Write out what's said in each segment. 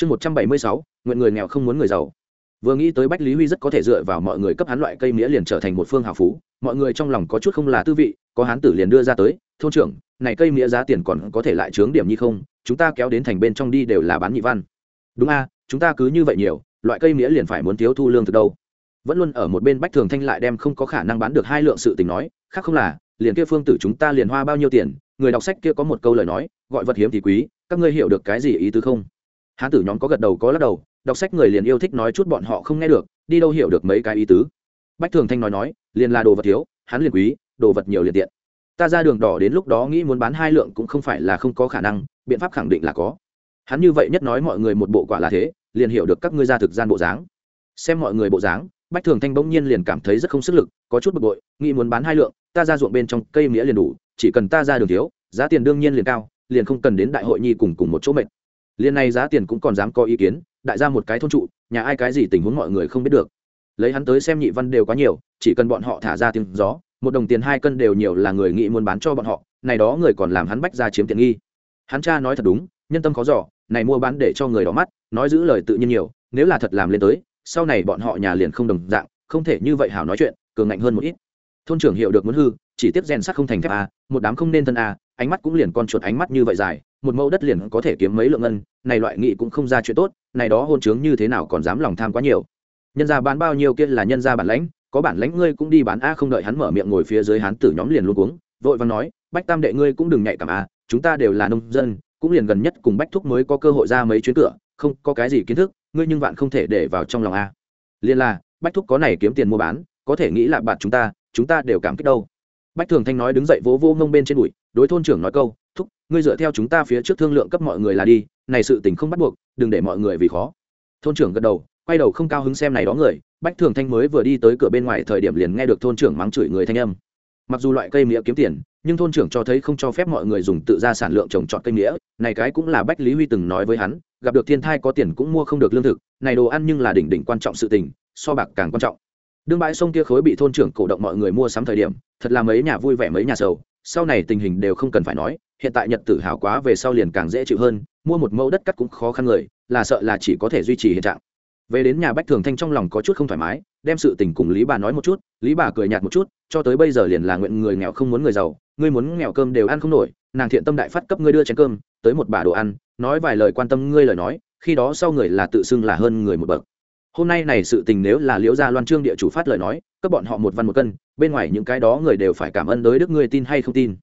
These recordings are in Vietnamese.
chương một trăm bảy mươi sáu, nguyện người nghèo không muốn người giàu. Vừa nghĩ tới bách lý huy rất có thể dựa vào mọi người cấp hắn loại cây mía liền trở thành một phương hào phú, mọi người trong lòng có chút không là tư vị, có hán tử liền đưa ra tới, thôn trưởng, này cây mía giá tiền còn có thể lại trướng điểm như không? Chúng ta kéo đến thành bên trong đi đều là bán nhị văn. Đúng a, chúng ta cứ như vậy nhiều, loại cây mía liền phải muốn thiếu thu lương từ đâu? Vẫn luôn ở một bên bách thường thanh lại đem không có khả năng bán được hai lượng sự tình nói, khác không là, liền kia phương tử chúng ta liền hoa bao nhiêu tiền, người đọc sách kia có một câu lời nói, gọi vật hiếm thì quý, các ngươi hiểu được cái gì ý tứ không? Hán tử nhóm có gật đầu có lắc đầu, đọc sách người liền yêu thích nói chút bọn họ không nghe được, đi đâu hiểu được mấy cái ý tứ. Bách thường thanh nói nói, liền là đồ vật thiếu, hắn liền quý, đồ vật nhiều liền tiện. Ta ra đường đỏ đến lúc đó nghĩ muốn bán hai lượng cũng không phải là không có khả năng, biện pháp khẳng định là có. Hắn như vậy nhất nói mọi người một bộ quả là thế, liền hiểu được các ngươi ra thực gian bộ dáng. Xem mọi người bộ dáng, bách thường thanh bỗng nhiên liền cảm thấy rất không sức lực, có chút bực bội, nghĩ muốn bán hai lượng, ta ra ruộng bên trong cây nghĩa liền đủ, chỉ cần ta ra đường thiếu, giá tiền đương nhiên liền cao, liền không cần đến đại hội nhi cùng cùng một chỗ mệt liên này giá tiền cũng còn dám có ý kiến, đại ra một cái thôn trụ, nhà ai cái gì tình huống mọi người không biết được. Lấy hắn tới xem nhị văn đều quá nhiều, chỉ cần bọn họ thả ra tiếng gió, một đồng tiền hai cân đều nhiều là người nghĩ muốn bán cho bọn họ, này đó người còn làm hắn bách ra chiếm tiện nghi. Hắn cha nói thật đúng, nhân tâm khó giỏ này mua bán để cho người đỏ mắt, nói giữ lời tự nhiên nhiều, nếu là thật làm lên tới, sau này bọn họ nhà liền không đồng dạng, không thể như vậy hảo nói chuyện, cường ngạnh hơn một ít. Thôn trưởng hiểu được muốn hư, chỉ tiếp rèn sắt không thành thép a một đám không nên thân a ánh mắt cũng liền con chuột ánh mắt như vậy dài một mẫu đất liền có thể kiếm mấy lượng ngân, này loại nghị cũng không ra chuyện tốt, này đó hôn chướng như thế nào còn dám lòng tham quá nhiều. Nhân ra bán bao nhiêu kia là nhân ra bản lãnh, có bản lãnh ngươi cũng đi bán a, không đợi hắn mở miệng ngồi phía dưới hắn tử nhóm liền luôn uống vội vàng nói, bách tam đệ ngươi cũng đừng nhạy cảm a, chúng ta đều là nông dân, cũng liền gần nhất cùng bách thúc mới có cơ hội ra mấy chuyến cửa, không có cái gì kiến thức, ngươi nhưng vạn không thể để vào trong lòng a. Liên là, bách thúc có này kiếm tiền mua bán, có thể nghĩ là bạn chúng ta chúng ta đều cảm kích đâu. Bách thường thanh nói đứng dậy vỗ vô ngông bên trên bụi đối thôn trưởng nói câu ngươi dựa theo chúng ta phía trước thương lượng cấp mọi người là đi, này sự tình không bắt buộc, đừng để mọi người vì khó thôn trưởng gật đầu, quay đầu không cao hứng xem này đó người, bách thường thanh mới vừa đi tới cửa bên ngoài thời điểm liền nghe được thôn trưởng mắng chửi người thanh âm mặc dù loại cây nghĩa kiếm tiền, nhưng thôn trưởng cho thấy không cho phép mọi người dùng tự ra sản lượng trồng trọt cây nghĩa. này cái cũng là bách lý huy từng nói với hắn, gặp được thiên thai có tiền cũng mua không được lương thực, này đồ ăn nhưng là đỉnh đỉnh quan trọng sự tình, so bạc càng quan trọng đương bãi sông kia khối bị thôn trưởng cổ động mọi người mua sắm thời điểm, thật là mấy nhà vui vẻ mấy nhà giàu sau này tình hình đều không cần phải nói hiện tại nhật tử hào quá về sau liền càng dễ chịu hơn, mua một mẫu đất cắt cũng khó khăn người, là sợ là chỉ có thể duy trì hiện trạng. Về đến nhà bách thường thanh trong lòng có chút không thoải mái, đem sự tình cùng lý bà nói một chút, lý bà cười nhạt một chút, cho tới bây giờ liền là nguyện người nghèo không muốn người giàu, ngươi muốn nghèo cơm đều ăn không nổi, nàng thiện tâm đại phát cấp ngươi đưa chén cơm, tới một bà đồ ăn, nói vài lời quan tâm ngươi lời nói, khi đó sau người là tự xưng là hơn người một bậc. Hôm nay này sự tình nếu là liễu gia loan trương địa chủ phát lời nói, cấp bọn họ một văn một cân, bên ngoài những cái đó người đều phải cảm ơn đối đức ngươi tin hay không tin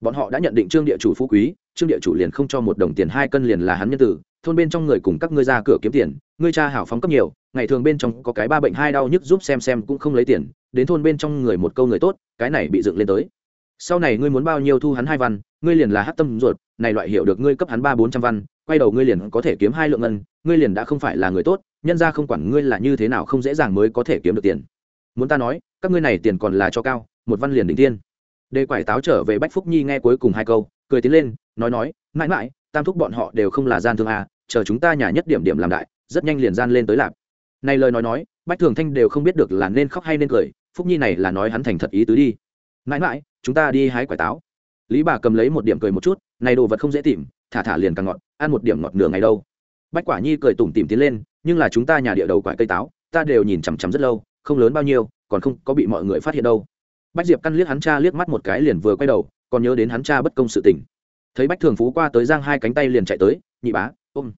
bọn họ đã nhận định trương địa chủ phú quý, trương địa chủ liền không cho một đồng tiền hai cân liền là hắn nhân tử. Thôn bên trong người cùng các ngươi ra cửa kiếm tiền, ngươi cha hảo phóng cấp nhiều, ngày thường bên trong có cái ba bệnh hai đau nhức giúp xem xem cũng không lấy tiền, đến thôn bên trong người một câu người tốt, cái này bị dựng lên tới. Sau này ngươi muốn bao nhiêu thu hắn hai văn, ngươi liền là hát tâm ruột, này loại hiểu được ngươi cấp hắn ba bốn trăm văn, quay đầu ngươi liền có thể kiếm hai lượng ngân, ngươi liền đã không phải là người tốt, nhân ra không quản ngươi là như thế nào không dễ dàng mới có thể kiếm được tiền. Muốn ta nói, các ngươi này tiền còn là cho cao, một văn liền đỉnh tiên đề quải táo trở về bách phúc nhi nghe cuối cùng hai câu, cười tiến lên, nói nói, mãi mãi, tam thúc bọn họ đều không là gian thương à chờ chúng ta nhà nhất điểm điểm làm đại, rất nhanh liền gian lên tới lạp này lời nói nói, bách thường thanh đều không biết được là nên khóc hay nên cười, phúc nhi này là nói hắn thành thật ý tứ đi. Mãi mãi, chúng ta đi hái quải táo. Lý bà cầm lấy một điểm cười một chút, này đồ vật không dễ tìm, thả thả liền càng ngọt, ăn một điểm ngọt nửa ngày đâu. Bách quả nhi cười tủm tìm tiến lên, nhưng là chúng ta nhà địa đầu quải cây táo, ta đều nhìn chằm chằm rất lâu, không lớn bao nhiêu, còn không có bị mọi người phát hiện đâu bách diệp căn liếc hắn cha liếc mắt một cái liền vừa quay đầu, còn nhớ đến hắn cha bất công sự tình. Thấy bách thường phú qua tới giang hai cánh tay liền chạy tới, nhị bá, ôm.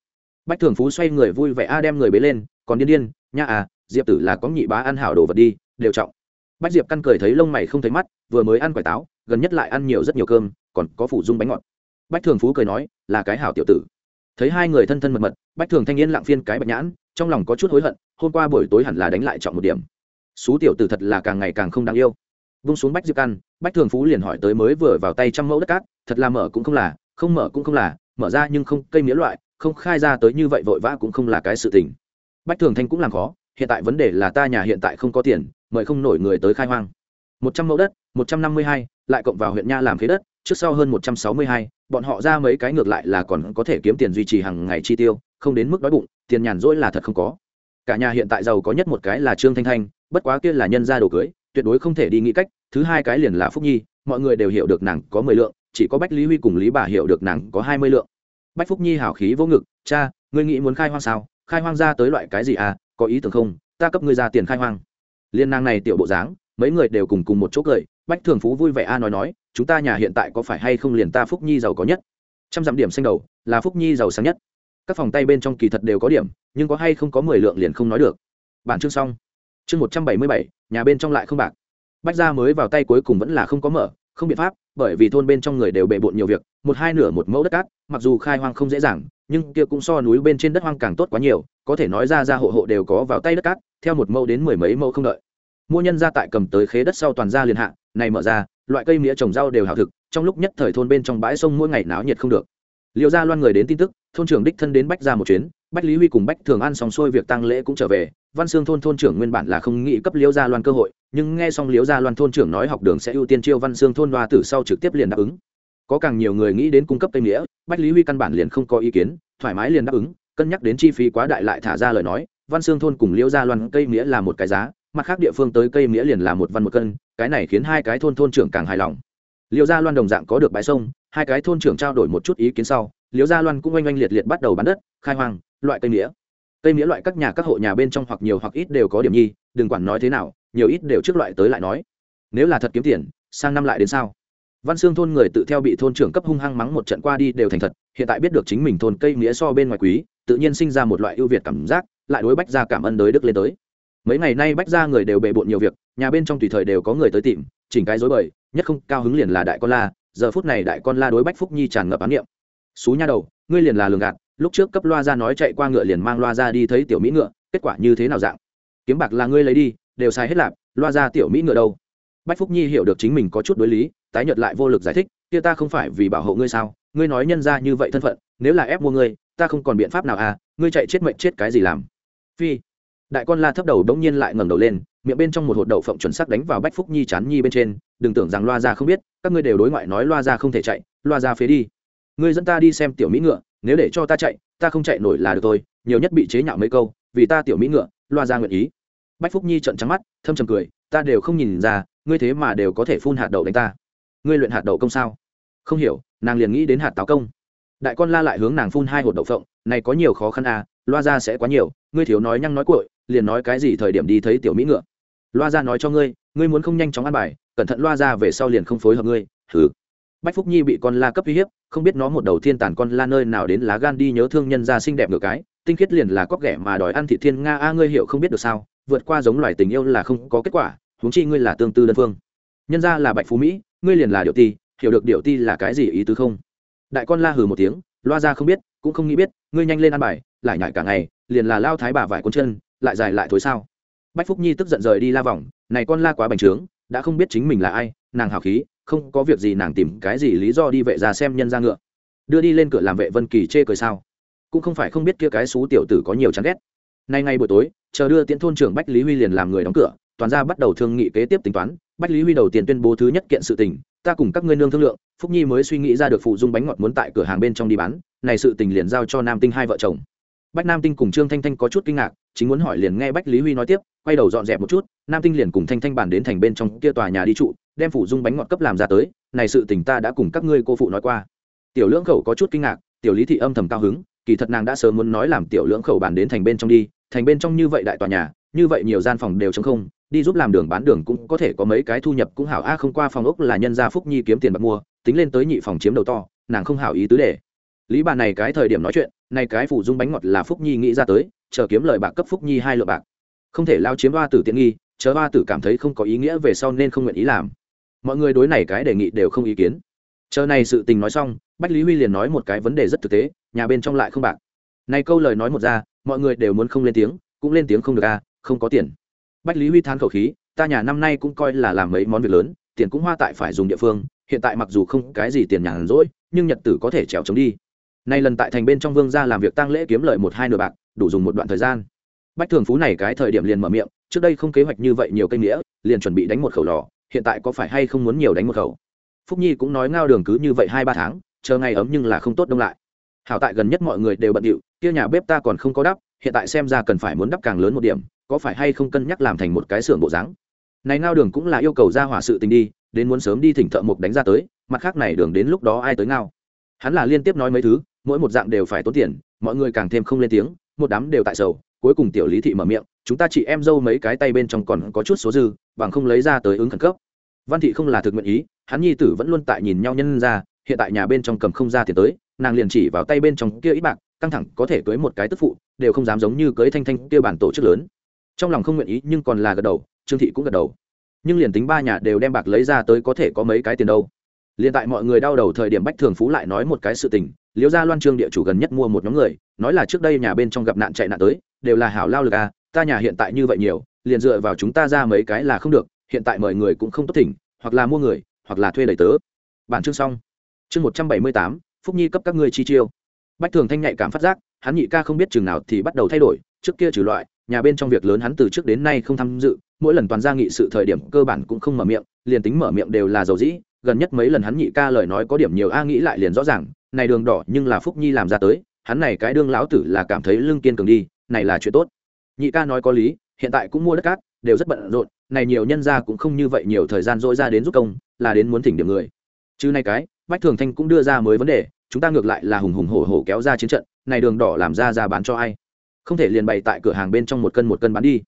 Bách thường phú xoay người vui vẻ a đem người bế lên, còn điên điên, nha à diệp tử là có nhị bá ăn hảo đồ vật đi, đều trọng. Bách diệp căn cười thấy lông mày không thấy mắt, vừa mới ăn quả táo, gần nhất lại ăn nhiều rất nhiều cơm, còn có phủ dung bánh ngọt. Bách thường phú cười nói, là cái hảo tiểu tử. Thấy hai người thân thân mật mật, bách thường thanh niên lặng phiên cái bạch nhãn, trong lòng có chút hối hận, hôm qua buổi tối hẳn là đánh lại trọng một điểm. Xú tiểu tử thật là càng ngày càng không đáng yêu vung xuống bách diệp căn bách thường phú liền hỏi tới mới vừa vào tay trăm mẫu đất cát, thật là mở cũng không là, không mở cũng không là, mở ra nhưng không, cây mía loại, không khai ra tới như vậy vội vã cũng không là cái sự tình. Bách thường thanh cũng làm khó, hiện tại vấn đề là ta nhà hiện tại không có tiền, mời không nổi người tới khai hoang. Một trăm mẫu đất, một trăm năm mươi hai, lại cộng vào huyện nha làm khế đất, trước sau hơn một trăm sáu mươi hai, bọn họ ra mấy cái ngược lại là còn có thể kiếm tiền duy trì hàng ngày chi tiêu, không đến mức đói bụng, tiền nhàn rỗi là thật không có. Cả nhà hiện tại giàu có nhất một cái là trương thanh thanh, bất quá kia là nhân gia đồ cưới tuyệt đối không thể đi nghĩ cách, thứ hai cái liền là phúc nhi, mọi người đều hiểu được nàng có mười lượng, chỉ có bách lý huy cùng lý bà hiểu được nàng có hai mươi lượng. Bách phúc nhi hào khí vô ngực, cha, ngươi nghĩ muốn khai hoang sao? Khai hoang ra tới loại cái gì à? Có ý tưởng không? Ta cấp ngươi ra tiền khai hoang. Liên nàng này tiểu bộ dáng, mấy người đều cùng cùng một chỗ cười, bách thường phú vui vẻ a nói nói, chúng ta nhà hiện tại có phải hay không liền ta phúc nhi giàu có nhất? Trăm dặm điểm xanh đầu, là phúc nhi giàu sáng nhất. Các phòng tay bên trong kỳ thật đều có điểm, nhưng có hay không có mười lượng liền không nói được. Bản chương xong chương một trăm bảy mươi bảy, nhà bên trong lại không bạc. Bách gia mới vào tay cuối cùng vẫn là không có mở, không biện pháp, bởi vì thôn bên trong người đều bề bộn nhiều việc, một hai nửa một mẫu đất cát, mặc dù khai hoang không dễ dàng, nhưng kia cũng so núi bên trên đất hoang càng tốt quá nhiều, có thể nói ra ra hộ hộ đều có vào tay đất cát, theo một mẫu đến mười mấy mẫu không đợi. Mua nhân ra tại cầm tới khế đất sau toàn ra liền hạ, này mở ra, loại cây mía trồng rau đều hảo thực, trong lúc nhất thời thôn bên trong bãi sông mỗi ngày náo nhiệt không được. Liệu ra loan người đến tin tức, thôn trưởng đích thân đến bách ra một chuyến, bách lý huy cùng bách thường ăn xong xuôi việc tăng lễ cũng trở về văn xương thôn thôn trưởng nguyên bản là không nghĩ cấp liễu gia loan cơ hội, nhưng nghe xong liễu gia loan thôn trưởng nói học đường sẽ ưu tiên chiêu văn xương thôn loa từ sau trực tiếp liền đáp ứng. Có càng nhiều người nghĩ đến cung cấp cây nghĩa bách lý huy căn bản liền không có ý kiến, thoải mái liền đáp ứng, cân nhắc đến chi phí quá đại lại thả ra lời nói, văn xương thôn cùng liễu gia loan cây nghĩa là một cái giá, mặt khác địa phương tới cây nghĩa liền là một văn một cân, cái này khiến hai cái thôn thôn trưởng càng hài lòng. Liễu gia loan đồng dạng có được bãi sông, hai cái thôn trưởng trao đổi một chút ý kiến sau, liễu gia loan cũng oanh oanh liệt liệt bắt đầu bán đất, khai hoang, loại cây nghĩa cây mía loại các nhà các hộ nhà bên trong hoặc nhiều hoặc ít đều có điểm nhi, đừng quản nói thế nào, nhiều ít đều trước loại tới lại nói. Nếu là thật kiếm tiền, sang năm lại đến sao? Văn xương thôn người tự theo bị thôn trưởng cấp hung hăng mắng một trận qua đi đều thành thật, hiện tại biết được chính mình thôn cây mía so bên ngoài quý, tự nhiên sinh ra một loại ưu việt cảm giác, lại đối bách gia cảm ơn đới đức lên tới. Mấy ngày nay bách gia người đều bề bộn nhiều việc, nhà bên trong tùy thời đều có người tới tìm, chỉnh cái dối bời, nhất không cao hứng liền là đại con la, giờ phút này đại con la đối bách phúc nhi tràn ngập ám niệm. Xú nha đầu, ngươi liền là lường gạt lúc trước cấp loa ra nói chạy qua ngựa liền mang loa ra đi thấy tiểu mỹ ngựa, kết quả như thế nào dạng? Kiếm bạc là ngươi lấy đi, đều sai hết lạp, loa ra tiểu mỹ ngựa đâu? Bách phúc nhi hiểu được chính mình có chút đối lý, tái nhật lại vô lực giải thích, kia ta không phải vì bảo hộ ngươi sao? Ngươi nói nhân ra như vậy thân phận, nếu là ép mua ngươi, ta không còn biện pháp nào à? Ngươi chạy chết mệnh chết cái gì làm? Phi. Đại con la thấp đầu đống nhiên lại ngẩng đầu lên, miệng bên trong một hột đậu phộng chuẩn sắc đánh vào bách phúc nhi chán nhi bên trên, đừng tưởng rằng loa ra không biết, các ngươi đều đối ngoại nói loa ra không thể chạy, loa ra phế đi. Ngươi dẫn ta đi xem tiểu mỹ ngựa nếu để cho ta chạy, ta không chạy nổi là được thôi, nhiều nhất bị chế nhạo mấy câu, vì ta tiểu mỹ ngựa, loa ra nguyện ý. Bách phúc nhi trận trắng mắt, thâm trầm cười, ta đều không nhìn ra, ngươi thế mà đều có thể phun hạt đậu đánh ta. Ngươi luyện hạt đậu công sao? Không hiểu, nàng liền nghĩ đến hạt táo công. Đại con la lại hướng nàng phun hai hột đậu phộng, này có nhiều khó khăn à loa ra sẽ quá nhiều, ngươi thiếu nói nhăng nói cội liền nói cái gì thời điểm đi thấy tiểu mỹ ngựa. Loa ra nói cho ngươi ngươi muốn không nhanh chóng ăn bài, cẩn thận loa ra về sau liền không phối hợp ngươi thử bách phúc nhi bị con la cấp uy hiếp không biết nó một đầu thiên tàn con la nơi nào đến lá gan đi nhớ thương nhân gia xinh đẹp ngược cái, tinh khiết liền là cóc ghẻ mà đòi ăn thị thiên nga a, ngươi hiểu không biết được sao, vượt qua giống loài tình yêu là không có kết quả, huống chi ngươi là tương tư đơn phương. Nhân ra là bạch phú mỹ, ngươi liền là điệu ti, hiểu được điệu ti là cái gì ý tứ không? Đại con la hừ một tiếng, loa ra không biết, cũng không nghĩ biết, ngươi nhanh lên ăn bài, lại nhại cả ngày, liền là lao thái bà vải con chân, lại dài lại thối sao? Bách phúc nhi tức giận rời đi la vòng, này con la quá bành trướng, đã không biết chính mình là ai, nàng hào khí không có việc gì nàng tìm cái gì lý do đi vệ ra xem nhân ra ngựa. Đưa đi lên cửa làm vệ vân kỳ chê cười sao? Cũng không phải không biết kia cái xú tiểu tử có nhiều chán ghét. Nay ngay buổi tối, chờ đưa tiễn thôn trưởng bách lý huy liền làm người đóng cửa, toàn ra bắt đầu thương nghị kế tiếp tính toán. Bách lý huy đầu tiên tuyên bố thứ nhất kiện sự tình, ta cùng các ngươi nương thương lượng. Phúc nhi mới suy nghĩ ra được phụ dung bánh ngọt muốn tại cửa hàng bên trong đi bán, này sự tình liền giao cho nam tinh hai vợ chồng. Bách nam tinh cùng trương thanh thanh có chút kinh ngạc chính muốn hỏi liền nghe bách lý huy nói tiếp, quay đầu dọn dẹp một chút, nam tinh liền cùng thanh thanh bàn đến thành bên trong kia tòa nhà đi trụ, đem phủ dung bánh ngọt cấp làm ra tới, này sự tình ta đã cùng các ngươi cô phụ nói qua. Tiểu lưỡng khẩu có chút kinh ngạc, tiểu lý thị âm thầm cao hứng, kỳ thật nàng đã sớm muốn nói làm tiểu lưỡng khẩu bàn đến thành bên trong đi, thành bên trong như vậy đại tòa nhà, như vậy nhiều gian phòng đều chống không, đi giúp làm đường bán đường cũng có thể có mấy cái thu nhập cũng hảo, a không qua phòng ốc là nhân gia phúc nhi kiếm tiền bạc mua, tính lên tới nhị phòng chiếm đầu to, nàng không hảo ý tứ để lý bà này cái thời điểm nói chuyện, này cái phủ dung bánh ngọt là phúc nhi nghĩ ra tới, chờ kiếm lời bạc cấp phúc nhi hai lượng bạc. Không thể lao chiếm ba tử tiện nghi, chờ ba tử cảm thấy không có ý nghĩa về sau nên không nguyện ý làm. Mọi người đối này cái đề nghị đều không ý kiến. Chờ này sự tình nói xong, bách lý huy liền nói một cái vấn đề rất thực tế, nhà bên trong lại không bạc. Này câu lời nói một ra, mọi người đều muốn không lên tiếng, cũng lên tiếng không được a không có tiền. Bách lý huy than khẩu khí, ta nhà năm nay cũng coi là làm mấy món việc lớn, tiền cũng hoa tại phải dùng địa phương, hiện tại mặc dù không cái gì tiền nhàn rỗi, nhưng nhật tử có thể trèo chống đi nay lần tại thành bên trong vương gia làm việc tăng lễ kiếm lợi một hai nửa bạc, đủ dùng một đoạn thời gian. Bách thường phú này cái thời điểm liền mở miệng, trước đây không kế hoạch như vậy nhiều cây nghĩa, liền chuẩn bị đánh một khẩu lò, hiện tại có phải hay không muốn nhiều đánh một khẩu? Phúc nhi cũng nói ngao đường cứ như vậy hai ba tháng, chờ ngày ấm nhưng là không tốt đông lại. Hảo tại gần nhất mọi người đều bận điệu, kia nhà bếp ta còn không có đắp, hiện tại xem ra cần phải muốn đắp càng lớn một điểm, có phải hay không cân nhắc làm thành một cái xưởng bộ dáng? Này ngao đường cũng là yêu cầu ra hỏa sự tình đi, đến muốn sớm đi thỉnh thợ mộc đánh ra tới, mặt khác này đường đến lúc đó ai tới ngao? Hắn là liên tiếp nói mấy thứ mỗi một dạng đều phải tốn tiền, mọi người càng thêm không lên tiếng, một đám đều tại sầu, cuối cùng tiểu lý thị mở miệng, chúng ta chị em dâu mấy cái tay bên trong còn có chút số dư, bằng không lấy ra tới ứng khẩn cấp. Văn thị không là thực nguyện ý, hắn nhi tử vẫn luôn tại nhìn nhau nhân ra, hiện tại nhà bên trong cầm không ra tiền tới, nàng liền chỉ vào tay bên trong kia ít bạc, căng thẳng có thể cưới một cái tức phụ, đều không dám giống như cưới thanh thanh kia bản tổ chức lớn. Trong lòng không nguyện ý, nhưng còn là gật đầu, trương thị cũng gật đầu. Nhưng liền tính ba nhà đều đem bạc lấy ra tới có thể có mấy cái tiền đâu. Liền tại mọi người đau đầu thời điểm bách thường phú lại nói một cái sự tình liễu gia loan trương địa chủ gần nhất mua một nhóm người, nói là trước đây nhà bên trong gặp nạn chạy nạn tới, đều là hảo lao lực à ta nhà hiện tại như vậy nhiều, liền dựa vào chúng ta ra mấy cái là không được, hiện tại mời người cũng không tốt thỉnh, hoặc là mua người, hoặc là thuê đầy tớ. Bản chương xong. Chương một trăm bảy mươi tám, phúc nhi cấp các ngươi chi chiêu. Bách thường thanh nhạy cảm phát giác, hắn nhị ca không biết chừng nào thì bắt đầu thay đổi, trước kia trừ loại, nhà bên trong việc lớn hắn từ trước đến nay không tham dự, mỗi lần toàn ra nghị sự thời điểm cơ bản cũng không mở miệng, liền tính mở miệng đều là dầu dĩ, gần nhất mấy lần hắn nhị ca lời nói có điểm nhiều a nghĩ lại liền rõ ràng này đường đỏ nhưng là phúc nhi làm ra tới, hắn này cái đương lão tử là cảm thấy lưng kiên cường đi, này là chuyện tốt. Nhị ca nói có lý, hiện tại cũng mua đất cát, đều rất bận rộn, này nhiều nhân ra cũng không như vậy nhiều thời gian dỗi ra đến giúp công, là đến muốn thỉnh điểm người. Chứ này cái, bách thường thanh cũng đưa ra mới vấn đề, chúng ta ngược lại là hùng hùng hổ hổ kéo ra chiến trận, này đường đỏ làm ra ra bán cho ai? Không thể liền bày tại cửa hàng bên trong một cân một cân bán đi.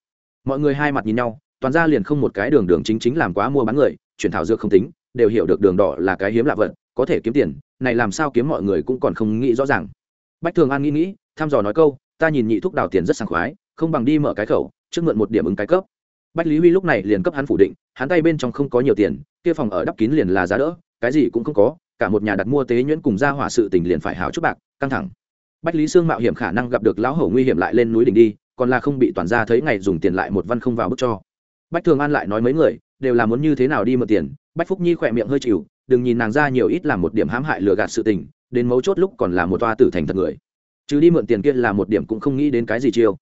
Mọi người hai mặt nhìn nhau, toàn ra liền không một cái đường đường chính chính làm quá mua bán người, chuyển thảo dược không tính, đều hiểu được đường đỏ là cái hiếm lạ vật, có thể kiếm tiền này làm sao kiếm mọi người cũng còn không nghĩ rõ ràng. Bách thường an nghĩ nghĩ, thăm dò nói câu, ta nhìn nhị thuốc đào tiền rất sảng khoái, không bằng đi mở cái khẩu, trước mượn một điểm ứng cái cấp. Bách lý huy lúc này liền cấp hắn phủ định, hắn tay bên trong không có nhiều tiền, kia phòng ở đắp kín liền là giá đỡ, cái gì cũng không có, cả một nhà đặt mua tế nhuyễn cùng ra hỏa sự tình liền phải hào chút bạc, căng thẳng. Bách lý sương mạo hiểm khả năng gặp được lão hổ nguy hiểm lại lên núi đỉnh đi, còn là không bị toàn gia thấy ngày dùng tiền lại một văn không vào bức cho. Bách thường an lại nói mấy người, đều là muốn như thế nào đi mượn tiền? Bách phúc nhi khỏe miệng hơi chịu đừng nhìn nàng ra nhiều ít là một điểm hãm hại lừa gạt sự tình, đến mấu chốt lúc còn là một toa tử thành thật người. Chứ đi mượn tiền kia là một điểm cũng không nghĩ đến cái gì chiêu.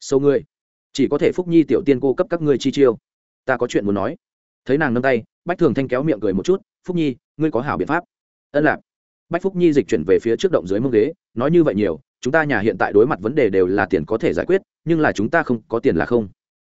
Sâu ngươi, chỉ có thể phúc nhi tiểu tiên cô cấp các ngươi chi chiêu. Ta có chuyện muốn nói. Thấy nàng nâng tay, bách thường thanh kéo miệng cười một chút, phúc nhi, ngươi có hảo biện pháp. Ân lạc. Bách phúc nhi dịch chuyển về phía trước động dưới mông ghế, nói như vậy nhiều, chúng ta nhà hiện tại đối mặt vấn đề đều là tiền có thể giải quyết, nhưng là chúng ta không có tiền là không.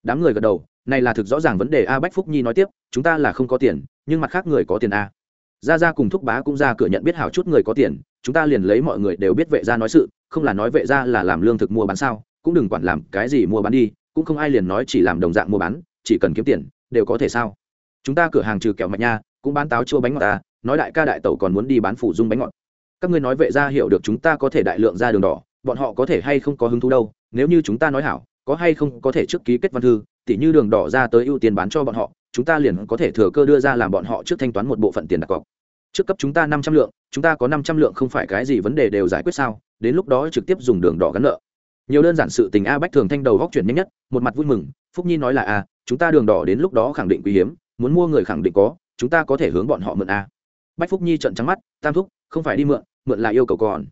Đám người gật đầu, này là thực rõ ràng vấn đề a. Bách phúc nhi nói tiếp, chúng ta là không có tiền, nhưng mặt khác người có tiền a ra ra cùng thúc bá cũng ra cửa nhận biết hảo chút người có tiền, chúng ta liền lấy mọi người đều biết vệ gia nói sự, không là nói vệ gia là làm lương thực mua bán sao, cũng đừng quản làm cái gì mua bán đi, cũng không ai liền nói chỉ làm đồng dạng mua bán, chỉ cần kiếm tiền, đều có thể sao? Chúng ta cửa hàng trừ kẹo mạch nha, cũng bán táo chua bánh ngọt ta, nói đại ca đại tẩu còn muốn đi bán phủ dung bánh ngọt. Các ngươi nói vệ gia hiểu được chúng ta có thể đại lượng ra đường đỏ, bọn họ có thể hay không có hứng thú đâu, nếu như chúng ta nói hảo, có hay không có thể trước ký kết văn thư, tỉ như đường đỏ ra tới ưu tiên bán cho bọn họ chúng ta liền có thể thừa cơ đưa ra làm bọn họ trước thanh toán một bộ phận tiền đặt cọc. Trước cấp chúng ta năm trăm lượng, chúng ta có năm trăm lượng không phải cái gì vấn đề đều giải quyết sao? Đến lúc đó trực tiếp dùng đường đỏ gắn nợ. Nhiều đơn giản sự tình a bách thường thanh đầu góc chuyển nhanh nhất, một mặt vui mừng, phúc nhi nói là a chúng ta đường đỏ đến lúc đó khẳng định quý hiếm, muốn mua người khẳng định có, chúng ta có thể hướng bọn họ mượn a. Bách phúc nhi trận trắng mắt, tam thúc, không phải đi mượn mượn là yêu cầu còn.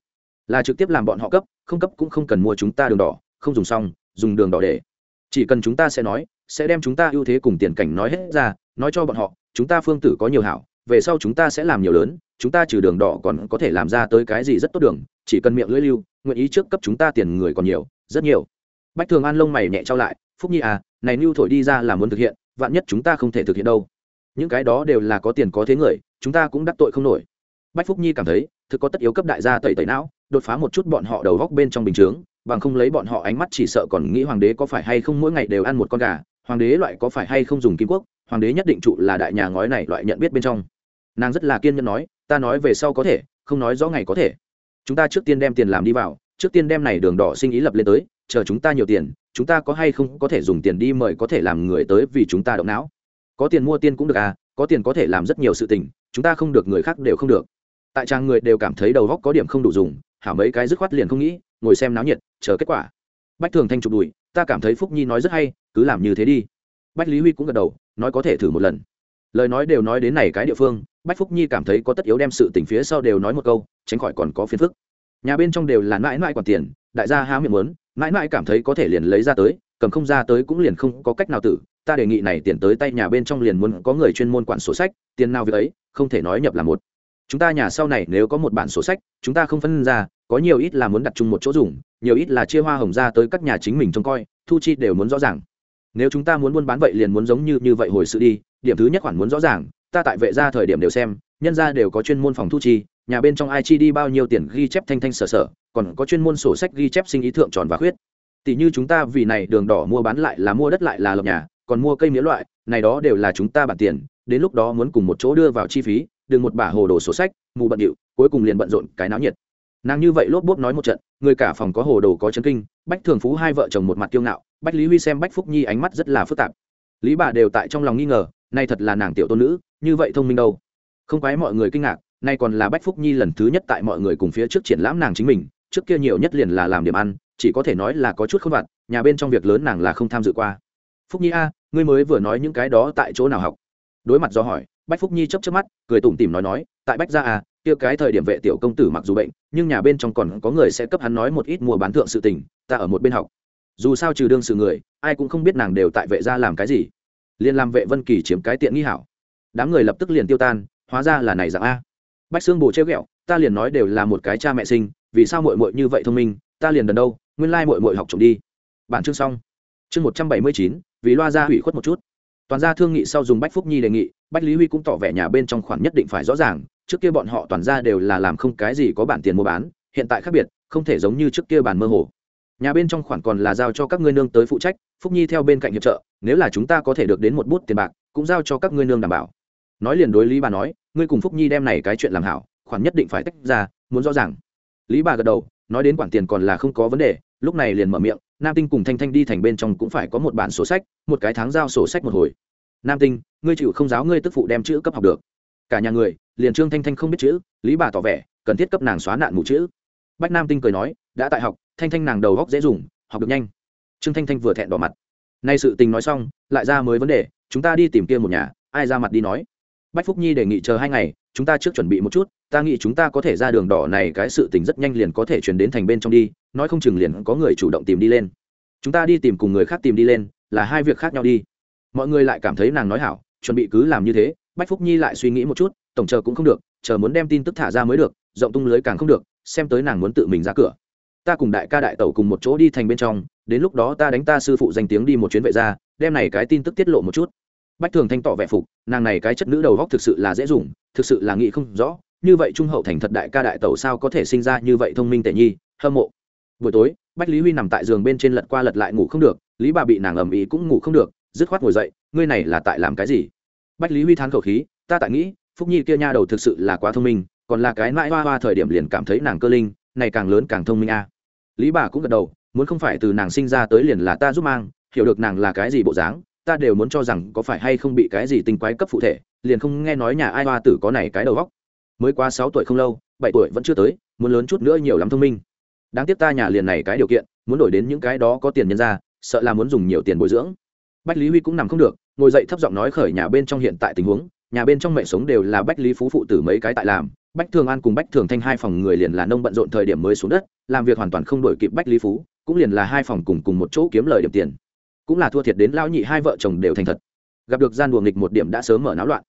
Là trực tiếp làm bọn họ cấp, không cấp cũng không cần mua chúng ta đường đỏ, không dùng xong, dùng đường đỏ để. Chỉ cần chúng ta sẽ nói sẽ đem chúng ta ưu thế cùng tiền cảnh nói hết ra, nói cho bọn họ, chúng ta phương tử có nhiều hảo, về sau chúng ta sẽ làm nhiều lớn, chúng ta trừ đường đỏ còn có thể làm ra tới cái gì rất tốt đường, chỉ cần miệng lưỡi lưu, nguyện ý trước cấp chúng ta tiền người còn nhiều, rất nhiều. Bách thường an lông mày nhẹ trao lại, phúc nhi à này mưu thổi đi ra là muốn thực hiện, vạn nhất chúng ta không thể thực hiện đâu. Những cái đó đều là có tiền có thế người, chúng ta cũng đắc tội không nổi. Bách phúc nhi cảm thấy, thực có tất yếu cấp đại gia tẩy tẩy não, đột phá một chút bọn họ đầu góc bên trong bình chướng, bằng không lấy bọn họ ánh mắt chỉ sợ còn nghĩ hoàng đế có phải hay không mỗi ngày đều ăn một con gà hoàng đế loại có phải hay không dùng kim quốc, hoàng đế nhất định trụ là đại nhà ngói này loại nhận biết bên trong. Nàng rất là kiên nhẫn nói, ta nói về sau có thể, không nói rõ ngày có thể. Chúng ta trước tiên đem tiền làm đi vào, trước tiên đem này đường đỏ sinh ý lập lên tới, chờ chúng ta nhiều tiền, chúng ta có hay không có thể dùng tiền đi mời có thể làm người tới vì chúng ta động não. Có tiền mua tiên cũng được à có tiền có thể làm rất nhiều sự tình, chúng ta không được người khác đều không được. Tại trang người đều cảm thấy đầu góc có điểm không đủ dùng, hảo mấy cái dứt khoát liền không nghĩ, ngồi xem náo nhiệt, chờ kết quả. Bách thường thanh chụp đùi, ta cảm thấy phúc nhi nói rất hay cứ làm như thế đi. Bách lý huy cũng gật đầu, nói có thể thử một lần. Lời nói đều nói đến này cái địa phương, bách phúc nhi cảm thấy có tất yếu đem sự tình phía sau đều nói một câu, tránh khỏi còn có phiền phức. Nhà bên trong đều là mãi mãi quản tiền, đại gia há miệng muốn, mãi mãi cảm thấy có thể liền lấy ra tới, cầm không ra tới cũng liền không có cách nào tử. Ta đề nghị này tiền tới tay nhà bên trong liền muốn có người chuyên môn quản sổ sách, tiền nào việc ấy, không thể nói nhập là một. Chúng ta nhà sau này nếu có một bản sổ sách, chúng ta không phân ra, có nhiều ít là muốn đặt chung một chỗ dùng, nhiều ít là chia hoa hồng ra tới các nhà chính mình trông coi, thu chi đều muốn rõ ràng nếu chúng ta muốn buôn bán vậy liền muốn giống như như vậy hồi sự đi, điểm thứ nhất khoản muốn rõ ràng, ta tại vệ ra thời điểm đều xem, nhân ra đều có chuyên môn phòng thu chi, nhà bên trong ai chi đi bao nhiêu tiền ghi chép thanh thanh sở sở, còn có chuyên môn sổ sách ghi chép sinh ý thượng tròn và khuyết. Tỷ như chúng ta vì này đường đỏ mua bán lại là mua đất lại là lập nhà, còn mua cây mía loại, này đó đều là chúng ta bản tiền, đến lúc đó muốn cùng một chỗ đưa vào chi phí, đừng một bả hồ đồ sổ sách, mù bận điệu, cuối cùng liền bận rộn cái náo nhiệt. Nàng như vậy lốp bốp nói một trận, người cả phòng có hồ đồ có chấn kinh, bách thường phú hai vợ chồng một mặt kiêu ngạo bách lý huy xem bách phúc nhi ánh mắt rất là phức tạp. Lý bà đều tại trong lòng nghi ngờ, nay thật là nàng tiểu tôn nữ, như vậy thông minh đâu. Không quái mọi người kinh ngạc, nay còn là bách phúc nhi lần thứ nhất tại mọi người cùng phía trước triển lãm nàng chính mình, trước kia nhiều nhất liền là làm điểm ăn, chỉ có thể nói là có chút không vặt, nhà bên trong việc lớn nàng là không tham dự qua. Phúc nhi a, ngươi mới vừa nói những cái đó tại chỗ nào học? Đối mặt do hỏi, bách phúc nhi chấp chấp mắt, cười tủm tỉm nói nói, tại bách gia à kia cái thời điểm vệ tiểu công tử mặc dù bệnh, nhưng nhà bên trong còn có người sẽ cấp hắn nói một ít mua bán thượng sự tình, ta ở một bên học dù sao trừ đương sự người, ai cũng không biết nàng đều tại vệ gia làm cái gì. Liền làm vệ vân kỳ chiếm cái tiện nghi hảo. Đám người lập tức liền tiêu tan, hóa ra là này dạng a. Bách xương bồ treo ghẹo, ta liền nói đều là một cái cha mẹ sinh, vì sao muội muội như vậy thông minh, ta liền đần đâu, nguyên lai muội muội học trộm đi. Bản chương xong. Chương một trăm bảy mươi chín, vì loa ra hủy khuất một chút. Toàn gia thương nghị sau dùng bách phúc nhi đề nghị, bách lý huy cũng tỏ vẻ nhà bên trong khoản nhất định phải rõ ràng, trước kia bọn họ toàn ra đều là làm không cái gì có bản tiền mua bán, hiện tại khác biệt, không thể giống như trước kia bản mơ hồ nhà bên trong khoản còn là giao cho các ngươi nương tới phụ trách, phúc nhi theo bên cạnh hiệp trợ, nếu là chúng ta có thể được đến một bút tiền bạc, cũng giao cho các ngươi nương đảm bảo. Nói liền đối lý bà nói, ngươi cùng phúc nhi đem này cái chuyện làm hảo, khoản nhất định phải tách ra, muốn rõ ràng. Lý bà gật đầu, nói đến khoản tiền còn là không có vấn đề, lúc này liền mở miệng, nam tinh cùng thanh thanh đi thành bên trong cũng phải có một bản sổ sách, một cái tháng giao sổ sách một hồi. Nam tinh, ngươi chịu không giáo ngươi tức phụ đem chữ cấp học được. Cả nhà người, liền trương thanh thanh không biết chữ, lý bà tỏ vẻ, cần thiết cấp nàng xóa nạn mù chữ. Bách nam tinh cười nói, đã tại học thanh thanh nàng đầu góc dễ dùng, học được nhanh. Trương thanh thanh vừa thẹn đỏ mặt. Nay sự tình nói xong, lại ra mới vấn đề, chúng ta đi tìm kia một nhà, ai ra mặt đi nói. Bách phúc nhi đề nghị chờ hai ngày, chúng ta trước chuẩn bị một chút, ta nghĩ chúng ta có thể ra đường đỏ này cái sự tình rất nhanh liền có thể chuyển đến thành bên trong đi, nói không chừng liền có người chủ động tìm đi lên. Chúng ta đi tìm cùng người khác tìm đi lên, là hai việc khác nhau đi. Mọi người lại cảm thấy nàng nói hảo, chuẩn bị cứ làm như thế, bách phúc nhi lại suy nghĩ một chút, tổng chờ cũng không được, chờ muốn đem tin tức thả ra mới được, rộng tung lưới càng không được, xem tới nàng muốn tự mình ra cửa ta cùng đại ca đại tẩu cùng một chỗ đi thành bên trong, đến lúc đó ta đánh ta sư phụ danh tiếng đi một chuyến vệ ra đem này cái tin tức tiết lộ một chút. Bách thường thanh tỏ vẻ phục, nàng này cái chất nữ đầu góc thực sự là dễ dùng, thực sự là nghĩ không rõ, như vậy trung hậu thành thật đại ca đại tẩu sao có thể sinh ra như vậy thông minh tệ nhi, hâm mộ. Buổi tối, bách lý huy nằm tại giường bên trên lật qua lật lại ngủ không được, lý bà bị nàng ầm ĩ cũng ngủ không được, dứt khoát ngồi dậy, ngươi này là tại làm cái gì? Bách lý huy thán khẩu khí, ta tại nghĩ, phúc nhi kia nha đầu thực sự là quá thông minh, còn là cái mãi hoa hoa thời điểm liền cảm thấy nàng cơ linh, này càng lớn càng thông minh a lý bà cũng gật đầu, muốn không phải từ nàng sinh ra tới liền là ta giúp mang, hiểu được nàng là cái gì bộ dáng, ta đều muốn cho rằng có phải hay không bị cái gì tinh quái cấp phụ thể, liền không nghe nói nhà ai hoa tử có này cái đầu góc mới qua sáu tuổi không lâu, bảy tuổi vẫn chưa tới, muốn lớn chút nữa nhiều lắm thông minh. Đáng tiếc ta nhà liền này cái điều kiện, muốn đổi đến những cái đó có tiền nhân ra, sợ là muốn dùng nhiều tiền bồi dưỡng. Bách lý huy cũng nằm không được, ngồi dậy thấp giọng nói khởi nhà bên trong hiện tại tình huống, nhà bên trong mẹ sống đều là bách lý phú phụ tử mấy cái tại làm bách thường an cùng bách thường thanh hai phòng người liền là nông bận rộn thời điểm mới xuống đất, làm việc hoàn toàn không đổi kịp bách lý phú, cũng liền là hai phòng cùng cùng một chỗ kiếm lời điểm tiền. Cũng là thua thiệt đến lão nhị hai vợ chồng đều thành thật. Gặp được gian đùa nghịch một điểm đã sớm mở náo loạn.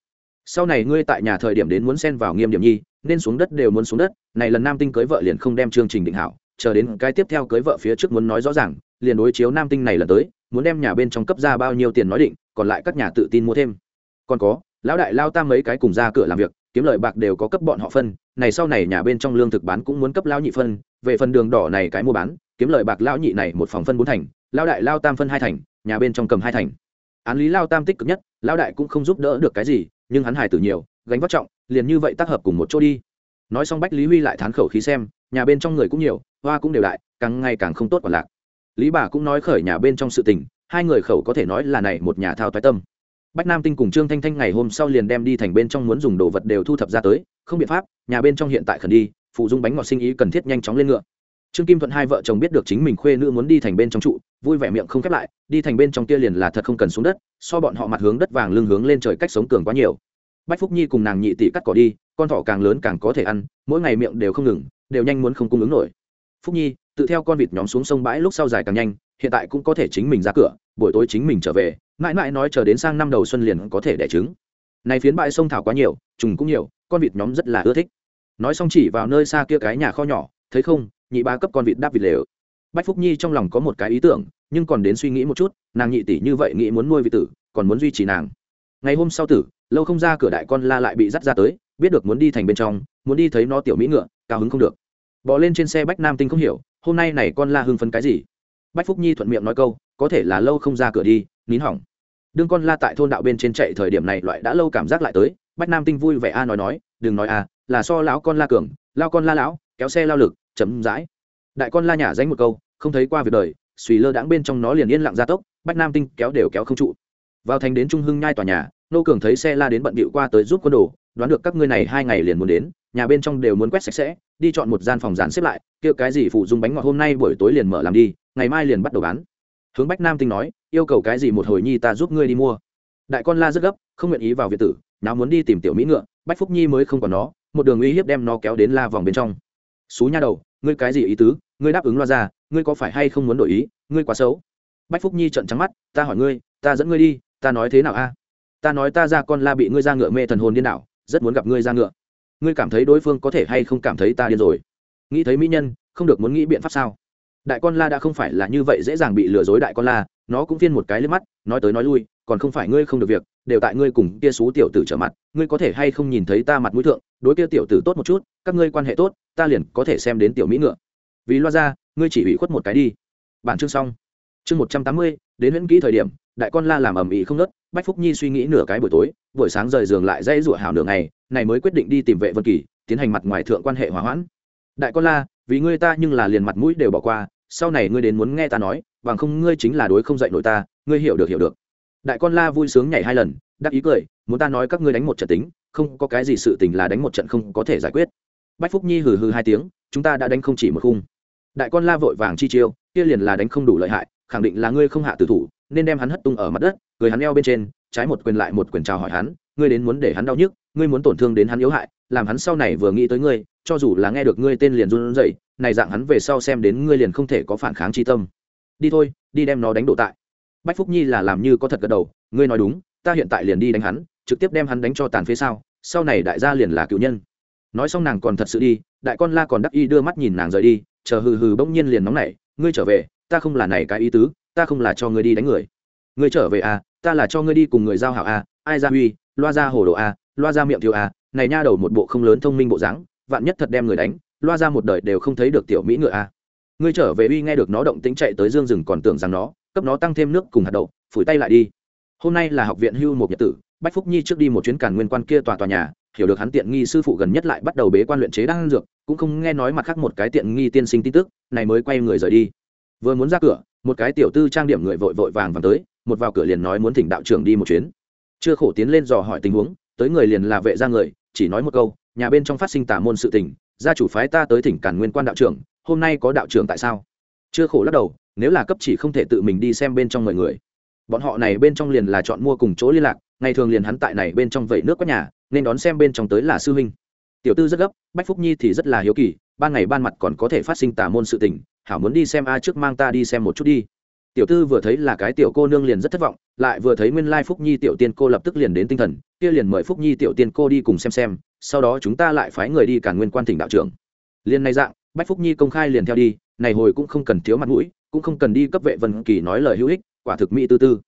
Sau này ngươi tại nhà thời điểm đến muốn xen vào nghiêm điểm nhi, nên xuống đất đều muốn xuống đất, này lần nam tinh cưới vợ liền không đem chương trình định hảo, chờ đến cái tiếp theo cưới vợ phía trước muốn nói rõ ràng, liền đối chiếu nam tinh này lần tới, muốn đem nhà bên trong cấp ra bao nhiêu tiền nói định, còn lại các nhà tự tin mua thêm. Còn có, lão đại lao tam mấy cái cùng ra cửa làm việc kiếm lợi bạc đều có cấp bọn họ phân, này sau này nhà bên trong lương thực bán cũng muốn cấp lão nhị phân, về phần đường đỏ này cái mua bán, kiếm lợi bạc lão nhị này một phòng phân bốn thành lao đại lao tam phân hai thành, nhà bên trong cầm hai thành. Án lý lao tam tích cực nhất lao đại cũng không giúp đỡ được cái gì, nhưng hắn hài tử nhiều, gánh vác trọng, liền như vậy tác hợp cùng một chỗ đi. Nói xong bách lý huy lại thán khẩu khí xem, nhà bên trong người cũng nhiều, hoa cũng đều đại, càng ngày càng không tốt còn lạc. Lý bà cũng nói khởi nhà bên trong sự tình, hai người khẩu có thể nói là này một nhà thao toái tâm bách nam tinh cùng trương thanh thanh ngày hôm sau liền đem đi thành bên trong muốn dùng đồ vật đều thu thập ra tới, không biện pháp, nhà bên trong hiện tại khẩn đi, phụ dung bánh ngọt sinh ý cần thiết nhanh chóng lên ngựa. Trương kim thuận hai vợ chồng biết được chính mình khuê nữ muốn đi thành bên trong trụ, vui vẻ miệng không khép lại, đi thành bên trong kia liền là thật không cần xuống đất, so bọn họ mặt hướng đất vàng lưng hướng lên trời cách sống cường quá nhiều. Bách phúc nhi cùng nàng nhị tỷ cắt cỏ đi, con thỏ càng lớn càng có thể ăn, mỗi ngày miệng đều không ngừng, đều nhanh muốn không cung ứng nổi. Phúc nhi tự theo con vịt nhóm xuống sông bãi lúc sau dài càng nhanh, hiện tại cũng có thể chính mình ra cửa, buổi tối chính mình trở về, mãi mãi nói chờ đến sang năm đầu xuân liền có thể đẻ trứng. Này phiến bãi sông thảo quá nhiều, trùng cũng nhiều, con vịt nhóm rất là ưa thích. Nói xong chỉ vào nơi xa kia cái nhà kho nhỏ, thấy không, nhị ba cấp con vịt đáp vịt lều. Bách phúc nhi trong lòng có một cái ý tưởng, nhưng còn đến suy nghĩ một chút, nàng nhị tỷ như vậy nghĩ muốn nuôi vị tử, còn muốn duy trì nàng. Ngày hôm sau tử, lâu không ra cửa đại con la lại bị dắt ra tới, biết được muốn đi thành bên trong, muốn đi thấy nó tiểu mỹ ngựa, cao hứng không được. Bỏ lên trên xe bách nam tinh không hiểu hôm nay này con la hưng phấn cái gì? Bách phúc nhi thuận miệng nói câu, có thể là lâu không ra cửa đi, nín hỏng. Đương con la tại thôn đạo bên trên chạy thời điểm này loại đã lâu cảm giác lại tới, bách nam tinh vui vẻ a nói nói, đừng nói a, là so lão con la cường, lao con la lão, kéo xe lao lực chấm dãi đại con la nhả danh một câu, không thấy qua việc đời, suy lơ đãng bên trong nó liền yên lặng ra tốc, bách nam tinh kéo đều kéo không trụ. Vào thành đến trung hưng nhai tòa nhà, nô cường thấy xe la đến bận bịu qua tới giúp quân đồ, đoán được các ngươi này hai ngày liền muốn đến nhà bên trong đều muốn quét sạch sẽ, đi chọn một gian phòng dàn xếp lại kêu cái gì phụ dung bánh ngọt hôm nay buổi tối liền mở làm đi, ngày mai liền bắt đầu bán. Hướng bách nam tinh nói, yêu cầu cái gì một hồi nhi ta giúp ngươi đi mua. Đại con la rất gấp, không nguyện ý vào việt tử, nào muốn đi tìm tiểu mỹ ngựa, bách phúc nhi mới không còn nó, một đường uy hiếp đem nó kéo đến la vòng bên trong. Xú nha đầu, ngươi cái gì ý tứ? Ngươi đáp ứng loa ra, ngươi có phải hay không muốn đổi ý? Ngươi quá xấu. Bách phúc nhi trận trắng mắt, ta hỏi ngươi, ta dẫn ngươi đi, ta nói thế nào a? Ta nói ta ra con la bị ngươi ra ngựa mê thần hồn điên đảo, rất muốn gặp ngươi ra ngựa ngươi cảm thấy đối phương có thể hay không cảm thấy ta điên rồi? Nghĩ thấy mỹ nhân, không được muốn nghĩ biện pháp sao? Đại con la đã không phải là như vậy dễ dàng bị lừa dối đại con la, nó cũng phiên một cái lên mắt, nói tới nói lui, còn không phải ngươi không được việc, đều tại ngươi cùng kia xú tiểu tử trở mặt, ngươi có thể hay không nhìn thấy ta mặt mũi thượng, đối kia tiểu tử tốt một chút, các ngươi quan hệ tốt, ta liền có thể xem đến tiểu mỹ ngựa. Vì loa ra, ngươi chỉ ủy khuất một cái đi. Bản chương xong. Chương một trăm tám mươi, đến huyễn kỹ thời điểm, đại con la làm ầm ĩ không nớt, bách phúc nhi suy nghĩ nửa cái buổi tối, buổi sáng rời giường lại dây rụa hảo nửa ngày này mới quyết định đi tìm vệ vân kỳ, tiến hành mặt ngoài thượng quan hệ hòa hoãn. Đại con la, vì ngươi ta nhưng là liền mặt mũi đều bỏ qua, sau này ngươi đến muốn nghe ta nói, bằng không ngươi chính là đối không dạy nổi ta, ngươi hiểu được hiểu được. Đại con la vui sướng nhảy hai lần, đắc ý cười, muốn ta nói các ngươi đánh một trận tính, không có cái gì sự tình là đánh một trận không có thể giải quyết. Bách phúc nhi hừ hừ hai tiếng, chúng ta đã đánh không chỉ một khung. Đại con la vội vàng chi chiêu, kia liền là đánh không đủ lợi hại, khẳng định là ngươi không hạ tử thủ, nên đem hắn hất tung ở mặt đất, cười hắn eo bên trên, trái một quyền lại một quyền chào hỏi hắn, ngươi đến muốn để hắn đau nhức ngươi muốn tổn thương đến hắn yếu hại, làm hắn sau này vừa nghĩ tới ngươi, cho dù là nghe được ngươi tên liền run rẩy, này dạng hắn về sau xem đến ngươi liền không thể có phản kháng chi tâm. Đi thôi, đi đem nó đánh đổ tại. Bách phúc nhi là làm như có thật gật đầu, ngươi nói đúng, ta hiện tại liền đi đánh hắn, trực tiếp đem hắn đánh cho tàn phế sao, sau này đại gia liền là cựu nhân. Nói xong nàng còn thật sự đi, đại con la còn đắc y đưa mắt nhìn nàng rời đi, chờ hừ hừ bỗng nhiên liền nóng nảy, ngươi trở về, ta không là này cái ý tứ, ta không là cho ngươi đi đánh người. Ngươi trở về à ta là cho ngươi đi cùng người giao hảo à ai ra huy, loa ra hồ đồ à loa ra miệng thiếu à này nha đầu một bộ không lớn thông minh bộ dáng, vạn nhất thật đem người đánh, loa ra một đời đều không thấy được tiểu mỹ ngựa à. Ngươi trở về uy nghe được nó động tính chạy tới dương rừng còn tưởng rằng nó, cấp nó tăng thêm nước cùng hạt đậu, phủi tay lại đi. Hôm nay là học viện hưu một nhật tử, bách phúc nhi trước đi một chuyến càn nguyên quan kia tòa tòa nhà, hiểu được hắn tiện nghi sư phụ gần nhất lại bắt đầu bế quan luyện chế đan dược, cũng không nghe nói mặt khác một cái tiện nghi tiên sinh tin tức, này mới quay người rời đi. Vừa muốn ra cửa, một cái tiểu tư trang điểm người vội vội vàng vàng tới, một vào cửa liền nói muốn thỉnh đạo trưởng đi một chuyến. Chưa khổ tiến lên dò hỏi tình huống tới người liền là vệ ra người, chỉ nói một câu, nhà bên trong phát sinh tả môn sự tình, gia chủ phái ta tới thỉnh cản nguyên quan đạo trưởng, hôm nay có đạo trưởng tại sao? Chưa khổ lắc đầu, nếu là cấp chỉ không thể tự mình đi xem bên trong mọi người. Bọn họ này bên trong liền là chọn mua cùng chỗ liên lạc, ngày thường liền hắn tại này bên trong vẩy nước có nhà, nên đón xem bên trong tới là sư huynh. Tiểu tư rất gấp, bách phúc nhi thì rất là hiếu kỳ, ban ngày ban mặt còn có thể phát sinh tà môn sự tình, hảo muốn đi xem a trước mang ta đi xem một chút đi tiểu tư vừa thấy là cái tiểu cô nương liền rất thất vọng, lại vừa thấy nguyên lai phúc nhi tiểu tiên cô lập tức liền đến tinh thần, kia liền mời phúc nhi tiểu tiên cô đi cùng xem xem, sau đó chúng ta lại phái người đi cản nguyên quan tỉnh đạo trưởng. Liền này dạng, bách phúc nhi công khai liền theo đi, này hồi cũng không cần thiếu mặt mũi, cũng không cần đi cấp vệ vân kỳ nói lời hữu ích, quả thực mỹ tư tư.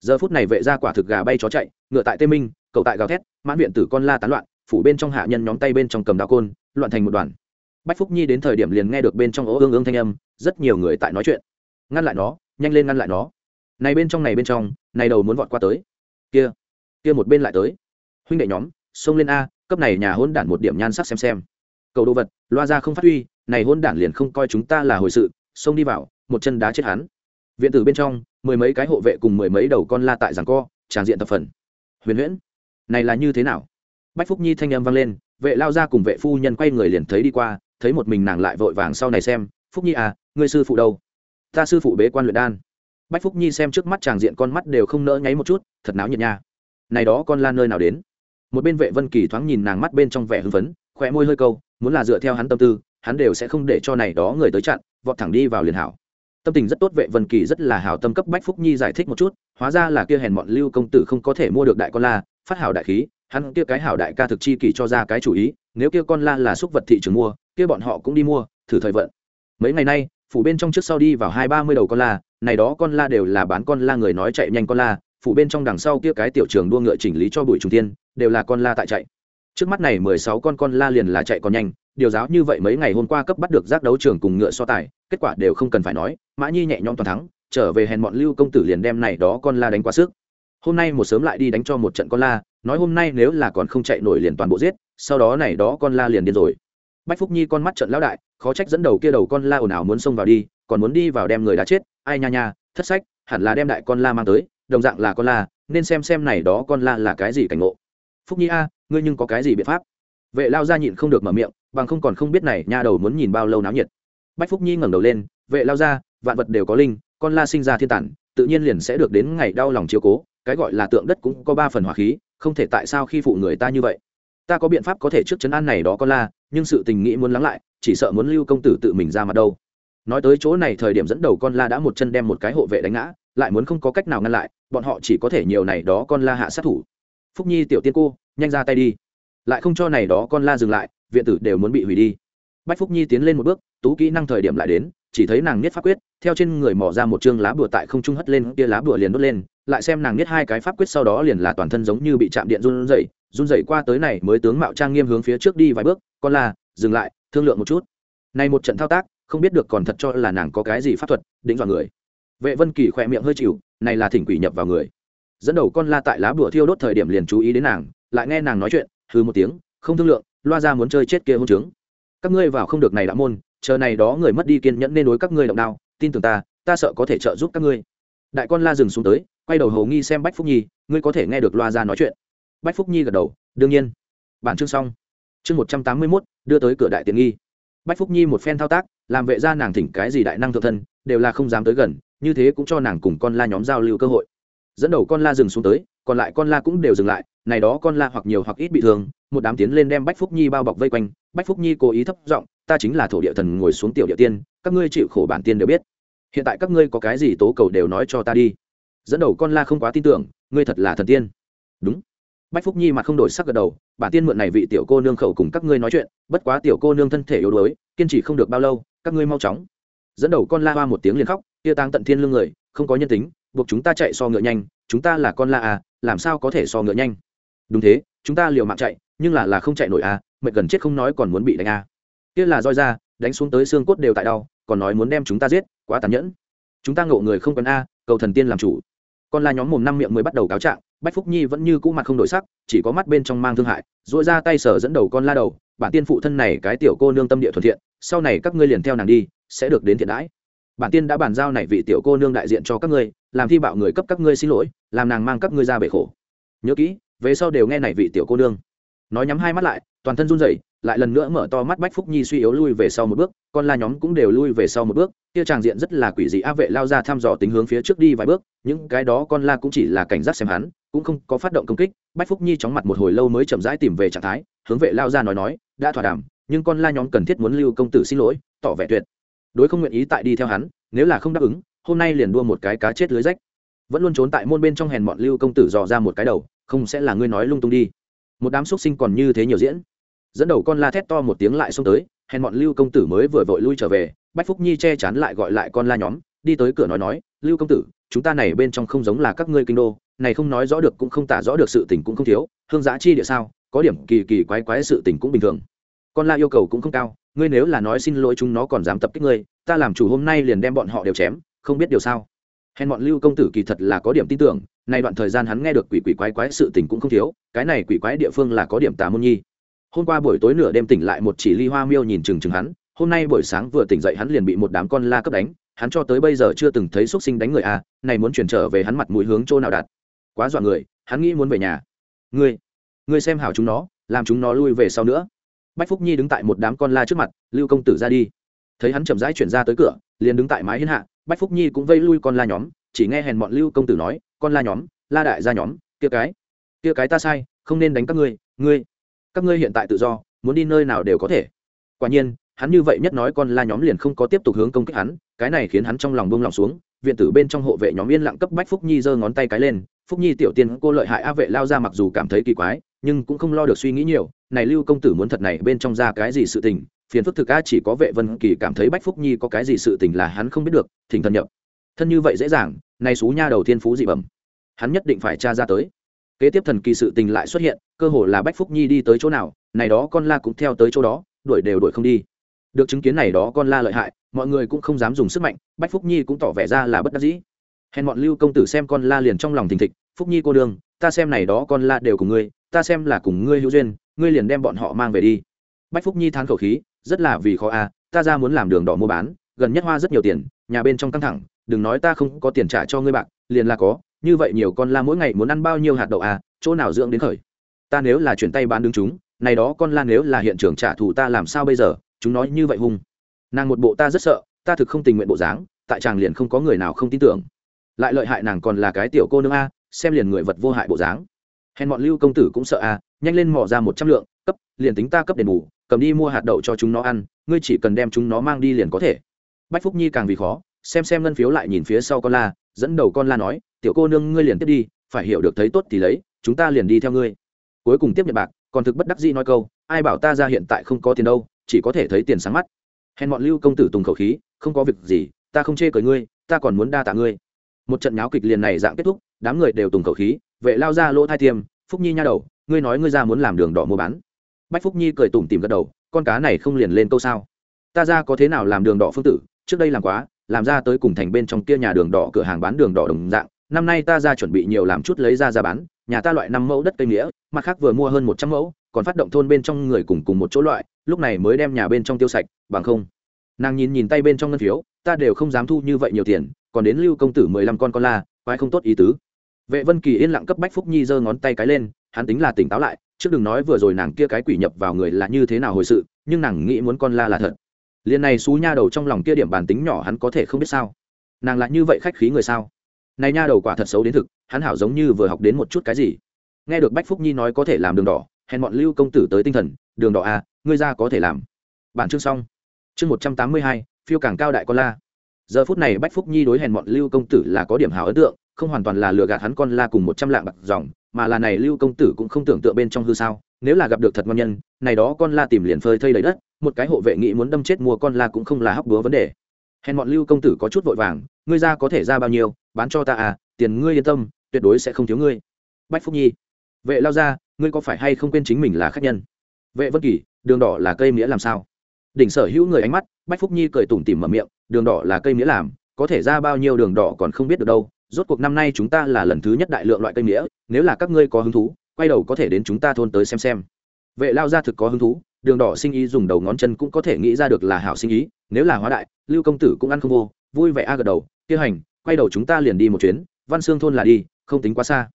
Giờ phút này vệ ra quả thực gà bay chó chạy, ngựa tại tê minh, cậu tại gào thét, mãn viện tử con la tán loạn, phủ bên trong hạ nhân nhóm tay bên trong cầm đạo côn, loạn thành một đoàn. Bách phúc nhi đến thời điểm liền nghe được bên trong ố ương ương thanh âm, rất nhiều người tại nói chuyện. Ngăn lại nó nhanh lên ngăn lại nó. Này bên trong này bên trong, này đầu muốn vọt qua tới. Kia kia một bên lại tới. Huynh đệ nhóm, xông lên a, cấp này nhà hôn đản một điểm nhan sắc xem xem. Cầu đồ vật, loa ra không phát huy, này hôn đản liền không coi chúng ta là hồi sự, xông đi vào, một chân đá chết hắn. Viện tử bên trong, mười mấy cái hộ vệ cùng mười mấy đầu con la tại giảng co, tràng diện tập phần. Huyền huyễn, này là như thế nào? Bách phúc nhi thanh âm vang lên, vệ lao ra cùng vệ phu nhân quay người liền thấy đi qua, thấy một mình nàng lại vội vàng sau này xem, phúc nhi à ngươi sư phụ đâu? Ta sư phụ bế quan luyện đan. Bách phúc nhi xem trước mắt chàng diện con mắt đều không nỡ nháy một chút, thật náo nhiệt nha. Này đó con lan nơi nào đến? Một bên vệ vân kỳ thoáng nhìn nàng mắt bên trong vẻ hưng phấn khỏe môi hơi câu, muốn là dựa theo hắn tâm tư, hắn đều sẽ không để cho này đó người tới chặn, vọt thẳng đi vào liền hảo. Tâm tình rất tốt, vệ vân kỳ rất là hảo tâm cấp bách phúc nhi giải thích một chút, hóa ra là kia hèn bọn lưu công tử không có thể mua được đại con la, phát hảo đại khí, hắn kia cái hảo đại ca thực chi kỳ cho ra cái chủ ý, nếu kia con la là xúc vật thị trường mua, kia bọn họ cũng đi mua, thử thời vận. Mấy ngày nay phủ bên trong trước sau đi vào hai ba mươi đầu con la, này đó con la đều là bán con la người nói chạy nhanh con la, phủ bên trong đằng sau kia cái tiểu trường đua ngựa chỉnh lý cho bụi trung tiên đều là con la tại chạy. Trước mắt này mười sáu con con la liền là chạy còn nhanh, điều giáo như vậy mấy ngày hôm qua cấp bắt được giác đấu trường cùng ngựa so tài, kết quả đều không cần phải nói, mã nhi nhẹ nhõm toàn thắng, trở về hèn bọn lưu công tử liền đem này đó con la đánh quá sức. Hôm nay một sớm lại đi đánh cho một trận con la, nói hôm nay nếu là còn không chạy nổi liền toàn bộ giết, sau đó này đó con la liền điên rồi bách phúc nhi con mắt trận lão đại, khó trách dẫn đầu kia đầu con la ồn ào muốn xông vào đi, còn muốn đi vào đem người đã chết. Ai nha nha, thất sách, hẳn là đem đại con la mang tới, đồng dạng là con la, nên xem xem này đó con la là cái gì cảnh ngộ. Phúc nhi a, ngươi nhưng có cái gì biện pháp? Vệ lao ra nhịn không được mở miệng, bằng không còn không biết này nha đầu muốn nhìn bao lâu náo nhiệt. Bách phúc nhi ngẩng đầu lên, vệ lao ra vạn vật đều có linh, con la sinh ra thiên tản, tự nhiên liền sẽ được đến ngày đau lòng chiếu cố, cái gọi là tượng đất cũng có ba phần hỏa khí, không thể tại sao khi phụ người ta như vậy. Ta có biện pháp có thể trước chấn an này đó con la nhưng sự tình nghĩ muốn lắng lại, chỉ sợ muốn lưu công tử tự mình ra mặt đâu. Nói tới chỗ này thời điểm dẫn đầu con la đã một chân đem một cái hộ vệ đánh ngã, lại muốn không có cách nào ngăn lại, bọn họ chỉ có thể nhiều này đó con la hạ sát thủ. Phúc nhi tiểu tiên cô, nhanh ra tay đi. Lại không cho này đó con la dừng lại, viện tử đều muốn bị hủy đi. Bách phúc nhi tiến lên một bước, tú kỹ năng thời điểm lại đến, chỉ thấy nàng niết pháp quyết, theo trên người mỏ ra một chương lá bùa tại không trung hất lên, kia lá bùa liền đốt lên, lại xem nàng niết hai cái pháp quyết sau đó liền là toàn thân giống như bị chạm điện run rẩy run rẩy qua tới này mới tướng mạo trang nghiêm hướng phía trước đi vài bước, con la dừng lại, thương lượng một chút. Này một trận thao tác, không biết được còn thật cho là nàng có cái gì pháp thuật định dọa người. Vệ vân kỳ khỏe miệng hơi chịu, này là thỉnh quỷ nhập vào người. Dẫn đầu con la tại lá bùa thiêu đốt thời điểm liền chú ý đến nàng, lại nghe nàng nói chuyện, hừ một tiếng, không thương lượng, loa ra muốn chơi chết kia hôn trướng. Các ngươi vào không được này đã môn, chờ này đó người mất đi kiên nhẫn nên đối các ngươi động đao, tin tưởng ta ta sợ có thể trợ giúp các ngươi. Đại con la dừng xuống tới, quay đầu hầu nghi xem bách phúc nhi, ngươi có thể nghe được loa ra nói chuyện bách phúc nhi gật đầu, đương nhiên. Bản chương xong. Chương một trăm tám mươi mốt, đưa tới cửa đại tiện nghi. Bách phúc nhi một phen thao tác, làm vệ ra nàng thỉnh cái gì đại năng thượng thân, đều là không dám tới gần, như thế cũng cho nàng cùng con la nhóm giao lưu cơ hội. Dẫn đầu con la dừng xuống tới, còn lại con la cũng đều dừng lại, này đó con la hoặc nhiều hoặc ít bị thương, một đám tiến lên đem bách phúc nhi bao bọc vây quanh. Bách phúc nhi cố ý thấp giọng, ta chính là thổ địa thần ngồi xuống tiểu địa tiên, các ngươi chịu khổ bản tiên đều biết. Hiện tại các ngươi có cái gì tố cầu đều nói cho ta đi. Dẫn đầu con la không quá tin tưởng, ngươi thật là thần tiên. Đúng bách phúc nhi mặt không đổi sắc gật đầu bản tiên mượn này vị tiểu cô nương khẩu cùng các ngươi nói chuyện, bất quá tiểu cô nương thân thể yếu đuối, kiên trì không được bao lâu, các ngươi mau chóng. Dẫn đầu con la hoa một tiếng liền khóc, tia tăng tận thiên lương người, không có nhân tính, buộc chúng ta chạy so ngựa nhanh, chúng ta là con la à làm sao có thể so ngựa nhanh? Đúng thế, chúng ta liều mạng chạy, nhưng là là không chạy nổi à mệt gần chết không nói còn muốn bị đánh à. Kia là roi ra, đánh xuống tới xương cốt đều tại đau, còn nói muốn đem chúng ta giết, quá tàn nhẫn. Chúng ta ngộ người không cần a, cầu thần tiên làm chủ. Con la nhóm mồm năm miệng mới bắt đầu cáo trạng bách phúc nhi vẫn như cũ mặt không đổi sắc, chỉ có mắt bên trong mang thương hại dội ra tay sở dẫn đầu con la đầu, bản tiên phụ thân này cái tiểu cô nương tâm địa thuận thiện, sau này các ngươi liền theo nàng đi, sẽ được đến thiện đãi. Bản tiên đã bàn giao này vị tiểu cô nương đại diện cho các ngươi, làm thi bạo người cấp các ngươi xin lỗi, làm nàng mang các ngươi ra bể khổ. Nhớ kỹ, về sau đều nghe này vị tiểu cô nương. Nói nhắm hai mắt lại, toàn thân run rẩy lại lần nữa mở to mắt bách phúc nhi suy yếu lui về sau một bước, con la nhóm cũng đều lui về sau một bước, kia tràng diện rất là quỷ dị á vệ lao ra thăm dò tính hướng phía trước đi vài bước, những cái đó con la cũng chỉ là cảnh giác xem hắn, cũng không có phát động công kích, bách phúc nhi chóng mặt một hồi lâu mới chậm rãi tìm về trạng thái, hướng vệ lao ra nói nói, đã thỏa đàm, nhưng con la nhóm cần thiết muốn lưu công tử xin lỗi, tỏ vẻ tuyệt. Đối không nguyện ý tại đi theo hắn, nếu là không đáp ứng, hôm nay liền đua một cái cá chết lưới rách. Vẫn luôn trốn tại môn bên trong hèn bọn lưu công tử dò ra một cái đầu, không sẽ là ngươi nói lung tung đi. Một đám xúc sinh còn như thế nhiều diễn dẫn đầu con la thét to một tiếng lại xông tới, hèn bọn lưu công tử mới vừa vội lui trở về, bách phúc nhi che chắn lại gọi lại con la nhóm, đi tới cửa nói nói, lưu công tử, chúng ta này bên trong không giống là các ngươi kinh đô, này không nói rõ được cũng không tả rõ được sự tình cũng không thiếu, hương giá chi địa sao, có điểm kỳ kỳ quái quái sự tình cũng bình thường. Con la yêu cầu cũng không cao, ngươi nếu là nói xin lỗi chúng nó còn dám tập kích ngươi, ta làm chủ hôm nay liền đem bọn họ đều chém, không biết điều sao. Hèn bọn lưu công tử kỳ thật là có điểm tin tưởng, nay đoạn thời gian hắn nghe được quỷ quỷ quái quái sự tình cũng không thiếu, cái này quỷ quái địa phương là có điểm tà môn nhi hôm qua buổi tối nửa đêm tỉnh lại một chỉ ly hoa miêu nhìn chừng chừng hắn, hôm nay buổi sáng vừa tỉnh dậy hắn liền bị một đám con la cấp đánh, hắn cho tới bây giờ chưa từng thấy x sinh đánh người à này muốn chuyển trở về hắn mặt mũi hướng chỗ nào đạt. Quá dọa người, hắn nghĩ muốn về nhà. Ngươi ngươi xem hảo chúng nó, làm chúng nó lui về sau nữa. Bách phúc nhi đứng tại một đám con la trước mặt, lưu công tử ra đi. Thấy hắn chậm rãi chuyển ra tới cửa, liền đứng tại mái hiên hạ, bách phúc nhi cũng vây lui con la nhóm, chỉ nghe hèn bọn lưu công tử nói, con la nhóm, la đại gia nhóm, kia cái kia cái ta sai, không nên đánh các ngươi ngươi các ngươi hiện tại tự do, muốn đi nơi nào đều có thể. Quả nhiên, hắn như vậy nhất nói con la nhóm liền không có tiếp tục hướng công kích hắn, cái này khiến hắn trong lòng bông lòng xuống, viện tử bên trong hộ vệ nhóm yên lặng cấp bách phúc nhi giơ ngón tay cái lên, phúc nhi tiểu tiên, cô lợi hại a vệ lao ra mặc dù cảm thấy kỳ quái, nhưng cũng không lo được suy nghĩ nhiều, này lưu công tử muốn thật này bên trong ra cái gì sự tình, phiền phức thực a chỉ có vệ vân kỳ cảm thấy bách phúc nhi có cái gì sự tình là hắn không biết được, thỉnh thần nhập. Thân như vậy dễ dàng, nay xú nha đầu thiên phú dị bẩm, hắn nhất định phải tra ra tới kế tiếp thần kỳ sự tình lại xuất hiện, cơ hồ là bách phúc nhi đi tới chỗ nào, này đó con la cũng theo tới chỗ đó, đuổi đều đuổi không đi. Được chứng kiến này đó con la lợi hại, mọi người cũng không dám dùng sức mạnh, bách phúc nhi cũng tỏ vẻ ra là bất đắc dĩ. Hèn bọn lưu công tử xem con la liền trong lòng thình thịch, phúc nhi cô đường ta xem này đó con la đều cùng ngươi, ta xem là cùng ngươi hữu duyên, ngươi liền đem bọn họ mang về đi. Bách phúc nhi thán khẩu khí, rất là vì khó a, ta ra muốn làm đường đỏ mua bán, gần nhất hoa rất nhiều tiền, nhà bên trong căng thẳng, đừng nói ta không có tiền trả cho ngươi bạc, liền là có như vậy nhiều con la mỗi ngày muốn ăn bao nhiêu hạt đậu à chỗ nào dưỡng đến khởi? Ta nếu là chuyển tay bán đứng chúng, này đó con la nếu là hiện trường trả thù ta làm sao bây giờ? Chúng nói như vậy hung. Nàng một bộ ta rất sợ, ta thực không tình nguyện bộ dáng, tại chàng liền không có người nào không tin tưởng. Lại lợi hại nàng còn là cái tiểu cô nương a, xem liền người vật vô hại bộ dáng. Hèn bọn lưu công tử cũng sợ a, nhanh lên mò ra một trăm lượng, cấp, liền tính ta cấp đền bù, cầm đi mua hạt đậu cho chúng nó ăn, ngươi chỉ cần đem chúng nó mang đi liền có thể. Bách phúc nhi càng vì khó, xem xem ngân phiếu lại nhìn phía sau con la dẫn đầu con la nói, tiểu cô nương, ngươi liền tiếp đi, phải hiểu được thấy tốt thì lấy, chúng ta liền đi theo ngươi. Cuối cùng tiếp nhận bạc, còn thực bất đắc dĩ nói câu, ai bảo ta ra hiện tại không có tiền đâu, chỉ có thể thấy tiền sáng mắt. Hèn bọn lưu công tử tùng khẩu khí, không có việc gì, ta không chê cởi ngươi, ta còn muốn đa tạ ngươi. Một trận nháo kịch liền này dạng kết thúc, đám người đều tùng khẩu khí, vệ lao ra lỗ thai tiêm, phúc nhi nha đầu, ngươi nói ngươi ra muốn làm đường đỏ mua bán. Bách phúc nhi cười tủm tìm gật đầu, con cá này không liền lên câu sao? Ta ra có thế nào làm đường đỏ phương tử, trước đây làm quá làm ra tới cùng thành bên trong kia nhà đường đỏ cửa hàng bán đường đỏ đồng dạng, năm nay ta ra chuẩn bị nhiều làm chút lấy ra ra bán, nhà ta loại năm mẫu đất cây nghĩa, mặt khác vừa mua hơn một trăm mẫu, còn phát động thôn bên trong người cùng cùng một chỗ loại, lúc này mới đem nhà bên trong tiêu sạch, bằng không. Nàng nhìn nhìn tay bên trong ngân phiếu, ta đều không dám thu như vậy nhiều tiền, còn đến lưu công tử mười lăm con con la, quái không tốt ý tứ. Vệ vân kỳ yên lặng cấp bách phúc nhi giơ ngón tay cái lên, hắn tính là tỉnh táo lại, trước đừng nói vừa rồi nàng kia cái quỷ nhập vào người là như thế nào hồi sự, nhưng nàng nghĩ muốn con la là thật liền này xú nha đầu trong lòng kia điểm bản tính nhỏ hắn có thể không biết sao. Nàng lại như vậy khách khí người sao? Này nha đầu quả thật xấu đến thực, hắn hảo giống như vừa học đến một chút cái gì. Nghe được bách phúc nhi nói có thể làm đường đỏ, hèn bọn lưu công tử tới tinh thần, đường đỏ à ngươi ra có thể làm. Bản chương xong. Chương một trăm tám mươi hai, phiêu càng cao đại con la. Giờ phút này bách phúc nhi đối hèn bọn lưu công tử là có điểm hảo ấn tượng, không hoàn toàn là lừa gạt hắn con la cùng một trăm lạng bạc dòng, mà là này lưu công tử cũng không tưởng tượng bên trong hư sao nếu là gặp được thật ngon nhân, này đó con la tìm liền phơi thây đầy đất, một cái hộ vệ nghĩ muốn đâm chết mua con la cũng không là hóc búa vấn đề. Hèn bọn lưu công tử có chút vội vàng, ngươi ra có thể ra bao nhiêu, bán cho ta à tiền ngươi yên tâm, tuyệt đối sẽ không thiếu ngươi. Bách phúc nhi, vệ lao ra, ngươi có phải hay không quên chính mình là khách nhân? Vệ vân kỳ, đường đỏ là cây nghĩa làm sao? Đỉnh sở hữu người ánh mắt, bách phúc nhi cười tủm tỉm mở miệng, đường đỏ là cây nghĩa làm, có thể ra bao nhiêu đường đỏ còn không biết được đâu, rốt cuộc năm nay chúng ta là lần thứ nhất đại lượng loại cây nghĩa nếu là các ngươi có hứng thú quay đầu có thể đến chúng ta thôn tới xem xem. Vệ lao gia thực có hứng thú, đường đỏ sinh ý dùng đầu ngón chân cũng có thể nghĩ ra được là hảo sinh ý, nếu là hóa đại, lưu công tử cũng ăn không vô, vui vẻ a gật đầu, Kia hành, quay đầu chúng ta liền đi một chuyến, văn xương thôn là đi, không tính quá xa.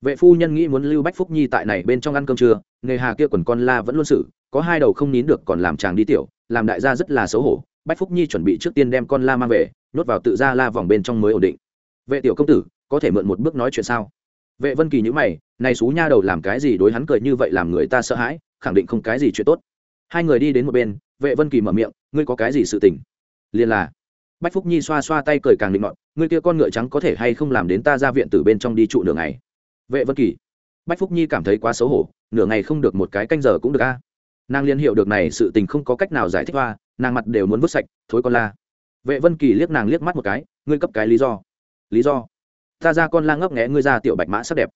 Vệ phu nhân nghĩ muốn lưu bách phúc nhi tại này bên trong ăn cơm trưa, nghề hà kia quần con la vẫn luôn xử, có hai đầu không nín được còn làm chàng đi tiểu, làm đại gia rất là xấu hổ, bách phúc nhi chuẩn bị trước tiên đem con la mang về, nhốt vào tự ra la vòng bên trong mới ổn định. Vệ tiểu công tử, có thể mượn một bước nói chuyện sao? Vệ vân kỳ nhữ mày, này xú nha đầu làm cái gì đối hắn cười như vậy làm người ta sợ hãi, khẳng định không cái gì chuyện tốt. Hai người đi đến một bên, vệ vân kỳ mở miệng, ngươi có cái gì sự tình? Liền là, bách phúc nhi xoa xoa tay cười càng định ngọn ngươi kia con ngựa trắng có thể hay không làm đến ta ra viện từ bên trong đi trụ nửa ngày? Vệ vân kỳ, bách phúc nhi cảm thấy quá xấu hổ, nửa ngày không được một cái canh giờ cũng được a. Nàng liên hiệu được này sự tình không có cách nào giải thích hoa, nàng mặt đều muốn vứt sạch, thối con la. Vệ vân kỳ liếc nàng liếc mắt một cái, ngươi cấp cái lý do. Lý do? Ta ra con la ngấp nghẽ ngươi ra tiểu bạch mã sắc đẹp.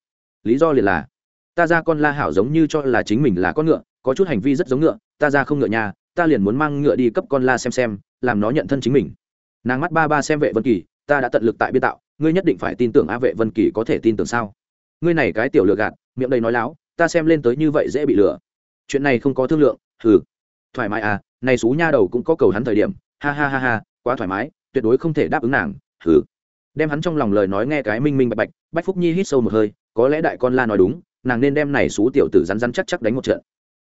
Lý do liền là, ta ra con la hảo giống như cho là chính mình là con ngựa, có chút hành vi rất giống ngựa, ta ra không ngựa nhà, ta liền muốn mang ngựa đi cấp con la xem xem, làm nó nhận thân chính mình. Nàng mắt ba ba xem vệ vân kỳ, ta đã tận lực tại biên tạo, ngươi nhất định phải tin tưởng a vệ vân kỳ có thể tin tưởng sao? Ngươi này cái tiểu lừa gạt, miệng đầy nói láo, ta xem lên tới như vậy dễ bị lừa. Chuyện này không có thương lượng, hừ. Thoải mái à này xú nha đầu cũng có cầu hắn thời điểm, ha ha ha ha, quá thoải mái, tuyệt đối không thể đáp ứng nàng, hừ đem hắn trong lòng lời nói nghe cái minh minh bạch bạch, bách phúc nhi hít sâu một hơi, có lẽ đại con la nói đúng, nàng nên đem này xú tiểu tử rắn rắn chắc chắc đánh một trận.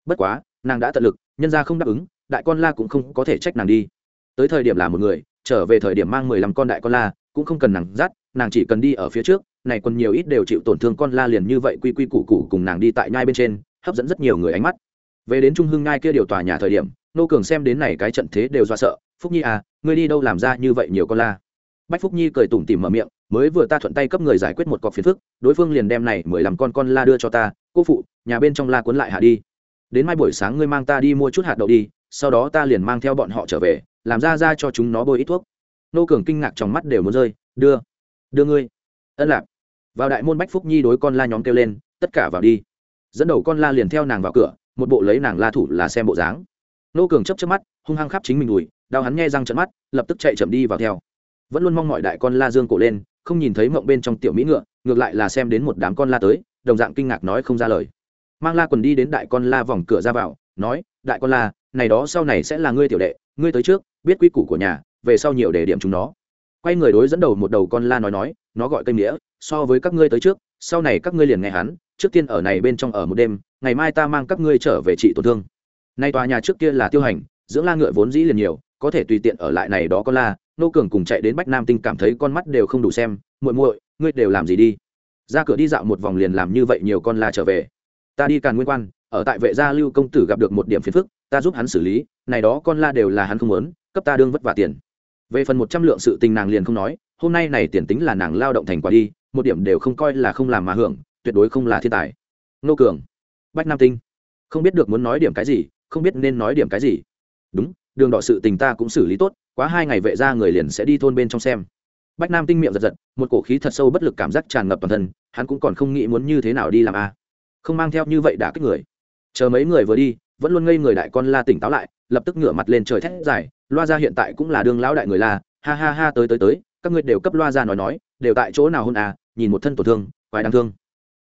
Bất quá, nàng đã tận lực, nhân ra không đáp ứng, đại con la cũng không có thể trách nàng đi. Tới thời điểm là một người, trở về thời điểm mang mười lăm con đại con la, cũng không cần nàng dắt, nàng chỉ cần đi ở phía trước, này còn nhiều ít đều chịu tổn thương con la liền như vậy quy quy củ củ cùng nàng đi tại nhai bên trên, hấp dẫn rất nhiều người ánh mắt. Về đến trung hưng ngai kia điều tòa nhà thời điểm, nô cường xem đến này cái trận thế đều do sợ, phúc nhi à ngươi đi đâu làm ra như vậy nhiều con la? Bách phúc nhi cười tủm tỉm mở miệng, mới vừa ta thuận tay cấp người giải quyết một cọc phiền phức, đối phương liền đem này mười lăm con con la đưa cho ta, cô phụ, nhà bên trong la cuốn lại hạ đi. Đến mai buổi sáng ngươi mang ta đi mua chút hạt đậu đi, sau đó ta liền mang theo bọn họ trở về, làm ra ra cho chúng nó bôi ít thuốc. Nô cường kinh ngạc trong mắt đều muốn rơi, đưa đưa ngươi. Ân lạc. Vào đại môn bách phúc nhi đối con la nhóm kêu lên, tất cả vào đi. Dẫn đầu con la liền theo nàng vào cửa, một bộ lấy nàng la thủ là xem bộ dáng. Nô cường chấp chấp mắt, hung hăng khắp chính mình đùi, đau hắn nghe răng trận mắt, lập tức chạy chậm đi vào theo vẫn luôn mong mọi đại con la dương cổ lên, không nhìn thấy mộng bên trong tiểu mỹ ngựa, ngược lại là xem đến một đám con la tới, đồng dạng kinh ngạc nói không ra lời. Mang la quần đi đến đại con la vòng cửa ra vào, nói, đại con la, này đó sau này sẽ là ngươi tiểu đệ, ngươi tới trước, biết quy củ của nhà, về sau nhiều để điểm chúng nó. Quay người đối dẫn đầu một đầu con la nói nói, nó gọi cây nghĩa so với các ngươi tới trước, sau này các ngươi liền nghe hắn, trước tiên ở này bên trong ở một đêm, ngày mai ta mang các ngươi trở về trị tổn thương. Nay tòa nhà trước kia là tiêu hành, dưỡng la ngựa vốn dĩ liền nhiều, có thể tùy tiện ở lại này đó con la nô cường cùng chạy đến bách nam tinh cảm thấy con mắt đều không đủ xem, muội muội, ngươi đều làm gì đi? Ra cửa đi dạo một vòng liền làm như vậy nhiều con la trở về. Ta đi càn nguyên quan, ở tại vệ gia lưu công tử gặp được một điểm phiền phức, ta giúp hắn xử lý, này đó con la đều là hắn không muốn, cấp ta đương vất vả tiền. Về phần một trăm lượng sự tình nàng liền không nói, hôm nay này tiền tính là nàng lao động thành quả đi, một điểm đều không coi là không làm mà hưởng, tuyệt đối không là thiên tài. Nô cường, bách nam tinh, không biết được muốn nói điểm cái gì, không biết nên nói điểm cái gì. Đúng đường đỏ sự tình ta cũng xử lý tốt, quá hai ngày vệ ra người liền sẽ đi thôn bên trong xem. Bách nam tinh miệng giật giật, một cổ khí thật sâu bất lực cảm giác tràn ngập toàn thân, hắn cũng còn không nghĩ muốn như thế nào đi làm a. Không mang theo như vậy đã kích người. Chờ mấy người vừa đi, vẫn luôn ngây người đại con la tỉnh táo lại, lập tức ngửa mặt lên trời thét dài, loa ra hiện tại cũng là đương lão đại người la, ha ha ha tới tới tới, các ngươi đều cấp loa ra nói nói, đều tại chỗ nào hôn à nhìn một thân tổn thương, quái đáng thương.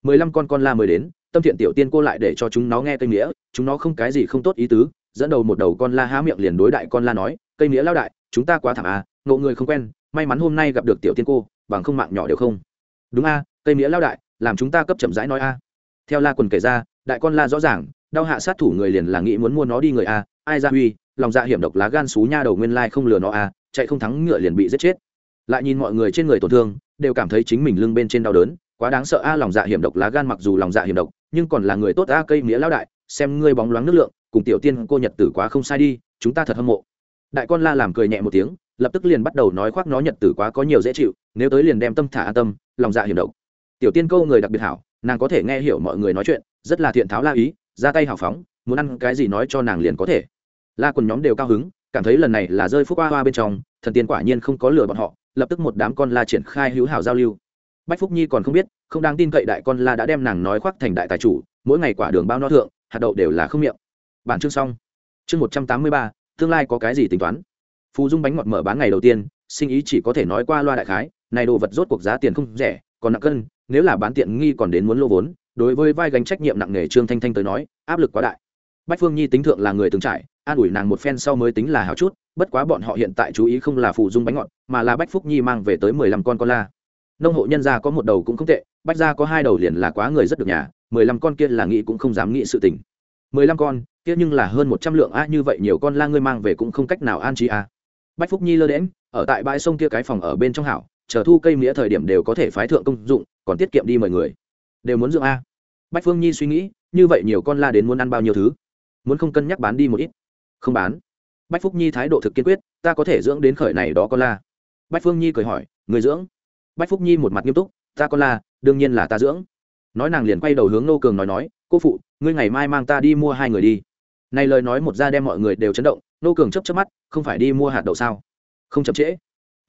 Mười lăm con con la mới đến, tâm thiện tiểu tiên cô lại để cho chúng nó nghe cây nghĩa, chúng nó không cái gì không tốt ý tứ dẫn đầu một đầu con la há miệng liền đối đại con la nói, cây nghĩa lao đại, chúng ta quá thảm à ngộ người không quen, may mắn hôm nay gặp được tiểu tiên cô, bằng không mạng nhỏ đều không. Đúng a, cây nghĩa lao đại, làm chúng ta cấp chậm rãi nói a. Theo la quần kể ra, đại con la rõ ràng, đau hạ sát thủ người liền là nghĩ muốn mua nó đi người a, ai ra huy, lòng dạ hiểm độc lá gan xú nha đầu nguyên lai không lừa nó a, chạy không thắng ngựa liền bị giết chết. Lại nhìn mọi người trên người tổn thương, đều cảm thấy chính mình lưng bên trên đau đớn, quá đáng sợ a, lòng dạ hiểm độc lá gan mặc dù lòng dạ hiểm độc, nhưng còn là người tốt a, cây nghĩa lao đại, xem ngươi bóng loáng nước lượng cùng tiểu tiên cô nhật tử quá không sai đi, chúng ta thật hâm mộ. Đại con la làm cười nhẹ một tiếng, lập tức liền bắt đầu nói khoác nó nhật tử quá có nhiều dễ chịu, nếu tới liền đem tâm thả an tâm, lòng dạ hiểm độc. Tiểu tiên câu người đặc biệt hảo, nàng có thể nghe hiểu mọi người nói chuyện, rất là thiện tháo la ý, ra tay hào phóng, muốn ăn cái gì nói cho nàng liền có thể. La quần nhóm đều cao hứng, cảm thấy lần này là rơi phúc hoa hoa bên trong, thần tiên quả nhiên không có lừa bọn họ, lập tức một đám con la triển khai hữu hảo giao lưu. Bách phúc nhi còn không biết, không đáng tin cậy đại con la đã đem nàng nói khoác thành đại tài chủ, mỗi ngày quả đường bao no thượng, hạt đậu đều là không miệng bản chương xong. Chương một trăm tám mươi ba, tương lai có cái gì tính toán? Phù dung bánh ngọt mở bán ngày đầu tiên, sinh ý chỉ có thể nói qua loa đại khái, này đồ vật rốt cuộc giá tiền không rẻ, còn nặng cân, nếu là bán tiện nghi còn đến muốn lô vốn, đối với vai gánh trách nhiệm nặng nề trương thanh thanh tới nói, áp lực quá đại. Bách phương nhi tính thượng là người từng trải, an ủi nàng một phen sau mới tính là hào chút, bất quá bọn họ hiện tại chú ý không là phù dung bánh ngọt, mà là bách phúc nhi mang về tới mười lăm con con la. Nông hộ nhân gia có một đầu cũng không tệ, bách gia có hai đầu liền là quá người rất được nhà, mười lăm con kia là nghĩ cũng không dám nghĩ sự tình mười lăm con, kia nhưng là hơn một trăm lượng a, như vậy nhiều con la ngươi mang về cũng không cách nào an trí a. Bách phúc nhi lơ đễm ở tại bãi sông kia cái phòng ở bên trong hảo, chờ thu cây mía thời điểm đều có thể phái thượng công dụng, còn tiết kiệm đi mời người. Đều muốn dưỡng a. Bách phương nhi suy nghĩ, như vậy nhiều con la đến muốn ăn bao nhiêu thứ? Muốn không cân nhắc bán đi một ít. Không bán. Bách phúc nhi thái độ thực kiên quyết, ta có thể dưỡng đến khởi này đó con la. Bách phương nhi cười hỏi, người dưỡng? Bách phúc nhi một mặt nghiêm túc, ta con la, đương nhiên là ta dưỡng. Nói nàng liền quay đầu hướng nô cường nói nói cô phụ, ngươi ngày mai mang ta đi mua hai người đi. Này lời nói một ra đem mọi người đều chấn động, nô cường chấp chấp mắt, không phải đi mua hạt đậu sao? Không chậm trễ.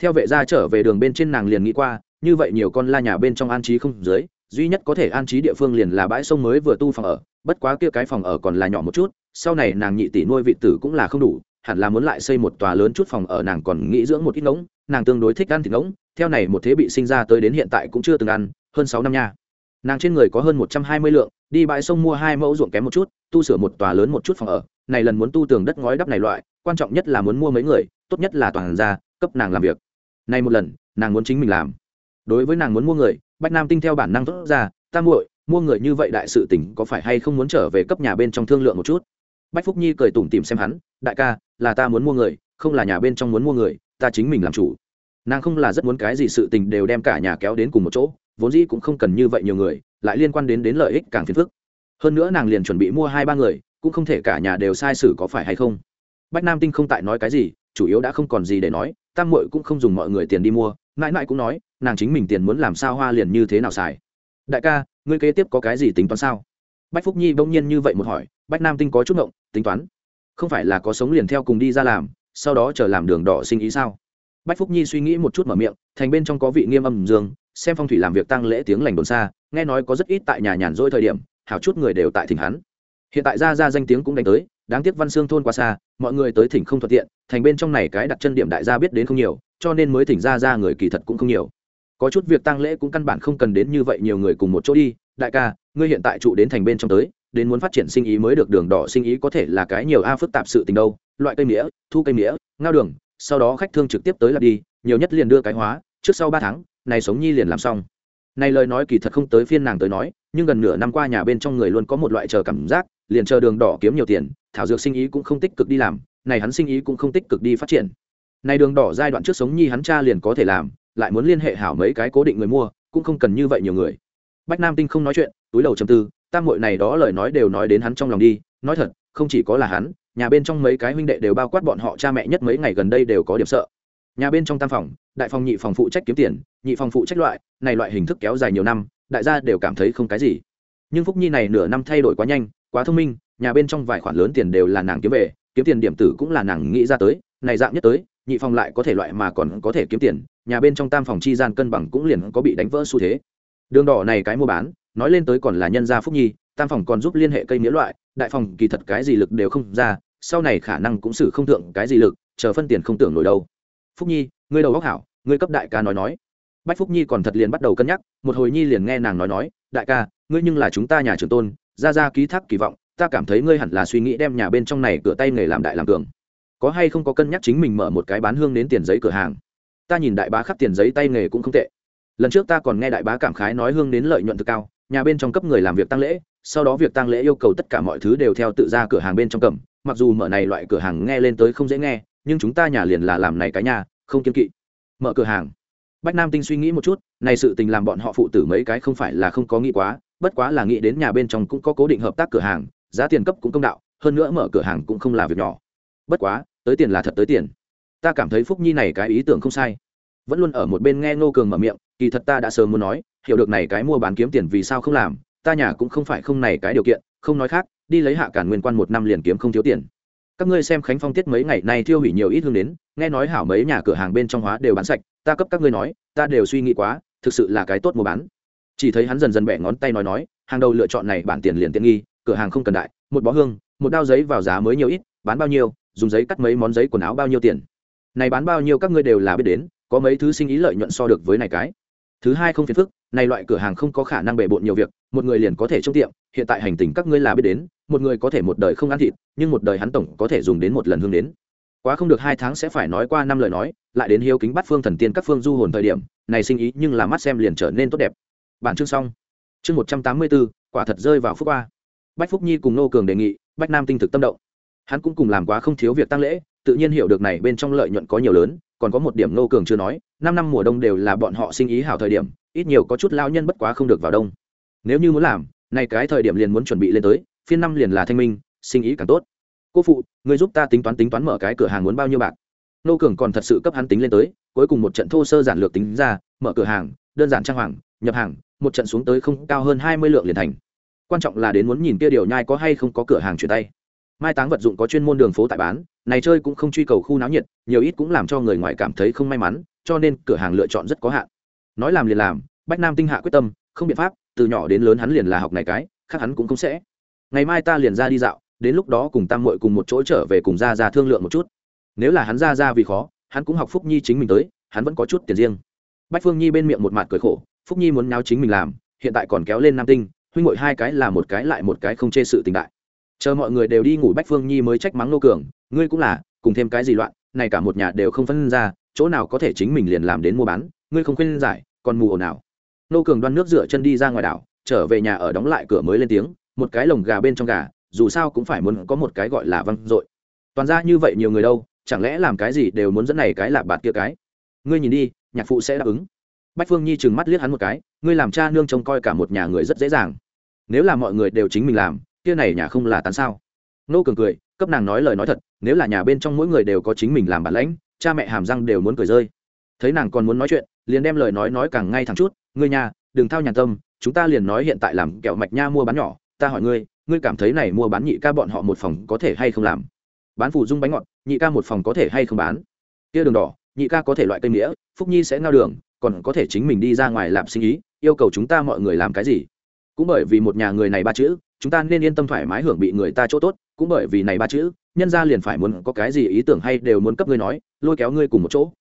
Theo vệ gia trở về đường bên trên nàng liền nghĩ qua, như vậy nhiều con la nhà bên trong an trí không dưới, duy nhất có thể an trí địa phương liền là bãi sông mới vừa tu phòng ở, bất quá kia cái phòng ở còn là nhỏ một chút, sau này nàng nhị tỷ nuôi vị tử cũng là không đủ, hẳn là muốn lại xây một tòa lớn chút phòng ở nàng còn nghĩ dưỡng một ít ngỗng, nàng tương đối thích ăn thịt ngỗng, theo này một thế bị sinh ra tới đến hiện tại cũng chưa từng ăn, hơn sáu năm nha. Nàng trên người có hơn một trăm hai mươi lượng đi bãi sông mua hai mẫu ruộng kém một chút, tu sửa một tòa lớn một chút phòng ở. Này lần muốn tu tường đất ngói đắp này loại, quan trọng nhất là muốn mua mấy người, tốt nhất là toàn gia cấp nàng làm việc. Này một lần, nàng muốn chính mình làm. Đối với nàng muốn mua người, bách nam tinh theo bản năng tốt ra, ta muội, mua người như vậy đại sự tỉnh có phải hay không muốn trở về cấp nhà bên trong thương lượng một chút? Bách phúc nhi cười tủm tìm xem hắn, đại ca, là ta muốn mua người, không là nhà bên trong muốn mua người, ta chính mình làm chủ. Nàng không là rất muốn cái gì sự tình đều đem cả nhà kéo đến cùng một chỗ vốn dĩ cũng không cần như vậy nhiều người, lại liên quan đến đến lợi ích càng phiền phức. Hơn nữa nàng liền chuẩn bị mua hai ba người, cũng không thể cả nhà đều sai sử có phải hay không. Bách nam tinh không tại nói cái gì, chủ yếu đã không còn gì để nói, tam muội cũng không dùng mọi người tiền đi mua, mãi mãi cũng nói, nàng chính mình tiền muốn làm sao hoa liền như thế nào xài. Đại ca, ngươi kế tiếp có cái gì tính toán sao? Bách phúc nhi bỗng nhiên như vậy một hỏi, bách nam tinh có chút ngộng, tính toán. Không phải là có sống liền theo cùng đi ra làm, sau đó chờ làm đường đỏ sinh ý sao? Bách phúc nhi suy nghĩ một chút mở miệng, thành bên trong có vị nghiêm âm dương xem phong thủy làm việc tăng lễ tiếng lành đồn xa, nghe nói có rất ít tại nhà nhàn rỗi thời điểm, hảo chút người đều tại thỉnh hắn. Hiện tại ra ra danh tiếng cũng đánh tới, đáng tiếc văn xương thôn quá xa, mọi người tới thỉnh không thuận tiện, thành bên trong này cái đặt chân điểm đại gia biết đến không nhiều, cho nên mới thỉnh ra ra người kỳ thật cũng không nhiều. Có chút việc tăng lễ cũng căn bản không cần đến như vậy nhiều người cùng một chỗ đi, đại ca, ngươi hiện tại trụ đến thành bên trong tới, đến muốn phát triển sinh ý mới được đường đỏ sinh ý có thể là cái nhiều a phức tạp sự tình đâu, loại cây mía, thu cây mía, ngao đường, sau đó khách thương trực tiếp tới là đi, nhiều nhất liền đưa cái hóa, trước sau ba tháng này sống nhi liền làm xong. Này lời nói kỳ thật không tới phiên nàng tới nói, nhưng gần nửa năm qua nhà bên trong người luôn có một loại chờ cảm giác, liền chờ đường đỏ kiếm nhiều tiền, thảo dược sinh ý cũng không tích cực đi làm, này hắn sinh ý cũng không tích cực đi phát triển. Này đường đỏ giai đoạn trước sống nhi hắn cha liền có thể làm, lại muốn liên hệ hảo mấy cái cố định người mua, cũng không cần như vậy nhiều người. Bách nam tinh không nói chuyện, túi đầu chầm tư, tam hội này đó lời nói đều nói đến hắn trong lòng đi, nói thật, không chỉ có là hắn, nhà bên trong mấy cái huynh đệ đều bao quát bọn họ cha mẹ nhất mấy ngày gần đây đều có điểm sợ nhà bên trong tam phòng, đại phòng nhị phòng phụ trách kiếm tiền, nhị phòng phụ trách loại, này loại hình thức kéo dài nhiều năm, đại gia đều cảm thấy không cái gì. Nhưng phúc nhi này nửa năm thay đổi quá nhanh, quá thông minh, nhà bên trong vài khoản lớn tiền đều là nàng kiếm về, kiếm tiền điểm tử cũng là nàng nghĩ ra tới, này dạng nhất tới, nhị phòng lại có thể loại mà còn có thể kiếm tiền, nhà bên trong tam phòng chi gian cân bằng cũng liền có bị đánh vỡ xu thế. Đường đỏ này cái mua bán, nói lên tới còn là nhân gia phúc nhi, tam phòng còn giúp liên hệ cây nghĩa loại, đại phòng kỳ thật cái gì lực đều không ra, sau này khả năng cũng xử không thượng cái gì lực, chờ phân tiền không tưởng nổi đâu phúc nhi, ngươi đầu góc hảo, ngươi cấp đại ca nói nói. Bách phúc nhi còn thật liền bắt đầu cân nhắc, một hồi nhi liền nghe nàng nói nói, đại ca, ngươi nhưng là chúng ta nhà trường tôn, ra ra ký thác kỳ vọng, ta cảm thấy ngươi hẳn là suy nghĩ đem nhà bên trong này cửa tay nghề làm đại làm cường. Có hay không có cân nhắc chính mình mở một cái bán hương đến tiền giấy cửa hàng? Ta nhìn đại bá khắc tiền giấy tay nghề cũng không tệ. Lần trước ta còn nghe đại bá cảm khái nói hương đến lợi nhuận thực cao, nhà bên trong cấp người làm việc tăng lễ, sau đó việc tăng lễ yêu cầu tất cả mọi thứ đều theo tự ra cửa hàng bên trong cầm, mặc dù mở này loại cửa hàng nghe lên tới không dễ nghe nhưng chúng ta nhà liền là làm này cái nhà, không kiên kỵ. Mở cửa hàng. Bách nam tinh suy nghĩ một chút, này sự tình làm bọn họ phụ tử mấy cái không phải là không có nghĩ quá, bất quá là nghĩ đến nhà bên trong cũng có cố định hợp tác cửa hàng, giá tiền cấp cũng công đạo, hơn nữa mở cửa hàng cũng không là việc nhỏ. Bất quá, tới tiền là thật tới tiền. Ta cảm thấy phúc nhi này cái ý tưởng không sai. Vẫn luôn ở một bên nghe ngô cường mở miệng, kỳ thật ta đã sớm muốn nói, hiểu được này cái mua bán kiếm tiền vì sao không làm, ta nhà cũng không phải không này cái điều kiện, không nói khác, đi lấy hạ cản nguyên quan một năm liền kiếm không thiếu tiền các ngươi xem khánh phong tiết mấy ngày nay thiêu hủy nhiều ít hương đến nghe nói hảo mấy nhà cửa hàng bên trong hóa đều bán sạch, ta cấp các ngươi nói, ta đều suy nghĩ quá, thực sự là cái tốt mua bán. Chỉ thấy hắn dần dần bẻ ngón tay nói nói, hàng đầu lựa chọn này bản tiền liền tiện nghi, cửa hàng không cần đại, một bó hương, một đao giấy vào giá mới nhiều ít, bán bao nhiêu, dùng giấy cắt mấy món giấy quần áo bao nhiêu tiền. Này bán bao nhiêu các ngươi đều là biết đến, có mấy thứ sinh ý lợi nhuận so được với này cái thứ hai không phiền phức, này loại cửa hàng không có khả năng bề bộn nhiều việc, một người liền có thể trong tiệm, hiện tại hành tình các ngươi là biết đến, một người có thể một đời không ăn thịt, nhưng một đời hắn tổng có thể dùng đến một lần hương đến. Quá không được hai tháng sẽ phải nói qua năm lời nói, lại đến hiếu kính bắt phương thần tiên các phương du hồn thời điểm, này sinh ý nhưng là mắt xem liền trở nên tốt đẹp. Bản chương xong. Chương một trăm tám mươi bốn, quả thật rơi vào phúc qua. Bách phúc nhi cùng nô cường đề nghị, bách nam tinh thực tâm động. Hắn cũng cùng làm quá không thiếu việc tăng lễ, tự nhiên hiểu được này bên trong lợi nhuận có nhiều lớn còn có một điểm nô cường chưa nói, năm năm mùa đông đều là bọn họ sinh ý hảo thời điểm, ít nhiều có chút lao nhân bất quá không được vào đông. Nếu như muốn làm này cái thời điểm liền muốn chuẩn bị lên tới, phiên năm liền là thanh minh, sinh ý càng tốt. Cô phụ, người giúp ta tính toán tính toán mở cái cửa hàng muốn bao nhiêu bạc? Nô cường còn thật sự cấp hắn tính lên tới, cuối cùng một trận thô sơ giản lược tính ra, mở cửa hàng, đơn giản trang hoàng, nhập hàng, một trận xuống tới không cao hơn hai mươi lượng liền thành. Quan trọng là đến muốn nhìn kia điều nhai có hay không có cửa hàng chuyển tay. Mai táng vật dụng có chuyên môn đường phố tại bán này chơi cũng không truy cầu khu náo nhiệt, nhiều ít cũng làm cho người ngoài cảm thấy không may mắn, cho nên cửa hàng lựa chọn rất có hạn. Nói làm liền làm, bách nam tinh hạ quyết tâm, không biện pháp, từ nhỏ đến lớn hắn liền là học này cái, khác hắn cũng không sẽ. Ngày mai ta liền ra đi dạo, đến lúc đó cùng tam mội cùng một chỗ trở về cùng ra ra thương lượng một chút. Nếu là hắn ra ra vì khó, hắn cũng học phúc nhi chính mình tới, hắn vẫn có chút tiền riêng. Bách phương nhi bên miệng một mặt cười khổ, phúc nhi muốn nháo chính mình làm, hiện tại còn kéo lên nam tinh, huynh ngội hai cái là một cái lại một cái không chê sự tình đại chờ mọi người đều đi ngủ bách phương nhi mới trách mắng nô cường, ngươi cũng là, cùng thêm cái gì loạn, này cả một nhà đều không phân ra, chỗ nào có thể chính mình liền làm đến mua bán, ngươi không khuyên giải, còn mù ồn nào nô cường đoan nước rửa chân đi ra ngoài đảo, trở về nhà ở đóng lại cửa mới lên tiếng, một cái lồng gà bên trong gà, dù sao cũng phải muốn có một cái gọi là văng dội. Toàn ra như vậy nhiều người đâu, chẳng lẽ làm cái gì đều muốn dẫn này cái là bạt kia cái? Ngươi nhìn đi, nhạc phụ sẽ đáp ứng. Bách phương nhi trừng mắt liếc hắn một cái, ngươi làm cha nương trông coi cả một nhà người rất dễ dàng. Nếu là mọi người đều chính mình làm kia này nhà không là tán sao? Nô cường cười, cấp nàng nói lời nói thật, nếu là nhà bên trong mỗi người đều có chính mình làm bản lãnh, cha mẹ hàm răng đều muốn cười rơi. Thấy nàng còn muốn nói chuyện, liền đem lời nói nói càng ngay thẳng chút, ngươi nhà, đừng thao nhàn tâm, chúng ta liền nói hiện tại làm kẹo mạch nha mua bán nhỏ, ta hỏi ngươi ngươi cảm thấy này mua bán nhị ca bọn họ một phòng có thể hay không làm? Bán phủ dung bánh ngọt, nhị ca một phòng có thể hay không bán? Kia đường đỏ, nhị ca có thể loại cây nghĩa phúc nhi sẽ ngao đường, còn có thể chính mình đi ra ngoài làm sinh ý, yêu cầu chúng ta mọi người làm cái gì? Cũng bởi vì một nhà người này ba chữ, chúng ta nên yên tâm thoải mái hưởng bị người ta chỗ tốt, cũng bởi vì này ba chữ, nhân ra liền phải muốn có cái gì ý tưởng hay đều muốn cấp ngươi nói, lôi kéo ngươi cùng một chỗ.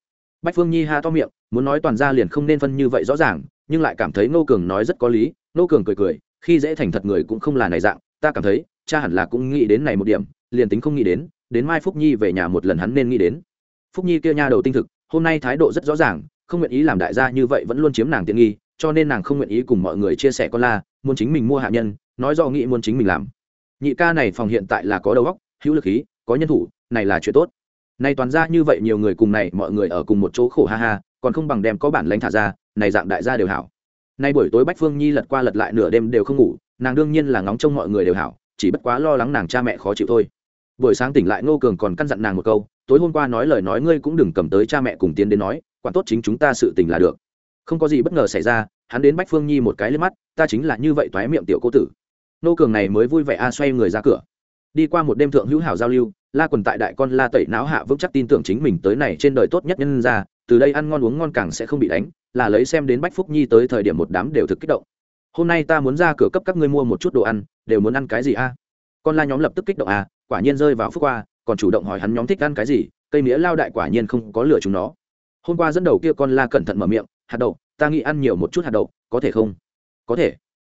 Bách phương nhi ha to miệng, muốn nói toàn ra liền không nên phân như vậy rõ ràng, nhưng lại cảm thấy nô cường nói rất có lý nô cường cười cười, khi dễ thành thật người cũng không là này dạng, ta cảm thấy, cha hẳn là cũng nghĩ đến này một điểm, liền tính không nghĩ đến đến mai phúc nhi về nhà một lần hắn nên nghĩ đến. Phúc nhi kia nha đầu tinh thực, hôm nay thái độ rất rõ ràng, không nguyện ý làm đại gia như vậy vẫn luôn chiếm nàng tiện nghi, cho nên nàng không nguyện ý cùng mọi người chia sẻ con la muốn chính mình mua hạ nhân, nói do nghĩ muốn chính mình làm. Nhị ca này phòng hiện tại là có đầu óc, hữu lực khí, có nhân thủ, này là chuyện tốt. Này toàn ra như vậy nhiều người cùng này, mọi người ở cùng một chỗ khổ ha ha, còn không bằng đem có bản lãnh thả ra, này dạng đại gia đều hảo. Nay buổi tối bách phương nhi lật qua lật lại nửa đêm đều không ngủ, nàng đương nhiên là ngóng trông mọi người đều hảo, chỉ bất quá lo lắng nàng cha mẹ khó chịu thôi. Buổi sáng tỉnh lại ngô cường còn căn dặn nàng một câu, tối hôm qua nói lời nói ngươi cũng đừng cầm tới cha mẹ cùng tiến đến nói, quản tốt chính chúng ta sự tình là được không có gì bất ngờ xảy ra, hắn đến bách phương nhi một cái lên mắt, ta chính là như vậy toái miệng tiểu cô tử. Nô cường này mới vui vẻ a, xoay người ra cửa. Đi qua một đêm thượng hữu hảo giao lưu, la quần tại đại con la tẩy não hạ vững chắc tin tưởng chính mình tới này trên đời tốt nhất nhân ra từ đây ăn ngon uống ngon càng sẽ không bị đánh, là lấy xem đến bách phúc nhi tới thời điểm một đám đều thực kích động. Hôm nay ta muốn ra cửa cấp các ngươi mua một chút đồ ăn, đều muốn ăn cái gì a? Con la nhóm lập tức kích động a, quả nhiên rơi vào phúc qua, còn chủ động hỏi hắn nhóm thích ăn cái gì, cây mía lao đại quả nhiên không có lửa chúng nó. Hôm qua dẫn đầu kia con la cẩn thận mở miệng hạt đậu, ta nghĩ ăn nhiều một chút hạt đậu, có thể không? Có thể.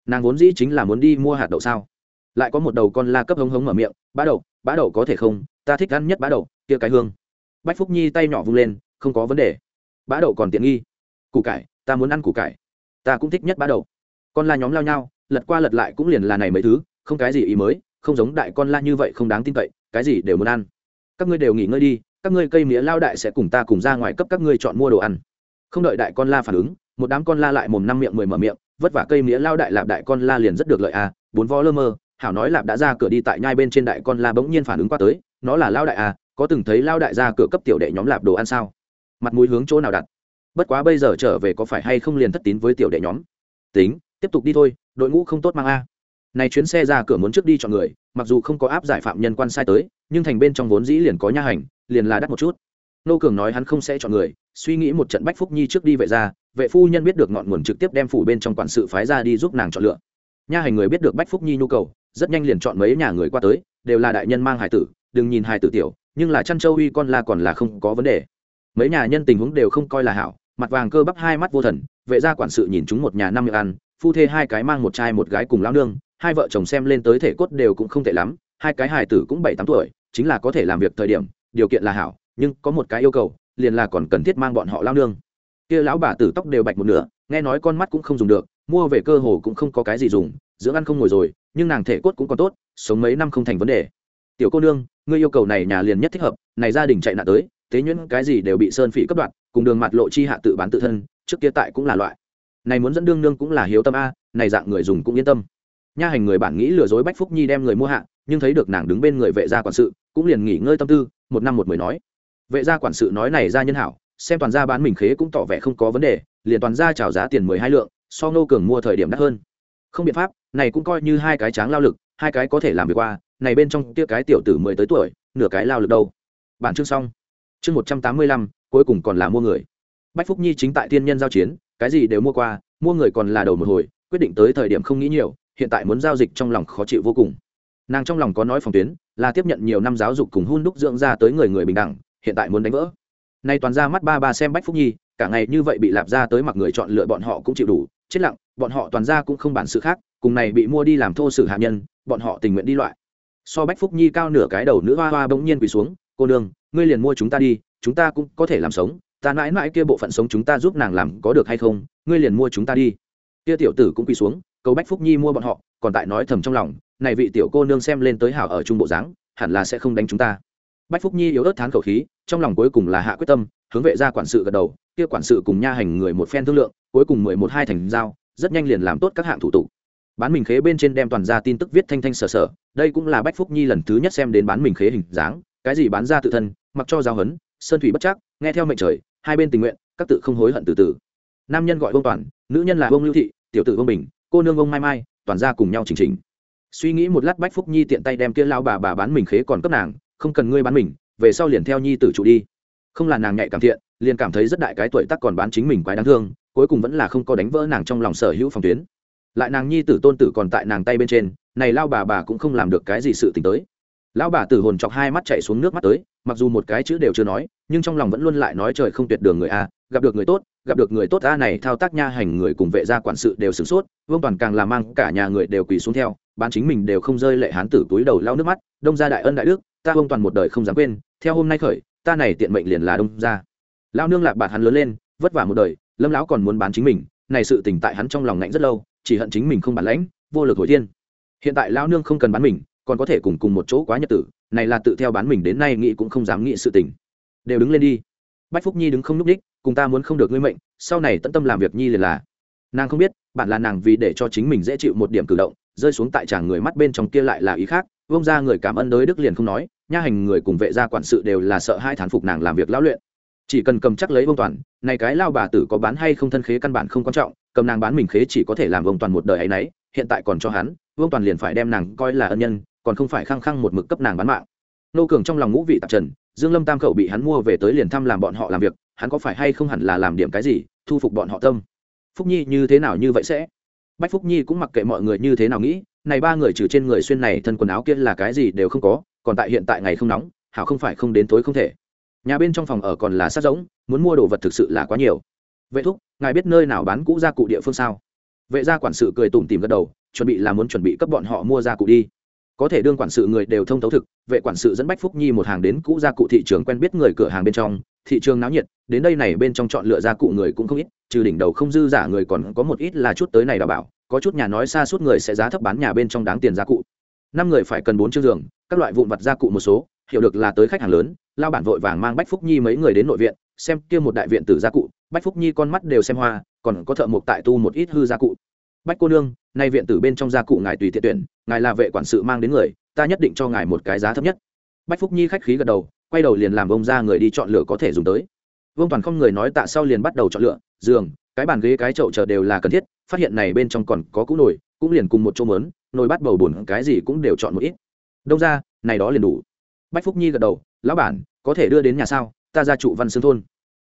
Nàng vốn dĩ chính là muốn đi mua hạt đậu sao? Lại có một đầu con la cấp hống hống mở miệng, bá đậu bá đậu có thể không? Ta thích ăn nhất bá đậu, kia cái hương. Bách phúc nhi tay nhỏ vung lên, không có vấn đề. Bá đậu còn tiện nghi. Củ cải, ta muốn ăn củ cải. Ta cũng thích nhất bá đậu. Con la nhóm lao nhau, lật qua lật lại cũng liền là này mấy thứ, không cái gì ý mới, không giống đại con la như vậy không đáng tin cậy, cái gì đều muốn ăn. Các ngươi đều nghỉ ngơi đi, các ngươi cây mía lao đại sẽ cùng ta cùng ra ngoài cấp các ngươi chọn mua đồ ăn không đợi đại con la phản ứng, một đám con la lại mồm năm miệng mười mở miệng, vất vả cây mía lao đại lạp đại con la liền rất được lợi à bốn vó lơ mơ, hảo nói lạp đã ra cửa đi tại nhai bên trên đại con la bỗng nhiên phản ứng qua tới, nó là lao đại à có từng thấy lao đại ra cửa cấp tiểu đệ nhóm lạp đồ ăn sao? Mặt mũi hướng chỗ nào đặt? Bất quá bây giờ trở về có phải hay không liền thất tín với tiểu đệ nhóm? Tính, tiếp tục đi thôi, đội ngũ không tốt mang a. Này chuyến xe ra cửa muốn trước đi chọn người, mặc dù không có áp giải phạm nhân quan sai tới, nhưng thành bên trong vốn dĩ liền có nha hành, liền là đắt một chút nô cường nói hắn không sẽ chọn người, suy nghĩ một trận bách phúc nhi trước đi vệ ra vệ phu nhân biết được ngọn nguồn trực tiếp đem phủ bên trong quản sự phái ra đi giúp nàng chọn lựa. Nha hành người biết được bách phúc nhi nhu cầu, rất nhanh liền chọn mấy nhà người qua tới, đều là đại nhân mang hải tử, đừng nhìn hải tử tiểu, nhưng là chăn châu uy con la còn là không có vấn đề. Mấy nhà nhân tình huống đều không coi là hảo, mặt vàng cơ bắp hai mắt vô thần, vệ gia quản sự nhìn chúng một nhà năm miệng ăn, phu thê hai cái mang một trai một gái cùng lão nương, hai vợ chồng xem lên tới thể cốt đều cũng không tệ lắm, hai cái hài tử cũng bảy tám tuổi, chính là có thể làm việc thời điểm, điều kiện là hảo nhưng có một cái yêu cầu, liền là còn cần thiết mang bọn họ lao nương. Kia lão bà tử tóc đều bạch một nửa, nghe nói con mắt cũng không dùng được, mua về cơ hồ cũng không có cái gì dùng, dưỡng ăn không ngồi rồi, nhưng nàng thể cốt cũng còn tốt, sống mấy năm không thành vấn đề. Tiểu cô nương, ngươi yêu cầu này nhà liền nhất thích hợp, này gia đình chạy nạn tới, thế nhuyễn cái gì đều bị sơn phỉ cấp đoạn cùng đường mặt lộ chi hạ tự bán tự thân, trước kia tại cũng là loại. Này muốn dẫn đương nương cũng là hiếu tâm a, này dạng người dùng cũng yên tâm. Nha hành người bản nghĩ lừa dối bách phúc nhi đem người mua hạ, nhưng thấy được nàng đứng bên người vệ gia quản sự, cũng liền nghỉ ngơi tâm tư, một năm một mười nói vệ gia quản sự nói này ra nhân hảo, xem toàn gia bán mình khế cũng tỏ vẻ không có vấn đề, liền toàn gia trào giá tiền mười hai lượng, so nô cường mua thời điểm đắt hơn. Không biện pháp, này cũng coi như hai cái tráng lao lực, hai cái có thể làm việc qua, này bên trong kia cái tiểu tử mười tới tuổi, nửa cái lao lực đâu. Bản chương xong. Chương một trăm tám mươi lăm, cuối cùng còn là mua người. Bách phúc nhi chính tại tiên nhân giao chiến, cái gì đều mua qua, mua người còn là đầu một hồi, quyết định tới thời điểm không nghĩ nhiều, hiện tại muốn giao dịch trong lòng khó chịu vô cùng. Nàng trong lòng có nói phòng tuyến, là tiếp nhận nhiều năm giáo dục cùng hun đúc dưỡng ra tới người người bình đẳng hiện tại muốn đánh vỡ. Nay toàn ra mắt ba ba xem bách phúc nhi, cả ngày như vậy bị lạp ra tới mặc người chọn lựa bọn họ cũng chịu đủ. Chết lặng, bọn họ toàn ra cũng không bản sự khác, cùng này bị mua đi làm thô sử hạ nhân, bọn họ tình nguyện đi loại. So bách phúc nhi cao nửa cái đầu nữ hoa hoa bỗng nhiên quỳ xuống, cô nương, ngươi liền mua chúng ta đi, chúng ta cũng có thể làm sống. Ta mãi mãi kia bộ phận sống chúng ta giúp nàng làm có được hay không, ngươi liền mua chúng ta đi. Kia tiểu tử cũng quỳ xuống, cầu bách phúc nhi mua bọn họ, còn tại nói thầm trong lòng, này vị tiểu cô nương xem lên tới hảo ở trung bộ dáng, hẳn là sẽ không đánh chúng ta bách phúc nhi yếu ớt thán khẩu khí, trong lòng cuối cùng là hạ quyết tâm, hướng vệ ra quản sự gật đầu, kia quản sự cùng nha hành người một phen thương lượng, cuối cùng mười một hai thành giao, rất nhanh liền làm tốt các hạng thủ tục. Bán mình khế bên trên đem toàn ra tin tức viết thanh thanh sở sở, đây cũng là bách phúc nhi lần thứ nhất xem đến bán mình khế hình dáng, cái gì bán ra tự thân, mặc cho giao hấn, sơn thủy bất chắc, nghe theo mệnh trời, hai bên tình nguyện, các tự không hối hận từ từ. Nam nhân gọi ông toàn, nữ nhân là ông lưu thị, tiểu tử ông bình, cô nương ông mai mai, toàn ra cùng nhau chỉnh chỉnh. Suy nghĩ một lát bách phúc nhi tiện tay đem kia lao bà bà bán mình khế còn cấp nàng không cần ngươi bán mình, về sau liền theo nhi tử trụ đi. Không là nàng nhạy cảm thiện, liền cảm thấy rất đại cái tuổi tắc còn bán chính mình quái đáng thương, cuối cùng vẫn là không có đánh vỡ nàng trong lòng sở hữu phòng tuyến. Lại nàng nhi tử tôn tử còn tại nàng tay bên trên, này lao bà bà cũng không làm được cái gì sự t ì n h tới. Lão bà tử hồn chọc hai mắt chạy xuống nước mắt tới, mặc dù một cái chữ đều chưa nói, nhưng trong lòng vẫn luôn lại nói trời không tuyệt đường người a, gặp được người tốt, gặp được người tốt a này thao tác nha hành người cùng vệ gia quản sự đều sửng sốt, vương toàn càng làm mang cả nhà người đều quỳ xuống theo, bán chính mình đều không rơi lệ hán tử túi đầu lao nước mắt, đông gia đại ân đại đức ta vương toàn một đời không dám quên, theo hôm nay khởi, ta này tiện mệnh liền là đông ra. lao nương lạc bạt hắn lớn lên, vất vả một đời, lâm lão còn muốn bán chính mình, này sự tỉnh tại hắn trong lòng ngạnh rất lâu, chỉ hận chính mình không bản lãnh, vô lực hồi thiên. Hiện tại lao nương không cần bán mình, còn có thể cùng cùng một chỗ quá nhật tử, này là tự theo bán mình đến nay nghĩ cũng không dám nghĩ sự tình. Đều đứng lên đi. Bách phúc nhi đứng không n ú c đích, cùng ta muốn không được ngươi mệnh, sau này tận tâm làm việc nhi liền là. Nàng không biết, bạn là nàng vì để cho chính mình dễ chịu một điểm cử động, rơi xuống tại chàng người mắt bên trong kia lại là ý khác vông ra người cảm ơn đới đức liền không nói, nha hành người cùng vệ gia quản sự đều là sợ hai thán phục nàng làm việc lão luyện. Chỉ cần cầm chắc lấy vông toàn, này cái lao bà tử có bán hay không thân khế căn bản không quan trọng, cầm nàng bán mình khế chỉ có thể làm vông toàn một đời ấy nấy, hiện tại còn cho hắn, vương toàn liền phải đem nàng coi là ân nhân, còn không phải khăng khăng một mực cấp nàng bán mạng. Nô cường trong lòng ngũ vị tạp trần, dương lâm tam khẩu bị hắn mua về tới liền thăm làm bọn họ làm việc, hắn có phải hay không hẳn là làm điểm cái gì, thu phục bọn họ tâm? Phúc nhi như thế nào như vậy sẽ? Bách phúc nhi cũng mặc kệ mọi người như thế nào nghĩ, này ba người trừ trên người xuyên này thân quần áo kia là cái gì đều không có, còn tại hiện tại ngày không nóng, hảo không phải không đến tối không thể. Nhà bên trong phòng ở còn là sát giống muốn mua đồ vật thực sự là quá nhiều. Vệ thúc, ngài biết nơi nào bán cũ gia cụ địa phương sao? Vệ gia quản sự cười tủm tìm gật đầu, chuẩn bị là muốn chuẩn bị cấp bọn họ mua gia cụ đi. Có thể đương quản sự người đều thông thấu thực, vệ quản sự dẫn bách phúc nhi một hàng đến cũ gia cụ thị trường quen biết người cửa hàng bên trong thị trường náo nhiệt, đến đây này bên trong chọn lựa gia cụ người cũng không ít, trừ đỉnh đầu không dư giả người còn có một ít là chút tới này đảm bảo, có chút nhà nói xa suốt người sẽ giá thấp bán nhà bên trong đáng tiền gia cụ. Năm người phải cần bốn chiếc giường, các loại vụn vặt gia cụ một số, hiểu được là tới khách hàng lớn, lao bản vội vàng mang bách phúc nhi mấy người đến nội viện, xem kia một đại viện tử gia cụ, bách phúc nhi con mắt đều xem hoa, còn có thợ mộc tại tu một ít hư gia cụ. Bách cô nương, nay viện tử bên trong gia cụ ngài tùy thiện tuyển, ngài là vệ quản sự mang đến người, ta nhất định cho ngài một cái giá thấp nhất. Bách phúc nhi khách khí gật đầu quay đầu liền làm ông ra người đi chọn lựa có thể dùng tới. Vương toàn không người nói tạ sau liền bắt đầu chọn lựa, giường, cái bàn ghế, cái chậu chờ đều là cần thiết, phát hiện này bên trong còn có cũ nồi, cũng liền cùng một chỗ mớn, nồi bắt bầu bùn cái gì cũng đều chọn một ít. Đông ra, này đó liền đủ. Bách phúc nhi gật đầu, lão bản, có thể đưa đến nhà sao? Ta ra trụ văn xương thôn.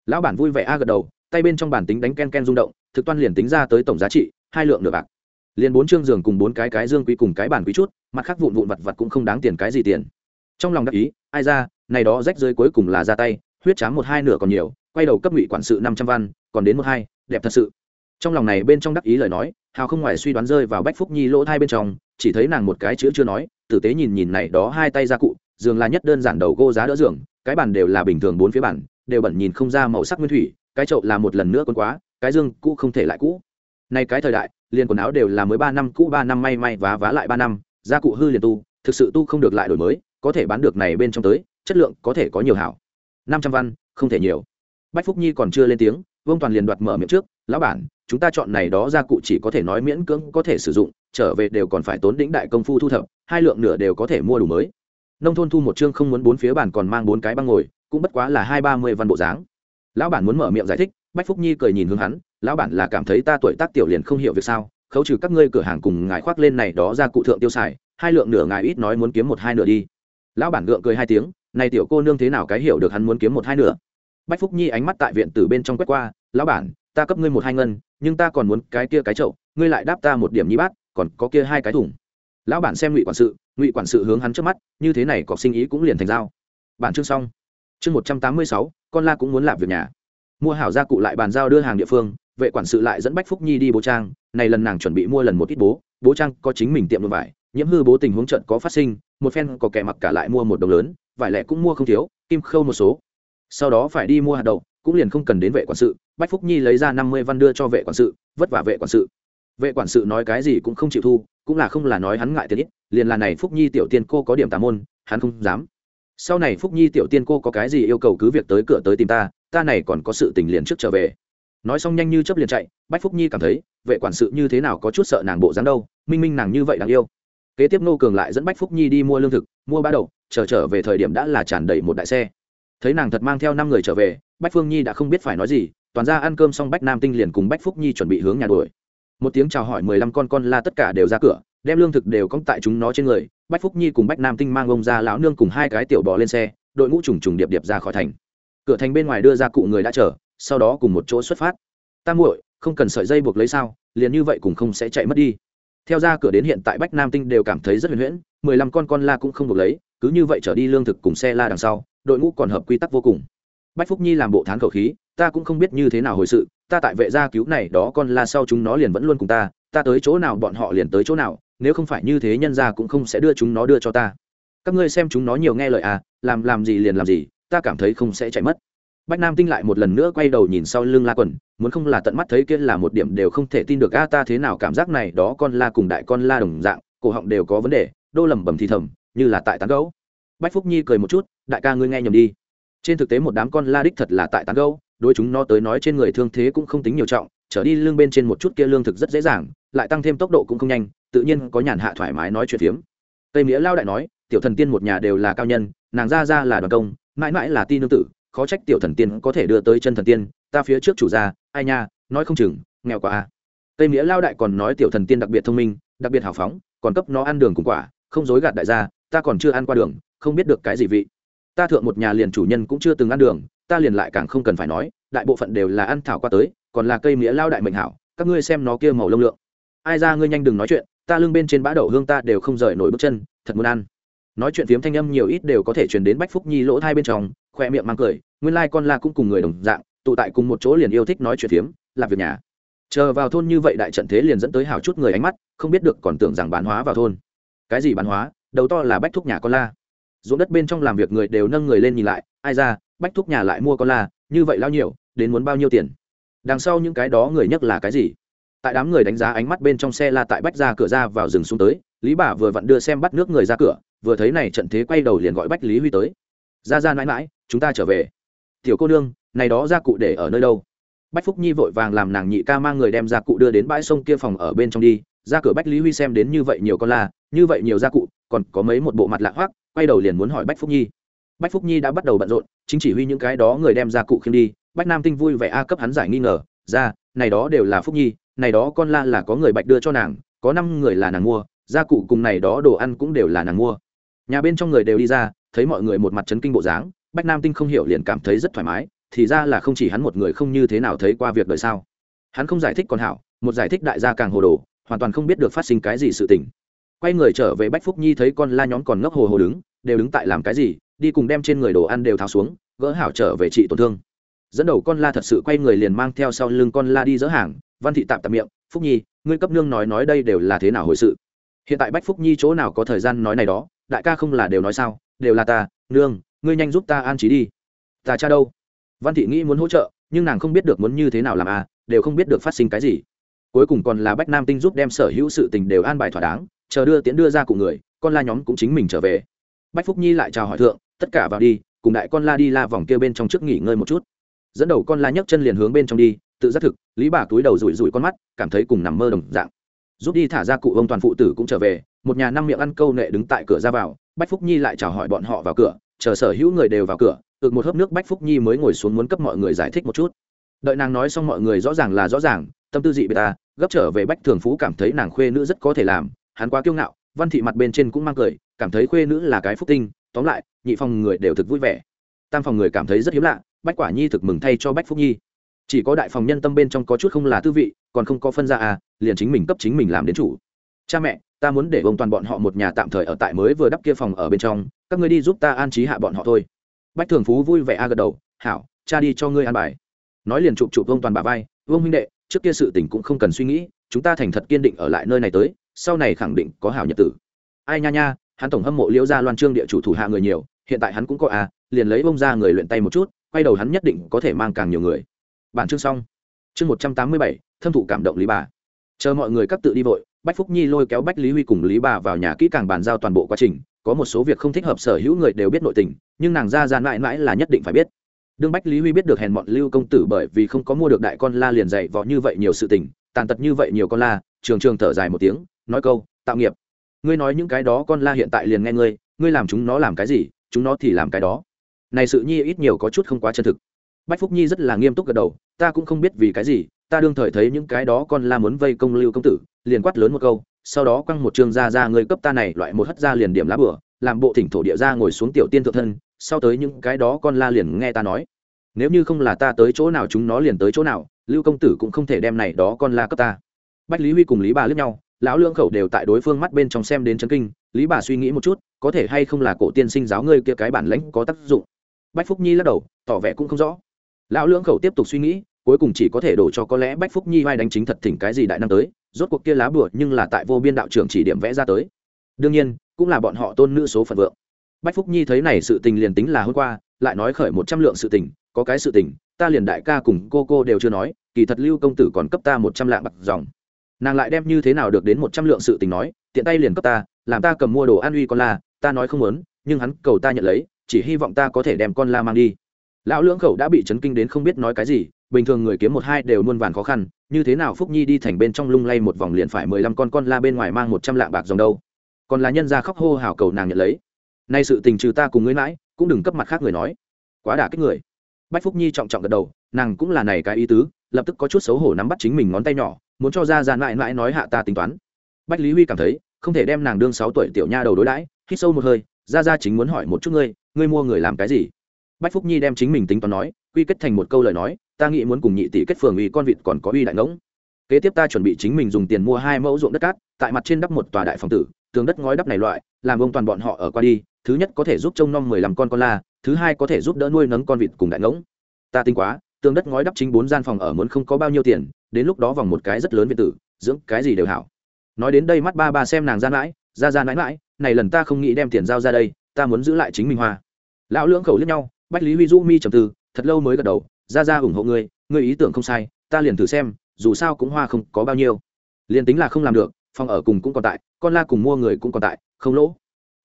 Lão bản vui vẻ a gật đầu, tay bên trong bản tính đánh ken ken rung động, thực toan liền tính ra tới tổng giá trị, hai lượng nửa bạc. Liền bốn chương giường cùng bốn cái cái dương quý cùng cái bản quý chút, mặt khác vụn vụn vặt vặt cũng không đáng tiền cái gì tiền. Trong lòng đắc ý, ai ra này đó rách rơi cuối cùng là ra tay, huyết chám một hai nửa còn nhiều, quay đầu cấp ngụy quản sự năm trăm văn, còn đến một hai, đẹp thật sự. Trong lòng này bên trong đắc ý lời nói, hào không ngoài suy đoán rơi vào bách phúc nhi lỗ thai bên trong, chỉ thấy nàng một cái chữ chưa nói, tử tế nhìn nhìn này đó hai tay ra cụ giường là nhất đơn giản đầu gô giá đỡ giường, cái bàn đều là bình thường bốn phía bản đều bẩn nhìn không ra màu sắc nguyên thủy, cái chậu là một lần nữa con quá, cái dương cũ không thể lại cũ. Nay cái thời đại, liền quần áo đều là mới ba năm cũ, ba năm may may vá vá lại ba năm, gia cụ hư liền tu, thực sự tu không được lại đổi mới, có thể bán được này bên trong tới chất lượng có thể có nhiều hảo. Năm trăm văn, không thể nhiều. Bách phúc nhi còn chưa lên tiếng, vương toàn liền đoạt mở miệng trước, lão bản, chúng ta chọn này đó gia cụ chỉ có thể nói miễn cưỡng có thể sử dụng, trở về đều còn phải tốn đĩnh đại công phu thu thập, hai lượng nửa đều có thể mua đủ mới. Nông thôn thu một chương không muốn bốn phía bản còn mang bốn cái băng ngồi, cũng bất quá là hai ba mươi văn bộ dáng. Lão bản muốn mở miệng giải thích, bách phúc nhi cười nhìn hướng hắn, lão bản là cảm thấy ta tuổi tác tiểu liền không hiểu việc sao, khấu trừ các ngươi cửa hàng cùng ngài khoác lên này đó ra cụ thượng tiêu xài, hai lượng nửa ngài ít nói muốn kiếm một hai nửa đi. Lão bản gượng cười hai tiếng này tiểu cô nương thế nào cái hiểu được hắn muốn kiếm một hai nửa? Bách phúc nhi ánh mắt tại viện từ bên trong quét qua, lão bản, ta cấp ngươi một hai ngân, nhưng ta còn muốn cái kia cái chậu, ngươi lại đáp ta một điểm nhi bát, còn có kia hai cái thùng. Lão bản xem ngụy quản sự, ngụy quản sự hướng hắn trước mắt, như thế này có sinh ý cũng liền thành dao bản chương xong. Chương một trăm tám mươi sáu, con la cũng muốn làm việc nhà. Mua hảo gia cụ lại bàn giao đưa hàng địa phương, vệ quản sự lại dẫn bách phúc nhi đi bố trang, này lần nàng chuẩn bị mua lần một ít bố bố trang có chính mình tiệm đồ vải, nhiễm hư bố tình huống trận có phát sinh, một phen có kẻ mặc cả lại mua một đồng lớn vải lẻ cũng mua không thiếu, kim khâu một số. Sau đó phải đi mua hạt đậu, cũng liền không cần đến vệ quản sự. Bách phúc nhi lấy ra năm mươi văn đưa cho vệ quản sự, vất vả vệ quản sự. Vệ quản sự nói cái gì cũng không chịu thu, cũng là không là nói hắn ngại tiền ít, liền là này phúc nhi tiểu tiên cô có điểm tà môn, hắn không dám. Sau này phúc nhi tiểu tiên cô có cái gì yêu cầu cứ việc tới cửa tới tìm ta ta này còn có sự tình liền trước trở về. Nói xong nhanh như chấp liền chạy, bách phúc nhi cảm thấy, vệ quản sự như thế nào có chút sợ nàng bộ dáng đâu, minh minh nàng như vậy đáng yêu kế tiếp nô cường lại dẫn bách phúc nhi đi mua lương thực, mua ba đậu chờ trở về thời điểm đã là tràn đầy một đại xe. Thấy nàng thật mang theo năm người trở về, bách phương nhi đã không biết phải nói gì, toàn ra ăn cơm xong bách nam tinh liền cùng bách phúc nhi chuẩn bị hướng nhà đuổi. Một tiếng chào hỏi mười lăm con con la tất cả đều ra cửa, đem lương thực đều cong tại chúng nó trên người, bách phúc nhi cùng bách nam tinh mang ông ra lão nương cùng hai cái tiểu bò lên xe, đội ngũ trùng trùng điệp điệp ra khỏi thành. Cửa thành bên ngoài đưa ra cụ người đã chờ, sau đó cùng một chỗ xuất phát. Ta muội, không cần sợi dây buộc lấy sao, liền như vậy cũng không sẽ chạy mất đi theo ra cửa đến hiện tại bách nam tinh đều cảm thấy rất huyền huyễn, mười lăm con con la cũng không được lấy, cứ như vậy trở đi lương thực cùng xe la đằng sau, đội ngũ còn hợp quy tắc vô cùng. Bách phúc nhi làm bộ thán khẩu khí, ta cũng không biết như thế nào hồi sự, ta tại vệ gia cứu này đó con la sau chúng nó liền vẫn luôn cùng ta ta tới chỗ nào bọn họ liền tới chỗ nào, nếu không phải như thế nhân gia cũng không sẽ đưa chúng nó đưa cho ta. Các ngươi xem chúng nó nhiều nghe lời à làm làm gì liền làm gì, ta cảm thấy không sẽ chạy mất bách nam tinh lại một lần nữa quay đầu nhìn sau lưng la quần, muốn không là tận mắt thấy kia là một điểm đều không thể tin được. A, ta thế nào cảm giác này đó con la cùng đại con la đồng dạng, cổ họng đều có vấn đề, đô lẩm bẩm thì thầm, như là tại tán gấu bách phúc nhi cười một chút, đại ca ngươi nghe nhầm đi. Trên thực tế một đám con la đích thật là tại tán gấu đối chúng nó tới nói trên người thương thế cũng không tính nhiều trọng, trở đi lương bên trên một chút kia lương thực rất dễ dàng, lại tăng thêm tốc độ cũng không nhanh, tự nhiên có nhàn hạ thoải mái nói chuyện phiếm. Tây nghĩa lao đại nói, tiểu thần tiên một nhà đều là cao nhân, nàng ra ra là đoàn công, mãi mãi là ti nương tử khó trách tiểu thần tiên có thể đưa tới chân thần tiên, ta phía trước chủ gia, ai nha, nói không chừng, nghèo quá a tây nghĩa lao đại còn nói tiểu thần tiên đặc biệt thông minh, đặc biệt hào phóng, còn cấp nó ăn đường cùng quả, không dối gạt đại gia, ta còn chưa ăn qua đường, không biết được cái gì vị. Ta thượng một nhà liền chủ nhân cũng chưa từng ăn đường, ta liền lại càng không cần phải nói, đại bộ phận đều là ăn thảo qua tới, còn là cây nghĩa lao đại mệnh hảo, các ngươi xem nó kia màu lông lượng. Ai ra ngươi nhanh đừng nói chuyện, ta lưng bên trên bã đậu hương ta đều không rời nổi bước chân, thật muốn ăn. Nói chuyện phiếm thanh âm nhiều ít đều có thể truyền đến bách phúc nhi lỗ thai bên trong khoe miệng mang cười, nguyên lai con la cũng cùng người đồng dạng, tụ tại cùng một chỗ liền yêu thích nói chuyện phiếm làm việc nhà. Chờ vào thôn như vậy đại trận thế liền dẫn tới hào chút người ánh mắt, không biết được còn tưởng rằng bán hóa vào thôn. Cái gì bán hóa? Đầu to là bách thúc nhà con la. Ruộng đất bên trong làm việc người đều nâng người lên nhìn lại, ai ra, bách thúc nhà lại mua con la, như vậy lao nhiều, đến muốn bao nhiêu tiền? Đằng sau những cái đó người nhất là cái gì? Tại đám người đánh giá ánh mắt bên trong xe la tại bách ra cửa ra vào rừng xuống tới, lý bà vừa vặn đưa xem bắt nước người ra cửa, vừa thấy này trận thế quay đầu liền gọi bách lý huy tới ra ra mãi mãi, chúng ta trở về. Tiểu cô nương, này đó gia cụ để ở nơi đâu? Bách phúc nhi vội vàng làm nàng nhị ca mang người đem gia cụ đưa đến bãi sông kia phòng ở bên trong đi. Ra cửa bách lý huy xem đến như vậy nhiều con la, như vậy nhiều gia cụ, còn có mấy một bộ mặt lạ hoác quay đầu liền muốn hỏi bách phúc nhi. Bách phúc nhi đã bắt đầu bận rộn, chính chỉ huy những cái đó người đem gia cụ khiêm đi. Bách nam tinh vui vẻ a cấp hắn giải nghi ngờ, ra, này đó đều là phúc nhi, này đó con la là có người bạch đưa cho nàng, có năm người là nàng mua, gia cụ cùng này đó đồ ăn cũng đều là nàng mua. Nhà bên trong người đều đi ra thấy mọi người một mặt chấn kinh bộ dáng, bách nam tinh không hiểu liền cảm thấy rất thoải mái, thì ra là không chỉ hắn một người không như thế nào thấy qua việc đời sao. Hắn không giải thích còn hảo, một giải thích đại gia càng hồ đồ, hoàn toàn không biết được phát sinh cái gì sự tình. Quay người trở về bách phúc nhi thấy con la nhóm còn ngốc hồ hồ đứng, đều đứng tại làm cái gì, đi cùng đem trên người đồ ăn đều tháo xuống, gỡ hảo trở về trị tổn thương. Dẫn đầu con la thật sự quay người liền mang theo sau lưng con la đi dỡ hàng, văn thị tạm tạm miệng, phúc nhi, ngươi cấp nương nói nói đây đều là thế nào hồi sự? Hiện tại bách phúc nhi chỗ nào có thời gian nói này đó, đại ca không là đều nói sao đều là ta, nương, ngươi nhanh giúp ta an trí đi. Ta cha đâu? Văn thị nghĩ muốn hỗ trợ, nhưng nàng không biết được muốn như thế nào làm à đều không biết được phát sinh cái gì. Cuối cùng còn là bách nam tinh giúp đem sở hữu sự tình đều an bài thỏa đáng, chờ đưa tiễn đưa ra cụ người, con la nhóm cũng chính mình trở về. Bách phúc nhi lại chào hỏi thượng, tất cả vào đi, cùng đại con la đi la vòng kia bên trong trước nghỉ ngơi một chút. Dẫn đầu con la nhấc chân liền hướng bên trong đi, tự giác thực, lý bà túi đầu rủi rủi con mắt, cảm thấy cùng nằm mơ đồng dạng. Giúp đi thả ra cụ ông toàn phụ tử cũng trở về, một nhà năm miệng ăn câu nệ đứng tại cửa ra vào bách phúc nhi lại chào hỏi bọn họ vào cửa, chờ sở hữu người đều vào cửa, ực một hớp nước bách phúc nhi mới ngồi xuống muốn cấp mọi người giải thích một chút. Đợi nàng nói xong mọi người rõ ràng là rõ ràng, tâm tư dị bê ta, gấp trở về bách thường phú cảm thấy nàng khuê nữ rất có thể làm, hắn quá kiêu ngạo, văn thị mặt bên trên cũng mang cười, cảm thấy khuê nữ là cái phúc tinh, tóm lại, nhị phòng người đều thực vui vẻ. Tam phòng người cảm thấy rất hiếm lạ, bách quả nhi thực mừng thay cho bách phúc nhi. Chỉ có đại phòng nhân tâm bên trong có chút không là tư vị, còn không có phân ra à liền chính mình cấp chính mình làm đến chủ cha mẹ, ta muốn để vông toàn bọn họ một nhà tạm thời ở tại mới vừa đắp kia phòng ở bên trong, các ngươi đi giúp ta an trí hạ bọn họ thôi. Bách thường phú vui vẻ a gật đầu, hảo, cha đi cho ngươi an bài. Nói liền chụp chụp vông toàn bà vai, vương huynh đệ, trước kia sự tình cũng không cần suy nghĩ, chúng ta thành thật kiên định ở lại nơi này tới, sau này khẳng định có hảo nhật tử. Ai nha nha, hắn tổng hâm mộ liễu gia loan trương địa chủ thủ hạ người nhiều, hiện tại hắn cũng có a liền lấy bông ra người luyện tay một chút, quay đầu hắn nhất định có thể mang càng nhiều người. Bản chương xong. Chương một trăm tám mươi bảy, thâm thụ cảm động lý bà. Chờ mọi người cắt tự đi vội bách phúc nhi lôi kéo bách lý huy cùng lý bà vào nhà kỹ càng bàn giao toàn bộ quá trình, có một số việc không thích hợp sở hữu người đều biết nội tình, nhưng nàng ra ra mãi mãi là nhất định phải biết. Đương bách lý huy biết được hèn mọn lưu công tử bởi vì không có mua được đại con la liền dạy võ như vậy nhiều sự tình, tàn tật như vậy nhiều con la, trường trường thở dài một tiếng, nói câu, tạo nghiệp, ngươi nói những cái đó con la hiện tại liền nghe ngươi ngươi làm chúng nó làm cái gì, chúng nó thì làm cái đó. Này sự nhi ít nhiều có chút không quá chân thực. Bách phúc nhi rất là nghiêm túc gật đầu, ta cũng không biết vì cái gì ta đương thời thấy những cái đó con la muốn vây công lưu công tử, liền quát lớn một câu, sau đó quăng một trường ra ra người cấp ta này loại một hất ra liền điểm lá bửa, làm bộ thỉnh thổ địa ra ngồi xuống tiểu tiên thượng thân, sau tới những cái đó con la liền nghe ta nói. Nếu như không là ta tới chỗ nào chúng nó liền tới chỗ nào, lưu công tử cũng không thể đem này đó con la cấp ta. Bách lý huy cùng lý bà lướt nhau, lão lương khẩu đều tại đối phương mắt bên trong xem đến chấn kinh, lý bà suy nghĩ một chút, có thể hay không là cổ tiên sinh giáo ngươi kia cái bản lãnh có tác dụng. Bách phúc nhi lắc đầu, tỏ vẻ cũng không rõ. Lão lương khẩu tiếp tục suy nghĩ cuối cùng chỉ có thể đổ cho có lẽ bách phúc nhi vai đánh chính thật thỉnh cái gì đại năng tới, rốt cuộc kia lá bùa nhưng là tại vô biên đạo trưởng chỉ điểm vẽ ra tới. Đương nhiên, cũng là bọn họ tôn nữ số phận vượng. Bách phúc nhi thấy này sự tình liền tính là hôm qua, lại nói khởi một trăm lượng sự tình, có cái sự tình, ta liền đại ca cùng cô cô đều chưa nói, kỳ thật lưu công tử còn cấp ta một trăm lạng bạc dòng. Nàng lại đem như thế nào được đến một trăm lượng sự tình nói, tiện tay liền cấp ta, làm ta cầm mua đồ an uy con la, ta nói không muốn, nhưng hắn cầu ta nhận lấy, chỉ hy vọng ta có thể đem con la mang đi. Lão lưỡng khẩu đã bị chấn kinh đến không biết nói cái gì bình thường người kiếm một hai đều muôn vàn khó khăn, như thế nào phúc nhi đi thành bên trong lung lay một vòng liền phải mười lăm con con la bên ngoài mang một trăm lạng bạc dòng đâu? Còn là nhân ra khóc hô hào cầu nàng nhận lấy. Nay sự tình trừ ta cùng ngươi mãi, cũng đừng cấp mặt khác người nói. Quá đả kích người. Bách phúc nhi trọng trọng gật đầu, nàng cũng là này cái ý tứ, lập tức có chút xấu hổ nắm bắt chính mình ngón tay nhỏ, muốn cho ra ra mãi mãi nói hạ ta tính toán. Bách lý huy cảm thấy, không thể đem nàng đương sáu tuổi tiểu nha đầu đối đãi, hít sâu một hơi, ra ra chính muốn hỏi một chút ngươi ngươi mua người làm cái gì? Bách phúc nhi đem chính mình tính toán nói, quy kết thành một câu lời nói ta nghĩ muốn cùng nhị tỷ kết phường uy con vịt còn có uy đại ngỗng. Kế tiếp ta chuẩn bị chính mình dùng tiền mua hai mẫu ruộng đất cát, tại mặt trên đắp một tòa đại phòng tử, tường đất ngói đắp này loại, làm ông toàn bọn họ ở qua đi, thứ nhất có thể giúp trông nom mười lăm con con la, thứ hai có thể giúp đỡ nuôi nấng con vịt cùng đại ngỗng. Ta tính quá, tường đất ngói đắp chính bốn gian phòng ở muốn không có bao nhiêu tiền, đến lúc đó vòng một cái rất lớn việt tử, dưỡng cái gì đều hảo. Nói đến đây mắt ba ba xem nàng ra mãi, ra ra mãi mãi, này lần ta không nghĩ đem tiền giao ra đây, ta muốn giữ lại chính mình hoa. Lão lưỡng khẩu liếc nhau, bách lý huy du mi trầm tư, thật lâu mới gật đầu ra ra ủng hộ ngươi ngươi ý tưởng không sai ta liền thử xem dù sao cũng hoa không có bao nhiêu. Liền tính là không làm được phòng ở cùng cũng còn tại con la cùng mua người cũng còn tại không lỗ.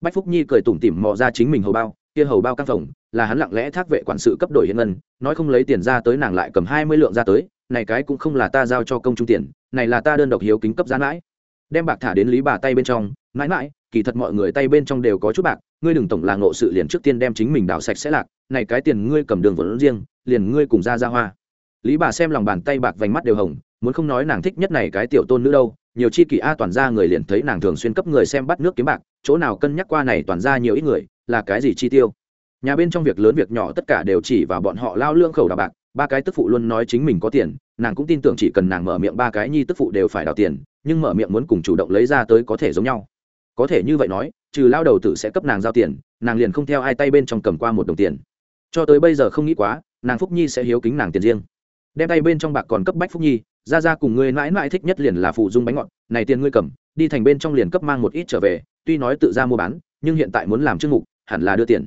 Bách phúc nhi cười tủm tỉm mò ra chính mình hầu bao kia hầu bao căng phòng là hắn lặng lẽ thác vệ quản sự cấp đổi hiện ngân nói không lấy tiền ra tới nàng lại cầm hai mươi lượng ra tới này cái cũng không là ta giao cho công trung tiền này là ta đơn độc hiếu kính cấp giá lãi, đem bạc thả đến lý bà tay bên trong mãi mãi, kỳ thật mọi người tay bên trong đều có chút bạc, ngươi đừng tổng là ngộ sự liền trước tiên đem chính mình đào sạch sẽ lạc, này cái tiền ngươi cầm đường vốn riêng, liền ngươi cùng ra ra hoa. Lý bà xem lòng bàn tay bạc vành mắt đều hồng, muốn không nói nàng thích nhất này cái tiểu tôn nữ đâu, nhiều chi kỷ a toàn ra người liền thấy nàng thường xuyên cấp người xem bắt nước kiếm bạc, chỗ nào cân nhắc qua này toàn ra nhiều ít người, là cái gì chi tiêu. Nhà bên trong việc lớn việc nhỏ tất cả đều chỉ vào bọn họ lao lương khẩu đào bạc, ba cái tức phụ luôn nói chính mình có tiền, nàng cũng tin tưởng chỉ cần nàng mở miệng ba cái nhi tức phụ đều phải đào tiền, nhưng mở miệng muốn cùng chủ động lấy ra tới có thể giống nhau có thể như vậy nói, trừ lao đầu tử sẽ cấp nàng giao tiền, nàng liền không theo ai tay bên trong cầm qua một đồng tiền. Cho tới bây giờ không nghĩ quá, nàng phúc nhi sẽ hiếu kính nàng tiền riêng. Đem tay bên trong bạc còn cấp bách phúc nhi, ra ra cùng ngươi mãi mãi thích nhất liền là phụ dung bánh ngọt, này tiền ngươi cầm, đi thành bên trong liền cấp mang một ít trở về, tuy nói tự ra mua bán, nhưng hiện tại muốn làm chức mục, hẳn là đưa tiền.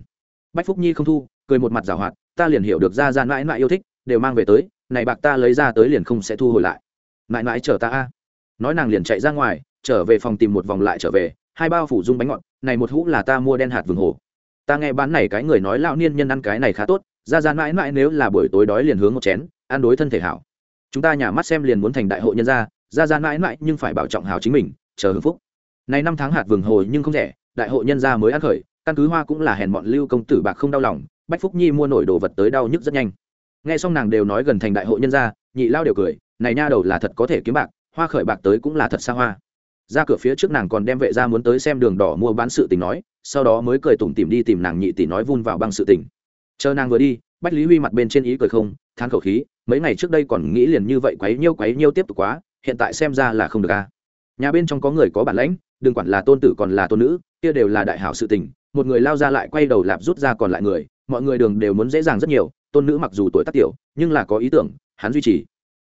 Bách phúc nhi không thu, cười một mặt giảo hoạt, ta liền hiểu được ra ra mãi mãi yêu thích, đều mang về tới, này bạc ta lấy ra tới liền không sẽ thu hồi lại. Mãi mãi chờ ta a. Nói nàng liền chạy ra ngoài, trở về phòng tìm một vòng lại trở về hai bao phủ dung bánh ngọt, này một hũ là ta mua đen hạt vừng hồ ta nghe bán này cái người nói lão niên nhân ăn cái này khá tốt, ra ra mãi mãi nếu là buổi tối đói liền hướng một chén, ăn đối thân thể hảo. Chúng ta nhà mắt xem liền muốn thành đại hội nhân gia, ra ra mãi mãi nhưng phải bảo trọng hào chính mình, chờ hưởng phúc. Này năm tháng hạt vừng hồ nhưng không rẻ, đại hội nhân gia mới ăn khởi, căn cứ hoa cũng là hèn bọn lưu công tử bạc không đau lòng, bách phúc nhi mua nổi đồ vật tới đau nhức rất nhanh. Nghe xong nàng đều nói gần thành đại hội nhân gia, nhị lao đều cười, này nha đầu là thật có thể kiếm bạc, hoa khởi bạc tới cũng là thật xa hoa ra cửa phía trước nàng còn đem vệ ra muốn tới xem đường đỏ mua bán sự tình nói, sau đó mới cười tủm tìm đi tìm nàng nhị tỷ nói vun vào băng sự tình. Chờ nàng vừa đi, bách lý huy mặt bên trên ý cười không than khẩu khí, mấy ngày trước đây còn nghĩ liền như vậy quấy nhiêu quấy nhiêu tiếp tục quá, hiện tại xem ra là không được a nhà bên trong có người có bản lãnh, đừng quản là tôn tử còn là tôn nữ, kia đều là đại hảo sự tình, một người lao ra lại quay đầu lạp rút ra còn lại người, mọi người đường đều muốn dễ dàng rất nhiều, tôn nữ mặc dù tuổi tác tiểu, nhưng là có ý tưởng, hắn duy trì.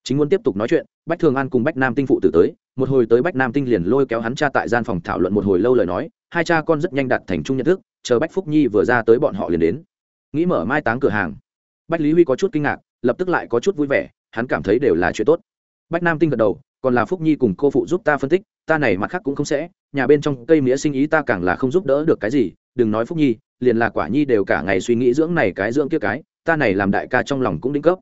Chính muốn tiếp tục nói chuyện, bách thường an cùng bách nam tinh phụ tử tới một hồi tới bách nam tinh liền lôi kéo hắn cha tại gian phòng thảo luận một hồi lâu lời nói, hai cha con rất nhanh đặt thành chung nhận thức, chờ bách phúc nhi vừa ra tới bọn họ liền đến. Nghĩ mở mai táng cửa hàng, bách lý huy có chút kinh ngạc, lập tức lại có chút vui vẻ, hắn cảm thấy đều là chuyện tốt. Bách nam tinh gật đầu, còn là phúc nhi cùng cô phụ giúp ta phân tích, ta này mặt khác cũng không sẽ, nhà bên trong cây mía sinh ý ta càng là không giúp đỡ được cái gì, đừng nói phúc nhi, liền là quả nhi đều cả ngày suy nghĩ dưỡng này cái dưỡng kia cái, ta này làm đại ca trong lòng cũng đỉnh cấp.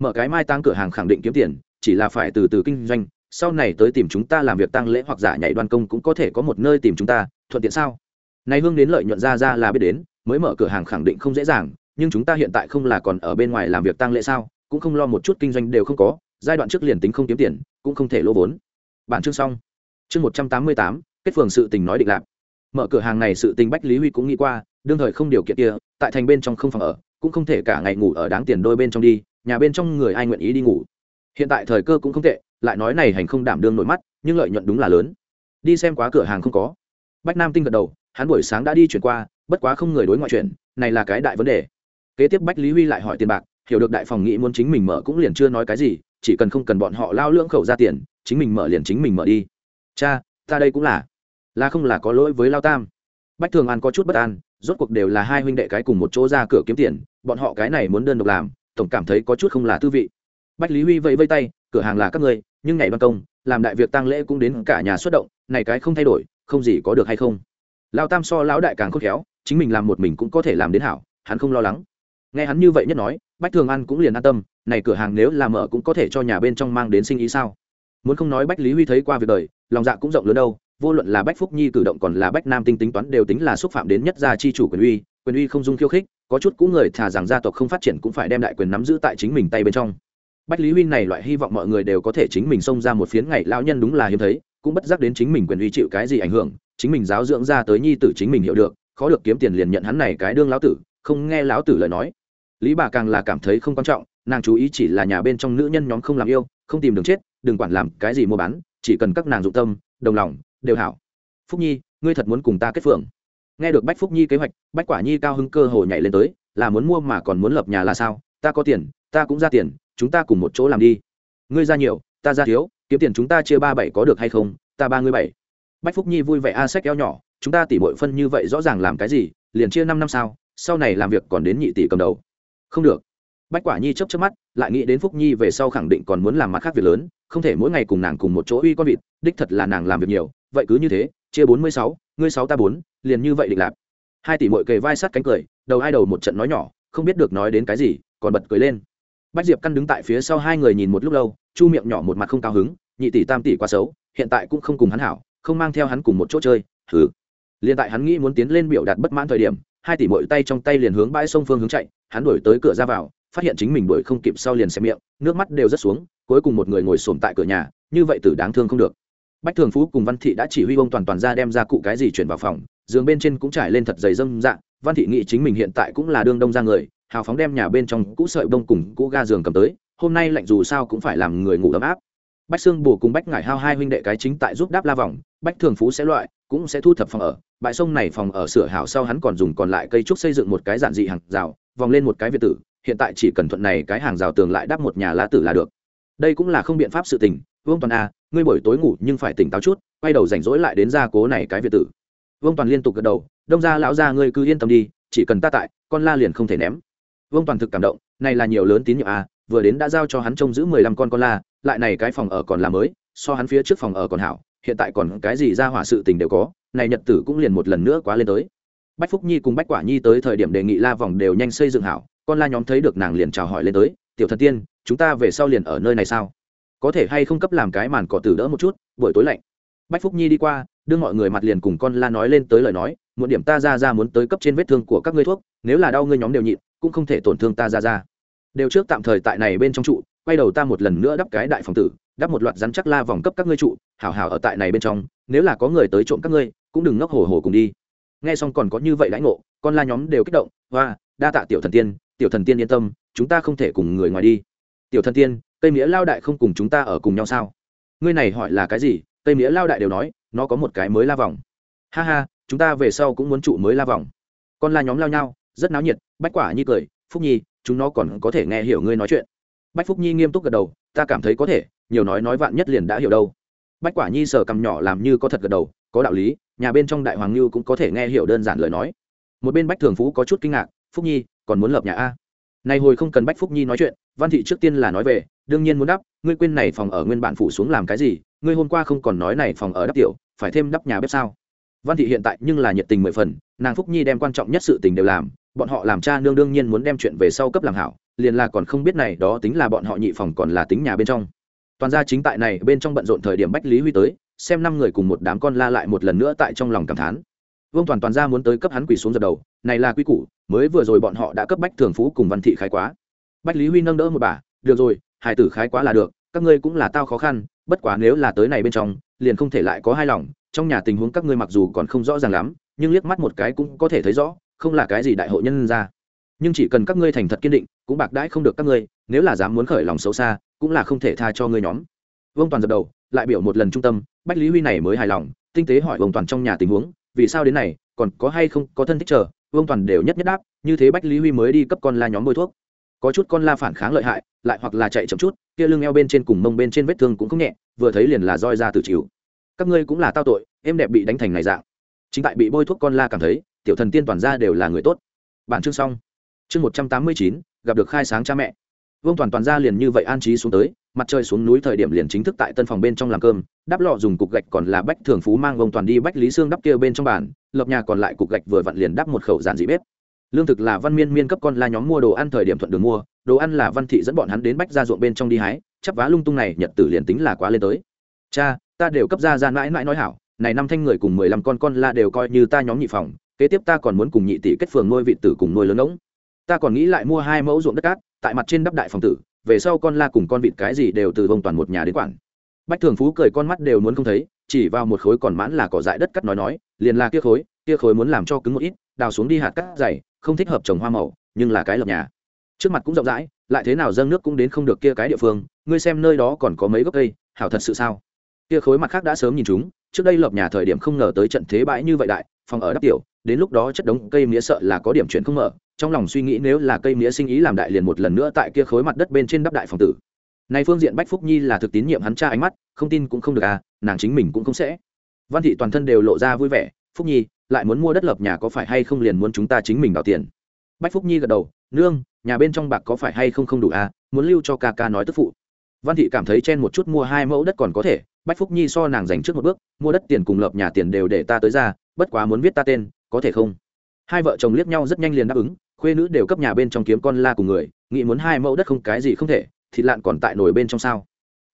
Mở cái mai táng cửa hàng khẳng định kiếm tiền, chỉ là phải từ từ kinh doanh sau này tới tìm chúng ta làm việc tăng lễ hoặc giả nhảy đoan công cũng có thể có một nơi tìm chúng ta, thuận tiện sao? Này hương đến lợi nhuận ra ra là biết đến, mới mở cửa hàng khẳng định không dễ dàng, nhưng chúng ta hiện tại không là còn ở bên ngoài làm việc tăng lễ sao? Cũng không lo một chút kinh doanh đều không có, giai đoạn trước liền tính không kiếm tiền, cũng không thể lỗ vốn. Bản chương xong. Chương một trăm tám mươi tám, kết phường sự tình nói định lạc. Mở cửa hàng này sự tình bách lý huy cũng nghĩ qua, đương thời không điều kiện kia, tại thành bên trong không phòng ở, cũng không thể cả ngày ngủ ở đáng tiền đôi bên trong đi, nhà bên trong người ai nguyện ý đi ngủ. Hiện tại thời cơ cũng không tệ lại nói này hành không đảm đương nổi mắt, nhưng lợi nhuận đúng là lớn. Đi xem quá cửa hàng không có. Bách nam tinh gật đầu, hắn buổi sáng đã đi chuyển qua, bất quá không người đối ngoại chuyện này là cái đại vấn đề. Kế tiếp bách lý huy lại hỏi tiền bạc, hiểu được đại phòng nghĩ muốn chính mình mở cũng liền chưa nói cái gì, chỉ cần không cần bọn họ lao lưỡng khẩu ra tiền, chính mình mở liền chính mình mở đi. Cha, ta đây cũng là là không là có lỗi với lao tam. Bách thường an có chút bất an, rốt cuộc đều là hai huynh đệ cái cùng một chỗ ra cửa kiếm tiền, bọn họ cái này muốn đơn độc làm, tổng cảm thấy có chút không là tư vị. Bách lý huy vẫy vây tay cửa hàng là các ngươi, nhưng ngày ban công làm đại việc tăng lễ cũng đến cả nhà xuất động này cái không thay đổi không gì có được hay không? Lao tam so lão đại càng khôn khéo chính mình làm một mình cũng có thể làm đến hảo hắn không lo lắng. Nghe hắn như vậy nhất nói bách thường ăn cũng liền an tâm này cửa hàng nếu làm mở cũng có thể cho nhà bên trong mang đến sinh ý sao? Muốn không nói bách lý huy thấy qua việc đời lòng dạ cũng rộng lớn đâu vô luận là bách phúc nhi cử động còn là bách nam tinh tính toán đều tính là xúc phạm đến nhất gia chi chủ quyền uy quyền uy không dung khiêu khích có chút cũ người thà rằng gia tộc không phát triển cũng phải đem đại quyền nắm giữ tại chính mình tay bên trong bách lý huy này loại hy vọng mọi người đều có thể chính mình xông ra một phiến ngày lão nhân đúng là hiếm thấy, cũng bất giác đến chính mình quyền uy chịu cái gì ảnh hưởng, chính mình giáo dưỡng ra tới nhi tử chính mình hiểu được, khó được kiếm tiền liền nhận hắn này cái đương lão tử, không nghe lão tử lời nói. Lý bà càng là cảm thấy không quan trọng, nàng chú ý chỉ là nhà bên trong nữ nhân nhóm không làm yêu, không tìm đường chết, đừng quản làm cái gì mua bán, chỉ cần các nàng dụng tâm, đồng lòng, đều hảo. Phúc nhi, ngươi thật muốn cùng ta kết phượng. Nghe được bách phúc nhi kế hoạch, bách quả nhi cao hứng cơ hồ nhảy lên tới, là muốn mua mà còn muốn lập nhà là sao? Ta có tiền, ta cũng ra tiền chúng ta cùng một chỗ làm đi. Ngươi ra nhiều, ta ra thiếu, kiếm tiền chúng ta chia ba bảy có được hay không, ta ba ngươi bảy. Bách phúc nhi vui vẻ a sách eo nhỏ, chúng ta tỉ bội phân như vậy rõ ràng làm cái gì, liền chia năm năm sao, sau này làm việc còn đến nhị tỷ cầm đầu. Không được. Bách quả nhi chấp chấp mắt, lại nghĩ đến phúc nhi về sau khẳng định còn muốn làm mặt khác việc lớn, không thể mỗi ngày cùng nàng cùng một chỗ uy con vịt, đích thật là nàng làm việc nhiều, vậy cứ như thế, chia bốn mươi sáu, ngươi sáu ta bốn, liền như vậy định lạp hai tỷ mội kề vai sát cánh cười, đầu hai đầu một trận nói nhỏ, không biết được nói đến cái gì, còn bật cười lên bách diệp căn đứng tại phía sau hai người nhìn một lúc lâu, chu miệng nhỏ một mặt không cao hứng, nhị tỷ tam tỷ quá xấu, hiện tại cũng không cùng hắn hảo, không mang theo hắn cùng một chỗ chơi thử liền tại hắn nghĩ muốn tiến lên biểu đạt bất mãn thời điểm, hai tỷ mội tay trong tay liền hướng bãi sông phương hướng chạy, hắn đuổi tới cửa ra vào, phát hiện chính mình đuổi không kịp sau liền xem miệng, nước mắt đều rất xuống, cuối cùng một người ngồi xổm tại cửa nhà, như vậy tử đáng thương không được. Bách thường phú cùng văn thị đã chỉ huy ông toàn toàn ra đem ra cụ cái gì chuyển vào phòng, giường bên trên cũng trải lên thật dày dâm dạng văn thị nghĩ chính mình hiện tại cũng là đương đông ra người hào phóng đem nhà bên trong cũ sợi bông cùng cũ ga giường cầm tới hôm nay lạnh dù sao cũng phải làm người ngủ ấm áp. Bách xương bù cùng bách ngải hao hai huynh đệ cái chính tại giúp đáp la vòng bách thường phú sẽ loại cũng sẽ thu thập phòng ở. Bãi sông này phòng ở sửa hảo sau hắn còn dùng còn lại cây trúc xây dựng một cái giản dị hàng rào vòng lên một cái việt tử hiện tại chỉ cần thuận này cái hàng rào tường lại đắp một nhà lá tử là được. Đây cũng là không biện pháp sự tình vương toàn a à, ngươi buổi tối ngủ nhưng phải tỉnh táo chút quay đầu rảnh rỗi lại đến gia cố này cái việt tử. Vương toàn liên tục gật đầu đông ra lão ra ngươi cứ yên tâm đi chỉ cần ta tại con la liền không thể ném vương toàn thực cảm động, này là nhiều lớn tín nhiệm a vừa đến đã giao cho hắn trông giữ mười lăm con con la, lại này cái phòng ở còn là mới, so hắn phía trước phòng ở còn hảo, hiện tại còn cái gì ra hỏa sự tình đều có, này nhật tử cũng liền một lần nữa quá lên tới. Bách phúc nhi cùng bách quả nhi tới thời điểm đề nghị la vòng đều nhanh xây dựng hảo, con la nhóm thấy được nàng liền chào hỏi lên tới, tiểu thần tiên, chúng ta về sau liền ở nơi này sao? Có thể hay không cấp làm cái màn cỏ tử đỡ một chút, buổi tối lạnh. Bách phúc nhi đi qua, đưa mọi người mặt liền cùng con la nói lên tới lời nói một điểm ta ra ra muốn tới cấp trên vết thương của các ngươi thuốc, nếu là đau ngươi nhóm đều nhịn, cũng không thể tổn thương ta ra ra. Đều trước tạm thời tại này bên trong trụ, quay đầu ta một lần nữa đắp cái đại phòng tử, đắp một loạt rắn chắc la vòng cấp các ngươi trụ, hảo hảo ở tại này bên trong, nếu là có người tới trộm các ngươi, cũng đừng ngốc hồ hồ cùng đi. Nghe xong còn có như vậy lãnh ngộ, con la nhóm đều kích động, hoa, đa tạ tiểu thần tiên, tiểu thần tiên yên tâm, chúng ta không thể cùng người ngoài đi. Tiểu thần tiên, cây nghĩa lao đại không cùng chúng ta ở cùng nhau sao? Ngươi này hỏi là cái gì? Cây nghĩa lao đại đều nói, nó có một cái mới la vòng. Ha ha chúng ta về sau cũng muốn trụ mới la vòng. Con la nhóm lao nhau, rất náo nhiệt, bách quả nhi cười, phúc nhi, chúng nó còn có thể nghe hiểu ngươi nói chuyện. Bách phúc nhi nghiêm túc gật đầu, ta cảm thấy có thể, nhiều nói nói vạn nhất liền đã hiểu đâu. Bách quả nhi sờ cầm nhỏ làm như có thật gật đầu, có đạo lý, nhà bên trong đại hoàng lưu cũng có thể nghe hiểu đơn giản lời nói. Một bên bách thường phú có chút kinh ngạc, phúc nhi, còn muốn lập nhà a? Này hồi không cần bách phúc nhi nói chuyện, văn thị trước tiên là nói về, đương nhiên muốn đắp, ngươi quên này phòng ở nguyên bản phủ xuống làm cái gì, ngươi hôm qua không còn nói này phòng ở đắp tiểu, phải thêm đắp nhà bếp sao? Văn thị hiện tại nhưng là nhiệt tình mười phần, nàng phúc nhi đem quan trọng nhất sự tình đều làm, bọn họ làm cha nương đương nhiên muốn đem chuyện về sau cấp làm hảo, liền là còn không biết này đó tính là bọn họ nhị phòng còn là tính nhà bên trong. Toàn gia chính tại này bên trong bận rộn thời điểm bách lý huy tới, xem năm người cùng một đám con la lại một lần nữa tại trong lòng cảm thán. Vương toàn toàn gia muốn tới cấp hắn quỳ xuống dập đầu, này là quy củ, mới vừa rồi bọn họ đã cấp bách thường phú cùng văn thị khái quá. Bách lý huy nâng đỡ một bà, được rồi hải tử khái quá là được, các ngươi cũng là tao khó khăn, bất quá nếu là tới này bên trong, liền không thể lại có hai lòng trong nhà tình huống các ngươi mặc dù còn không rõ ràng lắm, nhưng liếc mắt một cái cũng có thể thấy rõ, không là cái gì đại hội nhân ra nhưng chỉ cần các ngươi thành thật kiên định, cũng bạc đãi không được các ngươi, nếu là dám muốn khởi lòng xấu xa, cũng là không thể tha cho ngươi nhóm. Vương toàn dập đầu, lại biểu một lần trung tâm, bách lý huy này mới hài lòng, tinh tế hỏi vương toàn trong nhà tình huống, vì sao đến này, còn có hay không có thân thích chờ, vương toàn đều nhất nhất đáp, như thế bách lý huy mới đi cấp con la nhóm bôi thuốc. Có chút con la phản kháng lợi hại, lại hoặc là chạy chậm chút, kia lưng eo bên trên cùng mông bên trên vết thương cũng không nhẹ, vừa thấy liền là roi ra từ chịu các ngươi cũng là tao tội, em đẹp bị đánh thành này dạng. Chính tại bị bôi thuốc con la cảm thấy, tiểu thần tiên toàn ra đều là người tốt. Bản chương xong. Chương một trăm tám mươi chín, gặp được khai sáng cha mẹ. Vương toàn toàn ra liền như vậy an trí xuống tới, mặt trời xuống núi thời điểm liền chính thức tại tân phòng bên trong làm cơm, đắp lọ dùng cục gạch còn là bách thường phú mang vương toàn đi bách lý xương đắp kia bên trong bàn, lập nhà còn lại cục gạch vừa vặn liền đắp một khẩu giản dị bếp. Lương thực là văn miên miên cấp con la nhóm mua đồ ăn thời điểm thuận đường mua, đồ ăn là văn thị dẫn bọn hắn đến bách ra ruộng bên trong đi hái, chắp vá lung tung này nhật tử liền tính là quá lên tới. Cha ta đều cấp ra ra mãi mãi nói hảo, này năm thanh người cùng mười lăm con con la đều coi như ta nhóm nhị phòng, kế tiếp ta còn muốn cùng nhị tỷ kết phường nuôi vị tử cùng nuôi lớn ngỗng ta còn nghĩ lại mua hai mẫu ruộng đất cát, tại mặt trên đắp đại phòng tử, về sau con la cùng con vịt cái gì đều từ vông toàn một nhà đến quản. Bách thường phú cười con mắt đều muốn không thấy, chỉ vào một khối còn mãn là cỏ dại đất cắt nói nói, liền là kia khối kia khối muốn làm cho cứng một ít, đào xuống đi hạt cắt dày, không thích hợp trồng hoa màu, nhưng là cái lập nhà. Trước mặt cũng rộng rãi, lại thế nào dâng nước cũng đến không được kia cái địa phương, ngươi xem nơi đó còn có mấy gốc cây, hảo thật sự sao? Kia khối mặt khác đã sớm nhìn chúng, trước đây lập nhà thời điểm không ngờ tới trận thế bãi như vậy đại, phòng ở đắp tiểu, đến lúc đó chất đống cây mía sợ là có điểm chuyển không mở, trong lòng suy nghĩ nếu là cây mía sinh ý làm đại liền một lần nữa tại kia khối mặt đất bên trên đắp đại phòng tử. Này phương diện bách phúc nhi là thực tín nhiệm hắn cha ánh mắt, không tin cũng không được à nàng chính mình cũng không sẽ. Văn thị toàn thân đều lộ ra vui vẻ, phúc nhi, lại muốn mua đất lập nhà có phải hay không liền muốn chúng ta chính mình đào tiền? Bách phúc nhi gật đầu, nương, nhà bên trong bạc có phải hay không không đủ à muốn lưu cho ca ca nói tức phụ. Văn thị cảm thấy chen một chút mua hai mẫu đất còn có thể bách phúc nhi so nàng dành trước một bước, mua đất tiền cùng lập nhà tiền đều để ta tới ra, bất quá muốn viết ta tên, có thể không? Hai vợ chồng liếc nhau rất nhanh liền đáp ứng, khuê nữ đều cấp nhà bên trong kiếm con la cùng người, nghĩ muốn hai mẫu đất không cái gì không thể, thịt lạn còn tại nổi bên trong sao?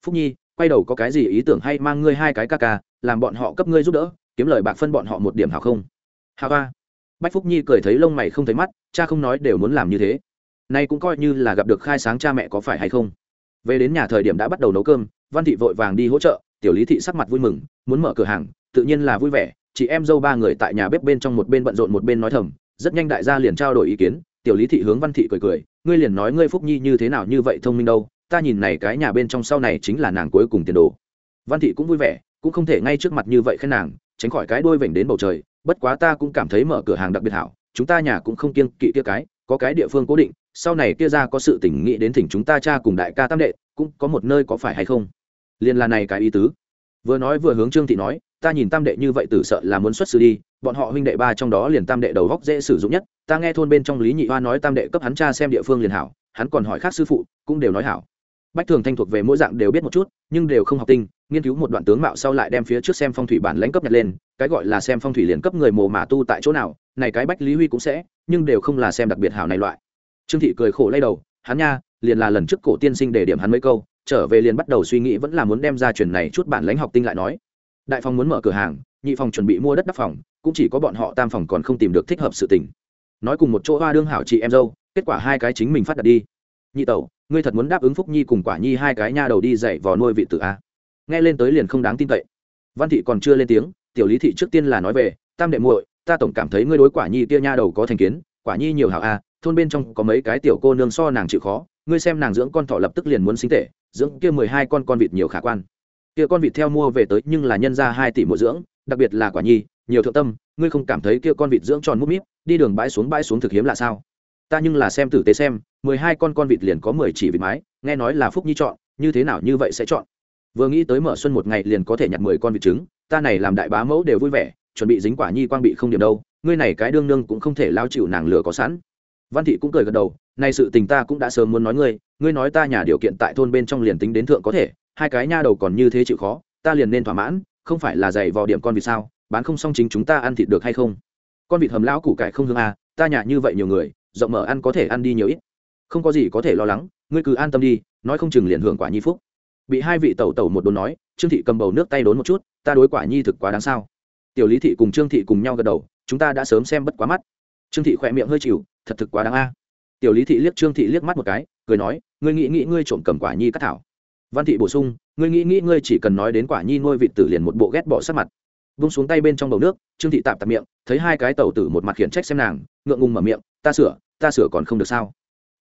Phúc nhi, quay đầu có cái gì ý tưởng hay mang ngươi hai cái ca ca, làm bọn họ cấp ngươi giúp đỡ, kiếm lời bạc phân bọn họ một điểm hào không? Hào ba. Bách phúc nhi cười thấy lông mày không thấy mắt, cha không nói đều muốn làm như thế. Nay cũng coi như là gặp được khai sáng cha mẹ có phải hay không? Về đến nhà thời điểm đã bắt đầu nấu cơm, văn thị vội vàng đi hỗ trợ tiểu lý thị sắc mặt vui mừng, muốn mở cửa hàng, tự nhiên là vui vẻ, chị em dâu ba người tại nhà bếp bên trong một bên bận rộn một bên nói thầm, rất nhanh đại gia liền trao đổi ý kiến, tiểu lý thị hướng văn thị cười cười, ngươi liền nói ngươi phúc nhi như thế nào như vậy thông minh đâu, ta nhìn này cái nhà bên trong sau này chính là nàng cuối cùng tiền đồ. Văn thị cũng vui vẻ, cũng không thể ngay trước mặt như vậy khen nàng, tránh khỏi cái đôi vểnh đến bầu trời, bất quá ta cũng cảm thấy mở cửa hàng đặc biệt hảo, chúng ta nhà cũng không kiêng kỵ kia cái, có cái địa phương cố định, sau này kia ra có sự tỉnh nghĩ đến thỉnh chúng ta cha cùng đại ca tam đệ, cũng có một nơi có phải hay không? Liên là này cái ý tứ. Vừa nói vừa hướng trương thị nói, ta nhìn tam đệ như vậy tử sợ là muốn xuất sư đi, bọn họ huynh đệ ba trong đó liền tam đệ đầu góc dễ sử dụng nhất. Ta nghe thôn bên trong lý nhị hoa nói tam đệ cấp hắn cha xem địa phương liền hảo, hắn còn hỏi khác sư phụ, cũng đều nói hảo. Bách thường thanh thuộc về mỗi dạng đều biết một chút, nhưng đều không học tinh, nghiên cứu một đoạn tướng mạo sau lại đem phía trước xem phong thủy bản lãnh cấp nhặt lên, cái gọi là xem phong thủy liền cấp người mồ mà tu tại chỗ nào, này cái bách lý huy cũng sẽ, nhưng đều không là xem đặc biệt hảo này loại. Trương thị cười khổ lay đầu, hắn nha, liền là lần trước cổ tiên sinh để điểm hắn mấy câu trở về liền bắt đầu suy nghĩ vẫn là muốn đem ra truyền này chút bản lãnh học tinh lại nói. Đại phòng muốn mở cửa hàng, nhị phòng chuẩn bị mua đất đắp phòng, cũng chỉ có bọn họ tam phòng còn không tìm được thích hợp sự tình. Nói cùng một chỗ hoa đương hảo chị em dâu, kết quả hai cái chính mình phát đặt đi. Nhị tẩu, ngươi thật muốn đáp ứng phúc nhi cùng quả nhi hai cái nha đầu đi dạy vò nuôi vị tử a? Nghe lên tới liền không đáng tin cậy. Văn thị còn chưa lên tiếng, tiểu lý thị trước tiên là nói về, tam đệ muội, ta tổng cảm thấy ngươi đối quả nhi kia nha đầu có thành kiến, quả nhi nhiều hảo a, thôn bên trong có mấy cái tiểu cô nương so nàng chịu khó, ngươi xem nàng dưỡng con thỏ lập tức liền muốn sinh tể dưỡng kia mười hai con con vịt nhiều khả quan. Kia con vịt theo mua về tới nhưng là nhân ra hai tỷ mỗi dưỡng, đặc biệt là quả nhi, nhiều thượng tâm, ngươi không cảm thấy kia con vịt dưỡng tròn mút míp, đi đường bãi xuống bãi xuống thực hiếm là sao? Ta nhưng là xem tử tế xem, mười hai con con vịt liền có mười chỉ vịt mái, nghe nói là phúc nhi chọn, như thế nào như vậy sẽ chọn? Vừa nghĩ tới mở xuân một ngày liền có thể nhặt mười con vịt trứng, ta này làm đại bá mẫu đều vui vẻ, chuẩn bị dính quả nhi quang bị không điểm đâu, ngươi này cái đương nương cũng không thể lao chịu nàng lừa có sẵn văn thị cũng cười gật đầu, nay sự tình ta cũng đã sớm muốn nói ngươi ngươi nói ta nhà điều kiện tại thôn bên trong liền tính đến thượng có thể, hai cái nha đầu còn như thế chịu khó, ta liền nên thỏa mãn, không phải là dày vò điểm con vịt sao, bán không xong chính chúng ta ăn thịt được hay không? Con vịt hầm lão củ cải không hương à ta nhà như vậy nhiều người, rộng mở ăn có thể ăn đi nhiều ít. Không có gì có thể lo lắng, ngươi cứ an tâm đi, nói không chừng liền hưởng quả nhi phúc. Bị hai vị tẩu tẩu một đồn nói, trương thị cầm bầu nước tay đốn một chút, ta đối quả nhi thực quá đáng sao? Tiểu lý thị cùng trương thị cùng nhau gật đầu, chúng ta đã sớm xem bất quá mắt. Trương thị khỏe miệng hơi chịu thật thực quá đáng a. Tiểu lý thị liếc trương thị liếc mắt một cái, cười nói, ngươi nghĩ nghĩ ngươi trộm cầm quả nhi cắt thảo. Văn thị bổ sung, ngươi nghĩ nghĩ ngươi chỉ cần nói đến quả nhi nuôi vị tử liền một bộ ghét bỏ sát mặt. Vung xuống tay bên trong bầu nước, trương thị tạm tạm miệng, thấy hai cái tàu tử một mặt khiển trách xem nàng, ngượng ngùng mở miệng, ta sửa ta sửa còn không được sao?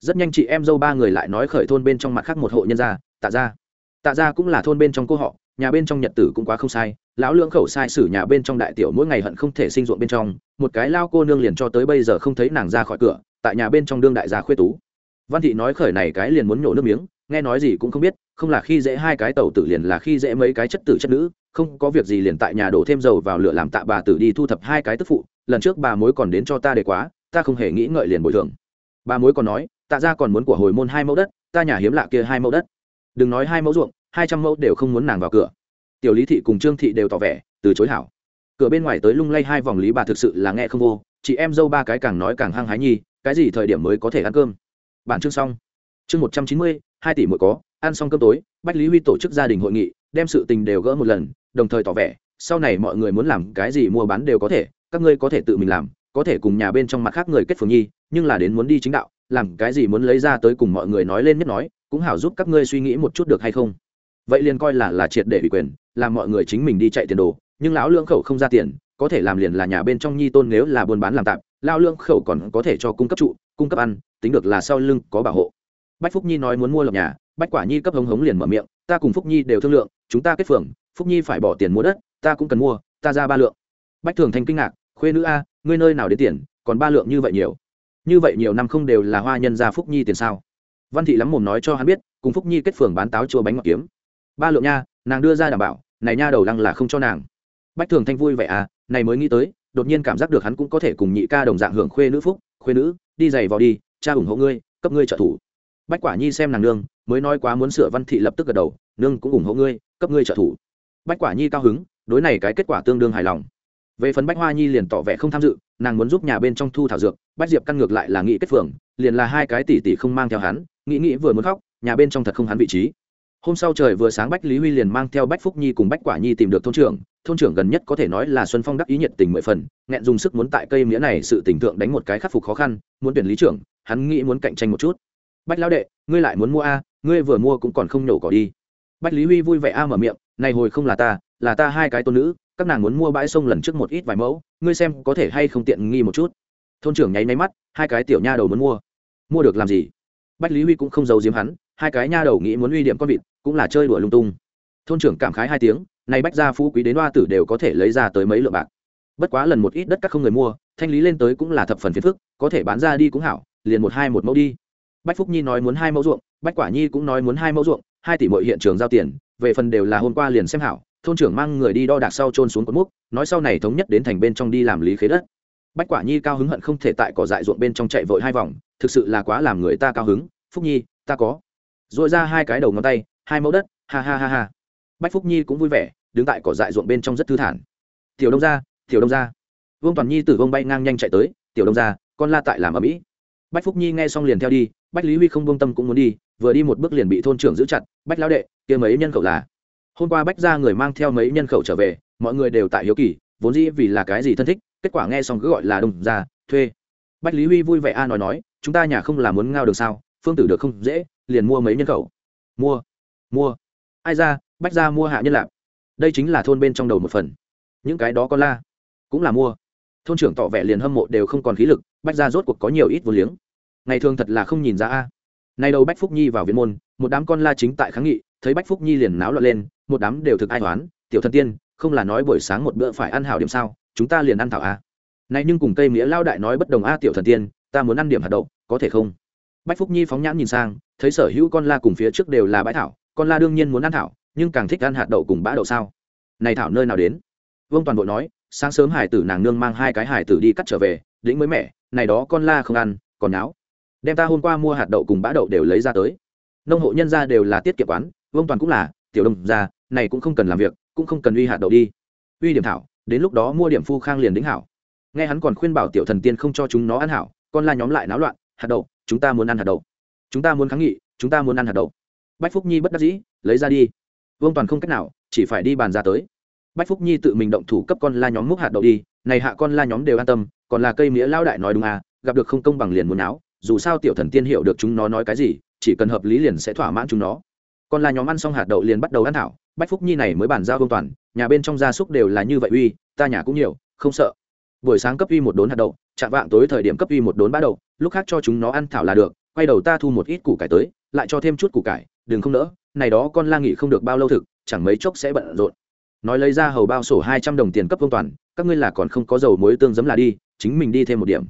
Rất nhanh chị em dâu ba người lại nói khởi thôn bên trong mặt khác một hộ nhân gia, tạ gia. Tạ gia cũng là thôn bên trong cô họ nhà bên trong nhật tử cũng quá không sai, lão lưỡng khẩu sai sử nhà bên trong đại tiểu mỗi ngày hận không thể sinh ruộng bên trong, một cái lao cô nương liền cho tới bây giờ không thấy nàng ra khỏi cửa, tại nhà bên trong đương đại gia khuyết tú. Văn thị nói khởi này cái liền muốn nhổ nước miếng, nghe nói gì cũng không biết, không là khi dễ hai cái tàu tử liền là khi dễ mấy cái chất tử chất nữ, không có việc gì liền tại nhà đổ thêm dầu vào lửa làm tạ bà tử đi thu thập hai cái tức phụ, lần trước bà mối còn đến cho ta để quá, ta không hề nghĩ ngợi liền bồi thường. Bà mối còn nói, tạ ra còn muốn của hồi môn hai mẫu đất, ta nhà hiếm lạ kia hai mẫu đất. Đừng nói hai mẫu ruộng hai trăm mẫu đều không muốn nàng vào cửa. Tiểu lý thị cùng trương thị đều tỏ vẻ, từ chối hảo. Cửa bên ngoài tới lung lay hai vòng lý bà thực sự là nghe không vô, chị em dâu ba cái càng nói càng hăng hái nhi, cái gì thời điểm mới có thể ăn cơm? Bản chương xong. Chương một trăm chín mươi, hai tỷ mỗi có, ăn xong cơm tối, bách lý huy tổ chức gia đình hội nghị, đem sự tình đều gỡ một lần, đồng thời tỏ vẻ, sau này mọi người muốn làm cái gì mua bán đều có thể, các ngươi có thể tự mình làm, có thể cùng nhà bên trong mặt khác người kết phường nhi, nhưng là đến muốn đi chính đạo, làm cái gì muốn lấy ra tới cùng mọi người nói lên nhất nói, cũng hảo giúp các ngươi suy nghĩ một chút được hay không? Vậy liền coi là là triệt để ủy quyền, làm mọi người chính mình đi chạy tiền đồ, nhưng lão lương khẩu không ra tiền, có thể làm liền là nhà bên trong nhi tôn nếu là buôn bán làm tạm lao lương khẩu còn có thể cho cung cấp trụ, cung cấp ăn, tính được là sau lưng có bảo hộ. Bách phúc nhi nói muốn mua lập nhà, bách quả nhi cấp hống hống liền mở miệng, ta cùng phúc nhi đều thương lượng, chúng ta kết phường, phúc nhi phải bỏ tiền mua đất, ta cũng cần mua, ta ra ba lượng. Bách thường thanh kinh ngạc, khuê nữ a, ngươi nơi nào đến tiền, còn ba lượng như vậy nhiều? Như vậy nhiều năm không đều là hoa nhân ra phúc nhi tiền sao? Văn thị lắm mồm nói cho hắn biết, cùng phúc nhi kết phường bán táo chua bánh ngọt kiếm ba lượng nha, nàng đưa ra đảm bảo, này nha đầu lăng là không cho nàng. Bách thường thanh vui vậy à này mới nghĩ tới, đột nhiên cảm giác được hắn cũng có thể cùng nhị ca đồng dạng hưởng khuê nữ phúc, khuê nữ, đi giày vào đi, cha ủng hộ ngươi, cấp ngươi trợ thủ. Bách quả nhi xem nàng nương, mới nói quá muốn sửa văn thị lập tức gật đầu, nương cũng ủng hộ ngươi, cấp ngươi trợ thủ. Bách quả nhi cao hứng, đối này cái kết quả tương đương hài lòng. Về phần bách hoa nhi liền tỏ vẻ không tham dự, nàng muốn giúp nhà bên trong thu thảo dược, bách diệp căn ngược lại là nghị kết phường, liền là hai cái tỷ tỷ không mang theo hắn, nghĩ nghĩ vừa muốn khóc, nhà bên trong thật không hắn vị trí hôm sau trời vừa sáng bách lý huy liền mang theo bách phúc nhi cùng bách quả nhi tìm được thôn trưởng. Thôn trưởng gần nhất có thể nói là xuân phong đắc ý nhiệt tình mười phần, nghẹn dùng sức muốn tại cây mía này sự tình tượng đánh một cái khắc phục khó khăn, muốn tuyển lý trưởng, hắn nghĩ muốn cạnh tranh một chút. Bách lão đệ, ngươi lại muốn mua a, ngươi vừa mua cũng còn không nhổ cỏ đi. Bách lý huy vui vẻ a mở miệng, này hồi không là ta là ta hai cái tôn nữ, các nàng muốn mua bãi sông lần trước một ít vài mẫu, ngươi xem có thể hay không tiện nghi một chút. Thôn trưởng nháy máy mắt, hai cái tiểu nha đầu muốn mua. Mua được làm gì? Bách lý huy cũng không giấu giếm hắn hai cái nha đầu nghĩ muốn uy điểm con vịt, cũng là chơi đùa lung tung. Thôn trưởng cảm khái hai tiếng nay bách gia phú quý đến hoa tử đều có thể lấy ra tới mấy lượng bạc. Bất quá lần một ít đất các không người mua, thanh lý lên tới cũng là thập phần phiền phức, có thể bán ra đi cũng hảo, liền một hai một mẫu đi. Bách phúc nhi nói muốn hai mẫu ruộng, bách quả nhi cũng nói muốn hai mẫu ruộng, hai tỷ mọi hiện trường giao tiền, về phần đều là hôm qua liền xem hảo, thôn trưởng mang người đi đo đạc sau trôn xuống cột múc nói sau này thống nhất đến thành bên trong đi làm lý khế đất. Bách quả nhi cao hứng hận không thể tại cỏ dại ruộng bên trong chạy vội hai vòng, thực sự là quá làm người ta cao hứng. Phúc nhi, ta có dội ra hai cái đầu ngón tay, hai mẫu đất, ha ha ha ha. Bách phúc nhi cũng vui vẻ, đứng tại cỏ dại ruộng bên trong rất thư thản. Tiểu đông ra tiểu đông ra vương toàn nhi từ vông bay ngang nhanh chạy tới, tiểu đông ra con la tại làm ở mỹ. Bách phúc nhi nghe xong liền theo đi, bách lý huy không vương tâm cũng muốn đi, vừa đi một bước liền bị thôn trưởng giữ chặt, bách lão đệ, kia mấy nhân khẩu là? Hôm qua bách ra người mang theo mấy nhân khẩu trở về, mọi người đều tại hiếu kỳ, vốn dĩ vì là cái gì thân thích, kết quả nghe xong cứ gọi là Đông ra thuê. Bách lý huy vui vẻ a nói nói, chúng ta nhà không là muốn ngao được sao, phương tử được không dễ liền mua mấy nhân khẩu. Mua mua. Ai ra, bách ra mua hạ nhân lạp. Đây chính là thôn bên trong đầu một phần. Những cái đó con la, cũng là mua. Thôn trưởng tỏ vẻ liền hâm mộ đều không còn khí lực, bách ra rốt cuộc có nhiều ít vô liếng. Ngày thường thật là không nhìn ra a. Nay đầu bách phúc nhi vào viện môn, một đám con la chính tại kháng nghị, thấy bách phúc nhi liền náo loạn lên, một đám đều thực ai toán tiểu thần tiên, không là nói buổi sáng một bữa phải ăn hảo điểm sao, chúng ta liền ăn thảo a. Này nhưng cùng cây nghĩa lao đại nói bất đồng a, tiểu thần tiên, ta muốn ăn điểm hạt đậu, có thể không? Bách phúc nhi phóng nhãn nhìn sang, thấy sở hữu con la cùng phía trước đều là bãi thảo, con la đương nhiên muốn ăn thảo, nhưng càng thích ăn hạt đậu cùng bã đậu sao? Này thảo nơi nào đến? Vương toàn bộ nói, sáng sớm hải tử nàng nương mang hai cái hải tử đi cắt trở về đĩnh mới mẻ, này đó con la không ăn, còn náo đem ta hôm qua mua hạt đậu cùng bã đậu đều lấy ra tới. Nông hộ nhân ra đều là tiết kiệm quán, vương toàn cũng là, tiểu đông ra này cũng không cần làm việc, cũng không cần uy hạt đậu đi. Uy điểm thảo, đến lúc đó mua điểm phu khang liền đính hảo. Nghe hắn còn khuyên bảo tiểu thần tiên không cho chúng nó ăn hảo, con la nhóm lại náo loạn, hạt đậu chúng ta muốn ăn hạt đậu. Chúng ta muốn kháng nghị, chúng ta muốn ăn hạt đậu. Bách phúc nhi bất đắc dĩ, lấy ra đi. Vương toàn không cách nào, chỉ phải đi bàn ra tới. Bách phúc nhi tự mình động thủ cấp con la nhóm múc hạt đậu đi. Này hạ con la nhóm đều an tâm, còn là cây mía lao đại nói đúng à gặp được không công bằng liền muốn áo dù sao tiểu thần tiên hiểu được chúng nó nói cái gì, chỉ cần hợp lý liền sẽ thỏa mãn chúng nó. Con la nhóm ăn xong hạt đậu liền bắt đầu ăn thảo. Bách phúc nhi này mới bàn giao vương toàn, nhà bên trong gia súc đều là như vậy uy, ta nhà cũng nhiều, không sợ buổi sáng cấp uy một đốn hạt đậu, chạm vạng tối thời điểm cấp uy một đốn bã đậu, lúc khác cho chúng nó ăn thảo là được, quay đầu ta thu một ít củ cải tới, lại cho thêm chút củ cải, đừng không nỡ, này đó con la nghỉ không được bao lâu thực, chẳng mấy chốc sẽ bận rộn. Nói lấy ra hầu bao sổ hai trăm đồng tiền cấp công toàn, các ngươi là còn không có dầu muối tương giấm là đi, chính mình đi thêm một điểm.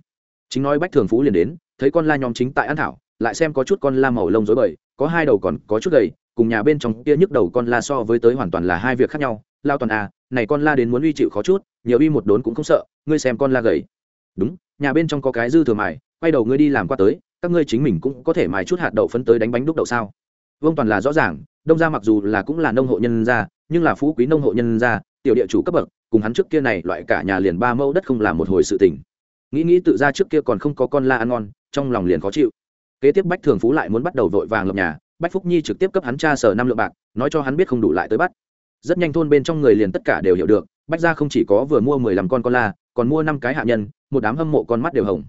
Chính nói bách thường phú liền đến, thấy con la nhóm chính tại ăn thảo, lại xem có chút con la màu lông dối bời, có hai đầu còn có chút gầy, cùng nhà bên trong kia nhức đầu con la so với tới hoàn toàn là hai việc khác nhau. Lao toàn à này con la đến muốn uy chịu khó chút nhiều y một đốn cũng không sợ, ngươi xem con la gầy. Đúng, nhà bên trong có cái dư thừa mài, quay đầu ngươi đi làm qua tới, các ngươi chính mình cũng có thể mài chút hạt đậu phấn tới đánh bánh đúc đậu sao? Vương toàn là rõ ràng, đông gia mặc dù là cũng là nông hộ nhân gia, nhưng là phú quý nông hộ nhân gia, tiểu địa chủ cấp bậc, cùng hắn trước kia này loại cả nhà liền ba mẫu đất không làm một hồi sự tình. Nghĩ nghĩ tự ra trước kia còn không có con la ăn ngon, trong lòng liền khó chịu. Kế tiếp bách thường phú lại muốn bắt đầu vội vàng lập nhà, bách phúc nhi trực tiếp cấp hắn cha sở năm lượng bạc, nói cho hắn biết không đủ lại tới bắt. Rất nhanh thôn bên trong người liền tất cả đều hiểu được bách gia không chỉ có vừa mua mười lăm con con la, còn mua năm cái hạ nhân, một đám hâm mộ con mắt đều hồng.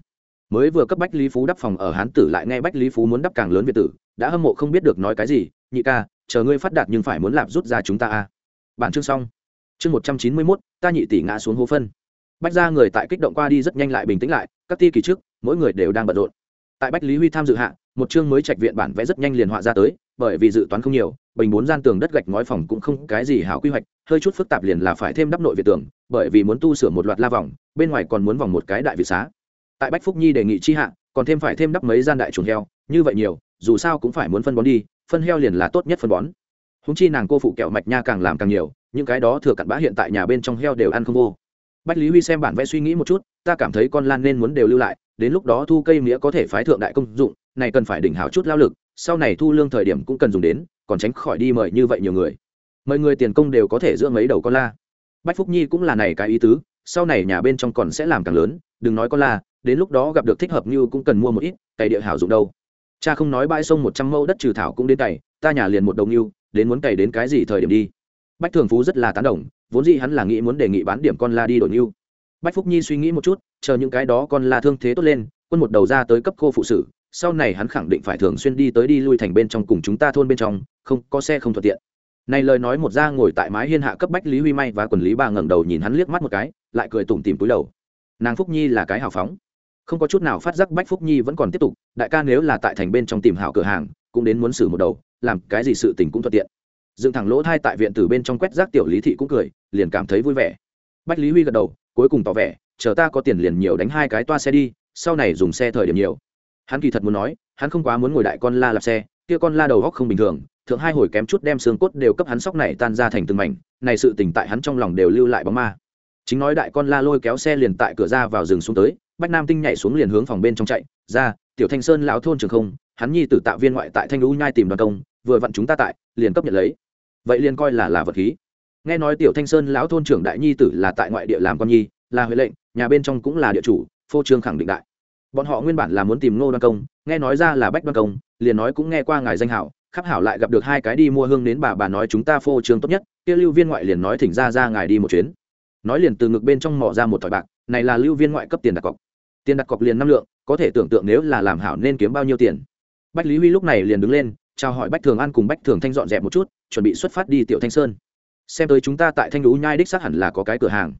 Mới vừa cấp bách lý phú đắp phòng ở hán tử lại nghe bách lý phú muốn đắp càng lớn việt tử, đã hâm mộ không biết được nói cái gì, nhị ca, chờ ngươi phát đạt nhưng phải muốn lạp rút ra chúng ta a. Bản chương xong. Chương một trăm chín mươi mốt, ta nhị tỷ ngã xuống hố phân. Bách ra người tại kích động qua đi rất nhanh lại bình tĩnh lại, các ti kỳ trước, mỗi người đều đang bận rộn. Tại bách lý huy tham dự hạ, một chương mới trạch viện bản vẽ rất nhanh liền họa ra tới, bởi vì dự toán không nhiều, bình bốn gian tường đất gạch ngói phòng cũng không cái gì hảo quy hoạch hơi chút phức tạp liền là phải thêm đắp nội việt tường, bởi vì muốn tu sửa một loạt la vòng, bên ngoài còn muốn vòng một cái đại việt xá. Tại bách phúc nhi đề nghị chi hạ, còn thêm phải thêm đắp mấy gian đại chuồng heo, như vậy nhiều, dù sao cũng phải muốn phân bón đi, phân heo liền là tốt nhất phân bón. Húng chi nàng cô phụ kẹo mạch nha càng làm càng nhiều, những cái đó thừa cặn bã hiện tại nhà bên trong heo đều ăn không vô. Bách lý huy xem bản vẽ suy nghĩ một chút, ta cảm thấy con lan nên muốn đều lưu lại, đến lúc đó thu cây nghĩa có thể phái thượng đại công dụng, này cần phải đỉnh hảo chút lao lực, sau này thu lương thời điểm cũng cần dùng đến, còn tránh khỏi đi mời như vậy nhiều người mời người tiền công đều có thể giữa mấy đầu con la. Bách phúc nhi cũng là này cái ý tứ, sau này nhà bên trong còn sẽ làm càng lớn, đừng nói con la, đến lúc đó gặp được thích hợp như cũng cần mua một ít, cày địa hảo dụng đâu. Cha không nói bãi sông một trăm mẫu đất trừ thảo cũng đến cày, ta nhà liền một đồng yêu đến muốn cày đến cái gì thời điểm đi. Bách thường phú rất là tán đồng, vốn dĩ hắn là nghĩ muốn đề nghị bán điểm con la đi đổi yêu bách phúc nhi suy nghĩ một chút, chờ những cái đó con la thương thế tốt lên, quân một đầu ra tới cấp cô phụ sử sau này hắn khẳng định phải thường xuyên đi tới đi lui thành bên trong cùng chúng ta thôn bên trong, không, có xe không thuận tiện này lời nói một ra ngồi tại mái hiên hạ cấp bách lý huy may và quần lý ba ngẩng đầu nhìn hắn liếc mắt một cái, lại cười tủm tìm túi đầu. Nàng phúc nhi là cái hào phóng. Không có chút nào phát giác bách phúc nhi vẫn còn tiếp tục, đại ca nếu là tại thành bên trong tìm hảo cửa hàng, cũng đến muốn xử một đầu, làm cái gì sự tình cũng thuận tiện. Dựng thẳng lỗ thai tại viện từ bên trong quét rác tiểu lý thị cũng cười, liền cảm thấy vui vẻ. Bách lý huy gật đầu, cuối cùng tỏ vẻ, chờ ta có tiền liền nhiều đánh hai cái toa xe đi, sau này dùng xe thời điểm nhiều. Hắn kỳ thật muốn nói, hắn không quá muốn ngồi đại con la lạp xe, kia con la đầu góc không bình thường thượng hai hồi kém chút đem xương cốt đều cấp hắn sóc này tan ra thành từng mảnh, này sự tỉnh tại hắn trong lòng đều lưu lại bóng ma. Chính nói đại con la lôi kéo xe liền tại cửa ra vào rừng xuống tới, bách nam tinh nhảy xuống liền hướng phòng bên trong chạy, ra, tiểu thanh sơn lão thôn trường không, hắn nhi tử tạo viên ngoại tại thanh lũ nhai tìm đoàn công, vừa vặn chúng ta tại, liền cấp nhận lấy. Vậy liền coi là là vật khí. Nghe nói tiểu thanh sơn lão thôn trưởng đại nhi tử là tại ngoại địa làm con nhi, là huệ lệnh, nhà bên trong cũng là địa chủ, phô trương khẳng định đại. Bọn họ nguyên bản là muốn tìm ngô đoan công, nghe nói ra là bách đoan công, liền nói cũng nghe qua ngài danh hảo khắp hảo lại gặp được hai cái đi mua hương đến bà bà nói chúng ta phô trương tốt nhất, kia lưu viên ngoại liền nói thỉnh ra ra ngài đi một chuyến. Nói liền từ ngực bên trong mỏ ra một thỏi bạc, này là lưu viên ngoại cấp tiền đặt cọc. Tiền đặt cọc liền năm lượng, có thể tưởng tượng nếu là làm hảo nên kiếm bao nhiêu tiền. Bách lý huy lúc này liền đứng lên, chào hỏi bách thường ăn cùng bách thường thanh dọn dẹp một chút, chuẩn bị xuất phát đi tiểu thanh sơn. Xem tới chúng ta tại thanh lũ nhai đích xác hẳn là có cái cửa hàng.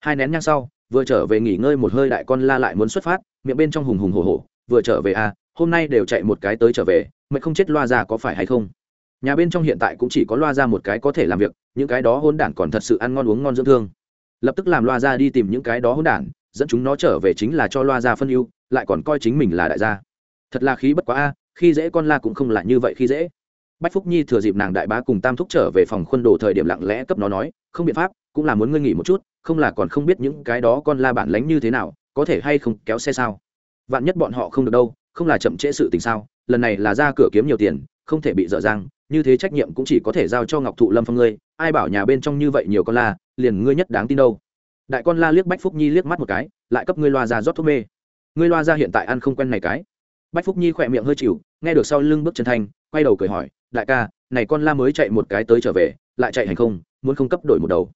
Hai nén nhang sau, vừa trở về nghỉ ngơi một hơi đại con la lại muốn xuất phát, miệng bên trong hùng hùng hổ hổ, vừa trở về à hôm nay đều chạy một cái tới trở về, mệt không chết loa ra có phải hay không? Nhà bên trong hiện tại cũng chỉ có loa ra một cái có thể làm việc, những cái đó hôn đản còn thật sự ăn ngon uống ngon dưỡng thương. Lập tức làm loa ra đi tìm những cái đó hôn đản, dẫn chúng nó trở về chính là cho loa ra phân ưu, lại còn coi chính mình là đại gia. Thật là khí bất quá a, khi dễ con la cũng không là như vậy khi dễ. Bách phúc nhi thừa dịp nàng đại bá cùng tam thúc trở về phòng khuôn đồ thời điểm lặng lẽ cấp nó nói, không biện pháp, cũng là muốn ngươi nghỉ một chút, không là còn không biết những cái đó con la bản lánh như thế nào, có thể hay không, kéo xe sao? Vạn nhất bọn họ không được đâu không là chậm trễ sự tình sao? Lần này là ra cửa kiếm nhiều tiền, không thể bị dở dang, như thế trách nhiệm cũng chỉ có thể giao cho ngọc thụ lâm phong ngươi, ai bảo nhà bên trong như vậy nhiều con la, liền ngươi nhất đáng tin đâu. Đại con la liếc bách phúc nhi liếc mắt một cái, lại cấp ngươi loa ra rót thuốc mê. Ngươi loa ra hiện tại ăn không quen này cái. Bách phúc nhi khỏe miệng hơi chịu, nghe được sau lưng bước chân thanh, quay đầu cười hỏi, đại ca, này con la mới chạy một cái tới trở về, lại chạy hành không, muốn không cấp đổi một đầu.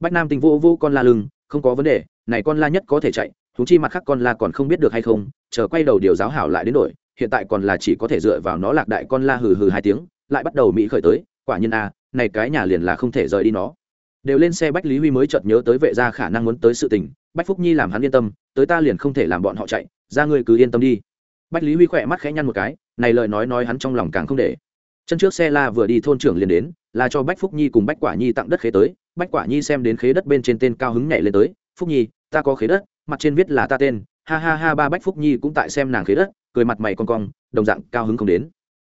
Bách nam tình vô vô con la lưng, không có vấn đề, này con la nhất có thể chạy thú chi mặt khác con la còn không biết được hay không, chờ quay đầu điều giáo hảo lại đến đổi, hiện tại còn là chỉ có thể dựa vào nó lạc đại con la hừ hừ hai tiếng, lại bắt đầu mỹ khởi tới, quả nhiên a này cái nhà liền là không thể rời đi nó. Đều lên xe bách lý huy mới chợt nhớ tới vệ gia khả năng muốn tới sự tình, bách phúc nhi làm hắn yên tâm, tới ta liền không thể làm bọn họ chạy, ra ngươi cứ yên tâm đi. Bách lý huy khỏe mắt khẽ nhăn một cái, này lời nói nói hắn trong lòng càng không để. Chân trước xe la vừa đi thôn trưởng liền đến là cho bách phúc nhi cùng bách quả nhi tặng đất khế tới, bách quả nhi xem đến khế đất bên trên tên cao hứng nhảy lên tới, phúc nhi, ta có khế đất mặt trên viết là ta tên, ha ha ha, ba bách phúc nhi cũng tại xem nàng khế đất, cười mặt mày con cong, đồng dạng cao hứng không đến.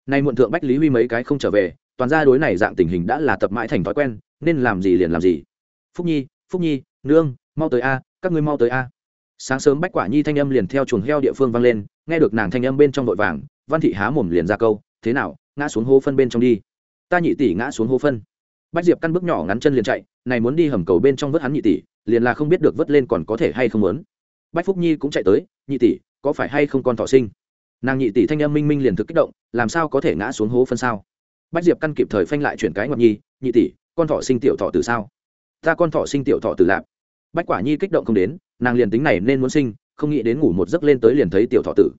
Nay muộn thượng bách lý huy mấy cái không trở về, toàn ra đối này dạng tình hình đã là tập mãi thành thói quen, nên làm gì liền làm gì. Phúc nhi phúc nhi, nương, mau tới a, các ngươi mau tới a. Sáng sớm bách quả nhi thanh âm liền theo chuồng heo địa phương vang lên, nghe được nàng thanh âm bên trong vội vàng, văn thị há mồm liền ra câu, thế nào, ngã xuống hố phân bên trong đi. Ta nhị tỷ ngã xuống hố phân. Bách diệp căn bước nhỏ ngắn chân liền chạy, này muốn đi hầm cầu bên trong vớt hắn nhị tỷ liền là không biết được vớt lên còn có thể hay không muốn. Bách phúc nhi cũng chạy tới, nhị tỷ, có phải hay không con thọ sinh? Nàng nhị tỷ thanh âm minh minh liền thực kích động, làm sao có thể ngã xuống hố phân sao? Bách diệp căn kịp thời phanh lại chuyển cái ngọc nhi, nhị tỷ, con thọ sinh tiểu thọ từ sao? Ta con thọ sinh tiểu thọ từ lạp. Bách quả nhi kích động không đến, nàng liền tính này nên muốn sinh, không nghĩ đến ngủ một giấc lên tới liền thấy tiểu thọ tử.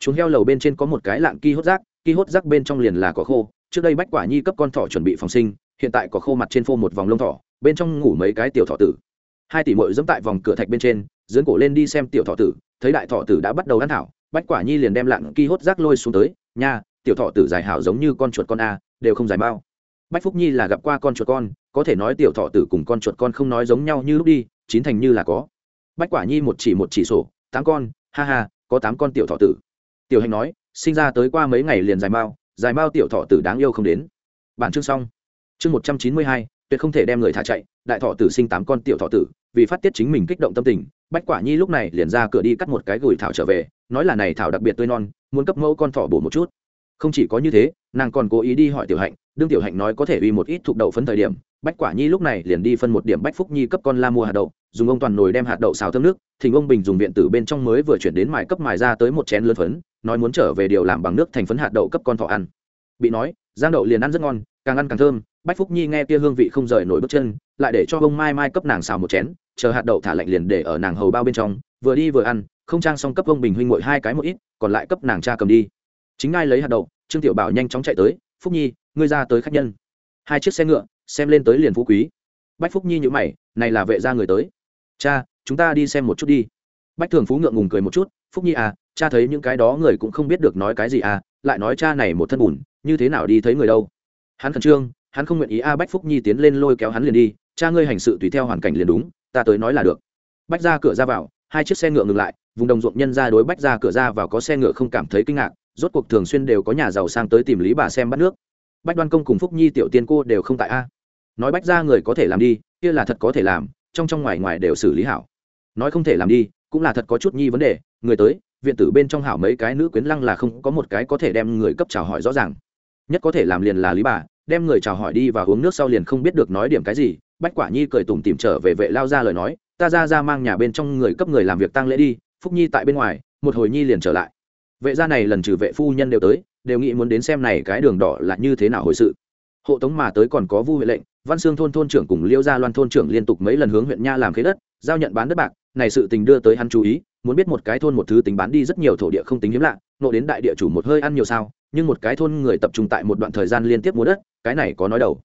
Chúng heo lầu bên trên có một cái lạng ki hốt rác, ki hốt rác bên trong liền là có khô. Trước đây bách quả nhi cấp con thỏ chuẩn bị phòng sinh, hiện tại có khô mặt trên phô một vòng lông thỏ, bên trong ngủ mấy cái tiểu thọ tử hai tỷ mội dẫm tại vòng cửa thạch bên trên dưỡng cổ lên đi xem tiểu thọ tử, thấy đại thọ tử đã bắt đầu ăn thảo, bách quả nhi liền đem lạng ki hốt rác lôi xuống tới, nha, tiểu thọ tử dài hảo giống như con chuột con a, đều không dài bao. Bách phúc nhi là gặp qua con chuột con, có thể nói tiểu thọ tử cùng con chuột con không nói giống nhau như lúc đi, chín thành như là có. Bách quả nhi một chỉ một chỉ sổ, tám con, ha ha, có tám con tiểu thọ tử. Tiểu hành nói, sinh ra tới qua mấy ngày liền dài mao dài mao tiểu thọ tử đáng yêu không đến. Bản chương xong. Chương một trăm chín mươi hai tuyệt không thể đem người thả chạy, đại thọ tử sinh tám con tiểu thọ tử, vì phát tiết chính mình kích động tâm tình, bách quả nhi lúc này liền ra cửa đi cắt một cái gửi thảo trở về, nói là này thảo đặc biệt tươi non, muốn cấp mẫu con thỏ bổ một chút. Không chỉ có như thế, nàng còn cố ý đi hỏi tiểu hạnh, đương tiểu hạnh nói có thể uy một ít thuộc đậu phấn thời điểm, bách quả nhi lúc này liền đi phân một điểm bách phúc nhi cấp con la mua hạt đậu, dùng ông toàn nồi đem hạt đậu xào thơm nước, thỉnh ông bình dùng viện tử bên trong mới vừa chuyển đến mài cấp mài ra tới một chén lớn phấn, nói muốn trở về điều làm bằng nước thành phấn hạt đậu cấp con thỏ ăn. Bị nói giang đậu liền ăn rất ngon, càng ăn càng thơm, bách phúc nhi nghe kia hương vị không rời nổi bước chân, lại để cho ông mai mai cấp nàng xào một chén, chờ hạt đậu thả lạnh liền để ở nàng hầu bao bên trong, vừa đi vừa ăn, không trang xong cấp ông bình huynh ngội hai cái một ít, còn lại cấp nàng cha cầm đi. Chính ai lấy hạt đậu, trương tiểu bảo nhanh chóng chạy tới, phúc nhi, ngươi ra tới khách nhân. Hai chiếc xe ngựa, xem lên tới liền phú quý. Bách phúc nhi nhữ mày, này là vệ gia người tới. Cha, chúng ta đi xem một chút đi. Bách thường phú ngượng ngùng cười một chút, phúc nhi à cha thấy những cái đó người cũng không biết được nói cái gì à lại nói cha này một thân bùn như thế nào đi thấy người đâu? Hắn khẩn trương, hắn không nguyện ý a bách phúc nhi tiến lên lôi kéo hắn liền đi, cha ngươi hành sự tùy theo hoàn cảnh liền đúng, ta tới nói là được. Bách ra cửa ra vào, hai chiếc xe ngựa ngừng lại, vùng đồng ruộng nhân ra đối bách ra cửa ra vào có xe ngựa không cảm thấy kinh ngạc, rốt cuộc thường xuyên đều có nhà giàu sang tới tìm lý bà xem bắt nước. Bách đoan công cùng phúc nhi tiểu tiên cô đều không tại a. Nói bách ra người có thể làm đi, kia là thật có thể làm, trong trong ngoài ngoài đều xử lý hảo. Nói không thể làm đi, cũng là thật có chút nhi vấn đề, người tới, viện tử bên trong hảo mấy cái nữ quyến lăng là không có một cái có thể đem người cấp chào hỏi rõ ràng nhất có thể làm liền là lý bà, đem người chào hỏi đi và uống nước sau liền không biết được nói điểm cái gì. Bách quả nhi cười tủm tìm trở về vệ lao ra lời nói, ta ra ra mang nhà bên trong người cấp người làm việc tăng lễ đi, phúc nhi tại bên ngoài, một hồi nhi liền trở lại. Vệ gia này lần trừ vệ phu nhân đều tới, đều nghĩ muốn đến xem này cái đường đỏ là như thế nào hồi sự. Hộ tống mà tới còn có vu huệ lệnh, văn xương thôn thôn trưởng cùng liêu gia loan thôn trưởng liên tục mấy lần hướng huyện nha làm khế đất, giao nhận bán đất bạc, này sự tình đưa tới hắn chú ý muốn biết một cái thôn một thứ tính bán đi rất nhiều thổ địa không tính hiếm lạ, nộ đến đại địa chủ một hơi ăn nhiều sao, nhưng một cái thôn người tập trung tại một đoạn thời gian liên tiếp mua đất, cái này có nói đầu.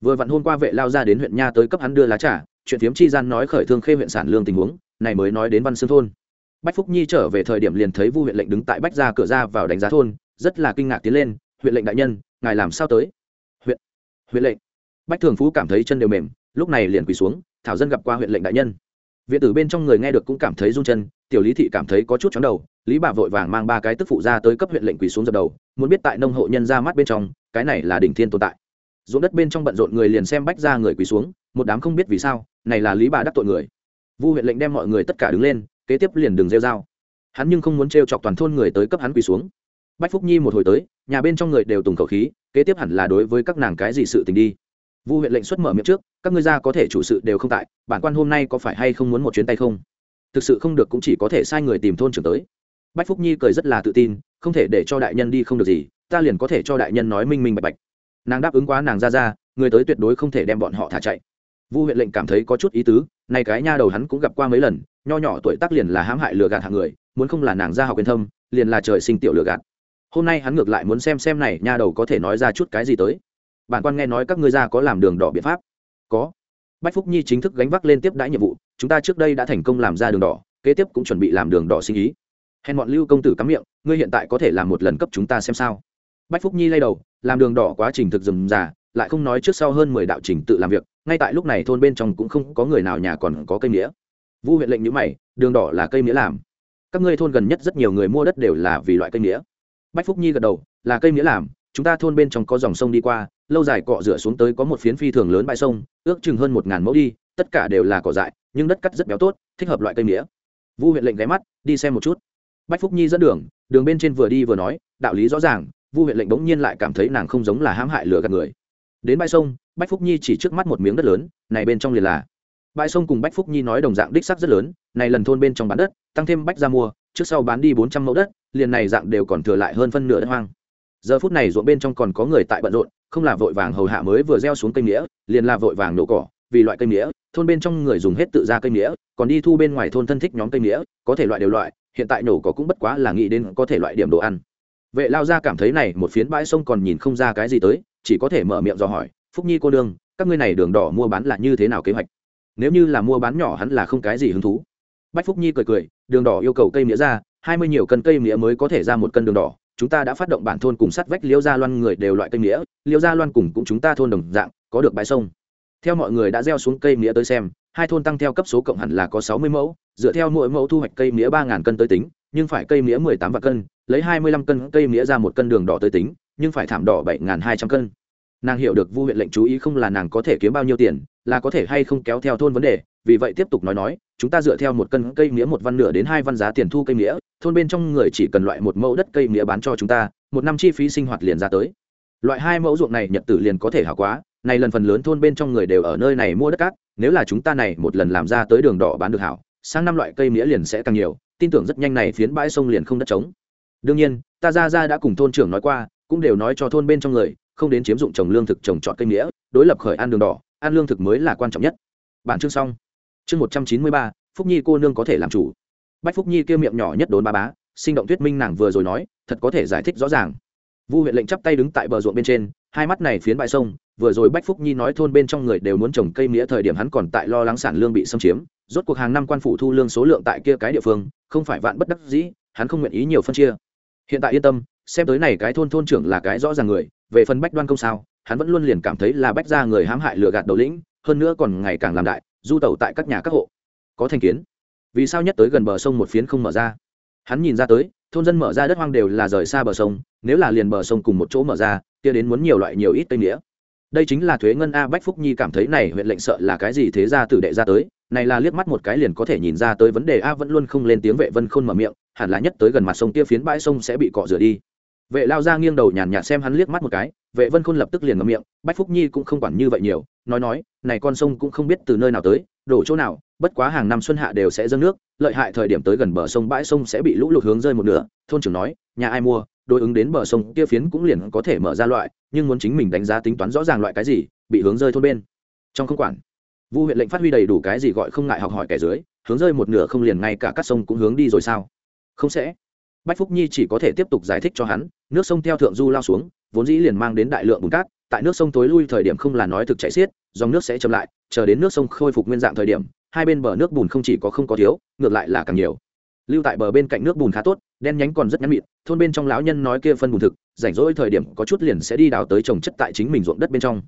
Vừa vặn hôm qua vệ lao ra đến huyện nha tới cấp hắn đưa lá trà, chuyện phiếm chi gian nói khởi thương khê huyện sản lương tình huống, này mới nói đến văn xương thôn. Bách phúc nhi trở về thời điểm liền thấy vu huyện lệnh đứng tại bách ra cửa ra vào đánh giá thôn, rất là kinh ngạc tiến lên, huyện lệnh đại nhân, ngài làm sao tới? Huyện huyện lệnh. Bách thường phú cảm thấy chân đều mềm, lúc này liền quỳ xuống, thảo dân gặp qua huyện lệnh đại nhân viện tử bên trong người nghe được cũng cảm thấy run chân, tiểu lý thị cảm thấy có chút chóng đầu, lý bà vội vàng mang ba cái tức phụ ra tới cấp huyện lệnh quỳ xuống dập đầu, muốn biết tại nông hộ nhân ra mắt bên trong, cái này là đỉnh thiên tồn tại. Ruộng đất bên trong bận rộn người liền xem bách ra người quỳ xuống, một đám không biết vì sao, này là lý bà đắc tội người. Vu huyện lệnh đem mọi người tất cả đứng lên, kế tiếp liền đường rêu dao hắn nhưng không muốn t chọc toàn thôn người tới cấp hắn quỳ xuống. Bách phúc nhi một hồi tới, nhà bên trong người đều tùng khẩu khí, kế tiếp hẳn là đối với các nàng cái gì sự tình đi vu huyện lệnh xuất mở miệng trước, các ngươi ra có thể chủ sự đều không tại, bản quan hôm nay có phải hay không muốn một chuyến tay không? Thực sự không được cũng chỉ có thể sai người tìm thôn trưởng tới. Bách phúc nhi cười rất là tự tin, không thể để cho đại nhân đi không được gì, ta liền có thể cho đại nhân nói minh minh bạch bạch. Nàng đáp ứng quá nàng ra ra, người tới tuyệt đối không thể đem bọn họ thả chạy. Vu huyện lệnh cảm thấy có chút ý tứ, nay cái nha đầu hắn cũng gặp qua mấy lần, nho nhỏ tuổi tác liền là hãm hại lừa gạt hạng người, muốn không là nàng ra học yên thâm, liền là trời sinh tiểu lừa gạt. Hôm nay hắn ngược lại muốn xem xem này nha đầu có thể nói ra chút cái gì tới bản quan nghe nói các ngươi ra có làm đường đỏ biện pháp. Có. Bách phúc nhi chính thức gánh vác lên tiếp đãi nhiệm vụ, chúng ta trước đây đã thành công làm ra đường đỏ, kế tiếp cũng chuẩn bị làm đường đỏ sinh ý. Hèn bọn lưu công tử cắm miệng, ngươi hiện tại có thể làm một lần cấp chúng ta xem sao. Bách phúc nhi lay đầu, làm đường đỏ quá trình thực dừng già, lại không nói trước sau hơn mười đạo trình tự làm việc, ngay tại lúc này thôn bên trong cũng không có người nào nhà còn có cây nghĩa vu huyện lệnh nhữ mày, đường đỏ là cây nghĩa làm. Các ngươi thôn gần nhất rất nhiều người mua đất đều là vì loại cây nghĩa bách phúc nhi gật đầu, là cây nghĩa làm chúng ta thôn bên trong có dòng sông đi qua, lâu dài cọ rửa xuống tới có một phiến phi thường lớn bãi sông, ước chừng hơn một ngàn mẫu đi, tất cả đều là cỏ dại, nhưng đất cắt rất béo tốt, thích hợp loại cây mía. Vu huyện lệnh ghé mắt, đi xem một chút. Bách phúc nhi dẫn đường đường bên trên vừa đi vừa nói, đạo lý rõ ràng, vu huyện lệnh bỗng nhiên lại cảm thấy nàng không giống là hãm hại lừa gạt người. Đến bãi sông, bách phúc nhi chỉ trước mắt một miếng đất lớn, này bên trong liền là. Bãi sông cùng bách phúc nhi nói đồng dạng đích sắc rất lớn, này lần thôn bên trong bán đất, tăng thêm bách ra mua, trước sau bán đi bốn trăm mẫu đất, liền này dạng đều còn thừa lại hơn phân nửa đất hoang giờ phút này ruộng bên trong còn có người tại bận rộn, không là vội vàng hầu hạ mới vừa gieo xuống cây nghĩa liền là vội vàng nổ cỏ, vì loại cây nghĩa thôn bên trong người dùng hết tự ra cây nghĩa còn đi thu bên ngoài thôn thân thích nhóm cây nghĩa có thể loại đều loại, hiện tại nổ cỏ cũng bất quá là nghĩ đến có thể loại điểm đồ ăn. Vệ lao ra cảm thấy này một phiến bãi sông còn nhìn không ra cái gì tới, chỉ có thể mở miệng dò hỏi, phúc nhi cô đương các ngươi này đường đỏ mua bán là như thế nào kế hoạch? Nếu như là mua bán nhỏ hắn là không cái gì hứng thú. Bách phúc nhi cười cười, đường đỏ yêu cầu cây nghĩa ra, hai mươi nhiều cân cây nghĩa mới có thể ra một cân đường đỏ chúng ta đã phát động bản thôn cùng sắt vách liêu gia loan người đều loại cây nghĩa liêu gia loan cùng cũng chúng ta thôn đồng dạng, có được bãi sông. Theo mọi người đã gieo xuống cây nghĩa tới xem, hai thôn tăng theo cấp số cộng hẳn là có sáu mươi mẫu, dựa theo mỗi mẫu thu hoạch cây nghĩa ba ngàn cân tới tính, nhưng phải cây nghĩa mười tám vạn cân, lấy hai mươi lăm cân cây nghĩa ra một cân đường đỏ tới tính, nhưng phải thảm đỏ bảy ngàn hai trăm cân. Nàng hiểu được vu huyện lệnh chú ý không là nàng có thể kiếm bao nhiêu tiền, là có thể hay không kéo theo thôn vấn đề vì vậy tiếp tục nói nói, chúng ta dựa theo một cân cây mía một văn nửa đến hai văn giá tiền thu cây mía, thôn bên trong người chỉ cần loại một mẫu đất cây mía bán cho chúng ta, một năm chi phí sinh hoạt liền ra tới. Loại hai mẫu ruộng này nhật tử liền có thể hảo quá, này lần phần lớn thôn bên trong người đều ở nơi này mua đất cát, nếu là chúng ta này một lần làm ra tới đường đỏ bán được hảo, sang năm loại cây mía liền sẽ càng nhiều, tin tưởng rất nhanh này phiến bãi sông liền không đất trống. Đương nhiên, ta ra ra đã cùng thôn trưởng nói qua, cũng đều nói cho thôn bên trong người, không đến chiếm dụng trồng lương thực trồng trọt cây nghĩa đối lập khởi ăn đường đỏ, ăn lương thực mới là quan trọng nhất. Bản chương xong chương một trăm chín mươi ba, phúc nhi cô nương có thể làm chủ. Bách phúc nhi kêu miệng nhỏ nhất đốn ba bá, sinh động thuyết minh nàng vừa rồi nói, thật có thể giải thích rõ ràng. Vu huyện lệnh chắp tay đứng tại bờ ruộng bên trên, hai mắt này phiến bãi sông, vừa rồi bách phúc nhi nói thôn bên trong người đều muốn trồng cây mía thời điểm hắn còn tại lo lắng sản lương bị xâm chiếm, rốt cuộc hàng năm quan phủ thu lương số lượng tại kia cái địa phương, không phải vạn bất đắc dĩ, hắn không nguyện ý nhiều phân chia. Hiện tại yên tâm, xem tới này cái thôn thôn trưởng là cái rõ ràng người, về phần bách đoan công sao, hắn vẫn luôn liền cảm thấy là bách ra người hãm hại lừa gạt đầu lĩnh, hơn nữa còn ngày càng làm đại du tẩu tại các nhà các hộ. Có thành kiến. Vì sao nhất tới gần bờ sông một phiến không mở ra? Hắn nhìn ra tới, thôn dân mở ra đất hoang đều là rời xa bờ sông, nếu là liền bờ sông cùng một chỗ mở ra, kia đến muốn nhiều loại nhiều ít tây nghĩa đây chính là thuế ngân a bách phúc nhi cảm thấy này huyện lệnh sợ là cái gì thế ra tử đệ ra tới, này là liếc mắt một cái liền có thể nhìn ra tới vấn đề a vẫn luôn không lên tiếng vệ vân khôn mở miệng, hẳn là nhất tới gần mặt sông kia phiến bãi sông sẽ bị cọ rửa đi. Vệ lao ra nghiêng đầu nhàn nhạt xem hắn liếc mắt một cái vệ vân khôn lập tức liền ngậm miệng, bách phúc nhi cũng không quản như vậy nhiều, nói nói, này con sông cũng không biết từ nơi nào tới, đổ chỗ nào, bất quá hàng năm xuân hạ đều sẽ dâng nước, lợi hại thời điểm tới gần bờ sông bãi sông sẽ bị lũ lụt hướng rơi một nửa, thôn trưởng nói, nhà ai mua, đối ứng đến bờ sông kia phiến cũng liền có thể mở ra loại, nhưng muốn chính mình đánh giá tính toán rõ ràng loại cái gì, bị hướng rơi thôn bên. Trong không quản, vu huyện lệnh phát huy đầy đủ cái gì gọi không ngại học hỏi kẻ dưới, hướng rơi một nửa không liền ngay cả các sông cũng hướng đi rồi sao? Không sẽ. Bách phúc nhi chỉ có thể tiếp tục giải thích cho hắn, nước sông theo thượng du lao xuống vốn dĩ liền mang đến đại lượng bùn cát, tại nước sông tối lui thời điểm không là nói thực chạy xiết, dòng nước sẽ chậm lại, chờ đến nước sông khôi phục nguyên dạng thời điểm, hai bên bờ nước bùn không chỉ có không có thiếu, ngược lại là càng nhiều. Lưu tại bờ bên cạnh nước bùn khá tốt, đen nhánh còn rất nhắn mịn, thôn bên trong lão nhân nói kia phân bùn thực, rảnh rỗi thời điểm có chút liền sẽ đi đào tới trồng chất tại chính mình ruộng đất bên trong.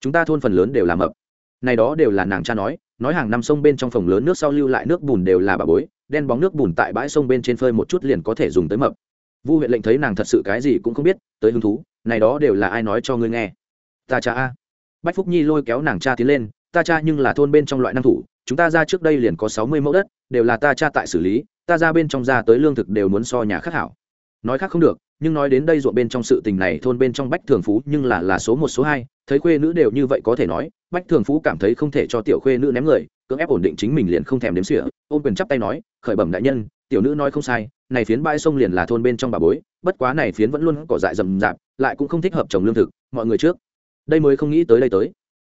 Chúng ta thôn phần lớn đều làm mập. Này đó đều là nàng cha nói nói hàng năm sông bên trong phòng lớn nước sau lưu lại nước bùn đều là bà bối, đen bóng nước bùn tại bãi sông bên trên phơi một chút liền có thể dùng tới mập. Vu huyện lệnh thấy nàng thật sự cái gì cũng không biết, tới hứng thú này đó đều là ai nói cho ngươi nghe? Ta cha a. Bách phúc nhi lôi kéo nàng cha tiến lên, ta cha nhưng là thôn bên trong loại năng thủ, chúng ta ra trước đây liền có sáu mươi mẫu đất, đều là ta cha tại xử lý, ta ra bên trong ra tới lương thực đều muốn so nhà khác hảo. Nói khác không được, nhưng nói đến đây ruộng bên trong sự tình này, thôn bên trong bách thường phú nhưng là là số một, số hai, thấy khuê nữ đều như vậy có thể nói, bách thường phú cảm thấy không thể cho tiểu khuê nữ ném người, cưỡng ép ổn định chính mình liền không thèm đếm xỉa, ôm quyền chắp tay nói, khởi bẩm đại nhân, tiểu nữ nói không sai, này phiến bãi sông liền là thôn bên trong bà bối bất quá này phiến vẫn luôn cỏ dại rậm rạp, lại cũng không thích hợp trồng lương thực, mọi người trước. Đây mới không nghĩ tới đây tới.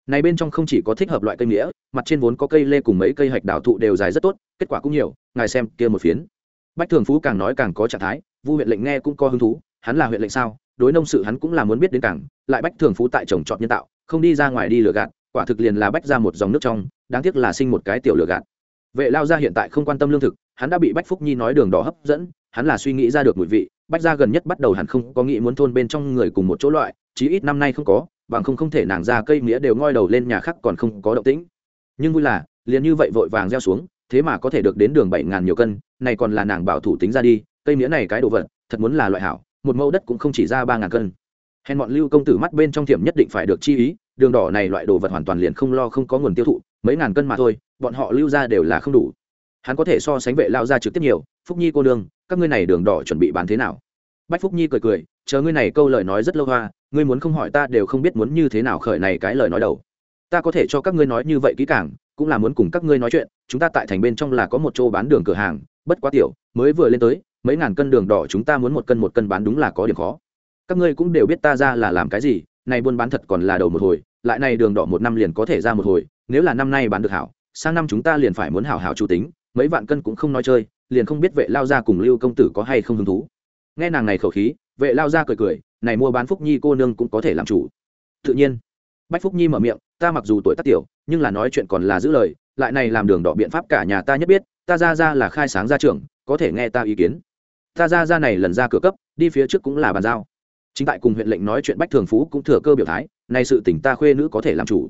Này bên trong không chỉ có thích hợp loại cây nghĩa mặt trên vốn có cây lê cùng mấy cây hạch đào thụ đều dài rất tốt, kết quả cũng nhiều, ngài xem kia một phiến. Bách thường phú càng nói càng có trạng thái, vu huyện lệnh nghe cũng có hứng thú, hắn là huyện lệnh sao? Đối nông sự hắn cũng là muốn biết đến cảng lại bách thường phú tại trồng trọt nhân tạo, không đi ra ngoài đi lừa gạt, quả thực liền là bách ra một dòng nước trong, đáng tiếc là sinh một cái tiểu lừa gạt. Vệ lao gia hiện tại không quan tâm lương thực, hắn đã bị bách phúc nhi nói đường đỏ hấp dẫn, hắn là suy nghĩ ra được mùi vị bách gia gần nhất bắt đầu hẳn không có nghĩ muốn thôn bên trong người cùng một chỗ loại, chí ít năm nay không có, bằng không không thể nàng ra cây mía đều ngoi đầu lên nhà khác còn không có động tĩnh nhưng vui là, liền như vậy vội vàng gieo xuống, thế mà có thể được đến đường bảy ngàn nhiều cân, này còn là nàng bảo thủ tính ra đi, cây mía này cái đồ vật, thật muốn là loại hảo, một mẫu đất cũng không chỉ ra ba ngàn cân hèn bọn lưu công tử mắt bên trong tiệm nhất định phải được chi ý, đường đỏ này loại đồ vật hoàn toàn liền không lo không có nguồn tiêu thụ, mấy ngàn cân mà thôi, bọn họ lưu ra đều là không đủ hắn có thể so sánh vệ lao ra trực tiếp nhiều, phúc nhi cô đường các ngươi này đường đỏ chuẩn bị bán thế nào? Bách phúc nhi cười cười, chờ ngươi này câu lời nói rất lâu hoa, ngươi muốn không hỏi ta đều không biết muốn như thế nào khởi này cái lời nói đầu. Ta có thể cho các ngươi nói như vậy kỹ càng, cũng là muốn cùng các ngươi nói chuyện, chúng ta tại thành bên trong là có một chỗ bán đường cửa hàng, bất quá tiểu, mới vừa lên tới, mấy ngàn cân đường đỏ chúng ta muốn một cân một cân bán đúng là có điểm khó. Các ngươi cũng đều biết ta ra là làm cái gì, này buôn bán thật còn là đầu một hồi, lại này đường đỏ một năm liền có thể ra một hồi, nếu là năm nay bán được hảo, sang năm chúng ta liền phải muốn hảo hảo chủ tính, mấy vạn cân cũng không nói chơi liền không biết vệ lao gia cùng lưu công tử có hay không hứng thú. Nghe nàng này khẩu khí, vệ lao gia cười cười, này mua bán phúc nhi cô nương cũng có thể làm chủ. Tự nhiên. Bách phúc nhi mở miệng, ta mặc dù tuổi tác tiểu, nhưng là nói chuyện còn là giữ lời, lại này làm đường đỏ biện pháp cả nhà ta nhất biết, ta ra ra là khai sáng ra trường có thể nghe ta ý kiến. Ta ra ra này lần ra cửa cấp, đi phía trước cũng là bàn giao. Chính tại cùng huyện lệnh nói chuyện bách thường phú cũng thừa cơ biểu thái nay sự tỉnh ta khuê nữ có thể làm chủ.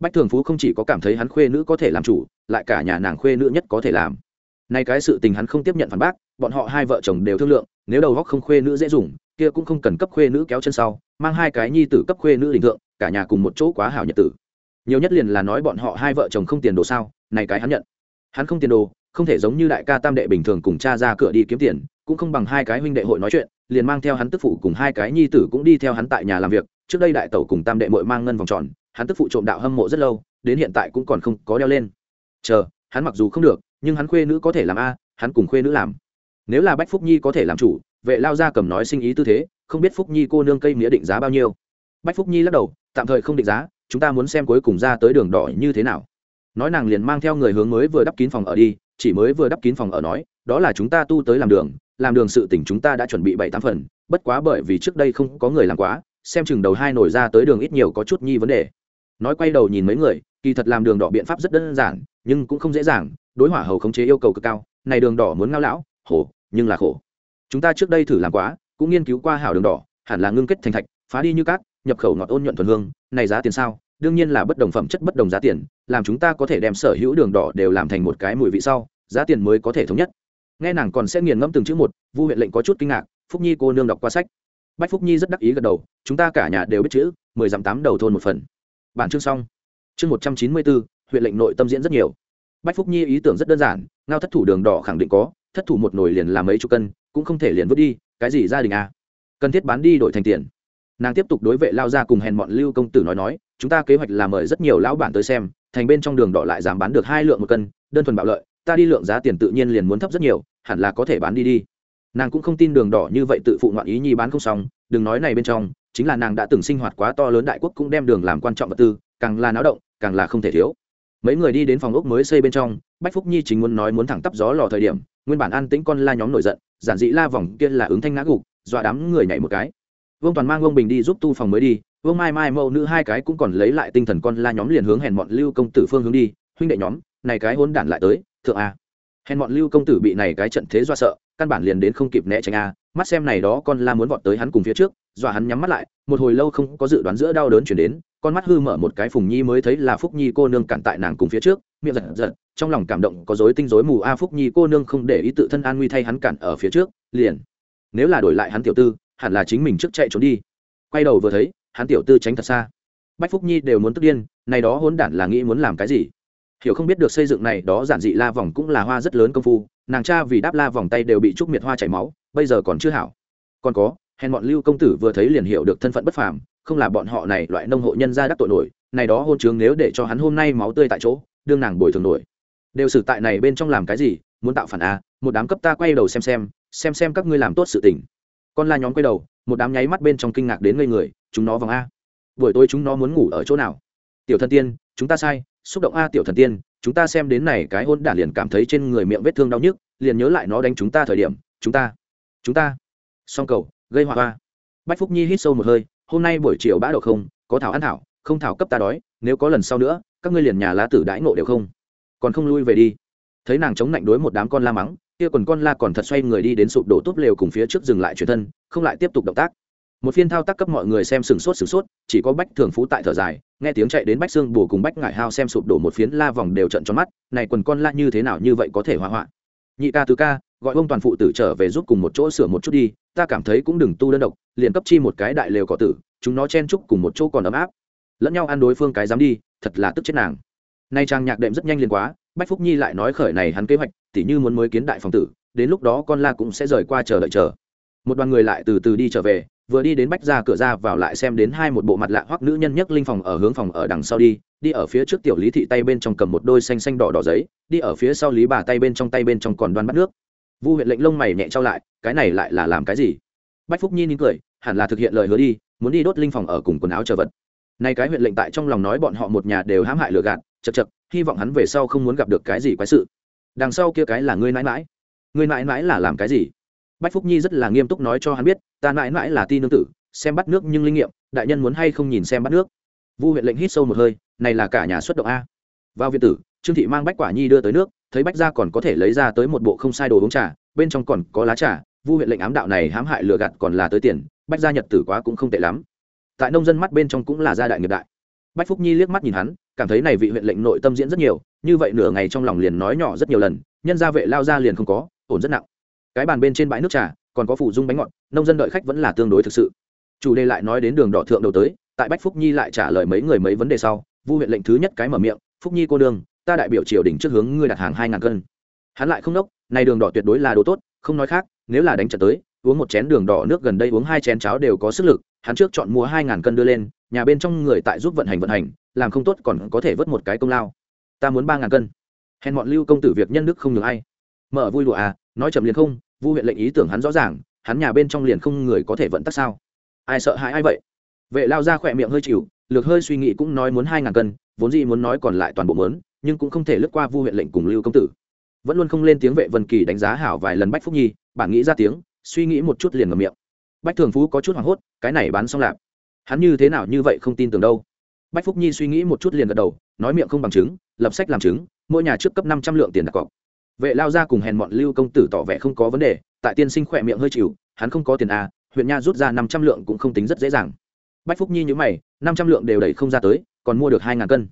Bách thường phú không chỉ có cảm thấy hắn khuê nữ có thể làm chủ, lại cả nhà nàng khuê nữ nhất có thể làm nay cái sự tình hắn không tiếp nhận phản bác, bọn họ hai vợ chồng đều thương lượng, nếu đầu góc không khuê nữ dễ dùng, kia cũng không cần cấp khuê nữ kéo chân sau, mang hai cái nhi tử cấp khuê nữ đình thượng, cả nhà cùng một chỗ quá hảo nhật tử. Nhiều nhất liền là nói bọn họ hai vợ chồng không tiền đồ sao, này cái hắn nhận. Hắn không tiền đồ, không thể giống như đại ca tam đệ bình thường cùng cha ra cửa đi kiếm tiền, cũng không bằng hai cái huynh đệ hội nói chuyện, liền mang theo hắn tức phụ cùng hai cái nhi tử cũng đi theo hắn tại nhà làm việc. Trước đây đại tẩu cùng tam đệ mội mang ngân vòng tròn, hắn tức phụ trộm đạo hâm mộ rất lâu, đến hiện tại cũng còn không có đeo lên. Chờ, hắn mặc dù không được nhưng hắn khuê nữ có thể làm a, hắn cùng khuê nữ làm. Nếu là bách phúc nhi có thể làm chủ, vệ lao ra cầm nói sinh ý tư thế, không biết phúc nhi cô nương cây nghĩa định giá bao nhiêu. Bách phúc nhi lắc đầu, tạm thời không định giá, chúng ta muốn xem cuối cùng ra tới đường đỏ như thế nào. Nói nàng liền mang theo người hướng mới vừa đắp kín phòng ở đi, chỉ mới vừa đắp kín phòng ở nói, đó là chúng ta tu tới làm đường làm đường sự tỉnh chúng ta đã chuẩn bị bảy tám phần, bất quá bởi vì trước đây không có người làm quá, xem chừng đầu hai nổi ra tới đường ít nhiều có chút nhi vấn đề. Nói quay đầu nhìn mấy người, kỳ thật làm đường đỏ biện pháp rất đơn giản nhưng cũng không dễ dàng, đối hỏa hầu khống chế yêu cầu cực cao, này đường đỏ muốn ngao lão khổ nhưng là khổ. Chúng ta trước đây thử làm quá, cũng nghiên cứu qua hảo đường đỏ, hẳn là ngưng kết thành thạch, phá đi như cát, nhập khẩu ngọt ôn nhuận thuần hương, này giá tiền sao? Đương nhiên là bất đồng phẩm chất bất đồng giá tiền, làm chúng ta có thể đem sở hữu đường đỏ đều làm thành một cái mùi vị sau, giá tiền mới có thể thống nhất. Nghe nàng còn sẽ nghiền ngẫm từng chữ một, vu huyện lệnh có chút kinh ngạc, phúc nhi cô nương đọc qua sách. Bách phúc nhi rất đắc ý gật đầu, chúng ta cả nhà đều biết chữ, mười dặm tám đầu thôn một phần. Bản chương xong. Chương một trăm chín mươi bốn huyện lệnh nội tâm diễn rất nhiều. Bách phúc nhi ý tưởng rất đơn giản, ngao thất thủ đường đỏ khẳng định có, thất thủ một nồi liền làm mấy chục cân, cũng không thể liền vứt đi, cái gì gia đình à? Cần thiết bán đi đổi thành tiền. Nàng tiếp tục đối vệ lao ra cùng hèn bọn lưu công tử nói nói, chúng ta kế hoạch là mời rất nhiều lão bản tới xem, thành bên trong đường đỏ lại giảm bán được hai lượng một cân, đơn thuần bạo lợi, ta đi lượng giá tiền tự nhiên liền muốn thấp rất nhiều, hẳn là có thể bán đi đi. Nàng cũng không tin đường đỏ như vậy tự phụ ngoạn ý nhi bán không xong, đừng nói này bên trong, chính là nàng đã từng sinh hoạt quá to lớn đại quốc cũng đem đường làm quan trọng vật tư, càng là náo động, càng là không thể thiếu mấy người đi đến phòng ốc mới xây bên trong, bách phúc nhi chính muốn nói muốn thẳng tắp gió lò thời điểm, nguyên bản an tĩnh con la nhóm nổi giận, giản dị la vòng kia là ứng thanh ngã gục, dọa đám người nhảy một cái. Vương toàn mang vương bình đi giúp tu phòng mới đi, vương mai mai mẫu nữ hai cái cũng còn lấy lại tinh thần con la nhóm liền hướng hèn bọn lưu công tử phương hướng đi, huynh đệ nhóm, này cái hôn đản lại tới, thượng a. Hèn bọn lưu công tử bị này cái trận thế do sợ căn bản liền đến không kịp né tránh a, mắt xem này đó con la muốn vọt tới hắn cùng phía trước, dọa hắn nhắm mắt lại, một hồi lâu không có dự đoán giữa đau đớn chuyển đến, con mắt hư mở một cái phùng nhi mới thấy là phúc nhi cô nương cản tại nàng cùng phía trước, miệng giật giật, trong lòng cảm động có dối tinh dối mù, a, phúc nhi cô nương không để ý tự thân an nguy thay hắn cản ở phía trước, liền, nếu là đổi lại hắn tiểu tư, hẳn là chính mình trước chạy trốn đi. Quay đầu vừa thấy, hắn tiểu tư tránh thật xa. Bách phúc nhi đều muốn tức điên, này đó hỗn đản là nghĩ muốn làm cái gì? Hiểu không biết được xây dựng này đó giản dị la vòng cũng là hoa rất lớn công phu nàng cha vì đáp la vòng tay đều bị trúc miệt hoa chảy máu, bây giờ còn chưa hảo. Còn có, hèn bọn lưu công tử vừa thấy liền hiểu được thân phận bất phàm, không là bọn họ này loại nông hộ nhân gia đắc tội nổi, này đó hôn chướng nếu để cho hắn hôm nay máu tươi tại chỗ, đương nàng bồi thường nổi. Đều xử tại này bên trong làm cái gì, muốn tạo phản a một đám cấp ta quay đầu xem xem xem xem các ngươi làm tốt sự tình. Con la nhóm quay đầu, một đám nháy mắt bên trong kinh ngạc đến ngây người, chúng nó vòng a. Buổi tối chúng nó muốn ngủ ở chỗ nào? Tiểu thần tiên, chúng ta sai, xúc động a tiểu thần tiên chúng ta xem đến này cái hôn đản liền cảm thấy trên người miệng vết thương đau nhức, liền nhớ lại nó đánh chúng ta thời điểm, chúng ta chúng ta. Song cầu, gây họa hoa. Bách phúc nhi hít sâu một hơi, hôm nay buổi chiều bã đậu không, có thảo ăn thảo, không thảo cấp ta đói, nếu có lần sau nữa, các ngươi liền nhà lá tử đãi ngộ đều không. Còn không lui về đi. Thấy nàng chống lạnh đối một đám con la mắng, kia quần con la còn thật xoay người đi đến sụp đổ túp lều cùng phía trước dừng lại chuyển thân, không lại tiếp tục động tác một phiên thao tác cấp mọi người xem sừng sốt sừng sốt, chỉ có bách thường phú tại thở dài, nghe tiếng chạy đến bách xương bù cùng bách ngải hao xem sụp đổ một phiến la vòng đều trận tròn mắt, này quần con la như thế nào như vậy có thể hỏa hoạn? Nhị ca tứ ca, gọi ông toàn phụ tử trở về giúp cùng một chỗ sửa một chút đi, ta cảm thấy cũng đừng tu đơn độc, liền cấp chi một cái đại lều cỏ tử, chúng nó chen chúc cùng một chỗ còn ấm áp. Lẫn nhau ăn đối phương cái dám đi, thật là tức chết nàng. Nay trang nhạc đệm rất nhanh liền quá, bách phúc nhi lại nói khởi này hắn kế hoạch, tỉ như muốn mới kiến đại phòng tử, đến lúc đó con la cũng sẽ rời qua chờ đợi chờ. Một đoàn người lại từ từ đi trở về vừa đi đến bách ra cửa ra vào lại xem đến hai một bộ mặt lạ hoắc nữ nhân nhất linh phòng ở hướng phòng ở đằng sau đi đi ở phía trước tiểu lý thị tay bên trong cầm một đôi xanh xanh đỏ đỏ giấy, đi ở phía sau lý bà tay bên trong tay bên trong còn đoan bắt nước. Vu huyện lệnh lông mày nhẹ trao lại, cái này lại là làm cái gì? Bách phúc nhi nín cười, hẳn là thực hiện lời hứa đi, muốn đi đốt linh phòng ở cùng quần áo chờ vật. Nay cái huyện lệnh tại trong lòng nói bọn họ một nhà đều hãm hại lừa gạt, chật chật, hy vọng hắn về sau không muốn gặp được cái gì quái sự. Đằng sau kia cái là ngươi mãi mãi. Ngươi mãi mãi là làm cái gì? Bách phúc nhi rất là nghiêm túc nói cho hắn biết, ta mãi mãi là ti nương tử, xem bắt nước nhưng linh nghiệm, đại nhân muốn hay không nhìn xem bắt nước. Vu huyện lệnh hít sâu một hơi, này là cả nhà xuất động a. Vào viện tử, trương thị mang bách quả nhi đưa tới nước, thấy bách gia còn có thể lấy ra tới một bộ không sai đồ uống trà, bên trong còn có lá trà, vu huyện lệnh ám đạo này hãm hại lừa gạt còn là tới tiền, bách gia nhật tử quá cũng không tệ lắm. Tại nông dân mắt bên trong cũng là gia đại nghiệp đại. Bách phúc nhi liếc mắt nhìn hắn, cảm thấy này vị huyện lệnh nội tâm diễn rất nhiều, như vậy nửa ngày trong lòng liền nói nhỏ rất nhiều lần, nhân gia vệ lao ra liền không có, ổn rất nặng cái bàn bên trên bãi nước trà còn có phủ dung bánh ngọt nông dân đợi khách vẫn là tương đối thực sự. Chủ đề lại nói đến đường đỏ thượng đầu tới tại bách phúc nhi lại trả lời mấy người mấy vấn đề sau vu huyện lệnh thứ nhất cái mở miệng phúc nhi cô Đường, ta đại biểu triều đình trước hướng ngươi đặt hàng hai ngàn cân. Hắn lại không đốc này đường đỏ tuyệt đối là đồ tốt không nói khác nếu là đánh trận tới uống một chén đường đỏ nước gần đây uống hai chén cháo đều có sức lực hắn trước chọn mua hai ngàn cân đưa lên nhà bên trong người tại giúp vận hành vận hành làm không tốt còn có thể vớt một cái công lao. Ta muốn ba ngàn cân. Hèn bọn lưu công tử việc nhân đức không được ai. Mở vui đùa à nói chậm liền không, vu huyện lệnh ý tưởng hắn rõ ràng, hắn nhà bên trong liền không người có thể vận tắc sao? Ai sợ hãi ai vậy? Vệ lao ra khỏe miệng hơi chịu lược hơi suy nghĩ cũng nói muốn hai ngàn cân, vốn gì muốn nói còn lại toàn bộ mớn, nhưng cũng không thể lướt qua vu huyện lệnh cùng lưu công tử. Vẫn luôn không lên tiếng vệ vân kỳ đánh giá hảo vài lần bách phúc nhi, bản nghĩ ra tiếng, suy nghĩ một chút liền ngầm miệng. Bách thường phú có chút hoảng hốt, cái này bán xong lạp. Hắn như thế nào như vậy không tin tưởng đâu. Bách phúc nhi suy nghĩ một chút liền gật đầu, nói miệng không bằng chứng lập sách làm chứng mỗi nhà trước cấp năm trăm lượng tiền đặt cọc vệ lao ra cùng hèn mọn lưu công tử tỏ vẻ không có vấn đề, tại tiên sinh khỏe miệng hơi chịu, hắn không có tiền à huyện nha rút ra năm trăm lượng cũng không tính rất dễ dàng. Bách phúc nhi nhữ mày, năm trăm lượng đều đẩy không ra tới, còn mua được hai ngàn cân.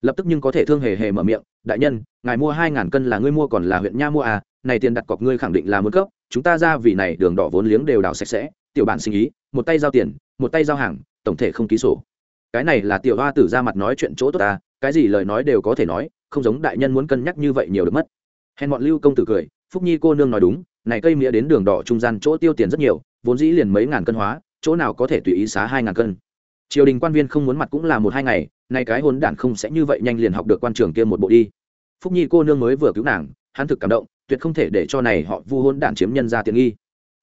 Lập tức nhưng có thể thương hề hề mở miệng, đại nhân, ngài mua hai ngàn cân là ngươi mua còn là huyện nha mua à này tiền đặt cọc ngươi khẳng định là muốn cấp, chúng ta ra vì này đường đỏ vốn liếng đều đào sạch sẽ, tiểu bản sinh ý, một tay giao tiền, một tay giao hàng, tổng thể không ký sổ. Cái này là tiểu hoa tử ra mặt nói chuyện chỗ tốt ta cái gì lời nói đều có thể nói, không giống đại nhân muốn cân nhắc như vậy nhiều được mất hèn bọn lưu công tử cười, phúc nhi cô nương nói đúng, này cây mía đến đường đỏ trung gian chỗ tiêu tiền rất nhiều, vốn dĩ liền mấy ngàn cân hóa, chỗ nào có thể tùy ý xá hai ngàn cân. Triều đình quan viên không muốn mặt cũng là một hai ngày, nay cái hôn đản không sẽ như vậy nhanh liền học được quan trường kia một bộ đi. Phúc nhi cô nương mới vừa cứu nàng, hắn thực cảm động, tuyệt không thể để cho này họ vu hôn đản chiếm nhân ra tiện nghi.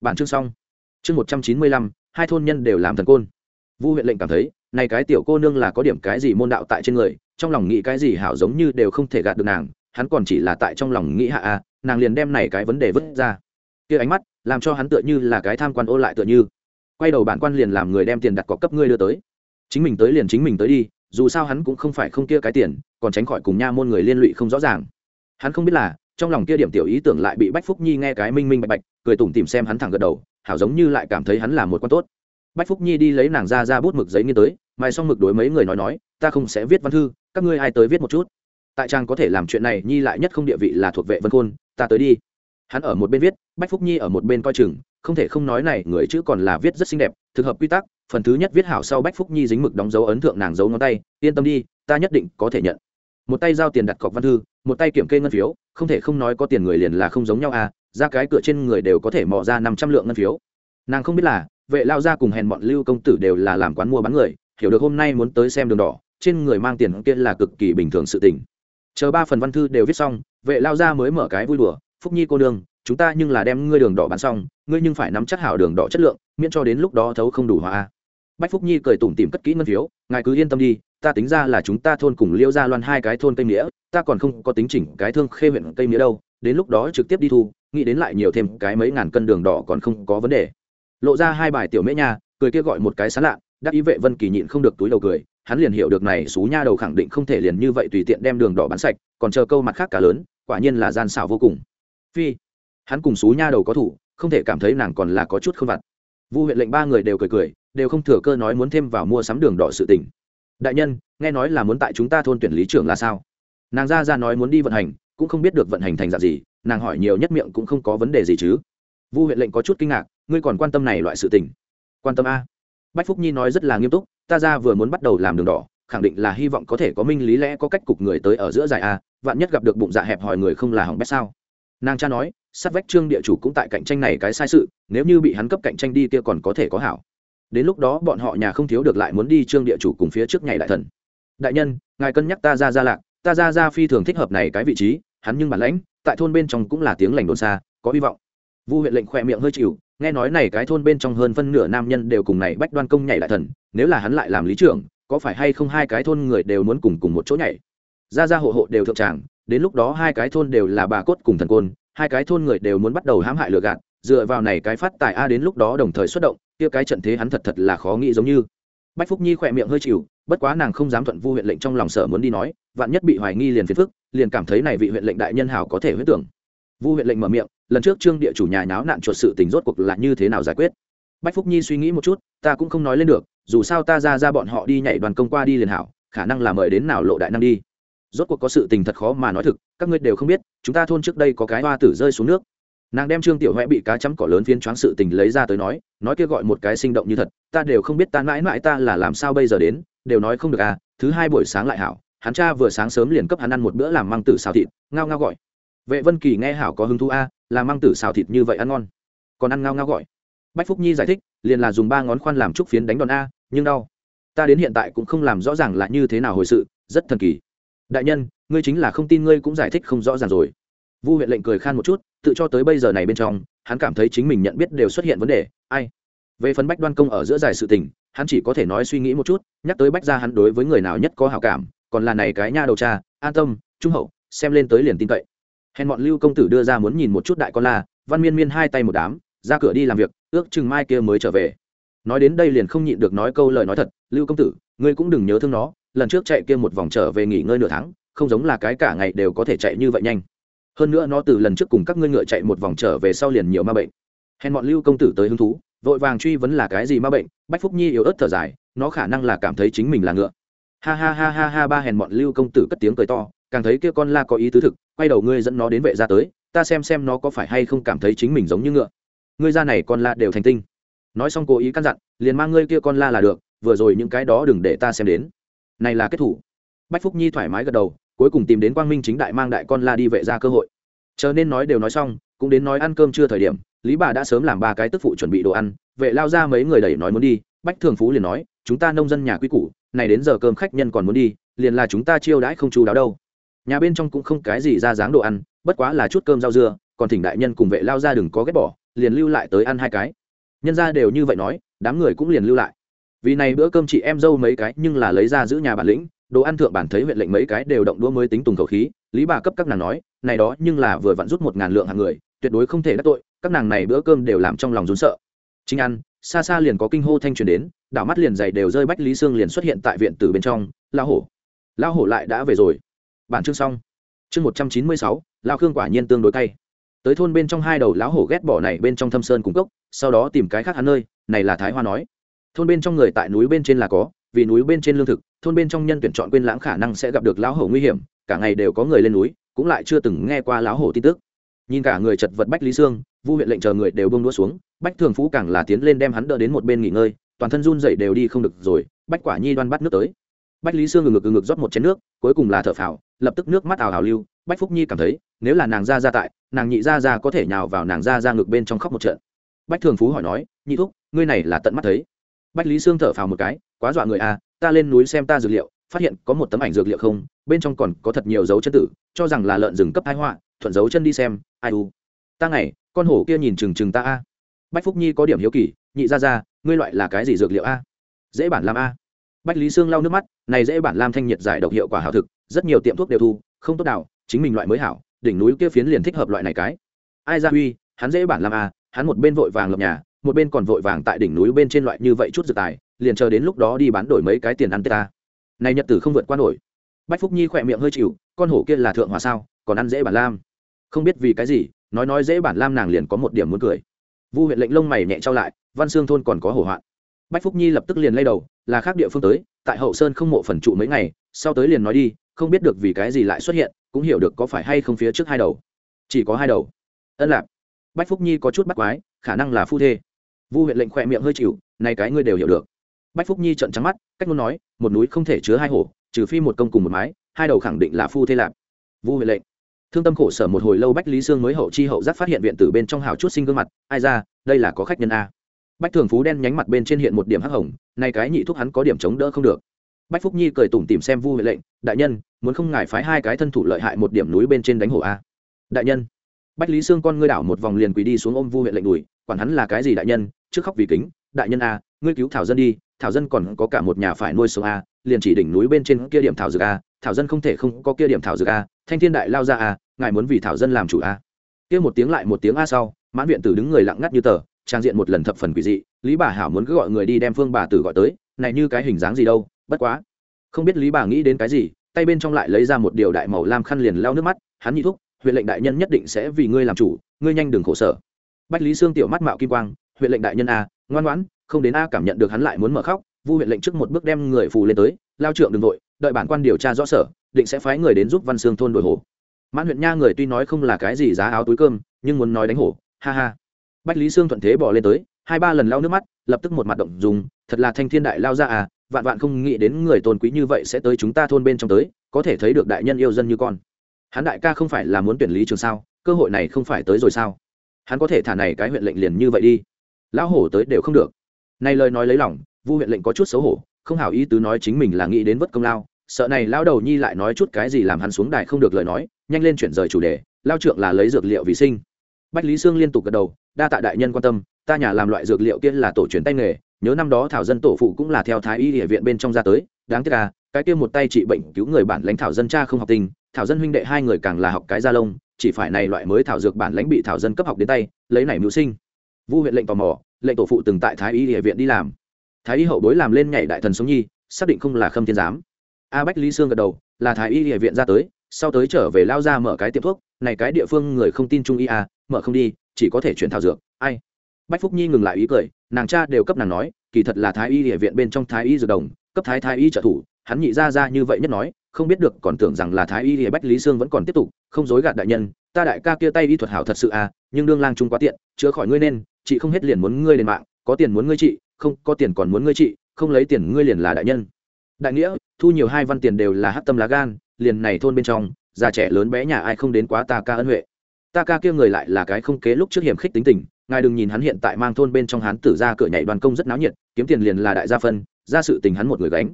Bản chương xong. Chương một trăm chín mươi lăm, hai thôn nhân đều làm thần côn. Vu huyện lệnh cảm thấy, này cái tiểu cô nương là có điểm cái gì môn đạo tại trên người, trong lòng nghĩ cái gì hảo giống như đều không thể gạt được nàng hắn còn chỉ là tại trong lòng nghĩ hạ a, nàng liền đem này cái vấn đề vứt ra. Kia ánh mắt, làm cho hắn tựa như là cái tham quan ô lại tựa như. Quay đầu bản quan liền làm người đem tiền đặt cọc cấp ngươi đưa tới. Chính mình tới liền chính mình tới đi, dù sao hắn cũng không phải không kia cái tiền, còn tránh khỏi cùng nha môn người liên lụy không rõ ràng. Hắn không biết là, trong lòng kia điểm tiểu ý tưởng lại bị bách phúc nhi nghe cái minh minh bạch bạch, cười tủm tìm xem hắn thẳng gật đầu, hảo giống như lại cảm thấy hắn là một con tốt. Bách phúc nhi đi lấy nàng ra ra bút mực giấy nghiên tới, mai xong mực đối mấy người nói nói, ta không sẽ viết văn thư, các ngươi ai tới viết một chút? Tại trang có thể làm chuyện này, nhi lại nhất không địa vị là thuộc vệ vân khôn, ta tới đi. Hắn ở một bên viết, bách phúc nhi ở một bên coi chừng, không thể không nói này, người chữ còn là viết rất xinh đẹp, thực hợp quy tắc, phần thứ nhất viết hảo sau bách phúc nhi dính mực đóng dấu ấn thượng nàng dấu ngón tay, yên tâm đi, ta nhất định có thể nhận. Một tay giao tiền đặt cọc văn thư, một tay kiểm kê ngân phiếu, không thể không nói có tiền người liền là không giống nhau à ra cái cửa trên người đều có thể mò ra năm trăm lượng ngân phiếu. Nàng không biết là, vệ lao ra cùng hèn bọn lưu công tử đều là làm quán mua bán người, hiểu được hôm nay muốn tới xem đường đỏ, trên người mang tiền kia là cực kỳ bình thường sự tình chờ ba phần văn thư đều viết xong, vệ lao ra mới mở cái vui đùa, phúc nhi cô đường chúng ta nhưng là đem ngươi đường đỏ bán xong, ngươi nhưng phải nắm chắc hảo đường đỏ chất lượng, miễn cho đến lúc đó thấu không đủ hòa bách phúc nhi cười tủm tìm cất kỹ ngân phiếu, ngài cứ yên tâm đi, ta tính ra là chúng ta thôn cùng liêu ra loan hai cái thôn cây nghĩa ta còn không có tính chỉnh cái thương khê huyện cây nghĩa đâu, đến lúc đó trực tiếp đi thu, nghĩ đến lại nhiều thêm cái mấy ngàn cân đường đỏ còn không có vấn đề. Lộ ra hai bài tiểu mễ nha, cười kia gọi một cái sán lạ đắc ý vệ vân kỳ nhịn không được túi đầu cười hắn liền hiểu được này xú nha đầu khẳng định không thể liền như vậy tùy tiện đem đường đỏ bán sạch, còn chờ câu mặt khác cả lớn, quả nhiên là gian xảo vô cùng. Phi, hắn cùng xú nha đầu có thủ, không thể cảm thấy nàng còn là có chút không vặt. Vu huyện lệnh ba người đều cười cười, đều không thừa cơ nói muốn thêm vào mua sắm đường đỏ sự tỉnh đại nhân, nghe nói là muốn tại chúng ta thôn tuyển lý trưởng là sao? Nàng ra ra nói muốn đi vận hành, cũng không biết được vận hành thành dạng gì, nàng hỏi nhiều nhất miệng cũng không có vấn đề gì chứ. Vu huyện lệnh có chút kinh ngạc, ngươi còn quan tâm này loại sự tình? Quan tâm a. Bách phúc nhi nói rất là nghiêm túc ta ra vừa muốn bắt đầu làm đường đỏ, khẳng định là hy vọng có thể có minh lý lẽ có cách cục người tới ở giữa giải a, vạn nhất gặp được bụng dạ hẹp hỏi người không là hỏng bét sao? Nàng cha nói, sát vách trương địa chủ cũng tại cạnh tranh này cái sai sự, nếu như bị hắn cấp cạnh tranh đi kia còn có thể có hảo. Đến lúc đó bọn họ nhà không thiếu được lại muốn đi trương địa chủ cùng phía trước nhảy đại thần. Đại nhân, ngài cân nhắc ta ra ra lạc, ta ra ra phi thường thích hợp này cái vị trí, hắn nhưng bản lãnh, tại thôn bên trong cũng là tiếng lành đồn xa, có hy vọng vu huyện lệnh khỏe miệng hơi chịu, nghe nói này cái thôn bên trong hơn phân nửa nam nhân đều cùng này bách đoan công nhảy lại thần, nếu là hắn lại làm lý trưởng, có phải hay không hai cái thôn người đều muốn cùng cùng một chỗ nhảy? Ra ra hộ hộ đều thượng tràng, đến lúc đó hai cái thôn đều là bà cốt cùng thần côn, hai cái thôn người đều muốn bắt đầu hãm hại lừa gạt, dựa vào này cái phát tài a đến lúc đó đồng thời xuất động, kia cái trận thế hắn thật thật là khó nghĩ giống như. Bách phúc nhi khỏe miệng hơi chịu, bất quá nàng không dám thuận vu huyện lệnh trong lòng sở muốn đi nói, vạn nhất bị hoài nghi liền phiền phức, liền cảm thấy này vị huyện lệnh đại nhân hào có thể huyết tưởng. Vu huyện lệnh mở miệng lần trước trương địa chủ nhà náo nạn chuột sự tình rốt cuộc là như thế nào giải quyết? Bách phúc nhi suy nghĩ một chút, ta cũng không nói lên được, dù sao ta ra ra bọn họ đi nhảy đoàn công qua đi liền hảo, khả năng là mời đến nào lộ đại năng đi. Rốt cuộc có sự tình thật khó mà nói thực, các ngươi đều không biết, chúng ta thôn trước đây có cái hoa tử rơi xuống nước. Nàng đem trương tiểu huệ bị cá chấm cỏ lớn phiến choáng sự tình lấy ra tới nói nói kia gọi một cái sinh động như thật, ta đều không biết ta mãi mãi ta là làm sao bây giờ đến, đều nói không được à thứ hai buổi sáng lại hảo, hắn cha vừa sáng sớm liền cấp hắn ăn một bữa làm măng tử xào thịt, ngao ngao gọi vệ vân kỳ nghe hảo có hứng thú, a, là làm măng tử xào thịt như vậy ăn ngon. Còn ăn ngao ngao gọi. Bách phúc nhi giải thích, liền là dùng ba ngón khoan làm trúc phiến đánh đòn a, nhưng đau. Ta đến hiện tại cũng không làm rõ ràng là như thế nào hồi sự, rất thần kỳ. Đại nhân, ngươi chính là không tin ngươi cũng giải thích không rõ ràng rồi. Vu huyện lệnh cười khan một chút, tự cho tới bây giờ này bên trong, hắn cảm thấy chính mình nhận biết đều xuất hiện vấn đề, ai? Về phần bách đoan công ở giữa giải sự tình, hắn chỉ có thể nói suy nghĩ một chút, nhắc tới bách ra hắn đối với người nào nhất có hào cảm, còn là này cái nha đầu cha, an tâm, trung hậu, xem lên tới liền tin cậy hèn bọn lưu công tử đưa ra muốn nhìn một chút đại con la, văn miên miên hai tay một đám, ra cửa đi làm việc, ước chừng mai kia mới trở về. Nói đến đây liền không nhịn được nói câu lời nói thật, lưu công tử, ngươi cũng đừng nhớ thương nó, lần trước chạy kia một vòng trở về nghỉ ngơi nửa tháng, không giống là cái cả ngày đều có thể chạy như vậy nhanh. Hơn nữa nó từ lần trước cùng các ngươi ngựa chạy một vòng trở về sau liền nhiều ma bệnh. Hèn bọn lưu công tử tới hứng thú, vội vàng truy vấn là cái gì ma bệnh, bách phúc nhi yếu ớt thở dài, nó khả năng là cảm thấy chính mình là ngựa. Ha ha ha ha ha ba hèn bọn lưu công tử cất tiếng cười to càng thấy kia con la có ý tứ thực, quay đầu ngươi dẫn nó đến vệ ra tới, ta xem xem nó có phải hay không cảm thấy chính mình giống như ngựa. Ngươi ra này con la đều thành tinh. Nói xong cố ý căn dặn, liền mang ngươi kia con la là được, vừa rồi những cái đó đừng để ta xem đến. Này là kết thủ. Bách phúc nhi thoải mái gật đầu, cuối cùng tìm đến quang minh chính đại mang đại con la đi vệ ra cơ hội. Chờ nên nói đều nói xong, cũng đến nói ăn cơm chưa thời điểm, lý bà đã sớm làm ba cái tức phụ chuẩn bị đồ ăn, vệ lao ra mấy người đẩy nói muốn đi, bách thường phú liền nói, chúng ta nông dân nhà quý củ, này đến giờ cơm khách nhân còn muốn đi, liền là chúng ta chiêu đãi không chú đáo đâu nhà bên trong cũng không cái gì ra dáng đồ ăn, bất quá là chút cơm rau dưa, còn thỉnh đại nhân cùng vệ lao ra đừng có ghét bỏ, liền lưu lại tới ăn hai cái. Nhân ra đều như vậy nói, đám người cũng liền lưu lại. Vì này bữa cơm chị em dâu mấy cái nhưng là lấy ra giữ nhà bản lĩnh, đồ ăn thượng bản thấy huyện lệnh mấy cái đều động đũa mới tính tùng khẩu khí, lý bà cấp các nàng nói, này đó nhưng là vừa vặn rút một ngàn lượng hàng người, tuyệt đối không thể đắc tội, các nàng này bữa cơm đều làm trong lòng rốn sợ. Chính ăn, xa xa liền có kinh hô thanh truyền đến, đảo mắt liền dày đều rơi bách lý sương liền xuất hiện tại viện từ bên trong lao hổ. Lao hổ lại đã về rồi bản chương xong. Chương một trăm chín mươi sáu lao khương quả nhiên tương đối cay. Tới thôn bên trong hai đầu lão hổ ghét bỏ này bên trong thâm sơn cung cốc, sau đó tìm cái khác hắn nơi, này là thái hoa nói. Thôn bên trong người tại núi bên trên là có, vì núi bên trên lương thực, thôn bên trong nhân tuyển chọn quên lãng khả năng sẽ gặp được lão hổ nguy hiểm, cả ngày đều có người lên núi, cũng lại chưa từng nghe qua lão hổ tin tức. Nhìn cả người chật vật bách lý sương, vu huyện lệnh chờ người đều bông đũa xuống, bách thường phú càng là tiến lên đem hắn đỡ đến một bên nghỉ ngơi, toàn thân run dậy đều đi không được rồi, bách quả nhi đoan bắt nước tới bách lý sương ngừng ngực ngừng ngực rót một chén nước, cuối cùng là thở phào, lập tức nước mắt ảo ảo lưu. Bách phúc nhi cảm thấy, nếu là nàng ra ra tại, nàng nhị ra ra có thể nhào vào nàng ra ra ngực bên trong khóc một trận. Bách thường phú hỏi nói, nhị thúc, ngươi này là tận mắt thấy. Bách lý sương thở phào một cái, quá dọa người à ta lên núi xem ta dược liệu, phát hiện có một tấm ảnh dược liệu không, bên trong còn có thật nhiều dấu chân tử, cho rằng là lợn rừng cấp thái họa, thuận dấu chân đi xem, ai u. Ta ngày con hổ kia nhìn chừng chừng ta a. Bách phúc nhi có điểm hiếu kỳ, nhị ra ra, ngươi loại là cái gì dược liệu a? Dễ bản làm a bách lý sương lau nước mắt, này dễ bản lam thanh nhiệt giải độc hiệu quả hảo thực, rất nhiều tiệm thuốc đều thu, không tốt nào, chính mình loại mới hảo, đỉnh núi kia phiến liền thích hợp loại này cái. Ai ra huy, hắn dễ bản lam à? hắn một bên vội vàng lập nhà, một bên còn vội vàng tại đỉnh núi bên trên loại như vậy chút dự tài, liền chờ đến lúc đó đi bán đổi mấy cái tiền ăn tê ta. Này nhật tử không vượt qua nổi. Bách phúc nhi khỏe miệng hơi chịu, con hổ kia là thượng hòa sao, còn ăn dễ bản lam. Không biết vì cái gì, nói nói dễ bản lam nàng liền có một điểm muốn cười. Vu huyện lệnh lông mày nhẹ trao lại, văn xương thôn còn có hổ hoạn. Bách phúc nhi lập tức liền lay đầu là khác địa phương tới, tại hậu sơn không mộ phần trụ mấy ngày, sau tới liền nói đi, không biết được vì cái gì lại xuất hiện, cũng hiểu được có phải hay không phía trước hai đầu. Chỉ có hai đầu. Ân lạc. Bách phúc nhi có chút bắt quái, khả năng là phu thê. Vu huyện lệnh khỏe miệng hơi chịu, này cái ngươi đều hiểu được. Bách phúc nhi trận trắng mắt, cách muốn nói, một núi không thể chứa hai hổ, trừ phi một công cùng một mái, hai đầu khẳng định là phu thê lạp vu huyện lệnh. Thương tâm khổ sở một hồi lâu bách lý sương mới hậu chi hậu giác phát hiện viện tử bên trong hào chút sinh gương mặt, ai ra, đây là có khách nhân a bách thường phú đen nhánh mặt bên trên hiện một điểm hắc hồng, nay cái nhị thúc hắn có điểm chống đỡ không được. Bách phúc nhi cười tủm tìm xem vu huệ lệnh, đại nhân, muốn không ngài phái hai cái thân thủ lợi hại một điểm núi bên trên đánh hổ a? Đại nhân. Bách lý sương con ngươi đảo một vòng liền quỳ đi xuống ôm vu huệ lệnh đùi, quản hắn là cái gì đại nhân, trước khóc vì kính, đại nhân a, ngươi cứu thảo dân đi, thảo dân còn có cả một nhà phải nuôi sống a, liền chỉ đỉnh núi bên trên kia điểm thảo dược a, thảo dân không thể không có kia điểm thảo dược a, thanh thiên đại lao ra a, ngài muốn vì thảo dân làm chủ a. Kia một tiếng lại một tiếng a sau, mãn viện tử đứng người lặng ngắt như tờ trang diện một lần thập phần quỷ dị, lý bà hảo muốn cứ gọi người đi đem phương bà tử gọi tới, này như cái hình dáng gì đâu, bất quá. Không biết lý bà nghĩ đến cái gì, tay bên trong lại lấy ra một điều đại màu lam khăn liền lao nước mắt, hắn nhị thúc, huyện lệnh đại nhân nhất định sẽ vì ngươi làm chủ, ngươi nhanh đừng khổ sở. Bách lý sương tiểu mắt mạo kim quang, huyện lệnh đại nhân a, ngoan ngoãn, không đến a cảm nhận được hắn lại muốn mở khóc, vu huyện lệnh trước một bước đem người phù lên tới, lao trượng đừng vội, đợi bản quan điều tra rõ sở, định sẽ phái người đến giúp văn sương thôn đổi hổ. Mãn huyện nha người tuy nói không là cái gì giá áo túi cơm, nhưng muốn nói đánh hổ, ha ha bách lý sương thuận thế bỏ lên tới, hai ba lần lau nước mắt, lập tức một mặt động dùng thật là thanh thiên đại lao ra à vạn vạn không nghĩ đến người tôn quý như vậy sẽ tới chúng ta thôn bên trong tới, có thể thấy được đại nhân yêu dân như con. Hắn đại ca không phải là muốn tuyển lý trường sao, cơ hội này không phải tới rồi sao? Hắn có thể thả này cái huyện lệnh liền như vậy đi. Lão hổ tới đều không được. Này lời nói lấy lòng, vu huyện lệnh có chút xấu hổ, không hảo ý tứ nói chính mình là nghĩ đến vất công lao, sợ này lao đầu nhi lại nói chút cái gì làm hắn xuống đài không được lời nói, nhanh lên chuyển rời chủ đề, lao trượng là lấy dược liệu vì sinh bách lý sương liên tục gật đầu, đa tạ đại nhân quan tâm, ta nhà làm loại dược liệu kia là tổ truyền tay nghề, nhớ năm đó thảo dân tổ phụ cũng là theo thái y địa viện bên trong ra tới, đáng tiếc là cái kia một tay trị bệnh cứu người bản lãnh thảo dân cha không học tình, thảo dân huynh đệ hai người càng là học cái gia lông, chỉ phải này loại mới thảo dược bản lãnh bị thảo dân cấp học đến tay, lấy này mưu sinh. Vu huyện lệnh tò mò, lệnh tổ phụ từng tại thái y địa viện đi làm. Thái y hậu bối làm lên nhảy đại thần sống nhi, xác định không là khâm thiên giám. A bách lý sương gật đầu, là thái y địa viện ra tới, sau tới trở về lao ra mở cái tiệm thuốc, này cái địa phương người không tin trung y a mở không đi, chỉ có thể chuyển thảo dược. Ai? Bách phúc nhi ngừng lại ý cười, nàng cha đều cấp nàng nói, kỳ thật là thái y địa viện bên trong thái y dược đồng, cấp thái thái y trợ thủ, hắn nhị ra ra như vậy nhất nói, không biết được, còn tưởng rằng là thái y địa bách lý sương vẫn còn tiếp tục, không dối gạt đại nhân, ta đại ca kia tay y thuật hảo thật sự à nhưng đương lang trung quá tiện, chữa khỏi ngươi nên, chị không hết liền muốn ngươi lên mạng, có tiền muốn ngươi trị, không, có tiền còn muốn ngươi trị, không lấy tiền ngươi liền là đại nhân. Đại nghĩa, thu nhiều hai văn tiền đều là hát tâm lá gan, liền này thôn bên trong, già trẻ lớn bé nhà ai không đến quá ta ca ân huệ ta ca kia người lại là cái không kế lúc trước hiểm khích tính tình, ngài đừng nhìn hắn hiện tại mang thôn bên trong hắn tử ra cửa nhảy đoàn công rất náo nhiệt, kiếm tiền liền là đại gia phân, ra sự tình hắn một người gánh.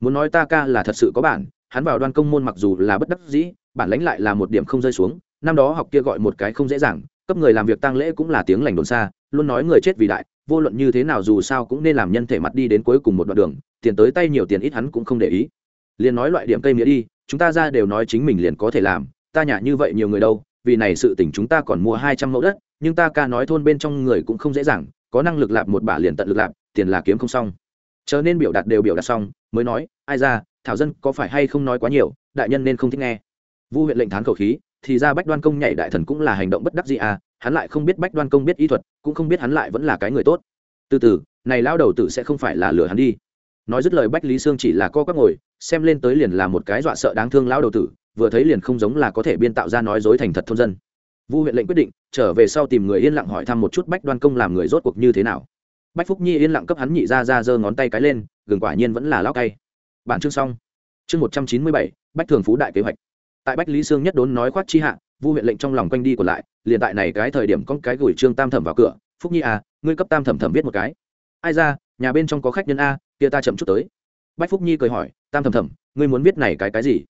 Muốn nói ta ca là thật sự có bản, hắn vào đoàn công môn mặc dù là bất đắc dĩ, bản lãnh lại là một điểm không rơi xuống, năm đó học kia gọi một cái không dễ dàng, cấp người làm việc tang lễ cũng là tiếng lành đồn xa, luôn nói người chết vì đại, vô luận như thế nào dù sao cũng nên làm nhân thể mặt đi đến cuối cùng một đoạn đường, tiền tới tay nhiều tiền ít hắn cũng không để ý. Liền nói loại điểm cây nghĩa đi, chúng ta ra đều nói chính mình liền có thể làm, ta nhả như vậy nhiều người đâu vì này sự tỉnh chúng ta còn mua hai trăm mẫu đất, nhưng ta ca nói thôn bên trong người cũng không dễ dàng, có năng lực lạp một bả liền tận lực lạp, tiền là kiếm không xong. Chờ nên biểu đạt đều biểu đạt xong, mới nói, ai ra, thảo dân có phải hay không nói quá nhiều, đại nhân nên không thích nghe. Vu huyện lệnh thán khẩu khí, thì ra bách đoan công nhảy đại thần cũng là hành động bất đắc gì à hắn lại không biết bách đoan công biết y thuật, cũng không biết hắn lại vẫn là cái người tốt. Từ từ, này lao đầu tử sẽ không phải là lừa hắn đi. Nói dứt lời bách lý sương chỉ là co quắp ngồi, xem lên tới liền là một cái dọa sợ đáng thương lao đầu tử vừa thấy liền không giống là có thể biên tạo ra nói dối thành thật thôn dân. Vu huyện lệnh quyết định, trở về sau tìm người yên lặng hỏi thăm một chút bách đoan công làm người rốt cuộc như thế nào. Bách phúc nhi yên lặng cấp hắn nhị ra ra giơ ngón tay cái lên, gừng quả nhiên vẫn là lao cay. Bản chương xong. Chương một trăm chín mươi bảy, bách thường phú đại kế hoạch. Tại bách lý sương nhất đốn nói khoát chi hạ, vu huyện lệnh trong lòng quanh đi còn lại, liền tại này cái thời điểm con cái gửi trương tam thẩm vào cửa, phúc nhi à ngươi cấp tam thẩm thẩm viết một cái. Ai ra, nhà bên trong có khách nhân a, kia ta chậm chút tới. Bách phúc nhi cười hỏi, tam thẩm thẩm, ngươi muốn viết này cái cái gì?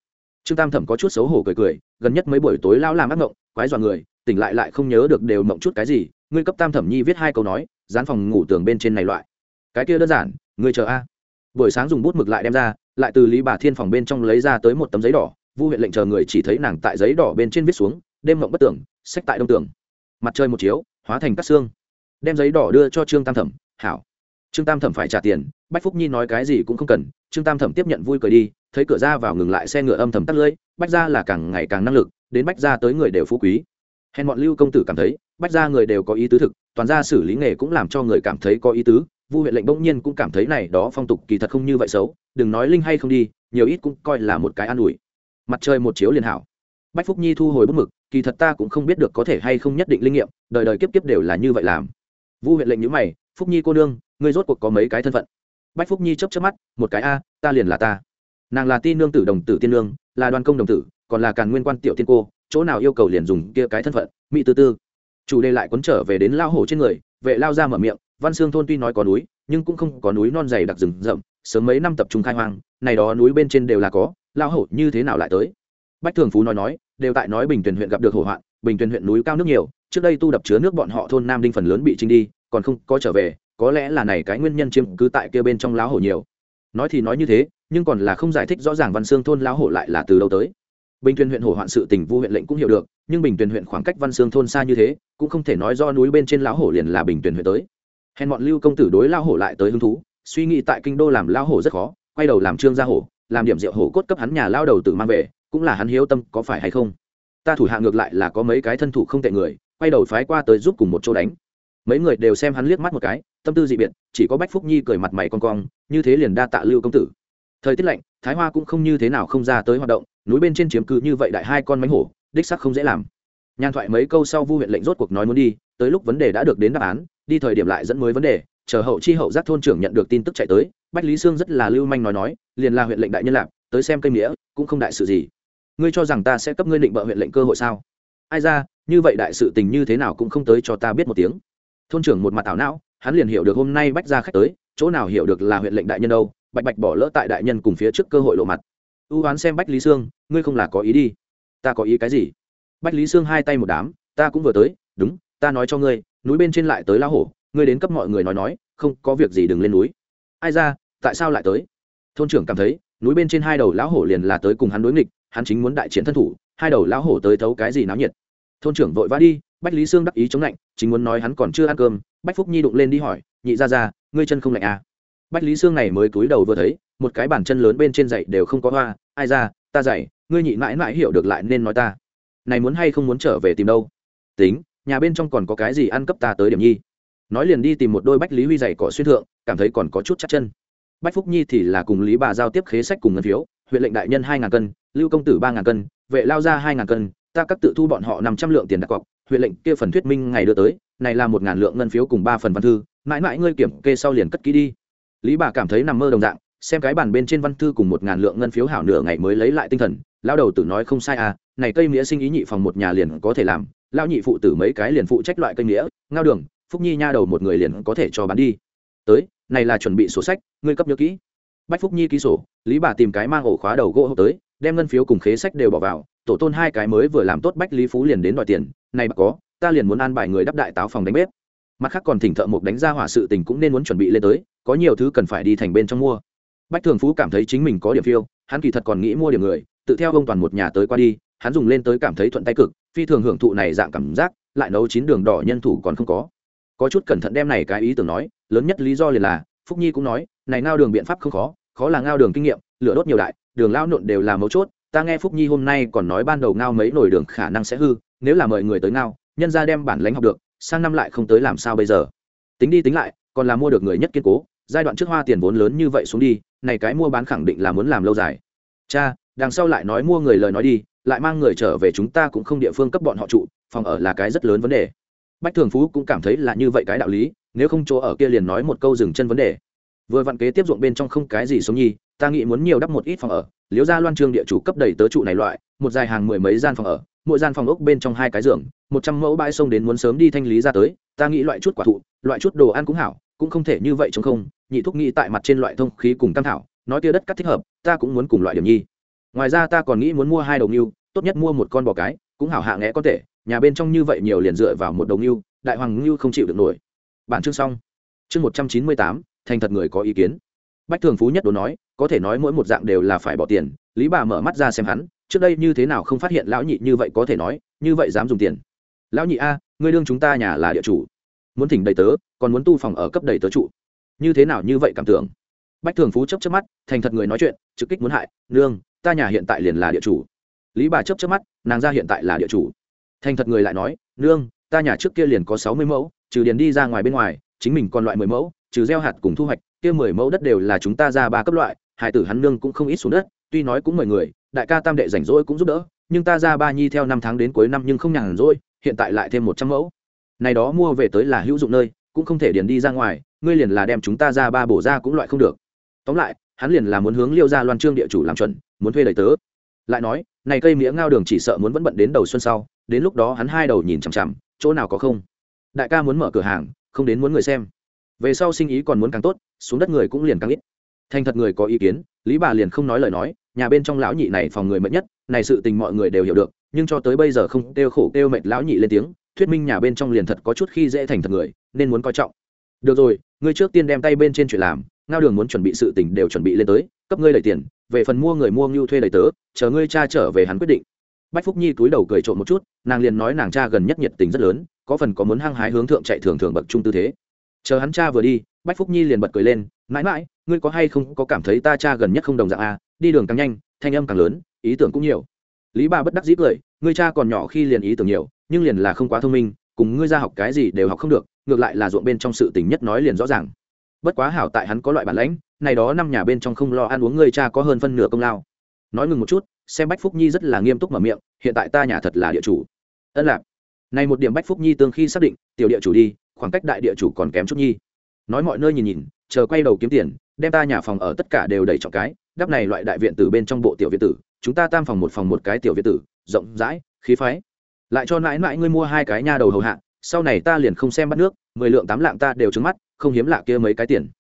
Trương tam thẩm có chút xấu hổ cười cười, gần nhất mấy buổi tối lao làm ác mộng, quái dọa người, tỉnh lại lại không nhớ được đều mộng chút cái gì, ngươi cấp tam thẩm nhi viết hai câu nói, dán phòng ngủ tường bên trên này loại. Cái kia đơn giản, ngươi chờ a. Buổi sáng dùng bút mực lại đem ra, lại từ lý bà thiên phòng bên trong lấy ra tới một tấm giấy đỏ, vu huyện lệnh chờ người chỉ thấy nàng tại giấy đỏ bên trên viết xuống, đêm mộng bất tưởng, sách tại đông tường. Mặt trời một chiếu, hóa thành cắt xương. Đem giấy đỏ đưa cho trương tam thẩm, hảo. Trương tam thẩm phải trả tiền, bách phúc nhi nói cái gì cũng không cần, trương tam thẩm tiếp nhận vui cười đi thấy cửa ra vào ngừng lại xe ngựa âm thầm tắt lưỡi, bách ra là càng ngày càng năng lực, đến bách ra tới người đều phú quý. Hèn bọn lưu công tử cảm thấy, bách ra người đều có ý tứ thực, toàn ra xử lý nghề cũng làm cho người cảm thấy có ý tứ, vu huyện lệnh bỗng nhiên cũng cảm thấy này đó phong tục kỳ thật không như vậy xấu, đừng nói linh hay không đi, nhiều ít cũng coi là một cái an ủi. Mặt trời một chiếu liền hảo. Bách phúc nhi thu hồi bút mực, kỳ thật ta cũng không biết được có thể hay không nhất định linh nghiệm, đời đời kiếp kiếp đều là như vậy làm. Vu huyện lệnh nhữ mày, phúc nhi cô nương, ngươi rốt cuộc có mấy cái thân phận? Bách phúc nhi chấp chấp mắt, một cái a, ta liền là ta nàng là ti nương tử đồng tử tiên nương, là đoàn công đồng tử, còn là càn nguyên quan tiểu tiên cô, chỗ nào yêu cầu liền dùng kia cái thân phận, mỹ tư tư. Chủ đề lại quấn trở về đến lao hổ trên người, vệ lao ra mở miệng, văn xương thôn tuy nói có núi, nhưng cũng không có núi non dày đặc rừng rậm, sớm mấy năm tập trung khai hoang, này đó núi bên trên đều là có lao hổ như thế nào lại tới? Bách thường phú nói nói, đều tại nói bình tuyền huyện gặp được hổ hoạn, bình tuyền huyện núi cao nước nhiều, trước đây tu đập chứa nước bọn họ thôn nam đinh phần lớn bị trinh đi, còn không có trở về, có lẽ là này cái nguyên nhân chiếm cứ tại kia bên trong lão hổ nhiều. Nói thì nói như thế nhưng còn là không giải thích rõ ràng văn xương thôn lão hổ lại là từ đâu tới. Bình tuyền huyện hổ hoạn sự tình vu huyện lệnh cũng hiểu được, nhưng bình tuyền huyện khoảng cách văn xương thôn xa như thế, cũng không thể nói do núi bên trên lão hổ liền là bình tuyền huyện tới. Hèn bọn lưu công tử đối lão hổ lại tới hứng thú, suy nghĩ tại kinh đô làm lão hổ rất khó, quay đầu làm trương gia hổ, làm điểm rượu hổ cốt cấp hắn nhà lao đầu tự mang về, cũng là hắn hiếu tâm có phải hay không. Ta thủ hạ ngược lại là có mấy cái thân thủ không tệ người, quay đầu phái qua tới giúp cùng một chỗ đánh. Mấy người đều xem hắn liếc mắt một cái, tâm tư dị biệt, chỉ có bách phúc nhi cười mặt mày con cong, như thế liền đa tạ lưu công tử thời tiết lạnh, thái hoa cũng không như thế nào không ra tới hoạt động, núi bên trên chiếm cứ như vậy đại hai con mánh hổ, đích sắc không dễ làm. Nhàn thoại mấy câu sau vu huyện lệnh rốt cuộc nói muốn đi, tới lúc vấn đề đã được đến đáp án, đi thời điểm lại dẫn mới vấn đề, chờ hậu chi hậu giác thôn trưởng nhận được tin tức chạy tới, bách lý sương rất là lưu manh nói nói, liền là huyện lệnh đại nhân lạc tới xem cây nghĩa cũng không đại sự gì. Ngươi cho rằng ta sẽ cấp ngươi định bợ huyện lệnh cơ hội sao? Ai ra, như vậy đại sự tình như thế nào cũng không tới cho ta biết một tiếng. Thôn trưởng một mặt ảo não, hắn liền hiểu được hôm nay bách ra khách tới, chỗ nào hiểu được là huyện lệnh đại nhân đâu bạch bạch bỏ lỡ tại đại nhân cùng phía trước cơ hội lộ mặt. Ưu oán xem bách lý sương, ngươi không là có ý đi. Ta có ý cái gì? Bách lý sương hai tay một đám, ta cũng vừa tới, đúng, ta nói cho ngươi, núi bên trên lại tới lão hổ, ngươi đến cấp mọi người nói nói, không, có việc gì đừng lên núi. Ai ra, tại sao lại tới? Thôn trưởng cảm thấy, núi bên trên hai đầu lão hổ liền là tới cùng hắn đối nghịch, hắn chính muốn đại chiến thân thủ, hai đầu lão hổ tới thấu cái gì náo nhiệt. Thôn trưởng vội vã đi, bách lý sương đắc ý chống lạnh, chính muốn nói hắn còn chưa ăn cơm, bách phúc nhi đụng lên đi hỏi, nhị ra ra, ngươi chân không lạnh à? Bách lý sương này mới cúi đầu vừa thấy, một cái bàn chân lớn bên trên dậy đều không có hoa. Ai ra, ta dậy ngươi nhị mãi mãi hiểu được lại nên nói ta. Này muốn hay không muốn trở về tìm đâu? Tính, nhà bên trong còn có cái gì ăn cấp ta tới điểm nhi? Nói liền đi tìm một đôi bách lý huy dày cỏ xuyên thượng, cảm thấy còn có chút chắc chân. Bách phúc nhi thì là cùng lý bà giao tiếp khế sách cùng ngân phiếu, huyện lệnh đại nhân hai ngàn cân, lưu công tử ba ngàn cân, vệ lao ra hai ngàn cân, ta cấp tự thu bọn họ năm trăm lượng tiền đặt cọc, huyện lệnh kia phần thuyết minh ngày đưa tới, này là một ngàn lượng ngân phiếu cùng ba phần văn thư, mãi mãi ngươi kiểm kê sau liền cất kỹ đi lý bà cảm thấy nằm mơ đồng dạng, xem cái bàn bên trên văn thư cùng một ngàn lượng ngân phiếu hảo nửa ngày mới lấy lại tinh thần lao đầu tử nói không sai à này cây nghĩa sinh ý nhị phòng một nhà liền có thể làm lao nhị phụ tử mấy cái liền phụ trách loại cây nghĩa ngao đường, phúc nhi nha đầu một người liền có thể cho bán đi. Tới, này là chuẩn bị sổ sách, ngươi cấp nhớ kỹ. Bách phúc nhi ký sổ, lý bà tìm cái mang ổ khóa đầu gỗ hộp tới, đem ngân phiếu cùng khế sách đều bỏ vào, tổ tôn hai cái mới vừa làm tốt bách lý phú liền đến đòi tiền, này bà có, ta liền muốn an bài người đắp đại táo phòng đánh bếp. Mặt khác còn thỉnh thợ mộc đánh ra hỏa sự tình cũng nên muốn chuẩn bị lên tới có nhiều thứ cần phải đi thành bên trong mua. Bách thường phú cảm thấy chính mình có điểm phiêu, hắn kỳ thật còn nghĩ mua điểm người, tự theo ông toàn một nhà tới qua đi, hắn dùng lên tới cảm thấy thuận tay cực, phi thường hưởng thụ này dạng cảm giác, lại nấu chín đường đỏ nhân thủ còn không có. Có chút cẩn thận đem này cái ý tưởng nói, lớn nhất lý do liền là, phúc nhi cũng nói, này ngao đường biện pháp không khó khó là ngao đường kinh nghiệm, lửa đốt nhiều đại, đường lao nộn đều là mấu chốt, ta nghe phúc nhi hôm nay còn nói ban đầu ngao mấy nồi đường khả năng sẽ hư, nếu là mời người tới ngao, nhân ra đem bản lãnh học được, sang năm lại không tới làm sao bây giờ? Tính đi tính lại, còn là mua được người nhất kiên cố giai đoạn trước hoa tiền vốn lớn như vậy xuống đi, này cái mua bán khẳng định là muốn làm lâu dài. Cha, đằng sau lại nói mua người lời nói đi, lại mang người trở về chúng ta cũng không địa phương cấp bọn họ trụ, phòng ở là cái rất lớn vấn đề. Bách thường phú cũng cảm thấy là như vậy cái đạo lý, nếu không chỗ ở kia liền nói một câu dừng chân vấn đề. Vừa vặn kế tiếp ruộng bên trong không cái gì sống nhi, ta nghĩ muốn nhiều đắp một ít phòng ở liếu ra loan trương địa chủ cấp đầy tớ trụ này loại, một dài hàng mười mấy gian phòng ở, mỗi gian phòng ốc bên trong hai cái giường, một trăm mẫu bãi sông đến muốn sớm đi thanh lý ra tới, ta nghĩ loại chút quả thụ, loại chút đồ ăn cũng hảo cũng không thể như vậy chống không, nhị thúc nghĩ tại mặt trên loại thông khí cùng tam thảo, nói tia đất cắt thích hợp, ta cũng muốn cùng loại điểm nhi. Ngoài ra ta còn nghĩ muốn mua hai đầu ngưu tốt nhất mua một con bò cái, cũng hảo hạ nghẽ có thể nhà bên trong như vậy nhiều liền dựa vào một đầu ngưu đại hoàng ngưu không chịu được nổi. Bản chương xong. Chương một trăm chín mươi tám, thành thật người có ý kiến. Bách thường phú nhất đồ nói, có thể nói mỗi một dạng đều là phải bỏ tiền, lý bà mở mắt ra xem hắn, trước đây như thế nào không phát hiện lão nhị như vậy có thể nói, như vậy dám dùng tiền. Lão nhị a, ngươi đương chúng ta nhà là địa chủ muốn thỉnh đầy tớ, còn muốn tu phòng ở cấp đầy tớ trụ. Như thế nào như vậy cảm tưởng? Bách thường phú chấp chấp mắt, thành thật người nói chuyện, trực kích muốn hại, nương, ta nhà hiện tại liền là địa chủ. Lý bà chấp chấp mắt, nàng ra hiện tại là địa chủ. Thành thật người lại nói, nương, ta nhà trước kia liền có sáu mươi mẫu, trừ điền đi ra ngoài bên ngoài, chính mình còn loại mười mẫu, trừ gieo hạt cùng thu hoạch, kia mười mẫu đất đều là chúng ta ra ba cấp loại hải tử hắn nương cũng không ít xuống đất, tuy nói cũng mười người, đại ca tam đệ rảnh rỗi cũng giúp đỡ, nhưng ta ra ba nhi theo năm tháng đến cuối năm nhưng không nhàn rỗi, hiện tại lại thêm một trăm mẫu này đó mua về tới là hữu dụng nơi, cũng không thể điền đi ra ngoài, ngươi liền là đem chúng ta ra ba bổ ra cũng loại không được. Tóm lại, hắn liền là muốn hướng liêu ra loan trương địa chủ làm chuẩn, muốn thuê đầy tớ. Lại nói, này cây mía ngao đường chỉ sợ muốn vẫn bận đến đầu xuân sau, đến lúc đó hắn hai đầu nhìn chằm chằm, chỗ nào có không? Đại ca muốn mở cửa hàng, không đến muốn người xem. Về sau sinh ý còn muốn càng tốt, xuống đất người cũng liền càng ít. Thành thật người có ý kiến, lý bà liền không nói lời nói, nhà bên trong lão nhị này phòng người mệt nhất, này sự tình mọi người đều hiểu được, nhưng cho tới bây giờ không kêu khổ kêu mệt lão nhị lên tiếng thuyết minh nhà bên trong liền thật có chút khi dễ thành thật người, nên muốn coi trọng. Được rồi, ngươi trước tiên đem tay bên trên chuyện làm, ngao đường muốn chuẩn bị sự tình đều chuẩn bị lên tới, cấp ngươi đầy tiền, về phần mua người mua ngưu thuê đầy tớ, chờ ngươi cha trở về hắn quyết định. Bách phúc nhi túi đầu cười trộm một chút, nàng liền nói nàng cha gần nhất nhiệt tình rất lớn, có phần có muốn hăng hái hướng thượng chạy thường thường bậc trung tư thế. Chờ hắn cha vừa đi, bách phúc nhi liền bật cười lên, mãi mãi, ngươi có hay không có cảm thấy ta cha gần nhất không đồng dạng a đi đường càng nhanh, thanh âm càng lớn, ý tưởng cũng nhiều. Lý ba bất đắc dĩ cười, ngươi cha còn nhỏ khi liền ý tưởng nhiều nhưng liền là không quá thông minh, cùng ngươi ra học cái gì đều học không được, ngược lại là ruộng bên trong sự tình nhất nói liền rõ ràng. Bất quá hảo tại hắn có loại bản lãnh, này đó năm nhà bên trong không lo ăn uống ngươi cha có hơn phân nửa công lao. Nói ngừng một chút, xem bách phúc nhi rất là nghiêm túc mở miệng, hiện tại ta nhà thật là địa chủ. Ân lạc. Này một điểm bách phúc nhi tương khi xác định, tiểu địa chủ đi, khoảng cách đại địa chủ còn kém chút nhi. Nói mọi nơi nhìn nhìn, chờ quay đầu kiếm tiền, đem ta nhà phòng ở tất cả đều đầy trọng cái, đắp này loại đại viện từ bên trong bộ tiểu viện tử, chúng ta tam phòng một phòng một cái tiểu viện tử, rộng rãi, khí phái lại cho mãi mãi ngươi mua hai cái nha đầu hầu hạ, sau này ta liền không xem bắt nước, mười lượng tám lạng ta đều trứng mắt, không hiếm lạ kia mấy cái tiền.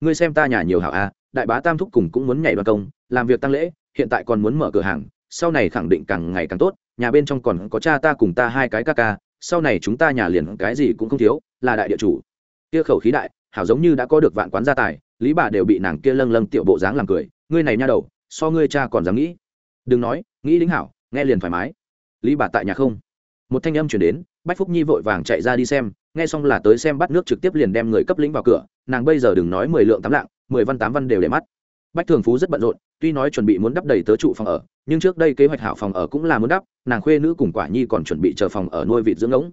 Ngươi xem ta nhà nhiều hảo a đại bá tam thúc cùng cũng muốn nhảy đoàn công, làm việc tăng lễ, hiện tại còn muốn mở cửa hàng, sau này khẳng định càng ngày càng tốt, nhà bên trong còn có cha ta cùng ta hai cái ca ca, sau này chúng ta nhà liền cái gì cũng không thiếu, là đại địa chủ. Kia khẩu khí đại, hảo giống như đã có được vạn quán gia tài, lý bà đều bị nàng kia lâng lâng tiểu bộ dáng làm cười, ngươi này nha đầu, so ngươi cha còn dám nghĩ. Đừng nói, nghĩ lính hảo, nghe liền thoải mái. Lý bà tại nhà không? Một thanh âm chuyển đến, bách phúc nhi vội vàng chạy ra đi xem, nghe xong là tới xem bắt nước trực tiếp liền đem người cấp lĩnh vào cửa, nàng bây giờ đừng nói mười lượng tám lạng, mười văn tám văn đều để mắt. Bách thường phú rất bận rộn, tuy nói chuẩn bị muốn đắp đầy tớ trụ phòng ở, nhưng trước đây kế hoạch hảo phòng ở cũng là muốn đắp, nàng khuê nữ cùng quả nhi còn chuẩn bị chờ phòng ở nuôi vịt dưỡng ngỗng.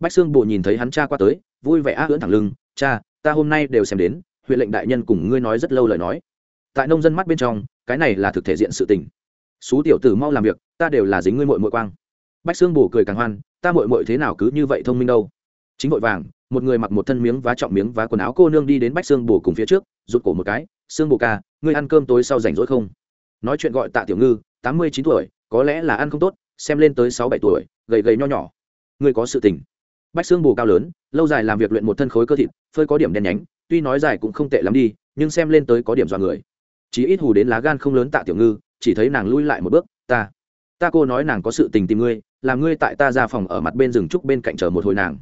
Bách xương bồ nhìn thấy hắn cha qua tới, vui vẻ á ưỡn thẳng lưng, cha, ta hôm nay đều xem đến, huyện lệnh đại nhân cùng ngươi nói rất lâu lời nói. Tại nông dân mắt bên trong, cái này là thực thể diện sự tình. Xú tiểu tử mau làm việc, ta đều là dính ngươi mội mội quang bách xương bồ cười càng hoan, ta mội mội thế nào cứ như vậy thông minh đâu? Chính vội vàng, một người mặc một thân miếng vá trọng miếng vá quần áo cô nương đi đến bách xương bồ cùng phía trước, rụt cổ một cái xương bồ ca, ngươi ăn cơm tối sau rảnh rỗi không? Nói chuyện gọi tạ tiểu ngư, tám mươi chín tuổi, có lẽ là ăn không tốt, xem lên tới sáu bảy tuổi, gầy gầy nho nhỏ. Ngươi có sự tình. Bách xương bù cao lớn, lâu dài làm việc luyện một thân khối cơ thịt, phơi có điểm đen nhánh, tuy nói dài cũng không tệ lắm đi, nhưng xem lên tới có điểm dọa người. Chỉ ít hù đến lá gan không lớn tạ tiểu ngư, chỉ thấy nàng lui lại một bước, ta ta cô nói nàng có sự tình tìm ngươi, làm ngươi tại ta ra phòng ở mặt bên rừng trúc bên cạnh chờ một hồi nàng.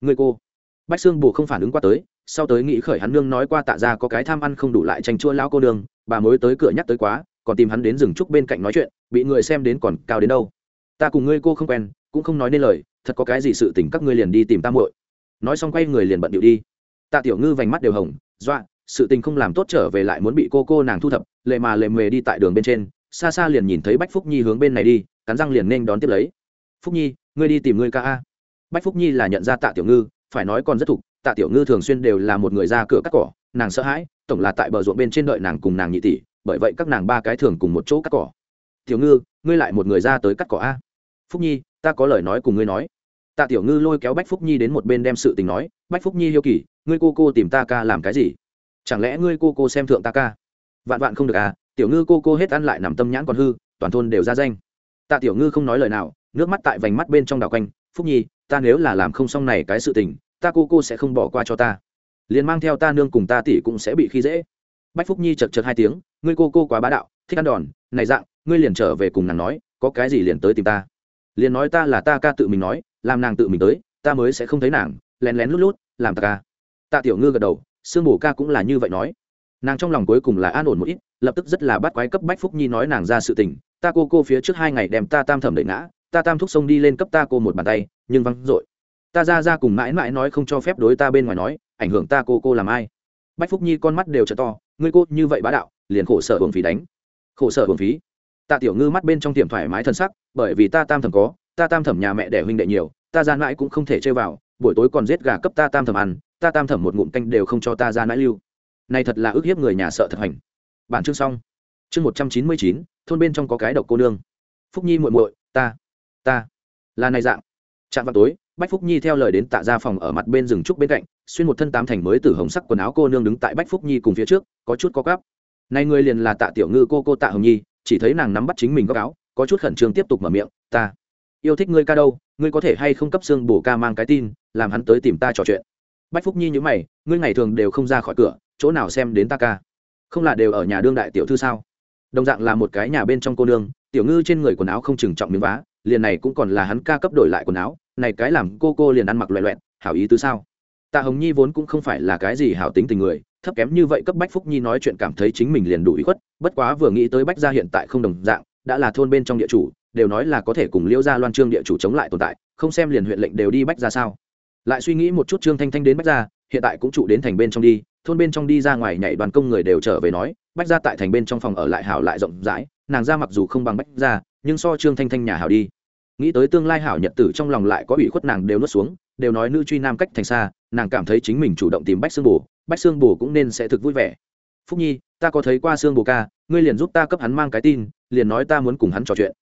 Ngươi cô. Bách xương bù không phản ứng qua tới, sau tới nghĩ khởi hắn nương nói qua tạ ra có cái tham ăn không đủ lại tranh chua lao cô nương, bà mới tới cửa nhắc tới quá, còn tìm hắn đến rừng trúc bên cạnh nói chuyện, bị người xem đến còn cao đến đâu. Ta cùng ngươi cô không quen, cũng không nói nên lời, thật có cái gì sự tình các ngươi liền đi tìm ta muội. Nói xong quay người liền bận điệu đi. Tạ tiểu ngư vành mắt đều hồng, dọa, sự tình không làm tốt trở về lại muốn bị cô cô nàng thu thập, lệ mà lệ mề đi tại đường bên trên xa xa liền nhìn thấy bách phúc nhi hướng bên này đi, cắn răng liền nên đón tiếp lấy. Phúc nhi, ngươi đi tìm ngươi ca a. Bách phúc nhi là nhận ra tạ tiểu ngư, phải nói còn rất thục, tạ tiểu ngư thường xuyên đều là một người ra cửa cắt cỏ, nàng sợ hãi, tổng là tại bờ ruộng bên trên đợi nàng cùng nàng nhị tỷ, bởi vậy các nàng ba cái thường cùng một chỗ cắt cỏ. Tiểu ngư, ngươi lại một người ra tới cắt cỏ a. Phúc nhi, ta có lời nói cùng ngươi nói. Tạ tiểu ngư lôi kéo bách phúc nhi đến một bên đem sự tình nói, bách phúc nhi hiếu kỳ, ngươi cô cô tìm ta ca làm cái gì? Chẳng lẽ ngươi cô cô xem thượng ta ca? Vạn vạn không được à tiểu ngư cô cô hết ăn lại nằm tâm nhãn còn hư, toàn thôn đều ra danh. Tạ tiểu ngư không nói lời nào, nước mắt tại vành mắt bên trong đào quanh, phúc nhi, ta nếu là làm không xong này cái sự tình, ta cô cô sẽ không bỏ qua cho ta. Liền mang theo ta nương cùng ta tỷ cũng sẽ bị khi dễ. Bách phúc nhi chật chật hai tiếng, ngươi cô cô quá bá đạo, thích ăn đòn, này dạng, ngươi liền trở về cùng nàng nói, có cái gì liền tới tìm ta. Liền nói ta là ta ca tự mình nói, làm nàng tự mình tới, ta mới sẽ không thấy nàng, lén lén lút lút, làm ta ca. Tạ tiểu ngư gật đầu, sương bổ ca cũng là như vậy nói nàng trong lòng cuối cùng là an ổn một ít, lập tức rất là bắt quái cấp bách phúc nhi nói nàng ra sự tình, ta cô cô phía trước hai ngày đem ta tam thẩm đẩy ngã, ta tam thúc sông đi lên cấp ta cô một bàn tay, nhưng văng dội. Ta ra ra cùng mãi mãi nói không cho phép đối ta bên ngoài nói, ảnh hưởng ta cô cô làm ai? Bách phúc nhi con mắt đều trở to, ngươi cô như vậy bá đạo, liền khổ sở hưởng phí đánh. Khổ sở hưởng phí? Ta tiểu ngư mắt bên trong tiệm thoải mái thân sắc, bởi vì ta tam thẩm có, ta tam thẩm nhà mẹ đẻ huynh đệ nhiều, ta ra mãi cũng không thể chơi vào, buổi tối còn giết gà cấp ta tam thẩm ăn, ta tam thẩm một ngụm canh đều không cho ta ra nãi lưu này thật là ức hiếp người nhà sợ thật hành bản chương xong. Chương một trăm chín mươi chín, thôn bên trong có cái độc cô nương. Phúc nhi muội muội, ta ta. Là này dạng. Chạm vào tối, bách phúc nhi theo lời đến tạ ra phòng ở mặt bên rừng trúc bên cạnh, xuyên một thân tám thành mới từ hồng sắc quần áo cô nương đứng tại bách phúc nhi cùng phía trước, có chút có cắp này người liền là tạ tiểu ngư cô cô tạ hồng nhi, chỉ thấy nàng nắm bắt chính mình góc áo, có chút khẩn trương tiếp tục mở miệng, ta yêu thích ngươi ca đâu, ngươi có thể hay không cấp xương bổ ca mang cái tin, làm hắn tới tìm ta trò chuyện. Bách phúc nhi nhữ mày, ngươi ngày thường đều không ra khỏi cửa chỗ nào xem đến ta ca? Không là đều ở nhà đương đại tiểu thư sao? Đồng dạng là một cái nhà bên trong cô nương, tiểu ngư trên người quần áo không chừng trọng miếng vá, liền này cũng còn là hắn ca cấp đổi lại quần áo, này cái làm cô cô liền ăn mặc loẹ loẹt, hảo ý tứ sao? Tạ hồng nhi vốn cũng không phải là cái gì hảo tính tình người, thấp kém như vậy cấp bách phúc nhi nói chuyện cảm thấy chính mình liền đủ ý khuất, bất quá vừa nghĩ tới bách gia hiện tại không đồng dạng, đã là thôn bên trong địa chủ, đều nói là có thể cùng liễu gia loan trương địa chủ chống lại tồn tại, không xem liền huyện lệnh đều đi bách ra sao? Lại suy nghĩ một chút trương thanh thanh đến bách ra hiện tại cũng trụ đến thành bên trong đi thôn bên trong đi ra ngoài nhảy đoàn công người đều trở về nói, bách ra tại thành bên trong phòng ở lại hảo lại rộng rãi, nàng ra mặc dù không bằng bách ra nhưng so trương thanh thanh nhà hảo đi. Nghĩ tới tương lai hảo nhật tử trong lòng lại có ủy khuất nàng đều nuốt xuống, đều nói nữ truy nam cách thành xa, nàng cảm thấy chính mình chủ động tìm bách xương bồ, bách xương bồ cũng nên sẽ thực vui vẻ. Phúc nhi, ta có thấy qua xương bồ ca, ngươi liền giúp ta cấp hắn mang cái tin, liền nói ta muốn cùng hắn trò chuyện.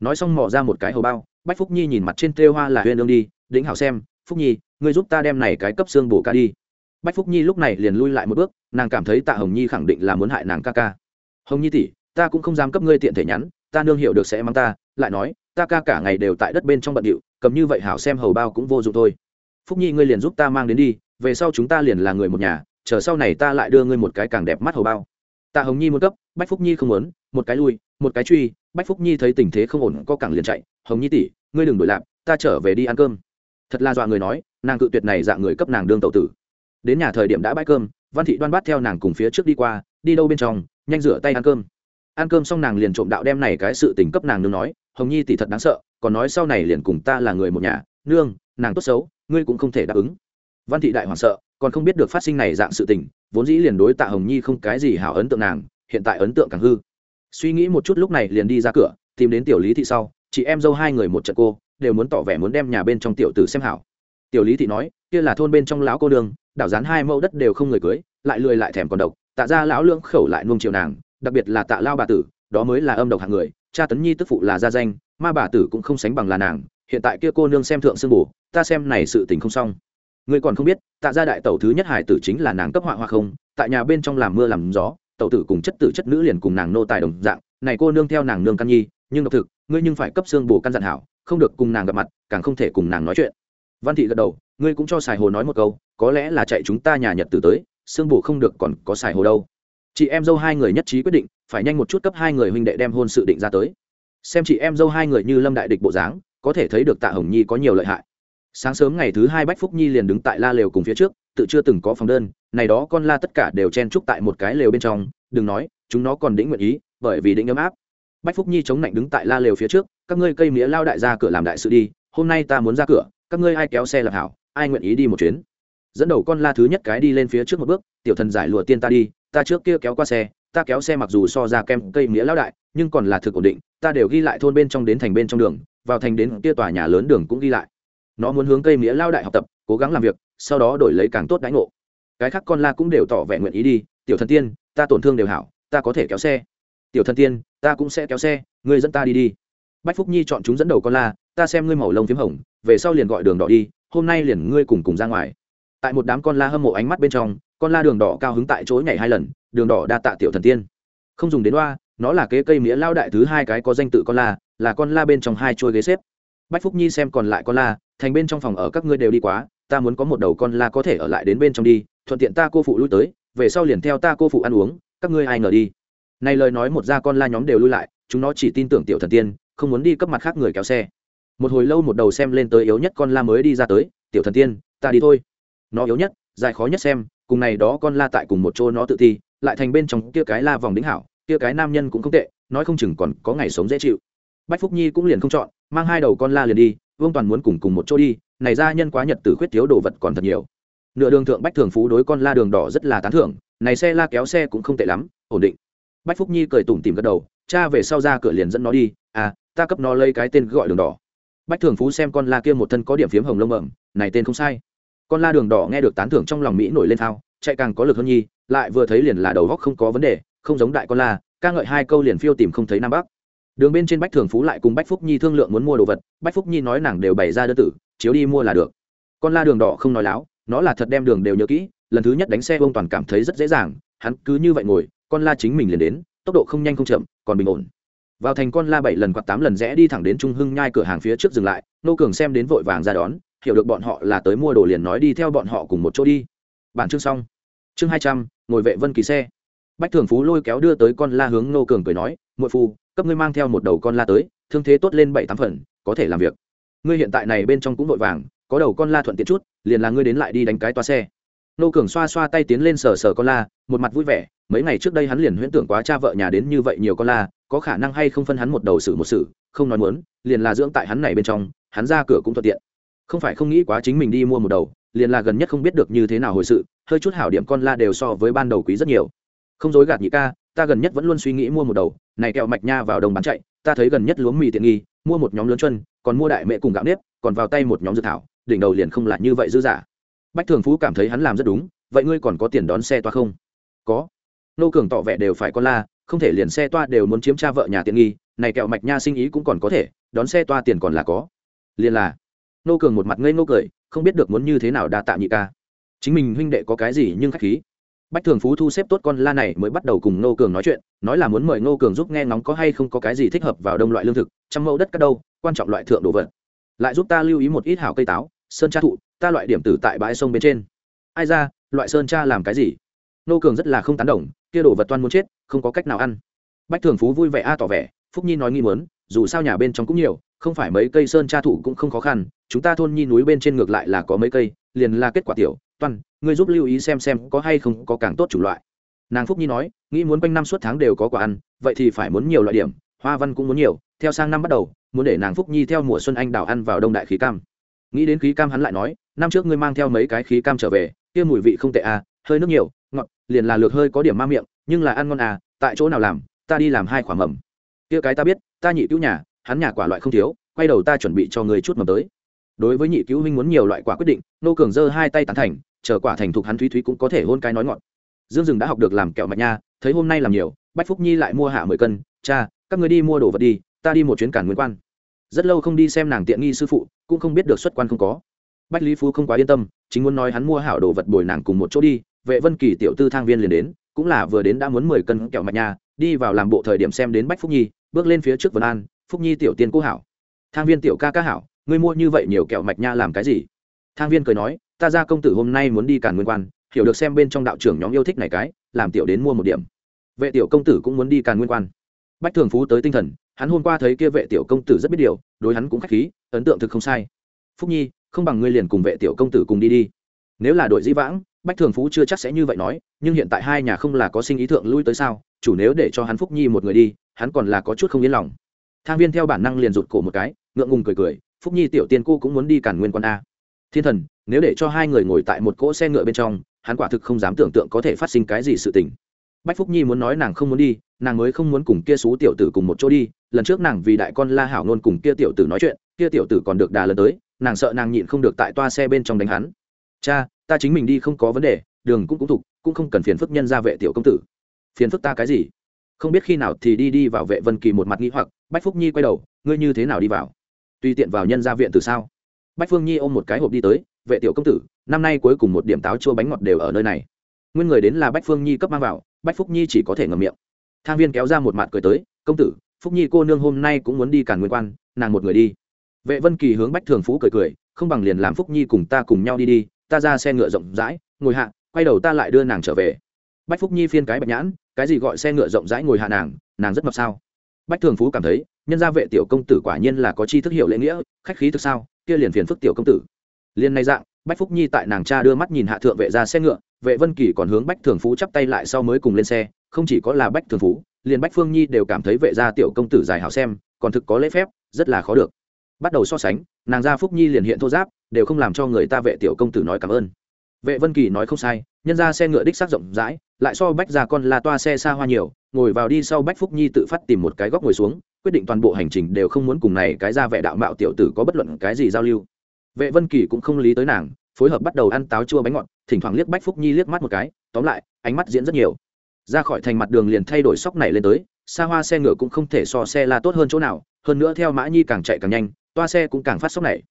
Nói xong mò ra một cái hầu bao, bách phúc nhi nhìn mặt trên tê hoa là huyên ương đi đĩnh hảo xem, phúc nhi, ngươi giúp ta đem này cái cấp xương bổ ca đi bách phúc nhi lúc này liền lui lại một bước, nàng cảm thấy tạ hồng nhi khẳng định là muốn hại nàng ca ca. Hồng nhi tỷ, ta cũng không dám cấp ngươi tiện thể nhắn, ta nương hiểu được sẽ mang ta, lại nói, ta ca cả ngày đều tại đất bên trong bận điệu, cầm như vậy hảo xem hầu bao cũng vô dụng thôi. Phúc nhi ngươi liền giúp ta mang đến đi, về sau chúng ta liền là người một nhà, chờ sau này ta lại đưa ngươi một cái càng đẹp mắt hầu bao. Tạ hồng nhi muốn cấp, bách phúc nhi không muốn, một cái lui, một cái truy, bách phúc nhi thấy tình thế không ổn có cẳng liền chạy, hồng nhi tỷ, ngươi đừng đổi lạp ta trở về đi ăn cơm. Thật là dọa người nói, nàng cự tuyệt này dạng người cấp nàng đương tậu tử đến nhà thời điểm đã bãi cơm, văn thị đoan bắt theo nàng cùng phía trước đi qua, đi đâu bên trong, nhanh rửa tay ăn cơm. Ăn cơm xong nàng liền trộm đạo đem này cái sự tình cấp nàng nương nói, hồng nhi tỷ thật đáng sợ, còn nói sau này liền cùng ta là người một nhà, nương, nàng tốt xấu, ngươi cũng không thể đáp ứng. Văn thị đại hoảng sợ, còn không biết được phát sinh này dạng sự tình, vốn dĩ liền đối tạ hồng nhi không cái gì hảo ấn tượng nàng, hiện tại ấn tượng càng hư. Suy nghĩ một chút lúc này liền đi ra cửa, tìm đến tiểu lý thị sau, chị em dâu hai người một trận cô, đều muốn tỏ vẻ muốn đem nhà bên trong tiểu tử xem hảo. Tiểu lý thị nói, kia là thôn bên trong lão cô đường đảo dán hai mẫu đất đều không người cưới, lại lười lại thèm còn độc, tạ ra lão lưỡng khẩu lại nuông chiều nàng, đặc biệt là tạ lao bà tử, đó mới là âm độc hạng người, cha tấn nhi tức phụ là gia danh, ma bà tử cũng không sánh bằng là nàng, hiện tại kia cô nương xem thượng sương bù, ta xem này sự tình không xong. Ngươi còn không biết, tạ gia đại tẩu thứ nhất hải tử chính là nàng cấp họa hoa không, tại nhà bên trong làm mưa làm gió, tẩu tử cùng chất tử chất nữ liền cùng nàng nô tài đồng dạng, này cô nương theo nàng nương căn nhi, nhưng độc thực, ngươi nhưng phải cấp xương bổ căn dặn hảo, không được cùng nàng gặp mặt, càng không thể cùng nàng nói chuyện văn thị gật đầu, ngươi cũng cho sài hồ nói một câu, có lẽ là chạy chúng ta nhà nhật tử tới xương bổ không được còn có sài hồ đâu. Chị em dâu hai người nhất trí quyết định, phải nhanh một chút cấp hai người huynh đệ đem hôn sự định ra tới. Xem chị em dâu hai người như lâm đại địch bộ dáng, có thể thấy được tạ hồng nhi có nhiều lợi hại. Sáng sớm ngày thứ hai bách phúc nhi liền đứng tại la lều cùng phía trước, tự chưa từng có phòng đơn, này đó con la tất cả đều chen trúc tại một cái lều bên trong, đừng nói, chúng nó còn đĩnh nguyện ý, bởi vì định ấm áp. Bách phúc nhi chống lạnh đứng tại la lều phía trước, các ngươi cây mía lao đại ra cửa làm đại sự đi, hôm nay ta muốn ra cửa các ngươi ai kéo xe lập hảo, ai nguyện ý đi một chuyến. Dẫn đầu con la thứ nhất cái đi lên phía trước một bước, tiểu thần giải lụa tiên ta đi, ta trước kia kéo qua xe, ta kéo xe mặc dù so ra kem cây nghĩa lao đại, nhưng còn là thực ổn định, ta đều ghi lại thôn bên trong đến thành bên trong đường, vào thành đến kia tòa nhà lớn đường cũng ghi lại. Nó muốn hướng cây nghĩa lao đại học tập, cố gắng làm việc, sau đó đổi lấy càng tốt đánh ngộ. Cái khác con la cũng đều tỏ vẻ nguyện ý đi, tiểu thần tiên, ta tổn thương đều hảo, ta có thể kéo xe. Tiểu thần tiên, ta cũng sẽ kéo xe, ngươi dẫn ta đi đi. Bách phúc nhi chọn chúng dẫn đầu con la ta xem ngươi màu lông p h í m hồng, về sau liền gọi đường đỏ đi, hôm nay liền ngươi cùng cùng ra ngoài. Tại một đám con la hâm mộ ánh mắt bên trong, con la đường đỏ cao hứng tại chỗ nhảy hai lần, đường đỏ đa tạ tiểu thần tiên. Không dùng đến loa nó là kế cây nghĩa lao đại thứ hai cái có danh tự con la, là con la bên trong hai chuôi ghế xếp. Bách phúc nhi xem còn lại con la, thành bên trong phòng ở các ngươi đều đi quá, ta muốn có một đầu con la có thể ở lại đến bên trong đi, thuận tiện ta cô phụ lui tới, về sau liền theo ta cô phụ ăn uống, các ngươi ai ngờ đi. Này lời nói một ra con la nhóm đều lui lại, chúng nó chỉ tin tưởng tiểu thần tiên, không muốn đi cấp mặt khác người kéo xe một hồi lâu một đầu xem lên tới yếu nhất con la mới đi ra tới, tiểu thần tiên, ta đi thôi. Nó yếu nhất, dài khó nhất xem, cùng này đó con la tại cùng một chỗ nó tự thi, lại thành bên trong kia cái la vòng đính hảo, kia cái nam nhân cũng không tệ, nói không chừng còn có ngày sống dễ chịu. Bách phúc nhi cũng liền không chọn, mang hai đầu con la liền đi, vương toàn muốn cùng cùng một chỗ đi, này ra nhân quá nhật tử khuyết thiếu đồ vật còn thật nhiều. Nửa đường thượng bách thường phú đối con la đường đỏ rất là tán thưởng, này xe la kéo xe cũng không tệ lắm, ổn định. Bách phúc nhi cười tủm tìm gật đầu, cha về sau ra cửa liền dẫn nó đi à ta cấp nó lấy cái tên gọi đường đỏ bách thường phú xem con la kia một thân có điểm phiếm hồng lông bẩm này tên không sai. Con la đường đỏ nghe được tán thưởng trong lòng mỹ nổi lên thao, chạy càng có lực hơn nhi, lại vừa thấy liền là đầu góc không có vấn đề, không giống đại con la, ca ngợi hai câu liền phiêu tìm không thấy nam bắc. Đường bên trên bách thường phú lại cùng bách phúc nhi thương lượng muốn mua đồ vật, bách phúc nhi nói nàng đều bày ra đơn tử, chiếu đi mua là được. Con la đường đỏ không nói láo, nó là thật đem đường đều nhớ kỹ, lần thứ nhất đánh xe ông toàn cảm thấy rất dễ dàng, hắn cứ như vậy ngồi, con la chính mình liền đến, tốc độ không nhanh không chậm, còn bình ổn vào thành con la bảy lần quạt tám lần rẽ đi thẳng đến trung hưng nhai cửa hàng phía trước dừng lại, nô cường xem đến vội vàng ra đón, hiểu được bọn họ là tới mua đồ liền nói đi theo bọn họ cùng một chỗ đi. Bản chương xong. Chương hai trăm, ngồi vệ vân kỳ xe. Bách thường phú lôi kéo đưa tới con la hướng nô cường cười nói, muội phu, cấp ngươi mang theo một đầu con la tới, thương thế tốt lên bảy tám phần, có thể làm việc. Ngươi hiện tại này bên trong cũng vội vàng, có đầu con la thuận tiện chút, liền là ngươi đến lại đi đánh cái toa xe. Nô cường xoa xoa tay tiến lên sờ sờ con la, một mặt vui vẻ, mấy ngày trước đây hắn liền huyễn tưởng quá cha vợ nhà đến như vậy nhiều con la có khả năng hay không phân hắn một đầu xử một xử, không nói muốn, liền là dưỡng tại hắn này bên trong, hắn ra cửa cũng thuận tiện. Không phải không nghĩ quá chính mình đi mua một đầu, liền là gần nhất không biết được như thế nào hồi sự, hơi chút hảo điểm con la đều so với ban đầu quý rất nhiều. Không dối gạt nhị ca, ta gần nhất vẫn luôn suy nghĩ mua một đầu, này kẹo mạch nha vào đồng bán chạy, ta thấy gần nhất lúa mì tiện nghi, mua một nhóm lớn chân, còn mua đại mẹ cùng gạo nếp, còn vào tay một nhóm dự thảo, đỉnh đầu liền không là như vậy dư giả. Bách thường phú cảm thấy hắn làm rất đúng, vậy ngươi còn có tiền đón xe toa không? Có. Nô cường tỏ vẻ đều phải con la không thể liền xe toa đều muốn chiếm cha vợ nhà tiện nghi, này kẹo mạch nha sinh ý cũng còn có thể, đón xe toa tiền còn là có. Liền là, nô cường một mặt ngây nô cười, không biết được muốn như thế nào đa tạ nhị ca. Chính mình huynh đệ có cái gì nhưng khách khí. Bách thường phú thu xếp tốt con la này mới bắt đầu cùng nô cường nói chuyện, nói là muốn mời nô cường giúp nghe ngóng có hay không có cái gì thích hợp vào đông loại lương thực, trăm mẫu đất các đâu, quan trọng loại thượng đồ vật. Lại giúp ta lưu ý một ít hảo cây táo, sơn tra thụ, ta loại điểm tử tại bãi sông bên trên. Ai ra, loại sơn tra làm cái gì? Nô cường rất là không tán đồng kia đồ vật toan muốn chết, không có cách nào ăn. Bách thường phú vui vẻ a tỏ vẻ, phúc nhi nói nghi mớn dù sao nhà bên trong cũng nhiều, không phải mấy cây sơn tra thủ cũng không khó khăn, chúng ta thôn nhi núi bên trên ngược lại là có mấy cây, liền là kết quả tiểu. Toan, ngươi giúp lưu ý xem xem có hay không có càng tốt chủ loại. Nàng phúc nhi nói, nghĩ muốn quanh năm suốt tháng đều có quả ăn, vậy thì phải muốn nhiều loại điểm, hoa văn cũng muốn nhiều, theo sang năm bắt đầu, muốn để nàng phúc nhi theo mùa xuân anh đào ăn vào đông đại khí cam. Nghĩ đến khí cam hắn lại nói, năm trước ngươi mang theo mấy cái khí cam trở về, kia mùi vị không tệ à hơi nước nhiều, ngọt liền là lược hơi có điểm ma miệng, nhưng là ăn ngon à tại chỗ nào làm, ta đi làm hai quả mầm. Kia cái ta biết, ta nhị cứu nhà, hắn nhà quả loại không thiếu, quay đầu ta chuẩn bị cho người chút mầm tới. Đối với nhị cứu huynh muốn nhiều loại quả quyết định, nô cường giơ hai tay tán thành, chờ quả thành thục hắn thúy thúy cũng có thể hôn cái nói ngọt. Dương rừng đã học được làm kẹo mạch nha, thấy hôm nay làm nhiều, bách phúc nhi lại mua hạ mười cân, cha, các người đi mua đồ vật đi, ta đi một chuyến cản nguyên quan. Rất lâu không đi xem nàng tiện nghi sư phụ, cũng không biết được xuất quan không có. Bách lý phú không quá yên tâm, chính muốn nói hắn mua hảo đồ vật bồi nàng cùng một chỗ đi vệ vân kỳ tiểu tư thang viên liền đến, cũng là vừa đến đã muốn mười cân kẹo mạch nha, đi vào làm bộ thời điểm xem đến bách phúc nhi, bước lên phía trước vân an, phúc nhi tiểu tiên cố hảo. Thang viên tiểu ca ca hảo, ngươi mua như vậy nhiều kẹo mạch nha làm cái gì? Thang viên cười nói, ta ra công tử hôm nay muốn đi càn nguyên quan, hiểu được xem bên trong đạo trưởng nhóm yêu thích này cái, làm tiểu đến mua một điểm. Vệ tiểu công tử cũng muốn đi càn nguyên quan. Bách thường phú tới tinh thần, hắn hôm qua thấy kia vệ tiểu công tử rất biết điều, đối hắn cũng khách khí, ấn tượng thực không sai. Phúc nhi, không bằng ngươi liền cùng vệ tiểu công tử cùng đi đi. Nếu là đội di vãng bách thường phú chưa chắc sẽ như vậy nói, nhưng hiện tại hai nhà không là có sinh ý thượng lui tới sao, chủ nếu để cho hắn phúc nhi một người đi, hắn còn là có chút không yên lòng. Thang viên theo bản năng liền rụt cổ một cái, ngượng ngùng cười cười, phúc nhi tiểu tiên cô cũng muốn đi cản nguyên quan a. Thiên thần, nếu để cho hai người ngồi tại một cỗ xe ngựa bên trong, hắn quả thực không dám tưởng tượng có thể phát sinh cái gì sự tình. Bách phúc nhi muốn nói nàng không muốn đi, nàng mới không muốn cùng kia xú tiểu tử cùng một chỗ đi, lần trước nàng vì đại con la hảo nôn cùng kia tiểu tử nói chuyện, kia tiểu tử còn được đà lần tới, nàng sợ nàng nhịn không được tại toa xe bên trong đánh hắn. Cha ta chính mình đi không có vấn đề, đường cũng cũng thục, cũng không cần phiền phức nhân ra vệ tiểu công tử. Phiền phức ta cái gì? Không biết khi nào thì đi đi vào vệ vân kỳ một mặt nghĩ hoặc, bách phúc nhi quay đầu, ngươi như thế nào đi vào? Tùy tiện vào nhân ra viện từ sao? Bách phương nhi ôm một cái hộp đi tới, vệ tiểu công tử, năm nay cuối cùng một điểm táo chua bánh ngọt đều ở nơi này. Nguyên người đến là bách phương nhi cấp mang vào, bách phúc nhi chỉ có thể ngậm miệng. Thang viên kéo ra một mặt cười tới, công tử, phúc nhi cô nương hôm nay cũng muốn đi càn nguyên quan, nàng một người đi. Vệ vân kỳ hướng bách thường phú cười cười, không bằng liền làm phúc nhi cùng ta cùng nhau đi đi ta ra xe ngựa rộng rãi, ngồi hạ, quay đầu ta lại đưa nàng trở về. Bách phúc nhi phiên cái bạch nhãn, cái gì gọi xe ngựa rộng rãi ngồi hạ nàng nàng rất mập sao? Bách thường phú cảm thấy, nhân gia vệ tiểu công tử quả nhiên là có chi thức hiểu lễ nghĩa, khách khí thực sao, kia liền phiền phức tiểu công tử. Liên nay dạng, bách phúc nhi tại nàng cha đưa mắt nhìn hạ thượng vệ ra xe ngựa, vệ vân kỳ còn hướng bách thường phú chắp tay lại sau mới cùng lên xe, không chỉ có là bách thường phú, liền bách phương nhi đều cảm thấy vệ gia tiểu công tử dài hảo xem, còn thực có lễ phép, rất là khó được bắt đầu so sánh, nàng gia phúc nhi liền hiện thô giáp, đều không làm cho người ta vệ tiểu công tử nói cảm ơn. Vệ vân kỳ nói không sai, nhân ra xe ngựa đích xác rộng rãi, lại so bách ra con la toa xe xa hoa nhiều, ngồi vào đi sau bách phúc nhi tự phát tìm một cái góc ngồi xuống, quyết định toàn bộ hành trình đều không muốn cùng này cái ra vẻ đạo mạo tiểu tử có bất luận cái gì giao lưu. Vệ vân kỳ cũng không lý tới nàng, phối hợp bắt đầu ăn táo chua bánh ngọt, thỉnh thoảng liếc bách phúc nhi liếc mắt một cái, tóm lại, ánh mắt diễn rất nhiều. Ra khỏi thành mặt đường liền thay đổi sóc này lên tới, xa hoa xe ngựa cũng không thể so xe la tốt hơn chỗ nào hơn nữa theo mã nhi càng chạy càng nhanh, toa xe cũng càng phát sốc này.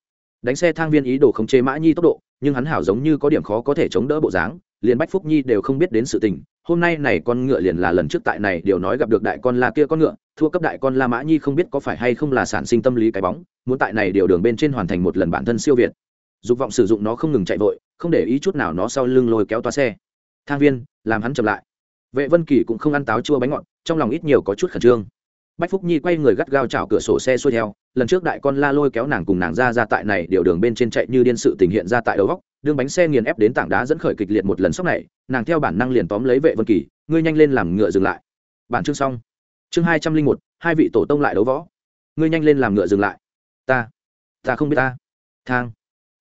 Đánh xe thang viên ý đồ khống chế mã nhi tốc độ, nhưng hắn hảo giống như có điểm khó có thể chống đỡ bộ dáng, liền bách phúc nhi đều không biết đến sự tình. Hôm nay này con ngựa liền là lần trước tại này điều nói gặp được đại con la kia con ngựa, thua cấp đại con la mã nhi không biết có phải hay không là sản sinh tâm lý cái bóng, muốn tại này điều đường bên trên hoàn thành một lần bản thân siêu việt. Dục vọng sử dụng nó không ngừng chạy vội, không để ý chút nào nó sau lưng lôi kéo toa xe. Thang viên, làm hắn chậm lại. Vệ vân kỳ cũng không ăn táo chua bánh ngọt, trong lòng ít nhiều có chút khẩn trương bách phúc nhi quay người gắt gao chảo cửa sổ xe xuôi theo, lần trước đại con la lôi kéo nàng cùng nàng ra ra tại này, điều đường bên trên chạy như điên sự tình hiện ra tại đầu góc đường bánh xe nghiền ép đến tảng đá dẫn khởi kịch liệt một lần sốc này, nàng theo bản năng liền tóm lấy vệ vân kỳ, ngươi nhanh lên làm ngựa dừng lại. Bản chương xong. Chương hai trăm linh một, hai vị tổ tông lại đấu võ. Ngươi nhanh lên làm ngựa dừng lại. Ta ta không biết ta. Thang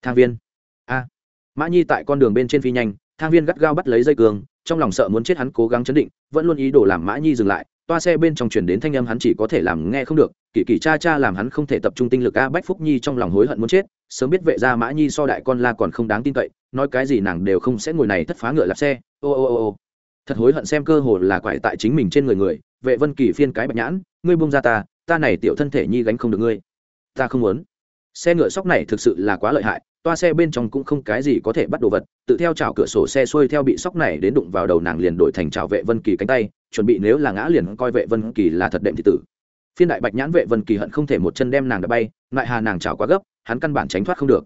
thang viên. A. Mã nhi tại con đường bên trên phi nhanh, thang viên gắt gao bắt lấy dây cường, trong lòng sợ muốn chết hắn cố gắng chấn định, vẫn luôn ý đồ làm mã nhi dừng lại toa xe bên trong chuyển đến thanh âm hắn chỉ có thể làm nghe không được kỳ kỳ cha cha làm hắn không thể tập trung tinh lực a bách phúc nhi trong lòng hối hận muốn chết, sớm biết vệ gia mã nhi so đại con la còn không đáng tin cậy, nói cái gì nàng đều không sẽ ngồi này thất phá ngựa lạp xe, ô ô ô ô. Thật hối hận xem cơ hồ là quải tại chính mình trên người người, vệ vân kỳ phiên cái bạch nhãn, ngươi buông ra ta ta này tiểu thân thể nhi gánh không được ngươi. Ta không muốn xe ngựa sóc này thực sự là quá lợi hại, toa xe bên trong cũng không cái gì có thể bắt đồ vật, tự theo chào cửa sổ xe xuôi theo bị sóc này đến đụng vào đầu nàng liền đổi thành chào vệ vân kỳ cánh tay, chuẩn bị nếu là ngã liền coi vệ vân kỳ là thật đệm thị tử. Phiên đại bạch nhãn vệ vân kỳ hận không thể một chân đem nàng đã bay lại hà nàng chào quá gấp, hắn căn bản tránh thoát không được.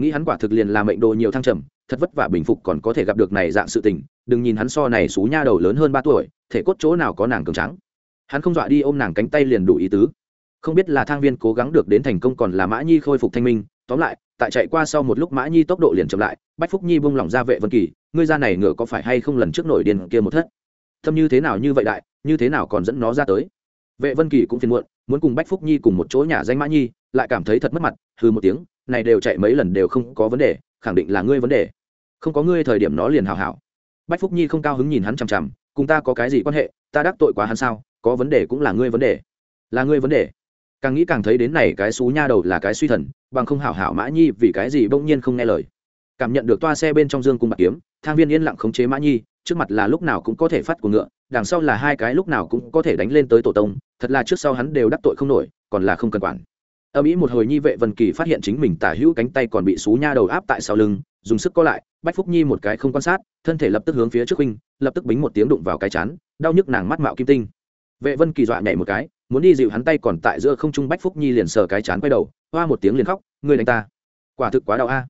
Nghĩ hắn quả thực liền là mệnh đồ nhiều thăng trầm, thật vất vả bình phục còn có thể gặp được này dạng sự tình, đừng nhìn hắn so này xú nha đầu lớn hơn ba tuổi, thể cốt chỗ nào có nàng cường trắng hắn không dọa đi ôm nàng cánh tay liền đủ ý tứ không biết là thang viên cố gắng được đến thành công còn là mã nhi khôi phục thanh minh, tóm lại, tại chạy qua sau một lúc mã nhi tốc độ liền chậm lại, bách phúc nhi bung lỏng ra vệ vân kỳ, ngươi ra này ngựa có phải hay không lần trước nổi điên kia một thất? Thâm như thế nào như vậy đại, như thế nào còn dẫn nó ra tới? Vệ vân kỳ cũng phiền muộn, muốn cùng bách phúc nhi cùng một chỗ nhà danh mã nhi, lại cảm thấy thật mất mặt hư một tiếng, này đều chạy mấy lần đều không có vấn đề, khẳng định là ngươi vấn đề. Không có ngươi thời điểm nó liền hào hảo. Bách phúc nhi không cao hứng nhìn hắn chằm chằm, cùng ta có cái gì quan hệ, ta đắc tội quá hắn sao, có vấn đề cũng là ngươi vấn đề. Là ngươi vấn đề càng nghĩ càng thấy đến này cái xú nha đầu là cái suy thần, bằng không hảo hảo mã nhi vì cái gì bỗng nhiên không nghe lời. Cảm nhận được toa xe bên trong dương cung bạc kiếm, thang viên yên lặng khống chế mã nhi, trước mặt là lúc nào cũng có thể phát của ngựa, đằng sau là hai cái lúc nào cũng có thể đánh lên tới tổ tông, thật là trước sau hắn đều đắc tội không nổi, còn là không cần quản. Âm ý một hồi nhi vệ vân kỳ phát hiện chính mình tả hữu cánh tay còn bị xú nha đầu áp tại sau lưng, dùng sức co lại, bách phúc nhi một cái không quan sát, thân thể lập tức hướng phía trước huynh, lập tức bính một tiếng đụng vào cái chán, đau nhức nàng mắt mạo kim tinh. Vệ vân kỳ dọa nhảy một cái muốn đi dịu hắn tay còn tại giữa không trung bách phúc nhi liền sờ cái chán quay đầu, hoa một tiếng liền khóc, ngươi đánh ta, quả thực quá đau a.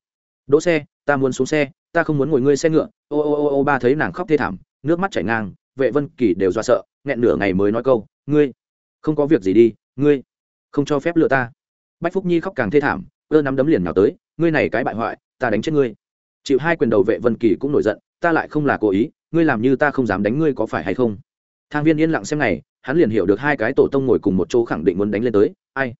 Đỗ xe, ta muốn xuống xe, ta không muốn ngồi ngươi xe ngựa. Ô ô ô ô, ba thấy nàng khóc thê thảm, nước mắt chảy ngang, vệ vân kỳ đều do sợ, nghẹn nửa ngày mới nói câu, ngươi, không có việc gì đi, ngươi không cho phép lựa ta. Bách phúc nhi khóc càng thê thảm, ơ nắm đấm liền nào tới, ngươi này cái bại hoại, ta đánh chết ngươi. Chịu hai quyền đầu vệ vân kỳ cũng nổi giận, ta lại không là cố ý, ngươi làm như ta không dám đánh ngươi có phải hay không? Thang viên yên lặng xem này hắn liền hiểu được hai cái tổ tông ngồi cùng một chỗ khẳng định muốn đánh lên tới. Ai?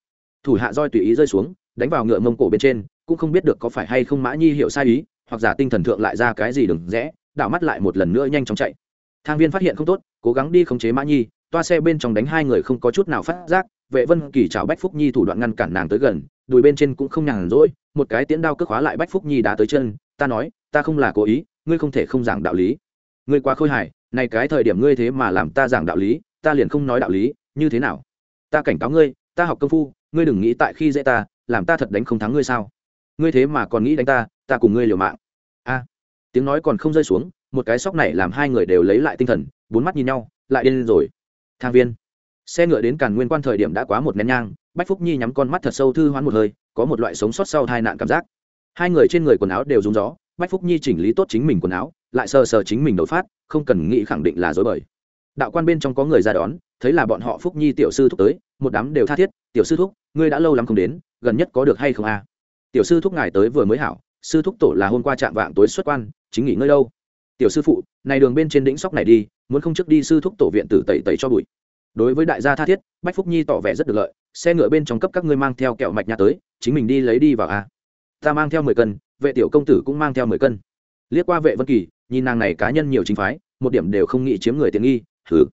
Thủ hạ roi tùy ý rơi xuống, đánh vào ngựa mông cổ bên trên, cũng không biết được có phải hay không mã nhi hiểu sai ý, hoặc giả tinh thần thượng lại ra cái gì đừng rẽ, đảo mắt lại một lần nữa nhanh chóng chạy. Thang viên phát hiện không tốt, cố gắng đi khống chế mã nhi, toa xe bên trong đánh hai người không có chút nào phát giác, vệ vân kỳ chào bách phúc nhi thủ đoạn ngăn cản nàng tới gần, đùi bên trên cũng không nhàn rỗi, một cái tiến đao cước khóa lại bách phúc nhi đã tới chân, ta nói, ta không là cố ý, ngươi không thể không giảng đạo lý. Ngươi quá khôi hài, này cái thời điểm ngươi thế mà làm ta giảng đạo lý ta liền không nói đạo lý, như thế nào? Ta cảnh cáo ngươi, ta học công phu, ngươi đừng nghĩ tại khi dễ ta, làm ta thật đánh không thắng ngươi sao? Ngươi thế mà còn nghĩ đánh ta ta cùng ngươi liều mạng. A, tiếng nói còn không rơi xuống, một cái sóc này làm hai người đều lấy lại tinh thần, bốn mắt nhìn nhau, lại điên rồi. Thang viên, xe ngựa đến càn nguyên quan thời điểm đã quá một nén nhang, bách phúc nhi nhắm con mắt thật sâu thư hoán một hơi, có một loại sống sót sau tai nạn cảm giác. Hai người trên người quần áo đều rúng gió, bách phúc nhi chỉnh lý tốt chính mình quần áo, lại sờ sờ chính mình đột phát, không cần nghĩ khẳng định là dối bời đạo quan bên trong có người ra đón, thấy là bọn họ phúc nhi tiểu sư thúc tới, một đám đều tha thiết, tiểu sư thúc, ngươi đã lâu lắm không đến, gần nhất có được hay không a? À? tiểu sư thúc ngài tới vừa mới hảo, sư thúc tổ là hôm qua chạm vạng tối xuất quan, chính nghỉ ngơi đâu. Tiểu sư phụ, này đường bên trên đỉnh sóc này đi, muốn không trước đi sư thúc tổ viện tử tẩy tẩy cho bụi. Đối với đại gia tha thiết, bách phúc nhi tỏ vẻ rất được lợi, xe ngựa bên trong cấp các ngươi mang theo kẹo mạch nhà tới, chính mình đi lấy đi vào a. Ta mang theo mười cân, vệ tiểu công tử cũng mang theo mười cân. Liếc qua vệ vân kỳ, nhìn nàng này cá nhân nhiều chính phái, một điểm đều không nghĩ chiếm người tiện nghi hừ.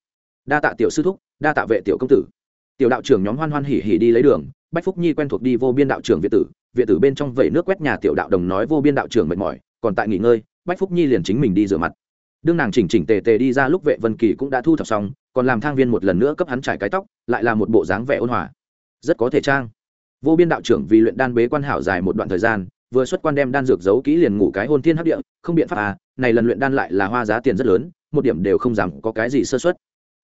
Đa tạ tiểu sư thúc, đa tạ vệ tiểu công tử. Tiểu đạo trưởng nhóm hoan hoan hỉ hỉ đi lấy đường, bách phúc nhi quen thuộc đi vô biên đạo trưởng viện tử. Viện tử bên trong vẩy nước quét nhà tiểu đạo đồng nói vô biên đạo trưởng mệt mỏi, còn tại nghỉ ngơi, bách phúc nhi liền chính mình đi rửa mặt. Đương nàng chỉnh chỉnh tề tề đi ra lúc vệ vân kỳ cũng đã thu thập xong, còn làm thang viên một lần nữa cấp hắn trải cái tóc, lại là một bộ dáng vẻ ôn hòa. Rất có thể trang. Vô biên đạo trưởng vì luyện đan bế quan hảo dài một đoạn thời gian, vừa xuất quan đem đan dược giấu kỹ liền ngủ cái hôn thiên hấp địa, không biện pháp à này lần luyện đan lại là hoa giá tiền rất lớn một điểm đều không dám có cái gì sơ xuất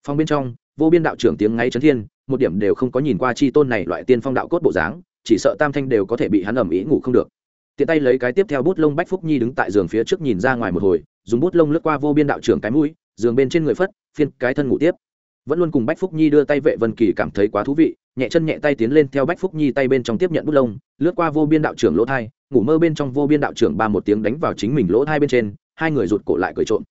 phong bên trong, vô biên đạo trưởng tiếng ngáy chấn thiên, một điểm đều không có nhìn qua chi tôn này loại tiên phong đạo cốt bộ dáng, chỉ sợ tam thanh đều có thể bị hắn ẩm ý ngủ không được. Tiện tay lấy cái tiếp theo bút lông bách phúc nhi đứng tại giường phía trước nhìn ra ngoài một hồi, dùng bút lông lướt qua vô biên đạo trưởng cái mũi, giường bên trên người phất, phiên cái thân ngủ tiếp. Vẫn luôn cùng bách phúc nhi đưa tay vệ vân kỳ cảm thấy quá thú vị, nhẹ chân nhẹ tay tiến lên theo bách phúc nhi tay bên trong tiếp nhận bút lông, lướt qua vô biên đạo trưởng lỗ thai, ngủ mơ bên trong vô biên đạo trưởng ba một tiếng đánh vào chính mình lỗ thai bên trên, hai người rụt cổ lại cười trộm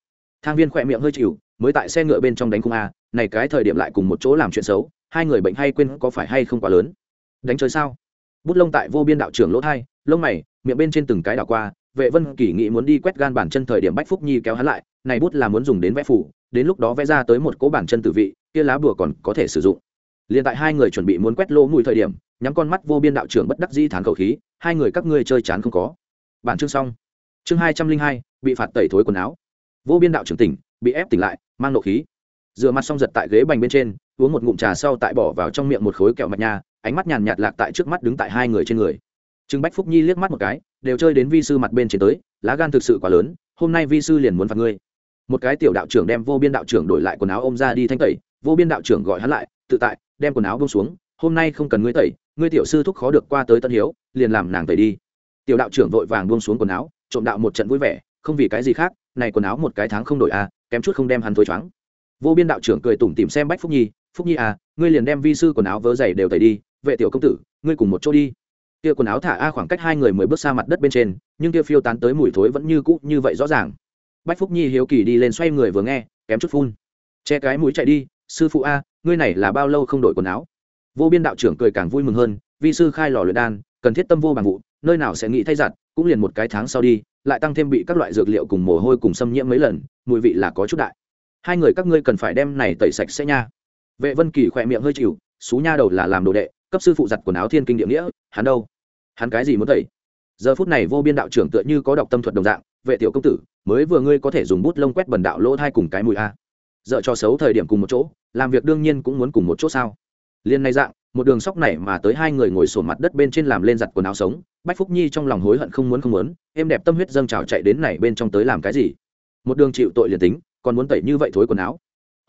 thang viên khỏe miệng hơi chịu, mới tại xe ngựa bên trong đánh cung a, này cái thời điểm lại cùng một chỗ làm chuyện xấu, hai người bệnh hay quên có phải hay không quá lớn. Đánh chơi sao? Bút lông tại vô biên đạo trưởng lỗ thai, lông mày, miệng bên trên từng cái đảo qua, vệ vân kỳ nghĩ muốn đi quét gan bản chân thời điểm bách phúc nhi kéo hắn lại, này bút là muốn dùng đến vẽ phủ đến lúc đó vẽ ra tới một cỗ bản chân tử vị, kia lá bùa còn có thể sử dụng. Liền tại hai người chuẩn bị muốn quét lỗ mùi thời điểm, nhắm con mắt vô biên đạo trưởng bất đắc dĩ thán khẩu khí, hai người các ngươi chơi chán không có. Bản chương xong. Chương hai trăm linh hai, bị phạt tẩy thối quần áo vô biên đạo trưởng tỉnh, bị ép tỉnh lại, mang nộ khí. Dựa mặt xong giật tại ghế bành bên trên, uống một ngụm trà sau tại bỏ vào trong miệng một khối kẹo mạch nha, ánh mắt nhàn nhạt lạc tại trước mắt đứng tại hai người trên người. Trưng bách phúc nhi liếc mắt một cái, đều chơi đến vi sư mặt bên trên tới, lá gan thực sự quá lớn, hôm nay vi sư liền muốn phạt ngươi. Một cái tiểu đạo trưởng đem vô biên đạo trưởng đổi lại quần áo ôm ra đi thanh tẩy, vô biên đạo trưởng gọi hắn lại, tự tại, đem quần áo bông xuống, hôm nay không cần ngươi tẩy, ngươi tiểu sư thúc khó được qua tới tân hiếu, liền làm nàng tẩy đi. Tiểu đạo trưởng vội vàng buông xuống quần áo, trộm đạo một trận vui vẻ, không vì cái gì khác này quần áo một cái tháng không đổi à kém chút không đem hắn thối choáng. Vô biên đạo trưởng cười tủm tìm xem bách phúc nhi phúc nhi à ngươi liền đem vi sư quần áo vớ giày đều tẩy đi, vệ tiểu công tử, ngươi cùng một chỗ đi. Kia quần áo thả a khoảng cách hai người mới bước xa mặt đất bên trên, nhưng kia phiêu tán tới mùi thối vẫn như cũ như vậy rõ ràng. Bách phúc nhi hiếu kỳ đi lên xoay người vừa nghe, kém chút phun. Che cái mũi chạy đi, sư phụ a, ngươi này là bao lâu không đổi quần áo? Vô biên đạo trưởng cười càng vui mừng hơn, vi sư khai lò luyện đan, cần thiết tâm vô bằng vụ, nơi nào sẽ nghĩ thay giặt, cũng liền một cái tháng sau đi lại tăng thêm bị các loại dược liệu cùng mồ hôi cùng xâm nhiễm mấy lần, mùi vị là có chút đại. Hai người các ngươi cần phải đem này tẩy sạch sẽ nha. Vệ vân kỳ khỏe miệng hơi chịu, xú nha đầu là làm đồ đệ, cấp sư phụ giặt quần áo thiên kinh địa nghĩa, hắn đâu? Hắn cái gì muốn tẩy? Giờ phút này vô biên đạo trưởng tựa như có đọc tâm thuật đồng dạng, vệ tiểu công tử, mới vừa ngươi có thể dùng bút lông quét bẩn đạo lỗ thai cùng cái mùi a. Dợ cho xấu thời điểm cùng một chỗ, làm việc đương nhiên cũng muốn cùng một chỗ sao? Liên này dạng, một đường sóc này mà tới hai người ngồi sổn mặt đất bên trên làm lên giặt quần áo sống, bách phúc nhi trong lòng hối hận không muốn không muốn em đẹp tâm huyết dâng trào chạy đến này bên trong tới làm cái gì? Một đường chịu tội liền tính, còn muốn tẩy như vậy thối quần áo.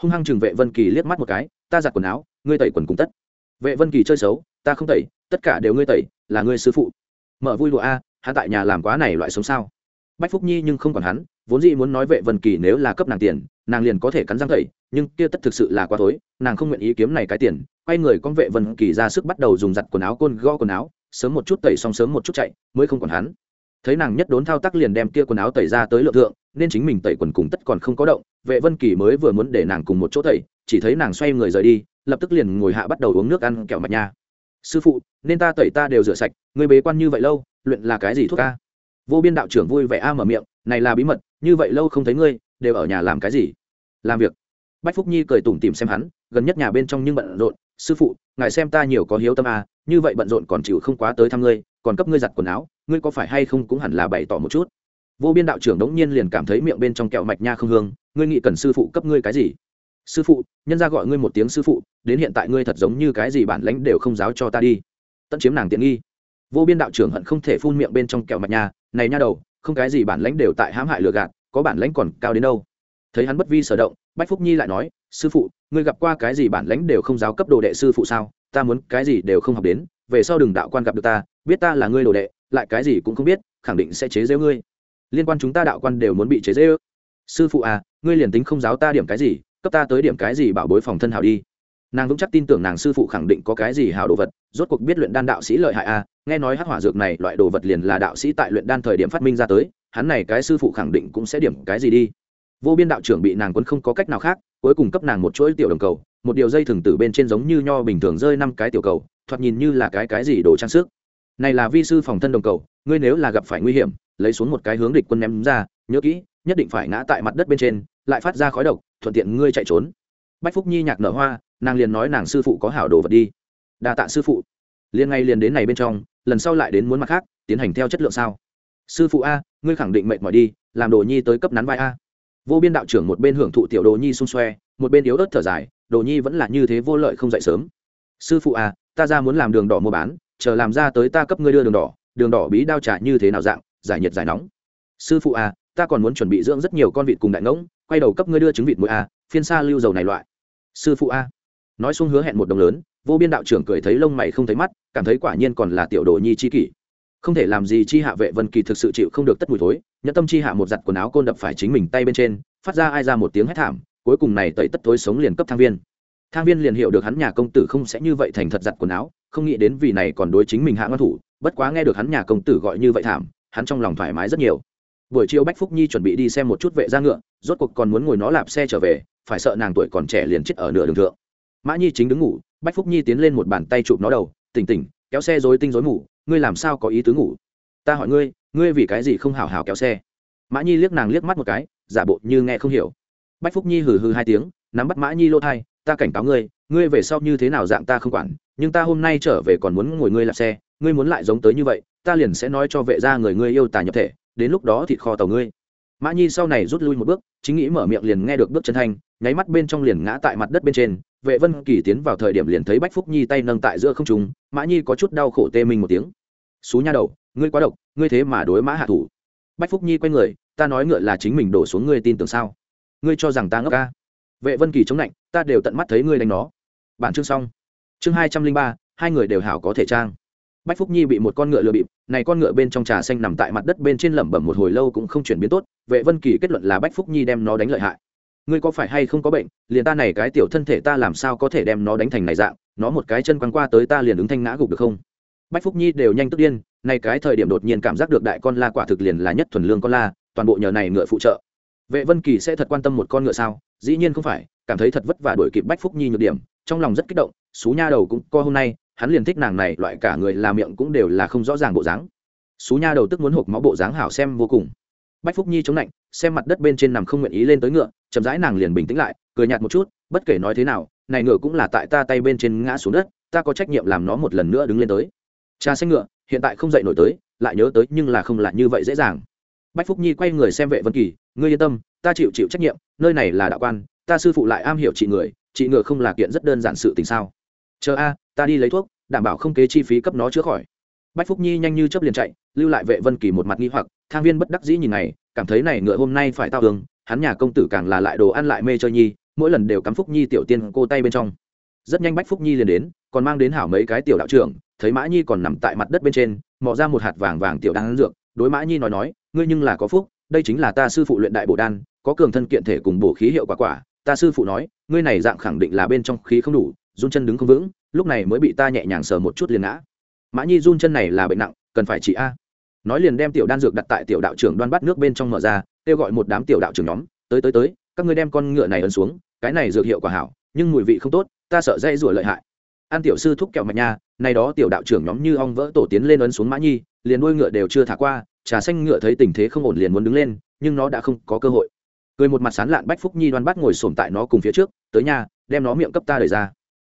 Hung hăng trừng vệ vân kỳ liếc mắt một cái, ta giặt quần áo, ngươi tẩy quần cùng tất. Vệ vân kỳ chơi xấu, ta không tẩy, tất cả đều ngươi tẩy, là ngươi sư phụ. Mở vui lụa a, hắn tại nhà làm quá này loại sống sao? Bách phúc nhi nhưng không còn hắn, vốn dĩ muốn nói vệ vân kỳ nếu là cấp nàng tiền, nàng liền có thể cắn răng thầy nhưng kia tất thực sự là quá thối, nàng không nguyện ý kiếm này cái tiền, quay người con vệ vân kỳ ra sức bắt đầu dùng giặt quần áo côn go quần áo, sớm một chút tẩy xong sớm một chút chạy, mới không còn hắn thấy nàng nhất đốn thao tác liền đem kia quần áo tẩy ra tới lượng thượng, nên chính mình tẩy quần cùng tất còn không có động, vệ vân kỳ mới vừa muốn để nàng cùng một chỗ tẩy, chỉ thấy nàng xoay người rời đi, lập tức liền ngồi hạ bắt đầu uống nước ăn kẹo mạch nha sư phụ, nên ta tẩy ta đều rửa sạch, ngươi bế quan như vậy lâu, luyện là cái gì thuốc ca? Vô biên đạo trưởng vui vẻ a mở miệng, này là bí mật, như vậy lâu không thấy ngươi, đều ở nhà làm cái gì? Làm việc. Bách phúc nhi cười tủm tìm xem hắn, gần nhất nhà bên trong nhưng bận rộn, sư phụ, ngài xem ta nhiều có hiếu tâm a, như vậy bận rộn còn chịu không quá tới thăm ngươi, còn cấp ngươi giặt quần áo, ngươi có phải hay không cũng hẳn là bày tỏ một chút? Vô biên đạo trưởng đống nhiên liền cảm thấy miệng bên trong kẹo mạch nha không hương, ngươi nghĩ cần sư phụ cấp ngươi cái gì? Sư phụ, nhân ra gọi ngươi một tiếng sư phụ, đến hiện tại ngươi thật giống như cái gì bản lãnh đều không giáo cho ta đi. Tận chiếm nàng tiện nghi. Vô biên đạo trưởng hận không thể phun miệng bên trong kẹo mạch nha này nha đầu, không cái gì bản lãnh đều tại hãm hại lừa gạt, có bản lãnh còn cao đến đâu. Thấy hắn bất vi sở động, bách phúc nhi lại nói, sư phụ, ngươi gặp qua cái gì bản lãnh đều không giáo cấp đồ đệ sư phụ sao? Ta muốn cái gì đều không học đến, về sau đừng đạo quan gặp được ta, biết ta là ngươi đồ đệ, lại cái gì cũng không biết, khẳng định sẽ chế giễu ngươi. Liên quan chúng ta đạo quan đều muốn bị chế giễu. Sư phụ à ngươi liền tính không giáo ta điểm cái gì, cấp ta tới điểm cái gì bảo bối phòng thân hảo đi nàng vững chắc tin tưởng nàng sư phụ khẳng định có cái gì hảo đồ vật, rốt cuộc biết luyện đan đạo sĩ lợi hại à nghe nói hắc hỏa dược này loại đồ vật liền là đạo sĩ tại luyện đan thời điểm phát minh ra tới, hắn này cái sư phụ khẳng định cũng sẽ điểm cái gì đi. Vô biên đạo trưởng bị nàng quấn không có cách nào khác, cuối cùng cấp nàng một chuỗi tiểu đồng cầu, một điều dây thừng tử bên trên giống như nho bình thường rơi năm cái tiểu cầu, thoạt nhìn như là cái cái gì đồ trang sức. Này là vi sư phòng thân đồng cầu, ngươi nếu là gặp phải nguy hiểm, lấy xuống một cái hướng địch quân ném ra, nhớ kỹ, nhất định phải ngã tại mặt đất bên trên, lại phát ra khói độc, thuận tiện ngươi chạy trốn. Bách phúc nhi nhạc nở hoa nàng liền nói nàng sư phụ có hảo đồ vật đi. Đa tạ sư phụ. Liền ngay liền đến này bên trong, lần sau lại đến muốn mặt khác, tiến hành theo chất lượng sao? Sư phụ a, ngươi khẳng định mệnh mỏi đi, làm đồ nhi tới cấp nắn vai a. Vô biên đạo trưởng một bên hưởng thụ tiểu đồ nhi xung xoe, một bên yếu ớt thở dài, đồ nhi vẫn là như thế vô lợi không dậy sớm. Sư phụ a, ta ra muốn làm đường đỏ mua bán, chờ làm ra tới ta cấp ngươi đưa đường đỏ đường đỏ bí đao trả như thế nào dạng, giải nhiệt giải nóng. Sư phụ a, ta còn muốn chuẩn bị dưỡng rất nhiều con vịt cùng đại ngỗng, quay đầu cấp ngươi đưa trứng vịt mũi a, phiên xa lưu dầu này loại. Sư phụ a nói xuống hứa hẹn một đồng lớn, vô biên đạo trưởng cười thấy lông mày không thấy mắt, cảm thấy quả nhiên còn là tiểu đồ nhi chi kỷ. Không thể làm gì chi hạ vệ vân kỳ thực sự chịu không được tất mùi thối, nhẫn tâm chi hạ một giặt quần áo côn đập phải chính mình tay bên trên, phát ra ai ra một tiếng hét thảm, cuối cùng này tẩy tất thối sống liền cấp thang viên. Thang viên liền hiểu được hắn nhà công tử không sẽ như vậy thành thật giặt quần áo, không nghĩ đến vì này còn đối chính mình hạ ngăn thủ, bất quá nghe được hắn nhà công tử gọi như vậy thảm, hắn trong lòng thoải mái rất nhiều. Buổi chiều bách phúc nhi chuẩn bị đi xem một chút vệ ra ngựa, rốt cuộc còn muốn ngồi nó lạp xe trở về, phải sợ nàng tuổi còn trẻ liền chết ở nửa đường thượng mã nhi chính đứng ngủ, bách phúc nhi tiến lên một bàn tay chụp nó đầu, tỉnh tỉnh, kéo xe dối tinh dối ngủ ngươi làm sao có ý tứ ngủ? Ta hỏi ngươi ngươi vì cái gì không hào hào kéo xe? Mã nhi liếc nàng liếc mắt một cái, giả bộ như nghe không hiểu. Bách phúc nhi hừ hừ hai tiếng, nắm bắt mã nhi lô thai, ta cảnh cáo ngươi ngươi về sau như thế nào dạng ta không quản, nhưng ta hôm nay trở về còn muốn ngồi ngươi lạp xe, ngươi muốn lại giống tới như vậy, ta liền sẽ nói cho vệ gia người ngươi yêu tà nhập thể, đến lúc đó thịt kho tàu ngươi. Mã nhi sau này rút lui một bước, chính nghĩ mở miệng liền nghe được bước chân thanh, nháy mắt bên trong liền ngã tại mặt đất bên trên vệ vân kỳ tiến vào thời điểm liền thấy bách phúc nhi tay nâng tại giữa không trùng mã nhi có chút đau khổ tê mình một tiếng. Xú nha đầu, ngươi quá độc, ngươi thế mà đối mã hạ thủ. Bách phúc nhi quay người, ta nói ngựa là chính mình đổ xuống ngươi tin tưởng sao? Ngươi cho rằng ta ngốc ca? Vệ vân kỳ chống lạnh, ta đều tận mắt thấy ngươi đánh nó. Bản chương xong. Chương hai trăm linh ba, hai người đều hảo có thể trang. Bách phúc nhi bị một con ngựa lừa bịp, này con ngựa bên trong trà xanh nằm tại mặt đất bên trên lẩm bẩm một hồi lâu cũng không chuyển biến tốt. Vệ vân kỳ kết luận là bách phúc nhi đem nó đánh lợi hại ngươi có phải hay không có bệnh, liền ta này cái tiểu thân thể ta làm sao có thể đem nó đánh thành này dạng, nó một cái chân quăng qua tới ta liền ứng thanh ngã gục được không? Bách phúc nhi đều nhanh tức điên nay cái thời điểm đột nhiên cảm giác được đại con la quả thực liền là nhất thuần lương con la, toàn bộ nhờ này ngựa phụ trợ. Vệ vân kỳ sẽ thật quan tâm một con ngựa sao? Dĩ nhiên không phải, cảm thấy thật vất vả đuổi kịp bách phúc nhi nhược điểm, trong lòng rất kích động, xú nha đầu cũng co hôm nay, hắn liền thích nàng này, loại cả người làm miệng cũng đều là không rõ ràng bộ dáng. Xú nha đầu tức muốn hộp máu bộ dáng hảo xem vô cùng. Bách phúc nhi chống lạnh, xem mặt đất bên trên nằm không nguyện ý lên tới ngựa chậm rãi nàng liền bình tĩnh lại, cười nhạt một chút, bất kể nói thế nào, này ngựa cũng là tại ta tay bên trên ngã xuống đất, ta có trách nhiệm làm nó một lần nữa đứng lên tới. Cha xanh ngựa, hiện tại không dậy nổi tới, lại nhớ tới nhưng là không là như vậy dễ dàng. Bách phúc nhi quay người xem vệ vân kỳ, ngươi yên tâm, ta chịu chịu trách nhiệm, nơi này là đạo quan, ta sư phụ lại am hiểu chị người chị ngựa không là kiện rất đơn giản sự tình sao. Chờ a, ta đi lấy thuốc, đảm bảo không kế chi phí cấp nó chữa khỏi. Bách phúc nhi nhanh như chấp liền chạy, lưu lại vệ vân kỳ một mặt nghi hoặc, thang viên bất đắc dĩ nhìn này, cảm thấy này ngựa hôm nay phải tao tường hắn nhà công tử càng là lại đồ ăn lại mê chơi nhi, mỗi lần đều cắm phúc nhi tiểu tiên cô tay bên trong. Rất nhanh bách phúc nhi liền đến, còn mang đến hảo mấy cái tiểu đạo trưởng, thấy mã nhi còn nằm tại mặt đất bên trên, mò ra một hạt vàng vàng tiểu đan dược, đối mã nhi nói nói, ngươi nhưng là có phúc, đây chính là ta sư phụ luyện đại bổ đan, có cường thân kiện thể cùng bổ khí hiệu quả quả, ta sư phụ nói, ngươi này dạng khẳng định là bên trong khí không đủ, run chân đứng không vững, lúc này mới bị ta nhẹ nhàng sờ một chút liền ngã. Mã nhi run chân này là bệnh nặng, cần phải trị a. Nói liền đem tiểu đan dược đặt tại tiểu đạo trưởng đoan bắt nước bên trong mở ra kêu gọi một đám tiểu đạo trưởng nhóm, tới tới tới, các ngươi đem con ngựa này ấn xuống, cái này dược hiệu quả hảo, nhưng mùi vị không tốt, ta sợ dây rủa lợi hại. An tiểu sư thúc kẹo mạch nha nay đó tiểu đạo trưởng nhóm như ong vỡ tổ tiến lên ấn xuống mã nhi, liền đuôi ngựa đều chưa thả qua, trà xanh ngựa thấy tình thế không ổn liền muốn đứng lên, nhưng nó đã không có cơ hội. Cười một mặt sán lạn bách phúc nhi đoan bắt ngồi xổm tại nó cùng phía trước, tới nhà đem nó miệng cấp ta đời ra.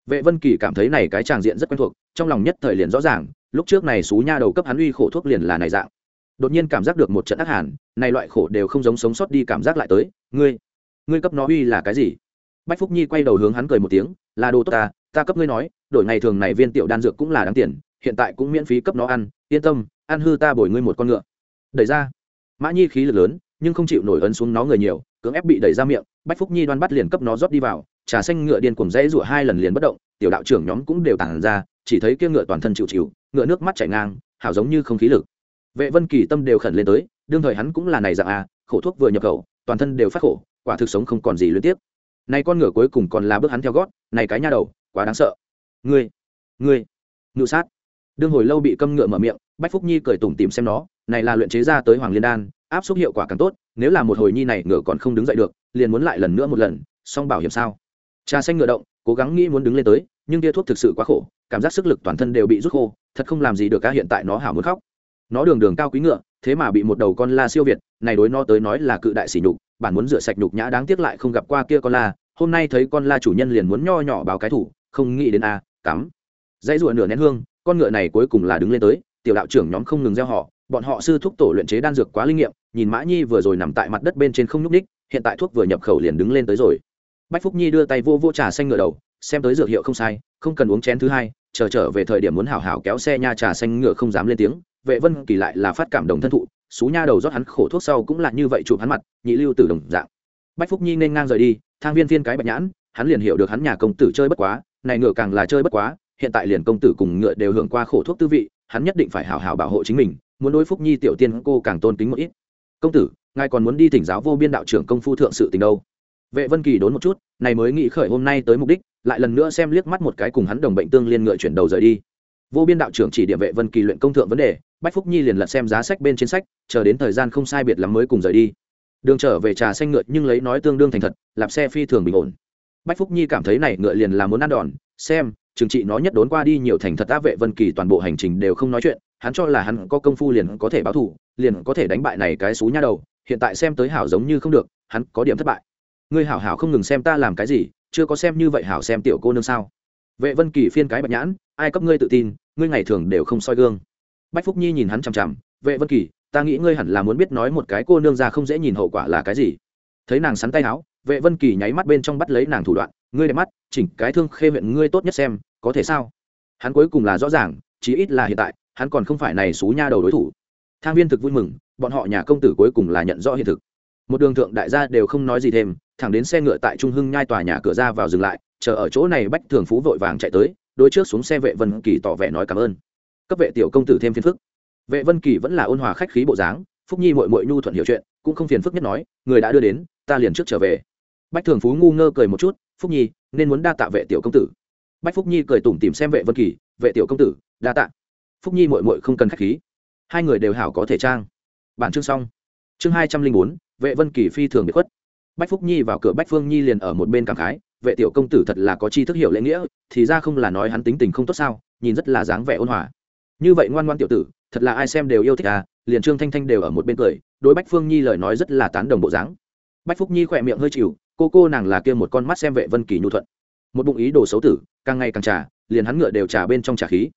Vệ vân kỳ cảm thấy này cái tràng diện rất quen thuộc, trong lòng nhất thời liền rõ ràng, lúc trước này xú nha đầu cấp hắn uy khổ thuốc liền là này dạng đột nhiên cảm giác được một trận ác hàn, này loại khổ đều không giống sống sót đi cảm giác lại tới. Ngươi ngươi cấp nó uy là cái gì? Bách phúc nhi quay đầu hướng hắn cười một tiếng, là đồ tốt ta ta cấp ngươi nói, đổi ngày thường này viên tiểu đan dược cũng là đáng tiền, hiện tại cũng miễn phí cấp nó ăn, yên tâm, ăn hư ta bồi ngươi một con ngựa. Đẩy ra, mã nhi khí lực lớn, nhưng không chịu nổi ấn xuống nó người nhiều, cưỡng ép bị đẩy ra miệng, bách phúc nhi đoan bắt liền cấp nó rót đi vào, trà xanh ngựa điên cùng dãy rủa hai lần liền bất động, tiểu đạo trưởng nhóm cũng đều tản ra, chỉ thấy kia ngựa toàn thân chịu chịu, ngựa nước mắt chảy ngang hảo giống như không khí lực vệ vân kỳ tâm đều khẩn lên tới, đương thời hắn cũng là này dạng à khổ thuốc vừa nhập khẩu, toàn thân đều phát khổ, quả thực sống không còn gì liên tiếp này con ngựa cuối cùng còn là bước hắn theo gót, này cái nha đầu, quá đáng sợ. Ngươi ngươi, ngự sát. Đương hồi lâu bị câm ngựa mở miệng, bách phúc nhi cười tủm tìm xem nó, này là luyện chế ra tới hoàng liên đan, áp suất hiệu quả càng tốt, nếu là một hồi nhi này ngựa còn không đứng dậy được, liền muốn lại lần nữa một lần, song bảo hiểm sao? Trà xanh ngựa động, cố gắng nghĩ muốn đứng lên tới, nhưng tia thuốc thực sự quá khổ, cảm giác sức lực toàn thân đều bị rút khô, thật không làm gì được cả hiện tại nó hảo muốn khóc nó đường đường cao quý ngựa, thế mà bị một đầu con la siêu việt, này đối nó tới nói là cự đại sỉ nhục, bản muốn rửa sạch nhục nhã đáng tiếc lại không gặp qua kia con la. Hôm nay thấy con la chủ nhân liền muốn nho nhỏ báo cái thủ, không nghĩ đến a, cắm. Dãy ruộng nửa nén hương, con ngựa này cuối cùng là đứng lên tới, tiểu đạo trưởng nhóm không ngừng gieo họ, bọn họ sư thúc tổ luyện chế đan dược quá linh nghiệm, nhìn mã nhi vừa rồi nằm tại mặt đất bên trên không nhúc ních hiện tại thuốc vừa nhập khẩu liền đứng lên tới rồi. Bách phúc nhi đưa tay vô vô trà xanh ngựa đầu, xem tới dược hiệu không sai, không cần uống chén thứ hai chờ trở về thời điểm muốn hảo hảo kéo xe nha trà xanh ngựa không dám lên tiếng, vệ vân kỳ lại là phát cảm đồng thân thụ, xú nha đầu rót hắn khổ thuốc sau cũng là như vậy chụp hắn mặt, nhị lưu từ đồng dạng. Bách phúc nhi nên ngang rời đi, thang viên viên cái bạch nhãn, hắn liền hiểu được hắn nhà công tử chơi bất quá, này ngựa càng là chơi bất quá, hiện tại liền công tử cùng ngựa đều hưởng qua khổ thuốc tư vị, hắn nhất định phải hảo hảo bảo hộ chính mình, muốn đối phúc nhi tiểu tiên cô càng tôn kính một ít. Công tử, ngài còn muốn đi thỉnh giáo vô biên đạo trưởng công phu thượng sự tình đâu? Vệ vân kỳ đốn một chút, này mới nghĩ khởi hôm nay tới mục đích, lại lần nữa xem liếc mắt một cái cùng hắn đồng bệnh tương liên ngựa chuyển đầu rời đi. Vô biên đạo trưởng chỉ điểm vệ vân kỳ luyện công thượng vấn đề, bách phúc nhi liền lật xem giá sách bên trên sách, chờ đến thời gian không sai biệt lắm mới cùng rời đi. Đường trở về trà xanh ngựa nhưng lấy nói tương đương thành thật, lạp xe phi thường bình ổn. Bách phúc nhi cảm thấy này ngựa liền là muốn ăn đòn, xem trường trị nó nhất đốn qua đi nhiều thành thật á vệ vân kỳ toàn bộ hành trình đều không nói chuyện, hắn cho là hắn có công phu liền có thể báo thủ liền có thể đánh bại này cái xú nha đầu, hiện tại xem tới hảo giống như không được, hắn có điểm thất bại ngươi hảo hảo không ngừng xem ta làm cái gì, chưa có xem như vậy hảo xem tiểu cô nương sao? Vệ vân kỳ phiên cái bạch nhãn, ai cấp ngươi tự tin, ngươi ngày thường đều không soi gương. Bách phúc nhi nhìn hắn chằm chằm, vệ vân kỳ, ta nghĩ ngươi hẳn là muốn biết nói một cái cô nương ra không dễ nhìn hậu quả là cái gì. Thấy nàng sắn tay áo, vệ vân kỳ nháy mắt bên trong bắt lấy nàng thủ đoạn, ngươi đẹp mắt, chỉnh cái thương khê huyện ngươi tốt nhất xem, có thể sao? Hắn cuối cùng là rõ ràng, chí ít là hiện tại, hắn còn không phải này xú nha đầu đối thủ. Thang viên thực vui mừng, bọn họ nhà công tử cuối cùng là nhận rõ hiện thực. Một đường thượng đại gia đều không nói gì thêm thẳng đến xe ngựa tại trung hưng nhai tòa nhà cửa ra vào dừng lại, chờ ở chỗ này bách thường phú vội vàng chạy tới, đôi trước xuống xe vệ vân kỳ tỏ vẻ nói cảm ơn. Cấp vệ tiểu công tử thêm phiền phức. Vệ vân kỳ vẫn là ôn hòa khách khí bộ dáng, phúc nhi mội mội nhu thuận hiểu chuyện, cũng không phiền phức nhất nói, người đã đưa đến, ta liền trước trở về. Bách thường phú ngu ngơ cười một chút, phúc nhi, nên muốn đa tạ vệ tiểu công tử. Bách phúc nhi cười tủm tìm xem vệ vân kỳ, vệ tiểu công tử, đa tạ. Phúc nhi mội mội không cần khách khí. Hai người đều hảo có thể trang. Bản chương xong. Chương hai trăm linh bốn, vệ vân kỳ phi thường bị khuất bách phúc nhi vào cửa bách phương nhi liền ở một bên cảm khái, vệ tiểu công tử thật là có chi thức hiểu lễ nghĩa, thì ra không là nói hắn tính tình không tốt sao, nhìn rất là dáng vẻ ôn hòa. Như vậy ngoan ngoan tiểu tử, thật là ai xem đều yêu thích à? Liền trương thanh thanh đều ở một bên cười, đối bách phương nhi lời nói rất là tán đồng bộ dáng. Bách phúc nhi khỏe miệng hơi chịu, cô cô nàng là kia một con mắt xem vệ vân kỳ nhu thuận. Một bụng ý đồ xấu tử, càng ngày càng trả liền hắn ngựa đều trả bên trong trả khí.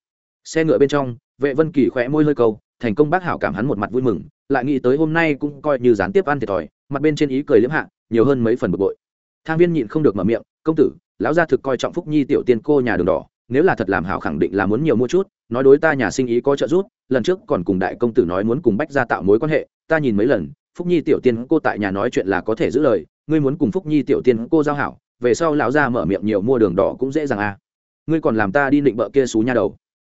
Xe ngựa bên trong, vệ vân kỳ khỏe môi hơi câu, thành công bác hảo cảm hắn một mặt vui mừng, lại nghĩ tới hôm nay cũng coi như gián tiếp ăn thiệt thòi, mặt bên trên ý cười liếm hạ nhiều hơn mấy phần bực bội. Thang viên nhịn không được mở miệng, công tử, lão gia thực coi trọng phúc nhi tiểu tiên cô nhà đường đỏ, nếu là thật làm hảo khẳng định là muốn nhiều mua chút, nói đối ta nhà sinh ý có trợ giúp, lần trước còn cùng đại công tử nói muốn cùng bách gia tạo mối quan hệ, ta nhìn mấy lần, phúc nhi tiểu tiên cô tại nhà nói chuyện là có thể giữ lời, ngươi muốn cùng phúc nhi tiểu tiên cô giao hảo, về sau lão gia mở miệng nhiều mua đường đỏ cũng dễ dàng à. Ngươi còn làm ta đi định bợ kia xú nha đầu.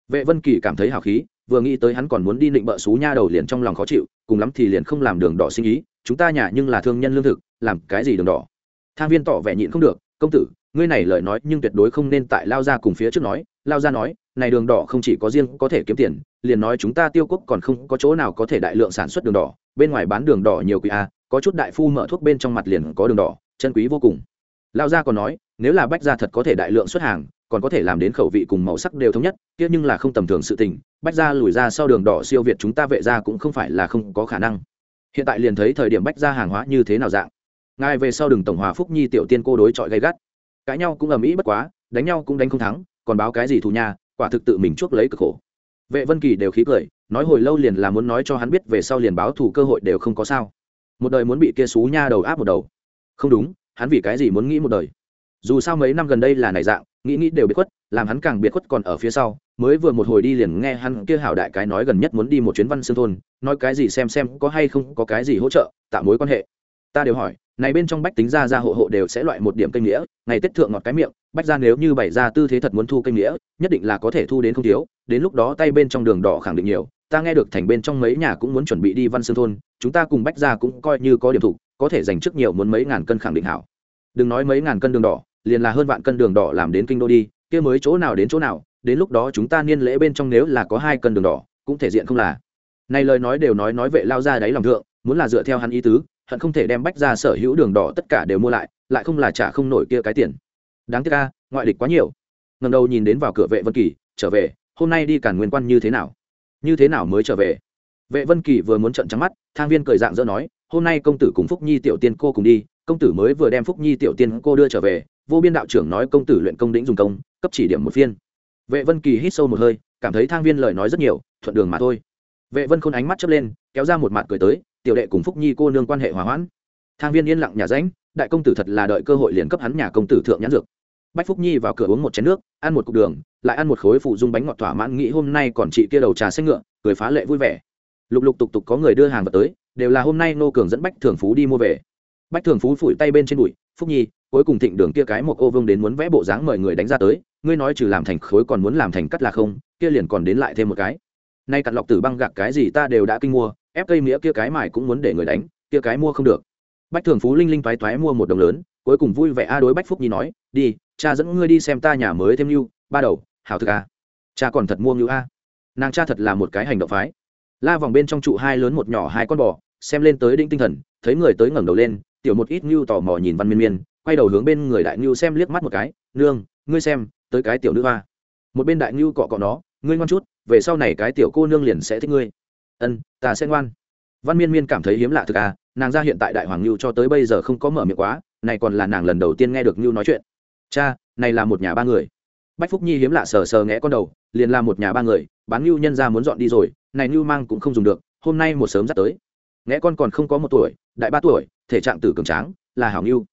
Vệ vân kỳ cảm thấy hào khí vừa nghĩ tới hắn còn muốn đi định bợ xú nha đầu liền trong lòng khó chịu, cùng lắm thì liền không làm đường đỏ sinh ý, chúng ta nhà nhưng là thương nhân lương thực, làm cái gì đường đỏ? Thang viên tỏ vẻ nhịn không được, công tử, ngươi này lời nói nhưng tuyệt đối không nên tại lao ra cùng phía trước nói. Lao ra nói, này đường đỏ không chỉ có riêng có thể kiếm tiền, liền nói chúng ta tiêu quốc còn không có chỗ nào có thể đại lượng sản xuất đường đỏ, bên ngoài bán đường đỏ nhiều quý a, có chút đại phu mở thuốc bên trong mặt liền có đường đỏ, chân quý vô cùng. Lao gia còn nói, nếu là bách gia thật có thể đại lượng xuất hàng còn có thể làm đến khẩu vị cùng màu sắc đều thống nhất tiếc nhưng là không tầm thường sự tình, bách gia lùi ra sau đường đỏ siêu việt chúng ta vệ ra cũng không phải là không có khả năng. Hiện tại liền thấy thời điểm bách gia hàng hóa như thế nào dạng. Ngài về sau đường tổng hòa phúc nhi tiểu tiên cô đối chọi gay gắt. Cãi nhau cũng ầm ĩ bất quá, đánh nhau cũng đánh không thắng, còn báo cái gì thù nhà quả thực tự mình chuốc lấy cực khổ. Vệ vân kỳ đều khí cười, nói hồi lâu liền là muốn nói cho hắn biết về sau liền báo thù cơ hội đều không có sao. Một đời muốn bị kia xú nha đầu áp một đầu. Không đúng, hắn vì cái gì muốn nghĩ một đời? Dù sao mấy năm gần đây là này dạng, nghĩ nghĩ đều biệt khuất, làm hắn càng biệt khuất còn ở phía sau, mới vừa một hồi đi liền nghe hắn kia hảo đại cái nói gần nhất muốn đi một chuyến văn xương thôn, nói cái gì xem xem có hay không có cái gì hỗ trợ, tạo mối quan hệ. Ta đều hỏi, này bên trong bách tính ra ra hộ hộ đều sẽ loại một điểm cây nghĩa, ngày tết thượng ngọt cái miệng, bách ra nếu như bày ra tư thế thật muốn thu cây nghĩa, nhất định là có thể thu đến không thiếu, đến lúc đó tay bên trong đường đỏ khẳng định nhiều, ta nghe được thành bên trong mấy nhà cũng muốn chuẩn bị đi văn xương thôn, chúng ta cùng bách ra cũng coi như có điểm thủ, có thể dành trước nhiều muốn mấy ngàn cân khẳng định hảo. Đừng nói mấy ngàn cân đường đỏ liền là hơn vạn cân đường đỏ làm đến kinh đô đi, kia mới chỗ nào đến chỗ nào, đến lúc đó chúng ta niên lễ bên trong nếu là có hai cân đường đỏ, cũng thể diện không là. Này lời nói đều nói nói vệ lao ra đáy lòng thượng, muốn là dựa theo hắn ý tứ, hận không thể đem bách ra sở hữu đường đỏ tất cả đều mua lại lại không là trả không nổi kia cái tiền. Đáng tiếc ca ngoại địch quá nhiều. Ngầm đầu nhìn đến vào cửa vệ vân kỳ, trở về, hôm nay đi cản nguyên quan như thế nào? Như thế nào mới trở về? Vệ vân kỳ vừa muốn trận trắng mắt, thang viên cười dạng dỡ nói, hôm nay công tử cùng phúc nhi tiểu tiên cô cùng đi, công tử mới vừa đem phúc nhi tiểu tiên cô đưa trở về vô biên đạo trưởng nói công tử luyện công đĩnh dùng công, cấp chỉ điểm một phiên. Vệ vân kỳ hít sâu một hơi, cảm thấy thang viên lời nói rất nhiều, thuận đường mà thôi. Vệ vân khôn ánh mắt chớp lên, kéo ra một mặt cười tới, tiểu đệ cùng phúc nhi cô nương quan hệ hòa hoãn. Thang viên yên lặng nhà ránh đại công tử thật là đợi cơ hội liền cấp hắn nhà công tử thượng nhãn dược. Bách phúc nhi vào cửa uống một chén nước, ăn một cục đường, lại ăn một khối phụ dung bánh ngọt thỏa mãn, nghĩ hôm nay còn chị kia đầu trà xanh ngựa, cười phá lệ vui vẻ. Lục lục tục tục có người đưa hàng vào tới, đều là hôm nay nô cường dẫn bách thường phú đi mua về. Bách thường phú phủi tay bên trên bụi, phúc nhi cuối cùng thịnh đường kia cái một ô vương đến muốn vẽ bộ dáng mời người đánh ra tới, ngươi nói trừ làm thành khối còn muốn làm thành cắt là không, kia liền còn đến lại thêm một cái. Nay cặn lọc tử băng gạc cái gì ta đều đã kinh mua, ép cây nghĩa kia cái mài cũng muốn để người đánh, kia cái mua không được. Bách thường phú linh linh toái toái mua một đồng lớn, cuối cùng vui vẻ a đối bách phúc nhi nói, đi, cha dẫn ngươi đi xem ta nhà mới thêm lưu, ba đầu, hảo thực a. Cha còn thật mua ngưu a. Nàng cha thật là một cái hành động phái. La vòng bên trong trụ hai lớn một nhỏ hai con bò, xem lên tới đinh tinh thần, thấy người tới ngẩng đầu lên, tiểu một ít ngưu tò mò nhìn văn miên miên quay đầu hướng bên người đại ngưu xem liếc mắt một cái, nương, ngươi xem, tới cái tiểu nữ hoa. Một bên đại ngưu cọ cọ nó, ngươi ngoan chút, về sau này cái tiểu cô nương liền sẽ thích ngươi. Ân, ta sẽ ngoan. Văn miên miên cảm thấy hiếm lạ thực à nàng ra hiện tại đại hoàng ngưu cho tới bây giờ không có mở miệng quá, này còn là nàng lần đầu tiên nghe được ngưu nói chuyện. Cha, này là một nhà ba người. Bách phúc nhi hiếm lạ sờ sờ nghẽ con đầu, liền là một nhà ba người, bán ngưu nhân ra muốn dọn đi rồi, này ngưu mang cũng không dùng được, hôm nay một sớm dắt tới. Nghẽ con còn không có một tuổi, đại ba tuổi, thể trạng tử cường tráng, là hảo ngưu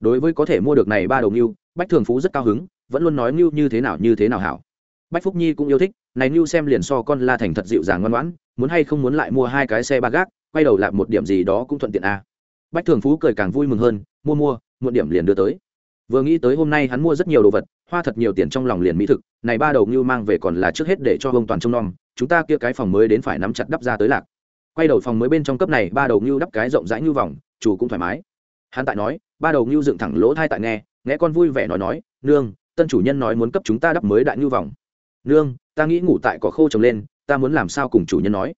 đối với có thể mua được này ba đầu ngưu bách thường phú rất cao hứng, vẫn luôn nói ngưu như thế nào như thế nào hảo. Bách phúc nhi cũng yêu thích, này ngưu xem liền so con la thành thật dịu dàng ngoan ngoãn, muốn hay không muốn lại mua hai cái xe ba gác, quay đầu lại một điểm gì đó cũng thuận tiện a à. bách thường phú cười càng vui mừng hơn, mua mua muộn điểm liền đưa tới. Vừa nghĩ tới hôm nay hắn mua rất nhiều đồ vật, hoa thật nhiều tiền trong lòng liền mỹ thực, này ba đầu ngưu mang về còn là trước hết để cho ông toàn trông nom, chúng ta kia cái phòng mới đến phải nắm chặt đắp ra tới lạc. Quay đầu phòng mới bên trong cấp này, ba đầu ngưu đắp cái rộng rãi như vòng, chủ cũng thoải mái. Hắn tại nói ba đầu ngưu dựng thẳng lỗ thai tại nghe nghe con vui vẻ nói nói, nương, tân chủ nhân nói muốn cấp chúng ta đắp mới đại ngưu vòng. Nương, ta nghĩ ngủ tại cỏ khô trồng lên, ta muốn làm sao cùng chủ nhân nói?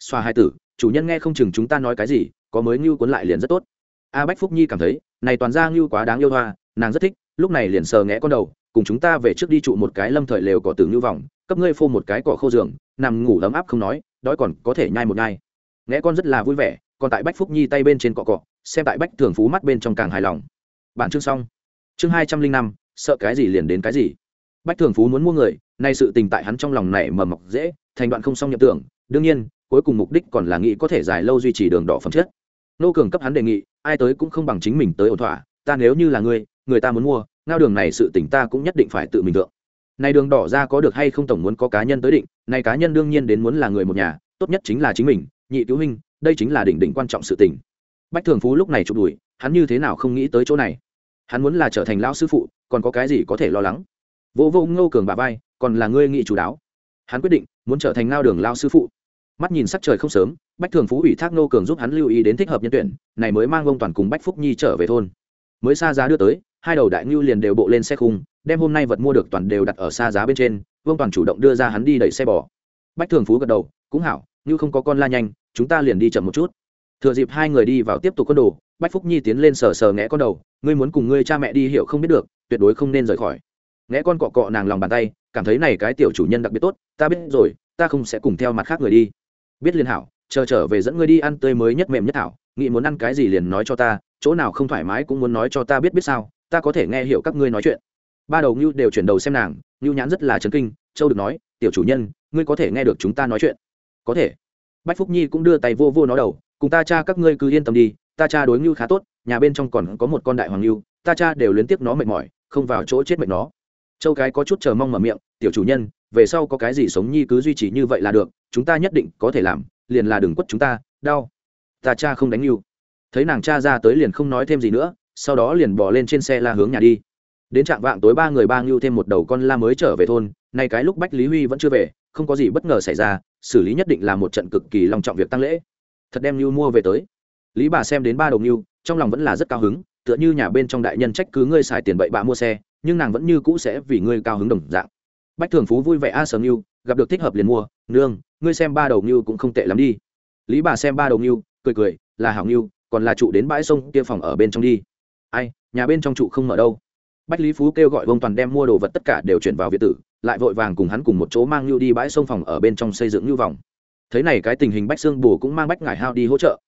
Xoa hai tử, chủ nhân nghe không chừng chúng ta nói cái gì, có mới ngưu cuốn lại liền rất tốt. A bách phúc nhi cảm thấy, này toàn ra ngưu quá đáng yêu hoa, nàng rất thích, lúc này liền sờ nghe con đầu, cùng chúng ta về trước đi trụ một cái lâm thời lều cỏ tử ngưu vòng, cấp ngươi phô một cái cỏ khô giường, nằm ngủ ấm áp không nói, đói còn có thể nhai một nhai. Nghe con rất là vui vẻ, còn tại bách phúc nhi tay bên trên cọ cọ xem tại bách thường phú mắt bên trong càng hài lòng. Bản chương xong. Chương hai trăm linh năm, sợ cái gì liền đến cái gì. Bách thường phú muốn mua người, nay sự tình tại hắn trong lòng này mầm mọc dễ, thành đoạn không xong nhập tưởng. Đương nhiên, cuối cùng mục đích còn là nghĩ có thể dài lâu duy trì đường đỏ phẩm chất. Nô cường cấp hắn đề nghị, ai tới cũng không bằng chính mình tới ổn thỏa, ta nếu như là ngươi người ta muốn mua, ngao đường này sự tỉnh ta cũng nhất định phải tự mình thượng. Này đường đỏ ra có được hay không tổng muốn có cá nhân tới định, này cá nhân đương nhiên đến muốn là người một nhà, tốt nhất chính là chính mình, nhị cứu huynh, đây chính là đỉnh đỉnh quan trọng sự tình bách thường phú lúc này chụp đuổi hắn như thế nào không nghĩ tới chỗ này. Hắn muốn là trở thành lão sư phụ, còn có cái gì có thể lo lắng? Vô vô ngô cường bà vai, còn là ngươi nghị chủ đáo. Hắn quyết định, muốn trở thành ngao đường lao sư phụ. Mắt nhìn sắc trời không sớm, bách thường phú ủy thác ngô cường giúp hắn lưu ý đến thích hợp nhân tuyển, này mới mang ông toàn cùng bách phúc nhi trở về thôn. Mới xa giá đưa tới, hai đầu đại ngưu liền đều bộ lên xe khung, đem hôm nay vật mua được toàn đều đặt ở xa giá bên trên vương toàn chủ động đưa ra hắn đi đẩy xe bò. Bách thường phú gật đầu, cũng hảo, như không có con la nhanh, chúng ta liền đi chậm một chút thừa dịp hai người đi vào tiếp tục con đồ, bách phúc nhi tiến lên sờ sờ ngẽ con đầu, ngươi muốn cùng ngươi cha mẹ đi hiểu không biết được, tuyệt đối không nên rời khỏi. Ngẽ con cọ cọ nàng lòng bàn tay, cảm thấy này cái tiểu chủ nhân đặc biệt tốt, ta biết rồi, ta không sẽ cùng theo mặt khác người đi. Biết liên hảo, chờ trở về dẫn ngươi đi ăn tươi mới nhất mềm nhất thảo nghĩ muốn ăn cái gì liền nói cho ta, chỗ nào không thoải mái cũng muốn nói cho ta biết biết sao, ta có thể nghe hiểu các ngươi nói chuyện. Ba đầu ngưu đều chuyển đầu xem nàng, ngưu nhãn rất là chấn kinh, châu được nói, tiểu chủ nhân, ngươi có thể nghe được chúng ta nói chuyện. Có thể. Bách phúc nhi cũng đưa tay vô vô nó đầu cùng ta cha các ngươi cứ yên tâm đi, ta cha đối ngưu khá tốt, nhà bên trong còn có một con đại hoàng ngưu, ta cha đều luyến tiếp nó mệt mỏi, không vào chỗ chết mệt nó. Châu cái có chút chờ mong mở miệng, tiểu chủ nhân, về sau có cái gì sống nhi cứ duy trì như vậy là được, chúng ta nhất định có thể làm, liền là đừng quất chúng ta, đau. Ta cha không đánh ngưu. Thấy nàng cha ra tới liền không nói thêm gì nữa, sau đó liền bỏ lên trên xe la hướng nhà đi. Đến trạng vạng tối ba người ba ngưu thêm một đầu con la mới trở về thôn, nay cái lúc bách lý huy vẫn chưa về, không có gì bất ngờ xảy ra, xử lý nhất định là một trận cực kỳ long trọng việc tăng lễ thật đem ngưu mua về tới. Lý bà xem đến ba đầu ngưu trong lòng vẫn là rất cao hứng, tựa như nhà bên trong đại nhân trách cứ ngươi xài tiền bậy bạ mua xe, nhưng nàng vẫn như cũ sẽ vì ngươi cao hứng đồng dạng. Bách thường phú vui vẻ a sớm ngưu gặp được thích hợp liền mua, nương, ngươi xem ba đầu ngưu cũng không tệ lắm đi. Lý bà xem ba đầu ngưu cười cười, là hảo ngưu còn là trụ đến bãi sông kia phòng ở bên trong đi. Ai, nhà bên trong trụ không mở đâu. Bách lý phú kêu gọi vông toàn đem mua đồ vật tất cả đều chuyển vào việt tử, lại vội vàng cùng hắn cùng một chỗ mang ngưu đi bãi sông phòng ở bên trong xây dựng ngưu vòng thấy này cái tình hình bách xương bù cũng mang bách ngải hao đi hỗ trợ.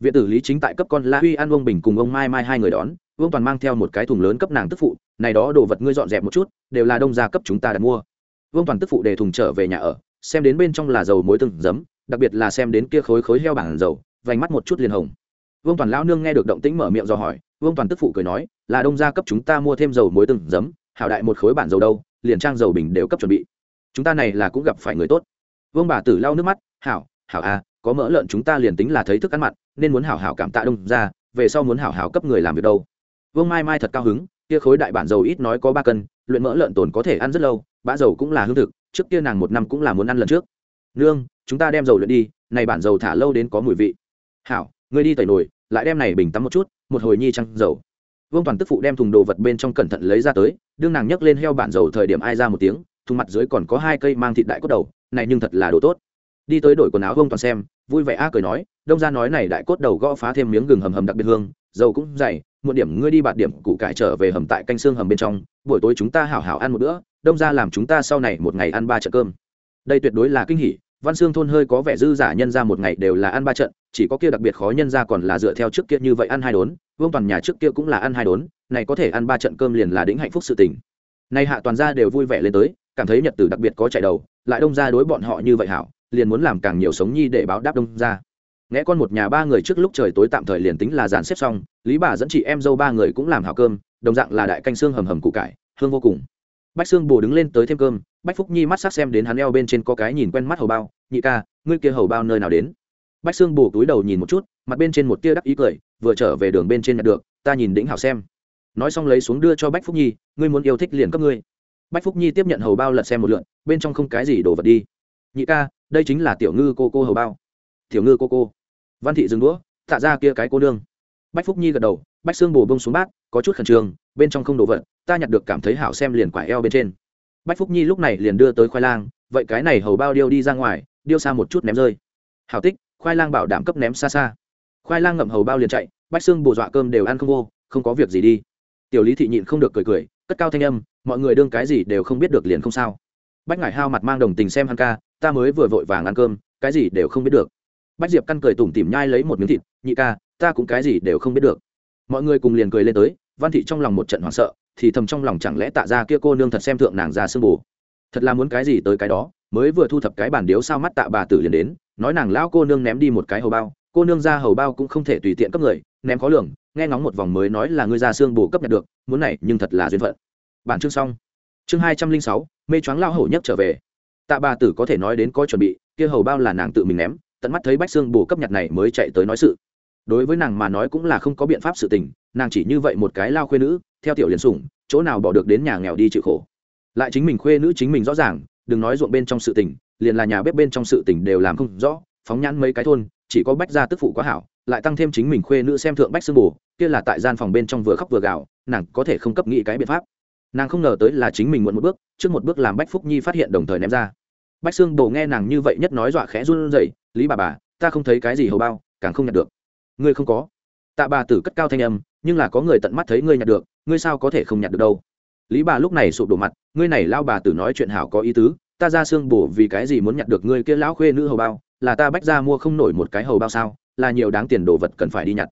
Viện tử lý chính tại cấp con la huy an ông bình cùng ông mai mai hai người đón vương toàn mang theo một cái thùng lớn cấp nàng tức phụ, này đó đồ vật ngươi dọn dẹp một chút, đều là đông gia cấp chúng ta đặt mua. Vương toàn tức phụ để thùng trở về nhà ở, xem đến bên trong là dầu muối từng giấm, đặc biệt là xem đến kia khối khối heo bản dầu, vành mắt một chút liền hồng. Vương toàn lão nương nghe được động tĩnh mở miệng do hỏi vương toàn tức phụ cười nói, là đông gia cấp chúng ta mua thêm dầu muối từng giấm, hảo đại một khối bản dầu đâu, liền trang dầu bình đều cấp chuẩn bị. Chúng ta này là cũng gặp phải người tốt. Vương bà tử lau nước mắt hảo hảo à có mỡ lợn chúng ta liền tính là thấy thức ăn mặn, nên muốn hảo hảo cảm tạ đông ra, về sau muốn hảo hảo cấp người làm việc đâu. Vương mai mai thật cao hứng, kia khối đại bản dầu ít nói có ba cân, luyện mỡ lợn tồn có thể ăn rất lâu, bã dầu cũng là hương thực, trước kia nàng một năm cũng là muốn ăn lần trước. Nương, chúng ta đem dầu luyện đi, này bản dầu thả lâu đến có mùi vị. Hảo, ngươi đi tẩy nồi, lại đem này bình tắm một chút, một hồi nhi trăng dầu. Vương toàn tức phụ đem thùng đồ vật bên trong cẩn thận lấy ra tới, đương nàng nhấc lên heo bản dầu thời điểm ai ra một tiếng, thùng mặt dưới còn có hai cây mang thịt đại cốt đầu, này nhưng thật là đồ tốt đi tới đổi quần áo vương toàn xem, vui vẻ a cười nói, đông ra nói này đại cốt đầu gõ phá thêm miếng gừng hầm hầm đặc biệt hương, dầu cũng dày một điểm ngươi đi bạt điểm củ cải trở về hầm tại canh xương hầm bên trong, buổi tối chúng ta hảo hảo ăn một bữa, đông ra làm chúng ta sau này một ngày ăn ba trận cơm. Đây tuyệt đối là kinh hỉ, văn xương thôn hơi có vẻ dư giả nhân ra một ngày đều là ăn ba trận, chỉ có kia đặc biệt khó nhân ra còn là dựa theo trước kia như vậy ăn hai đốn, vương toàn nhà trước kia cũng là ăn hai đốn, này có thể ăn ba trận cơm liền là đĩnh hạnh phúc sự tình. Nay hạ toàn gia đều vui vẻ lên tới, cảm thấy nhật tử đặc biệt có chạy đầu, lại đông ra đối bọn họ như vậy hảo liền muốn làm càng nhiều sống nhi để báo đáp đông ra. Nghe con một nhà ba người trước lúc trời tối tạm thời liền tính là dàn xếp xong, lý bà dẫn chị em dâu ba người cũng làm hảo cơm, đồng dạng là đại canh xương hầm hầm củ cải, hương vô cùng. Bách xương bồ đứng lên tới thêm cơm, bách phúc nhi mắt sắc xem đến hắn eo bên trên có cái nhìn quen mắt hầu bao, nhị ca, ngươi kia hầu bao nơi nào đến? Bách xương bồ túi đầu nhìn một chút, mặt bên trên một tia đắc ý cười, vừa trở về đường bên trên nhặt được, ta nhìn đĩnh hảo xem. Nói xong lấy xuống đưa cho bách phúc nhi, ngươi muốn yêu thích liền cấp ngươi. Bách phúc nhi tiếp nhận hầu bao lật xem một lượn, bên trong không cái gì đổ vật đi. Nhị ca đây chính là tiểu ngư cô cô hầu bao. Tiểu ngư cô cô. Văn thị dừng đũa, tạ ra kia cái cô nương. Bách phúc nhi gật đầu, bách xương bồ bông xuống bát, có chút khẩn trương, bên trong không đồ vật, ta nhặt được cảm thấy hảo xem liền quả eo bên trên. Bách phúc nhi lúc này liền đưa tới khoai lang, vậy cái này hầu bao điêu đi ra ngoài, điêu xa một chút ném rơi. Hảo tích, khoai lang bảo đảm cấp ném xa xa. Khoai lang ngậm hầu bao liền chạy, bách xương bồ dọa cơm đều ăn không vô, không có việc gì đi. Tiểu lý thị nhịn không được cười cười, cất cao thanh âm, mọi người đương cái gì đều không biết được liền không sao. Bách ngải hao mặt mang đồng tình xem hắn ca ta mới vừa vội vàng ăn cơm, cái gì đều không biết được. Bách diệp căn cười tủm tỉm nhai lấy một miếng thịt, nhị ca, ta cũng cái gì đều không biết được. Mọi người cùng liền cười lên tới, văn thị trong lòng một trận hoảng sợ, thì thầm trong lòng chẳng lẽ tạ ra kia cô nương thật xem thượng nàng ra sương bù. Thật là muốn cái gì tới cái đó, mới vừa thu thập cái bản điếu sao mắt tạ bà tử liền đến, nói nàng lão cô nương ném đi một cái hầu bao, cô nương ra hầu bao cũng không thể tùy tiện cấp người, ném khó lường, nghe ngóng một vòng mới nói là ngươi ra xương bù cấp nhận được, muốn này nhưng thật là duyên phận. Bản chương xong. Chương hai trăm linh sáu, mê choáng lao hổ nhất trở về tạ bà tử có thể nói đến có chuẩn bị, kia hầu bao là nàng tự mình ném, tận mắt thấy bách xương bù cấp nhặt này mới chạy tới nói sự. Đối với nàng mà nói cũng là không có biện pháp sự tình, nàng chỉ như vậy một cái lao khuê nữ, theo tiểu liền sủng, chỗ nào bỏ được đến nhà nghèo đi chịu khổ. Lại chính mình khuê nữ chính mình rõ ràng, đừng nói ruộng bên trong sự tình, liền là nhà bếp bên trong sự tình đều làm không rõ, phóng nhãn mấy cái thôn, chỉ có bách gia tức phụ quá hảo, lại tăng thêm chính mình khuê nữ xem thượng bách xương bù kia là tại gian phòng bên trong vừa khóc vừa gào, nàng có thể không cấp nghĩ cái biện pháp nàng không ngờ tới là chính mình muộn một bước, trước một bước làm bách phúc nhi phát hiện đồng thời ném ra. Bách xương đồ nghe nàng như vậy nhất nói dọa khẽ run rẩy, lý bà bà, ta không thấy cái gì hầu bao, càng không nhặt được. Ngươi không có. Tạ bà tử cất cao thanh âm, nhưng là có người tận mắt thấy ngươi nhặt được, ngươi sao có thể không nhặt được đâu? Lý bà lúc này sụp đổ mặt, ngươi này lao bà tử nói chuyện hảo có ý tứ, ta ra xương bổ vì cái gì muốn nhặt được ngươi kia lão khuê nữ hầu bao, là ta bách ra mua không nổi một cái hầu bao sao, là nhiều đáng tiền đồ vật cần phải đi nhặt.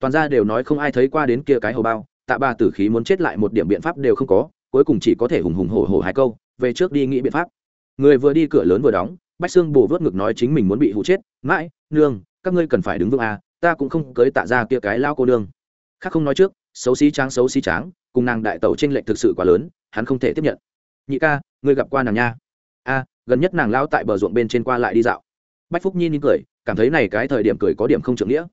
Toàn ra đều nói không ai thấy qua đến kia cái hầu bao tạ bà tử khí muốn chết lại một điểm biện pháp đều không có, cuối cùng chỉ có thể hùng hùng hổ hổ hai câu, về trước đi nghĩ biện pháp. Người vừa đi cửa lớn vừa đóng, bách xương bổ vớt ngực nói chính mình muốn bị hụ chết, mãi, nương, các ngươi cần phải đứng vững à ta cũng không cưới tạ ra kia cái lao cô nương. Khác không nói trước, xấu xí tráng xấu xí tráng, cùng nàng đại tẩu tranh lệch thực sự quá lớn, hắn không thể tiếp nhận. Nhị ca, ngươi gặp qua nàng nha? A, gần nhất nàng lao tại bờ ruộng bên trên qua lại đi dạo. Bách phúc nhi nín cười, cảm thấy này cái thời điểm cười có điểm không trưởng nghĩa.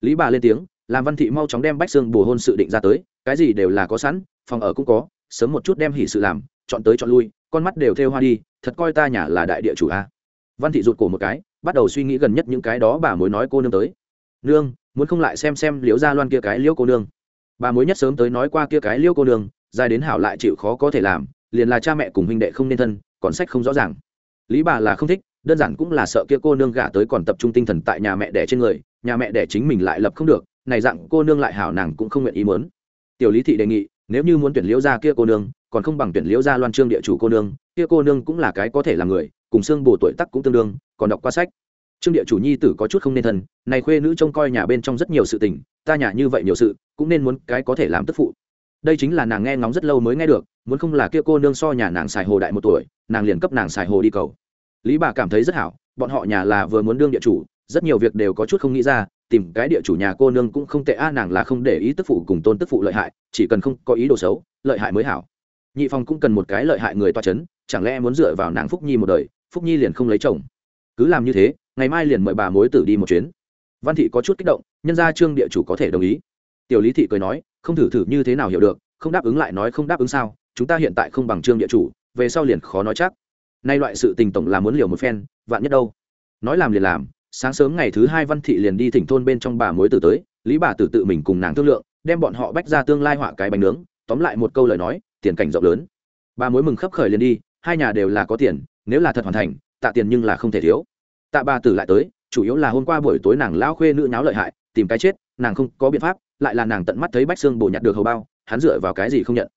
Lý bà lên tiếng làm văn thị mau chóng đem bách xương bù hôn sự định ra tới cái gì đều là có sẵn, phòng ở cũng có, sớm một chút đem hỉ sự làm, chọn tới chọn lui, con mắt đều theo hoa đi, thật coi ta nhà là đại địa chủ a. Văn thị rụt cổ một cái, bắt đầu suy nghĩ gần nhất những cái đó bà mối nói cô nương tới. Nương, muốn không lại xem xem liễu gia loan kia cái liễu cô nương. Bà mối nhất sớm tới nói qua kia cái liễu cô nương, dài đến hảo lại chịu khó có thể làm, liền là cha mẹ cùng huynh đệ không nên thân, còn sách không rõ ràng. Lý bà là không thích, đơn giản cũng là sợ kia cô nương gả tới còn tập trung tinh thần tại nhà mẹ đẻ trên người, nhà mẹ đẻ chính mình lại lập không được, này dạng cô nương lại hảo nàng cũng không nguyện ý muốn tiểu lý thị đề nghị, nếu như muốn tuyển liễu gia kia cô nương, còn không bằng tuyển liễu gia loan trương địa chủ cô nương, kia cô nương cũng là cái có thể là người, cùng xương bổ tuổi tắc cũng tương đương, còn đọc qua sách. Trương địa chủ nhi tử có chút không nên thân, này khuê nữ trông coi nhà bên trong rất nhiều sự tình, ta nhà như vậy nhiều sự, cũng nên muốn cái có thể làm tức phụ. Đây chính là nàng nghe ngóng rất lâu mới nghe được, muốn không là kia cô nương so nhà nàng xài hồ đại một tuổi, nàng liền cấp nàng xài hồ đi cầu. Lý bà cảm thấy rất hảo, bọn họ nhà là vừa muốn đương địa chủ, rất nhiều việc đều có chút không nghĩ ra tìm cái địa chủ nhà cô nương cũng không tệ, a, nàng là không để ý tức phụ cùng tôn tức phụ lợi hại, chỉ cần không có ý đồ xấu, lợi hại mới hảo. Nhị phong cũng cần một cái lợi hại người toa c h ấ n chẳng lẽ muốn dựa vào nàng phúc nhi một đời, phúc nhi liền không lấy chồng? Cứ làm như thế, ngày mai liền mời bà mối tử đi một chuyến. Văn thị có chút kích động, nhân ra trương địa chủ có thể đồng ý. Tiểu lý thị cười nói, không thử thử như thế nào hiểu được, không đáp ứng lại nói không đáp ứng sao, chúng ta hiện tại không bằng trương địa chủ, về sau liền khó nói chắc. Nay loại sự tình tổng là muốn liều một phen, vạn nhất đâu? Nói làm liền làm sáng sớm ngày thứ hai văn thị liền đi thỉnh thôn bên trong bà mối tử tới, lý bà tử tự mình cùng nàng thương lượng, đem bọn họ bách ra tương lai họa cái bánh nướng, tóm lại một câu lời nói, tiền cảnh rộng lớn. Bà mối mừng khấp khởi liền đi, hai nhà đều là có tiền, nếu là thật hoàn thành, tạ tiền nhưng là không thể thiếu. Tạ bà tử lại tới, chủ yếu là hôm qua buổi tối nàng lao khuê nữ nháo lợi hại, tìm cái chết, nàng không có biện pháp, lại là nàng tận mắt thấy bách xương bổ nhặt được hầu bao, hắn dựa vào cái gì không nhận.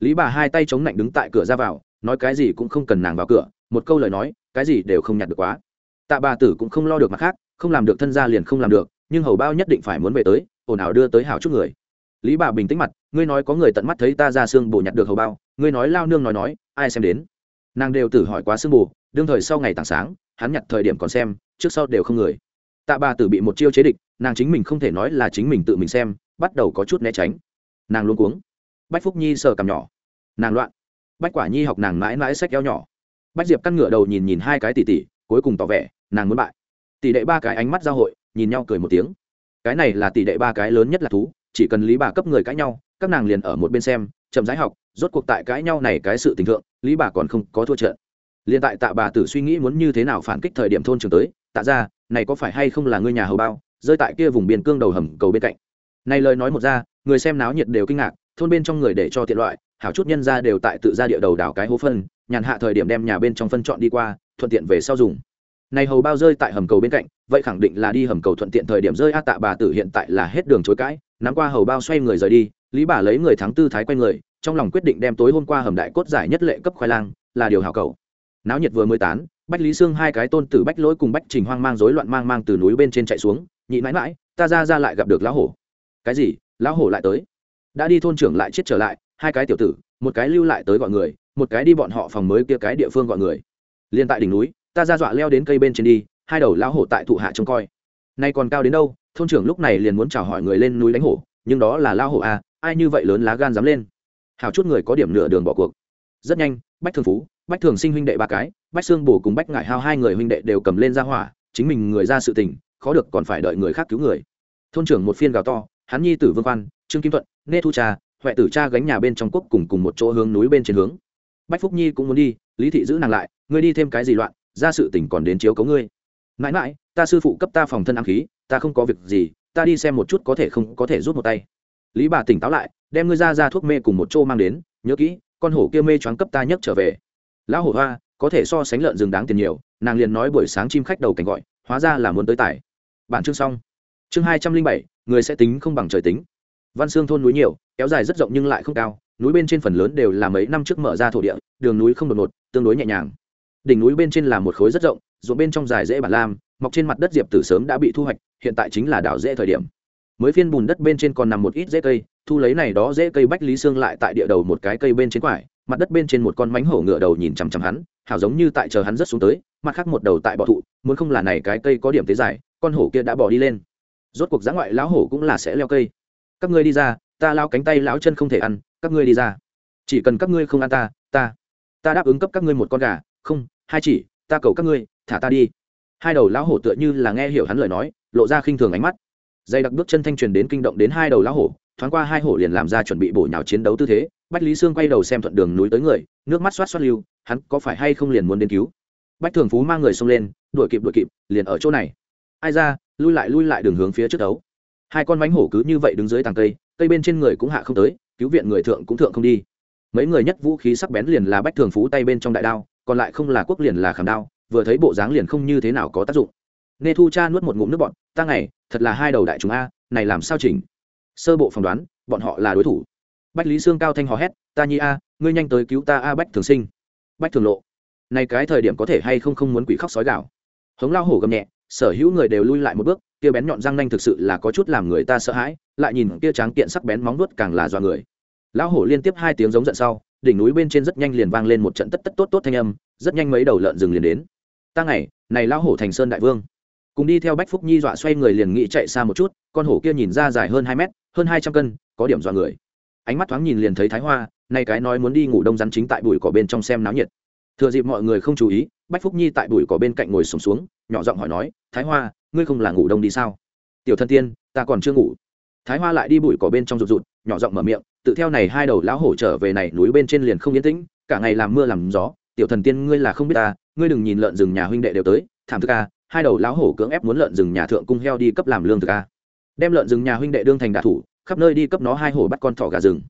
Lý bà hai tay chống lạnh đứng tại cửa ra vào, nói cái gì cũng không cần nàng vào cửa, một câu lời nói, cái gì đều không nhặt được quá tạ bà tử cũng không lo được mặt khác, không làm được thân gia liền không làm được, nhưng hầu bao nhất định phải muốn về tới, ồn ào đưa tới hảo chút người. Lý bà bình tĩnh mặt, ngươi nói có người tận mắt thấy ta ra xương bổ nhặt được hầu bao, ngươi nói lao nương nói nói, ai xem đến? Nàng đều tử hỏi quá xương bù đương thời sau ngày tảng sáng, hắn nhặt thời điểm còn xem, trước sau đều không người. Tạ bà tử bị một chiêu chế địch, nàng chính mình không thể nói là chính mình tự mình xem, bắt đầu có chút né tránh. Nàng luôn cuống. Bách phúc nhi sờ cằm nhỏ. Nàng loạn. Bách quả nhi học nàng mãi mãi sách eo nhỏ. Bách diệp căn ngựa đầu nhìn nhìn hai cái tỉ tỉ cuối cùng tỏ vẻ, nàng muốn bại. Tỷ đệ ba cái ánh mắt giao hội, nhìn nhau cười một tiếng. Cái này là tỷ đệ ba cái lớn nhất là thú, chỉ cần lý bà cấp người cãi nhau, các nàng liền ở một bên xem, chậm rãi học, rốt cuộc tại cãi nhau này cái sự tình thượng, lý bà còn không có thua trận. Liền tại tạ bà tử suy nghĩ muốn như thế nào phản kích thời điểm thôn trường tới, tạ ra này có phải hay không là ngươi nhà hầu bao, rơi tại kia vùng biên cương đầu hầm cầu bên cạnh? Này lời nói một ra, người xem náo nhiệt đều kinh ngạc, thôn bên trong người để cho tiện loại, hảo chút nhân ra đều tại tự ra địa đầu đảo cái hố phân nhàn hạ thời điểm đem nhà bên trong phân chọn đi qua, thuận tiện về sau dùng. Này hầu bao rơi tại hầm cầu bên cạnh, vậy khẳng định là đi hầm cầu thuận tiện thời điểm rơi. A tạ bà tử hiện tại là hết đường chối cãi, nắm qua hầu bao xoay người rời đi, lý bà lấy người thắng tư thái quay người, trong lòng quyết định đem tối hôm qua hầm đại cốt giải nhất lệ cấp khoai lang, là điều hảo cầu. Náo nhiệt vừa mới tán, bách lý sương hai cái tôn tử bách lỗi cùng bách trình hoang mang rối loạn mang mang từ núi bên trên chạy xuống, nhị mãi mãi, ta ra ra lại gặp được lão hổ. Cái gì? Lão hổ lại tới. Đã đi thôn trưởng lại chết trở lại, hai cái tiểu tử, một cái lưu lại tới gọi người một cái đi bọn họ phòng mới kia cái địa phương gọi người. Liên tại đỉnh núi, ta ra dọa leo đến cây bên trên đi, hai đầu lão hổ tại thụ hạ trông coi. Nay còn cao đến đâu, thôn trưởng lúc này liền muốn chào hỏi người lên núi đánh hổ, nhưng đó là lão hổ à ai như vậy lớn lá gan dám lên. Hào chút người có điểm nửa đường bỏ cuộc. Rất nhanh, bách thường phú, bách thường sinh huynh đệ ba cái, bách xương bổ cùng bách ngải hao hai người huynh đệ đều cầm lên ra hỏa, chính mình người ra sự tình, khó được còn phải đợi người khác cứu người. Thôn trưởng một phiên gào to, hắn nhi tử vương quan, trương kim thuận, nê thu cha huệ tử cha gánh nhà bên trong quốc cùng cùng một chỗ hướng núi bên trên hướng bách phúc nhi cũng muốn đi, lý thị giữ nàng lại, ngươi đi thêm cái gì loạn, ra sự tình còn đến chiếu cấu ngươi. Mãi mãi, ta sư phụ cấp ta phòng thân ám khí, ta không có việc gì, ta đi xem một chút có thể không, có thể rút một tay. Lý bà tỉnh táo lại, đem ngươi ra ra thuốc mê cùng một chỗ mang đến, nhớ kỹ, con hổ kia mê choáng cấp ta nhấc trở về. Lão hổ hoa, có thể so sánh lợn rừng đáng tiền nhiều, nàng liền nói buổi sáng chim khách đầu cảnh gọi, hóa ra là muốn tới tải. Bản chương xong. Chương hai trăm linh bảy, người sẽ tính không bằng trời tính. Văn xương thôn núi nhiều, kéo dài rất rộng nhưng lại không cao núi bên trên phần lớn đều là mấy năm trước mở ra thổ địa, đường núi không đột ngột, tương đối nhẹ nhàng. Đỉnh núi bên trên là một khối rất rộng, ruộng bên trong dài dễ bản lam, mọc trên mặt đất diệp tử sớm đã bị thu hoạch, hiện tại chính là đảo dễ thời điểm. Mới phiên bùn đất bên trên còn nằm một ít dễ cây, thu lấy này đó dễ cây bách lý xương lại tại địa đầu một cái cây bên trên quải, mặt đất bên trên một con mánh hổ ngựa đầu nhìn chằm chằm hắn, hảo giống như tại chờ hắn rất xuống tới, mặt khác một đầu tại bọ thụ, muốn không là này cái cây có điểm tế dài, con hổ kia đã bỏ đi lên. Rốt cuộc giã ngoại lão hổ cũng là sẽ leo cây. Các ngươi đi ra, ta lao cánh tay lão chân không thể ăn các ngươi đi ra. Chỉ cần các ngươi không ăn ta ta ta đáp ứng cấp các ngươi một con gà. Không, hai chỉ, ta cầu các ngươi, thả ta đi. Hai đầu lão hổ tựa như là nghe hiểu hắn lời nói, lộ ra khinh thường ánh mắt. Dây đặc bước chân thanh truyền đến kinh động đến hai đầu lão hổ, thoáng qua hai hổ liền làm ra chuẩn bị bổ nhào chiến đấu tư thế. Bách lý sương quay đầu xem thuận đường núi tới người, nước mắt xoát xoát lưu, hắn có phải hay không liền muốn đến cứu? Bách thường phú mang người xông lên, đuổi kịp đuổi kịp, liền ở chỗ này. Ai ra, lui lại lui lại đường hướng phía trước đấu. Hai con bánh hổ cứ như vậy đứng dưới tàng cây cây bên trên người cũng hạ không tới cứu viện người thượng cũng thượng không đi. Mấy người nhất vũ khí sắc bén liền là bách thường phú tay bên trong đại đao, còn lại không là quốc liền là khảm đao, vừa thấy bộ dáng liền không như thế nào có tác dụng. Nê thu cha nuốt một ngụm nước bọn ta ngày thật là hai đầu đại chúng a, này làm sao chỉnh? Sơ bộ phỏng đoán, bọn họ là đối thủ. Bách lý sương cao thanh hò hét, ta nhi a, ngươi nhanh tới cứu ta a, bách thường sinh. Bách thường lộ, này cái thời điểm có thể hay không không muốn quỷ khóc sói gạo hống lao hổ gầm nhẹ sở hữu người đều lui lại một bước, kia bén nhọn răng nanh thực sự là có chút làm người ta sợ hãi, lại nhìn kia tráng kiện sắc bén móng vuốt càng là do người. Lão hổ liên tiếp hai tiếng giống giận sau, đỉnh núi bên trên rất nhanh liền vang lên một trận tất tất tốt tốt thanh âm, rất nhanh mấy đầu lợn rừng liền đến. Ta ngày, này lão hổ thành sơn đại vương. Cùng đi theo bách phúc nhi dọa xoay người liền nghĩ chạy xa một chút, con hổ kia nhìn ra dài hơn hai mét, hơn hai trăm cân, có điểm dọa người. Ánh mắt thoáng nhìn liền thấy thái hoa, nay cái nói muốn đi ngủ đông rắn chính tại bụi cỏ bên trong xem náo nhiệt. Thừa dịp mọi người không chú ý bách phúc nhi tại bụi cỏ bên cạnh ngồi sùng xuống, xuống nhỏ giọng hỏi nói thái hoa ngươi không là ngủ đông đi sao? Tiểu thân tiên ta còn chưa ngủ. Thái hoa lại đi bụi cỏ bên trong rụt rụt nhỏ giọng mở miệng tự theo này hai đầu lão hổ trở về này núi bên trên liền không yên tĩnh cả ngày làm mưa làm gió tiểu thần tiên ngươi là không biết ta ngươi đừng nhìn lợn rừng nhà huynh đệ đều tới thảm thức a hai đầu lão hổ cưỡng ép muốn lợn rừng nhà thượng cung heo đi cấp làm lương thực a. Đem lợn rừng nhà huynh đệ đương thành đạ thủ khắp nơi đi cấp nó hai hổ bắt con thỏ gà rừng.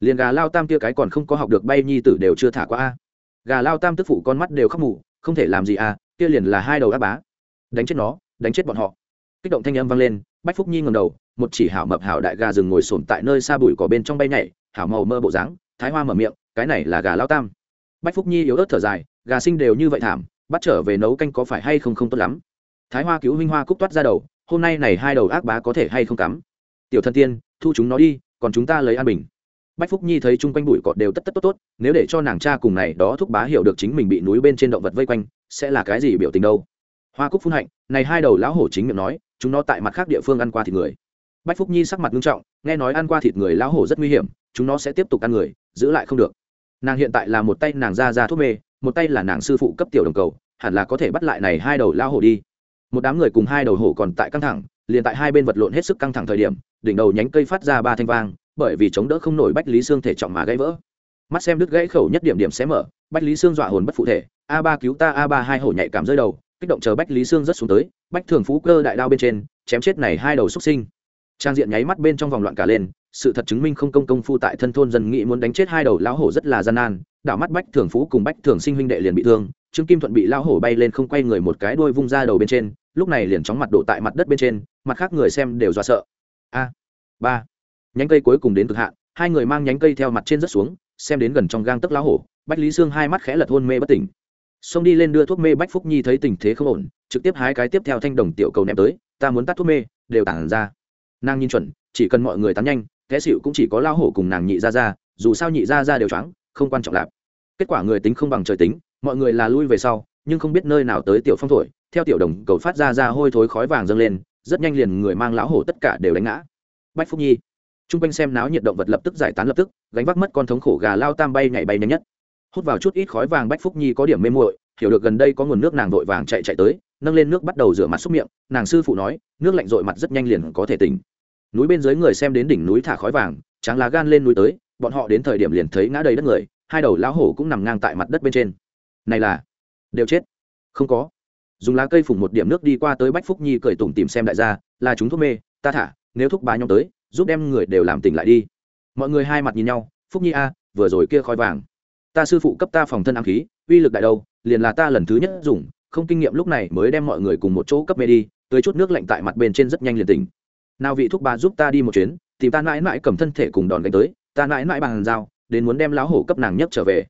Liền gà lao tam kia cái còn không có học được bay nhi tử đều chưa thả qua a. Gà lao tam tức phụ con mắt đều khóc mù không thể làm gì a kia liền là hai đầu ác bá. Đánh chết nó, đánh chết bọn họ. Kích động thanh âm vang lên, bách phúc nhi ngầm đầu, một chỉ hảo mập hảo đại gà rừng ngồi sổm tại nơi xa bụi cỏ bên trong bay nhảy, hảo màu mơ bộ dáng, thái hoa mở miệng, cái này là gà lao tam. Bách phúc nhi yếu ớt thở dài, gà sinh đều như vậy thảm, bắt trở về nấu canh có phải hay không không tốt lắm. Thái hoa cứu huynh hoa cúc toát ra đầu, hôm nay này hai đầu ác bá có thể hay không cắm. Tiểu thân tiên, thu chúng nó đi, còn chúng ta lấy an bình bách phúc nhi thấy chung quanh bụi cọt đều tất tất tốt tốt, nếu để cho nàng cha cùng này đó thúc bá hiểu được chính mình bị núi bên trên động vật vây quanh, sẽ là cái gì biểu tình đâu? Hoa cúc phun hạnh, này hai đầu lão hổ chính miệng nói, chúng nó tại mặt khác địa phương ăn qua thịt người. Bách phúc nhi sắc mặt nghiêm trọng, nghe nói ăn qua thịt người lão hổ rất nguy hiểm, chúng nó sẽ tiếp tục ăn người, giữ lại không được. Nàng hiện tại là một tay nàng ra ra thuốc mê, một tay là nàng sư phụ cấp tiểu đồng cầu, hẳn là có thể bắt lại này hai đầu lão hổ đi. Một đám người cùng hai đầu hổ còn tại căng thẳng, liền tại hai bên vật lộn hết sức căng thẳng thời điểm, đỉnh đầu nhánh cây phát ra ba thanh vang bởi vì chống đỡ không nổi bách lý xương thể trọng mà gãy vỡ. Mắt xem đứt gãy khẩu nhất điểm điểm xé mở, bách lý xương dọa hồn bất phụ thể, a ba cứu ta, a ba hai hổ nhạy cảm rơi đầu, kích động chờ bách lý xương rất xuống tới, bách thường phú cơ đại đao bên trên, chém chết này hai đầu xuất sinh. Trang diện nháy mắt bên trong vòng loạn cả lên, sự thật chứng minh không công công phu tại thân thôn dân nghị muốn đánh chết hai đầu lão hổ rất là gian nan, đảo mắt bách thường phú cùng bách thường sinh huynh đệ liền bị thương, trương kim thuận bị lão hổ bay lên không quay người một cái đuôi vung ra đầu bên trên, lúc này liền chóng mặt đổ tại mặt đất bên trên, mặt khác người xem đều do sợ. A, ba nhánh cây cuối cùng đến cực hạn, hai người mang nhánh cây theo mặt trên rất xuống, xem đến gần trong gang tấc lão hổ, bách lý sương hai mắt khẽ lật hôn mê bất tỉnh. Xông đi lên đưa thuốc mê bách phúc nhi thấy tình thế không ổn, trực tiếp hái cái tiếp theo thanh đồng tiểu cầu ném tới, ta muốn tắt thuốc mê, đều tản ra. Nàng nhìn chuẩn, chỉ cần mọi người tán nhanh thế xịu cũng chỉ có lao hổ cùng nàng nhị ra ra dù sao nhị ra ra đều choáng, không quan trọng lạp. Kết quả người tính không bằng trời tính, mọi người là lui về sau, nhưng không biết nơi nào tới tiểu phong thổi, theo tiểu đồng cầu phát ra ra hôi thối khói vàng dâng lên, rất nhanh liền người mang lão hổ tất cả đều đánh ngã. Bách phúc nhi t r u n g quanh xem náo nhiệt động vật lập tức giải tán lập tức, gánh vác mất con thống khổ gà lao tam bay nhảy bay nhanh nhất. Hút vào chút ít khói vàng bách phúc nhi có điểm mê muội, hiểu được gần đây có nguồn nước nàng vội vàng chạy chạy tới, nâng lên nước bắt đầu rửa mặt xúc miệng, nàng sư phụ nói, nước lạnh rội mặt rất nhanh liền có thể tỉnh. Núi bên dưới người xem đến đỉnh núi thả khói vàng, tráng lá gan lên núi tới, bọn họ đến thời điểm liền thấy ngã đầy đất người, hai đầu lão hổ cũng nằm ngang tại mặt đất bên trên. Này là, đều chết. Không có. Dùng lá cây phủng một điểm nước đi qua tới bách phúc nhi cười tủm tìm xem đại gia, là chúng thuốc mê, ta thả, nếu thúc bá nhóm tới giúp đem người đều làm tỉnh lại đi. Mọi người hai mặt nhìn nhau, phúc nhi a, vừa rồi kia khói vàng. Ta sư phụ cấp ta phòng thân ám khí, uy lực đại đâu, liền là ta lần thứ nhất dùng, không kinh nghiệm lúc này mới đem mọi người cùng một chỗ cấp mê đi, tới chút nước lạnh tại mặt bên trên rất nhanh liền tỉnh. Nào vị thúc bà giúp ta đi một chuyến, thì ta mãi mãi cầm thân thể cùng đòn đánh tới, ta mãi mãi bằng dao, đến muốn đem lão hổ cấp nàng nhất trở về.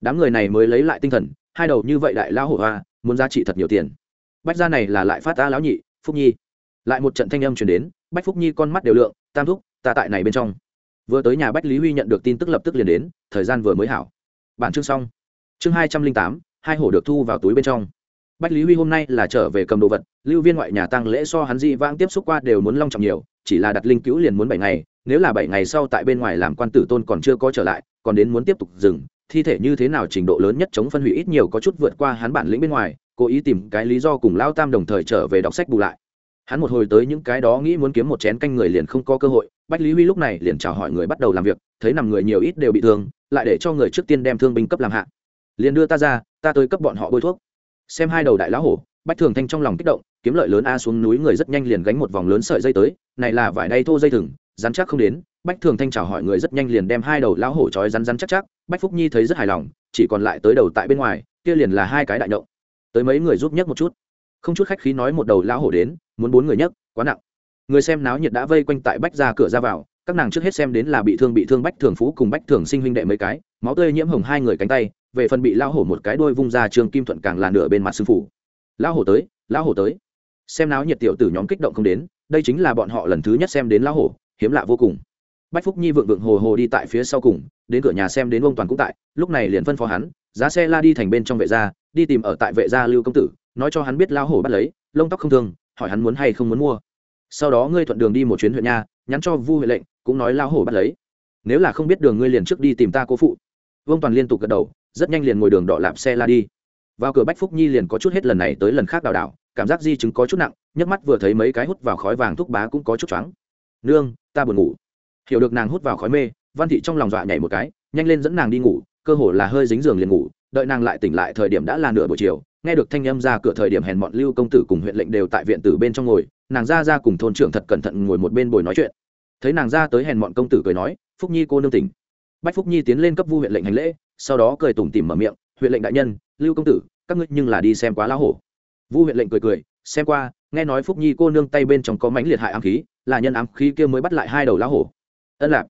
Đám người này mới lấy lại tinh thần, hai đầu như vậy đại lão hổ hoa muốn giá trị thật nhiều tiền. Bách gia này là lại phát ta lão nhị, phúc nhi. Lại một trận thanh âm chuyển đến, bách phúc nhi con mắt đều lượng tam thúc, ta tại này bên trong. Vừa tới nhà bách lý huy nhận được tin tức lập tức liền đến, thời gian vừa mới hảo. Bản chương xong. Chương hai trăm linh tám, hai hổ được thu vào túi bên trong. Bách lý huy hôm nay là trở về cầm đồ vật, lưu viên ngoại nhà tăng lễ so hắn dị vãng tiếp xúc qua đều muốn long trọng nhiều, chỉ là đặt linh cứu liền muốn bảy ngày, nếu là bảy ngày sau tại bên ngoài làm quan tử tôn còn chưa có trở lại, còn đến muốn tiếp tục dừng, thi thể như thế nào trình độ lớn nhất chống phân hủy ít nhiều có chút vượt qua hắn bản lĩnh bên ngoài, cố ý tìm cái lý do cùng lao tam đồng thời trở về đọc sách bù lại hắn một hồi tới những cái đó nghĩ muốn kiếm một chén canh người liền không có cơ hội, bách lý huy lúc này liền chào hỏi người bắt đầu làm việc, thấy nằm người nhiều ít đều bị thương, lại để cho người trước tiên đem thương binh cấp làm hạ. Liền đưa ta ra, ta tới cấp bọn họ bôi thuốc. Xem hai đầu đại lão hổ, bách thường thanh trong lòng kích động, kiếm lợi lớn a xuống núi người rất nhanh liền gánh một vòng lớn sợi dây tới, này là vải đay thô dây thừng, rắn chắc không đến. Bách thường thanh chào hỏi người rất nhanh liền đem hai đầu lão hổ trói rắn rắn chắc chắc, bách phúc nhi thấy rất hài lòng, chỉ còn lại tới đầu tại bên ngoài, kia liền là hai cái đại động. Tới mấy người giúp nhấc một chút không chút khách khí nói một đầu lão hổ đến, muốn bốn người nhấc, quá nặng. Người xem náo nhiệt đã vây quanh tại bách ra cửa ra vào, các nàng trước hết xem đến là bị thương bị thương bách thường phú cùng bách thường sinh huynh đệ mấy cái, máu tươi nhiễm hồng hai người cánh tay, về phần bị lão hổ một cái đôi vung ra trường kim thuận càng là nửa bên mặt sư phủ lão hổ tới, lão hổ tới. Xem náo nhiệt tiểu tử nhóm kích động không đến, đây chính là bọn họ lần thứ nhất xem đến lão hổ, hiếm lạ vô cùng. Bách phúc nhi vượng vượng hồ hồ đi tại phía sau cùng, đến cửa nhà xem đến ông toàn cũng tại, lúc này liền phân phó hắn, giá xe la đi thành bên trong vệ gia, đi tìm ở tại vệ gia lưu công tử nói cho hắn biết lão hổ bắt lấy lông tóc không thường, hỏi hắn muốn hay không muốn mua. Sau đó ngươi thuận đường đi một chuyến huyện nha nhắn cho vu huệ lệnh cũng nói lão hổ bắt lấy. Nếu là không biết đường ngươi liền trước đi tìm ta cố phụ. Vương toàn liên tục gật đầu rất nhanh liền ngồi đường đỏ lạp xe la đi. Vào cửa bách phúc nhi liền có chút hết lần này tới lần khác đào đảo cảm giác di chứng có chút nặng nhấc mắt vừa thấy mấy cái hút vào khói vàng thuốc bá cũng có chút choáng. Nương ta buồn ngủ. Hiểu được nàng hút vào khói mê văn thị trong lòng dọa nhảy một cái nhanh lên dẫn nàng đi ngủ cơ hồ là hơi dính giường liền ngủ đợi nàng lại tỉnh lại thời điểm đã là nửa buổi chiều, nghe được thanh âm ra cửa thời điểm hèn bọn lưu công tử cùng huyện lệnh đều tại viện tử bên trong ngồi, nàng ra ra cùng thôn trưởng thật cẩn thận ngồi một bên bồi nói chuyện. Thấy nàng ra tới hèn bọn công tử cười nói, phúc nhi cô nương tỉnh. Bách phúc nhi tiến lên cấp vu huyện lệnh hành lễ, sau đó cười tủm tỉm mở miệng, huyện lệnh đại nhân, lưu công tử, các ngươi nhưng là đi xem quá lá hổ. Vu huyện lệnh cười cười, xem qua, nghe nói phúc nhi cô nương tay bên trong có mánh liệt hại ám khí, là nhân ám khí kia mới bắt lại hai đầu lá hổ. Ân lạc.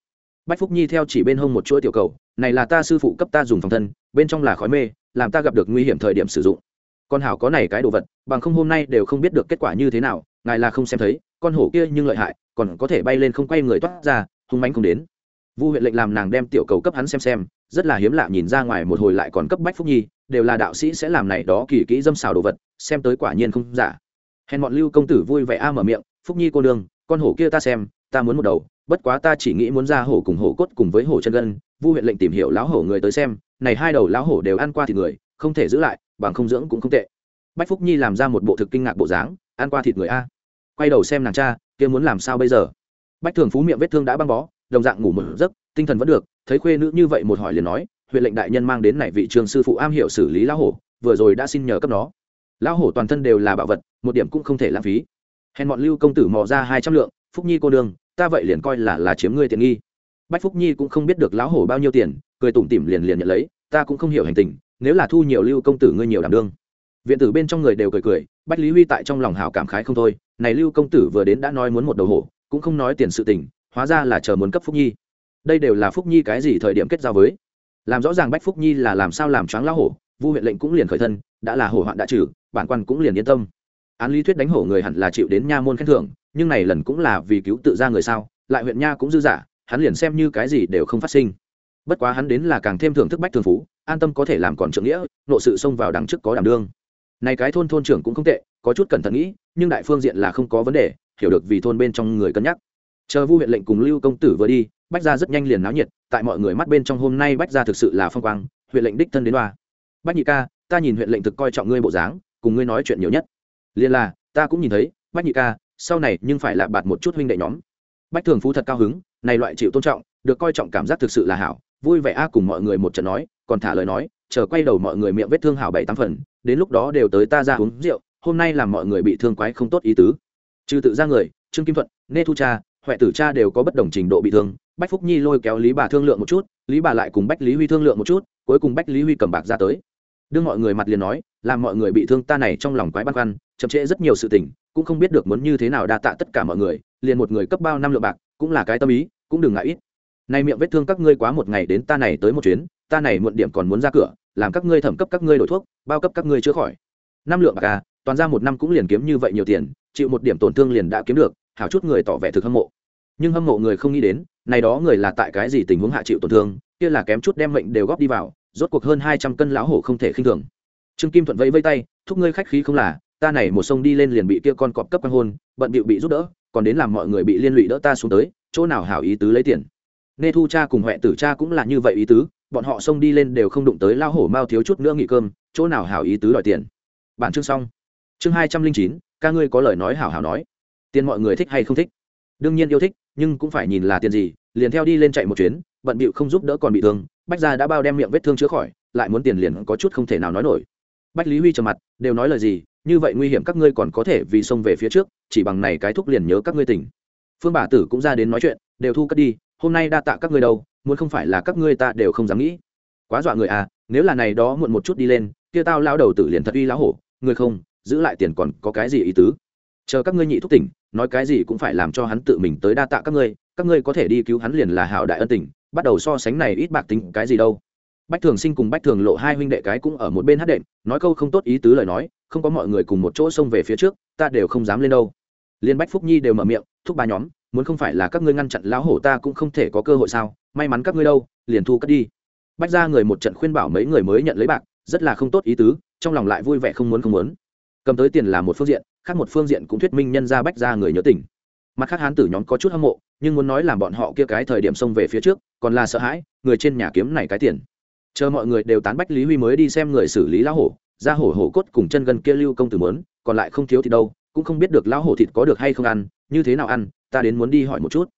Bách phúc nhi theo chỉ bên hông một chuỗi tiểu cầu này là ta sư phụ cấp ta dùng phòng thân, bên trong là khói mê, làm ta gặp được nguy hiểm thời điểm sử dụng. Con hảo có này cái đồ vật, bằng không hôm nay đều không biết được kết quả như thế nào, ngài là không xem thấy, con hổ kia nhưng lợi hại, còn có thể bay lên không quay người toát ra, hung mánh không đến. Vu huyện lệnh làm nàng đem tiểu cầu cấp hắn xem xem, rất là hiếm lạ nhìn ra ngoài một hồi lại còn cấp bách phúc nhi, đều là đạo sĩ sẽ làm này đó kỳ kỹ dâm xào đồ vật, xem tới quả nhiên không giả. Hèn bọn lưu công tử vui vẻ a mở miệng, phúc nhi cô đường con hổ kia ta xem ta muốn một đầu, bất quá ta chỉ nghĩ muốn ra hổ cùng hổ cốt cùng với hổ chân gân, vu huyện lệnh tìm hiểu lão hổ người tới xem, này hai đầu lão hổ đều ăn qua thịt người, không thể giữ lại, bằng không dưỡng cũng không tệ. Bách phúc nhi làm ra một bộ thực kinh ngạc bộ dáng, ăn qua thịt người a. Quay đầu xem nàng cha, kia muốn làm sao bây giờ? Bách thường phú miệng vết thương đã băng bó, đồng dạng ngủ một giấc, tinh thần vẫn được, thấy khuê nữ như vậy một hỏi liền nói, huyện lệnh đại nhân mang đến này vị trường sư phụ am hiểu xử lý lão hổ, vừa rồi đã xin nhờ cấp nó. Lão hổ toàn thân đều là bảo vật, một điểm cũng không thể lãng phí. Hèn bọn lưu công tử mò ra hai trăm lượng, phúc nhi cô đường ta vậy liền coi là là chiếm ngươi tiện nghi. Bách phúc nhi cũng không biết được lão hổ bao nhiêu tiền, cười tủm tỉm liền liền nhận lấy, ta cũng không hiểu hành tình, nếu là thu nhiều lưu công tử ngươi nhiều đảm đương. Viện tử bên trong người đều cười cười, bách lý huy tại trong lòng hào cảm khái không thôi, này lưu công tử vừa đến đã nói muốn một đầu hổ, cũng không nói tiền sự tình, hóa ra là chờ muốn cấp phúc nhi. Đây đều là phúc nhi cái gì thời điểm kết giao với? Làm rõ ràng bách phúc nhi là làm sao làm choáng lão hổ, vu huyện lệnh cũng liền khởi thân, đã là hổ hoạn đã trừ, bản quan cũng liền yên tâm án lý thuyết đánh hổ người hẳn là chịu đến nha môn khen thưởng, nhưng này lần cũng là vì cứu tự ra người sao, lại huyện nha cũng dư giả, hắn liền xem như cái gì đều không phát sinh. Bất quá hắn đến là càng thêm thưởng thức bách thường phú, an tâm có thể làm còn trưởng nghĩa, nộ sự xông vào đằng trước có đảm đương. Này cái thôn thôn trưởng cũng không tệ, có chút cẩn thận nghĩ, nhưng đại phương diện là không có vấn đề, hiểu được vì thôn bên trong người cân nhắc. Chờ vu huyện lệnh cùng lưu công tử vừa đi, bách gia rất nhanh liền náo nhiệt, tại mọi người mắt bên trong hôm nay bách gia thực sự là phong quang, huyện lệnh đích thân đến đoa. Bách nhị ca, ta nhìn huyện lệnh thực coi trọng ngươi bộ dáng, cùng ngươi nói chuyện nhiều nhất liền là, ta cũng nhìn thấy, bách nhị ca, sau này nhưng phải lạ bạt một chút huynh đệ nhóm. Bách thường phú thật cao hứng, này loại chịu tôn trọng, được coi trọng cảm giác thực sự là hảo, vui vẻ a cùng mọi người một trận nói, còn thả lời nói, chờ quay đầu mọi người miệng vết thương hảo bảy tám phần, đến lúc đó đều tới ta ra uống rượu, hôm nay làm mọi người bị thương quái không tốt ý tứ. Trừ tự ra người, trương kim thuận, nê thu cha, huệ tử cha đều có bất đồng trình độ bị thương, bách phúc nhi lôi kéo lý bà thương lượng một chút, lý bà lại cùng bách lý huy thương lượng một chút, cuối cùng bách lý huy cầm bạc ra tới đương mọi người mặt liền nói, làm mọi người bị thương ta này trong lòng quái băn khoăn, chậm trễ rất nhiều sự tình, cũng không biết được muốn như thế nào đa tạ tất cả mọi người, liền một người cấp bao năm lượng bạc, cũng là cái tâm ý, cũng đừng ngại ít. Nay miệng vết thương các ngươi quá một ngày đến ta này tới một chuyến, ta này muộn điểm còn muốn ra cửa, làm các ngươi thẩm cấp các ngươi đổi thuốc, bao cấp các ngươi chữa khỏi. Năm lượng bạc à toàn ra một năm cũng liền kiếm như vậy nhiều tiền, chịu một điểm tổn thương liền đã kiếm được, hảo chút người tỏ vẻ thực hâm mộ. Nhưng hâm mộ người không nghĩ đến, này đó người là tại cái gì tình huống hạ chịu tổn thương, kia là kém chút đem mệnh đều góp đi vào rốt cuộc hơn hai trăm cân lão hổ không thể khinh thường. Trương kim thuận vẫy vây tay, thúc ngươi khách khí không là, ta này một sông đi lên liền bị kia con cọp cấp quan hôn, bận bịu bị giúp đỡ, còn đến làm mọi người bị liên lụy đỡ ta xuống tới, chỗ nào hảo ý tứ lấy tiền. Nê thu cha cùng huệ tử cha cũng là như vậy ý tứ, bọn họ xông đi lên đều không đụng tới lao hổ mao thiếu chút nữa nghỉ cơm, chỗ nào hảo ý tứ đòi tiền. Bản chương xong. Chương hai trăm linh chín, ca ngươi có lời nói hảo hảo nói. Tiền mọi người thích hay không thích? Đương nhiên yêu thích, nhưng cũng phải nhìn là tiền gì, liền theo đi lên chạy một chuyến, bận bịu không giúp đỡ còn bị thương bách gia đã bao đem miệng vết thương chữa khỏi, lại muốn tiền liền có chút không thể nào nói nổi. Bách lý huy trầm mặt, đều nói lời gì, như vậy nguy hiểm các ngươi còn có thể vì xông về phía trước, chỉ bằng này cái thúc liền nhớ các ngươi tỉnh. Phương bà tử cũng ra đến nói chuyện, đều thu cất đi, hôm nay đa tạ các ngươi đâu, muốn không phải là các ngươi ta đều không dám nghĩ. Quá dọa người à nếu là này đó muộn một chút đi lên, kia tao lao đầu tử liền thật uy lão hổ, người không, giữ lại tiền còn có cái gì ý tứ? Chờ các ngươi nhị thúc tỉnh, nói cái gì cũng phải làm cho hắn tự mình tới đa tạ các ngươi các ngươi có thể đi cứu hắn liền là hảo đại ân tình bắt đầu so sánh này ít bạc tính cái gì đâu. Bách thường sinh cùng bách thường lộ hai huynh đệ cái cũng ở một bên hát đệm, nói câu không tốt ý tứ lời nói, không có mọi người cùng một chỗ xông về phía trước, ta đều không dám lên đâu. Liên bách phúc nhi đều mở miệng, thúc ba nhóm, muốn không phải là các ngươi ngăn chặn lão hổ ta cũng không thể có cơ hội sao, may mắn các ngươi đâu, liền thu cất đi. Bách ra người một trận khuyên bảo mấy người mới nhận lấy bạc, rất là không tốt ý tứ, trong lòng lại vui vẻ không muốn không muốn. Cầm tới tiền là một phương diện, khác một phương diện cũng thuyết minh nhân ra bách ra người nhớ tình. Mặt khác hán tử nhóm có chút hâm mộ nhưng muốn nói làm bọn họ kia cái thời điểm xông về phía trước, còn là sợ hãi, người trên nhà kiếm này cái tiền. Chờ mọi người đều tán bách lý huy mới đi xem người xử lý lão hổ, ra hổ hổ cốt cùng chân gần kia lưu công tử mớn còn lại không thiếu thì đâu, cũng không biết được lão hổ thịt có được hay không ăn, như thế nào ăn, ta đến muốn đi hỏi một chút.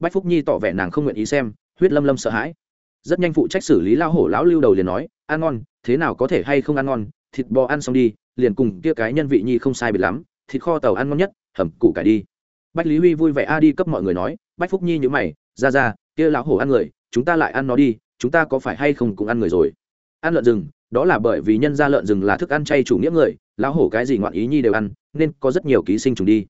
Bách phúc nhi tỏ vẻ nàng không nguyện ý xem, huyết lâm lâm sợ hãi. Rất nhanh phụ trách xử lý lão hổ lão lưu đầu liền nói, ăn ngon, thế nào có thể hay không ăn ngon, thịt bò ăn xong đi, liền cùng kia cái nhân vị nhi không sai biệt lắm, thịt kho tàu ăn ngon nhất, hầm củ cải đi. Bách lý huy vui vẻ a đi cấp mọi người nói bách phúc nhi nhữ mày, ra ra, kia lão hổ ăn người, chúng ta lại ăn nó đi, chúng ta có phải hay không cũng ăn người rồi? Ăn lợn rừng, đó là bởi vì nhân ra lợn rừng là thức ăn chay chủ nghĩa người, lão hổ cái gì ngoạn ý nhi đều ăn, nên có rất nhiều ký sinh trùng đi.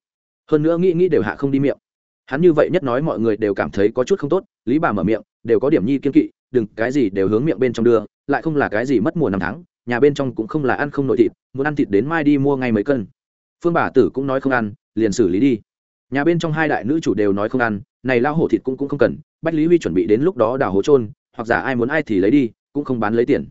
Hơn nữa nghĩ nghĩ đều hạ không đi miệng. Hắn như vậy nhất nói mọi người đều cảm thấy có chút không tốt, lý bà mở miệng, đều có điểm nhi kiên kỵ, đừng, cái gì đều hướng miệng bên trong đưa, lại không là cái gì mất mùa năm tháng, nhà bên trong cũng không là ăn không nội thịt, muốn ăn thịt đến mai đi mua ngay mấy cân. Phương bà tử cũng nói không ăn, liền xử lý đi. Nhà bên trong hai đại nữ chủ đều nói không ăn này lao hổ thịt cũng cũng không cần, bách lý huy chuẩn bị đến lúc đó đào hố trôn hoặc giả ai muốn ai thì lấy đi, cũng không bán lấy tiền.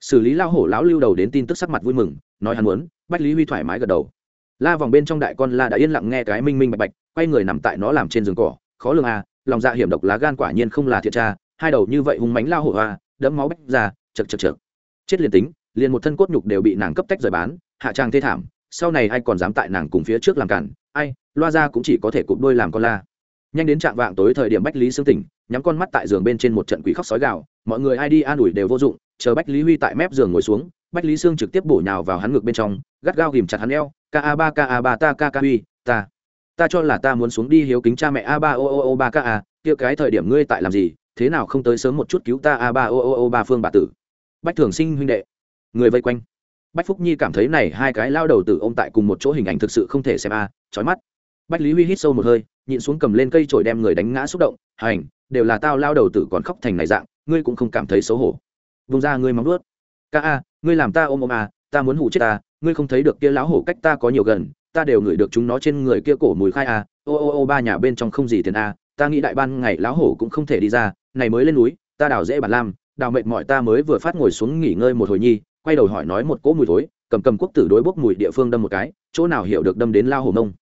Xử lý lao hổ lão lưu đầu đến tin tức sắc mặt vui mừng, nói hắn muốn, bách lý huy thoải mái gật đầu. La vòng bên trong đại con la đã yên lặng nghe cái minh minh bạch bạch, quay người nằm tại nó làm trên giường cỏ, khó lường à lòng dạ hiểm độc lá gan quả nhiên không là thiện tra, hai đầu như vậy hung mánh lao hổ hoa, đẫm máu bách ra, chật chật chật. Chết liền tính, liền một thân cốt nhục đều bị nàng cấp tách rời bán, hạ trang thê thảm, sau này ai còn dám tại nàng cùng phía trước làm cản, ai, loa ra cũng chỉ có thể cụp đôi làm con la nhanh đến trạng vạng tối thời điểm bách lý xương tỉnh nhắm con mắt tại giường bên trên một trận quỷ khóc sói gào, mọi người ai đi an ủi đều vô dụng chờ bách lý huy tại mép giường ngồi xuống bách lý sương trực tiếp bổ nhào vào hắn ngực bên trong gắt gao ghìm chặt hắn eo ka ba ka ba ta ka ka huy ta ta cho là ta muốn xuống đi hiếu kính cha mẹ a ba o o o ba ka a kia cái thời điểm ngươi tại làm gì thế nào không tới sớm một chút cứu ta a ba o o o ba phương bà tử. Bách thường sinh huynh đệ người vây quanh. Bách phúc nhi cảm thấy này hai cái lao đầu tử ô m tại cùng một chỗ hình ảnh thực sự không thể xem a à, trói mắt. Bách lý huy hít sâu một hơi nhịn xuống cầm lên cây trổi đem người đánh ngã xúc động hành đều là tao lao đầu tử còn khóc thành này dạng ngươi cũng không cảm thấy xấu hổ. Vung ra ngươi móng ướt ca a ngươi làm ta ôm ôm à, ta muốn hủ chết ta ngươi không thấy được kia lão hổ cách ta có nhiều gần ta đều ngửi được chúng nó trên người kia cổ mùi khai à, ô ô ô ba nhà bên trong không gì tiền à, ta nghĩ đại ban ngày lão hổ cũng không thể đi ra này mới lên núi ta đào dễ bản lam đào mệt mỏi ta mới vừa phát ngồi xuống nghỉ ngơi một hồi nhi quay đầu hỏi nói một cỗ mùi thối cầm cầm quốc tử đối bốc mùi địa phương đâm một cái chỗ nào hiểu được đâm đến lao hổ mông?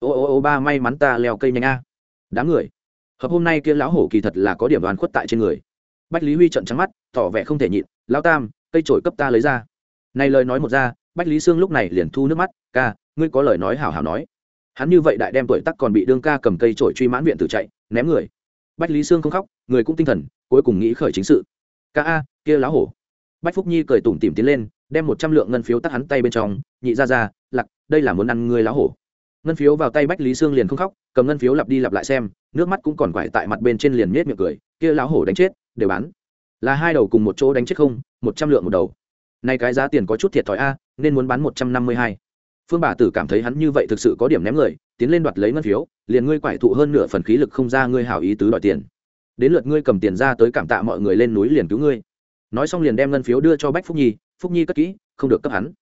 Ô ô ô, ba may mắn ta leo cây nhanh a. À. đám người. Hợp hôm nay kia lão hổ kỳ thật là có điểm đoán khuất tại trên người. Bách lý huy trận trắng mắt, tỏ vẻ không thể nhịn. Lao tam, cây trổi cấp ta lấy ra. Này lời nói một ra, bách lý sương lúc này liền thu nước mắt. Ca, ngươi có lời nói hảo hảo nói. Hắn như vậy đại đem tuổi tắc còn bị đương ca cầm cây trổi truy mãn viện tử chạy, ném người. Bách lý sương không khóc, người cũng tinh thần, cuối cùng nghĩ khởi chính sự. Ca a, kia lão hổ. Bách phúc nhi cười tủm tìm tiến lên, đem một trăm lượng ngân phiếu tắt hắn tay bên trong, nhị ra ra lặc đây là muốn ăn ngươi lão hổ ngân phiếu vào tay bách lý sương liền không khóc, cầm ngân phiếu lặp đi lặp lại xem, nước mắt cũng còn quải tại mặt bên trên liền miết miệng cười, kia lão hổ đánh chết, đều bán. Là hai đầu cùng một chỗ đánh chết không, một trăm lượng một đầu. Nay cái giá tiền có chút thiệt thòi a, nên muốn bán một trăm năm mươi hai. Phương bà tử cảm thấy hắn như vậy thực sự có điểm ném người, tiến lên đoạt lấy ngân phiếu, liền ngươi quải thụ hơn nửa phần khí lực không ra ngươi hảo ý tứ đòi tiền. Đến lượt ngươi cầm tiền ra tới cảm tạ mọi người lên núi liền cứu ngươi. Nói xong liền đem ngân phiếu đưa cho bách phúc nhi phúc nhi cất kỹ, không được cấp hắn.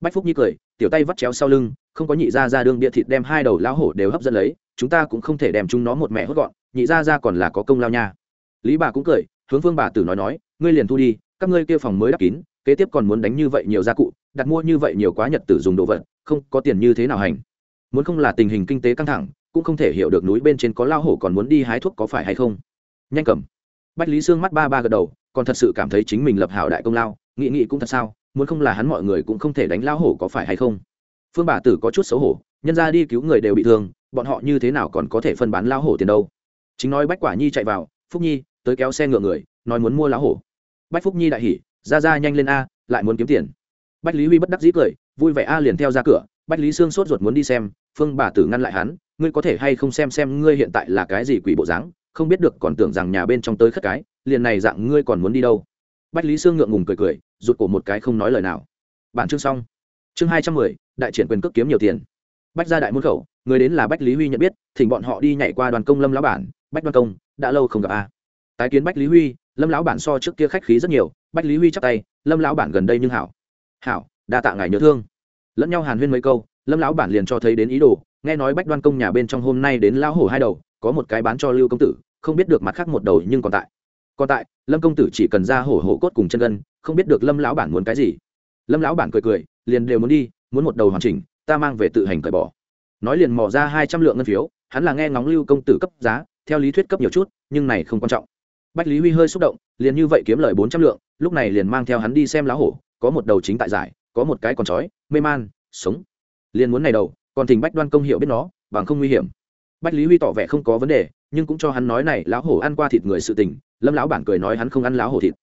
Bách phúc nhi cười, tiểu tay vắt chéo sau lưng không có nhị gia ra đương bia thịt đem hai đầu lão hổ đều hấp dẫn lấy, chúng ta cũng không thể đem chúng nó một mẹ hốt gọn, nhị gia ra còn là có công lao nha. Lý bà cũng cười, hướng phương bà tử nói nói, ngươi liền thu đi, các ngươi kia phòng mới đắp kín, kế tiếp còn muốn đánh như vậy nhiều gia cụ, đặt mua như vậy nhiều quá nhật tử dùng đồ vật, không có tiền như thế nào hành. Muốn không là tình hình kinh tế căng thẳng, cũng không thể hiểu được núi bên trên có lao hổ còn muốn đi hái thuốc có phải hay không. Nhanh cầm. Bách lý sương mắt ba ba gật đầu, còn thật sự cảm thấy chính mình lập hảo đại công lao nghị nghị cũng thật sao, muốn không là hắn mọi người cũng không thể đánh lao hổ có phải hay không phương bà tử có chút xấu hổ, nhân ra đi cứu người đều bị thương, bọn họ như thế nào còn có thể phân bán lao hổ tiền đâu? Chính nói bách quả nhi chạy vào, phúc nhi, tới kéo xe ngựa người, nói muốn mua lao hổ. Bách phúc nhi đại hỉ, ra ra nhanh lên a, lại muốn kiếm tiền. Bách lý huy bất đắc dĩ cười, vui vẻ a liền theo ra cửa. Bách lý sương sốt ruột muốn đi xem, phương bà tử ngăn lại hắn, ngươi có thể hay không xem xem ngươi hiện tại là cái gì quỷ bộ dáng, không biết được còn tưởng rằng nhà bên trong tới khất cái, liền này dạng ngươi còn muốn đi đâu? Bách lý sương ngượng ngùng cười cười, rụt cổ một cái không nói lời nào. Bản chương xong chương hai trăm mười, đại triển quyền cước kiếm nhiều tiền. Bách ra đại môn khẩu, người đến là bách lý huy nhận biết, thỉnh bọn họ đi nhảy qua đoàn công lâm lão bản, bách đoàn công, đã lâu không gặp a. Tái kiến bách lý huy, lâm lão bản so trước kia khách khí rất nhiều, bách lý huy chắp tay, lâm lão bản gần đây nhưng hảo. Hảo, đa tạ ngài nhớ thương. Lẫn nhau hàn huyên mấy câu, lâm lão bản liền cho thấy đến ý đồ, nghe nói bách đoan công nhà bên trong hôm nay đến lão hổ hai đầu, có một cái bán cho lưu công tử, không biết được mặt khác một đầu nhưng còn tại. Còn tại, lâm công tử chỉ cần ra hổ hổ cốt cùng chân gân, không biết được lâm lão bản muốn cái gì. Lâm lão bản cười cười liền đều muốn đi, muốn một đầu hoàn chỉnh, ta mang về tự hành cởi bỏ. Nói liền mò ra hai trăm lượng ngân phiếu, hắn là nghe ngóng lưu công tử cấp giá, theo lý thuyết cấp nhiều chút, nhưng này không quan trọng. Bách lý huy hơi xúc động, liền như vậy kiếm lời bốn trăm lượng, lúc này liền mang theo hắn đi xem lá hổ, có một đầu chính tại giải, có một cái còn trói, mê man, sống. Liền muốn này đầu, còn thỉnh bách đoan công hiệu biết nó, bằng không nguy hiểm. Bách lý huy tỏ vẻ không có vấn đề, nhưng cũng cho hắn nói này lão hổ ăn qua thịt người sự tình, lâm lão bản cười nói hắn không ăn lão hổ thịt.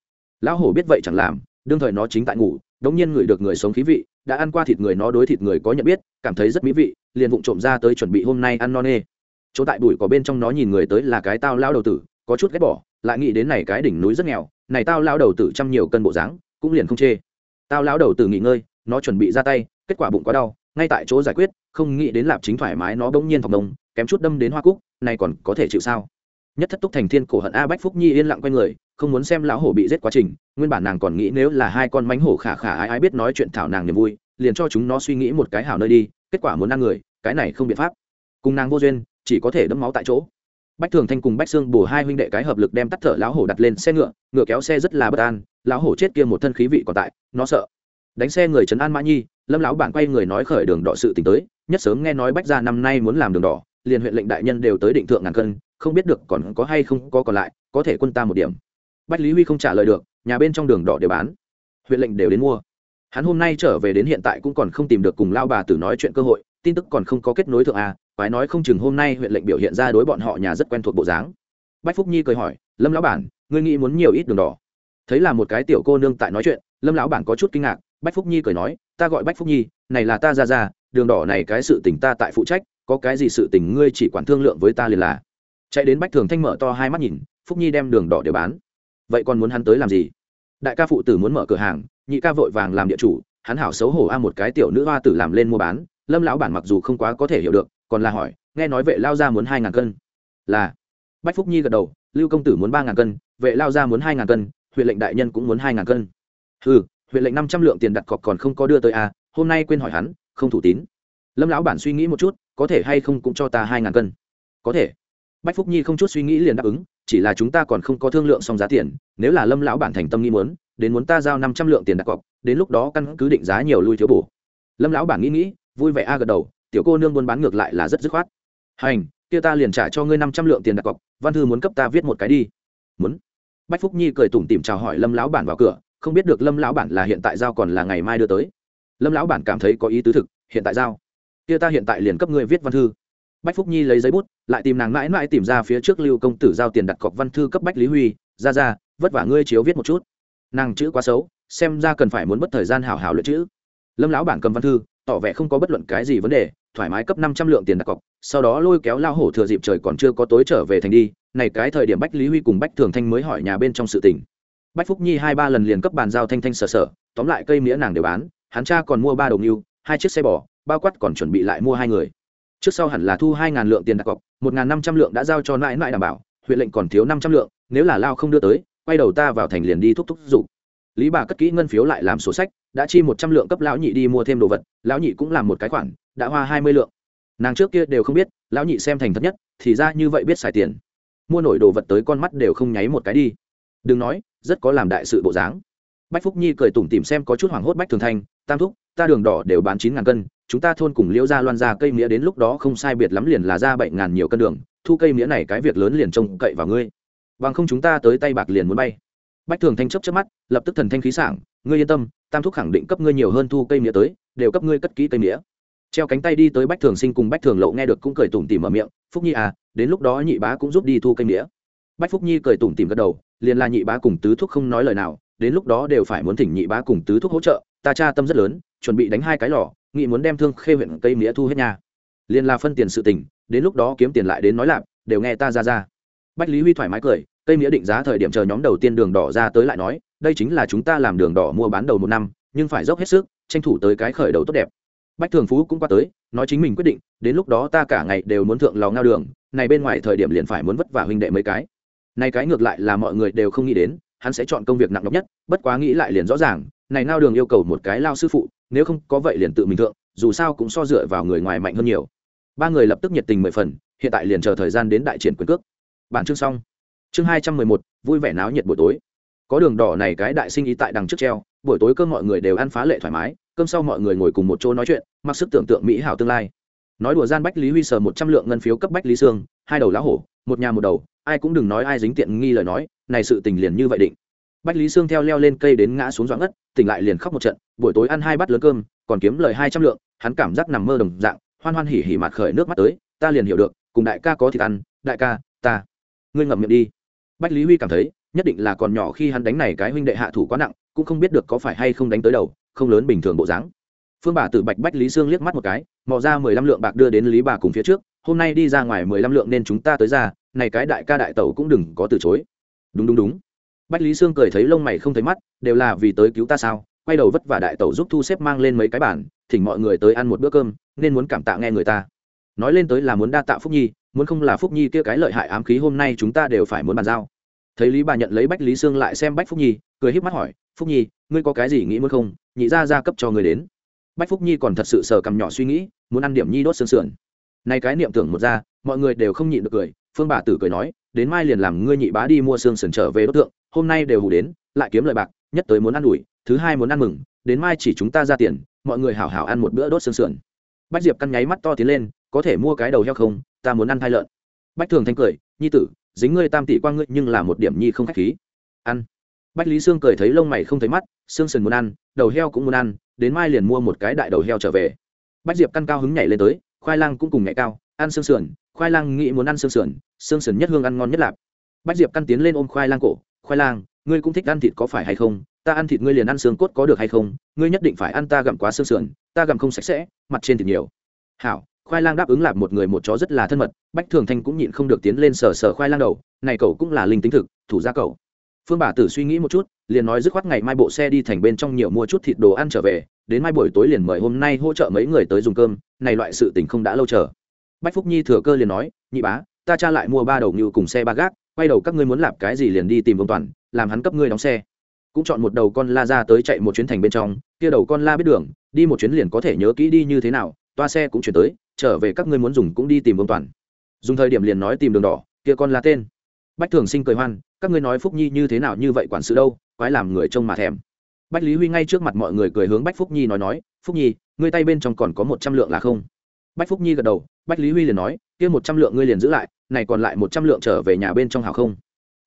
Lão hổ biết vậy chẳng làm, đương thời nó chính tại ngủ, đống nhiên ngửi được người sống khí vị đã ăn qua thịt người nó đối thịt người có nhận biết, cảm thấy rất mỹ vị, liền vụng trộm ra tới chuẩn bị hôm nay ăn no nê. Chỗ tại bụi có bên trong nó nhìn người tới là cái tao lao đầu tử, có chút ghét bỏ, lại nghĩ đến này cái đỉnh núi rất nghèo, này tao lao đầu tử trăm nhiều cân bộ dáng, cũng liền không chê. Tao lao đầu tử nghỉ ngơi, nó chuẩn bị ra tay, kết quả bụng quá đau, ngay tại chỗ giải quyết, không nghĩ đến lạp chính thoải mái nó bỗng nhiên thọc đồng kém chút đâm đến hoa cúc, này còn có thể chịu sao? Nhất thất túc thành thiên cổ hận a bách phúc nhi yên lặng q u a y người, không muốn xem lão hổ bị giết quá trình, nguyên bản nàng còn nghĩ nếu là hai con mánh hổ khả khả ai ai biết nói chuyện thảo nàng niềm vui, liền cho chúng nó suy nghĩ một cái hảo nơi đi, kết quả muốn ăn người, cái này không biện pháp. Cùng nàng vô duyên, chỉ có thể đấm máu tại chỗ. Bách thường thanh cùng bách xương bổ hai huynh đệ cái hợp lực đem tắt thở lão hổ đặt lên xe ngựa ngựa kéo xe rất là bất an, lão hổ chết kia một thân khí vị còn tại, nó sợ. Đánh xe người trấn an mã nhi, lâm lão bản quay người nói khởi đường đỏ sự t tới, nhất sớm nghe nói bách gia năm nay muốn làm đường đỏ, liền huyện lệnh đại nhân đều tới định thượng ngàn cân không biết được còn có hay không có còn lại, có thể quân ta một điểm. Bách lý huy không trả lời được, nhà bên trong đường đỏ đều bán. Huyện lệnh đều đến mua. Hắn hôm nay trở về đến hiện tại cũng còn không tìm được cùng lao bà tử nói chuyện cơ hội, tin tức còn không có kết nối thượng a phải nói không chừng hôm nay huyện lệnh biểu hiện ra đối bọn họ nhà rất quen thuộc bộ dáng. Bách phúc nhi cười hỏi, lâm lão bản, ngươi nghĩ muốn nhiều ít đường đỏ? Thấy là một cái tiểu cô nương tại nói chuyện, lâm lão bản có chút kinh ngạc, bách phúc nhi cười nói, ta gọi bách phúc nhi, này là ta ra ra, đường đỏ này cái sự tình ta tại phụ trách, có cái gì sự tình ngươi chỉ quản thương lượng với ta liền là chạy đến bách thường thanh mở to hai mắt nhìn, phúc nhi đem đường đỏ để bán. Vậy còn muốn hắn tới làm gì? Đại ca phụ tử muốn mở cửa hàng, nhị ca vội vàng làm địa chủ, hắn hảo xấu hổ a một cái tiểu nữ hoa tử làm lên mua bán. Lâm lão bản mặc dù không quá có thể hiểu được, còn là hỏi, nghe nói vệ lao ra muốn hai ngàn cân. Là. Bách phúc nhi gật đầu, lưu công tử muốn ba ngàn cân, vệ lao ra muốn hai ngàn cân, huyện lệnh đại nhân cũng muốn hai ngàn cân. Ừ huyện lệnh năm trăm lượng tiền đặt cọc còn không có đưa tới a hôm nay quên hỏi hắn, không thủ tín. Lâm lão bản suy nghĩ một chút, có thể hay không cũng cho ta hai ngàn cân. Có thể bách phúc nhi không chút suy nghĩ liền đáp ứng, chỉ là chúng ta còn không có thương lượng xong giá tiền, nếu là lâm lão bản thành tâm nghĩ muốn, đến muốn ta giao năm trăm lượng tiền đặt cọc, đến lúc đó căn cứ định giá nhiều lui thiếu bổ. Lâm lão bản nghĩ nghĩ, vui vẻ a gật đầu, tiểu cô nương buôn bán ngược lại là rất dứt khoát. Hành, kia ta liền trả cho ngươi năm trăm lượng tiền đặt cọc, văn thư muốn cấp ta viết một cái đi. Muốn. Bách phúc nhi cười tủm tỉm chào hỏi lâm lão bản vào cửa, không biết được lâm lão bản là hiện tại giao còn là ngày mai đưa tới. Lâm lão bản cảm thấy có ý tứ thực, hiện tại giao. Kia ta hiện tại liền cấp ngươi viết văn thư bách phúc nhi lấy giấy bút, lại tìm nàng mãi mãi tìm ra phía trước lưu công tử giao tiền đặt cọc văn thư cấp bách lý huy. Ra ra, vất vả ngươi chiếu viết một chút. Nàng chữ quá xấu, xem ra cần phải muốn mất thời gian hảo hảo luyện chữ. Lâm lão bản cầm văn thư, tỏ vẻ không có bất luận cái gì vấn đề, thoải mái cấp năm trăm lượng tiền đặt cọc, sau đó lôi kéo lao hổ thừa dịp trời còn chưa có tối trở về thành đi. Này cái thời điểm bách lý huy cùng bách thường thanh mới hỏi nhà bên trong sự tình. Bách phúc nhi hai ba lần liền cấp bàn giao thanh thanh sở sở, tóm lại cây mía nàng đều bán, hắn cha còn mua ba đồng yêu, hai chiếc xe bò, bao quát còn chuẩn bị lại mua hai người trước sau hẳn là thu hai ngàn lượng tiền đặt cọc, một ngàn năm trăm lượng đã giao cho nãi nãi đảm bảo, huyện lệnh còn thiếu năm trăm lượng, nếu là lao không đưa tới, quay đầu ta vào thành liền đi thúc thúc giục lý bà cất kỹ ngân phiếu lại làm sổ sách, đã chi một trăm lượng cấp lão nhị đi mua thêm đồ vật, lão nhị cũng làm một cái khoản, đã hoa hai mươi lượng. Nàng trước kia đều không biết, lão nhị xem thành thật nhất, thì ra như vậy biết xài tiền. Mua nổi đồ vật tới con mắt đều không nháy một cái đi. Đừng nói, rất có làm đại sự bộ dáng. Bách phúc nhi cười tủm tìm xem có chút hoảng hốt bách thường thanh, tam thúc, ta đường đỏ đều bán chín ngàn cân chúng ta thôn cùng liễu ra loan ra cây mía đến lúc đó không sai biệt lắm liền là ra bảy ngàn nhiều cân đường, thu cây mía này cái việc lớn liền trông cậy vào ngươi. Bằng không chúng ta tới tay bạc liền muốn bay. Bách thường thanh chấp chấp mắt, lập tức thần thanh khí sảng, ngươi yên tâm, tam thúc khẳng định cấp ngươi nhiều hơn thu cây mía tới, đều cấp ngươi cất kỹ cây mía. Treo cánh tay đi tới bách thường sinh cùng bách thường lộ nghe được cũng cười tủm tỉm ở miệng, phúc nhi à đến lúc đó nhị bá cũng giúp đi thu cây mía. Bách phúc nhi cười tủm tỉm gật đầu, liền là nhị bá cùng tứ thúc không nói lời nào, đến lúc đó đều phải muốn thỉnh nhị bá cùng tứ thúc hỗ trợ, ta cha tâm rất lớn, chuẩn bị đánh hai cái lò nghĩ muốn đem thương khê huyện cây mía thu hết nhà liền là phân tiền sự tình, đến lúc đó kiếm tiền lại đến nói lạp, đều nghe ta ra ra. Bách lý huy thoải mái cười, cây mía định giá thời điểm chờ nhóm đầu tiên đường đỏ ra tới lại nói, đây chính là chúng ta làm đường đỏ mua bán đầu một năm, nhưng phải dốc hết sức, tranh thủ tới cái khởi đầu tốt đẹp. Bách thường phú cũng qua tới, nói chính mình quyết định, đến lúc đó ta cả ngày đều muốn thượng lò ngao đường, này bên ngoài thời điểm liền phải muốn vất vả huynh đệ mấy cái. Này cái ngược lại là mọi người đều không nghĩ đến, hắn sẽ chọn công việc nặng nhọc nhất, bất quá nghĩ lại liền rõ ràng này nao đường yêu cầu một cái lao sư phụ, nếu không có vậy liền tự mình thượng, dù sao cũng so dựa vào người ngoài mạnh hơn nhiều. Ba người lập tức nhiệt tình mười phần, hiện tại liền chờ thời gian đến đại triển quyền cước. Bản chương xong. Chương hai trăm mười một, vui vẻ náo nhiệt buổi tối. Có đường đỏ này cái đại sinh ý tại đằng trước treo, buổi tối cơm mọi người đều ăn phá lệ thoải mái, cơm sau mọi người ngồi cùng một chỗ nói chuyện, mặc sức tưởng tượng mỹ hảo tương lai. Nói đùa gian bách lý huy sờ một trăm lượng ngân phiếu cấp bách lý sương, hai đầu lá hổ, một nhà một đầu, ai cũng đừng nói ai dính tiện nghi lời nói, này sự tình liền như vậy định bách lý sương theo leo lên cây đến ngã xuống doãn ngất, tỉnh lại liền khóc một trận, buổi tối ăn hai bát lớn cơm, còn kiếm lời hai trăm lượng, hắn cảm giác nằm mơ đồng dạng, hoan hoan hỉ hỉ mặt khởi nước mắt tới, ta liền hiểu được, cùng đại ca có thịt ăn, đại ca, ta. Ngươi ngậm miệng đi. Bách lý huy cảm thấy, nhất định là còn nhỏ khi hắn đánh này cái huynh đệ hạ thủ quá nặng, cũng không biết được có phải hay không đánh tới đầu, không lớn bình thường bộ dáng. Phương bà tử bạch bách lý sương liếc mắt một cái, mò ra mười lăm lượng bạc đưa đến lý bà cùng phía trước, hôm nay đi ra ngoài mười lăm lượng nên chúng ta tới ra, này cái đại ca đại tẩu cũng đừng có từ chối. Đúng đúng đúng bách lý sương cười thấy lông mày không thấy mắt, đều là vì tới cứu ta sao? Quay đầu vất vả đại tẩu giúp thu xếp mang lên mấy cái bản thỉnh mọi người tới ăn một bữa cơm, nên muốn cảm tạ nghe người ta. Nói lên tới là muốn đa tạ phúc nhi, muốn không là phúc nhi kia cái lợi hại ám khí hôm nay chúng ta đều phải muốn bàn giao. Thấy lý bà nhận lấy bách lý sương lại xem bách phúc nhi, cười híp mắt hỏi, phúc nhi, ngươi có cái gì nghĩ muốn không? Nhị ra ra cấp cho người đến. Bách phúc nhi còn thật sự sờ cầm nhỏ suy nghĩ, muốn ăn điểm nhi đốt xương sườn. Nay cái niệm tưởng một ra, mọi người đều không nhịn được cười, phương bà tử cười nói đến mai liền làm ngươi nhị bá đi mua xương sườn trở về đối tượng, hôm nay đều hủ đến, lại kiếm lời bạc, nhất tới muốn ăn ủi, thứ hai muốn ăn mừng, đến mai chỉ chúng ta ra tiền, mọi người hảo hảo ăn một bữa đốt xương sườn. Bách diệp căn nháy mắt to tiến lên, có thể mua cái đầu heo không, ta muốn ăn thai lợn. Bách thường thanh cười, nhi tử, dính ngươi tam tỷ qua ngươi, nhưng là một điểm nhi không khách khí. Ăn. Bách lý sương cười thấy lông mày không thấy mắt, xương sườn muốn ăn, đầu heo cũng muốn ăn, đến mai liền mua một cái đại đầu heo trở về. Bách diệp căn cao hứng nhảy lên tới, khoai lang cũng cùng nhảy cao, ăn xương sườn khoai lang nghĩ muốn ăn xương sườn xương sườn nhất hương ăn ngon nhất lạp. Bách diệp căn tiến lên ôm khoai lang cổ, khoai lang, ngươi cũng thích ăn thịt có phải hay không? Ta ăn thịt ngươi liền ăn xương cốt có được hay không? Ngươi nhất định phải ăn ta gặm quá xương sườn, ta gặm không sạch sẽ, mặt trên thịt nhiều. Hảo. Khoai lang đáp ứng lạp một người một chó rất là thân mật, bách thường thanh cũng nhịn không được tiến lên sờ sờ khoai lang đầu, này cậu cũng là linh tính thực, thủ gia cậu. Phương bà tử suy nghĩ một chút, liền nói dứt khoát ngày mai bộ xe đi thành bên trong nhiều mua chút thịt đồ ăn trở về, đến mai buổi tối liền mời hôm nay hỗ trợ mấy người tới dùng cơm, này loại sự tình không đã lâu chờ bách phúc nhi thừa cơ liền nói, nhị bá, ta cha lại mua ba đầu như cùng xe ba gác, quay đầu các ngươi muốn làm cái gì liền đi tìm vương toàn, làm hắn cấp ngươi đóng xe. Cũng chọn một đầu con la ra tới chạy một chuyến thành bên trong, kia đầu con la biết đường, đi một chuyến liền có thể nhớ kỹ đi như thế nào, toa xe cũng chuyển tới, trở về các ngươi muốn dùng cũng đi tìm vương toàn. Dùng thời điểm liền nói tìm đường đỏ, kia con la tên. Bách thường sinh cười hoan, các ngươi nói phúc nhi như thế nào như vậy quản sự đâu, quái làm người trông mà thèm. Bách lý huy ngay trước mặt mọi người cười hướng bách phúc nhi nói nói, phúc nhi, ngươi tay bên trong còn có một trăm lượng là không? Bách phúc nhi gật đầu, bách lý huy liền nói, kia một trăm lượng ngươi liền giữ lại, này còn lại một trăm lượng trở về nhà bên trong hảo không?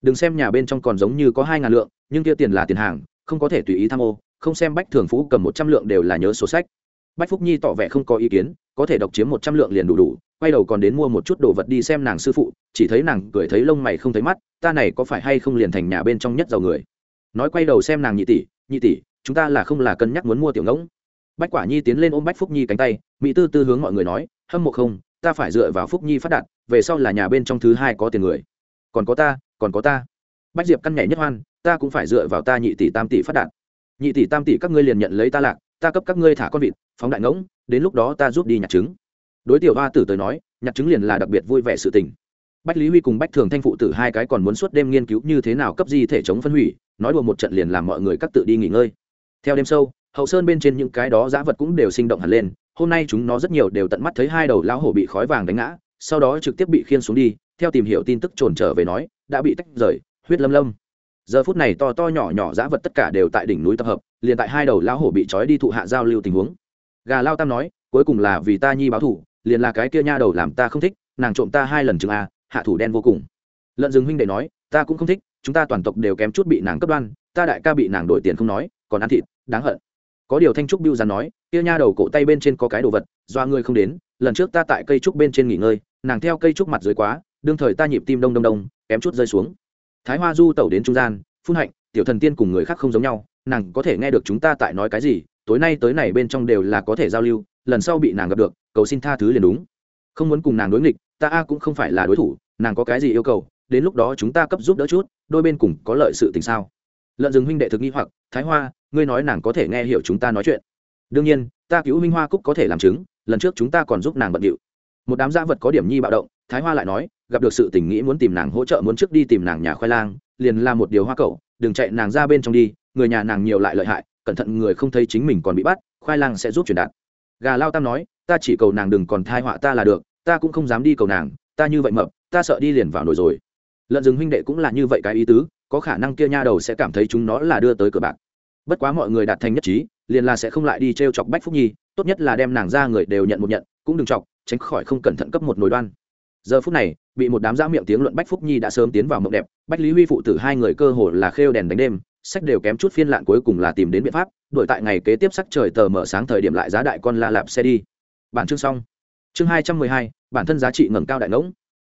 Đừng xem nhà bên trong còn giống như có hai ngàn lượng, nhưng kia tiền là tiền hàng, không có thể tùy ý tham ô, không xem bách thường phú cầm một trăm lượng đều là nhớ sổ sách. Bách phúc nhi tỏ vẻ không có ý kiến, có thể độc chiếm một trăm lượng liền đủ đủ, quay đầu còn đến mua một chút đồ vật đi xem nàng sư phụ, chỉ thấy nàng cười thấy lông mày không thấy mắt, ta này có phải hay không liền thành nhà bên trong nhất giàu người? Nói quay đầu xem nàng nhị tỷ nhị tỷ, chúng ta là không là cân nhắc muốn mua tiểu ngỗng bách quả nhi tiến lên ôm bách phúc nhi cánh tay, mỹ tư tư hướng mọi người nói, hâm mộ không, ta phải dựa vào phúc nhi phát đạt, về sau là nhà bên trong thứ hai có tiền người. Còn có ta, còn có ta. Bách diệp căn nhảy nhất hoan, ta cũng phải dựa vào ta nhị tỷ tam tỷ phát đạt. Nhị tỷ tam tỷ các ngươi liền nhận lấy ta lạc, ta cấp các ngươi thả con vịt, phóng đại ngỗng, đến lúc đó ta giúp đi nhặt trứng. Đối tiểu hoa tử tới nói, nhặt trứng liền là đặc biệt vui vẻ sự tình. Bách lý huy cùng bách thường thanh phụ tử hai cái còn muốn suốt đêm nghiên cứu như thế nào cấp di thể chống phân hủy, nói đùa một trận liền làm mọi người các tự đi nghỉ ngơi. Theo đêm sâu hậu sơn bên trên những cái đó giã vật cũng đều sinh động hẳn lên, hôm nay chúng nó rất nhiều đều tận mắt thấy hai đầu lão hổ bị khói vàng đánh ngã, sau đó trực tiếp bị khiên xuống đi, theo tìm hiểu tin tức trồn trở về nói, đã bị tách rời, huyết lâm lâm. Giờ phút này to to nhỏ nhỏ giã vật tất cả đều tại đỉnh núi tập hợp, liền tại hai đầu lão hổ bị trói đi thụ hạ giao lưu tình huống. Gà lao tam nói, cuối cùng là vì ta nhi báo thủ, liền là cái kia nha đầu làm ta không thích, nàng trộm ta hai lần chừng a, hạ thủ đen vô cùng. Lợn rừng huynh đệ nói, ta cũng không thích, chúng ta toàn tộc đều kém chút bị nàng cấp đoan, ta đại ca bị nàng đổi tiền không nói, còn ăn thịt, đáng hận có điều thanh trúc biêu giàn nói, kia nha đầu cổ tay bên trên có cái đồ vật, do ngươi không đến, lần trước ta tại cây trúc bên trên nghỉ ngơi, nàng theo cây trúc mặt dưới quá, đương thời ta nhịp tim đông đông đông, kém chút rơi xuống. Thái hoa du tẩu đến trung gian, phun hạnh, tiểu thần tiên cùng người khác không giống nhau, nàng có thể nghe được chúng ta tại nói cái gì, tối nay tới này bên trong đều là có thể giao lưu, lần sau bị nàng gặp được, cầu xin tha thứ liền đúng. Không muốn cùng nàng đối nghịch, ta a cũng không phải là đối thủ, nàng có cái gì yêu cầu, đến lúc đó chúng ta cấp giúp đỡ chút, đôi bên cùng có lợi sự tình sao? Lợn rừng huynh đệ thực nghi hoặc, thái hoa, ngươi nói nàng có thể nghe hiểu chúng ta nói chuyện. Đương nhiên, ta cứu huynh hoa cúc có thể làm chứng, lần trước chúng ta còn giúp nàng bận điệu. Một đám gia vật có điểm nhi bạo động, thái hoa lại nói, gặp được sự tình nghĩ muốn tìm nàng hỗ trợ muốn trước đi tìm nàng nhà khoai lang, liền là một điều hoa cậu đừng chạy nàng ra bên trong đi, người nhà nàng nhiều lại lợi hại, cẩn thận người không thấy chính mình còn bị bắt, khoai lang sẽ giúp truyền đạt. Gà lao tam nói, ta chỉ cầu nàng đừng còn thai họa ta là được, ta cũng không dám đi cầu nàng, ta như vậy mập, ta sợ đi liền vào nổi rồi. Lợn rừng huynh đệ cũng là như vậy cái ý tứ có khả năng kia nha đầu sẽ cảm thấy chúng nó là đưa tới cửa bạc. Bất quá mọi người đạt thành nhất trí, liền là sẽ không lại đi t r e o chọc bách phúc nhi, tốt nhất là đem nàng ra người đều nhận một nhận, cũng đừng chọc, tránh khỏi không cẩn thận cấp một nồi đoan. Giờ phút này, bị một đám giã miệng tiếng luận bách phúc nhi đã sớm tiến vào mộng đẹp, bách lý huy phụ tử hai người cơ hồ là khêu đèn đánh đêm, sách đều kém chút phiên lạn cuối cùng là tìm đến biện pháp, đổi tại ngày kế tiếp sắc trời tờ mở sáng thời điểm lại giá đại con la lạp xe đi. Bản chương xong. Chương hai trăm mười hai, bản thân giá trị ngẩng cao đại ngỗng.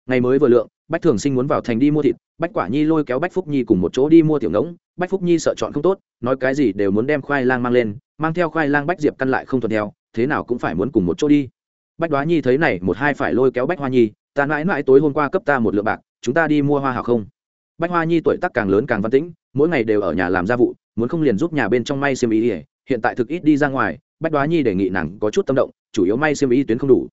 Ngày mới vừa lượng bách thường sinh muốn vào thành đi mua thịt, bách quả nhi lôi kéo bách phúc nhi cùng một chỗ đi mua tiểu ngỗng. Bách phúc nhi sợ chọn không tốt, nói cái gì đều muốn đem khoai lang mang lên, mang theo khoai lang bách diệp căn lại không thuận theo, thế nào cũng phải muốn cùng một chỗ đi. Bách đoá nhi thấy này, một hai phải lôi kéo bách hoa nhi, ta mãi mãi tối hôm qua cấp ta một lượng bạc, chúng ta đi mua hoa hào không? Bách hoa nhi tuổi tác càng lớn càng văn tĩnh, mỗi ngày đều ở nhà làm gia vụ, muốn không liền giúp nhà bên trong may xiêm ý ỉa hiện tại thực ít đi ra ngoài. Bách đoá nhi đề nghị nàng có chút tâm động, chủ yếu may xiêm ý tuyến không đủ.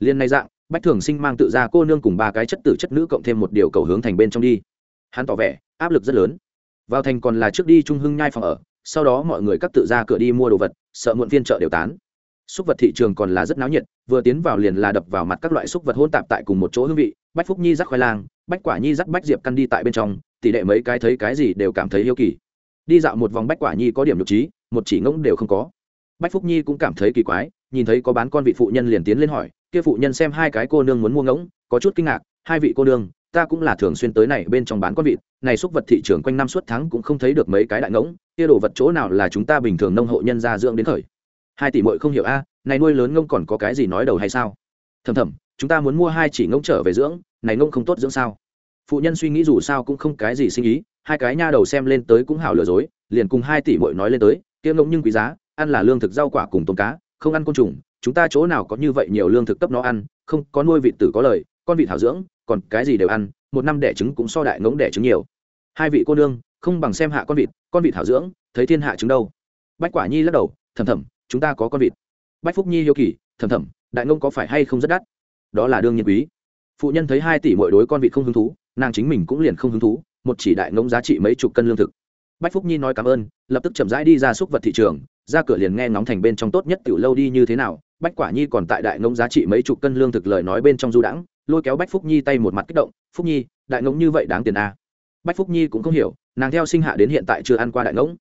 Liên nay dạng bách thường sinh mang tự ra cô nương cùng ba cái chất tử chất nữ cộng thêm một điều cầu hướng thành bên trong đi. Hắn tỏ vẻ, áp lực rất lớn. Vào thành còn là trước đi trung hưng nhai phòng ở, sau đó mọi người cắt tự ra cửa đi mua đồ vật, sợ muộn phiên chợ đều tán. Súc vật thị trường còn là rất náo nhiệt, vừa tiến vào liền là đập vào mặt các loại súc vật hôn tạp tại cùng một chỗ hương vị, bách phúc nhi rắc khoai lang, bách quả nhi rắc bách diệp căn đi tại bên trong, tỷ lệ mấy cái thấy cái gì đều cảm thấy yêu kỳ. Đi dạo một vòng bách quả nhi có điểm nhục trí, một chỉ ngỗng đều không có. Bách phúc nhi cũng cảm thấy kỳ quái, nhìn thấy có bán con vị phụ nhân liền tiến lên hỏi kia phụ nhân xem hai cái cô nương muốn mua ngỗng, có chút kinh ngạc, hai vị cô nương, ta cũng là thường xuyên tới này bên trong bán con vịt, này xúc vật thị trường quanh năm suốt tháng cũng không thấy được mấy cái đại ngỗng, kia đồ vật chỗ nào là chúng ta bình thường nông hộ nhân gia dưỡng đến khởi? Hai tỷ muội không hiểu, a, này nuôi lớn ngông còn có cái gì nói đầu hay sao? Thầm thầm, chúng ta muốn mua hai chỉ ngỗng trở về dưỡng, này ngông không tốt dưỡng sao? Phụ nhân suy nghĩ dù sao cũng không cái gì sinh ý, hai cái nha đầu xem lên tới cũng hảo lừa dối, liền cùng hai tỷ muội nói lên tới, kia ngỗng nhưng quý giá, ăn là lương thực rau quả cùng tôm cá, không ăn côn trùng chúng ta chỗ nào có như vậy nhiều lương thực cấp nó ăn, không có nuôi vịt tử có lời, con vịt thảo dưỡng, còn cái gì đều ăn, một năm đẻ trứng cũng so đại ngỗng đẻ trứng nhiều. Hai vị cô nương, không bằng xem hạ con vịt con vịt thảo dưỡng, thấy thiên hạ trứng đâu. Bách quả nhi lắc đầu, thầm thầm, chúng ta có con vịt. Bách phúc nhi hiếu kỳ, thầm thầm, đại ngông có phải hay không rất đắt? Đó là đương nhiên quý. Phụ nhân thấy hai tỷ mỗi đối con vịt không hứng thú, nàng chính mình cũng liền không hứng thú, một chỉ đại ngông giá trị mấy chục cân lương thực. Bách phúc nhi nói cảm ơn, lập tức chậm rãi đi ra xúc vật thị trường, ra cửa liền nghe ngóng thành bên trong tốt nhất tiểu lâu đi như thế nào bách quả nhi còn tại đại ngống giá trị mấy chục cân lương thực lời nói bên trong du đãng, lôi kéo bách phúc nhi tay một mặt kích động, phúc nhi, đại ngống như vậy đáng tiền à. bách phúc nhi cũng không hiểu, nàng theo sinh hạ đến hiện tại chưa ăn qua đại ngỗng.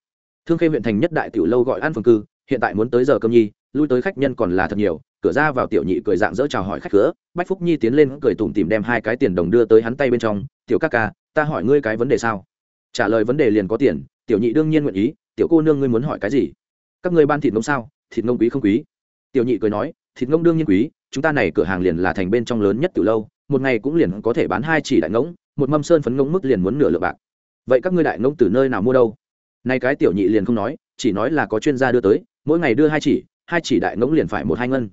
Thương khê huyện thành nhất đại tiểu lâu gọi ăn phường cư, hiện tại muốn tới giờ cơm nhi, lui tới khách nhân còn là thật nhiều, cửa ra vào tiểu nhị cười dạng dỡ chào hỏi khách cửa, bách phúc nhi tiến lên cười tủm tìm đem hai cái tiền đồng đưa tới hắn tay bên trong, tiểu ca ca, ta hỏi ngươi cái vấn đề sao? Trả lời vấn đề liền có tiền, tiểu nhị đương nhiên nguyện ý, tiểu cô nương ngươi muốn hỏi cái gì? Các ngươi ban thịt ngông sao? Thịt ngông quý không quý? Tiểu nhị cười nói, thịt ngông đương nhiên quý, chúng ta này cửa hàng liền là thành bên trong lớn nhất từ lâu, một ngày cũng liền có thể bán hai chỉ đại ngỗng, một mâm sơn phấn ngỗng mức liền muốn nửa lượng bạc. Vậy các ngươi đại ngỗng từ nơi nào mua đâu? Nay cái tiểu nhị liền không nói, chỉ nói là có chuyên gia đưa tới, mỗi ngày đưa hai chỉ hai chỉ đại ngỗng liền phải một hai ngân.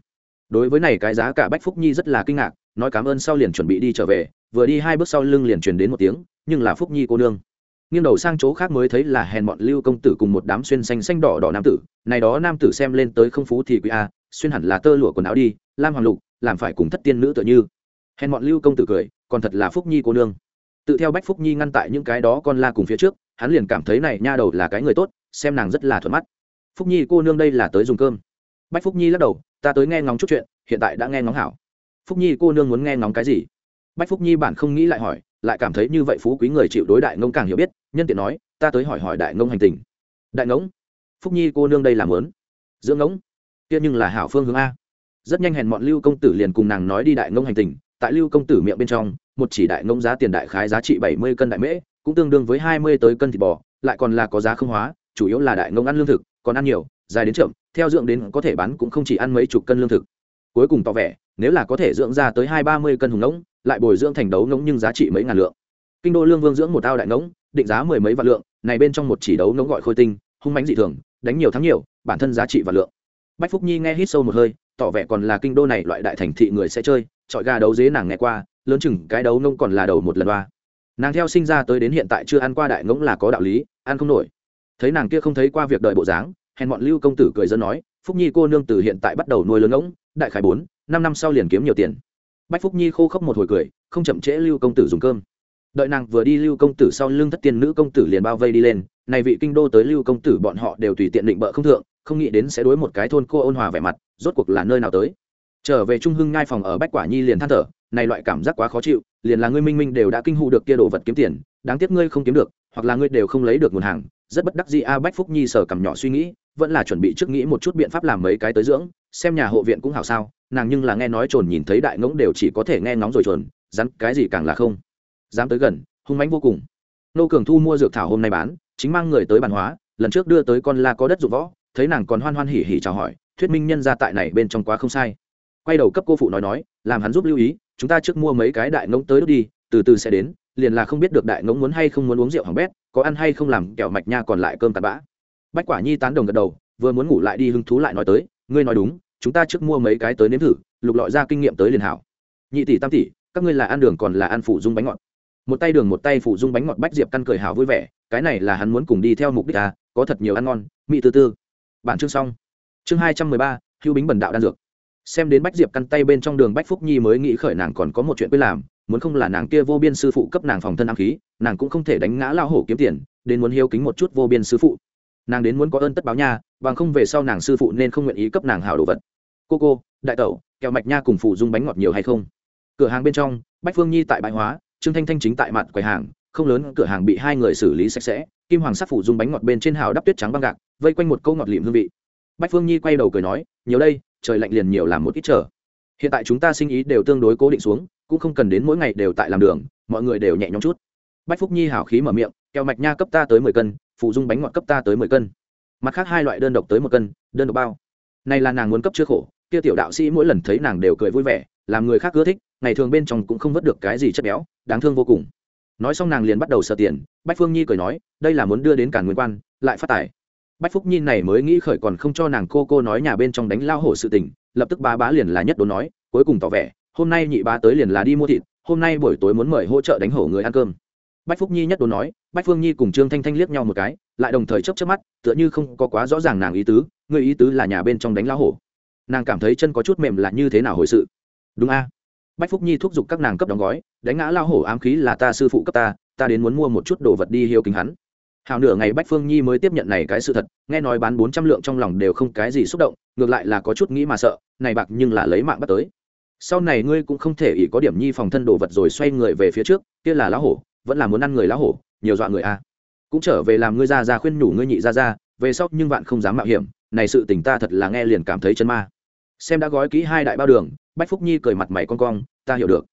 Đối với này cái giá cả bách phúc nhi rất là kinh ngạc, nói cảm ơn sau liền chuẩn bị đi trở về, vừa đi hai bước sau lưng liền truyền đến một tiếng, nhưng là phúc nhi cô nương. Nghiêng đầu sang chỗ khác mới thấy là hèn bọn lưu công tử cùng một đám xuyên xanh xanh đỏ đỏ nam tử, này đó nam tử xem lên tới không phú thì quý a xuyên hẳn là tơ lụa quần áo đi, lam hoàng lục, làm phải cùng thất tiên nữ tựa như. Hèn bọn lưu công tử cười, còn thật là phúc nhi cô nương. Tự theo bách phúc nhi ngăn tại những cái đó con la cùng phía trước, hắn liền cảm thấy này nha đầu là cái người tốt, xem nàng rất là thuận mắt. Phúc nhi cô nương đây là tới dùng cơm. Bách phúc nhi lắc đầu, ta tới nghe ngóng chút chuyện, hiện tại đã nghe ngóng hảo. Phúc nhi cô nương muốn nghe ngóng cái gì? Bách phúc nhi bản không nghĩ lại hỏi, lại cảm thấy như vậy phú quý người chịu đối đại ngông càng hiểu biết, nhân tiện nói, ta tới hỏi hỏi đại ngông hành tình. Đại ngỗng, phúc nhi cô nương đây làm lớn dưỡng ngỗng kia nhưng là hảo phương hướng a. Rất nhanh hẹn bọn lưu công tử liền cùng nàng nói đi đại ngông hành tình, tại lưu công tử miệng bên trong, một chỉ đại ngông giá tiền đại khái giá trị bảy mươi cân đại mễ, cũng tương đương với hai mươi tới cân thịt bò, lại còn là có giá không hóa, chủ yếu là đại ngông ăn lương thực, còn ăn nhiều, dài đến chậm, theo dưỡng đến có thể bán cũng không chỉ ăn mấy chục cân lương thực. Cuối cùng tỏ vẻ, nếu là có thể dưỡng ra tới hai ba mươi cân hùng ngỗng, lại bồi dưỡng thành đấu ngỗng nhưng giá trị mấy ngàn lượng. Kinh đô lương vương dưỡng một ao đại ngỗng, định giá mười mấy vạn lượng, này bên trong một chỉ đấu ngỗng gọi khôi tinh, hung mánh dị thường, đánh nhiều thắng nhiều, bản thân giá trị và lượng bách phúc nhi nghe hít sâu một hơi, tỏ vẻ còn là kinh đô này loại đại thành thị người sẽ chơi trọi gà đấu dế nàng nghe qua, lớn chừng cái đấu nông còn là đầu một lần ba nàng theo sinh ra tới đến hiện tại chưa ăn qua đại ngỗng là có đạo lý, ăn không nổi. Thấy nàng kia không thấy qua việc đợi bộ dáng, hèn bọn lưu công tử cười dân nói, phúc nhi cô nương từ hiện tại bắt đầu nuôi lớn ngỗng, đại khải bốn, năm năm sau liền kiếm nhiều tiền. Bách phúc nhi khô khốc một hồi cười, không chậm trễ lưu công tử dùng cơm. Đợi nàng vừa đi lưu công tử sau lưng thất tiên nữ công tử liền bao vây đi lên, này vị kinh đô tới lưu công tử bọn họ đều tùy tiện định bợ không thượng không nghĩ đến sẽ đối một cái thôn cô ôn hòa vẻ mặt, rốt cuộc là nơi nào tới. Trở về trung hưng ngai phòng ở bách quả nhi liền than thở, này loại cảm giác quá khó chịu, liền là ngươi minh minh đều đã kinh hụ được kia đồ vật kiếm tiền, đáng tiếc ngươi không kiếm được, hoặc là ngươi đều không lấy được nguồn hàng. Rất bất đắc dĩ a bách phúc nhi sở cầm nhỏ suy nghĩ, vẫn là chuẩn bị trước nghĩ một chút biện pháp làm mấy cái tới dưỡng, xem nhà hộ viện cũng hảo sao, nàng nhưng là nghe nói trồn nhìn thấy đại ngỗng đều chỉ có thể nghe ngóng rồi trồn, rắn cái gì càng là không dám tới gần, hung mãnh vô cùng. Nô cường thu mua dược thảo hôm nay bán, chính mang người tới bàn hóa, lần trước đưa tới con la có đất dụng võ thấy nàng còn hoan hoan hỉ hỉ chào hỏi, thuyết minh nhân ra tại này bên trong quá không sai. Quay đầu cấp cô phụ nói nói, làm hắn giúp lưu ý, chúng ta trước mua mấy cái đại ngỗng tới đốt đi, từ từ sẽ đến, liền là không biết được đại ngỗng muốn hay không muốn uống rượu hỏng bét, có ăn hay không làm kẹo mạch nha còn lại cơm tạt bã. Bách quả nhi tán đồng gật đầu, vừa muốn ngủ lại đi hứng thú lại nói tới, ngươi nói đúng, chúng ta trước mua mấy cái tới nếm thử, lục lọi ra kinh nghiệm tới liền hảo. Nhị tỷ tam tỷ, các ngươi là ăn đường còn là ăn phụ dung bánh ngọt. Một tay đường một tay phụ dung bánh ngọt bách diệp căn cười hào vui vẻ, cái này là hắn muốn cùng đi theo mục đích à có thật nhiều ăn ngon mỹ tư tư bản chương xong. Chương hai trăm mười ba, hưu bính bần đạo đan dược. Xem đến bách diệp căn tay bên trong đường bách phúc nhi mới nghĩ khởi nàng còn có một chuyện quyết làm, muốn không là nàng kia vô biên sư phụ cấp nàng phòng thân ám khí, nàng cũng không thể đánh ngã lao hổ kiếm tiền, đến muốn hiếu kính một chút vô biên sư phụ. Nàng đến muốn có ơn tất báo nha, bằng không về sau nàng sư phụ nên không nguyện ý cấp nàng hảo đồ vật. Cô cô, đại tẩu, kẹo mạch nha cùng phụ dung bánh ngọt nhiều hay không? Cửa hàng bên trong, bách phương nhi tại bãi hóa, trương thanh thanh chính tại mặt quầy hàng không lớn, cửa hàng bị hai người xử lý sạch sẽ, kim hoàng sắc phủ dung bánh ngọt bên trên hào đắp tuyết trắng băng gạc, vây quanh một câu ngọt lịm hương vị. Bách phương nhi quay đầu cười nói, nhiều đây, trời lạnh liền nhiều làm một ít chờ. Hiện tại chúng ta sinh ý đều tương đối cố định xuống, cũng không cần đến mỗi ngày đều tại làm đường, mọi người đều nhẹ nhõm chút. Bách phúc nhi hảo khí mở miệng, kẹo mạch nha cấp ta tới mười cân phụ dung bánh ngọt cấp ta tới mười cân. Mặt khác hai loại đơn độc tới một cân, đơn độc bao. Này là nàng muốn cấp chưa khổ, kia tiểu đạo sĩ mỗi lần thấy nàng đều cười vui vẻ, làm người khác ưa thích, ngày thường bên trong cũng không vớt được cái gì chất béo, đáng thương vô cùng nói xong nàng liền bắt đầu sợ tiền, bách phương nhi cười nói, đây là muốn đưa đến cản nguyên quan, lại phát tài. Bách phúc nhi này mới nghĩ khởi còn không cho nàng cô cô nói nhà bên trong đánh lao hổ sự tình, lập tức ba bá liền là nhất đốn nói, cuối cùng tỏ vẻ, hôm nay nhị bá tới liền là đi mua thịt, hôm nay buổi tối muốn mời hỗ trợ đánh hổ người ăn cơm. Bách phúc nhi nhất đốn nói, bách phương nhi cùng trương thanh thanh liếc nhau một cái, lại đồng thời chấp chấp mắt, tựa như không có quá rõ ràng nàng ý tứ, người ý tứ là nhà bên trong đánh lao hổ. Nàng cảm thấy chân có chút mềm là như thế nào hồi sự. Đúng a bách phúc nhi thúc giục các nàng cấp đóng gói, đánh ngã lao hổ ám khí là ta sư phụ cấp ta ta đến muốn mua một chút đồ vật đi hiếu kính hắn. Hào nửa ngày bách phương nhi mới tiếp nhận này cái sự thật, nghe nói bán bốn trăm lượng trong lòng đều không cái gì xúc động, ngược lại là có chút nghĩ mà sợ, này bạc nhưng là lấy mạng bắt tới. Sau này ngươi cũng không thể ỷ có điểm nhi phòng thân đồ vật rồi xoay người về phía trước, kia là lá hổ, vẫn là muốn ăn người lá hổ, nhiều dọa người a. Cũng trở về làm ngươi ra ra khuyên nhủ ngươi nhị ra ra, về sau nhưng bạn không dám mạo hiểm, này sự tình ta thật là nghe liền cảm thấy chân ma. Xem đã gói kỹ hai đại bao đường bách phúc nhi cười mặt mày con cong, ta hiểu được.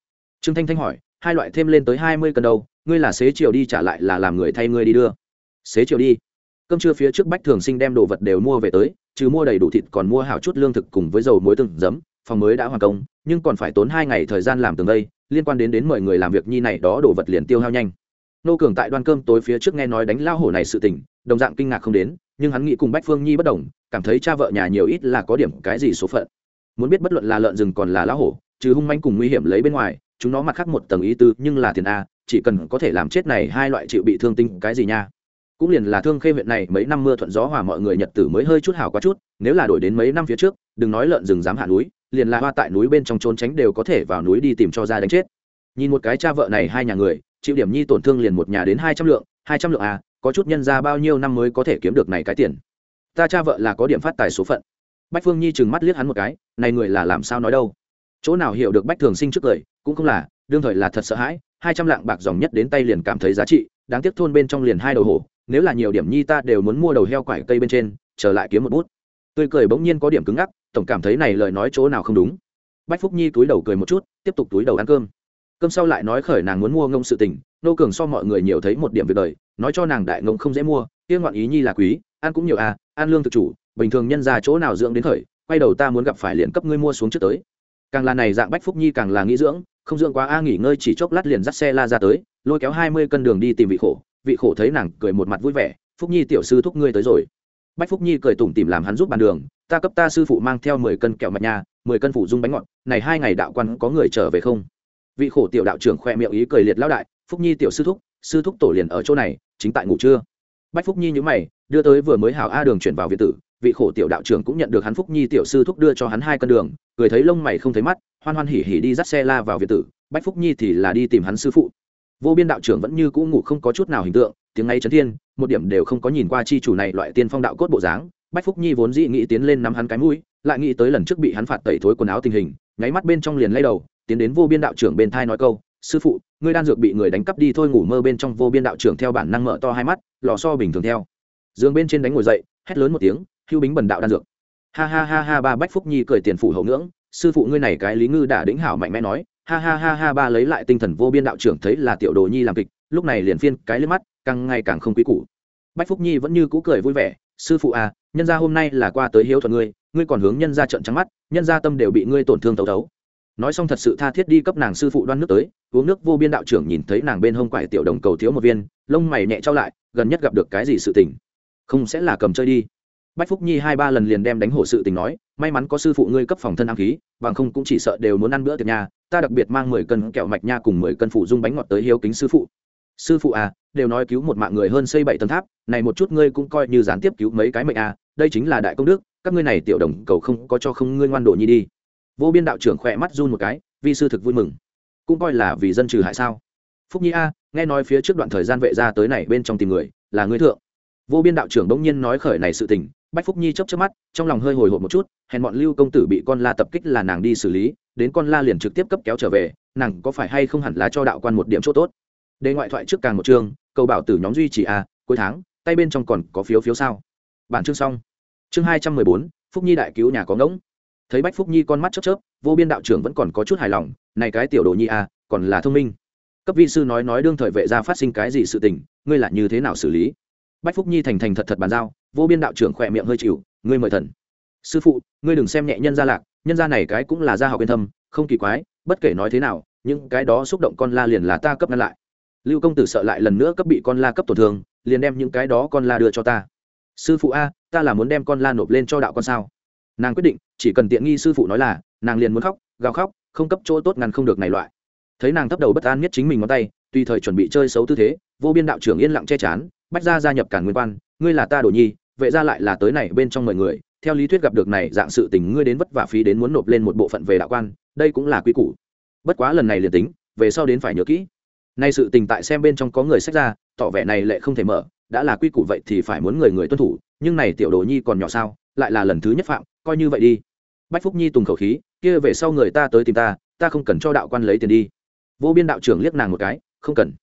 Trương thanh thanh hỏi, hai loại thêm lên tới hai mươi cân đâu? Ngươi là xế chiều đi trả lại là làm người thay ngươi đi đưa. Xế chiều đi. Cơm trưa phía trước bách thường sinh đem đồ vật đều mua về tới, trừ mua đầy đủ thịt còn mua hảo chút lương thực cùng với dầu muối từng giấm, phòng mới đã hoàn công, nhưng còn phải tốn hai ngày thời gian làm từng đây, liên quan đến đến mời người làm việc nhi này đó đồ vật liền tiêu hao nhanh. Nô cường tại đoan cơm tối phía trước nghe nói đánh lao hổ này sự tình, đồng dạng kinh ngạc không đến, nhưng hắn nghĩ cùng bách phương nhi bất đồng, cảm thấy cha vợ nhà nhiều ít là có điểm cái gì số phận muốn biết bất luận là lợn rừng còn là lá hổ, trừ hung manh cùng nguy hiểm lấy bên ngoài, chúng nó mặt khác một tầng ý tư, nhưng là tiền a, chỉ cần có thể làm chết này hai loại chịu bị thương tinh, cái gì nha? Cũng liền là thương khê huyện này mấy năm mưa thuận gió hòa mọi người nhật tử mới hơi chút hào quá chút, nếu là đổi đến mấy năm phía trước, đừng nói lợn rừng dám hạ núi, liền là hoa tại núi bên trong trốn tránh đều có thể vào núi đi tìm cho ra đánh chết. Nhìn một cái cha vợ này hai nhà người, chịu điểm nhi tổn thương liền một nhà đến hai trăm lượng, hai trăm lượng à có chút nhân ra bao nhiêu năm mới có thể kiếm được này cái tiền? Ta cha vợ là có điểm phát tài số phận bách phương nhi chừng mắt liếc hắn một cái, này người là làm sao nói đâu? Chỗ nào hiểu được bách thường sinh trước cười, cũng không là, đương thời là thật sợ hãi, hai trăm lạng bạc dòng nhất đến tay liền cảm thấy giá trị, đáng tiếc thôn bên trong liền hai đầu hổ, nếu là nhiều điểm nhi ta đều muốn mua đầu heo quải cây bên trên, trở lại kiếm một bút. Tươi cười bỗng nhiên có điểm cứng ngắc, tổng cảm thấy này lời nói chỗ nào không đúng. Bách phúc nhi túi đầu cười một chút, tiếp tục túi đầu ăn cơm. Cơm sau lại nói khởi nàng muốn mua ngông sự tình, nô cường so mọi người nhiều thấy một điểm việc đời, nói cho nàng đại ngông không dễ mua, kia ngoạn ý nhi là quý, ăn cũng nhiều à ăn lương thực chủ bình thường nhân ra chỗ nào dưỡng đến khởi, quay đầu ta muốn gặp phải liền cấp ngươi mua xuống trước tới. Càng là này dạng bách phúc nhi càng là nghĩ dưỡng, không dưỡng quá a nghỉ ngơi chỉ chốc lát liền dắt xe la ra tới, lôi kéo hai mươi cân đường đi tìm vị khổ vị khổ thấy nàng cười một mặt vui vẻ, phúc nhi tiểu sư thúc ngươi tới rồi. Bách phúc nhi cười tủm tìm làm hắn giúp bàn đường, ta cấp ta sư phụ mang theo mười cân kẹo mạch nha mười cân phủ dung bánh ngọt, này hai ngày đạo quan có người trở về không? Vị khổ tiểu đạo trưởng khoe miệng ý cười liệt lao đại, phúc nhi tiểu sư thúc sư thúc tổ liền ở chỗ này, chính tại ngủ trưa. Bách phúc nhi nhữ mày, đưa tới vừa mới hảo a đường chuyển vào việt tử vị khổ tiểu đạo trưởng cũng nhận được hắn phúc nhi tiểu sư thúc đưa cho hắn hai cân đường, cười thấy lông mày không thấy mắt, hoan hoan hỉ hỉ đi dắt xe la vào việt tử, bách phúc nhi thì là đi tìm hắn sư phụ. Vô biên đạo trưởng vẫn như cũ ngủ không có chút nào hình tượng, tiếng ngay trấn thiên, một điểm đều không có nhìn qua chi chủ này loại tiên phong đạo cốt bộ dáng. Bách phúc nhi vốn dĩ nghĩ tiến lên nắm hắn cái mũi, lại nghĩ tới lần trước bị hắn phạt tẩy thối quần áo tình hình, nháy mắt bên trong liền lay đầu, tiến đến vô biên đạo trưởng bên thai nói câu, sư phụ, ngươi đan dược bị người đánh cắp đi thôi, ngủ mơ bên trong vô biên đạo trưởng theo bản năng mở to hai mắt, lò so bình thường theo. Giường bên trên đánh ngồi dậy, hét lớn một tiếng hưu bính bần đạo đan dược. Ha ha ha ha, ba bách phúc nhi cười tiền phủ hậu ngưỡng, sư phụ ngươi này cái lý ngư đã đĩnh hảo mạnh mẽ nói, ha ha ha ha, ba lấy lại tinh thần vô biên đạo trưởng thấy là tiểu đồ nhi làm kịch, lúc này liền phiên cái lên mắt, càng ngày càng không quý củ. Bách phúc nhi vẫn như cũ cười vui vẻ, sư phụ à nhân gia hôm nay là qua tới hiếu thuận ngươi ngươi còn hướng nhân gia trận trắng mắt, nhân gia tâm đều bị ngươi tổn thương tấu tấu. Nói xong thật sự tha thiết đi cấp nàng sư phụ đoan nước tới, uống nước vô biên đạo trưởng nhìn thấy nàng bên hông quải tiểu đồng cầu thiếu một viên, lông mày nhẹ trao lại, gần nhất gặp được cái gì sự tình? Không sẽ là cầm chơi đi bách phúc nhi hai ba lần liền đem đánh hổ sự tình nói, may mắn có sư phụ ngươi cấp phòng thân ám khí, bằng không cũng chỉ sợ đều muốn ăn bữa tiệc nhà, ta đặc biệt mang mười cân kẹo mạch nha cùng mười cân phụ dung bánh ngọt tới hiếu kính sư phụ. Sư phụ à đều nói cứu một mạng người hơn xây bảy tầng tháp, này một chút ngươi cũng coi như gián tiếp cứu mấy cái mệnh à đây chính là đại công đức, các ngươi này tiểu đồng cầu không có cho không ngươi ngoan độ nhi đi. Vô biên đạo trưởng khỏe mắt run một cái, vi sư thực vui mừng. Cũng coi là vì dân trừ hại sao? Phúc nhi a, nghe nói phía trước đoạn thời gian vệ ra tới này bên trong tìm người, là ngươi thượng. Vô biên đạo trưởng bỗng nhiên nói khởi này sự tình bách phúc nhi chấp chấp mắt, trong lòng hơi hồi hộp một chút, hèn bọn lưu công tử bị con la tập kích là nàng đi xử lý, đến con la liền trực tiếp cấp kéo trở về, nàng có phải hay không hẳn là cho đạo quan một điểm chỗ tốt? Đề ngoại thoại trước càng một chương, cầu bảo tử nhóm duy trì a cuối tháng, tay bên trong còn có phiếu phiếu sao? Bản chương xong. Chương hai trăm mười bốn, phúc nhi đại cứu nhà có ngỗng. Thấy bách phúc nhi con mắt chớp chớp, vô biên đạo trưởng vẫn còn có chút hài lòng, này cái tiểu đồ nhi a còn là thông minh. Cấp vi sư nói nói đương thời vệ gia phát sinh cái gì sự tình, ngươi là như thế nào xử lý? Bách phúc nhi thành thành thật thật bàn giao, vô biên đạo trưởng khỏe miệng hơi chịu, ngươi mời thần. Sư phụ, ngươi đừng xem nhẹ nhân gia lạc, nhân gia này cái cũng là gia học yên thâm, không kỳ quái, bất kể nói thế nào, những cái đó xúc động con la liền là ta cấp ngăn lại. Lưu công tử sợ lại lần nữa cấp bị con la cấp tổn thương, liền đem những cái đó con la đưa cho ta. Sư phụ a, ta là muốn đem con la nộp lên cho đạo con sao? Nàng quyết định, chỉ cần tiện nghi sư phụ nói là, nàng liền muốn khóc, gào khóc, không cấp chỗ tốt ngăn không được này loại. Thấy nàng thấp đầu bất an nhất chính mình ngón tay, tùy thời chuẩn bị chơi xấu tư thế, vô biên đạo trưởng yên lặng che chắn bách gia gia nhập cản nguyên quan, ngươi là ta đồ nhi, vệ ra lại là tới này bên trong mọi người. Theo lý thuyết gặp được này dạng sự tình, ngươi đến vất vả phí đến muốn nộp lên một bộ phận về đạo quan, đây cũng là quy củ. Bất quá lần này liền tính, về sau đến phải nhớ kỹ. Nay sự tình tại xem bên trong có người sách ra, tỏ vẻ này lệ không thể mở, đã là quy củ vậy thì phải muốn người người tuân thủ, nhưng này tiểu đồ nhi còn nhỏ sao, lại là lần thứ nhất phạm, coi như vậy đi. Bách phúc nhi tùng khẩu khí, kia về sau người ta tới tìm ta ta không cần cho đạo quan lấy tiền đi. Vô biên đạo trưởng liếc nàng một cái, không cần.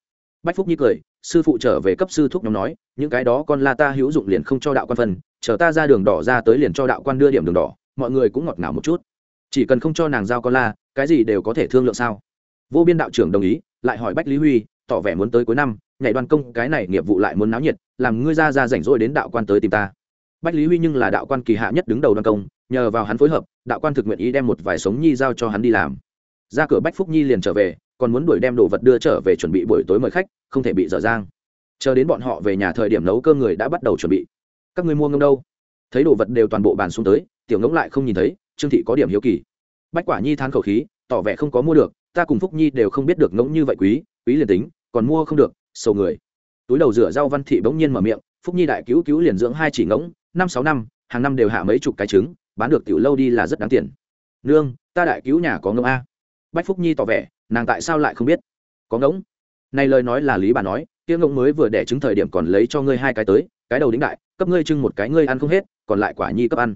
Bách phúc nhi cười sư phụ trở về cấp sư thúc nhóm nói, những cái đó con la ta hữu dụng liền không cho đạo quan phân, chờ ta ra đường đỏ ra tới liền cho đạo quan đưa điểm đường đỏ, mọi người cũng ngọt ngào một chút. Chỉ cần không cho nàng giao con la, cái gì đều có thể thương lượng sao? Vô biên đạo trưởng đồng ý, lại hỏi bách lý huy, tỏ vẻ muốn tới cuối năm, nhảy đoàn công, cái này nghiệp vụ lại muốn náo nhiệt, làm ngươi ra ra rảnh rỗi đến đạo quan tới tìm ta. Bách lý huy nhưng là đạo quan kỳ hạ nhất đứng đầu đoàn công, nhờ vào hắn phối hợp, đạo quan thực nguyện ý đem một vài sống nhi giao cho hắn đi làm. Ra cửa bách phúc nhi liền trở về còn muốn đuổi đem đồ vật đưa trở về chuẩn bị buổi tối mời khách, không thể bị dở dang. Chờ đến bọn họ về nhà thời điểm nấu cơm người đã bắt đầu chuẩn bị. Các người mua ngông đâu? Thấy đồ vật đều toàn bộ bàn xuống tới, tiểu ngỗng lại không nhìn thấy, trương thị có điểm hiếu kỳ. Bách quả nhi than khẩu khí, tỏ vẻ không có mua được, ta cùng phúc nhi đều không biết được ngỗng như vậy quý quý liền tính, còn mua không được, sầu người. Túi đầu rửa rau văn thị bỗng nhiên mở miệng, phúc nhi đại cứu cứu liền dưỡng hai chỉ ngỗng, năm sáu năm, hàng năm đều hạ mấy chục cái trứng, bán được tiểu lâu đi là rất đáng tiền. Nương, ta đại cứu nhà có ngỗng a. Bách phúc nhi tỏ vẻ nàng tại sao lại không biết? Có ngỗng. Này lời nói là lý bà nói tiếng ngỗng mới vừa đẻ trứng thời điểm còn lấy cho ngươi hai cái tới, cái đầu đính đại, cấp ngươi trưng một cái ngươi ăn không hết, còn lại quả nhi cấp ăn.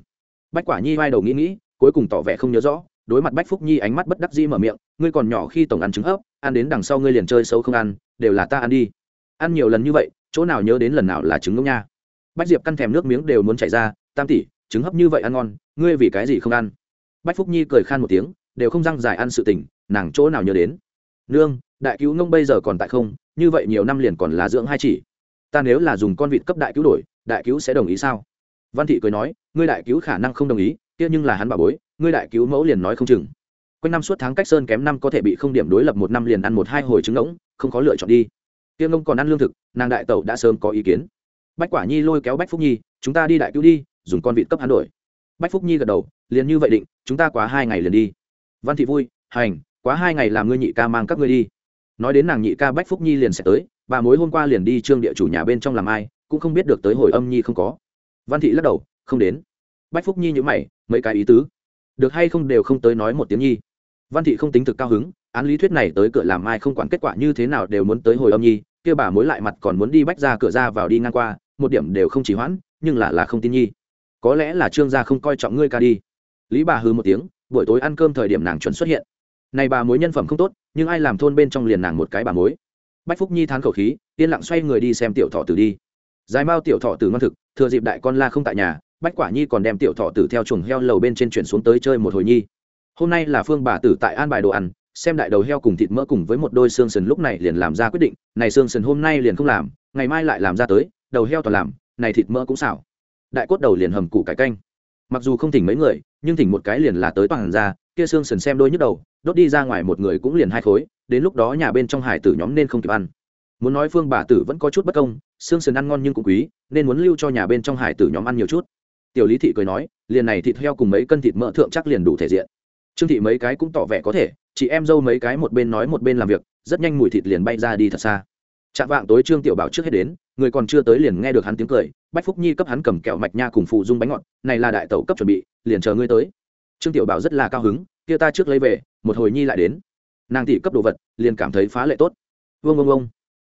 Bách quả nhi vai đầu nghĩ nghĩ, cuối cùng tỏ vẻ không nhớ rõ, đối mặt bách phúc nhi ánh mắt bất đắc dĩ mở miệng, ngươi còn nhỏ khi tổng ăn trứng ấp, ăn đến đằng sau ngươi liền chơi xấu không ăn, đều là ta ăn đi. Ăn nhiều lần như vậy, chỗ nào nhớ đến lần nào là trứng ngỗng nha. Bách diệp căn thèm nước miếng đều muốn chảy ra, tam tỷ, trứng hấp như vậy ăn ngon, ngươi vì cái gì không ăn? Bách phúc nhi cười khan một tiếng, đều không răng dài ăn sự tình nàng chỗ nào nhớ đến? Nương, đại cứu nông bây giờ còn tại không? Như vậy nhiều năm liền còn là dưỡng hai chỉ. Ta nếu là dùng con vịt cấp đại cứu đổi, đại cứu sẽ đồng ý sao? Văn thị cười nói, ngươi đại cứu khả năng không đồng ý, kia nhưng là hắn bà bối, ngươi đại cứu mẫu liền nói không chừng. Quanh năm suốt tháng cách sơn kém năm có thể bị không điểm đối lập một năm liền ăn một hai hồi trứng ngỗng, không có lựa chọn đi. Tiêm ngông còn ăn lương thực, nàng đại tẩu đã sớm có ý kiến. Bách quả nhi lôi kéo bách phúc nhi, chúng ta đi đại cứu đi, dùng con vịt cấp hắn đổi. Bách phúc nhi gật đầu, liền như vậy định, chúng ta quá hai ngày liền đi. Văn thị vui, hành quá hai ngày làm ngươi nhị ca mang các ngươi đi. Nói đến nàng nhị ca bách phúc nhi liền sẽ tới, bà mối hôm qua liền đi trương địa chủ nhà bên trong làm ai, cũng không biết được tới hồi âm nhi không có. Văn thị lắc đầu, không đến. Bách phúc nhi nhữ mày, mấy cái ý tứ. Được hay không đều không tới nói một tiếng nhi. Văn thị không tính thực cao hứng, án lý thuyết này tới cửa làm ai không quản kết quả như thế nào đều muốn tới hồi âm nhi, kia bà mối lại mặt còn muốn đi bách ra cửa ra vào đi ngang qua, một điểm đều không chỉ hoãn, nhưng là là không tin nhi. Có lẽ là trương gia không coi trọng ngươi ca đi. Lý bà hư một tiếng, buổi tối ăn cơm thời điểm nàng chuẩn xuất hiện này bà mối nhân phẩm không tốt, nhưng ai làm thôn bên trong liền nàng một cái bà mối. Bách phúc nhi thán khẩu khí, yên lặng xoay người đi xem tiểu thọ tử đi. Dài mao tiểu thọ tử ngon thực, thừa dịp đại con la không tại nhà, bách quả nhi còn đem tiểu thọ tử theo chuồng heo lầu bên trên chuyển xuống tới chơi một hồi nhi. Hôm nay là phương bà tử tại an bài đồ ăn, xem đại đầu heo cùng thịt mỡ cùng với một đôi xương sần lúc này liền làm ra quyết định, này xương sần hôm nay liền không làm, ngày mai lại làm ra tới, đầu heo toàn làm, này thịt mỡ cũng xảo đại cốt đầu liền hầm củ cải canh. Mặc dù không thỉnh mấy người nhưng thỉnh một cái liền là tới toàn ra, kia xương sần xem đôi nhức đầu, đốt đi ra ngoài một người cũng liền hai khối, đến lúc đó nhà bên trong hải tử nhóm nên không kịp ăn. Muốn nói phương bà tử vẫn có chút bất công xương sườn ăn ngon nhưng cũng quý, nên muốn lưu cho nhà bên trong hải tử nhóm ăn nhiều chút. Tiểu lý thị cười nói, liền này thịt heo cùng mấy cân thịt mỡ thượng chắc liền đủ thể diện. Trương thị mấy cái cũng tỏ vẻ có thể, chị em dâu mấy cái một bên nói một bên làm việc, rất nhanh mùi thịt liền bay ra đi thật xa chạm vạng tối trương tiểu bảo trước hết đến, người còn chưa tới liền nghe được hắn tiếng cười, bách phúc nhi cấp hắn cầm kẹo mạch nha cùng phụ dung bánh ngọt, này là đại tẩu cấp chuẩn bị, liền chờ ngươi tới. Trương tiểu bảo rất là cao hứng, kia ta trước lấy về, một hồi nhi lại đến. Nàng tỷ cấp đồ vật, liền cảm thấy phá lệ tốt. Vương vương vương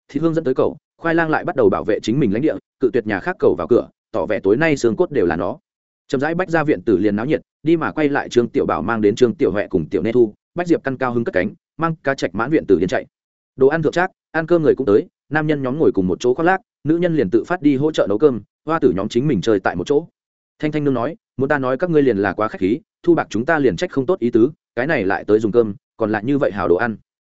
thịt hương dẫn tới cậu, khoai lang lại bắt đầu bảo vệ chính mình lãnh địa, cự tuyệt nhà khác cầu vào cửa, tỏ vẻ tối nay xương cốt đều là nó. Chậm rãi bách ra viện tử liền náo nhiệt, đi mà quay lại trương tiểu bảo mang đến trương tiểu huệ cùng tiểu nê thu. Bách diệp căn cao hứng cất cánh, mang cá trạch mãn viện tử liền chạy. Đồ ăn thượng trác, ăn cơm người cũng tới nam nhân nhóm ngồi cùng một chỗ khoác lác, nữ nhân liền tự phát đi hỗ trợ nấu cơm, hoa tử nhóm chính mình chơi tại một chỗ. Thanh thanh nương nói, muốn ta nói các ngươi liền là quá khách khí, thu bạc chúng ta liền trách không tốt ý tứ, cái này lại tới dùng cơm, còn lại như vậy hào đồ ăn.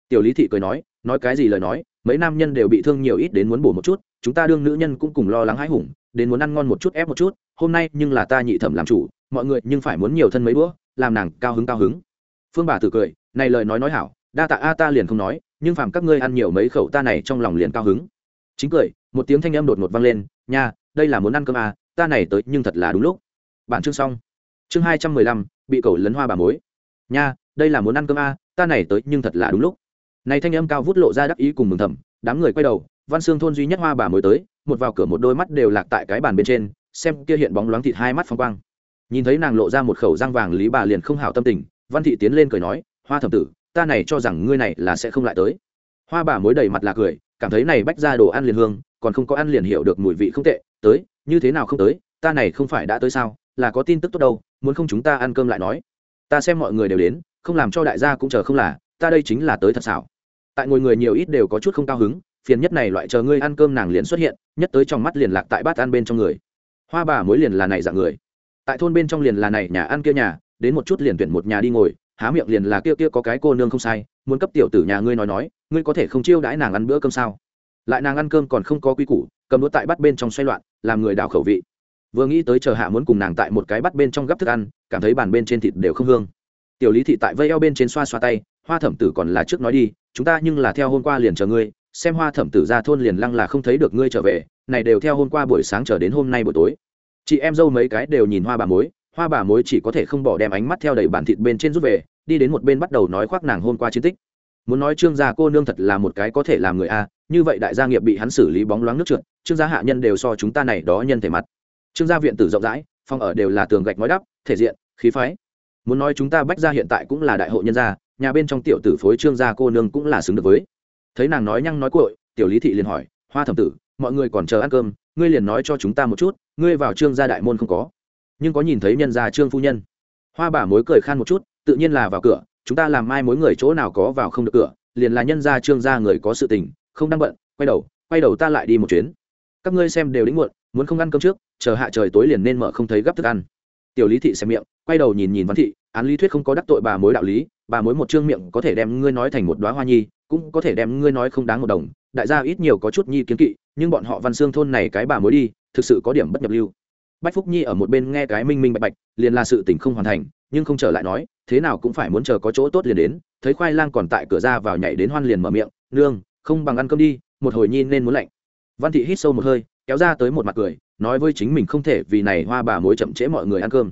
Tiểu lý thị cười nói nói cái gì lời nói, mấy nam nhân đều bị thương nhiều ít đến muốn bổ một chút, chúng ta đương nữ nhân cũng cùng lo lắng hãi hùng, đến muốn ăn ngon một chút ép một chút, hôm nay nhưng là ta nhị thẩm làm chủ, mọi người nhưng phải muốn nhiều thân mấy bữa làm nàng cao hứng cao hứng. Phương bà tử cười, này lời nói nói hảo, đa tạ a ta liền không nói nhưng phàm các ngươi ăn nhiều mấy khẩu ta này trong lòng liền cao hứng. Chính cười, một tiếng thanh âm đột ngột vang lên, nha, đây là muốn ăn cơm à ta này tới nhưng thật là đúng lúc. Bản chương xong. Chương hai trăm mười lăm, bị cầu lấn hoa bà mối. Nha, đây là muốn ăn cơm à ta này tới nhưng thật là đúng lúc. Này thanh âm cao vút lộ ra đắc ý cùng mừng thầm, đám người quay đầu, văn xương thôn duy nhất hoa bà mối tới, một vào cửa một đôi mắt đều lạc tại cái bàn bên trên, xem kia hiện bóng loáng thịt hai mắt phong quang. Nhìn thấy nàng lộ ra một khẩu răng vàng lý bà liền không hảo tâm tình, văn thị tiến lên cười nói, hoa thẩm tử ta này cho rằng ngươi này là sẽ không lại tới. Hoa bà mối đầy mặt là cười, cảm thấy này bách ra đồ ăn liền hương, còn không có ăn liền hiểu được mùi vị không tệ, tới, như thế nào không tới, ta này không phải đã tới sao, là có tin tức tốt đâu, muốn không chúng ta ăn cơm lại nói. Ta xem mọi người đều đến, không làm cho đại gia cũng chờ không là, ta đây chính là tới thật xảo. Tại ngồi người nhiều ít đều có chút không cao hứng, phiền nhất này loại chờ ngươi ăn cơm nàng liền xuất hiện, nhất tới trong mắt liền lạc tại bát ăn bên trong người. Hoa bà mối liền là này dạng người. Tại thôn bên trong liền là này, nhà ăn kia nhà, đến một chút liền tuyển một nhà đi ngồi há miệng liền là kia kia có cái cô nương không sai, muốn cấp tiểu tử nhà ngươi nói nói, ngươi có thể không chiêu đãi nàng ăn bữa cơm sao? Lại nàng ăn cơm còn không có quy củ, cầm đũa tại bắt bên trong xoay loạn, làm người đào khẩu vị. Vừa nghĩ tới chờ hạ muốn cùng nàng tại một cái bắt bên trong gấp thức ăn, cảm thấy bàn bên trên thịt đều không hương. Tiểu lý thị tại vây eo bên trên xoa xoa tay, hoa thẩm tử còn là trước nói đi, chúng ta nhưng là theo hôm qua liền chờ ngươi, xem hoa thẩm tử ra thôn liền lăng là không thấy được ngươi trở về, này đều theo hôm qua buổi sáng chờ đến hôm nay buổi tối. Chị em dâu mấy cái đều nhìn hoa bà mối hoa bà mối chỉ có thể không bỏ đem ánh mắt theo đầy bản thịt bên trên rút về, đi đến một bên bắt đầu nói khoác nàng hôm qua chiến tích. Muốn nói trương gia cô nương thật là một cái có thể làm người a, như vậy đại gia nghiệp bị hắn xử lý bóng loáng nước trượt, trương gia hạ nhân đều so chúng ta này đó nhân thể mặt. Trương gia viện tử rộng rãi, phòng ở đều là tường gạch nói đắp, thể diện, khí phái. Muốn nói chúng ta bách gia hiện tại cũng là đại hộ nhân gia, nhà bên trong tiểu tử phối trương gia cô nương cũng là xứng được với. Thấy nàng nói nhăng nói cội tiểu lý thị liền hỏi, hoa thẩm tử, mọi người còn chờ ăn cơm, ngươi liền nói cho chúng ta một chút, ngươi vào trương gia đại môn không có nhưng có nhìn thấy nhân gia trương phu nhân. Hoa bà mối cười khan một chút, tự nhiên là vào cửa, chúng ta làm mai mối người chỗ nào có vào không được cửa, liền là nhân gia trương gia người có sự tình, không đang bận, quay đầu quay đầu ta lại đi một chuyến. Các ngươi xem đều đến muộn, muốn không ăn cơm trước, chờ hạ trời tối liền nên mở không thấy gấp thức ăn. Tiểu lý thị xem miệng, quay đầu nhìn nhìn văn thị, án lý thuyết không có đắc tội bà mối đạo lý, bà mối một trương miệng có thể đem ngươi nói thành một đoá hoa nhi, cũng có thể đem ngươi nói không đáng một đồng, đại gia ít nhiều có chút nhi kiến kỵ, nhưng bọn họ văn xương thôn này cái bà mối đi, thực sự có điểm bất nhập lưu bách phúc nhi ở một bên nghe cái minh minh bạch bạch, liền là sự tình không hoàn thành, nhưng không trở lại nói, thế nào cũng phải muốn chờ có chỗ tốt liền đến, thấy khoai lang còn tại cửa ra vào nhảy đến hoan liền mở miệng, nương, không bằng ăn cơm đi, một hồi nhi nên muốn lạnh. Văn thị hít sâu một hơi, kéo ra tới một mặt cười, nói với chính mình không thể vì này hoa bà mối chậm trễ mọi người ăn cơm.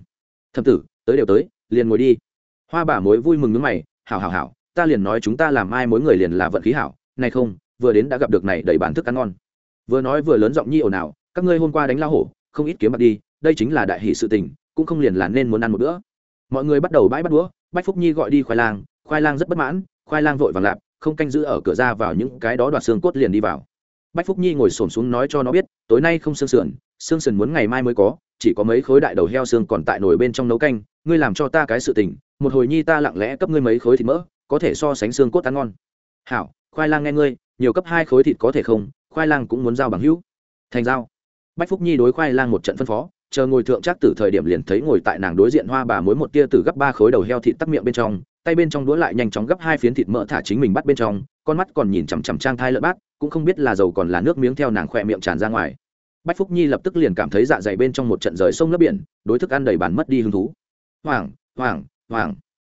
Thầm tử, tới đều tới, liền ngồi đi. Hoa bà mối vui mừng nước mày, hảo hảo hảo, ta liền nói chúng ta làm ai mối người liền là vận khí hảo, này không, vừa đến đã gặp được này đầy bản thức ăn ngon. Vừa nói vừa lớn giọng nhi ồn ào, các ngươi hôm qua đánh lao hổ không ít kiếm bạc đi, đây chính là đại hỷ sự tình, cũng không liền là nên muốn ăn một bữa. Mọi người bắt đầu bãi bắt đũa, bách phúc nhi gọi đi khoai lang khoai lang rất bất mãn, khoai lang vội vàng lạp, không canh giữ ở cửa ra vào những cái đó đoạt xương cốt liền đi vào. Bách phúc nhi ngồi xổm xuống nói cho nó biết, tối nay không xương sườn xương sườn muốn ngày mai mới có, chỉ có mấy khối đại đầu heo xương còn tại nồi bên trong nấu canh, ngươi làm cho ta cái sự tình, một hồi nhi ta lặng lẽ cấp ngươi mấy khối thịt mỡ, có thể so sánh xương cốt ăn ngon. Hảo, khoai lang nghe ngươi, nhiều cấp hai khối thịt có thể không, khoai lang cũng muốn giao bằng hữu. Thành giao bách phúc nhi đối khoai lang một trận phân phó chờ ngồi thượng chắc từ thời điểm liền thấy ngồi tại nàng đối diện hoa bà mối một tia từ gấp ba khối đầu heo thịt tắc miệng bên trong tay bên trong đũa lại nhanh chóng gấp hai phiến thịt mỡ thả chính mình bắt bên trong con mắt còn nhìn chằm chằm trang thai lợn bát cũng không biết là dầu còn là nước miếng theo nàng khỏe miệng tràn ra ngoài. Bách phúc nhi lập tức liền cảm thấy dạ dày bên trong một trận rời sông lấp biển đối thức ăn đầy bàn mất đi hứng thú. Hoàng hoàng hoàng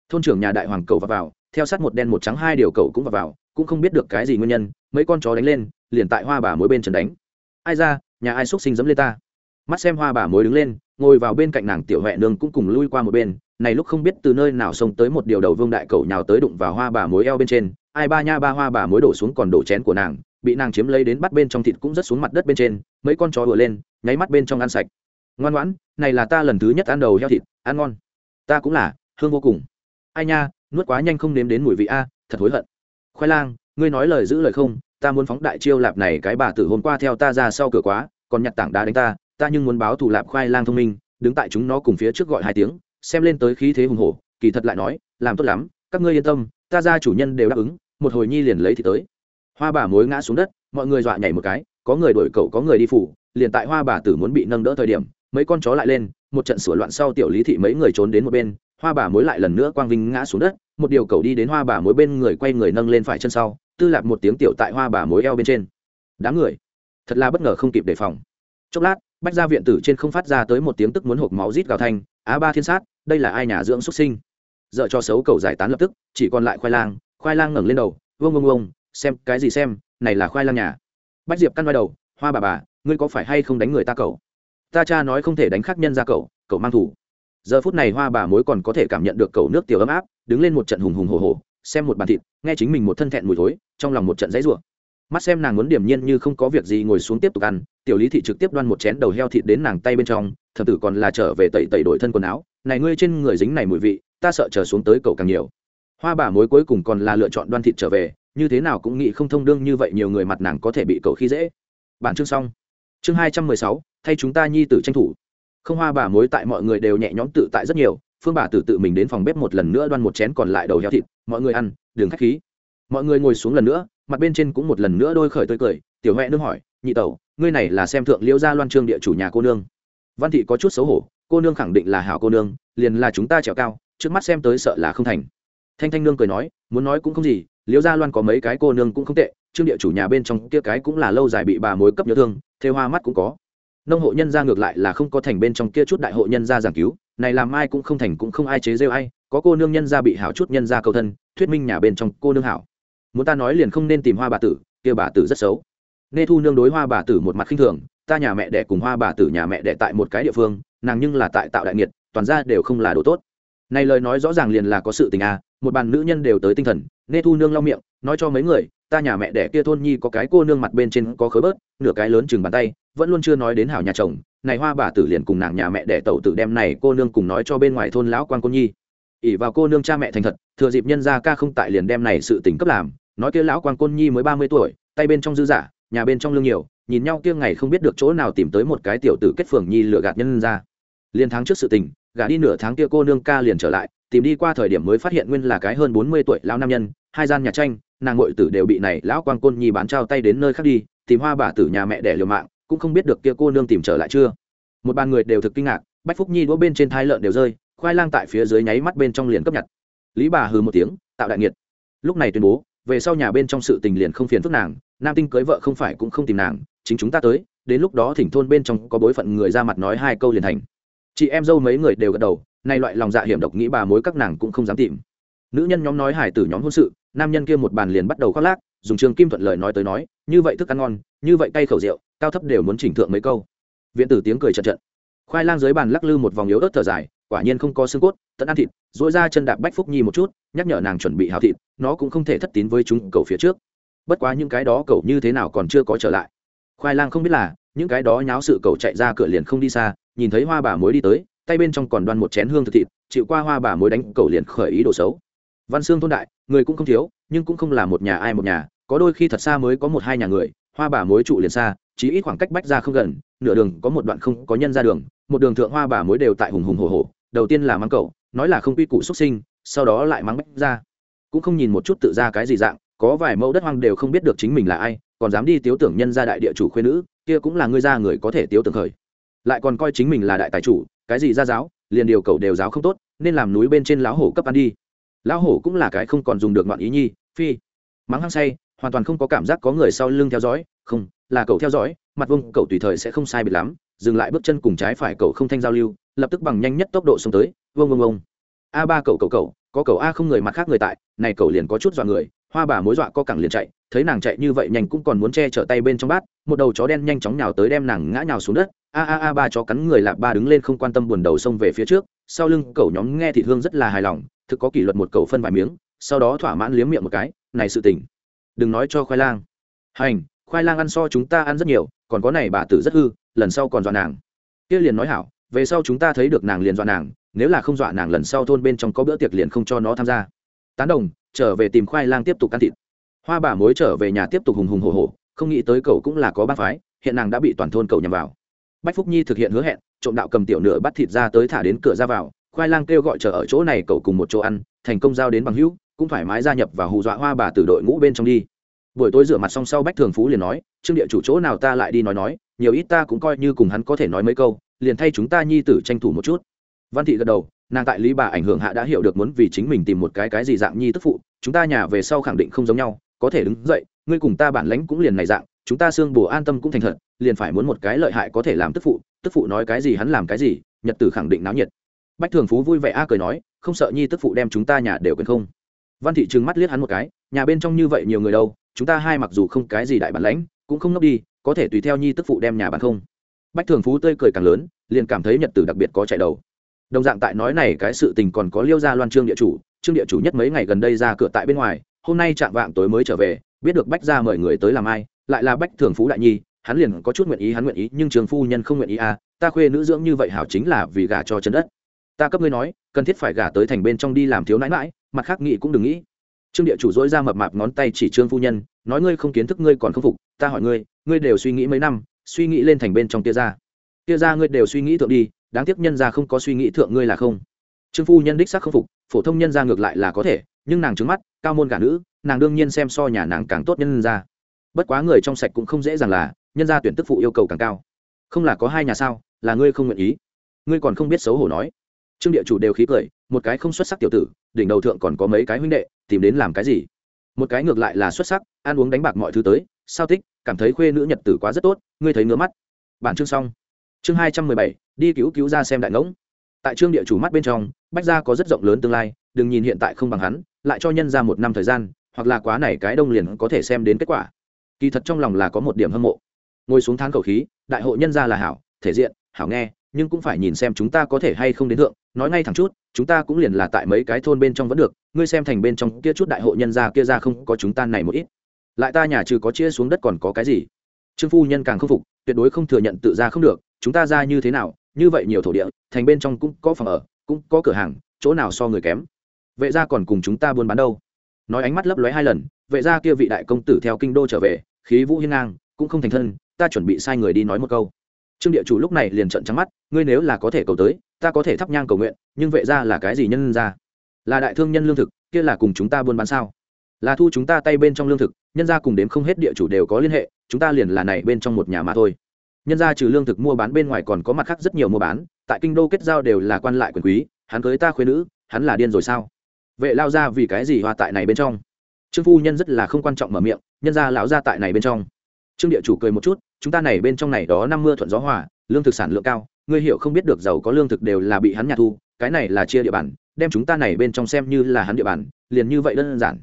thôn trưởng nhà đại hoàng cầu vào, vào theo sát một đen một trắng hai điều cầu cũng vào, vào cũng không biết được cái gì nguyên nhân mấy con chó đánh lên liền tại hoa bà mối bên trần đánh. Ai ra nhà ai xúc sinh dẫm lên ta. Mắt xem hoa bà mối đứng lên, ngồi vào bên cạnh nàng tiểu huệ nương cũng cùng lui qua một bên. Này lúc không biết từ nơi nào xông tới một điều đầu vương đại cầu nhào tới đụng vào hoa bà mối eo bên trên. Ai ba nha ba hoa bà mối đổ xuống còn đổ chén của nàng, bị nàng chiếm lấy đến bắt bên trong thịt cũng rất xuống mặt đất bên trên. Mấy con chó vừa lên, nháy mắt bên trong ăn sạch. Ngoan ngoãn, này là ta lần thứ nhất ăn đầu heo thịt, ăn ngon. Ta cũng là, hương vô cùng. Ai nha, nuốt quá nhanh không nếm đến mùi vị a, thật hối hận. Khoai lang, ngươi nói lời giữ lời không, ta muốn phóng đại chiêu lạp này cái bà tử hôm qua theo ta ra sau cửa quá còn nhặt tảng đá đánh ta ta nhưng muốn báo thù lạp khoai lang thông minh, đứng tại chúng nó cùng phía trước gọi hai tiếng, xem lên tới khí thế hùng hổ, kỳ thật lại nói, làm tốt lắm, các ngươi yên tâm, ta ra chủ nhân đều đáp ứng, một hồi nhi liền lấy thì tới. Hoa bà mối ngã xuống đất, mọi người dọa nhảy một cái, có người đổi cậu, có người đi phủ, liền tại hoa bà tử muốn bị nâng đỡ thời điểm, mấy con chó lại lên, một trận sửa loạn sau tiểu lý thị mấy người trốn đến một bên, hoa bà mối lại lần nữa quang vinh ngã xuống đất, một điều cậu đi đến hoa bà mối bên người quay người nâng lên phải chân sau, tư lạc một tiếng tiểu tại hoa bà mối eo bên trên. Đám người thật là bất ngờ không kịp đề phòng. Chốc lát, bách gia viện tử trên không phát ra tới một tiếng tức muốn hộp máu rít gào thanh, á ba thiên sát, đây là ai nhà dưỡng xuất sinh? Dợ cho xấu cầu giải tán lập tức, chỉ còn lại khoai lang khoai lang ngẩng lên đầu, vương vương vương, xem, cái gì xem, này là khoai lang nhà. Bách diệp căn vai đầu, hoa bà bà, ngươi có phải hay không đánh người ta cậu? Ta cha nói không thể đánh khác nhân ra cậu cậu mang thủ. Giờ phút này hoa bà mối còn có thể cảm nhận được cầu nước tiểu ấm áp, đứng lên một trận hùng hùng hồ hồ xem một bàn thịt, nghe chính mình một thân thẹn mùi thối, trong lòng một trận dãy ruộng mắt xem nàng muốn điểm nhiên như không có việc gì ngồi xuống tiếp tục ăn, tiểu lý thị trực tiếp đoan một chén đầu heo thịt đến nàng tay bên trong thập tử còn là trở về tẩy tẩy đổi thân quần áo, này ngươi trên người dính này mùi vị, ta sợ trở xuống tới cậu càng nhiều. Hoa bà mối cuối cùng còn là lựa chọn đoan thịt trở về, như thế nào cũng nghĩ không thông đương như vậy nhiều người mặt nàng có thể bị cậu khi dễ. Bản chương xong. Chương hai trăm mười sáu, thay chúng ta nhi tử tranh thủ. Không hoa bà mối tại mọi người đều nhẹ nhõm tự tại rất nhiều, phương bà tử tự mình đến phòng bếp một lần nữa đoan một chén còn lại đầu heo thịt, mọi người ăn, đừng khách khí. Mọi người ngồi xuống lần nữa mặt bên trên cũng một lần nữa đôi khởi tươi cười, tiểu huệ nương hỏi, nhị tẩu, ngươi này là xem thượng liễu gia loan trương địa chủ nhà cô nương? Văn thị có chút xấu hổ, cô nương khẳng định là hảo cô nương, liền là chúng ta trèo cao, trước mắt xem tới sợ là không thành. Thanh thanh nương cười nói, muốn nói cũng không gì, liễu gia loan có mấy cái cô nương cũng không tệ, trương địa chủ nhà bên trong kia cái cũng là lâu dài bị bà mối cấp nhớ thương, thêu hoa mắt cũng có. Nông hộ nhân gia ngược lại là không có thành bên trong kia chút đại hộ nhân gia giảng cứu, này làm ai cũng không thành cũng không ai chế rêu ai, có cô nương nhân gia bị hảo chút nhân gia cầu thân, thuyết minh nhà bên trong cô nương hảo muốn ta nói liền không nên tìm hoa bà tử, kia bà tử rất xấu. Nê thu nương đối hoa bà tử một mặt khinh thường, ta nhà mẹ đẻ cùng hoa bà tử nhà mẹ đẻ tại một cái địa phương, nàng nhưng là tại tạo đại nghiệt, toàn ra đều không là đồ tốt. Này lời nói rõ ràng liền là có sự tình à một bàn nữ nhân đều tới tinh thần nê thu nương lau miệng, nói cho mấy người, ta nhà mẹ đẻ kia thôn nhi có cái cô nương mặt bên trên có khối bớt, nửa cái lớn chừng bàn tay, vẫn luôn chưa nói đến hảo nhà chồng, này hoa bà tử liền cùng nàng nhà mẹ đẻ tẩu tử đem này cô nương cùng nói cho bên ngoài thôn lão quan cô nhi. Ỉ vào cô nương cha mẹ thành thật, thừa dịp nhân gia ca không tại liền đem này sự tình cấp làm nói kia lão quan côn nhi mới ba mươi tuổi, tay bên trong dư giả, nhà bên trong lương nhiều, nhìn nhau kia ngày không biết được chỗ nào tìm tới một cái tiểu tử kết phường nhi lừa gạt nhân ra. Liên tháng trước sự tình, gả đi nửa tháng kia cô nương ca liền trở lại, tìm đi qua thời điểm mới phát hiện nguyên là cái hơn bốn mươi tuổi lão nam nhân, hai gian nhà tranh, nàng ngội tử đều bị này lão quan côn nhi bán trao tay đến nơi khác đi, tìm hoa bà tử nhà mẹ đẻ liều mạng, cũng không biết được kia cô nương tìm trở lại chưa. Một bàn người đều thực kinh ngạc, bách phúc nhi đũa bên trên thai lợn đều rơi, khoai lang tại phía dưới nháy mắt bên trong liền cấp nhặt. Lý bà hừ một tiếng, tạo đại nghiệt. Lúc này tuyên bố về sau nhà bên trong sự tình liền không phiền phức nàng, nam tinh cưới vợ không phải cũng không tìm nàng, chính chúng ta tới, đến lúc đó thỉnh thôn bên trong có bối phận người ra mặt nói hai câu liền thành. Chị em dâu mấy người đều gật đầu, nay loại lòng dạ hiểm độc nghĩ bà mối các nàng cũng không dám tìm. Nữ nhân nhóm nói hải tử nhóm hôn sự, nam nhân kia một bàn liền bắt đầu khoác lác, dùng trường kim thuận lời nói tới nói, như vậy thức ăn ngon, như vậy cay khẩu rượu, cao thấp đều muốn chỉnh thượng mấy câu. Viện tử tiếng cười chật trận khoai lang dưới bàn lắc lư một vòng yếu ớt thở dài quả nhiên không có xương cốt, tận ăn thịt dỗi ra chân đạp bách phúc nhi một chút, nhắc nhở nàng chuẩn bị hào thịt, nó cũng không thể thất tín với chúng cầu phía trước. Bất quá những cái đó cậu như thế nào còn chưa có trở lại. Khoai lang không biết là, những cái đó nháo sự cậu chạy ra cửa liền không đi xa, nhìn thấy hoa bà mối đi tới, tay bên trong còn đoan một chén hương thực thịt, chịu qua hoa bà mối đánh cậu liền khởi ý đồ xấu. Văn xương thôn đại, người cũng không thiếu, nhưng cũng không là một nhà ai một nhà, có đôi khi thật xa mới có một hai nhà người, hoa bà mối trụ liền xa chỉ ít khoảng cách bách ra không gần, nửa đường có một đoạn không có nhân ra đường, một đường thượng hoa bà mối đều tại hùng hùng hồ hồ đầu tiên là mắng cậu, nói là không quy củ xuất sinh, sau đó lại mắng bách ra. Cũng không nhìn một chút tự ra cái gì dạng, có vài mẫu đất hoang đều không biết được chính mình là ai, còn dám đi tiếu tưởng nhân ra đại địa chủ khuyên nữ, kia cũng là ngươi ra người có thể tiếu tưởng khởi. Lại còn coi chính mình là đại tài chủ, cái gì ra giáo, liền điều cầu đều giáo không tốt, nên làm núi bên trên lão hổ cấp ăn đi. Lão hổ cũng là cái không còn dùng được ngọn ý nhi, phi. Mắng hăng say, hoàn toàn không có cảm giác có người sau lưng theo dõi, không, là cậu theo dõi, mặt vông cậu tùy thời sẽ không sai biệt lắm dừng lại bước chân cùng trái phải cậu không thanh giao lưu, lập tức bằng nhanh nhất tốc độ xông tới vông vông vông a ba cậu cậu cậu, có cậu a không người mặt khác người tại, này cậu liền có chút dọa người, hoa bà mối dọa co cẳng liền chạy, thấy nàng chạy như vậy nhanh cũng còn muốn che chở tay bên trong bát, một đầu chó đen nhanh chóng nhào tới đem nàng ngã nhào xuống đất, a a a ba chó cắn người lạp ba đứng lên không quan tâm buồn đầu xông về phía trước, sau lưng cậu nhóm nghe thị hương rất là hài lòng, thực có kỷ luật một cậu phân vài miếng, sau đó thỏa mãn liếm miệng một cái, này sự tình, đừng nói cho khoai lang. Hành, khoai lang ăn so chúng ta ăn rất nhiều còn có này bà tử rất hư, lần sau còn dọa nàng. Kia liền nói hảo, về sau chúng ta thấy được nàng liền dọa nàng, nếu là không dọa nàng lần sau thôn bên trong có bữa tiệc liền không cho nó tham gia. Tán đồng, trở về tìm khoai lang tiếp tục ăn thịt. Hoa bà mối trở về nhà tiếp tục hùng hùng hồ hồ không nghĩ tới cậu cũng là có bác phái, hiện nàng đã bị toàn thôn cậu nhằm vào. Bách phúc nhi thực hiện hứa hẹn, trộm đạo cầm tiểu nửa bắt thịt ra tới thả đến cửa ra vào, khoai lang kêu gọi chờ ở chỗ này cậu cùng một chỗ ăn, thành công giao đến bằng hữu, cũng thoải mái gia nhập và hù dọa hoa bà từ đội ngũ bên trong đi buổi tối rửa mặt xong sau bách thường phú liền nói, trương địa chủ chỗ nào ta lại đi nói nói, nhiều ít ta cũng coi như cùng hắn có thể nói mấy câu, liền thay chúng ta nhi tử tranh thủ một chút. Văn thị gật đầu, nàng tại lý bà ảnh hưởng hạ đã hiểu được muốn vì chính mình tìm một cái cái gì dạng nhi tức phụ, chúng ta nhà về sau khẳng định không giống nhau, có thể đứng dậy, ngươi cùng ta bản lãnh cũng liền này dạng, chúng ta xương bồ an tâm cũng thành thật, liền phải muốn một cái lợi hại có thể làm tức phụ tức phụ nói cái gì hắn làm cái gì, nhật tử khẳng định náo nhiệt. Bách thường phú vui vẻ a cười nói, không sợ nhi tức phụ đem chúng ta nhà đều quên không? Văn thị trừng mắt liếc hắn một cái, nhà bên trong như vậy nhiều người đâu chúng ta hai mặc dù không cái gì đại bản lãnh, cũng không nấp đi, có thể tùy theo nhi tức phụ đem nhà bán không. Bách thường phú tươi cười càng lớn, liền cảm thấy nhật tử đặc biệt có chạy đầu. Đồng dạng tại nói này, cái sự tình còn có liêu gia loan trương địa chủ, trương địa chủ nhất mấy ngày gần đây ra cửa tại bên ngoài, hôm nay chạm vạng tối mới trở về, biết được bách ra mời người tới làm ai, lại là bách thường phú đại nhi, hắn liền có chút nguyện ý, hắn nguyện ý, nhưng trường phu nhân không nguyện ý à ta khuê nữ dưỡng như vậy hảo chính là vì gả cho chân đất. Ta cấp ngươi nói, cần thiết phải gả tới thành bên trong đi làm thiếu nãi mãi mặt khác nghĩ cũng đừng nghĩ trương địa chủ dỗi ra mập mạp ngón tay chỉ trương phu nhân, nói ngươi không kiến thức ngươi còn không phục, ta hỏi ngươi ngươi đều suy nghĩ mấy năm, suy nghĩ lên thành bên trong tia ra. Tia ra ngươi đều suy nghĩ thượng đi, đáng tiếc nhân ra không có suy nghĩ thượng ngươi là không. Trương phu nhân đích xác không phục, phổ thông nhân ra ngược lại là có thể, nhưng nàng trứng mắt, cao môn cả nữ, nàng đương nhiên xem so nhà nàng càng tốt nhân ra. Bất quá người trong sạch cũng không dễ dàng là, nhân ra tuyển tức phụ yêu cầu càng cao. Không là có hai nhà sao, là ngươi không nguyện ý. Ngươi còn không biết xấu hổ nói. Trương địa chủ đều khí cười, một cái không xuất sắc tiểu tử đỉnh đầu thượng còn có mấy cái huynh đệ, tìm đến làm cái gì? Một cái ngược lại là xuất sắc, ăn uống đánh bạc mọi thứ tới, sao thích, cảm thấy khuê nữ nhật tử quá rất tốt, ngươi thấy ngứa mắt. Bản chương xong. Chương hai trăm mười bảy, đi cứu cứu ra xem đại ngỗng. Tại trương địa chủ mắt bên trong, bách gia có rất rộng lớn tương lai, đừng nhìn hiện tại không bằng hắn, lại cho nhân ra một năm thời gian, hoặc là quá này cái đông liền có thể xem đến kết quả. Kỳ thật trong lòng là có một điểm hâm mộ. Ngồi xuống thang khẩu khí, đại hội nhân ra là hảo, thể diện, hảo nghe nhưng cũng phải nhìn xem chúng ta có thể hay không đến thượng. Nói ngay thẳng chút, chúng ta cũng liền là tại mấy cái thôn bên trong vẫn được. Ngươi xem thành bên trong kia chút đại hộ nhân ra kia ra không có chúng ta này một ít. Lại ta nhà trừ có chia xuống đất còn có cái gì? Trương phu nhân càng không phục, tuyệt đối không thừa nhận tự ra không được. Chúng ta ra như thế nào? Như vậy nhiều thổ địa, thành bên trong cũng có phòng ở, cũng có cửa hàng, chỗ nào so người kém? Vệ gia còn cùng chúng ta buôn bán đâu? Nói ánh mắt lấp lóe hai lần, vệ gia kia vị đại công tử theo kinh đô trở về, khí vũ hiên ngang, cũng không thành thân, ta chuẩn bị sai người đi nói một câu trương địa chủ lúc này liền trận trắng mắt, ngươi nếu là có thể cầu tới, ta có thể thắp nhang cầu nguyện, nhưng vệ gia là cái gì nhân ra là đại thương nhân lương thực, kia là cùng chúng ta buôn bán sao? Là thu chúng ta tay bên trong lương thực, nhân ra cùng đếm không hết địa chủ đều có liên hệ, chúng ta liền là này bên trong một nhà mà thôi. Nhân ra trừ lương thực mua bán bên ngoài còn có mặt khác rất nhiều mua bán, tại kinh đô kết giao đều là quan lại quyền quý, hắn cưới ta khuyên nữ, hắn là điên rồi sao? Vệ lao ra vì cái gì hoa tại này bên trong? Trương phu nhân rất là không quan trọng mở miệng, nhân ra lão ra tại này bên trong. Trương địa chủ cười một chút chúng ta này bên trong này đó năm mưa thuận gió hòa, lương thực sản lượng cao, ngươi hiểu không biết được giàu có lương thực đều là bị hắn nhà thu, cái này là chia địa bàn, đem chúng ta này bên trong xem như là hắn địa bàn, liền như vậy đơn giản.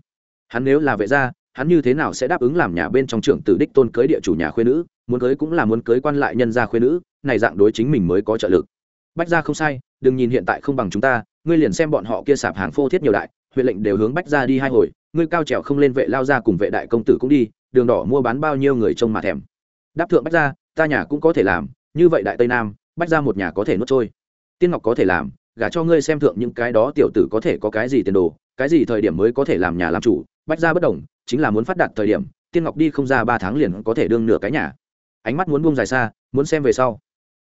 Hắn nếu là vệ gia, hắn như thế nào sẽ đáp ứng làm nhà bên trong trưởng tử đích tôn cưới địa chủ nhà khuê nữ, muốn cưới cũng là muốn cưới quan lại nhân gia khuê nữ, này dạng đối chính mình mới có trợ lực. Bách gia không sai, đừng nhìn hiện tại không bằng chúng ta, ngươi liền xem bọn họ kia sạp hàng phô thiết nhiều đại, huyện lệnh đều hướng bách gia đi hai hồi, ngươi cao trèo không lên vệ lao ra cùng vệ đại công tử cũng đi, đường đỏ mua bán bao nhiêu người trông mà thèm đáp thượng bách gia, ta nhà cũng có thể làm, như vậy đại tây nam, bách gia một nhà có thể nuốt trôi. Tiên ngọc có thể làm, gả cho ngươi xem thượng những cái đó tiểu tử có thể có cái gì tiền đồ, cái gì thời điểm mới có thể làm nhà làm chủ, bách gia bất đồng, chính là muốn phát đạt thời điểm, tiên ngọc đi không ra ba tháng liền có thể đương nửa cái nhà. Ánh mắt muốn buông dài xa, muốn xem về sau.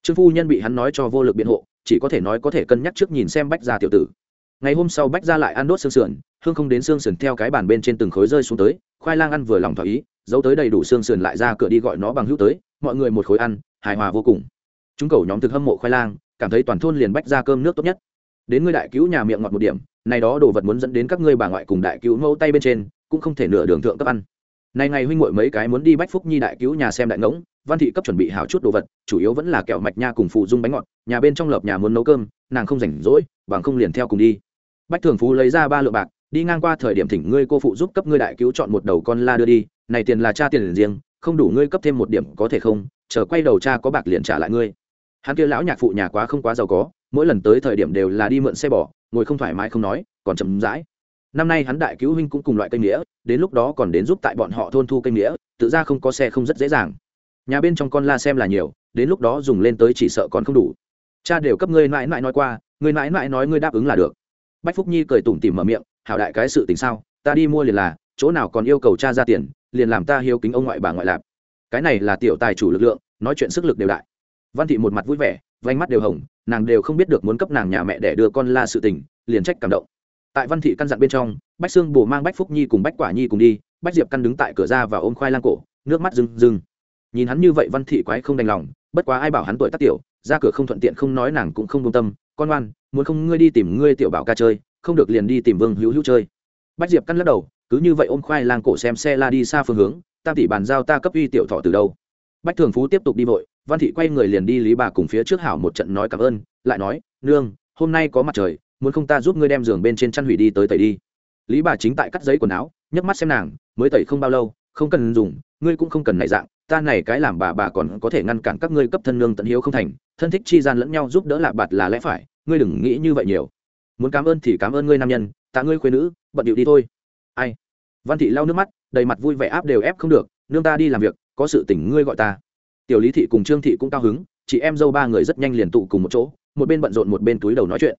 Trương phu nhân bị hắn nói cho vô lực biện hộ, chỉ có thể nói có thể cân nhắc trước nhìn xem bách gia tiểu tử. Ngày hôm sau bách gia lại ăn đốt xương sườn, hương không đến xương sườn theo cái bàn bên trên từng khối rơi xuống tới, khoai lang ăn vừa lòng thỏa ý giấu tới đầy đủ xương sườn lại ra cửa đi gọi nó bằng hữu tới, mọi người một khối ăn, hài hòa vô cùng. Chúng cầu nhóm thực hâm mộ khoai lang, cảm thấy toàn thôn liền bách ra cơm nước tốt nhất. Đến ngươi đại cứu nhà miệng ngọt một điểm, này đó đồ vật muốn dẫn đến các ngươi bà ngoại cùng đại cứu mẫu tay bên trên, cũng không thể nửa đường thượng cấp ăn. Này ngày huynh muội mấy cái muốn đi bách phúc nhi đại cứu nhà xem đại ngỗng, văn thị cấp chuẩn bị hảo chút đồ vật, chủ yếu vẫn là kẹo mạch nha cùng phụ dung bánh ngọt, nhà bên trong lợp nhà muốn nấu cơm, nàng không rảnh rỗi, bằng không liền theo cùng đi. Bách thường phú lấy ra ba lượng bạc, đi ngang qua thời điểm thỉnh ngươi cô phụ giúp cấp ngươi đại cứu chọn một đầu con la đưa đi này tiền là cha tiền riêng, không đủ ngươi cấp thêm một điểm có thể không? Chờ quay đầu cha có bạc liền trả lại ngươi. Hắn kia lão nhạc phụ nhà quá không quá giàu có, mỗi lần tới thời điểm đều là đi mượn xe bò, ngồi không thoải mái không nói, còn chậm rãi. Năm nay hắn đại cứu huynh cũng cùng loại cây nghĩa đến lúc đó còn đến giúp tại bọn họ thôn thu cây nghĩa tự ra không có xe không rất dễ dàng. Nhà bên trong con la xem là nhiều, đến lúc đó dùng lên tới chỉ sợ còn không đủ. Cha đều cấp ngươi mãi mãi nói qua, ngươi mãi mãi nói ngươi đáp ứng là được. Bách phúc nhi cười tủm tỉm mở miệng, hảo đại cái sự tình sao? Ta đi mua liền là, chỗ nào còn yêu cầu cha ra tiền liền làm ta hiếu kính ông ngoại bà ngoại lạp. Cái này là tiểu tài chủ lực lượng, nói chuyện sức lực đều đại. Văn thị một mặt vui vẻ vánh mắt đều hồng, nàng đều không biết được muốn cấp nàng nhà mẹ để đưa con la sự tình, liền trách cảm động. Tại văn thị căn dặn bên trong, bách xương bồ mang bách phúc nhi cùng bách quả nhi cùng đi, bách diệp căn đứng tại cửa ra và ôm khoai lang cổ, nước mắt rừng rừng nhìn hắn như vậy văn thị quái không đành lòng, bất quá ai bảo hắn tuổi tác tiểu, ra cửa không thuận tiện không nói nàng cũng không công tâm, con oan muốn không ngươi đi tìm ngươi tiểu bảo ca chơi, không được liền đi tìm vương hữu hữu chơi. Bách diệp căn lắc đầu cứ như vậy ôm khoai lang cổ xem xe la đi xa phương hướng, tam tỷ bàn giao ta cấp uy tiểu thọ từ đâu? Bách thường phú tiếp tục đi vội, văn thị quay người liền đi lý bà cùng phía trước hảo một trận nói cảm ơn, lại nói, nương, hôm nay có mặt trời, muốn không ta giúp ngươi đem giường bên trên chăn hủy đi tới tẩy đi? Lý bà chính tại cắt giấy quần áo, nhấc mắt xem nàng, mới tẩy không bao lâu, không cần dùng, ngươi cũng không cần này dạng, ta này cái làm bà bà còn có thể ngăn cản các ngươi cấp thân nương tận hiếu không thành, thân thích chi gian lẫn nhau giúp đỡ lạ bạt là lẽ phải, ngươi đừng nghĩ như vậy nhiều. Muốn cảm ơn thì cảm ơn ngươi nam nhân, tạ ngươi khuyên nữ, bận điệu đi thôi ai? Văn thị lau nước mắt, đầy mặt vui vẻ áp đều ép không được, nương ta đi làm việc, có sự tỉnh ngươi gọi ta. Tiểu lý thị cùng trương thị cũng cao hứng, chị em dâu ba người rất nhanh liền tụ cùng một chỗ, một bên bận rộn một bên túi đầu nói chuyện.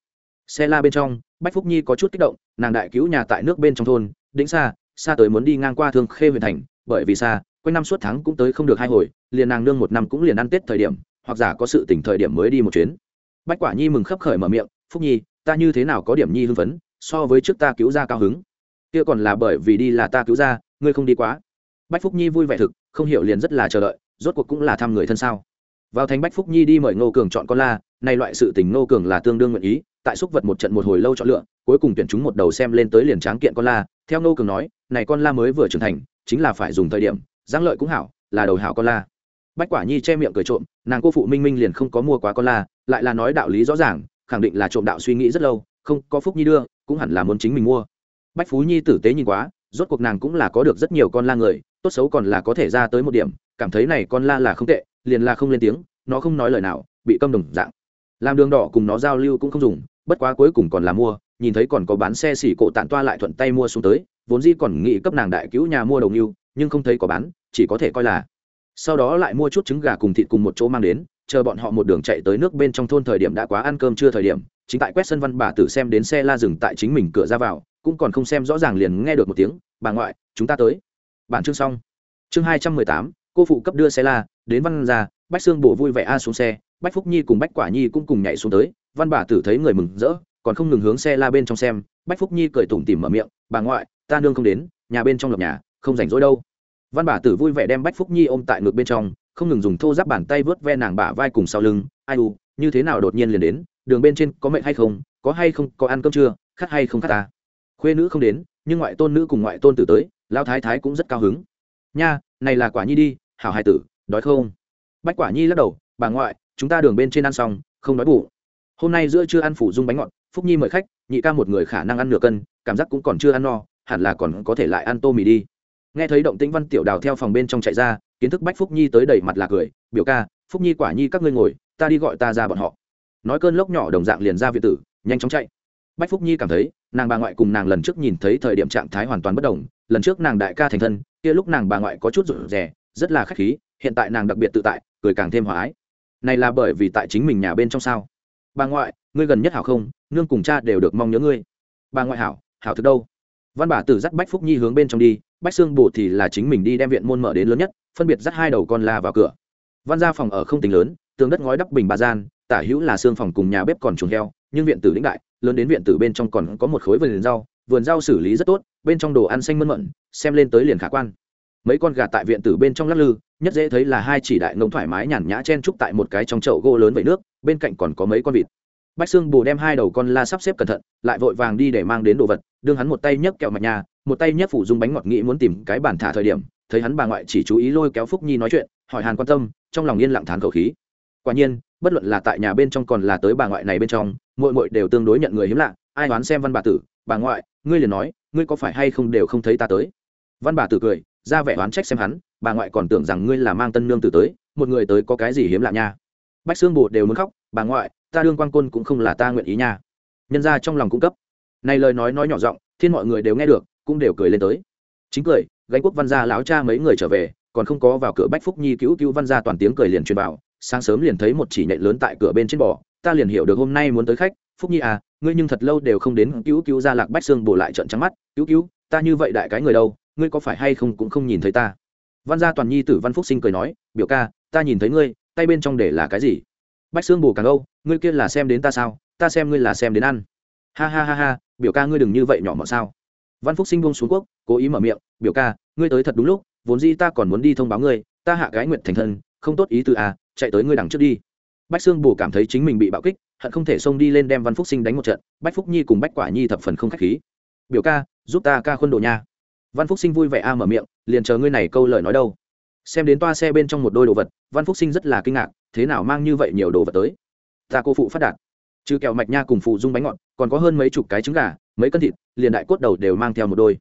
Xe la bên trong, bách phúc nhi có chút kích động, nàng đại cứu nhà tại nước bên trong thôn, đĩnh xa xa tới muốn đi ngang qua thương khê huyện thành, bởi vì xa quanh năm suốt tháng cũng tới không được hai hồi, liền nàng nương một năm cũng liền ăn tết thời điểm, hoặc giả có sự tỉnh thời điểm mới đi một chuyến. Bách quả nhi mừng khấp khởi mở miệng, phúc nhi, ta như thế nào có điểm nhi hưng phấn, so với trước ta cứu ra cao hứng kia còn là bởi vì đi là ta cứu ra, ngươi không đi quá. Bách phúc nhi vui vẻ thực, không hiểu liền rất là chờ đợi, rốt cuộc cũng là thăm người thân sao. Vào thành bách phúc nhi đi mời ngô cường chọn con la, nay loại sự tình ngô cường là tương đương nguyện ý, tại xúc vật một trận một hồi lâu chọn lựa, cuối cùng tuyển chúng một đầu xem lên tới liền tráng kiện con la. Theo ngô cường nói, này con la mới vừa trưởng thành, chính là phải dùng thời điểm, giang lợi cũng hảo, là đầu hảo con la. Bách quả nhi che miệng cười trộm, nàng cô phụ minh minh liền không có mua quá con la, lại là nói đạo lý rõ ràng, khẳng định là trộm đạo suy nghĩ rất lâu, không, có phúc nhi đưa, cũng hẳn là muốn chính mình mua bách phú nhi tử tế nhìn quá, rốt cuộc nàng cũng là có được rất nhiều con la người, tốt xấu còn là có thể ra tới một điểm, cảm thấy này con la là không tệ, liền là không lên tiếng, nó không nói lời nào, bị câm đồng dạng. Làm đường đỏ cùng nó giao lưu cũng không dùng, bất quá cuối cùng còn là mua, nhìn thấy còn có bán xe xỉ cổ tản toa lại thuận tay mua xuống tới, vốn dĩ còn nghĩ cấp nàng đại cứu nhà mua đồng yêu nhưng không thấy có bán, chỉ có thể coi là. Sau đó lại mua chút trứng gà cùng thịt cùng một chỗ mang đến, chờ bọn họ một đường chạy tới nước bên trong thôn thời điểm đã quá ăn cơm chưa thời điểm, chính tại quét sân văn bà tử xem đến xe la dừng tại chính mình cửa ra vào cũng còn không xem rõ ràng liền nghe được một tiếng, bà ngoại, chúng ta tới. Bản chương xong. Chương hai trăm mười tám, cô phụ cấp đưa xe la, đến văn ra bách xương bộ vui vẻ a xuống xe, bách phúc nhi cùng bách quả nhi cũng cùng nhảy xuống tới, văn bà tử thấy người mừng rỡ, còn không ngừng hướng xe la bên trong xem, bách phúc nhi cười tủm tỉm mở miệng, bà ngoại, ta nương không đến, nhà bên trong lập nhà, không rảnh rỗi đâu. Văn bà tử vui vẻ đem bách phúc nhi ôm tại ngực bên trong, không ngừng dùng thô giáp bàn tay vớt ve nàng bả vai cùng sau lưng, ai u, như thế nào đột nhiên liền đến, đường bên trên có mệnh hay không, có hay không, có ăn cơm chưa, khát hay không khát ta? Khuê nữ không đến, nhưng ngoại tôn nữ cùng ngoại tôn tử tới lao thái thái cũng rất cao hứng. Nha, này là quả nhi đi, hảo hai tử, đói không? Bách quả nhi lắc đầu, bà ngoại, chúng ta đường bên trên ăn xong, không đói bụng. Hôm nay giữa chưa ăn phủ dung bánh ngọt, phúc nhi mời khách, nhị ca một người khả năng ăn nửa cân, cảm giác cũng còn chưa ăn no, hẳn là còn có thể lại ăn tô mì đi. Nghe thấy động tĩnh văn tiểu đào theo phòng bên trong chạy ra, kiến thức bách phúc nhi tới đầy mặt là cười, biểu ca, phúc nhi quả nhi các ngươi ngồi, ta đi gọi ta ra bọn họ. Nói cơn lốc nhỏ đồng dạng liền ra việt tử, nhanh chóng chạy bách phúc nhi cảm thấy, nàng bà ngoại cùng nàng lần trước nhìn thấy thời điểm trạng thái hoàn toàn bất đồng, lần trước nàng đại ca thành thân, kia lúc nàng bà ngoại có chút rụt rè, rất là khách khí, hiện tại nàng đặc biệt tự tại, cười càng thêm hòa ái. Này là bởi vì tại chính mình nhà bên trong sao? Bà ngoại, ngươi gần nhất hảo không? Nương cùng cha đều được mong nhớ ngươi. Bà ngoại hảo hảo thực đâu? Văn bà tử dắt bách phúc nhi hướng bên trong đi, bách xương bồ thì là chính mình đi đem viện môn mở đến lớn nhất, phân biệt dắt hai đầu con la vào cửa. Văn gia phòng ở không tính lớn, tường đất ngói đắp bình ba gian, tả hữu là xương phòng cùng nhà bếp còn chuồng heo, nhưng viện tử lĩnh đại lớn đến viện tử bên trong còn có một khối vườn rau vườn rau xử lý rất tốt, bên trong đồ ăn xanh mơn mận, xem lên tới liền khả quan. Mấy con gà tại viện tử bên trong lắc lư, nhất dễ thấy là hai chỉ đại ngông thoải mái nhàn nhã chen trúc tại một cái trong chậu gỗ lớn vẩy nước, bên cạnh còn có mấy con vịt. Bách xương bù đem hai đầu con la sắp xếp cẩn thận, lại vội vàng đi để mang đến đồ vật, đương hắn một tay nhấc kẹo mặt nhà, một tay nhấc phủ dung bánh ngọt nghĩ muốn tìm cái bản thả thời điểm, thấy hắn bà ngoại chỉ chú ý lôi kéo phúc nhi nói chuyện, hỏi hàn quan tâm, trong lòng yên lặng thán khẩu khí. Quả nhiên bất luận là tại nhà bên trong còn là tới bà ngoại này bên trong, muội muội đều tương đối nhận người hiếm lạ, ai đoán xem văn bà tử, bà ngoại, ngươi liền nói, ngươi có phải hay không đều không thấy ta tới? Văn bà tử cười, ra vẻ oán trách xem hắn, bà ngoại còn tưởng rằng ngươi là mang tân nương tử tới, một người tới có cái gì hiếm lạ nha? Bách xương bồ đều muốn khóc, bà ngoại, ta đương quan côn cũng không là ta nguyện ý nha. Nhân ra trong lòng cung cấp. Này lời nói nói nhỏ giọng, thiên mọi người đều nghe được, cũng đều cười lên tới. Chính cười, gánh quốc văn gia láo cha mấy người trở về, còn không có vào cửa bách phúc nhi cứu cứu văn gia toàn tiếng cười liền truyền vào sáng sớm liền thấy một chỉ nhện lớn tại cửa bên trên bò, ta liền hiểu được hôm nay muốn tới khách, phúc nhi à ngươi nhưng thật lâu đều không đến cứu cứu ra lạc bách xương bổ lại trận trắng mắt, cứu cứu, ta như vậy đại cái người đâu, ngươi có phải hay không cũng không nhìn thấy ta? Văn gia toàn nhi tử văn phúc sinh cười nói, biểu ca, ta nhìn thấy ngươi, tay bên trong để là cái gì? Bách xương bổ càng âu, ngươi kia là xem đến ta sao, ta xem ngươi là xem đến ăn. Ha ha ha ha, biểu ca ngươi đừng như vậy nhỏ mọn sao. Văn phúc sinh buông xuống quốc cố ý mở miệng, biểu ca, ngươi tới thật đúng lúc, vốn dĩ ta còn muốn đi thông báo ngươi, ta hạ cái nguyện thành thân, không tốt ý từ à chạy tới ngươi đằng trước đi. Bách sương bù cảm thấy chính mình bị bạo kích, hận không thể xông đi lên đem văn phúc sinh đánh một trận. Bách phúc nhi cùng bách quả nhi thập phần không k h á c h khí. Biểu ca, giúp ta ca khuôn đồ nha. Văn phúc sinh vui vẻ a mở miệng, liền chờ ngươi này câu lời nói đâu. Xem đến toa xe bên trong một đôi đồ vật, văn phúc sinh rất là kinh ngạc, thế nào mang như vậy nhiều đồ vật tới? Ta cô phụ phát đạt. Trừ kẹo mạch nha cùng phụ dung bánh ngọt, còn có hơn mấy chục cái trứng gà, mấy cân thịt, liền đại cốt đầu đều mang theo một đôi.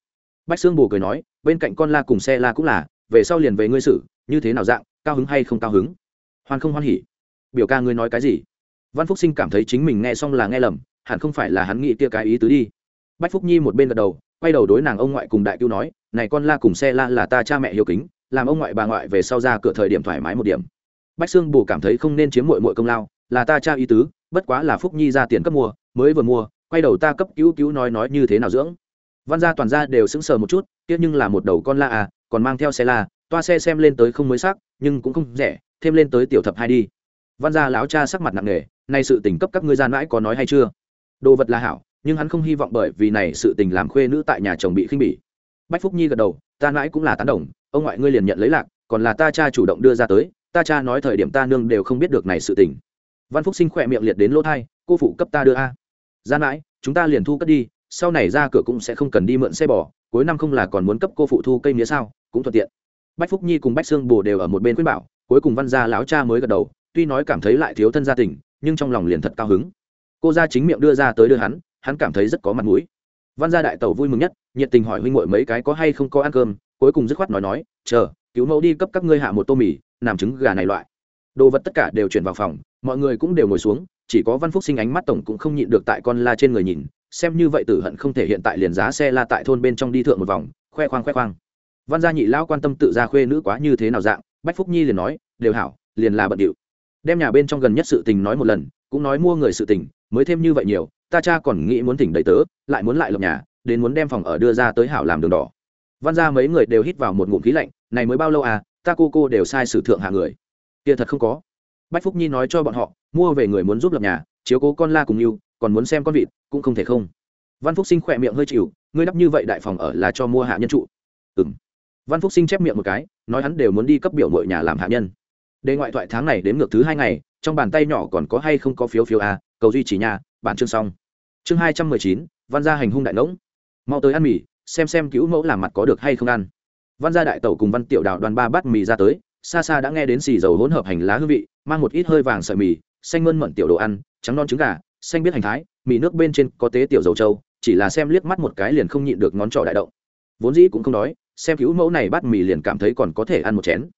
Bách sương bù cười nói, bên cạnh con la cùng xe la cũng là, về sau liền về ngươi xử, như thế nào dạng, cao hứng hay không cao hứng? Hoan không hoan hỉ. Biểu ca ngươi nói cái gì? Văn phúc sinh cảm thấy chính mình nghe xong là nghe lầm, hẳn không phải là hắn nghĩ tia cái ý tứ đi. Bách phúc nhi một bên gật đầu, quay đầu đối nàng ông ngoại cùng đại cứu nói, này con la cùng xe la là ta cha mẹ hiếu kính, làm ông ngoại bà ngoại về sau ra cửa thời điểm thoải mái một điểm. Bách sương bù cảm thấy không nên chiếm mội mội công lao, là ta cha ý tứ, bất quá là phúc nhi ra tiền cấp mua, mới vừa mua, quay đầu ta cấp cứu cứu nói nói như thế nào dưỡng. Văn gia toàn gia đều sững sờ một chút tiếc nhưng là một đầu con la à còn mang theo xe la, toa xe xem lên tới không mới xác, nhưng cũng không rẻ thêm lên tới tiểu thập hai đi. Văn gia lão cha sắc mặt nặng nề, nay sự tình cấp các ngươi gian mãi có nói hay chưa? Đồ vật là hảo, nhưng hắn không hy vọng bởi vì này sự tình làm khuê nữ tại nhà chồng bị khinh bỉ. Bách phúc nhi gật đầu, ta mãi cũng là tán đồng, ông ngoại ngươi liền nhận lấy lạc, còn là ta cha chủ động đưa ra tới, ta cha nói thời điểm ta nương đều không biết được này sự tình. Văn phúc sinh khỏe miệng liệt đến lỗ thai, cô phụ cấp ta đưa a. Gian mãi, chúng ta liền thu cất đi, sau này ra cửa cũng sẽ không cần đi mượn xe bò, cuối năm không là còn muốn cấp cô phụ thu cây mía sao, cũng thuận tiện. Bách phúc nhi cùng bách sương bồ đều ở một bên khuyên bảo cuối cùng văn gia lão cha mới gật đầu, tuy nói cảm thấy lại thiếu thân gia tình, nhưng trong lòng liền thật cao hứng. Cô ra chính miệng đưa ra tới đưa hắn hắn cảm thấy rất có mặt mũi. Văn gia đại tẩu vui mừng nhất, nhiệt tình hỏi huynh ngội mấy cái có hay không có ăn cơm, cuối cùng dứt khoát nói nói, chờ, cứu mẫu đi cấp các ngươi hạ một tô mì làm trứng gà này loại. Đồ vật tất cả đều chuyển vào phòng, mọi người cũng đều ngồi xuống, chỉ có văn phúc sinh ánh mắt tổng cũng không nhịn được tại con la trên người nhìn, xem như vậy tử hận không thể hiện tại liền giá xe la tại thôn bên trong đi thượng một vòng, khoe khoang khoe khoang. Văn gia nhị lão quan tâm tự ra khuê nữ quá như thế nào dạng bách phúc nhi liền nói, đều hảo, liền là bận điệu. Đem nhà bên trong gần nhất sự tình nói một lần, cũng nói mua người sự tình, mới thêm như vậy nhiều, ta cha còn nghĩ muốn thỉnh đầy tớ, lại muốn lại lập nhà, đến muốn đem phòng ở đưa ra tới hảo làm đường đỏ. Văn gia mấy người đều hít vào một ngụm khí lạnh, này mới bao lâu à ta cô cô đều sai sử thượng hạ người. Kia thật không có. Bách phúc nhi nói cho bọn họ, mua về người muốn giúp lập nhà, chiếu cố con la cùng yêu, còn muốn xem con vịt, cũng không thể không. Văn phúc sinh khỏe miệng hơi chịu, ngươi đắp như vậy đại phòng ở là cho mua hạ nhân trụ. Ừng văn phúc sinh chép miệng một cái nói hắn đều muốn đi cấp biểu mọi nhà làm hạ nhân. Đề ngoại thoại tháng này đến ngược thứ hai ngày, trong bàn tay nhỏ còn có hay không có phiếu phiếu a, cầu duy trì nhà bản chương xong. Chương hai trăm mười chín, văn gia hành hung đại ngỗng. Mau tới ăn mì, xem xem cứu mẫu làm mặt có được hay không ăn. Văn gia đại tẩu cùng văn tiểu đạo đoàn ba bát mì ra tới, xa xa đã nghe đến xì dầu hỗn hợp hành lá hương vị, mang một ít hơi vàng sợi mì, xanh mơn mận tiểu đồ ăn, trắng non trứng gà, xanh biết hành thái, mì nước bên trên có tế tiểu dầu trâu, chỉ là xem liếc mắt một cái liền không nhịn được ngón trỏ đại động. Vốn dĩ cũng không đói xem cứu mẫu này bát mì liền cảm thấy còn có thể ăn một chén.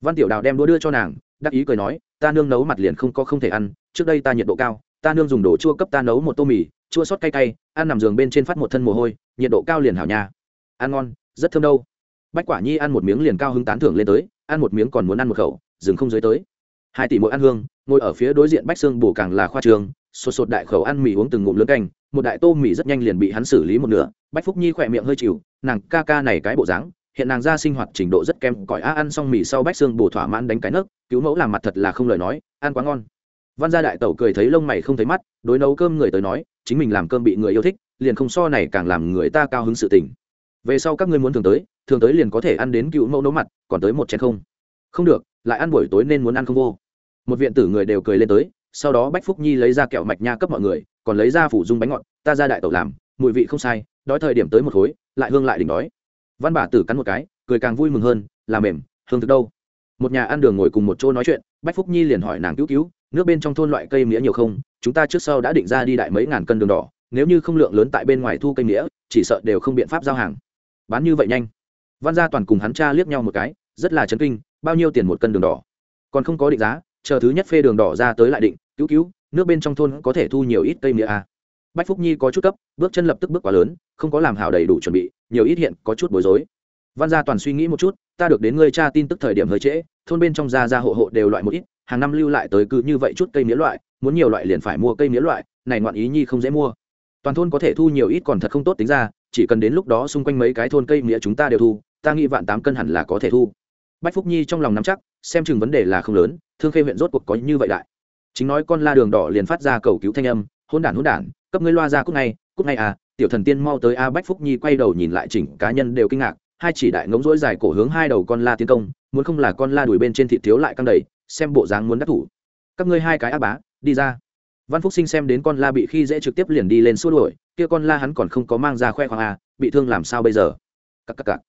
Văn tiểu đào đem đũa đưa cho nàng, đắc ý cười nói, ta nương nấu mặt liền không có không thể ăn, trước đây ta nhiệt độ cao, ta nương dùng đồ chua cấp ta nấu một tô mì, chua sót cay cay, ăn nằm giường bên trên phát một thân mồ hôi, nhiệt độ cao liền hảo nha. Ăn ngon, rất thơm đâu. Bách quả nhi ăn một miếng liền cao hứng tán thưởng lên tới, ăn một miếng còn muốn ăn một khẩu dừng không dưới tới. Hai tỷ mỗi ăn hương, ngồi ở phía đối diện bách xương bù càng là khoa trường sột sột đại khẩu ăn mì uống từng ngụm lớn canh, một đại tô mì rất nhanh liền bị hắn xử lý một nửa, bách phúc nhi khỏe miệng hơi chịu, nàng ca ca này cái bộ dáng, hiện nàng ra sinh hoạt trình độ rất kém cỏi a ăn xong mì sau bách xương bổ thỏa mãn đánh cái nấc, cứu mẫu làm mặt thật là không lời nói, ăn quá ngon. Văn gia đại tẩu cười thấy lông mày không thấy mắt, đối nấu cơm người tới nói, chính mình làm cơm bị người yêu thích, liền không so này càng làm người ta cao hứng sự tình. Về sau các ngươi muốn thường tới thường tới liền có thể ăn đến cựu mẫu nấu mặt, còn tới một chén không? Không được, lại ăn buổi tối nên muốn ăn không vô. Một viện tử người đều cười lên tới sau đó bách phúc nhi lấy ra kẹo mạch nha cấp mọi người, còn lấy ra phủ dung bánh ngọt, ta ra đại tẩu làm, mùi vị không sai, đói thời điểm tới một khối, lại hương lại đỉnh đói. Văn bà tử cắn một cái, cười càng vui mừng hơn, là mềm, hương thực đâu? Một nhà ăn đường ngồi cùng một chỗ nói chuyện, bách phúc nhi liền hỏi nàng cứu cứu, nước bên trong thôn loại cây mía nhiều không? Chúng ta trước sau đã định ra đi đại mấy ngàn cân đường đỏ, nếu như không lượng lớn tại bên ngoài thu cây mía, chỉ sợ đều không biện pháp giao hàng. Bán như vậy nhanh. Văn gia toàn cùng hắn cha liếc nhau một cái, rất là chấn kinh, bao nhiêu tiền một cân đường đỏ? Còn không có định giá, chờ thứ nhất phê đường đỏ ra tới lại định cứu cứu, nước bên trong thôn có thể thu nhiều ít cây mía à. bách phúc nhi có chút cấp, bước chân lập tức bước quá lớn, không có làm hảo đầy đủ chuẩn bị, nhiều ít hiện có chút bối rối. Văn gia toàn suy nghĩ một chút, ta được đến ngươi cha tin tức thời điểm hơi trễ, thôn bên trong gia gia hộ hộ đều loại một ít, hàng năm lưu lại tới cứ như vậy chút cây mía loại, muốn nhiều loại liền phải mua cây mía loại, này ngoạn ý nhi không dễ mua. Toàn thôn có thể thu nhiều ít còn thật không tốt tính ra, chỉ cần đến lúc đó xung quanh mấy cái thôn cây mía chúng ta đều thu, ta nghĩ vạn tám cân hẳn là có thể thu. Bách phúc nhi trong lòng nắm chắc, xem chừng vấn đề là không lớn, thương khê huyện rốt cuộc có như vậy đại chính nói con la đường đỏ liền phát ra cầu cứu thanh âm hôn đản hôn đản, cấp ngươi loa ra cúc ngay cúc ngay à. Tiểu thần tiên mau tới a bách phúc nhi quay đầu nhìn lại chỉnh, cá nhân đều kinh ngạc, hai chỉ đại ngống rỗi dài cổ hướng hai đầu con la tiến công, muốn không là con la đuổi bên trên thị thiếu lại căng đầy, xem bộ dáng muốn đắc thủ. Các ngươi hai cái á bá, đi ra. Văn phúc sinh xem đến con la bị khi dễ trực tiếp liền đi lên xua đuổi, kia con la hắn còn không có mang ra khoe khoang à bị thương làm sao bây giờ? Cắc cắc cắc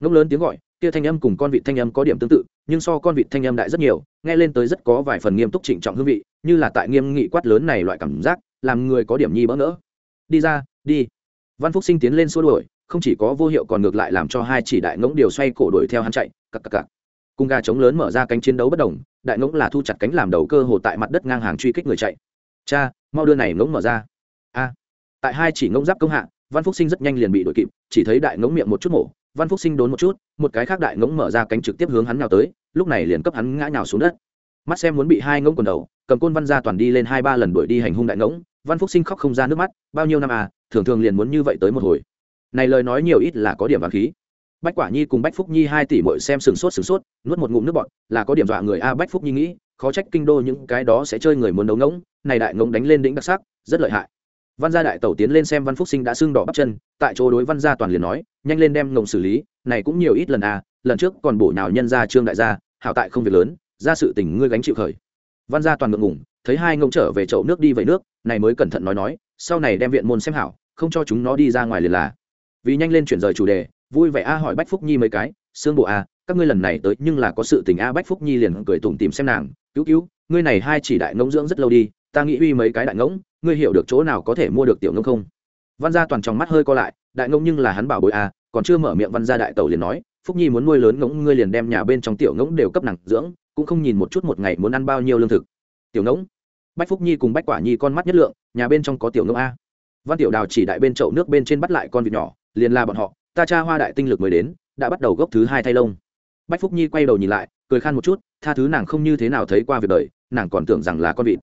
ngốc lớn tiếng gọi, kia thanh âm cùng con vịt thanh âm có điểm tương tự, nhưng so con vịt thanh âm đại rất nhiều, nghe lên tới rất có vài phần nghiêm túc trịnh trọng hương vị như là tại nghiêm nghị quát lớn này loại cảm giác, làm người có điểm nhi bỡ ngỡ. Đi ra, đi. Văn phúc sinh tiến lên xua đuổi, không chỉ có vô hiệu còn ngược lại làm cho hai chỉ đại ngỗng điều xoay cổ đuổi theo hắn chạy, cặc cặc cặc. Cùng gà trống lớn mở ra cánh chiến đấu bất đồng, đại ngỗng là thu chặt cánh làm đầu cơ hồ tại mặt đất ngang hàng truy kích người chạy. Cha, mau đưa này ngỗng mở ra. A. Tại hai chỉ ngỗng giáp công hạ, văn phúc sinh rất nhanh liền bị đuổi kịp, chỉ thấy đại ngỗng miệng một chút mổ, văn phúc sinh đốn một chút, một cái khác đại ngỗng mở ra cánh trực tiếp hướng hắn nào tới, lúc này liền cấp hắn ngã nhào xuống đất mắt xem muốn bị hai ngỗng quần đầu, cầm côn văn ra toàn đi lên hai ba lần đuổi đi hành hung đại ngỗng. Văn phúc sinh khóc không ra nước mắt, bao nhiêu năm à thường thường liền muốn như vậy tới một hồi. Này lời nói nhiều ít là có điểm vàng khí. Bách quả nhi cùng bách phúc nhi hai tỷ mội xem sừng sốt sừng sốt, nuốt một ngụm nước bọt, là có điểm dọa người a bách phúc nhi nghĩ, khó trách kinh đô những cái đó sẽ chơi người muốn đấu ngỗng, này đại ngỗng đánh lên đỉnh đặc sắc, rất lợi hại. Văn gia đại tẩu tiến lên xem văn phúc sinh đã sưng đỏ bắp chân, tại chỗ đối văn gia toàn liền nói, nhanh lên đem ngỗng xử lý, này cũng nhiều ít lần à lần trước còn bổ nào nhân gia trương đại gia, hảo tại không việc lớn ra sự tình ngươi gánh chịu khởi. Văn gia toàn ngượng ngủng thấy hai ngông trở về chậu nước đi vẩy nước, này mới cẩn thận nói nói, sau này đem viện môn xem hảo, không cho chúng nó đi ra ngoài liền là. Vì nhanh lên chuyển rời chủ đề, vui vẻ a hỏi bách phúc nhi mấy cái xương bộ a, các ngươi lần này tới nhưng là có sự tình a. Bách phúc nhi liền cười tủm tìm xem nàng, cứu cứu, ngươi này hai chỉ đại ngỗng dưỡng rất lâu đi, ta nghĩ uy mấy cái đại ngỗng ngươi hiểu được chỗ nào có thể mua được tiểu ngỗng không? Văn gia toàn trong mắt hơi co lại, đại ngỗng nhưng là hắn bảo bối a, còn chưa mở miệng văn gia đại tẩu liền nói, phúc nhi muốn nuôi lớn ngỗng, ngươi liền đem nhà bên trong tiểu ngỗng đều cấp nặng dưỡng cũng không nhìn một chút một ngày muốn ăn bao nhiêu lương thực. Tiểu ngỗng bách phúc nhi cùng bách quả nhi con mắt nhất lượng, nhà bên trong có tiểu ngỗng a. Văn tiểu đào chỉ đại bên chậu nước bên trên bắt lại con vịt nhỏ, liền la bọn họ, ta cha hoa đại tinh lực mới đến, đã bắt đầu gốc thứ hai thay lông. Bách phúc nhi quay đầu nhìn lại, cười khan một chút, tha thứ nàng không như thế nào thấy qua việc đời, nàng còn tưởng rằng là con vịt.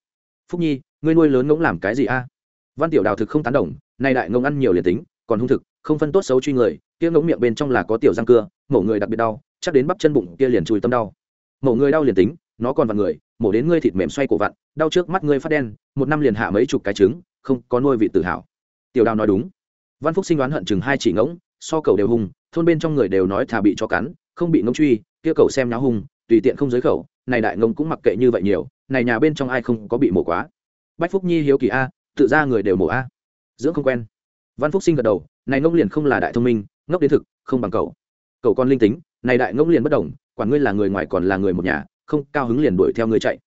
Phúc nhi, ngươi nuôi lớn ngỗng làm cái gì a? Văn tiểu đào thực không tán đồng, nay đại ngỗng ăn nhiều liền tính, còn hung thực, không phân tốt xấu truy người, kia ngỗng miệng bên trong là có tiểu răng cưa, mổ người đặc biệt đau, chắc đến bắp chân bụng kia liền chùi tâm đau mổ người đau liền tính, nó còn vặn người, mổ đến ngươi thịt mềm xoay cổ vặn, đau trước mắt ngươi phát đen, một năm liền hạ mấy chục cái trứng, không có nuôi vị tự hào tiểu đào nói đúng. Văn phúc sinh đoán hận chừng hai chỉ ngỗng, so cầu đều hung, thôn bên trong người đều nói thà bị cho cắn, không bị ngỗng truy, kia cầu xem nháo hung, tùy tiện không giới khẩu, này đại ngỗng cũng mặc kệ như vậy nhiều, này nhà bên trong ai không có bị mổ quá. Bách phúc nhi hiếu kỳ a, tự ra người đều mổ a. Dưỡng không quen. Văn phúc sinh gật đầu, này ngỗng liền không là đại thông minh, ngốc đến thực, không bằng cầu. Cầu con linh tính, này đại ngỗng liền bất đồng quản ngươi là người ngoài còn là người một nhà không cao hứng liền đuổi theo ngươi chạy.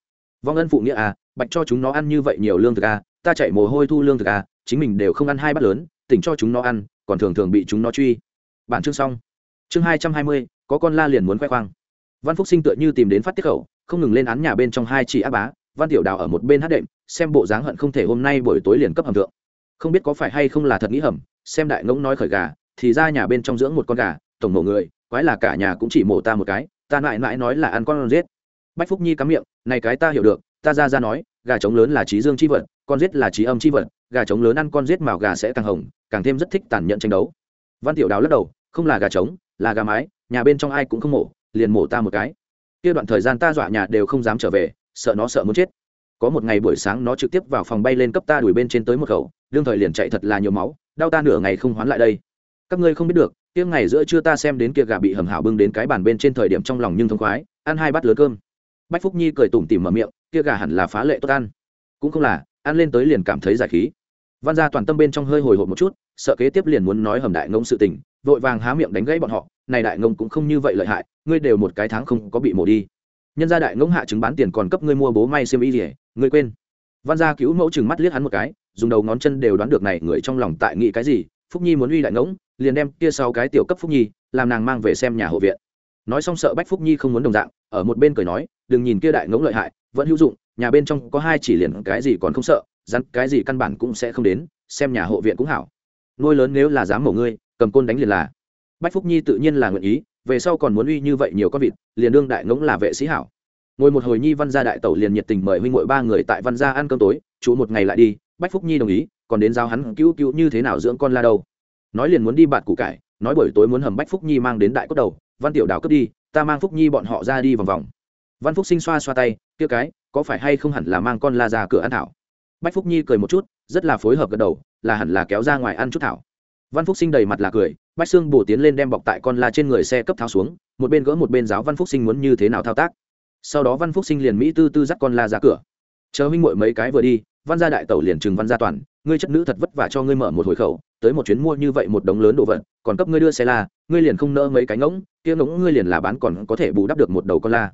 Vong ân phụ nghĩa à, bạch cho chúng nó ăn như vậy nhiều lương thực à, ta chạy mồ hôi thu lương thực à, chính mình đều không ăn hai bát lớn tỉnh cho chúng nó ăn còn thường thường bị chúng nó truy. Bản chương xong. Chương hai trăm hai mươi có con la liền muốn khoe khoang. Văn phúc sinh tựa như tìm đến phát tiết khẩu không ngừng lên án nhà bên trong hai chị á bá văn tiểu đào ở một bên hát đệm xem bộ dáng hận không thể hôm nay buổi tối liền cấp hầm thượng. Không biết có phải hay không là thật nghĩ hầm xem đại ngỗng nói khởi gà thì ra nhà bên trong dưỡng một con gà tổng mổ người quái là cả nhà cũng chỉ mổ ta một cái ta mãi mãi nói là ăn con giết. Bách phúc nhi cắm miệng, này cái ta hiểu được, ta ra ra nói, gà trống lớn là trí dương chi vật, con giết là trí âm chi vật, gà trống lớn ăn con giết màu gà sẽ càng hồng, càng thêm rất thích tàn nhẫn tranh đấu. Văn tiểu đào lắc đầu, không là gà trống, là gà mái, nhà bên trong ai cũng không mổ, liền mổ ta một cái. Kia đoạn thời gian ta dọa nhà đều không dám trở về, sợ nó sợ muốn chết. Có một ngày buổi sáng nó trực tiếp vào phòng bay lên cấp ta đuổi bên trên tới một khẩu, đương thời liền chạy thật là nhiều máu, đau ta nửa ngày không hoán lại đây. Các ngươi không biết được tiếng ngày giữa trưa ta xem đến kia gà bị hầm hảo bưng đến cái bàn bên trên thời điểm trong lòng nhưng thông khoái, ăn hai bát lớn cơm. Bách phúc nhi cười tủm tỉm mở miệng, kia gà hẳn là phá lệ tốt ăn. Cũng không là, ăn lên tới liền cảm thấy giải khí. Văn gia toàn tâm bên trong hơi hồi hộp một chút, sợ kế tiếp liền muốn nói hầm đại ngông sự tình, vội vàng há miệng đánh gãy bọn họ, này đại ngông cũng không như vậy lợi hại, ngươi đều một cái tháng không có bị mổ đi. Nhân gia đại ngông hạ chứng bán tiền còn cấp ngươi mua bố may xiêm y gì, ngươi quên. Văn gia cứu mẫu chừng mắt liếc hắn một cái, dùng đầu ngón chân đều đoán được này người trong lòng tại nghĩ cái gì phúc nhi muốn uy đại ngỗng, liền đem kia sau cái tiểu cấp phúc nhi, làm nàng mang về xem nhà hộ viện. Nói xong sợ bách phúc nhi không muốn đồng dạng, ở một bên cười nói, đừng nhìn kia đại ngỗng lợi hại, vẫn hữu dụng, nhà bên trong có hai chỉ liền cái gì còn không sợ, rắn cái gì căn bản cũng sẽ không đến, xem nhà hộ viện cũng hảo. Nuôi lớn nếu là dám mổ ngươi, cầm côn đánh liền là. Bách phúc nhi tự nhiên là nguyện ý, về sau còn muốn uy như vậy nhiều con vịt, liền đương đại ngỗng là vệ sĩ hảo. Ngồi một hồi nhi văn gia đại tẩu liền nhiệt tình mời huynh ngội ba người tại văn gia ăn cơm tối, chú một ngày lại đi, bách phúc nhi đồng ý còn đến giao hắn cứu cứu như thế nào dưỡng con la đâu. Nói liền muốn đi bạt củ cải, nói buổi tối muốn hầm bách phúc nhi mang đến đại cốt đầu, văn tiểu đào cướp đi, ta mang phúc nhi bọn họ ra đi vòng vòng. Văn phúc sinh xoa xoa tay, kia cái, có phải hay không hẳn là mang con la ra cửa ăn thảo? Bách phúc nhi cười một chút, rất là phối hợp gật đầu, là hẳn là kéo ra ngoài ăn chút thảo. Văn phúc sinh đầy mặt là cười, bách xương bổ tiến lên đem bọc tại con la trên người xe cấp tháo xuống, một bên gỡ một bên giáo văn phúc sinh muốn như thế nào thao tác. Sau đó văn phúc sinh liền mỹ tư tư dắt con la ra cửa. Chờ huynh muội mấy cái vừa đi, văn gia đại tẩu liền trừng văn gia toàn ngươi chất nữ thật vất vả cho ngươi mở một hồi khẩu, tới một chuyến mua như vậy một đống lớn đồ vật, còn cấp ngươi đưa xe la, ngươi liền không nỡ mấy cái ngỗng, kia ngỗng ngươi liền là bán còn có thể bù đắp được một đầu con la.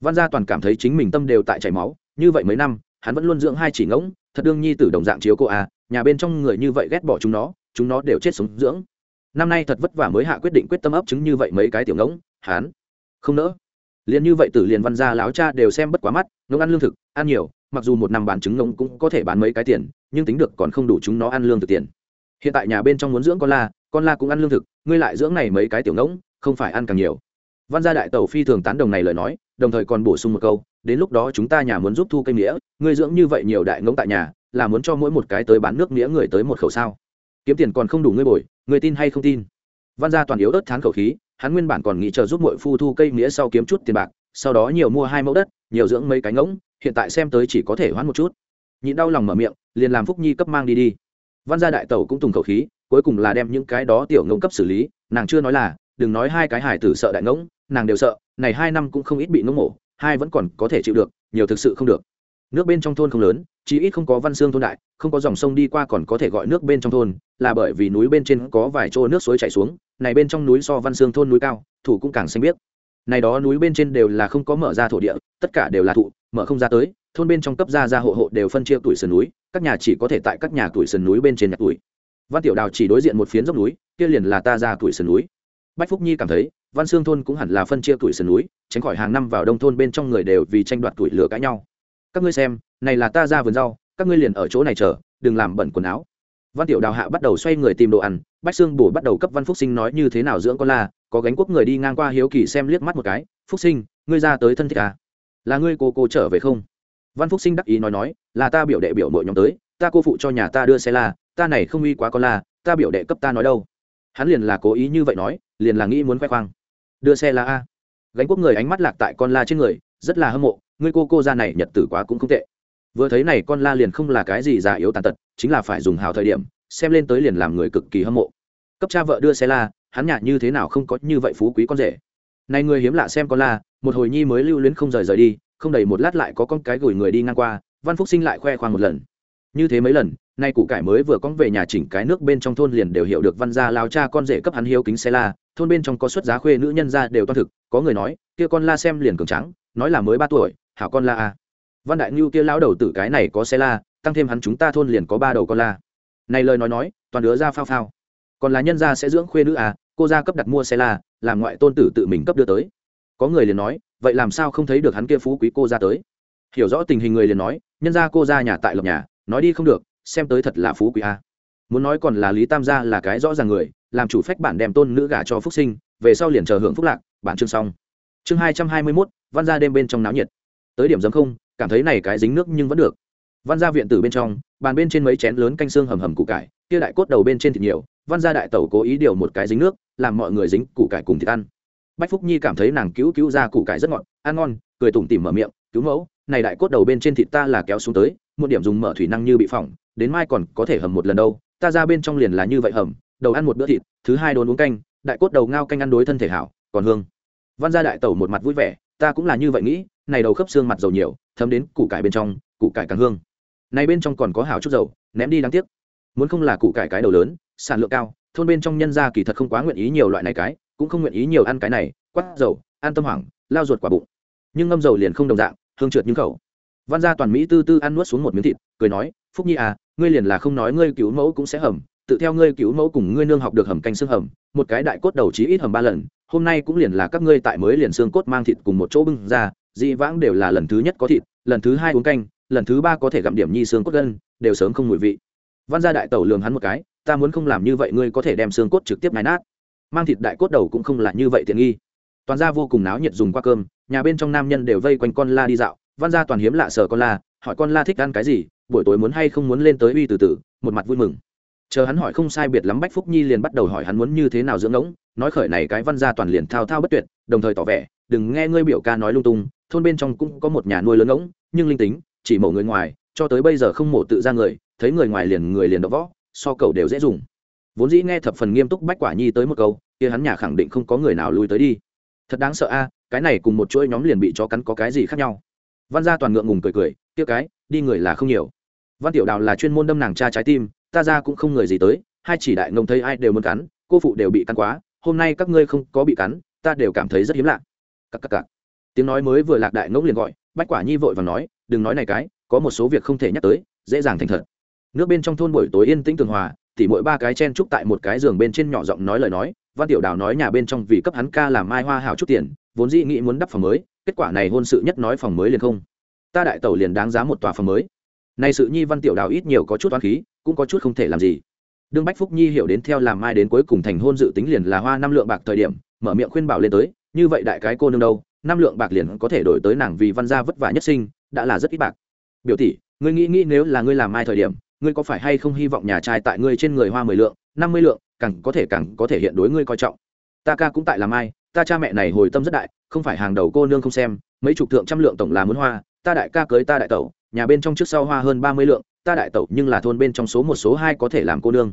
Văn gia toàn cảm thấy chính mình tâm đều tại chảy máu, như vậy mấy năm, hắn vẫn luôn dưỡng hai chỉ ngỗng, thật đương nhi tử đồng dạng chiếu cô à nhà bên trong người như vậy ghét bỏ chúng nó chúng nó đều chết sống dưỡng. Năm nay thật vất vả mới hạ quyết định quyết tâm ấp trứng như vậy mấy cái tiểu ngỗng, hắn không nỡ. Liền như vậy tử liền văn gia láo cha đều xem bất quá mắt, ngỗng ăn lương thực, ăn nhiều, mặc dù một năm bán trứng ngỗng cũng có thể bán mấy cái tiền nhưng tính được còn không đủ chúng nó ăn lương thực tiền. Hiện tại nhà bên trong muốn dưỡng con la con la cũng ăn lương thực, ngươi lại dưỡng này mấy cái tiểu ngỗng, không phải ăn càng nhiều. Văn gia đại tẩu phi thường tán đồng này lời nói, đồng thời còn bổ sung một câu, đến lúc đó chúng ta nhà muốn giúp thu cây nghĩa ngươi dưỡng như vậy nhiều đại ngỗng tại nhà, là muốn cho mỗi một cái tới bán nước nghĩa người tới một khẩu sao? Kiếm tiền còn không đủ ngươi bồi, ngươi tin hay không tin? Văn gia toàn yếu ớt thán khẩu khí, hắn nguyên bản còn nghĩ chờ giúp mỗi phu thu cây nghĩa sau kiếm chút tiền bạc, sau đó nhiều mua hai mẫu đất, nhiều dưỡng mấy cái ngỗng, hiện tại xem tới chỉ có thể hoãn một chút nhịn đau lòng mở miệng, liền làm phúc nhi cấp mang đi đi. Văn gia đại tẩu cũng tùng khẩu khí, cuối cùng là đem những cái đó tiểu ngỗng cấp xử lý, nàng chưa nói là, đừng nói hai cái hải tử sợ đại ngỗng, nàng đều sợ, này hai năm cũng không ít bị ngỗng mổ, hai vẫn còn có thể chịu được, nhiều thực sự không được. Nước bên trong thôn không lớn chỉ ít không có văn xương thôn đại, không có dòng sông đi qua còn có thể gọi nước bên trong thôn, là bởi vì núi bên trên có vài chỗ nước suối chảy xuống, này bên trong núi so văn xương thôn núi cao, thủ cũng càng xanh biết này đó núi bên trên đều là không có mở ra thổ địa, tất cả đều là thụ, mở không ra tới thôn bên trong cấp gia gia hộ hộ đều phân chia tuổi sườn núi, các nhà chỉ có thể tại các nhà tuổi sườn núi bên trên nhặt tuổi. Văn tiểu đào chỉ đối diện một phiến dốc núi, kia liền là ta ra tuổi sườn núi. Bách phúc nhi cảm thấy, văn xương thôn cũng hẳn là phân chia tuổi sườn núi, tránh khỏi hàng năm vào đông thôn bên trong người đều vì tranh đoạt tuổi lửa cãi nhau. Các ngươi xem, này là ta ra vườn rau, các ngươi liền ở chỗ này chờ, đừng làm bẩn quần áo. Văn tiểu đào hạ bắt đầu xoay người tìm đồ ăn, bách xương bổ bắt đầu cấp văn phúc sinh nói như thế nào dưỡng con la, có gánh quốc người đi ngang qua hiếu kỳ xem liếc mắt một cái, phúc sinh, ngươi ra tới thân thích à? Là ngươi cô cô trở về không? Văn phúc sinh đắc ý nói nói, là ta biểu đệ biểu mội nhóm tới, ta cô phụ cho nhà ta đưa xe la, ta này không uy quá con la, ta biểu đệ cấp ta nói đâu. Hắn liền là cố ý như vậy nói, liền là nghĩ muốn khoe khoang. Đưa xe la a. Gánh quốc người ánh mắt lạc tại con la trên người, rất là hâm mộ, ngươi cô cô ra này nhật tử quá cũng không tệ. Vừa thấy này con la liền không là cái gì già yếu tàn tật, chính là phải dùng hào thời điểm, xem lên tới liền làm người cực kỳ hâm mộ. Cấp cha vợ đưa xe la, hắn nhạc như thế nào không có như vậy phú quý con rể. Này người hiếm lạ xem con la, một hồi nhi mới lưu luyến không rời rời đi không đầy một lát lại có con cái gửi người đi ngang qua, văn phúc sinh lại khoe khoang một lần. Như thế mấy lần, nay củ cải mới vừa con về nhà chỉnh cái nước bên trong thôn liền đều hiểu được văn gia lao cha con rể cấp hắn hiếu kính xe la, thôn bên trong có xuất giá khuê nữ nhân ra đều toan thực, có người nói, kia con la xem liền cường trắng nói là mới ba tuổi, hảo con la a. Văn đại ngưu kia lão đầu tử cái này có xe la, tăng thêm hắn chúng ta thôn liền có ba đầu con la. Này lời nói nói, toàn đứa ra phao phao. Còn là nhân gia sẽ dưỡng khuê nữ à cô gia cấp đặt mua xe la, làm ngoại tôn tử tự mình cấp đưa tới. Có người liền nói vậy làm sao không thấy được hắn kia phú quý cô ra tới? Hiểu rõ tình hình người liền nói, nhân gia cô ra nhà tại lộc nhà, nói đi không được, xem tới thật là phú quý a. Muốn nói còn là lý tam gia là cái rõ ràng người, làm chủ phách bản đem tôn nữ gả cho phúc sinh, về sau liền chờ hưởng phúc lạc, bản chương xong. Chương hai trăm hai mươi mốt, văn gia đêm bên trong náo nhiệt. Tới điểm dấm không, cảm thấy này cái dính nước nhưng vẫn được. Văn gia viện tử bên trong, bàn bên trên mấy chén lớn canh xương hầm hầm củ cải, kia đại cốt đầu bên trên thịt nhiều, văn gia đại tẩu cố ý điều một cái dính nước, làm mọi người dính củ cải cùng thịt ăn bách phúc nhi cảm thấy nàng cứu cứu ra củ cải rất ngọt, ăn ngon, cười tủm tỉm mở miệng, cứu mẫu, này đại cốt đầu bên trên thịt ta là kéo xuống tới, một điểm dùng mở thủy năng như bị phỏng, đến mai còn có thể hầm một lần đâu, ta ra bên trong liền là như vậy hầm, đầu ăn một bữa thịt, thứ hai đốn uống canh, đại cốt đầu ngao canh ăn đối thân thể hảo, còn hương. Văn gia đại tẩu một mặt vui vẻ, ta cũng là như vậy nghĩ, này đầu khớp xương mặt dầu nhiều, thấm đến củ cải bên trong, củ cải càng hương. Này bên trong còn có hảo chút dầu, ném đi đáng tiếc. Muốn không là củ cải cái đầu lớn, sản lượng cao, thôn bên trong nhân gia kỳ thật không quá nguyện ý nhiều loại này cái cũng không nguyện ý nhiều ăn cái này, quát dầu ăn tâm hoảng, lao ruột quả bụng. Nhưng ngâm dầu liền không đồng dạng, hương trượt những khẩu. Văn gia toàn mỹ tư tư ăn nuốt xuống một miếng thịt, cười nói, phúc nhi à ngươi liền là không nói ngươi cứu mẫu cũng sẽ hầm, tự theo ngươi cứu mẫu cùng ngươi nương học được hầm canh xương hầm, một cái đại cốt đầu chí ít hầm ba lần, hôm nay cũng liền là các ngươi tại mới liền xương cốt mang thịt cùng một chỗ bưng ra, dị vãng đều là lần thứ nhất có thịt, lần thứ hai uống canh, lần thứ ba có thể gặm điểm nhi xương cốt gân, đều sớm không mùi vị. Văn gia đại tẩu lường hắn một cái, ta muốn không làm như vậy ngươi có thể đem xương cốt trực tiếp nái nát mang thịt đại cốt đầu cũng không là như vậy tiện nghi. Toàn gia vô cùng náo nhiệt dùng qua cơm, nhà bên trong nam nhân đều vây quanh con la đi dạo. Văn gia toàn hiếm lạ sờ con la, hỏi con la thích ăn cái gì, buổi tối muốn hay không muốn lên tới uy từ từ, một mặt vui mừng. Chờ hắn hỏi không sai biệt lắm bách phúc nhi liền bắt đầu hỏi hắn muốn như thế nào dưỡng ngỗng, nói khởi này cái văn gia toàn liền thao thao bất tuyệt, đồng thời tỏ vẻ, đừng nghe ngươi biểu ca nói lung tung, thôn bên trong cũng có một nhà nuôi lớn ngỗng, nhưng linh tính, chỉ mổ người ngoài, cho tới bây giờ không mổ tự ra người, thấy người ngoài liền người liền đọ võ, so cầu đều dễ dùng vốn dĩ nghe thập phần nghiêm túc bách quả nhi tới một câu, kia hắn nhà khẳng định không có người nào lui tới đi. Thật đáng sợ a, cái này cùng một chuỗi nhóm liền bị chó cắn có cái gì khác nhau. Văn gia toàn ngượng ngùng cười cười, kia cái, đi người là không nhiều. Văn tiểu đào là chuyên môn đâm nàng cha trái tim, ta ra cũng không người gì tới, hai chỉ đại ngông thấy ai đều muốn cắn, cô phụ đều bị cắn quá, hôm nay các ngươi không có bị cắn, ta đều cảm thấy rất hiếm lạ. Cắc cắc cắc tiếng nói mới vừa lạc đại ngỗng liền gọi, bách quả nhi vội và nói, đừng nói này cái, có một số việc không thể nhắc tới, dễ dàng thành thật. Nước bên trong thôn buổi tối yên tĩnh tường hòa tỉ mỗi ba cái chen trúc tại một cái giường bên trên nhỏ giọng nói lời nói, văn tiểu đào nói nhà bên trong vì cấp hắn ca làm mai hoa hảo chút tiền, vốn dĩ nghĩ muốn đắp phòng mới, kết quả này hôn sự nhất nói phòng mới liền không. Ta đại tẩu liền đáng giá một tòa phòng mới. Này sự nhi văn tiểu đào ít nhiều có chút toán khí, cũng có chút không thể làm gì. Đương bách phúc nhi hiểu đến theo làm mai đến cuối cùng thành hôn dự tính liền là hoa năm lượng bạc thời điểm, mở miệng khuyên bảo lên tới, như vậy đại cái cô nương đâu, năm lượng bạc liền có thể đổi tới nàng vì văn gia vất vả nhất sinh, đã là rất ít bạc. Biểu tỷ, ngươi nghĩ nghĩ nếu là ngươi làm mai thời điểm ngươi có phải hay không hy vọng nhà trai tại ngươi trên người hoa mười lượng, năm mươi lượng, càng có thể càng có thể hiện đối ngươi coi trọng? Ta ca cũng tại làm mai ta cha mẹ này hồi tâm rất đại, không phải hàng đầu cô nương không xem, mấy chục thượng trăm lượng tổng là muốn hoa, ta đại ca cưới ta đại tẩu, nhà bên trong trước sau hoa hơn ba mươi lượng, ta đại tẩu nhưng là thôn bên trong số một số hai có thể làm cô nương.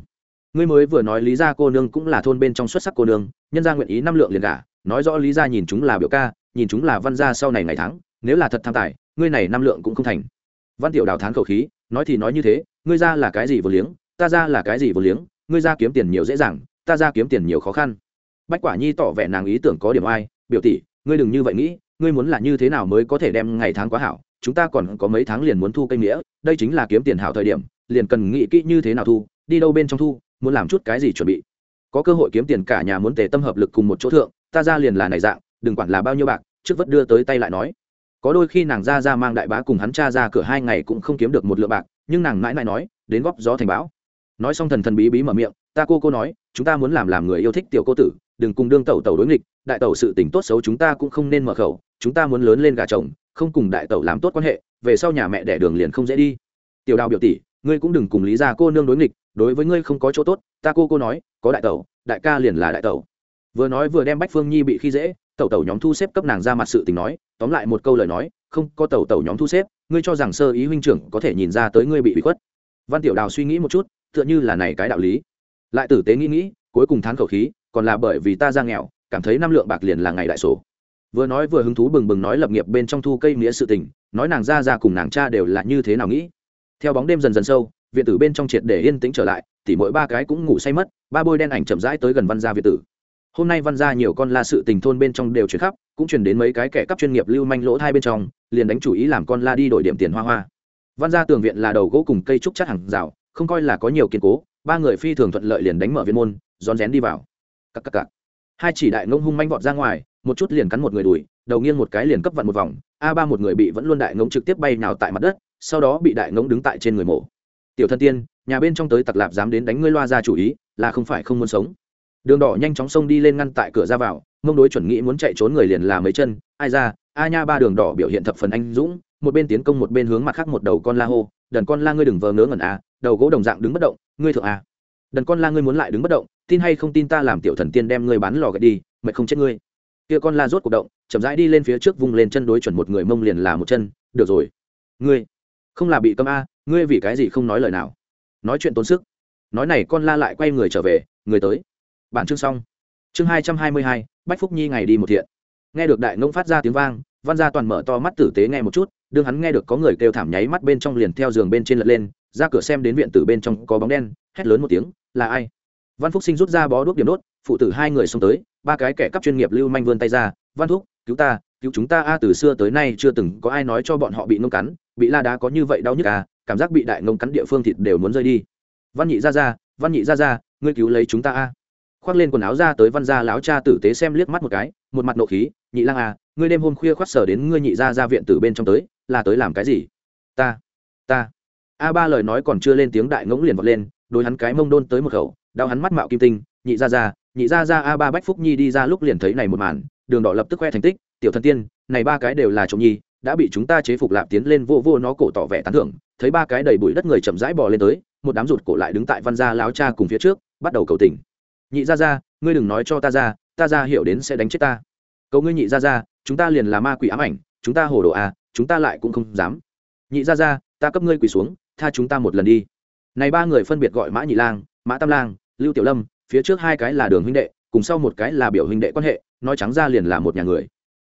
Ngươi mới vừa nói lý gia cô nương cũng là thôn bên trong xuất sắc cô nương, nhân gia nguyện ý năm lượng liền cả nói rõ lý gia nhìn chúng là biểu ca, nhìn chúng là văn gia sau này ngày tháng, nếu là thật tham tài, ngươi này năm lượng cũng không thành. Văn tiểu đào thán khẩu khí nói thì nói như thế, ngươi ra là cái gì vô liếng, ta ra là cái gì vô liếng, ngươi ra kiếm tiền nhiều dễ dàng, ta ra kiếm tiền nhiều khó khăn. Bách quả nhi tỏ vẻ nàng ý tưởng có điểm ai biểu tỷ, ngươi đừng như vậy nghĩ, ngươi muốn là như thế nào mới có thể đem ngày tháng quá hảo, chúng ta còn có mấy tháng liền muốn thu cây nghĩa, đây chính là kiếm tiền hảo thời điểm, liền cần nghĩ kỹ như thế nào thu, đi đâu bên trong thu, muốn làm chút cái gì chuẩn bị. Có cơ hội kiếm tiền cả nhà muốn tề tâm hợp lực cùng một chỗ thượng, ta ra liền là này dạng, đừng quản là bao nhiêu bạc, trước vất đưa tới tay lại nói có đôi khi nàng ra ra mang đại bá cùng hắn cha ra cửa hai ngày cũng không kiếm được một lượng bạc, nhưng nàng mãi mãi nói, đến góp gió thành bão. Nói xong thần thần bí bí mở miệng, ta cô cô nói, chúng ta muốn làm làm người yêu thích tiểu cô tử, đừng cùng đương tẩu tẩu đối nghịch, đại tẩu sự tình tốt xấu chúng ta cũng không nên mở khẩu, chúng ta muốn lớn lên gà chồng, không cùng đại tẩu làm tốt quan hệ, về sau nhà mẹ đẻ đường liền không dễ đi. Tiểu đào biểu tỷ, ngươi cũng đừng cùng lý gia cô nương đối nghịch, đối với ngươi không có chỗ tốt, ta cô cô nói, có đại tẩu, đại ca liền là đại tẩu. Vừa nói vừa đem bách phương nhi bị khi dễ tẩu tẩu nhóm thu xếp cấp nàng ra mặt sự tình nói, tóm lại một câu lời nói, không có tẩu tẩu nhóm thu xếp, ngươi cho rằng sơ ý huynh trưởng có thể nhìn ra tới ngươi bị bị khuất. Văn tiểu đào suy nghĩ một chút, tựa như là này cái đạo lý. Lại tử tế nghĩ nghĩ, cuối cùng thán khẩu khí, còn là bởi vì ta ra nghèo, cảm thấy năm lượng bạc liền là ngày đại sổ. Vừa nói vừa hứng thú bừng bừng nói lập nghiệp bên trong thu cây nghĩa sự tình, nói nàng ra ra cùng nàng cha đều là như thế nào nghĩ. Theo bóng đêm dần dần sâu, viện tử bên trong triệt để yên tĩnh trở lại, tỉ mỗi ba cái cũng ngủ say mất, ba bôi đen ảnh chậm rãi tới gần văn gia viện tử hôm nay văn gia nhiều con la sự tình thôn bên trong đều chuyển khắp, cũng chuyển đến mấy cái kẻ cắp chuyên nghiệp lưu manh lỗ hai bên trong, liền đánh chủ ý làm con la đi đổi điểm tiền hoa hoa. Văn gia tường viện là đầu gỗ cùng cây trúc chắc hàng rào, không coi là có nhiều kiên cố, ba người phi thường thuận lợi liền đánh mở viên môn, rón rén đi vào. Cắc cắc cắc. hai chỉ đại ngông hung manh vọt ra ngoài, một chút liền cắn một người đùi, đầu nghiêng một cái liền cấp vặn một vòng, a ba một người bị vẫn luôn đại ngông trực tiếp bay nào tại mặt đất, sau đó bị đại ngông đứng tại trên người mổ tiểu thân tiên, nhà bên trong tới tặc lạp dám đến đánh ngươi loa ra chủ ý, là không phải không muốn sống đường đỏ nhanh chóng xông đi lên ngăn tại cửa ra vào, mông đối chuẩn nghĩ muốn chạy trốn người liền là mấy chân, ai ra, a nha ba đường đỏ biểu hiện thập phần anh dũng, một bên tiến công một bên hướng mặt khác một đầu con la hô, đần con la ngươi đừng vờ ngớ ngẩn a đầu gỗ đồng dạng đứng bất động, ngươi thượng a đần con la ngươi muốn lại đứng bất động, tin hay không tin ta làm tiểu thần tiên đem ngươi bán lò gậy đi mệt không chết ngươi. Kia con la rốt cuộc động, chậm rãi đi lên phía trước vung lên chân đối chuẩn một người mông liền là một chân, được rồi. Ngươi, không là bị cấm a ngươi vì cái gì không nói lời nào? Nói chuyện tốn sức. Nói này con la lại quay người trở về người tới bản chương xong. Chương hai trăm hai mươi hai, bách phúc nhi ngày đi một thiện. Nghe được đại ngông phát ra tiếng vang, văn gia toàn mở to mắt tử tế nghe một chút, đương hắn nghe được có người kêu thảm nháy mắt bên trong liền theo giường bên trên lật lên, ra cửa xem đến viện tử bên trong có bóng đen, hét lớn một tiếng, là ai? Văn phúc sinh rút ra bó đuốc điểm đốt, phụ tử hai người xông tới, ba cái kẻ cắp chuyên nghiệp lưu manh vươn tay ra, văn thúc, cứu ta, cứu chúng ta a, từ xưa tới nay chưa từng có ai nói cho bọn họ bị ngông cắn, bị la đá có như vậy đau nhức à cảm giác bị đại ngông cắn địa phương thịt đều muốn rơi đi. Văn nhị ra ra, văn nhị ra ra, ngươi cứu lấy chúng ta a khoác lên quần áo ra tới văn gia láo cha tử tế xem liếc mắt một cái, một mặt nộ khí, nhị lang à ngươi đêm hôm khuya khoác sở đến ngươi nhị ra ra viện từ bên trong tới, là tới làm cái gì? Ta ta. A ba lời nói còn chưa lên tiếng đại ngỗng liền vọt lên đôi hắn cái mông đôn tới một khẩu, đau hắn mắt mạo kim tinh, nhị ra ra nhị ra ra a ba bách phúc nhi đi ra lúc liền thấy này một màn, đường đỏ lập tức khoe thành tích, tiểu thần tiên, này ba cái đều là trộm nhi, đã bị chúng ta chế phục lạp tiến lên vô vô nó cổ tỏ vẻ tán thưởng, thấy ba cái đầy bụi đất người chậm rãi bò lên tới, một đám rụt cổ lại đứng tại văn gia láo cha cùng phía trước, bắt đầu cầu tình nhị ra ra ngươi đừng nói cho ta ra ta ra hiểu đến sẽ đánh chết ta. Cầu ngươi nhị ra ra chúng ta liền là ma quỷ ám ảnh, chúng ta hồ đồ à chúng ta lại cũng không dám. Nhị ra ra ta cấp ngươi quỳ xuống, tha chúng ta một lần đi. Này ba người phân biệt gọi mã nhị lang, mã tam lang, lưu tiểu lâm, phía trước hai cái là đường huynh đệ, cùng sau một cái là biểu huynh đệ quan hệ, nói trắng ra liền là một nhà người.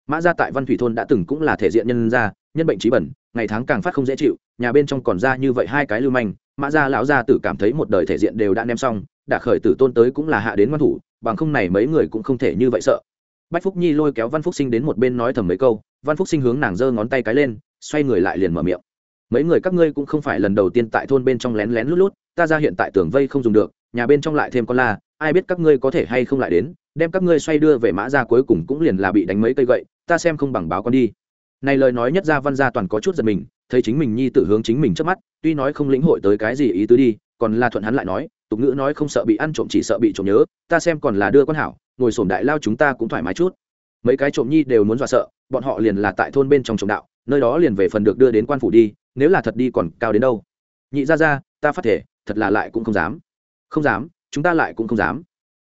Mã gia tại văn thủy thôn đã từng cũng là thể diện nhân gia, nhân bệnh trí bẩn, ngày tháng càng phát không dễ chịu, nhà bên trong còn ra như vậy hai cái lưu manh mã gia lão gia tử cảm thấy một đời thể diện đều đã ném xong đã khởi tử tôn tới cũng là hạ đến ngoan thủ, bằng không này mấy người cũng không thể như vậy sợ. Bách phúc nhi lôi kéo văn phúc sinh đến một bên nói thầm mấy câu, văn phúc sinh hướng nàng giơ ngón tay cái lên, xoay người lại liền mở miệng. Mấy người các ngươi cũng không phải lần đầu tiên tại thôn bên trong lén lén lút lút, ta ra hiện tại tường vây không dùng được, nhà bên trong lại thêm con la, ai biết các ngươi có thể hay không lại đến, đem các ngươi xoay đưa về mã ra cuối cùng cũng liền là bị đánh mấy cây gậy, ta xem không bằng báo con đi. Này lời nói nhất ra văn gia toàn có chút giật mình, thấy chính mình nhi tự hướng chính mình trước mắt tuy nói không lĩnh hội tới cái gì ý tứ đi, còn là thuận hắn lại nói, tục ngữ nói không sợ bị ăn trộm chỉ sợ bị trộm nhớ, ta xem còn là đưa con hảo, ngồi sổm đại lao chúng ta cũng thoải mái chút. Mấy cái trộm nhi đều muốn dọa sợ, bọn họ liền là tại thôn bên trong trộm đạo, nơi đó liền về phần được đưa đến quan phủ đi, nếu là thật đi còn cao đến đâu. Nhị ra ra, ta phát thể, thật là lại cũng không dám. Không dám, chúng ta lại cũng không dám.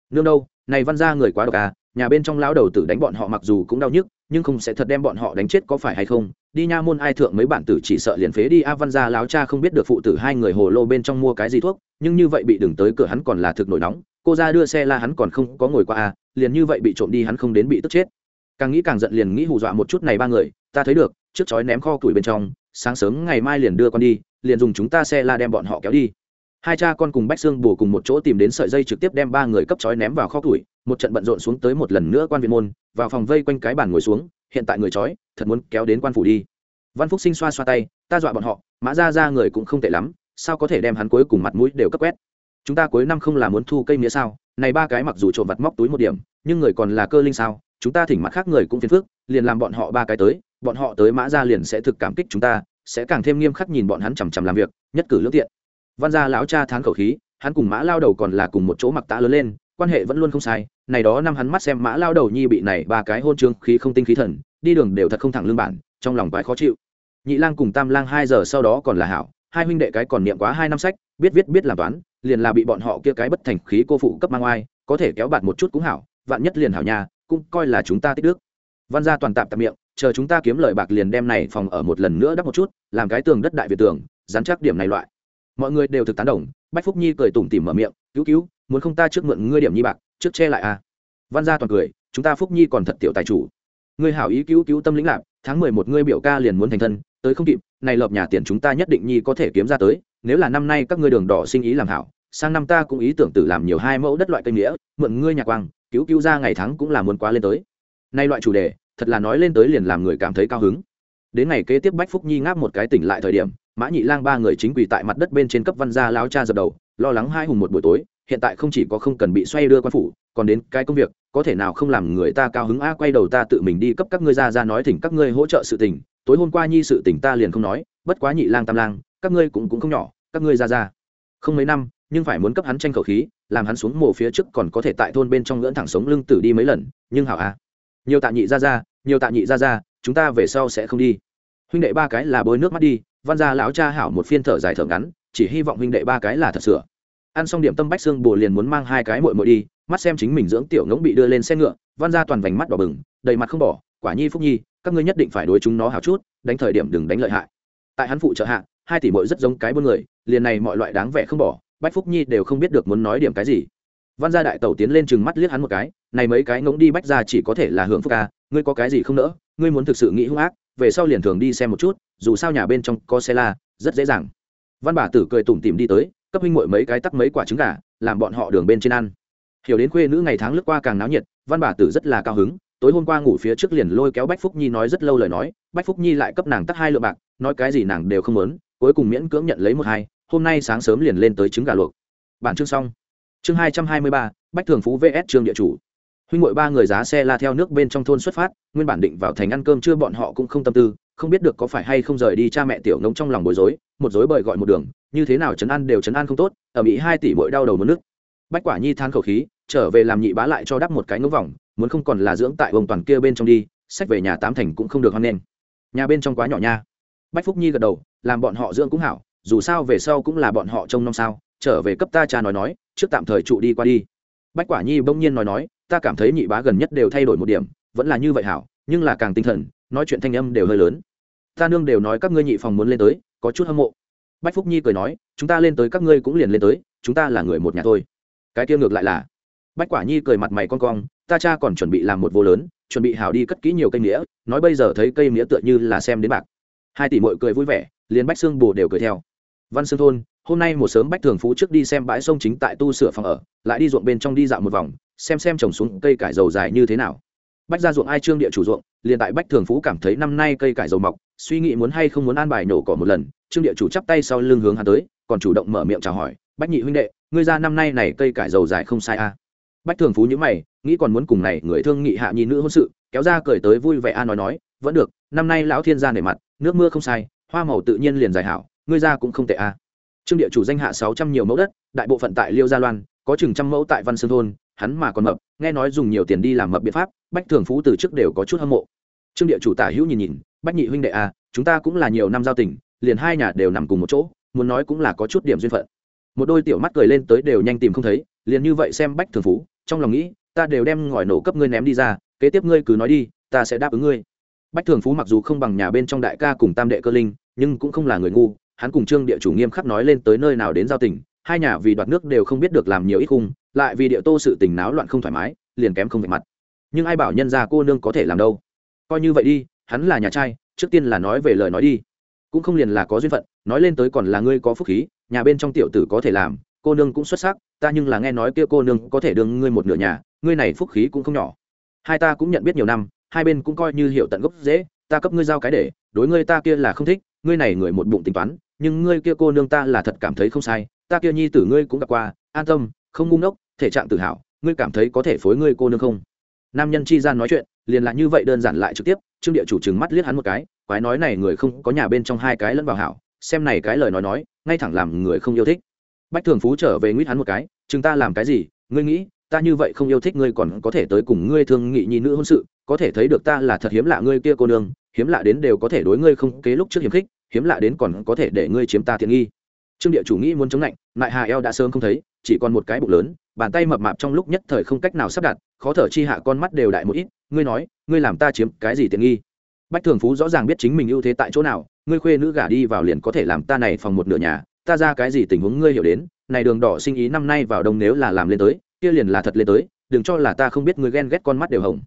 Nương đâu, này văn ra người quá độc à nhà bên trong lão đầu tử đánh bọn họ mặc dù cũng đau nhức nhưng không sẽ thật đem bọn họ đánh chết có phải hay không? Đi nha môn ai thượng mấy bản tử chỉ sợ liền phế đi, a văn gia láo cha không biết được phụ tử hai người hồ lô bên trong mua cái gì thuốc, nhưng như vậy bị đừng tới cửa hắn còn là thực nổi nóng. Cô ra đưa xe la hắn còn không có ngồi qua a, liền như vậy bị trộm đi hắn không đến bị tức chết. Càng nghĩ càng giận liền nghĩ hù dọa một chút này ba người, ta thấy được, trước chói ném kho củi bên trong, sáng sớm ngày mai liền đưa con đi, liền dùng chúng ta xe la đem bọn họ kéo đi hai cha con cùng bách xương bù cùng một chỗ tìm đến sợi dây trực tiếp đem ba người cấp chói ném vào kho tuổi một trận bận rộn xuống tới một lần nữa quan viện môn, vào phòng vây quanh cái bàn ngồi xuống, hiện tại người chói thật muốn kéo đến quan phủ đi. Văn phúc sinh xoa xoa tay, ta dọa bọn họ, mã ra ra người cũng không tệ lắm, sao có thể đem hắn cuối cùng mặt mũi đều cấp quét? Chúng ta cuối năm không là muốn thu cây mía sao? Này ba cái mặc dù trộm vặt móc túi một điểm, nhưng người còn là cơ linh sao? Chúng ta thỉnh mặt khác người cũng phiền phức, liền làm bọn họ ba cái tới, bọn họ tới mã ra liền sẽ thực cảm kích chúng ta, sẽ càng thêm nghiêm khắc nhìn bọn hắn chằm chằm làm việc, nhất cử lương tiện văn gia lão cha thán khẩu khí, hắn cùng mã lao đầu còn là cùng một chỗ mặc tã lớn lên, quan hệ vẫn luôn không sai. Này đó năm hắn mắt xem mã lao đầu nhi bị này ba cái hôn trương khí không tinh khí thần, đi đường đều thật không thẳng lương bản, trong lòng quái khó chịu. Nhị lang cùng tam lang hai giờ sau đó còn là hảo, hai huynh đệ cái còn niệm quá hai năm sách, biết viết biết làm toán, liền là bị bọn họ kia cái bất thành khí cô phụ cấp mang oai, có thể kéo bạt một chút cũng hảo, vạn nhất liền hảo nhà, cũng coi là chúng ta tích đức. Văn gia toàn tạm tạm miệng, chờ chúng ta kiếm lời bạc liền đem này phòng ở một lần nữa đắp một chút, làm cái tường đất đại việt tường, dán chắc điểm này loại mọi người đều thực tán đồng, bách phúc nhi cười tủm tỉm mở miệng, cứu cứu, muốn không ta trước mượn ngươi điểm nhi bạc, trước che lại à? Văn gia toàn cười, chúng ta phúc nhi còn thật tiểu tài chủ. Ngươi hảo ý cứu cứu tâm lĩnh lạc, tháng mười một ngươi biểu ca liền muốn thành thân, tới không kịp, này lợp nhà tiền chúng ta nhất định nhi có thể kiếm ra tới, nếu là năm nay các ngươi đường đỏ sinh ý làm hảo, sang năm ta cũng ý tưởng tự làm nhiều hai mẫu đất loại cây nghĩa mượn ngươi nhà quang, cứu cứu ra ngày tháng cũng là muốn quá lên tới. Nay loại chủ đề, thật là nói lên tới liền làm người cảm thấy cao hứng. Đến ngày kế tiếp bách phúc nhi ngáp một cái tỉnh lại thời điểm mã nhị lang ba người chính quỳ tại mặt đất bên trên cấp văn gia lao cha dập đầu, lo lắng hai hùng một buổi tối, hiện tại không chỉ có không cần bị xoay đưa quan phủ, còn đến cái công việc, có thể nào không làm người ta cao hứng a, quay đầu ta tự mình đi cấp các ngươi ra ra nói thỉnh các ngươi hỗ trợ sự tình, tối hôm qua nhi sự tình ta liền không nói, bất quá nhị lang tam lang, các ngươi cũng cũng không nhỏ, các ngươi ra ra. Không mấy năm, nhưng phải muốn cấp hắn tranh khẩu khí, làm hắn xuống mồ phía trước còn có thể tại thôn bên trong ngưỡng thẳng sống lưng tử đi mấy lần, nhưng hảo a. Nhiều tạ nhị ra ra, nhiều tạ nhị ra ra, chúng ta về sau sẽ không đi. Huynh đệ ba cái là bôi nước mắt đi văn gia lão cha hảo một phiên thở dài thở ngắn, chỉ hy vọng huynh đệ ba cái là thật sửa. Ăn xong điểm tâm bách xương bồ liền muốn mang hai cái mội mội đi, mắt xem chính mình dưỡng tiểu ngỗng bị đưa lên xe ngựa, văn gia toàn vành mắt đỏ bừng, đầy mặt không bỏ, quả nhi phúc nhi, các ngươi nhất định phải đối chúng nó hào chút, đánh thời điểm đừng đánh lợi hại. Tại hắn phụ trợ hạ, hai tỷ mội rất giống cái buôn người, liền này mọi loại đáng vẻ không bỏ, bách phúc nhi đều không biết được muốn nói điểm cái gì văn gia đại tẩu tiến lên chừng mắt liếc hắn một cái, này mấy cái ngỗng đi bách ra chỉ có thể là hưởng phúc ca ngươi có cái gì không nỡ, ngươi muốn thực sự nghĩ hung ác, về sau liền thường đi xem một chút, dù sao nhà bên trong có xe la, rất dễ dàng. Văn bà tử cười tủm tỉm đi tới, cấp huynh muội mấy cái tắc mấy quả trứng gà, làm bọn họ đường bên trên ăn. Hiểu đến khuê nữ ngày tháng lướt qua càng náo nhiệt, văn bà tử rất là cao hứng, tối hôm qua ngủ phía trước liền lôi kéo bách phúc nhi nói rất lâu lời nói, bách phúc nhi lại cấp nàng tắc hai lượng bạc, nói cái gì nàng đều không muốn, cuối cùng miễn cưỡng nhận lấy một hai, hôm nay sáng sớm liền lên tới trứng gà luộc. Bản chương xong chương hai trăm hai mươi ba, bách thường phú vs trương địa chủ. Huynh ngội ba người giá xe la theo nước bên trong thôn xuất phát, nguyên bản định vào thành ăn cơm chưa bọn họ cũng không tâm tư, không biết được có phải hay không rời đi cha mẹ tiểu ngống trong lòng bối rối, một dối bời gọi một đường, như thế nào chấn ăn đều chấn ăn không tốt, ở mỹ hai tỷ mỗi đau đầu mất nước. Bách quả nhi than khẩu khí, trở về làm nhị bá lại cho đắp một cái ngưỡng vòng, muốn không còn là dưỡng tại vùng toàn kia bên trong đi, sách về nhà tám thành cũng không được hoan nghênh. Nhà bên trong quá nhỏ nha. Bách phúc nhi gật đầu, làm bọn họ dưỡng cũng hảo, dù sao về sau cũng là bọn họ trông nom sao, trở về cấp ta cha nói nói trước tạm thời trụ đi qua đi. Bách quả nhi bỗng nhiên nói nói, ta cảm thấy nhị bá gần nhất đều thay đổi một điểm, vẫn là như vậy hảo, nhưng là càng tinh thần, nói chuyện thanh âm đều hơi lớn. Ta nương đều nói các ngươi nhị phòng muốn lên tới, có chút hâm mộ. Bách phúc nhi cười nói, chúng ta lên tới các ngươi cũng liền lên tới, chúng ta là người một nhà thôi. Cái tiêu ngược lại là, bách quả nhi cười mặt mày con cong, ta cha còn chuẩn bị làm một vô lớn, chuẩn bị hào đi cất kỹ nhiều cây nghĩa nói bây giờ thấy cây nghĩa tựa như là xem đến bạc. Hai tỷ mội cười vui vẻ, liền bách xương bồ đều cười theo. Văn xương thôn hôm nay một sớm bách thường phú trước đi xem bãi sông chính tại tu sửa phòng ở, lại đi ruộng bên trong đi dạo một vòng, xem xem trồng xuống cây cải dầu dài như thế nào bách ra ruộng ai trương địa chủ ruộng, liền tại bách thường phú cảm thấy năm nay cây cải dầu mọc, suy nghĩ muốn hay không muốn an bài nổ cỏ một lần, trương địa chủ chắp tay sau lưng hướng hắn tới, còn chủ động mở miệng chào hỏi, bách nhị huynh đệ, ngươi ra năm nay này cây cải dầu dài không sai a à. bách thường phú nhữ mày, nghĩ còn muốn cùng này người thương nghị hạ nhi nữ hôn sự, kéo ra cười tới vui vẻ a nói nói, vẫn được, năm nay lão thiên gia nể mặt, nước mưa không sai, hoa màu tự nhiên liền dài hảo, ngươi ra cũng không tệ a trương địa chủ danh hạ sáu trăm nhiều mẫu đất đại bộ phận tại liêu gia loan có chừng trăm mẫu tại văn sơn thôn hắn mà còn mập nghe nói dùng nhiều tiền đi làm mập biện pháp bách thường phú từ trước đều có chút hâm mộ. Trương địa chủ tả hữu nhìn nhìn bách nhị huynh đệ à, chúng ta cũng là nhiều năm giao tình liền hai nhà đều nằm cùng một chỗ muốn nói cũng là có chút điểm duyên phận. Một đôi tiểu mắt cười lên tới đều nhanh tìm không thấy liền như vậy xem bách thường phú trong lòng nghĩ ta đều đem ngòi nổ cấp ngươi ném đi ra kế tiếp ngươi cứ nói đi ta sẽ đáp ứng ngươi. Bách thường phú mặc dù không bằng nhà bên trong đại ca cùng tam đệ cơ linh nhưng cũng không là người ngu hắn cùng trương địa chủ nghiêm khắc nói lên tới nơi nào đến giao tình, hai nhà vì đoạt nước đều không biết được làm nhiều ít khung, lại vì địa tô sự tình náo loạn không thoải mái, liền kém không về mặt. Nhưng ai bảo nhân gia cô nương có thể làm đâu? Coi như vậy đi, hắn là nhà trai, trước tiên là nói về lời nói đi. Cũng không liền là có duyên phận, nói lên tới còn là ngươi có phúc khí, nhà bên trong tiểu tử có thể làm, cô nương cũng xuất sắc, ta nhưng là nghe nói kia cô nương có thể đương ngươi một nửa nhà, ngươi này phúc khí cũng không nhỏ. Hai ta cũng nhận biết nhiều năm, hai bên cũng coi như hiểu tận gốc dễ, ta cấp ngươi giao cái để, đối ngươi ta kia là không thích ngươi này người một bụng tính toán, nhưng ngươi kia cô nương ta là thật cảm thấy không sai, ta kia nhi tử ngươi cũng gặp qua, an tâm, không ngu ngốc, thể trạng tự hào, ngươi cảm thấy có thể phối ngươi cô nương không? Nam nhân chi gian nói chuyện, liền là như vậy đơn giản lại trực tiếp, trương địa chủ trừng mắt liếc hắn một cái, quái nói này người không có nhà bên trong hai cái lẫn vào hảo, xem này cái lời nói nói, ngay thẳng làm người không yêu thích. Bách thường phú trở về nguyết hắn một cái chừng ta làm cái gì? Ngươi nghĩ, ta như vậy không yêu thích ngươi còn có thể tới cùng ngươi thương nghị nhi nữ hôn sự, có thể thấy được ta là thật hiếm lạ ngươi kia cô nương hiếm lạ đến đều có thể đối ngươi không kế lúc trước hiếm khích, hiếm lạ đến còn có thể để ngươi chiếm ta tiện nghi. Trương địa chủ nghĩ muốn chống lạnh lại hà eo đã sớm không thấy, chỉ còn một cái bụng lớn, bàn tay mập mạp trong lúc nhất thời không cách nào sắp đặt, khó thở chi hạ con mắt đều đại một ít, ngươi nói, ngươi làm ta chiếm cái gì tiện nghi? Bách thường phú rõ ràng biết chính mình ưu thế tại chỗ nào, ngươi khuê nữ gả đi vào liền có thể làm ta này phòng một nửa nhà, ta ra cái gì tình huống ngươi hiểu đến, này đường đỏ sinh ý năm nay vào đông nếu là làm lên tới, kia liền là thật lên tới, đừng cho là ta không biết ngươi ghen ghét con mắt đều hồng.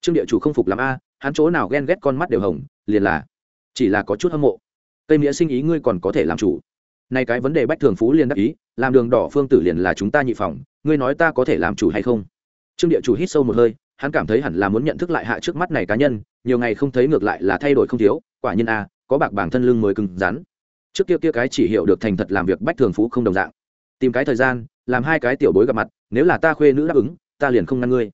Trương địa chủ không phục làm a hắn chỗ nào ghen ghét con mắt đều hồng, liền là chỉ là có chút hâm mộ. Tây nghĩa sinh ý ngươi còn có thể làm chủ. Nay cái vấn đề bách thường phú liền đắc ý, làm đường đỏ phương tử liền là chúng ta nhị phòng, ngươi nói ta có thể làm chủ hay không? Trương địa chủ hít sâu một hơi, hắn cảm thấy hẳn là muốn nhận thức lại hạ trước mắt này cá nhân, nhiều ngày không thấy ngược lại là thay đổi không thiếu, quả nhiên a có bạc bảng thân lưng mới cứng rắn. Trước kia kia cái chỉ hiểu được thành thật làm việc bách thường phú không đồng dạng. Tìm cái thời gian, làm hai cái tiểu bối gặp mặt, nếu là ta khuê nữ đáp ứng, ta liền không ngăn ngươi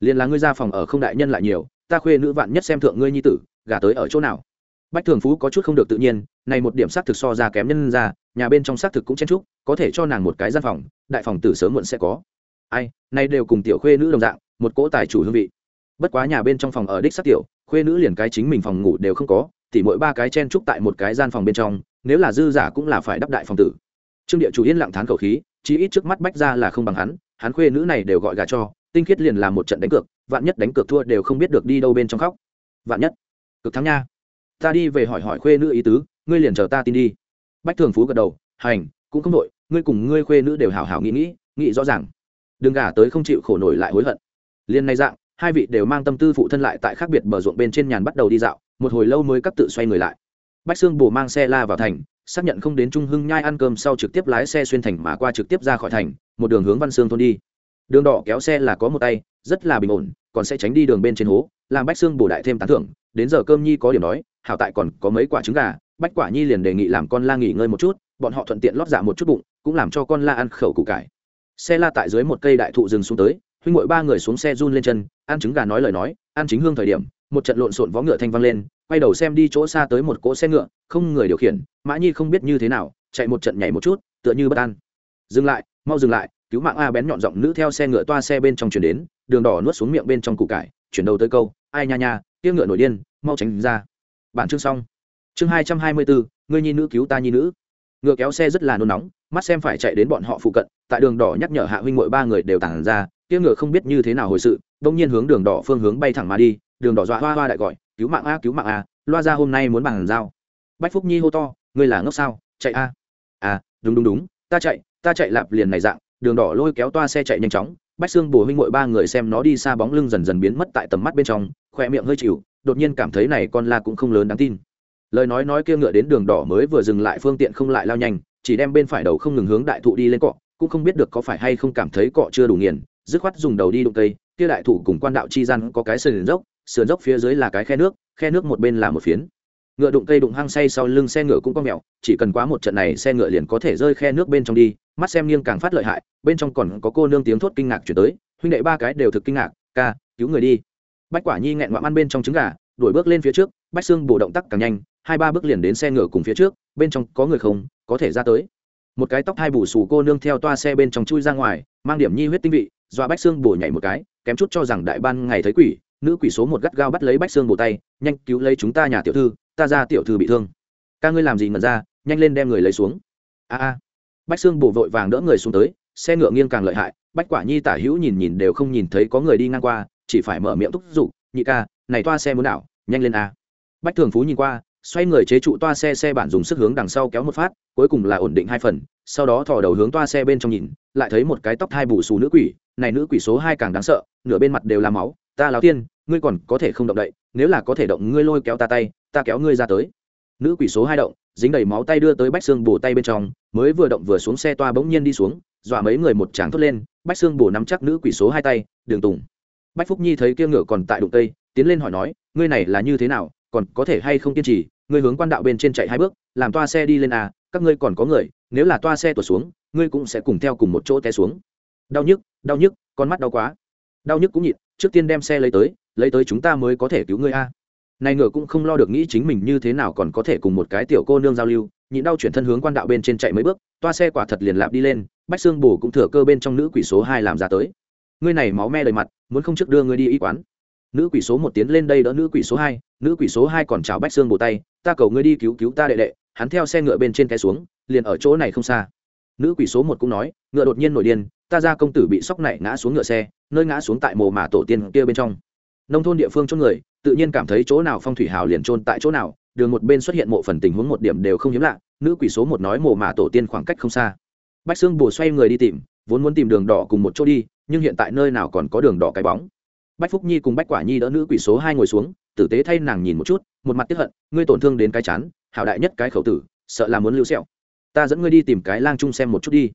liền là ngươi ra phòng ở không đại nhân lại nhiều, ta khuê nữ vạn nhất xem thượng ngươi nhi tử, gả tới ở chỗ nào? Bách thường phú có chút không được tự nhiên, này một điểm xác thực so ra kém nhân ra, nhà bên trong xác thực cũng chen trúc có thể cho nàng một cái gian phòng, đại phòng tử sớm muộn sẽ có. Ai, nay đều cùng tiểu khuê nữ đồng dạng, một cỗ tài chủ hương vị. Bất quá nhà bên trong phòng ở đích sắc tiểu, khuê nữ liền cái chính mình phòng ngủ đều không có thì mỗi ba cái chen trúc tại một cái gian phòng bên trong, nếu là dư giả cũng là phải đắp đại phòng tử. Trương địa chủ yên lặng thán khẩu khí, chí ít trước mắt bách ra là không bằng hắn hắn khuê nữ này đều gọi gà cho tinh khiết liền làm một trận đánh cược, vạn nhất đánh cược thua đều không biết được đi đâu bên trong khóc. Vạn nhất. Cực thắng nha. Ta đi về hỏi hỏi khuê nữ ý tứ, ngươi liền chờ ta tin đi. Bách thường phú gật đầu, hành, cũng không đội ngươi cùng ngươi khuê nữ đều hảo hảo nghĩ nghĩ nghĩ rõ ràng. Đừng gả tới không chịu khổ nổi lại hối hận. Liền này dạng, hai vị đều mang tâm tư phụ thân lại tại khác biệt bờ ruộng bên trên nhàn bắt đầu đi dạo, một hồi lâu mới cắt tự xoay người lại. Bách xương bổ mang xe la vào thành, xác nhận không đến trung hưng nhai ăn cơm sau trực tiếp lái xe xuyên thành mà qua trực tiếp ra khỏi thành, một đường hướng văn Sương thôn đi đường đỏ kéo xe là có một tay, rất là bình ổn, còn sẽ tránh đi đường bên trên hố, làm bách xương bổ đại thêm tán thưởng. Đến giờ cơm nhi có điểm nói hảo tại còn có mấy quả trứng gà. Bách quả nhi liền đề nghị làm con la nghỉ ngơi một chút, bọn họ thuận tiện lót dạ một chút bụng, cũng làm cho con la ăn khẩu củ cải. Xe la tại dưới một cây đại thụ dừng xuống tới, huynh ngội ba người xuống xe run lên chân, ăn trứng gà nói lời nói, ăn chính hương thời điểm, một trận lộn xộn vó ngựa thanh vang lên, quay đầu xem đi chỗ xa tới một cỗ xe ngựa, không người điều khiển, mã nhi không biết như thế nào, chạy một trận nhảy một chút, tựa như bất an. Dừng lại, mau dừng lại cứu mạng a bén nhọn giọng nữ theo xe ngựa toa xe bên trong chuyển đến, đường đỏ nuốt xuống miệng bên trong củ cải, chuyển đầu tới câu, ai nha nha tiếc ngựa nổi điên, mau tránh ra. Bản chương xong. Chương hai trăm hai mươi bốn ngươi nhi nữ cứu ta nhi nữ. Ngựa kéo xe rất là nôn nóng, mắt xem phải chạy đến bọn họ phụ cận, tại đường đỏ nhắc nhở hạ huynh mỗi ba người đều tản ra tiếc ngựa không biết như thế nào hồi sự, đông nhiên hướng đường đỏ phương hướng bay thẳng mà đi, đường đỏ dọa hoa hoa đại gọi, cứu mạng a, cứu mạng a, loa ra hôm nay muốn bàn giao. Bách phúc nhi hô to, ngươi là ngốc sao? Chạy a. À đúng đúng đúng, ta chạy ta chạy lạp liền này dạng đường đỏ lôi kéo toa xe chạy nhanh chóng, bách xương bồ huynh mội ba người xem nó đi xa bóng lưng dần dần biến mất tại tầm mắt bên trong khoe miệng hơi chịu, đột nhiên cảm thấy này con la cũng không lớn đáng tin. Lời nói nói kia ngựa đến đường đỏ mới vừa dừng lại phương tiện không lại lao nhanh, chỉ đem bên phải đầu không ngừng hướng đại thụ đi lên cọ, cũng không biết được có phải hay không cảm thấy cọ chưa đủ nghiền, dứt khoát dùng đầu đi đụng cây, kia đại thụ cùng quan đạo chi gian có cái sườn dốc sườn dốc phía dưới là cái khe nước khe nước một bên là một phiến ngựa đụng cây đụng hăng say sau lưng xe ngựa cũng có mẹo, chỉ cần quá một trận này xe ngựa liền có thể rơi khe nước bên trong đi. Mắt xem nghiêng càng phát lợi hại, bên trong còn có cô nương tiếng thốt kinh ngạc chuyển tới, huynh đệ ba cái đều thực kinh ngạc, ca, cứu người đi. Bách quả nhi nghẹn ngoạm ăn bên trong trứng gà, đuổi bước lên phía trước, bách xương bổ động tắc càng nhanh, hai ba bước liền đến xe ngựa cùng phía trước, bên trong có người không, có thể ra tới. Một cái tóc hai bù xù cô nương theo toa xe bên trong chui ra ngoài, mang điểm nhi huyết tinh vị, dọa bách xương bổ nhảy một cái, kém chút cho rằng đại ban ngày thấy quỷ nữ quỷ số một gắt gao bắt lấy bách xương bồ tay, nhanh cứu lấy chúng ta nhà tiểu thư, ta ra tiểu thư bị thương. Ca ngươi làm gì ngẩn ra, nhanh lên đem người lấy xuống. A a. Bách xương bồ vội vàng đỡ người xuống tới, xe ngựa nghiêng càng lợi hại, bách quả nhi tả hữu nhìn nhìn đều không nhìn thấy có người đi ngang qua, chỉ phải mở miệng thúc giục, nhị ca, này toa xe muốn đảo, nhanh lên a. Bách thường phú nhìn qua, xoay người chế trụ toa xe xe bản dùng sức hướng đằng sau kéo một phát, cuối cùng là ổn định hai phần, sau đó thò đầu hướng toa xe bên trong nhìn, lại thấy một cái tóc hai bù xù nữ quỷ, này nữ quỷ số hai càng đáng sợ, nửa bên mặt đều là máu ta láo tiên, ngươi còn có thể không động đậy, nếu là có thể động ngươi lôi kéo ta tay, ta kéo ngươi ra tới. Nữ quỷ số hai động, dính đầy máu tay đưa tới bách xương bổ tay bên trong, mới vừa động vừa xuống xe toa bỗng nhiên đi xuống, dọa mấy người một tràng thốt lên, bách xương bổ nắm chắc nữ quỷ số hai tay, đường tùng. Bách phúc nhi thấy kia ngựa còn tại đụng tây tiến lên hỏi nói, ngươi này là như thế nào, còn có thể hay không kiên trì, ngươi hướng quan đạo bên trên chạy hai bước, làm toa xe đi lên à các ngươi còn có người, nếu là toa xe tuột xuống, ngươi cũng sẽ cùng theo cùng một chỗ té xuống. Đau nhức đau nhức, con mắt đau quá đau nhức cũng nhịn, trước tiên đem xe lấy tới lấy tới chúng ta mới có thể cứu ngươi a. Này ngựa cũng không lo được nghĩ chính mình như thế nào còn có thể cùng một cái tiểu cô nương giao lưu, nhịn đau chuyển thân hướng quan đạo bên trên chạy mấy bước, toa xe quả thật liền lạp đi lên, bách xương bù cũng thừa cơ bên trong nữ quỷ số hai làm ra tới. Ngươi này máu me đầy mặt, muốn không trước đưa ngươi đi y quán. Nữ quỷ số một tiến lên đây đỡ nữ quỷ số hai, nữ quỷ số hai còn chào bách xương bù tay, ta cầu ngươi đi cứu cứu ta đệ đệ. Hắn theo xe ngựa bên trên té xuống, liền ở chỗ này không xa. Nữ quỷ số một cũng nói, ngựa đột nhiên nổi điên ta ra công tử bị sóc này ngã xuống ngựa xe, nơi ngã xuống tại mồ mà tổ tiên kia bên trong. Nông thôn địa phương chôn người, tự nhiên cảm thấy chỗ nào phong thủy hào liền chôn tại chỗ nào, đường một bên xuất hiện mộ phần tình huống một điểm đều không hiếm lạ, nữ quỷ số một nói mồ mà tổ tiên khoảng cách không xa. Bách xương bùa xoay người đi tìm, vốn muốn tìm đường đỏ cùng một chỗ đi, nhưng hiện tại nơi nào còn có đường đỏ cái bóng. Bách phúc nhi cùng bách quả nhi đỡ nữ quỷ số hai ngồi xuống, tử tế thay nàng nhìn một chút, một mặt tiếp hận, ngươi tổn thương đến cái chán, hảo đại nhất cái khẩu tử, sợ là muốn lưu sẹo. Ta dẫn ngươi đi tìm cái lang trung xem một chút đi.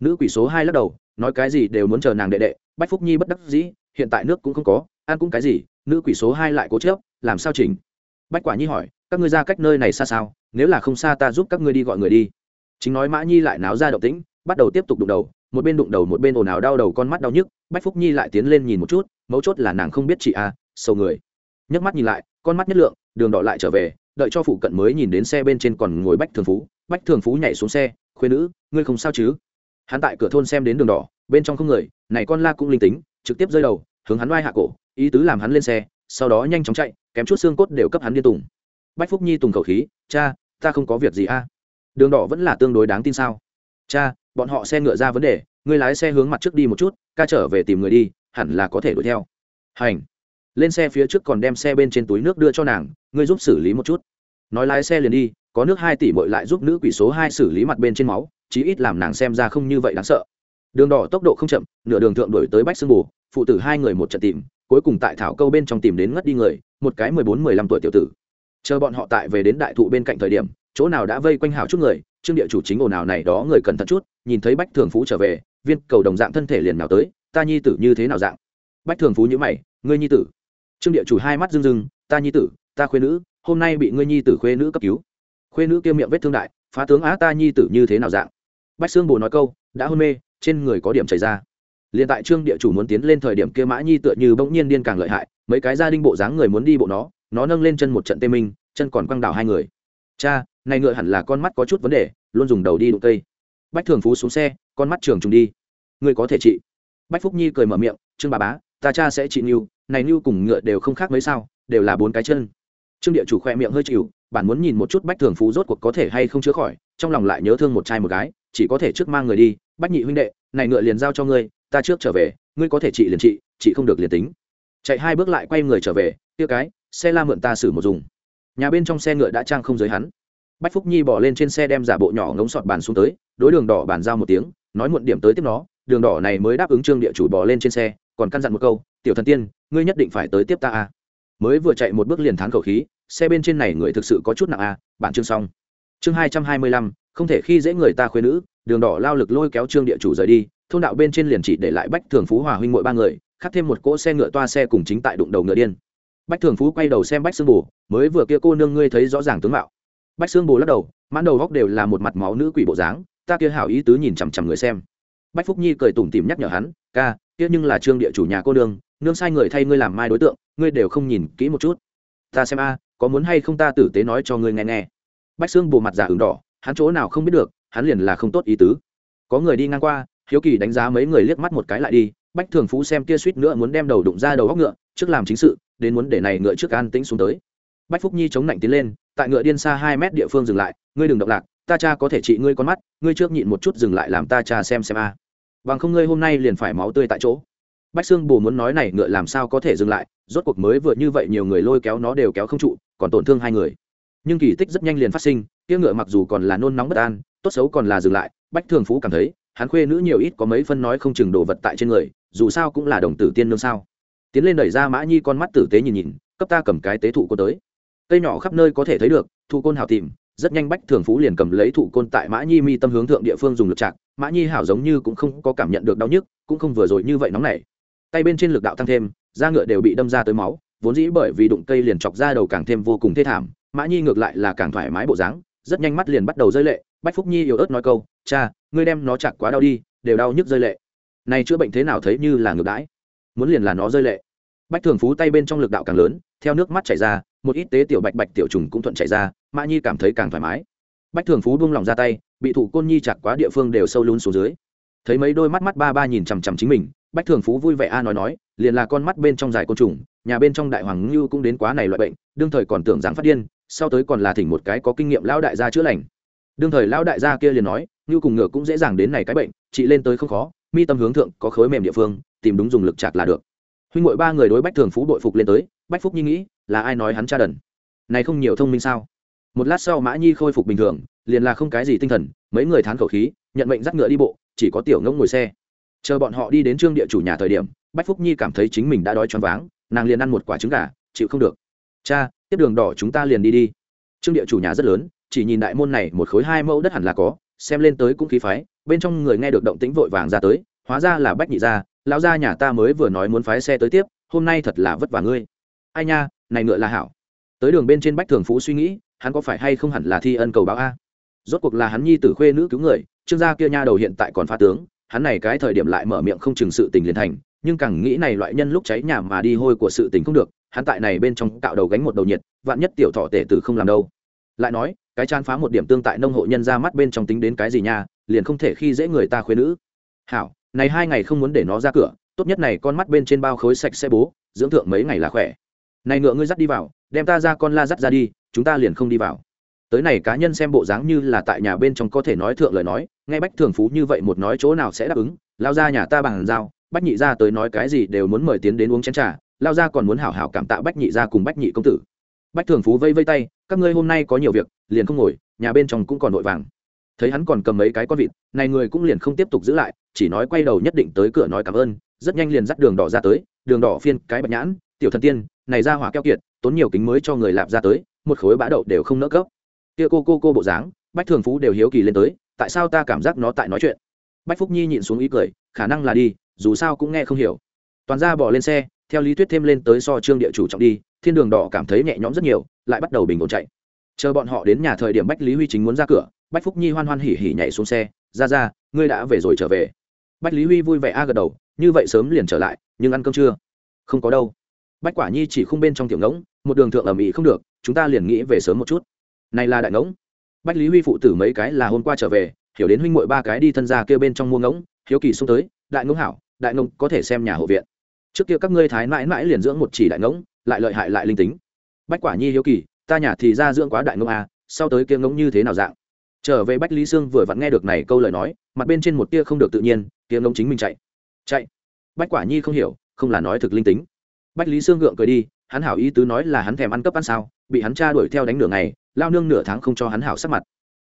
Nữ quỷ số hai lắc đầu nói cái gì đều muốn chờ nàng đệ đệ bách phúc nhi bất đắc dĩ hiện tại nước cũng không có ăn cũng cái gì nữ quỷ số hai lại cố chớp làm sao chỉnh? Bách quả nhi hỏi các ngươi ra cách nơi này xa sao nếu là không xa ta giúp các ngươi đi gọi người đi. Chính nói mã nhi lại náo ra động tĩnh bắt đầu tiếp tục đụng đầu một bên đụng đầu một bên ồn ào đau đầu con mắt đau nhức bách phúc nhi lại tiến lên nhìn một chút mấu chốt là nàng không biết chị a à, sâu người. Nhấc mắt nhìn lại con mắt nhất lượng đường đỏ lại trở về đợi cho phụ cận mới nhìn đến xe bên trên còn ngồi bách thường phú. Bách thường phú nhảy xuống xe khuyên nữ ngươi không sao chứ? Hắn tại cửa thôn xem đến đường đỏ, bên trong không người, này con la cũng linh tính, trực tiếp rơi đầu, hướng hắn vai hạ cổ, ý tứ làm hắn lên xe, sau đó nhanh chóng chạy, kém chút xương cốt đều cấp hắn điên tùng. Bách phúc nhi tùng khẩu khí, cha, ta không có việc gì a. Đường đỏ vẫn là tương đối đáng tin sao. Cha, bọn họ xe ngựa ra vấn đề người lái xe hướng mặt trước đi một chút, ca trở về tìm người đi, hẳn là có thể đuổi theo. Hành. Lên xe phía trước còn đem xe bên trên túi nước đưa cho nàng, ngươi giúp xử lý một chút. Nói lái xe liền đi, có nước hai tỷ bội lại giúp nữ quỷ số hai xử lý mặt bên trên máu chí ít làm nàng xem ra không như vậy đáng sợ. Đường đỏ tốc độ không chậm, nửa đường thượng đổi tới bách sương bù phụ tử hai người một trận tìm, cuối cùng tại thảo câu bên trong tìm đến ngất đi người, một cái mười bốn, mười lăm tuổi tiểu tử. Chờ bọn họ tại về đến đại thụ bên cạnh thời điểm, chỗ nào đã vây quanh hảo chút người, trương địa chủ chính ồn ào này đó người cẩn thận chút, nhìn thấy bách thường phú trở về, viên cầu đồng dạng thân thể liền nào tới, ta nhi tử như thế nào dạng? Bách thường phú nhữ mày, ngươi nhi tử. Trương địa chủ hai mắt rưng rưng, ta nhi tử, ta khuê nữ, hôm nay bị ngươi nhi tử khuê nữ cấp cứu. Khuê nữ kia miệng vết thương đại, phá tướng á ta nhi tử như thế nào dạng? Bách xương bồ nói câu, đã hôn mê, trên người có điểm chảy ra. Liền tại trương địa chủ muốn tiến lên thời điểm kia mã nhi tựa như bỗng nhiên điên càng lợi hại, mấy cái gia đình bộ dáng người muốn đi bộ nó nó nâng lên chân một trận tê minh, chân còn quăng đảo hai người. Cha, này ngựa hẳn là con mắt có chút vấn đề, luôn dùng đầu đi đụng cây. Bách thường phú xuống xe, con mắt trường trùng đi. Ngươi có thể trị. Bách phúc nhi cười mở miệng, trương bà bá, ta cha sẽ trị nhu này nhu cùng ngựa đều không khác mấy sao, đều là bốn cái chân. Trương địa chủ khoe miệng hơi chịu, bản muốn nhìn một chút bách thường phú rốt cuộc có thể hay không chữa khỏi, trong lòng lại nhớ thương một trai một gái chỉ có thể trước mang người đi, bách nhị huynh đệ, này ngựa liền giao cho ngươi, ta trước trở về, ngươi có thể trị liền trị chị không được liền tính. Chạy hai bước lại quay người trở về tiêu cái, xe la mượn ta xử một dùng. Nhà bên trong xe ngựa đã trang không giới hắn. Bách phúc nhi bỏ lên trên xe đem giả bộ nhỏ ngống sọt bàn xuống tới, đối đường đỏ bàn giao một tiếng, nói muộn điểm tới tiếp nó, đường đỏ này mới đáp ứng trương địa chủ bỏ lên trên xe, còn căn dặn một câu, tiểu thần tiên, ngươi nhất định phải tới tiếp ta a mới vừa chạy một bước liền thán khẩu khí, xe bên trên này người thực sự có chút nặng à, a bản chương xong. Chương hai trăm hai mươi lăm không thể khi dễ người ta khuyên nữ, đường đỏ lao lực lôi kéo trương địa chủ rời đi, thôn đạo bên trên liền chỉ để lại bách thường phú hòa huynh mỗi ba người khắc thêm một cỗ xe ngựa toa xe cùng chính tại đụng đầu ngựa điên. Bách thường phú quay đầu xem bách sương bù mới vừa kia cô nương ngươi thấy rõ ràng tướng mạo. Bách sương bù lắc đầu, mãn đầu góc đều là một mặt máu nữ quỷ bộ dáng, ta kia hảo ý tứ nhìn chằm chằm người xem. Bách phúc nhi cười tủm tìm nhắc nhở hắn, ca, kia nhưng là trương địa chủ nhà cô nương nương sai người thay ngươi làm mai đối tượng, ngươi đều không nhìn kỹ một chút. Ta xem a, có muốn hay không ta tử tế nói cho ngươi nghe nghe. Bách xương bù mặt giả ửng đỏ hắn chỗ nào không biết được, hắn liền là không tốt ý tứ. Có người đi ngang qua, hiếu kỳ đánh giá mấy người liếc mắt một cái lại đi, bách thường phú xem kia suýt nữa muốn đem đầu đụng ra đầu góc ngựa, trước làm chính sự, đến muốn để này ngựa trước an tĩnh xuống tới. Bách phúc nhi chống nạnh tiến lên, tại ngựa điên xa hai mét địa phương dừng lại, ngươi đừng động lạc, ta cha có thể trị ngươi con mắt, ngươi trước nhịn một chút dừng lại làm ta cha xem xem a. À. Bằng không ngươi hôm nay liền phải máu tươi tại chỗ. Bách xương bù muốn nói này ngựa làm sao có thể dừng lại, rốt cuộc mới vừa như vậy nhiều người lôi kéo nó đều kéo không trụ, còn tổn thương hai người. Nhưng kỳ tích rất nhanh liền phát sinh kia ngựa mặc dù còn là nôn nóng bất an, tốt xấu còn là dừng lại, bách thường phú cảm thấy, hắn khuê nữ nhiều ít có mấy phân nói không chừng đồ vật tại trên người, dù sao cũng là đồng tử tiên nương sao. Tiến lên đẩy ra mã nhi con mắt tử tế nhìn nhìn, cấp ta cầm cái tế thụ cô tới. Cây nhỏ khắp nơi có thể thấy được, thụ côn hào tìm, rất nhanh bách thường phú liền cầm lấy thụ côn tại mã nhi mi tâm hướng thượng địa phương dùng lực chạc, mã nhi hảo giống như cũng không có cảm nhận được đau nhức, cũng không vừa rồi như vậy nóng nảy. Tay bên trên lực đạo tăng thêm, da ngựa đều bị đâm ra tới máu, vốn dĩ bởi vì đụng cây liền chọc ra đầu càng thêm vô cùng thê thảm, mã nhi ngược lại là càng thoải mái bộ dáng rất nhanh mắt liền bắt đầu rơi lệ, bách phúc nhi yếu ớt nói câu, cha, ngươi đem nó chặt quá đau đi, đều đau nhức rơi lệ. Này chữa bệnh thế nào thấy như là ngược đãi, muốn liền là nó rơi lệ. Bách thường phú tay bên trong lực đạo càng lớn, theo nước mắt chảy ra, một ít tế tiểu bạch bạch tiểu trùng cũng thuận chảy ra, mã nhi cảm thấy càng thoải mái. Bách thường phú buông lòng ra tay, bị thủ côn nhi chặt quá địa phương đều sâu lún xuống dưới. Thấy mấy đôi mắt mắt ba ba nhìn chằm chằm chính mình, bách thường phú vui vẻ a nói nói, liền là con mắt bên trong dài côn trùng, nhà bên trong đại hoàng ngưu cũng đến quá này loại bệnh, đương thời còn tưởng rằng phát điên sau tới còn là thỉnh một cái có kinh nghiệm lão đại gia chữa lành. Đương thời lão đại gia kia liền nói, như cùng ngựa cũng dễ dàng đến này cái bệnh, chị lên tới không khó, mi tâm hướng thượng, có khối mềm địa phương, tìm đúng dùng lực chặt là được. Huynh ngội ba người đối bách thường phú đội phục lên tới, bách phúc nhi nghĩ, là ai nói hắn cha đần này không nhiều thông minh sao? Một lát sau mã nhi khôi phục bình thường, liền là không cái gì tinh thần, mấy người thán khẩu khí, nhận mệnh dắt ngựa đi bộ, chỉ có tiểu ngông ngồi xe. Chờ bọn họ đi đến trương địa chủ nhà thời điểm, bách phúc nhi cảm thấy chính mình đã đói choáng váng, nàng liền ăn một quả trứng gà, chịu không được. Cha tiếp đường đỏ chúng ta liền đi đi. Trương địa chủ nhà rất lớn, chỉ nhìn đại môn này một khối hai mẫu đất hẳn là có, xem lên tới cũng khí phái, bên trong người nghe được động tĩnh vội vàng ra tới, hóa ra là bách nhị gia, lão gia nhà ta mới vừa nói muốn phái xe tới tiếp, hôm nay thật là vất vả ngươi. Ai nha, này ngựa là hảo. Tới đường bên trên bách thường phú suy nghĩ, hắn có phải hay không hẳn là thi ân cầu báo a? Rốt cuộc là hắn nhi tử khuê nữ cứu người, trương gia kia nha đầu hiện tại còn phá tướng, hắn này cái thời điểm lại mở miệng không chừng sự tình liền thành, nhưng càng nghĩ này loại nhân lúc cháy nhà mà đi hôi của sự tình không được hắn tại này bên trong cạo đầu gánh một đầu nhiệt, vạn nhất tiểu thọ tể tử không làm đâu. Lại nói, cái chán phá một điểm tương tại nông hộ nhân ra mắt bên trong tính đến cái gì nha, liền không thể khi dễ người ta khuyên nữ. Hảo, này hai ngày không muốn để nó ra cửa, tốt nhất này con mắt bên trên bao khối sạch sẽ bố, dưỡng thượng mấy ngày là khỏe. Này ngựa ngươi dắt đi vào, đem ta ra con la dắt ra đi, chúng ta liền không đi vào. Tới này cá nhân xem bộ dáng như là tại nhà bên trong có thể nói thượng lời nói, nghe bách thường phú như vậy một nói chỗ nào sẽ đáp ứng, lao ra nhà ta bằng dao, bách nhị ra tới nói cái gì đều muốn mời tiến đến uống chén trà lao ra còn muốn hảo hảo cảm tạ bách nhị ra cùng bách nhị công tử. Bách thường phú vây vây tay, các ngươi hôm nay có nhiều việc, liền không ngồi, nhà bên trong cũng còn vội vàng. Thấy hắn còn cầm mấy cái con vịt, này người cũng liền không tiếp tục giữ lại, chỉ nói quay đầu nhất định tới cửa nói cảm ơn, rất nhanh liền dắt đường đỏ ra tới, đường đỏ phiên cái bạch nhãn, tiểu thần tiên, này ra hỏa keo kiệt, tốn nhiều kính mới cho người lạp ra tới, một khối bã đậu đều không nỡ cấp kia cô cô cô bộ dáng, bách thường phú đều hiếu kỳ lên tới, tại sao ta cảm giác nó tại nói chuyện? Bách phúc nhi nhịn xuống ý cười, khả năng là đi, dù sao cũng nghe không hiểu. Toàn ra bỏ lên xe theo lý thuyết thêm lên tới so trương địa chủ trọng đi, thiên đường đỏ cảm thấy nhẹ nhõm rất nhiều, lại bắt đầu bình ổn chạy. Chờ bọn họ đến nhà thời điểm bách lý huy chính muốn ra cửa, bách phúc nhi hoan hoan hỉ hỉ nhảy xuống xe, ra ra, ngươi đã về rồi trở về. Bách lý huy vui vẻ a gật đầu, như vậy sớm liền trở lại, nhưng ăn cơm chưa không có đâu. Bách quả nhi chỉ không bên trong tiểu ngỗng, một đường thượng ẩm ĩ không được, chúng ta liền nghĩ về sớm một chút. Này là đại ngỗng. Bách lý huy phụ tử mấy cái là hôm qua trở về, hiểu đến huynh muội ba cái đi thân ra kêu bên trong mua ngỗng, hiếu kỳ xuống tới, đại ngỗng hảo, đại ngỗng có thể xem nhà hộ viện trước kia các ngươi thái mãi mãi liền dưỡng một chỉ đại ngỗng, lại lợi hại lại linh tính. Bách quả nhi hiếu kỳ, ta nhà thì ra dưỡng quá đại ngỗng à sau tới kia ngỗng như thế nào dạng? Trở về bách lý sương vừa vặn nghe được này câu lời nói, mặt bên trên một tia không được tự nhiên, kia ngỗng chính mình chạy. Chạy. Bách quả nhi không hiểu, không là nói thực linh tính. Bách lý sương gượng cười đi, hắn hảo ý tứ nói là hắn thèm ăn cấp ăn sao, bị hắn cha đuổi theo đánh nửa ngày, lao nương nửa tháng không cho hắn hảo sắc mặt.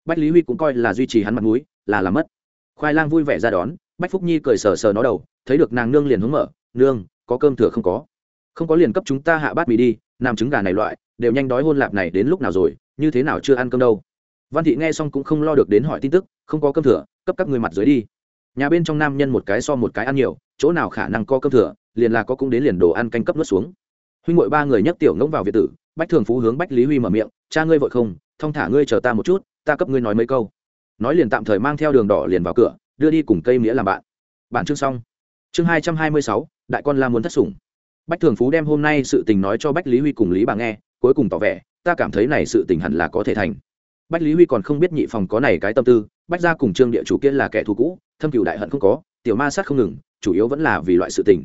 Bách lý huy cũng coi là duy trì hắn mặt mũi, là làm mất. Khoai lang vui vẻ ra đón, bách phúc nhi cười sờ sờ nó đầu, thấy được nàng nương liền hướng mở, nương có cơm thừa không có. Không có liền cấp chúng ta hạ bát mì đi làm trứng gà này loại, đều nhanh đói hôn lạp này đến lúc nào rồi, như thế nào chưa ăn cơm đâu. Văn thị nghe xong cũng không lo được đến hỏi tin tức, không có cơm thừa, cấp các người mặt dưới đi. Nhà bên trong nam nhân một cái so một cái ăn nhiều, chỗ nào khả năng có cơm thừa, liền là có cũng đến liền đồ ăn canh cấp nuốt xuống. Huynh ngội ba người nhấc tiểu ngỗng vào việt tử, bách thường phú hướng bách lý huy mở miệng, cha ngươi vội không, thong thả ngươi chờ ta một chút, ta cấp ngươi nói mấy câu. Nói liền tạm thời mang theo đường đỏ liền vào cửa, đưa đi cùng cây nghĩa làm bạn. Bản chương xong. Chương hai trăm hai mươi sáu đại con la muốn thất sủng. Bách thường phú đem hôm nay sự tình nói cho bách lý huy cùng lý bà nghe, cuối cùng tỏ vẻ, ta cảm thấy này sự tình hẳn là có thể thành. Bách lý huy còn không biết nhị phòng có này cái tâm tư, bách gia cùng trương địa chủ kia là kẻ thù cũ, thâm cựu đại hận không có, tiểu ma sát không ngừng, chủ yếu vẫn là vì loại sự tình.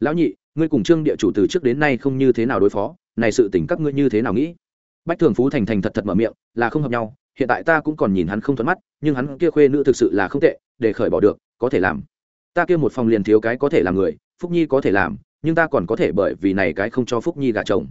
Lão nhị, ngươi cùng trương địa chủ từ trước đến nay không như thế nào đối phó, này sự tình các ngươi như thế nào nghĩ? Bách thường phú thành thành thật thật mở miệng, là không hợp nhau, hiện tại ta cũng còn nhìn hắn không thuận mắt, nhưng hắn kia khuê nữ thực sự là không tệ, để khởi bỏ được, có thể làm. Ta kia một phòng liền thiếu cái có thể làm người phúc nhi có thể làm, nhưng ta còn có thể bởi vì này cái không cho phúc nhi gả chồng.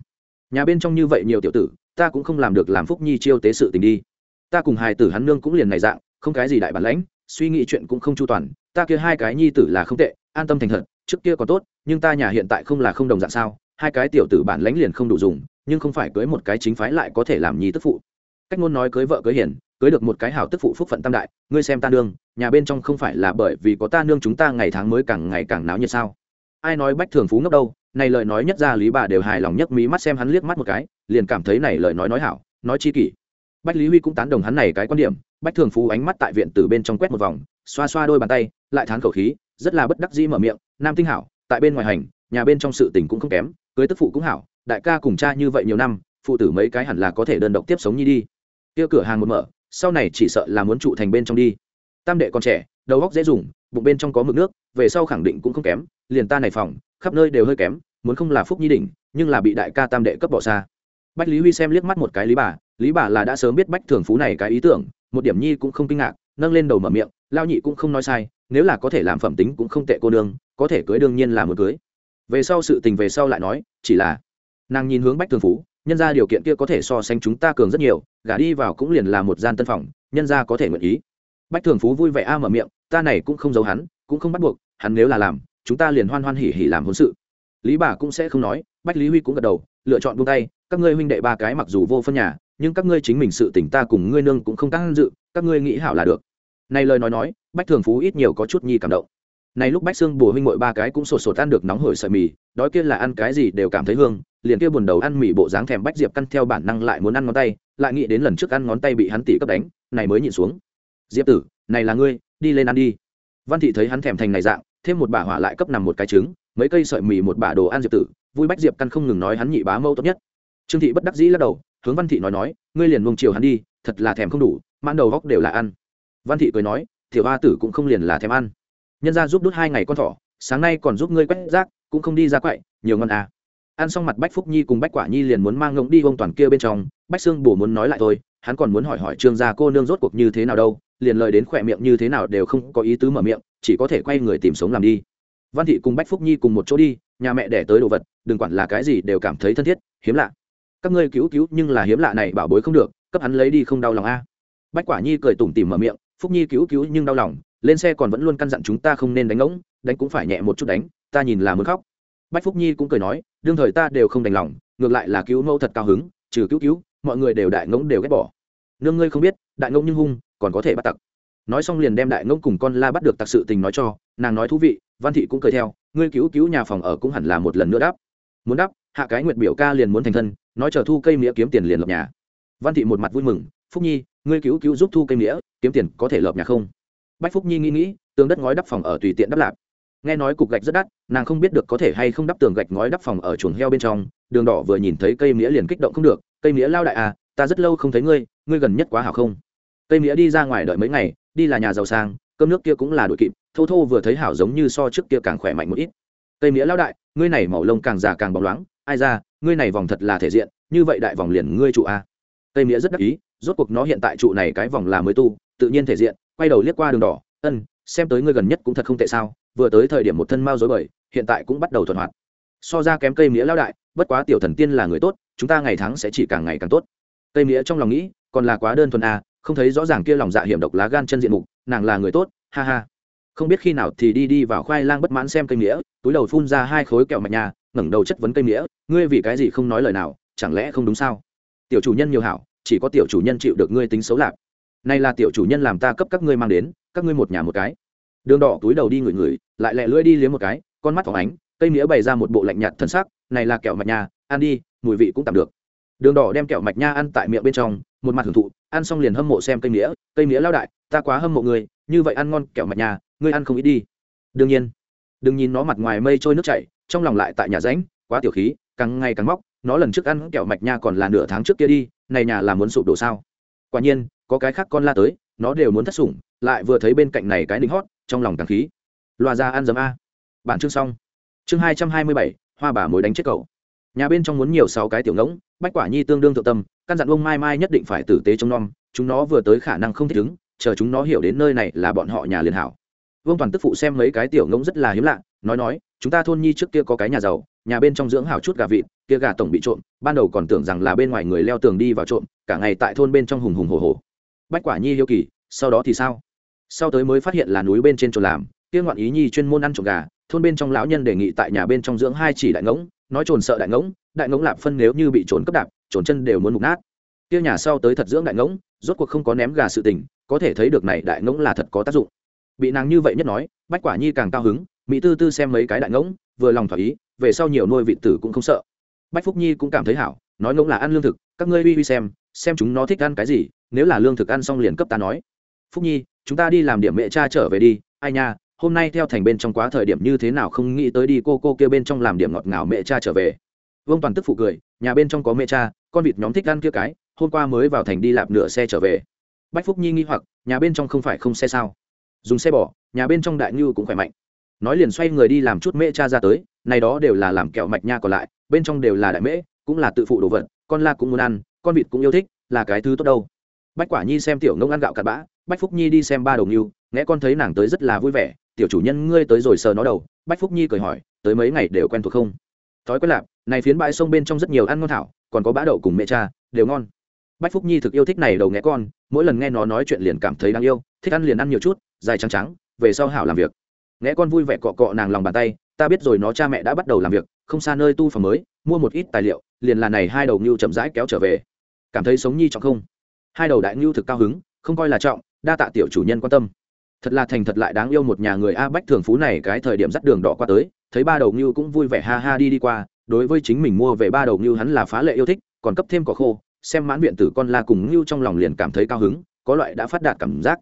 Nhà bên trong như vậy nhiều tiểu tử, ta cũng không làm được làm phúc nhi chiêu tế sự tình đi. Ta cùng hài tử hắn nương cũng liền này dạng, không cái gì đại bản lãnh, suy nghĩ chuyện cũng không chu toàn, ta kia hai cái nhi tử là không tệ, an tâm thành thật, trước kia còn tốt, nhưng ta nhà hiện tại không là không đồng dạng sao, hai cái tiểu tử bản lãnh liền không đủ dùng, nhưng không phải cưới một cái chính phái lại có thể làm nhi tức phụ. Cách ngôn nói cưới vợ cưới hiền, cưới được một cái hảo tức phụ phúc phận tam đại, ngươi xem ta nương, nhà bên trong không phải là bởi vì có ta nương chúng ta ngày tháng mới càng ngày càng náo nhiệt sao? Ai nói bách thường phú ngốc đâu, này lời nói nhất ra lý bà đều hài lòng nhất mí mắt xem hắn liếc mắt một cái, liền cảm thấy này lời nói nói hảo, nói chi kỷ. Bách lý huy cũng tán đồng hắn này cái quan điểm, bách thường phú ánh mắt tại viện từ bên trong quét một vòng, xoa xoa đôi bàn tay, lại thán khẩu khí, rất là bất đắc dĩ mở miệng, nam tinh hảo, tại bên ngoài hành, nhà bên trong sự tình cũng không kém, cưới tức phụ cũng hảo, đại ca cùng cha như vậy nhiều năm, phụ tử mấy cái hẳn là có thể đơn độc tiếp sống nhi đi. Kia cửa hàng một mở, sau này chỉ sợ là muốn trụ thành bên trong đi. Tam đệ còn trẻ đầu góc dễ dùng, bụng bên trong có mực nước, về sau khẳng định cũng không kém, liền ta này phòng, khắp nơi đều hơi kém, muốn không là phúc nhi đỉnh, nhưng là bị đại ca tam đệ cấp bỏ xa. Bách lý huy xem liếc mắt một cái lý bà lý bà là đã sớm biết bách thường phú này cái ý tưởng, một điểm nhi cũng không kinh ngạc, nâng lên đầu mở miệng, lao nhị cũng không nói sai, nếu là có thể làm phẩm tính cũng không tệ cô nương, có thể cưới đương nhiên là một cưới. Về sau sự tình về sau lại nói, chỉ là nàng nhìn hướng bách thường phú, nhân ra điều kiện kia có thể so sánh chúng ta cường rất nhiều, gả đi vào cũng liền là một gian tân phòng, nhân ra có thể nguyện ý bách thường phú vui vẻ a mở miệng, ta này cũng không giấu hắn, cũng không bắt buộc, hắn nếu là làm, chúng ta liền hoan hoan hỉ hỉ làm hôn sự. Lý bà cũng sẽ không nói, bách lý huy cũng gật đầu, lựa chọn buông tay, các ngươi huynh đệ ba cái mặc dù vô phân nhà, nhưng các ngươi chính mình sự tỉnh ta cùng ngươi nương cũng không tăng dự, các ngươi nghĩ hảo là được. Này lời nói nói, bách thường phú ít nhiều có chút nhi cảm động. Này lúc bách xương bùa huynh mội ba cái cũng sột sột ăn được nóng hổi sợi mì, đói kia là ăn cái gì đều cảm thấy hương, liền kia buồn đầu ăn mì bộ dáng thèm bách diệp căn theo bản năng lại muốn ăn ngón tay, lại nghĩ đến lần trước ăn ngón tay bị hắn tỉ cấp đánh, này mới nhịn xuống diệp tử, này là ngươi, đi lên ăn đi. Văn thị thấy hắn thèm thành này dạng, thêm một bả hỏa lại cấp nằm một cái trứng, mấy cây sợi mì một bả đồ ăn diệp tử, vui bách diệp căn không ngừng nói hắn nhị bá mâu tốt nhất. Trương thị bất đắc dĩ lắc đầu, hướng văn thị nói nói, ngươi liền mông chiều hắn đi, thật là thèm không đủ, mãn đầu góc đều là ăn. Văn thị cười nói thiểu ba tử cũng không liền là thèm ăn. Nhân ra giúp đút hai ngày con thỏ, sáng nay còn giúp ngươi quét rác, cũng không đi ra quậy, nhiều ngon à. Ăn xong mặt bách phúc nhi cùng bách quả nhi liền muốn mang ngỗng đi ông toàn kia bên trong, bách xương bổ muốn nói lại thôi, hắn còn muốn hỏi hỏi trương gia cô nương rốt cuộc như thế nào đâu liền lời đến khỏe miệng như thế nào đều không có ý tứ mở miệng, chỉ có thể quay người tìm sống làm đi. Văn thị cùng bách phúc nhi cùng một chỗ đi, nhà mẹ đẻ tới đồ vật, đừng quản là cái gì đều cảm thấy thân thiết, hiếm lạ. Các ngươi cứu cứu nhưng là hiếm lạ này bảo bối không được, cấp hắn lấy đi không đau lòng a. Bách quả nhi cười tủm tỉm mở miệng, phúc nhi cứu cứu nhưng đau lòng, lên xe còn vẫn luôn căn dặn chúng ta không nên đánh ngỗng, đánh cũng phải nhẹ một chút đánh, ta nhìn là muốn khóc. Bách phúc nhi cũng cười nói, đương thời ta đều không đành lòng, ngược lại là cứu mẫu thật cao hứng, trừ cứu cứu, mọi người đều đại ngỗng đều ghét bỏ. Nương ngươi không biết, đại ngỗng nhưng hung còn có thể bắt tặc. Nói xong liền đem đại ngỗng cùng con la bắt được tặc sự tình nói cho, nàng nói thú vị, văn thị cũng cười theo, ngươi cứu cứu nhà phòng ở cũng hẳn là một lần nữa đáp. Muốn đáp, hạ cái nguyệt biểu ca liền muốn thành thân, nói chờ thu cây mía kiếm tiền liền lập nhà. Văn thị một mặt vui mừng, phúc nhi, ngươi cứu cứu giúp thu cây mía, kiếm tiền có thể lập nhà không? Bách phúc nhi nghĩ nghĩ, tường đất ngói đắp phòng ở tùy tiện đắp lạp nghe nói cục gạch rất đắt, nàng không biết được có thể hay không đắp tường gạch ngói đắp phòng ở chuồng heo bên trong, đường đỏ vừa nhìn thấy cây mía liền kích động không được, cây mía lao đại à ta rất lâu không thấy ngươi ngươi gần nhất quá hảo không? Cây mía đi ra ngoài đợi mấy ngày, đi là nhà giàu sang, cơm nước kia cũng là đội kịp, thô thô vừa thấy hảo giống như so trước kia càng khỏe mạnh một ít. Cây mía lao đại, ngươi này màu lông càng già càng bóng loáng, ai ra, ngươi này vòng thật là thể diện, như vậy đại vòng liền ngươi trụ a. Cây mía rất đắc ý, rốt cuộc nó hiện tại trụ này cái vòng là mới tu, tự nhiên thể diện, quay đầu liếc qua đường đỏ, ân, xem tới ngươi gần nhất cũng thật không tệ sao, vừa tới thời điểm một thân mao dối bời, hiện tại cũng bắt đầu thuận hoạt. So ra kém cây mía lao đại, bất quá tiểu thần tiên là người tốt, chúng ta ngày tháng sẽ chỉ càng ngày càng tốt. Cây mía trong lòng nghĩ, còn là quá đơn thuần à không thấy rõ ràng kia lòng dạ hiểm độc lá gan chân diện mục, nàng là người tốt, ha ha. Không biết khi nào thì đi đi vào khoai lang bất mãn xem cây nghĩa túi đầu phun ra hai khối kẹo mạch nhà, ngẩng đầu chất vấn cây nghĩa ngươi vì cái gì không nói lời nào, chẳng lẽ không đúng sao? Tiểu chủ nhân nhiều hảo, chỉ có tiểu chủ nhân chịu được ngươi tính xấu lạc. Nay là tiểu chủ nhân làm ta cấp các ngươi mang đến, các ngươi một nhà một cái. Đường đỏ túi đầu đi ngửi ngửi, lại lẹ lưỡi đi liếm một cái, con mắt phóng ánh, cây nghĩa bày ra một bộ lạnh nhạt thân sắc, này là kẹo mạch nha ăn đi, mùi vị cũng tạm được. Đường đỏ đem kẹo mạch nha ăn tại miệng bên trong một mặt hưởng thụ, ăn xong liền hâm mộ xem cây mía cây mía lao đại, ta quá hâm mộ người, như vậy ăn ngon kẹo mạch nhà, ngươi ăn không ít đi. Đương nhiên, đừng nhìn nó mặt ngoài mây trôi nước chảy, trong lòng lại tại nhà ránh quá tiểu khí, càng ngày càng móc, nó lần trước ăn kẹo mạch nha còn là nửa tháng trước kia đi, này nhà là muốn sụp đổ sao? Quả nhiên, có cái khác con la tới, nó đều muốn thất sủng, lại vừa thấy bên cạnh này cái đính hót, trong lòng càng khí. Loa ra ăn dấm a. Bản chương xong. Chương hai trăm hai mươi bảy, hoa bà mối đánh chết cậu nhà bên trong muốn nhiều sáu cái tiểu ngỗng, bách quả nhi tương đương thượng tâm, căn dặn ông mai mai nhất định phải tử tế trông nom, chúng nó vừa tới khả năng không thích ứng, chờ chúng nó hiểu đến nơi này là bọn họ nhà liền hảo. Vương toàn tức phụ xem mấy cái tiểu ngỗng rất là hiếm lạ, nói nói, chúng ta thôn nhi trước kia có cái nhà giàu, nhà bên trong dưỡng hảo chút gà vịt, kia gà tổng bị trộm, ban đầu còn tưởng rằng là bên ngoài người leo tường đi vào trộm, cả ngày tại thôn bên trong hùng hùng hồ hồ bách quả nhi hiếu kỳ, sau đó thì sao? Sau tới mới phát hiện là núi bên trên trộm làm, kia ngoạn ý nhi chuyên môn ăn trộm gà, thôn bên trong lão nhân đề nghị tại nhà bên trong dưỡng hai chỉ đại ngỗng nói trồn sợ đại ngỗng đại ngỗng lạp phân nếu như bị trồn cấp đạp trồn chân đều muốn mục nát. Kia nhà sau tới thật dưỡng đại ngỗng, rốt cuộc không có ném gà sự tình, có thể thấy được này đại ngỗng là thật có tác dụng. Bị nàng như vậy nhất nói, bách quả nhi càng cao hứng, mỹ tư tư xem mấy cái đại ngỗng, vừa lòng thỏa ý, về sau nhiều nuôi vị tử cũng không sợ. Bách phúc nhi cũng cảm thấy hảo, nói ngỗng là ăn lương thực, các ngươi uy uy xem xem chúng nó thích ăn cái gì, nếu là lương thực ăn xong liền cấp ta nói. Phúc nhi, chúng ta đi làm điểm mẹ cha trở về đi, ai nha hôm nay theo thành bên trong quá thời điểm như thế nào không nghĩ tới đi, cô cô kia bên trong làm điểm ngọt ngào mẹ cha trở về. Vương toàn tức phụ cười, nhà bên trong có mẹ cha, con vịt nhóm thích ăn kia cái, hôm qua mới vào thành đi lạp nửa xe trở về. Bách phúc nhi nghi hoặc, nhà bên trong không phải không xe sao? Dùng xe bỏ, nhà bên trong đại ngư cũng khỏe mạnh. Nói liền xoay người đi làm chút mễ cha ra tới, này đó đều là làm kẹo mạch nha còn lại, bên trong đều là đại mễ, cũng là tự phụ đồ vật, con la cũng muốn ăn, con vịt cũng yêu thích, là cái thứ tốt đâu. Bách quả nhi xem tiểu ngông ăn gạo cặn bã, bách phúc nhi đi xem ba đầu yêu nghe con thấy nàng tới rất là vui vẻ tiểu chủ nhân ngươi tới rồi sờ nó đầu, bách phúc nhi cười hỏi, tới mấy ngày đều quen thuộc không? Thói quen lạp, này phiến bãi sông bên trong rất nhiều ăn ngon thảo, còn có bã đậu cùng mẹ cha, đều ngon. Bách phúc nhi thực yêu thích này đầu nghe con, mỗi lần nghe nó nói chuyện liền cảm thấy đáng yêu, thích ăn liền ăn nhiều chút, dài trắng trắng, về sau hảo làm việc. Nghe con vui vẻ cọ cọ nàng lòng bàn tay, ta biết rồi nó cha mẹ đã bắt đầu làm việc, không xa nơi tu phòng mới, mua một ít tài liệu, liền là này hai đầu ngưu chậm rãi kéo trở về. Cảm thấy sống nhi trọng không? Hai đầu đại ngưu thực cao hứng, không coi là trọng, đa tạ tiểu chủ nhân quan tâm thật là thành thật lại đáng yêu một nhà người a bách thường phú này cái thời điểm dắt đường đỏ qua tới, thấy ba đầu ngưu cũng vui vẻ ha ha đi đi qua, đối với chính mình mua về ba đầu ngưu hắn là phá lệ yêu thích, còn cấp thêm cỏ khô, xem mãn viện tử con la cùng ngưu trong lòng liền cảm thấy cao hứng, có loại đã phát đạt cảm giác.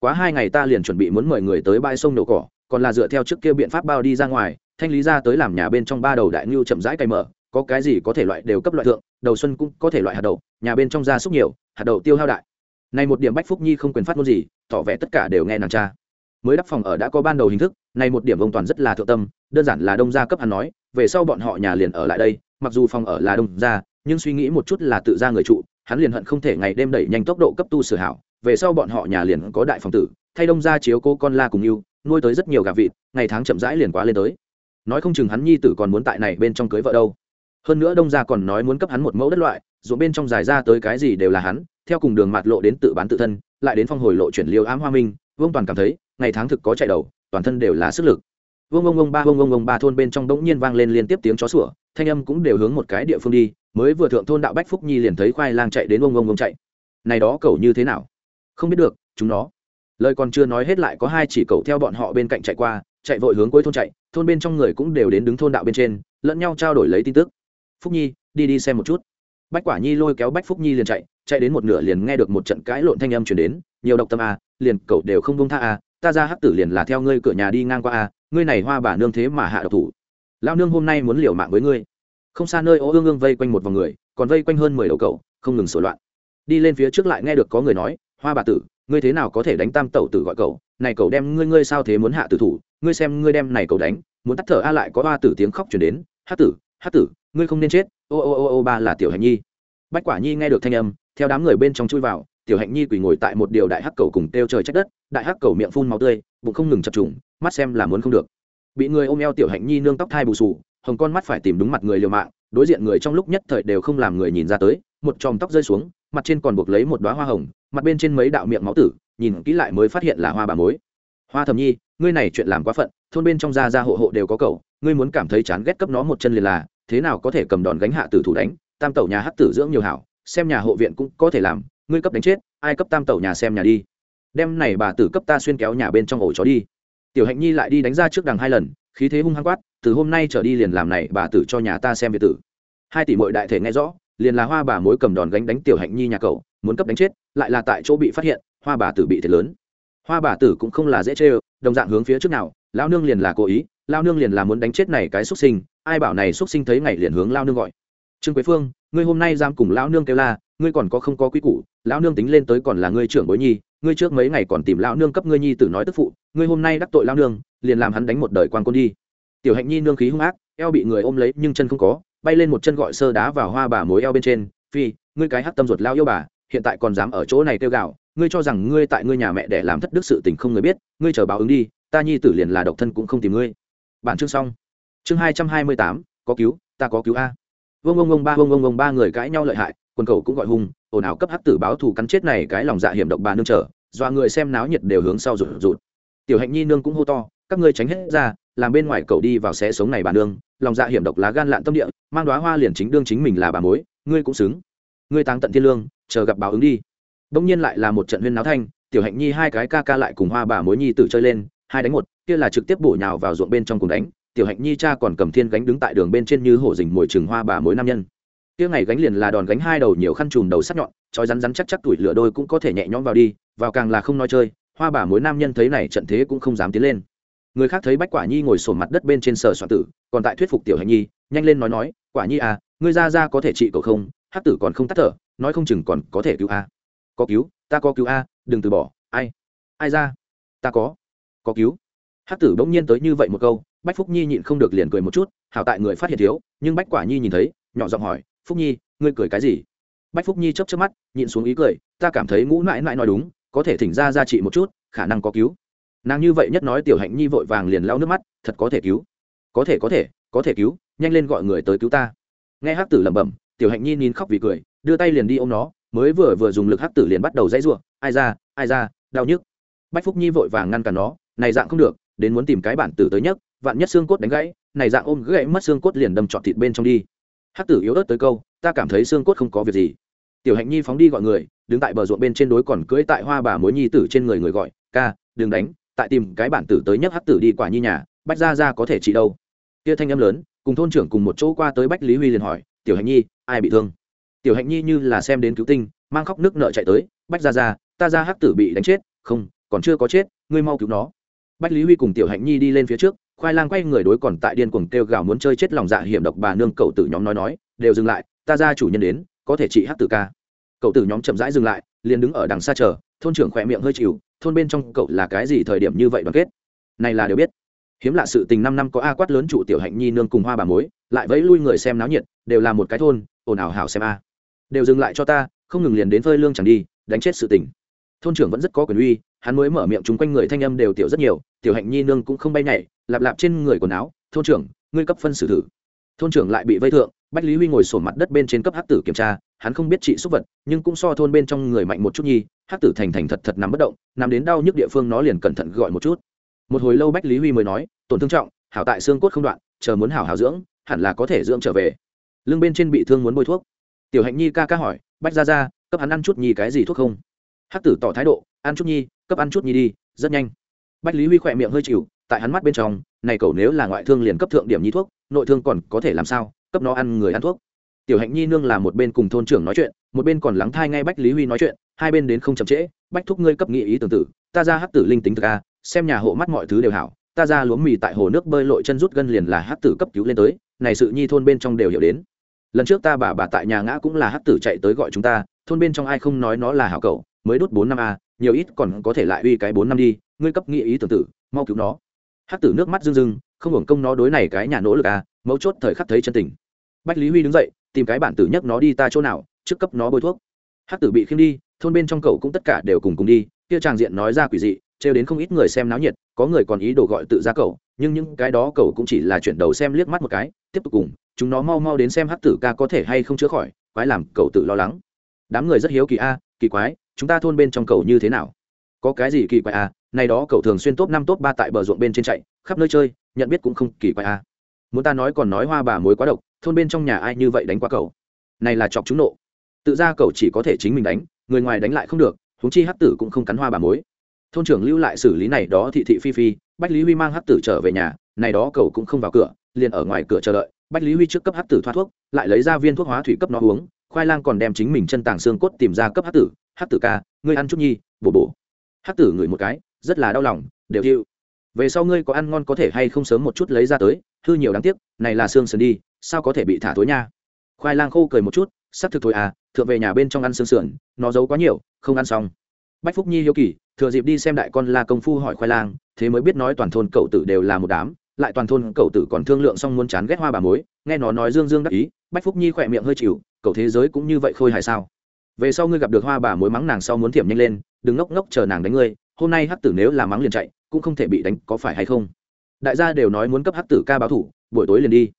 Quá hai ngày ta liền chuẩn bị muốn mời người tới bãi sông nổ cỏ, còn là dựa theo trước kia biện pháp bao đi ra ngoài, thanh lý ra tới làm nhà bên trong ba đầu đại ngưu chậm rãi cày mở, có cái gì có thể loại đều cấp loại thượng, đầu xuân cũng có thể loại hạt đậu, nhà bên trong gia súc nhiều, hạt đậu tiêu hao đại này một điểm bách phúc nhi không quyền phát ngôn gì, tỏ vẻ tất cả đều nghe nàng cha. Mới đắp phòng ở đã có ban đầu hình thức này một điểm ông toàn rất là thượng tâm, đơn giản là đông gia cấp hắn nói, về sau bọn họ nhà liền ở lại đây, mặc dù phòng ở là đông gia, nhưng suy nghĩ một chút là tự ra người trụ, hắn liền hận không thể ngày đêm đẩy nhanh tốc độ cấp tu sửa hảo, về sau bọn họ nhà liền có đại phòng tử, thay đông gia chiếu cô con la cùng yêu, nuôi tới rất nhiều gà vịt, ngày tháng chậm rãi liền quá lên tới. Nói không chừng hắn nhi tử còn muốn tại này bên trong cưới vợ đâu. Hơn nữa đông gia còn nói muốn cấp hắn một mẫu đất loại ruộng bên trong dài ra tới cái gì đều là hắn, theo cùng đường mặt lộ đến tự bán tự thân, lại đến phong hồi lộ chuyển liêu ám hoa minh, vương toàn cảm thấy, ngày tháng thực có chạy đầu, toàn thân đều là sức lực. Vương ông ông ba vương ông ông ba thôn bên trong đống nhiên vang lên liên tiếp tiếng chó sủa, thanh âm cũng đều hướng một cái địa phương đi, mới vừa thượng thôn đạo bách phúc nhi liền thấy khoai lang chạy đến ông ông ông chạy. Này đó cậu như thế nào? Không biết được, chúng nó. Lời còn chưa nói hết lại có hai chỉ cậu theo bọn họ bên cạnh chạy qua, chạy vội hướng cuối thôn chạy, thôn bên trong người cũng đều đến đứng thôn đạo bên trên, lẫn nhau trao đổi lấy tin tức. Phúc nhi, đi đi xem một chút bách quả nhi lôi kéo bách phúc nhi liền chạy chạy đến một nửa liền nghe được một trận cãi lộn thanh âm chuyển đến nhiều độc tâm a à, liền cậu đều không bông tha a à, ta ra hắc tử liền là theo ngươi cửa nhà đi ngang qua a à, ngươi này hoa bà nương thế mà hạ độc thủ. Lao nương hôm nay muốn liều mạng với ngươi. Không xa nơi ô ương ương vây quanh một vòng người còn vây quanh hơn mười đầu cậu không ngừng sổ loạn. Đi lên phía trước lại nghe được có người nói hoa bà tử ngươi thế nào có thể đánh tam tẩu tử gọi cậu? Này cậu đem ngươi ngươi sao thế muốn hạ tử thủ? Ngươi xem ngươi đem này cậu đánh muốn tắt thở a lại có hoa tử tiếng khóc chuyển đến hát tử hát tử ngươi không nên chết ô ô ô ô ba là tiểu hạnh nhi. Bách quả nhi nghe được thanh âm theo đám người bên trong chui vào tiểu hạnh nhi quỳ ngồi tại một điều đại hắc cầu cùng têu trời trách đất đại hắc cầu miệng phun máu tươi bụng không ngừng chập trùng mắt xem là muốn không được. Bị người ôm eo tiểu hạnh nhi nương tóc thai bù sù hồng con mắt phải tìm đúng mặt người liều mạng đối diện người trong lúc nhất thời đều không làm người nhìn ra tới một chòm tóc rơi xuống mặt trên còn buộc lấy một đoá hoa hồng mặt bên trên mấy đạo miệng máu tử nhìn kỹ lại mới phát hiện là hoa bà mối. Hoa thầm nhi ngươi này chuyện làm quá phận thôn bên trong gia gia hộ hộ đều có cậu, ngươi muốn cảm thấy chán ghét cấp nó một chân liền là thế nào có thể cầm đòn gánh hạ tử thủ đánh, tam tẩu nhà hát tử dưỡng nhiều hảo, xem nhà hộ viện cũng có thể làm, ngươi cấp đánh chết, ai cấp tam tẩu nhà xem nhà đi. Đem này bà tử cấp ta xuyên kéo nhà bên trong ổ chó đi. Tiểu hạnh nhi lại đi đánh ra trước đằng hai lần, khí thế hung hăng quát, từ hôm nay trở đi liền làm này bà tử cho nhà ta xem việt tử. Hai tỷ mội đại thể nghe rõ, liền là hoa bà mối cầm đòn gánh đánh tiểu hạnh nhi nhà cậu, muốn cấp đánh chết, lại là tại chỗ bị phát hiện, hoa bà tử bị thiệt lớn. Hoa bà tử cũng không là dễ chê đồng dạng hướng phía trước nào lao nương liền là cố ý lao nương liền là muốn đánh chết này cái xuất sinh ai bảo này xuất sinh thấy ngày liền hướng lao nương gọi. Trương quế phương, ngươi hôm nay giam cùng lão nương kêu la, ngươi còn có không có quý củ, lão nương tính lên tới còn là ngươi trưởng bối nhi, ngươi trước mấy ngày còn tìm lão nương cấp ngươi nhi tử nói tức phụ, ngươi hôm nay đắc tội lão nương, liền làm hắn đánh một đời quan côn đi. Tiểu hạnh nhi nương khí hung ác, eo bị người ôm lấy nhưng chân không có, bay lên một chân gọi sơ đá vào hoa bà mối eo bên trên, phi, ngươi cái hắt tâm ruột lao yêu bà, hiện tại còn dám ở chỗ này kêu gạo ngươi cho rằng ngươi tại ngươi nhà mẹ để làm thất đức sự tình không người biết, ngươi chờ báo ứng đi, ta nhi tử liền là độc thân cũng không tìm ngươi. Bản chương xong chương hai trăm hai mươi tám, có cứu, ta có cứu a. Vương ông ông ba vương ông ông ba người cãi nhau lợi hại, quần cầu cũng gọi hung, ồn ào cấp hắc tử báo thù cắn chết này cái lòng dạ hiểm độc bà nương trở, dọa người xem náo nhiệt đều hướng sau rụt rụt. Tiểu hạnh nhi nương cũng hô to, các ngươi tránh hết ra, làm bên ngoài cậu đi vào xé sống này bà nương, lòng dạ hiểm độc lá gan lạn tâm địa, mang đoá hoa liền chính đương chính mình là bà mối, ngươi cũng xứng. Ngươi táng tận thiên lương, chờ gặp báo ứng đi. Bỗng nhiên lại là một trận huyên náo thanh, tiểu hạnh nhi hai cái ca ca lại cùng hoa bà mối nhi tử chơi lên, hai đánh một, kia là trực tiếp bổ nhào vào ruộng bên trong cùng đánh tiểu hạnh nhi cha còn cầm thiên gánh đứng tại đường bên trên như hổ dình mồi trừng hoa bà mối nam nhân. Tiếng ngày gánh liền là đòn gánh hai đầu nhiều khăn trùm đầu sắc nhọn, trói rắn rắn chắc chắc tuổi lửa đôi cũng có thể nhẹ nhõm vào đi, vào càng là không nói chơi, hoa bà mối nam nhân thấy này trận thế cũng không dám tiến lên. Người khác thấy bách quả nhi ngồi sổ mặt đất bên trên sở soạn tử, còn tại thuyết phục tiểu hạnh nhi, nhanh lên nói nói, quả nhi à ngươi ra ra có thể trị cậu không? Hát tử còn không tắt thở, nói không chừng còn có thể cứu a. Có cứu, ta có cứu a, đừng từ bỏ, ai ai ra, ta có có cứu. Hát tử bỗng nhiên tới như vậy một câu bách phúc nhi nhịn không được liền cười một chút, hảo tại người phát hiện thiếu, nhưng bách quả nhi nhìn thấy, nhỏ giọng hỏi, phúc nhi, ngươi cười cái gì? Bách phúc nhi chấp chấp mắt, nhịn xuống ý cười, ta cảm thấy ngũ mãi mãi nói đúng, có thể thỉnh ra ra trị một chút, khả năng có cứu. Nàng như vậy nhất nói tiểu hạnh nhi vội vàng liền lau nước mắt, thật có thể cứu. Có thể có thể có thể cứu, nhanh lên gọi người tới cứu ta. Nghe hắc tử lẩm bẩm, tiểu hạnh nhi nín khóc vì cười, đưa tay liền đi ôm nó, mới vừa vừa dùng lực hắc tử liền bắt đầu dãy ruộng, ai ra ai ra, đau nhức. Bách phúc nhi vội vàng ngăn cản nó, này dạng không được, đến muốn tìm cái bản tử tới nhất vạn nhất xương cốt đánh gãy, này dạng ôm gãy mất xương cốt liền đâm trọn thịt bên trong đi. Hắc tử yếu ớt tới câu, ta cảm thấy xương cốt không có việc gì. Tiểu hạnh nhi phóng đi gọi người, đứng tại bờ ruộng bên trên đối còn cưỡi tại hoa bà mối nhi tử trên người người gọi, ca, đừng đánh, tại tìm cái bản tử tới nhất hắc tử đi quả nhi nhà, bách ra ra có thể trị đâu? Kia thanh âm lớn, cùng thôn trưởng cùng một chỗ qua tới bách lý huy liền hỏi, tiểu hạnh nhi, ai bị thương? Tiểu hạnh nhi như là xem đến cứu tinh, mang khóc nước nợ chạy tới, bách ra ra ta ra hắc tử bị đánh chết, không, còn chưa có chết, ngươi mau cứu nó. Bách lý huy cùng tiểu hạnh nhi đi lên phía trước khoai lang quay người đối còn tại điên cuồng kêu gào muốn chơi chết lòng dạ hiểm độc bà nương cậu tử nhóm nói nói, đều dừng lại, ta ra chủ nhân đến, có thể trị hắc tử ca. Cậu tử nhóm chậm rãi dừng lại, liền đứng ở đằng xa chờ, thôn trưởng khỏe miệng hơi chịu, thôn bên trong cậu là cái gì thời điểm như vậy đoàn kết? Này là đều biết. Hiếm lạ sự tình năm năm có a quát lớn trụ tiểu hạnh nhi nương cùng hoa bà mối, lại vẫy lui người xem náo nhiệt, đều là một cái thôn, ồn ào hảo xem a. Đều dừng lại cho ta, không ngừng liền đến phơi lương chẳng đi, đánh chết sự tình. Thôn trưởng vẫn rất có quyền uy, hắn mới mở miệng chúng quanh người thanh âm đều tiểu rất nhiều, tiểu hạnh nhi nương cũng không bay nhảy lạp lạp trên người quần áo, thôn trưởng, ngươi cấp phân xử thử. Thôn trưởng lại bị vây thượng, bách lý huy ngồi sổ mặt đất bên trên cấp hắc tử kiểm tra, hắn không biết trị xúc vật, nhưng cũng so thôn bên trong người mạnh một chút nhi, hắc tử thành thành thật thật nằm bất động, nằm đến đau nhức địa phương nó liền cẩn thận gọi một chút. Một hồi lâu bách lý huy mới nói, tổn thương trọng, hảo tại xương cốt không đoạn, chờ muốn hảo hảo dưỡng, hẳn là có thể dưỡng trở về. Lưng bên trên bị thương muốn bôi thuốc. Tiểu hạnh nhi ca ca hỏi, bách ra ra, cấp hắn ăn chút nhi cái gì thuốc không? Hắc tử tỏ thái độ, ăn chút nhi, cấp ăn chút nhi đi, rất nhanh. Bách lý huy khỏe miệng hơi chịu tại hắn mắt bên trong, này cậu nếu là ngoại thương liền cấp thượng điểm nhi thuốc, nội thương còn có thể làm sao, cấp nó ăn người ăn thuốc. Tiểu hạnh nhi nương là một bên cùng thôn trưởng nói chuyện, một bên còn lắng thai ngay bách lý huy nói chuyện, hai bên đến không chậm trễ, bách thúc ngươi cấp nghị ý tương tự ta ra hắc tử linh tính thực a, xem nhà hộ mắt mọi thứ đều hảo, ta ra lúa mì tại hồ nước bơi lội chân rút gân liền là hắc tử cấp cứu lên tới, này sự nhi thôn bên trong đều hiểu đến. Lần trước ta bà bà tại nhà ngã cũng là hắc tử chạy tới gọi chúng ta, thôn bên trong ai không nói nó là hảo cậu, mới đốt bốn năm a, nhiều ít còn có thể lại uy cái bốn năm đi, ngươi cấp nghị ý tương tự mau cứu nó hắc tử nước mắt rưng rưng, không hưởng công nó đối này cái nhà nỗ lực à. mấu chốt thời khắc thấy chân tình. Bách lý huy đứng dậy, tìm cái bản tử nhấc nó đi ta chỗ nào, trước cấp nó bôi thuốc. Hắc tử bị khiêng đi, thôn bên trong cậu cũng tất cả đều cùng cùng đi, kia tràng diện nói ra quỷ dị, trêu đến không ít người xem náo nhiệt, có người còn ý đồ gọi tự ra cậu, nhưng những cái đó cậu cũng chỉ là chuyển đầu xem liếc mắt một cái, tiếp tục cùng, chúng nó mau mau đến xem hắc tử ca có thể hay không chữa khỏi, quái làm cậu tự lo lắng. Đám người rất hiếu kỳ a, kỳ quái, chúng ta thôn bên trong cậu như thế nào? Có cái gì kỳ quái a này đó cậu thường xuyên top năm, top ba tại bờ ruộng bên trên chạy, khắp nơi chơi, nhận biết cũng không kỳ quái a muốn ta nói còn nói hoa bà mối quá độc, thôn bên trong nhà ai như vậy đánh qua cậu? Này là chọc chúng nộ. Tự ra cậu chỉ có thể chính mình đánh, người ngoài đánh lại không được, huống chi hắc tử cũng không cắn hoa bà mối thôn trưởng lưu lại xử lý này đó thị thị phi phi, bách lý huy mang hắc tử trở về nhà, này đó cậu cũng không vào cửa, liền ở ngoài cửa chờ đợi. Bách lý huy trước cấp hắc tử thoát thuốc, lại lấy ra viên thuốc hóa thủy cấp nó uống, khoai lang còn đem chính mình chân tàng xương cốt tìm ra cấp hắc tử. Hắc tử ca, ngươi ăn chút nhi, bổ bổ. Hắc tử ngửi một cái rất là đau lòng, đều chịu về sau ngươi có ăn ngon có thể hay không sớm một chút lấy ra tới, hư nhiều đáng tiếc, này là xương sườn đi, sao có thể bị thả thối nha? Khoai lang khô cười một chút, sắp thực thôi à thượng về nhà bên trong ăn xương sườn, nó giấu quá nhiều, không ăn xong. Bách phúc nhi hiếu kỳ, thừa dịp đi xem đại con la công phu hỏi khoai lang, thế mới biết nói toàn thôn cậu tử đều là một đám, lại toàn thôn cậu tử còn thương lượng xong muốn chán ghét hoa bà mối, nghe nó nói dương dương đắc ý, bách phúc nhi khỏe miệng hơi chịu, cậu thế giới cũng như vậy khôi hài sao? Về sau ngươi gặp được hoa bà mối mắng nàng sau muốn thiểm nhanh lên, đừng ngốc ngốc chờ nàng đánh ngươi hôm nay hắc tử nếu là mắng liền chạy, cũng không thể bị đánh, có phải hay không? Đại gia đều nói muốn cấp hắc tử ca báo thủ, buổi tối liền đi.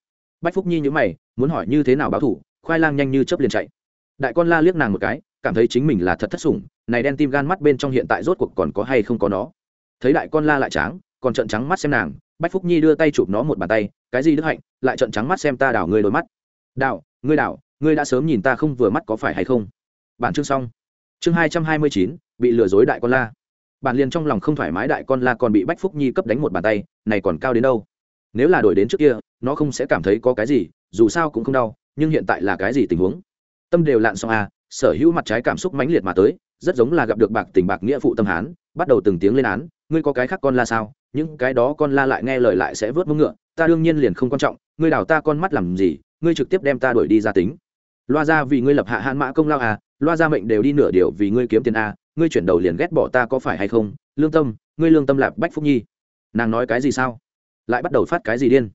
Bách phúc nhi nhữ mày, muốn hỏi như thế nào báo thủ, khoai lang nhanh như chớp liền chạy. Đại con la liếc nàng một cái, cảm thấy chính mình là thật thất sủng, này đen tim gan mắt bên trong hiện tại rốt cuộc còn có hay không có nó. Thấy đại con la lại tráng, còn trận trắng mắt xem nàng, bách phúc nhi đưa tay chụp nó một bàn tay, cái gì đức hạnh, lại trận trắng mắt xem ta đảo ngươi đôi mắt. Đảo, ngươi đảo, ngươi đã sớm nhìn ta không vừa mắt có phải hay không? Bản chương xong. Chương hai trăm hai mươi chín, bị lừa dối đại con la bản liền trong lòng không thoải mái đại con la còn bị bách phúc nhi cấp đánh một bàn tay, này còn cao đến đâu? Nếu là đổi đến trước kia, nó không sẽ cảm thấy có cái gì, dù sao cũng không đau, nhưng hiện tại là cái gì tình huống? Tâm đều lạn xong à sở hữu mặt trái cảm xúc mãnh liệt mà tới, rất giống là gặp được bạc tình bạc nghĩa phụ tâm hán, bắt đầu từng tiếng lên án, ngươi có cái khác con la sao? Những cái đó con la lại nghe lời lại sẽ vớt mông ngựa, ta đương nhiên liền không quan trọng, ngươi đào ta con mắt làm gì, ngươi trực tiếp đem ta đuổi đi ra tính. Loa ra vì ngươi lập hạ hạn mã công lao à loa ra mệnh đều đi nửa điều vì ngươi kiếm tiền à ngươi chuyển đầu liền ghét bỏ ta có phải hay không? Lương tâm, ngươi lương tâm lạp bách phúc nhi. Nàng nói cái gì sao? Lại bắt đầu phát cái gì điên?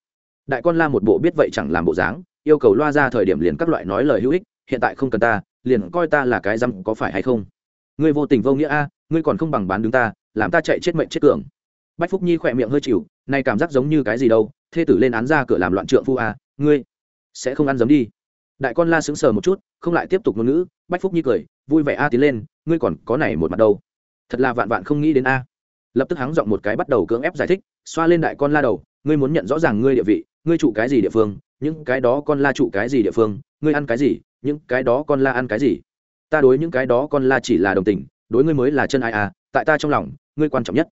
Đại con la một bộ biết vậy chẳng làm bộ dáng, yêu cầu loa ra thời điểm liền các loại nói lời hữu ích, hiện tại không cần ta, liền coi ta là cái răm có phải hay không? Ngươi vô tình vô nghĩa a, ngươi còn không bằng bán đứng ta, làm ta chạy chết mệnh chết cường. Bách phúc nhi khỏe miệng hơi chịu nay cảm giác giống như cái gì đâu, thê tử lên án ra cửa làm loạn trượng phu a, ngươi sẽ không ăn giấm đi. Đại con la sững sờ một chút, không lại tiếp tục ngôn ngữ, bách phúc nhi cười, vui vẻ a tiến lên ngươi còn có này một mặt đâu. Thật là vạn vạn không nghĩ đến a. Lập tức hắng giọng một cái bắt đầu cưỡng ép giải thích, xoa lên đại con la đầu, ngươi muốn nhận rõ ràng ngươi địa vị, ngươi trụ cái gì địa phương, những cái đó con la trụ cái gì địa phương, ngươi ăn cái gì, những cái đó con la ăn cái gì. Ta đối những cái đó con la chỉ là đồng tình, đối ngươi mới là chân ai à tại ta trong lòng, ngươi quan trọng nhất.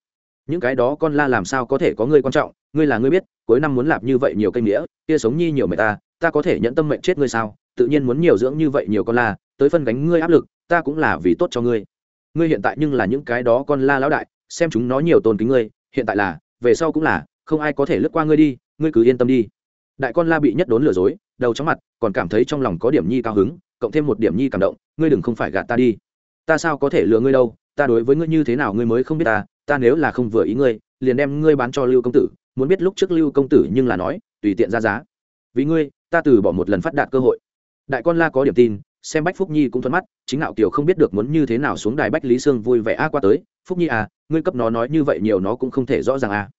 Những cái đó con la làm sao có thể có ngươi quan trọng, ngươi là ngươi biết, cuối năm muốn lạp như vậy nhiều cây nghĩa kia sống nhi nhiều mẹ ta ta có thể nhận tâm mệnh chết ngươi sao, tự nhiên muốn nhiều dưỡng như vậy nhiều con la, tới phân gánh ngươi áp lực ta cũng là vì tốt cho ngươi. Ngươi hiện tại nhưng là những cái đó con la lão đại, xem chúng nó nhiều tôn kính ngươi, hiện tại là, về sau cũng là, không ai có thể lướt qua ngươi đi, ngươi cứ yên tâm đi. Đại con la bị nhất đốn lừa dối, đầu chóng mặt, còn cảm thấy trong lòng có điểm nhi cao hứng, cộng thêm một điểm nhi cảm động, ngươi đừng không phải gạt ta đi. Ta sao có thể lừa ngươi đâu, ta đối với ngươi như thế nào ngươi mới không biết ta ta nếu là không vừa ý ngươi, liền đem ngươi bán cho lưu công tử, muốn biết lúc trước lưu công tử nhưng là nói, tùy tiện ra giá. Vì ngươi, ta từ bỏ một lần phát đạt cơ hội. Đại con la có điểm tin xem bách phúc nhi cũng thuận mắt, chính ngạo kiều không biết được muốn như thế nào xuống đài bách lý sương vui vẻ, a, qua tới, phúc nhi à ngươi cấp nó nói như vậy nhiều nó cũng không thể rõ ràng à.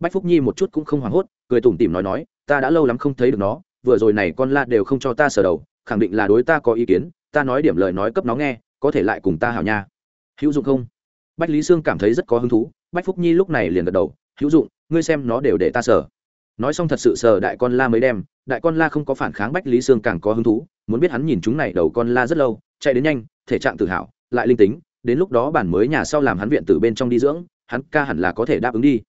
Bách phúc nhi một chút cũng không hoảng hốt, cười tủm tỉm nói nói, ta đã lâu lắm không thấy được nó, vừa rồi này con la đều không cho ta sờ đầu, khẳng định là đối ta có ý kiến, ta nói điểm lời nói cấp nó nghe, có thể lại cùng ta hảo nha. Hữu dụng không? Bách lý sương cảm thấy rất có hứng thú, bách phúc nhi lúc này liền gật đầu, hữu dụng, ngươi xem nó đều để ta sờ. Nói xong thật sự sờ đại con la mới đem, đại con la không có phản kháng bách lý sương càng có hứng thú muốn biết hắn nhìn chúng này đầu con la rất lâu, chạy đến nhanh, thể trạng tự hào, lại linh tính, đến lúc đó bản mới nhà sau làm hắn viện từ bên trong đi dưỡng, hắn ca hẳn là có thể đáp ứng đi.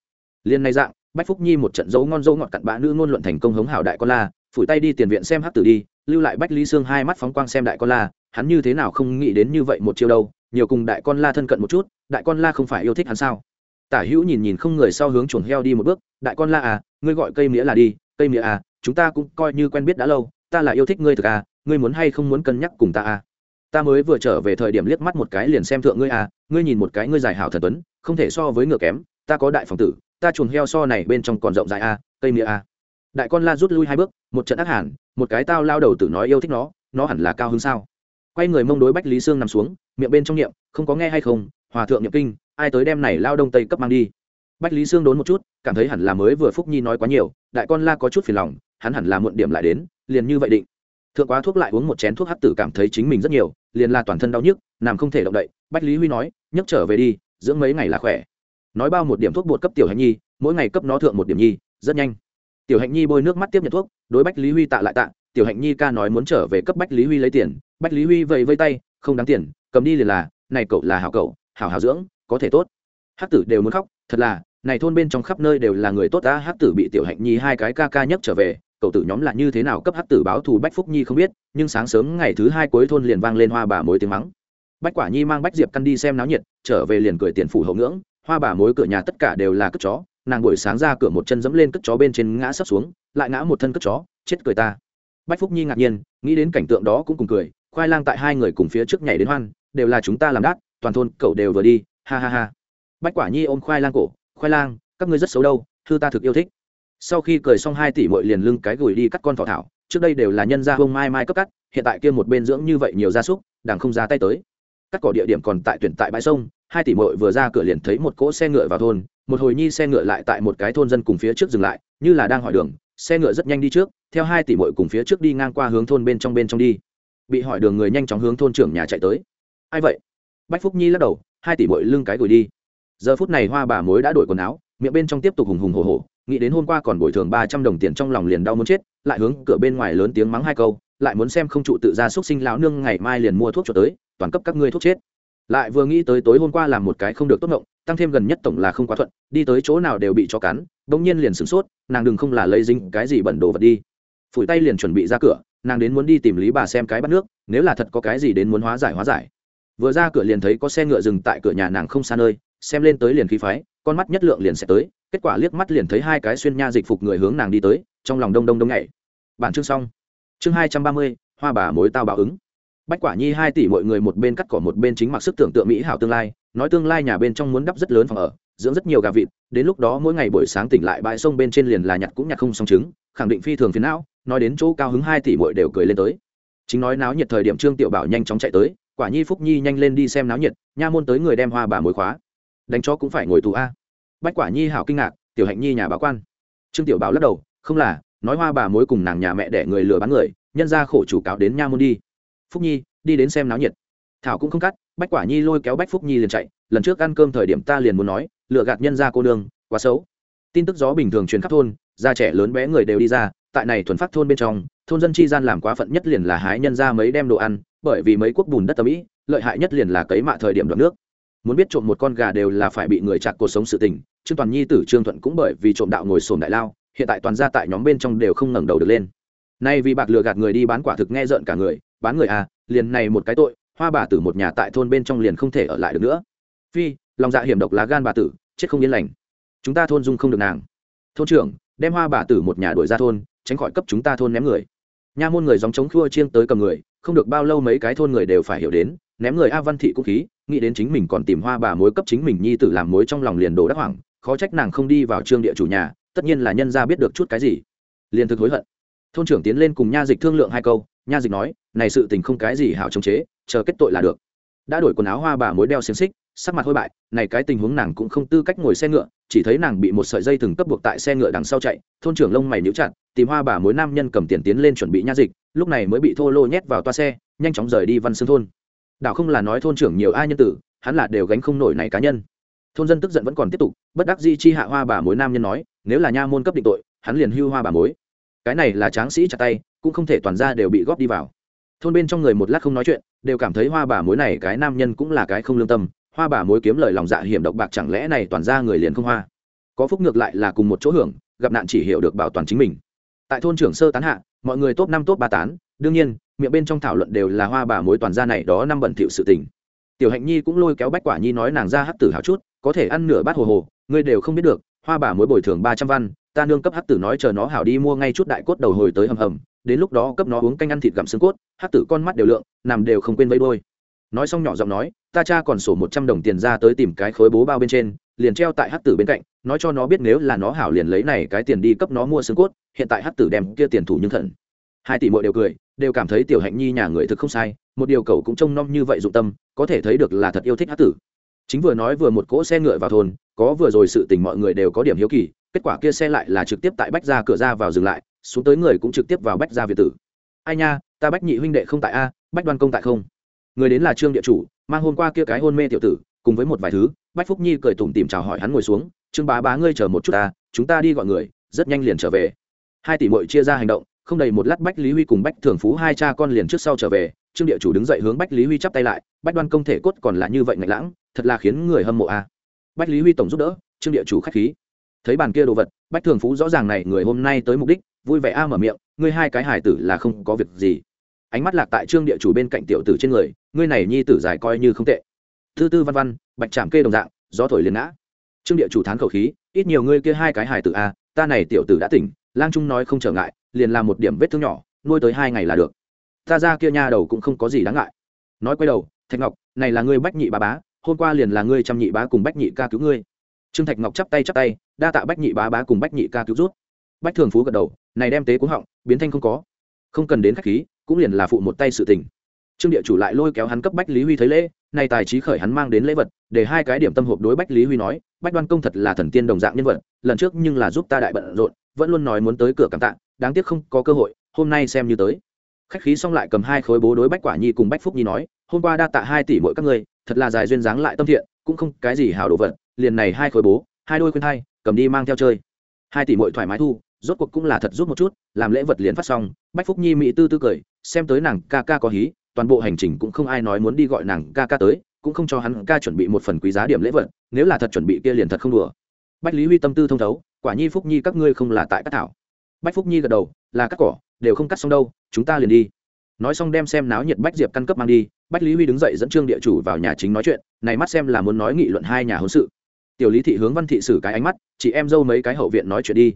Liên này dạng, bách phúc nhi một trận dấu ngon dấu ngọt cặn bã nữ ngôn luận thành công hống hảo đại con la, phủi tay đi tiền viện xem hát tử đi, lưu lại bách lý sương hai mắt phóng quang xem đại con la, hắn như thế nào không nghĩ đến như vậy một chiêu đâu, nhiều cùng đại con la thân cận một chút, đại con la không phải yêu thích hắn sao? Tả hữu nhìn nhìn không người sau hướng chuồn heo đi một bước, đại con la à ngươi gọi cây mía là đi, cây mía à chúng ta cũng coi như quen biết đã lâu, ta là yêu thích ngươi thực à ngươi muốn hay không muốn cân nhắc cùng ta à? Ta mới vừa trở về thời điểm liếc mắt một cái liền xem thượng ngươi à ngươi nhìn một cái ngươi dài hảo thần tuấn, không thể so với ngựa kém, ta có đại phòng tử, ta chuồn heo so này bên trong còn rộng dài à cây mía à. Đại con la rút lui hai bước, một trận ác hẳn một cái tao lao đầu tử nói yêu thích nó nó hẳn là cao hơn sao? Quay người mông đối bách lý sương nằm xuống, miệng bên trong niệm, không có nghe hay không, hòa thượng niệm kinh, ai tới đem này lao đông tây cấp mang đi. Bách lý sương đốn một chút, cảm thấy hẳn là mới vừa phúc nhi nói quá nhiều, đại con la có chút phiền lòng, hắn hẳn là muộn điểm lại đến, liền như vậy định thượng quá thuốc lại uống một chén thuốc hắc tử cảm thấy chính mình rất nhiều, liền là toàn thân đau nhức, nằm không thể động đậy, bách lý huy nói, nhấc trở về đi, dưỡng mấy ngày là khỏe. Nói bao một điểm thuốc bột cấp tiểu hạnh nhi, mỗi ngày cấp nó thượng một điểm nhi, rất nhanh. Tiểu hạnh nhi bôi nước mắt tiếp nhận thuốc, đối bách lý huy tạ lại tạ, tiểu hạnh nhi ca nói muốn trở về cấp bách lý huy lấy tiền. Bách lý huy vẫy vây tay, không đáng tiền, cầm đi liền là, này cậu là hảo cậu, hảo hảo dưỡng, có thể tốt. Hắc tử đều muốn khóc, thật là, này thôn bên trong khắp nơi đều là người tốt ta hắc tử bị tiểu hạnh nhi hai cái ca ca nhấc trở về cậu tử nhóm là như thế nào cấp hắc tử báo thù bách phúc nhi không biết, nhưng sáng sớm ngày thứ hai cuối thôn liền vang lên hoa bà mối tiếng mắng. Bách quả nhi mang bách diệp căn đi xem náo nhiệt, trở về liền cười tiền phủ hậu ngưỡng, hoa bà mối cửa nhà tất cả đều là cất chó, nàng buổi sáng ra cửa một chân dẫm lên cất chó bên trên ngã sấp xuống, lại ngã một thân cất chó, chết cười ta. Bách phúc nhi ngạc nhiên, nghĩ đến cảnh tượng đó cũng cùng cười, khoai lang tại hai người cùng phía trước nhảy đến hoan, đều là chúng ta làm đát, toàn thôn cậu đều vừa đi, ha ha ha. Bách quả nhi ôm khoai lang cổ, khoai lang, các ngươi rất xấu đâu, thư ta thực yêu thích sau khi cười xong hai tỷ mội liền lưng cái gửi đi cắt con thỏ thảo, trước đây đều là nhân gia hông mai mai cấp cắt, hiện tại kia một bên dưỡng như vậy nhiều gia súc đảng không ra tay tới. Cắt cỏ địa điểm còn tại tuyển tại bãi sông, hai tỷ mội vừa ra cửa liền thấy một cỗ xe ngựa vào thôn, một hồi nhi xe ngựa lại tại một cái thôn dân cùng phía trước dừng lại, như là đang hỏi đường, xe ngựa rất nhanh đi trước, theo hai tỷ mội cùng phía trước đi ngang qua hướng thôn bên trong bên trong đi. Bị hỏi đường người nhanh chóng hướng thôn trưởng nhà chạy tới. Ai vậy? Bách phúc nhi lắc đầu, hai tỷ mội lưng cái gửi đi. Giờ phút này hoa bà mối đã đổi quần áo, miệng bên trong tiếp tục hùng hùng hồ hồ nghĩ đến hôm qua còn bồi thường ba trăm đồng tiền trong lòng liền đau muốn chết, lại hướng cửa bên ngoài lớn tiếng mắng hai câu, lại muốn xem không trụ tự ra xúc sinh lão nương ngày mai liền mua thuốc cho tới, toàn cấp các ngươi thuốc chết. Lại vừa nghĩ tới tối hôm qua làm một cái không được tốt ngộng, tăng thêm gần nhất tổng là không quá thuận, đi tới chỗ nào đều bị cho cắn, bỗng nhiên liền sửng sốt, nàng đừng không là lấy dính cái gì bẩn đồ vật đi. Phủi tay liền chuẩn bị ra cửa, nàng đến muốn đi tìm lý bà xem cái bắt nước, nếu là thật có cái gì đến muốn hóa giải hóa giải. Vừa ra cửa liền thấy có xe ngựa dừng tại cửa nhà nàng không xa nơi, xem lên tới liền khí phái, con mắt nhất lượng liền sẽ tới kết quả liếc mắt liền thấy hai cái xuyên nha dịch phục người hướng nàng đi tới, trong lòng đông đông đông nhảy. Bản chương xong. Chương hai trăm ba mươi, hoa bà mối tao báo ứng. Bách quả nhi hai tỷ mọi người một bên cắt cỏ một bên chính mặc sức tưởng tượng mỹ hảo tương lai, nói tương lai nhà bên trong muốn đắp rất lớn phòng ở, dưỡng rất nhiều gà vịt, đến lúc đó mỗi ngày buổi sáng tỉnh lại bãi sông bên trên liền là nhặt cũng nhặt không xong trứng, khẳng định phi thường phiến não, nói đến chỗ cao hứng hai tỷ mọi đều cười lên tới. Chính nói náo nhiệt thời điểm trương tiểu bảo nhanh chóng chạy tới, quả nhi phúc nhi nhanh lên đi xem náo nhiệt, nha môn tới người đem hoa bà mối khóa. Đánh chó cũng phải ngồi tù a bách quả nhi hảo kinh ngạc, tiểu hạnh nhi nhà báo quan. Trương tiểu bảo lắc đầu, không là, nói hoa bà mối cùng nàng nhà mẹ để người lừa bán người, nhân ra khổ chủ cáo đến nha môn đi. Phúc nhi, đi đến xem náo nhiệt. Thảo cũng không cắt, bách quả nhi lôi kéo bách phúc nhi liền chạy, lần trước ăn cơm thời điểm ta liền muốn nói lựa gạt nhân ra cô đường quá xấu. Tin tức gió bình thường truyền khắp thôn già trẻ lớn bé người đều đi ra, tại này thuần phát thôn bên trong, thôn dân chi gian làm quá phận nhất liền là hái nhân ra mấy đem đồ ăn, bởi vì mấy quốc bùn đất tầm ĩ, lợi hại nhất liền là cấy mạ thời điểm đoạn nước. Muốn biết trộm một con gà đều là phải bị người chặt cuộc sống sự tình trương toàn nhi tử trương thuận cũng bởi vì trộm đạo ngồi sồn đại lao, hiện tại toàn gia tại nhóm bên trong đều không ngẩng đầu được lên. Nay vì bạc lừa gạt người đi bán quả thực nghe rợn cả người, bán người à liền này một cái tội, hoa bà tử một nhà tại thôn bên trong liền không thể ở lại được nữa. Phi, lòng dạ hiểm độc lá gan bà tử, chết không yên lành. Chúng ta thôn dung không được nàng. Thôn trưởng, đem hoa bà tử một nhà đuổi ra thôn, tránh khỏi cấp chúng ta thôn ném người. Nha môn người dòng chống khua chiêng tới cầm người, không được bao lâu mấy cái thôn người đều phải hiểu đến, ném người a văn thị cũng khí, nghĩ đến chính mình còn tìm hoa bà mối cấp chính mình nhi tử làm mối trong lòng liền đồ đắc hoảng khó trách nàng không đi vào trương địa chủ nhà, tất nhiên là nhân ra biết được chút cái gì. Liền thực hối hận. Thôn trưởng tiến lên cùng nha dịch thương lượng hai câu, nha dịch nói, này sự tình không cái gì hảo chống chế, chờ kết tội là được. Đã đổi quần áo hoa bà mối đeo xiềng xích, sắc mặt hôi bại, này cái tình huống nàng cũng không tư cách ngồi xe ngựa, chỉ thấy nàng bị một sợi dây thừng cấp buộc tại xe ngựa đằng sau chạy, thôn trưởng lông mày níu chặt, tìm hoa bà mối nam nhân cầm tiền tiến lên chuẩn bị nha dịch, lúc này mới bị thô lô nhét vào toa xe, nhanh chóng rời đi văn xương thôn. Đảo không là nói thôn trưởng nhiều ai nhân tử, hắn là đều gánh không nổi này cá nhân thôn dân tức giận vẫn còn tiếp tục, bất đắc di chi hạ hoa bà mối nam nhân nói, nếu là nha môn cấp định tội, hắn liền hưu hoa bà mối. Cái này là tráng sĩ chặt tay, cũng không thể toàn ra đều bị góp đi vào. Thôn bên trong người một lát không nói chuyện, đều cảm thấy hoa bà mối này cái nam nhân cũng là cái không lương tâm, hoa bà mối kiếm lời lòng dạ hiểm độc bạc chẳng lẽ này toàn ra người liền không hoa? Có phúc ngược lại là cùng một chỗ hưởng, gặp nạn chỉ hiểu được bảo toàn chính mình. Tại thôn trưởng sơ tán hạ, mọi người top năm top ba tán, đương nhiên, miệng bên trong thảo luận đều là hoa bà mối toàn gia này đó năm bẩn thỉu sự tình. Tiểu hạnh nhi cũng lôi kéo bách quả nhi nói nàng ra hắc tử hào chút có thể ăn nửa bát hồ hồ, ngươi đều không biết được, hoa bà mối bồi thường ba trăm văn, ta nương cấp hắc tử nói chờ nó hảo đi mua ngay chút đại cốt đầu hồi tới hầm hầm, đến lúc đó cấp nó uống canh ăn thịt gặm xương cốt, hắc tử con mắt đều lượng, nằm đều không quên vây đôi nói xong nhỏ giọng nói, ta cha còn sổ một trăm đồng tiền ra tới tìm cái khối bố bao bên trên, liền treo tại hắc tử bên cạnh, nói cho nó biết nếu là nó hảo liền lấy này cái tiền đi cấp nó mua xương cốt, hiện tại hắc tử đem kia tiền thủ nhưng thận. Hai tỷ mội đều cười, đều cảm thấy tiểu hạnh nhi nhà người thực không sai, một điều cầu cũng trông nom như vậy dụng tâm, có thể thấy được là thật yêu thích hắc tử chính vừa nói vừa một cỗ xe ngựa vào thôn, có vừa rồi sự tình mọi người đều có điểm hiếu kỳ, kết quả kia xe lại là trực tiếp tại bách ra cửa ra vào dừng lại, xuống tới người cũng trực tiếp vào bách ra việt tử. Ai nha, ta bách nhị huynh đệ không tại a, bách đoan công tại không? Người đến là trương địa chủ, mang hôm qua kia cái hôn mê tiểu tử, cùng với một vài thứ, bách phúc nhi cười tủm tìm chào hỏi hắn ngồi xuống, trương bá bá ngươi chờ một chút ta, chúng ta đi gọi người, rất nhanh liền trở về. Hai tỷ mội chia ra hành động, không đầy một lát bách lý huy cùng bách thường phú hai cha con liền trước sau trở về trương địa chủ đứng dậy hướng bách lý huy chắp tay lại, bách đoan công thể cốt còn là như vậy ngạch lãng, thật là khiến người hâm mộ a. Bách lý huy tổng giúp đỡ, trương địa chủ k h á c h khí. Thấy bàn kia đồ vật, bách thường phú rõ ràng này người hôm nay tới mục đích, vui vẻ a mở miệng, ngươi hai cái hải tử là không có việc gì. Ánh mắt lạc tại trương địa chủ bên cạnh tiểu tử trên người, ngươi này nhi tử dài coi như không tệ. Thư tư văn văn, bạch trạm kê đồng dạng, gió thổi liền ngã. Trương địa chủ thán khẩu khí, ít nhiều ngươi kia hai cái hải tử a, ta này tiểu tử đã tỉnh, lang trung nói không trở ngại, liền làm một điểm vết thương nhỏ, nuôi tới hai ngày là được ta ra kia nha đầu cũng không có gì đáng ngại. Nói quay đầu, thạch ngọc, này là ngươi bách nhị bá bá, hôm qua liền là ngươi chăm nhị bá cùng bách nhị ca cứu ngươi. Trương thạch ngọc chắp tay chắp tay, đa tạ bách nhị bá bá cùng bách nhị ca cứu rút bách thường phú gật đầu, này đem tế cúng họng, biến thanh không có. Không cần đến khách khí, cũng liền là phụ một tay sự tình. Trương địa chủ lại lôi kéo hắn cấp bách lý huy thấy lễ nay tài trí khởi hắn mang đến lễ vật, để hai cái điểm tâm hộp đối bách lý huy nói, bách đoan công thật là thần tiên đồng dạng nhân vật, lần trước nhưng là giúp ta đại bận rộn, vẫn luôn nói muốn tới cửa cảm tạ, đáng tiếc không có cơ hội, hôm nay xem như tới khách khí xong lại cầm hai khối bố đối bách quả nhi cùng bách phúc nhi nói, hôm qua đa tạ hai tỷ mỗi các ngươi, thật là dài duyên dáng lại tâm thiện, cũng không cái gì hảo đồ vật, liền này hai khối bố, hai đôi khuyên thai cầm đi mang theo chơi. Hai tỷ mỗi thoải mái thu, rốt cuộc cũng là thật rút một chút, làm lễ vật liền phát xong, bách phúc nhi mỹ tư tư cười, xem tới nàng ca ca có hí, toàn bộ hành trình cũng không ai nói muốn đi gọi nàng ca ca tới, cũng không cho hắn ca chuẩn bị một phần quý giá điểm lễ vật, nếu là thật chuẩn bị kia liền thật không đùa. Bách lý huy tâm tư thông thấu, quả nhi phúc nhi các ngươi không là tại các thảo. Bách phúc nhi gật đầu, là cắt cỏ, đều không cắt xong đâu chúng ta liền đi. Nói xong đem xem náo nhiệt bách diệp căn cấp mang đi, bách lý huy đứng dậy dẫn trương địa chủ vào nhà chính nói chuyện, này mắt xem là muốn nói nghị luận hai nhà hôn sự. Tiểu lý thị hướng văn thị xử cái ánh mắt, chị em dâu mấy cái hậu viện nói chuyện đi.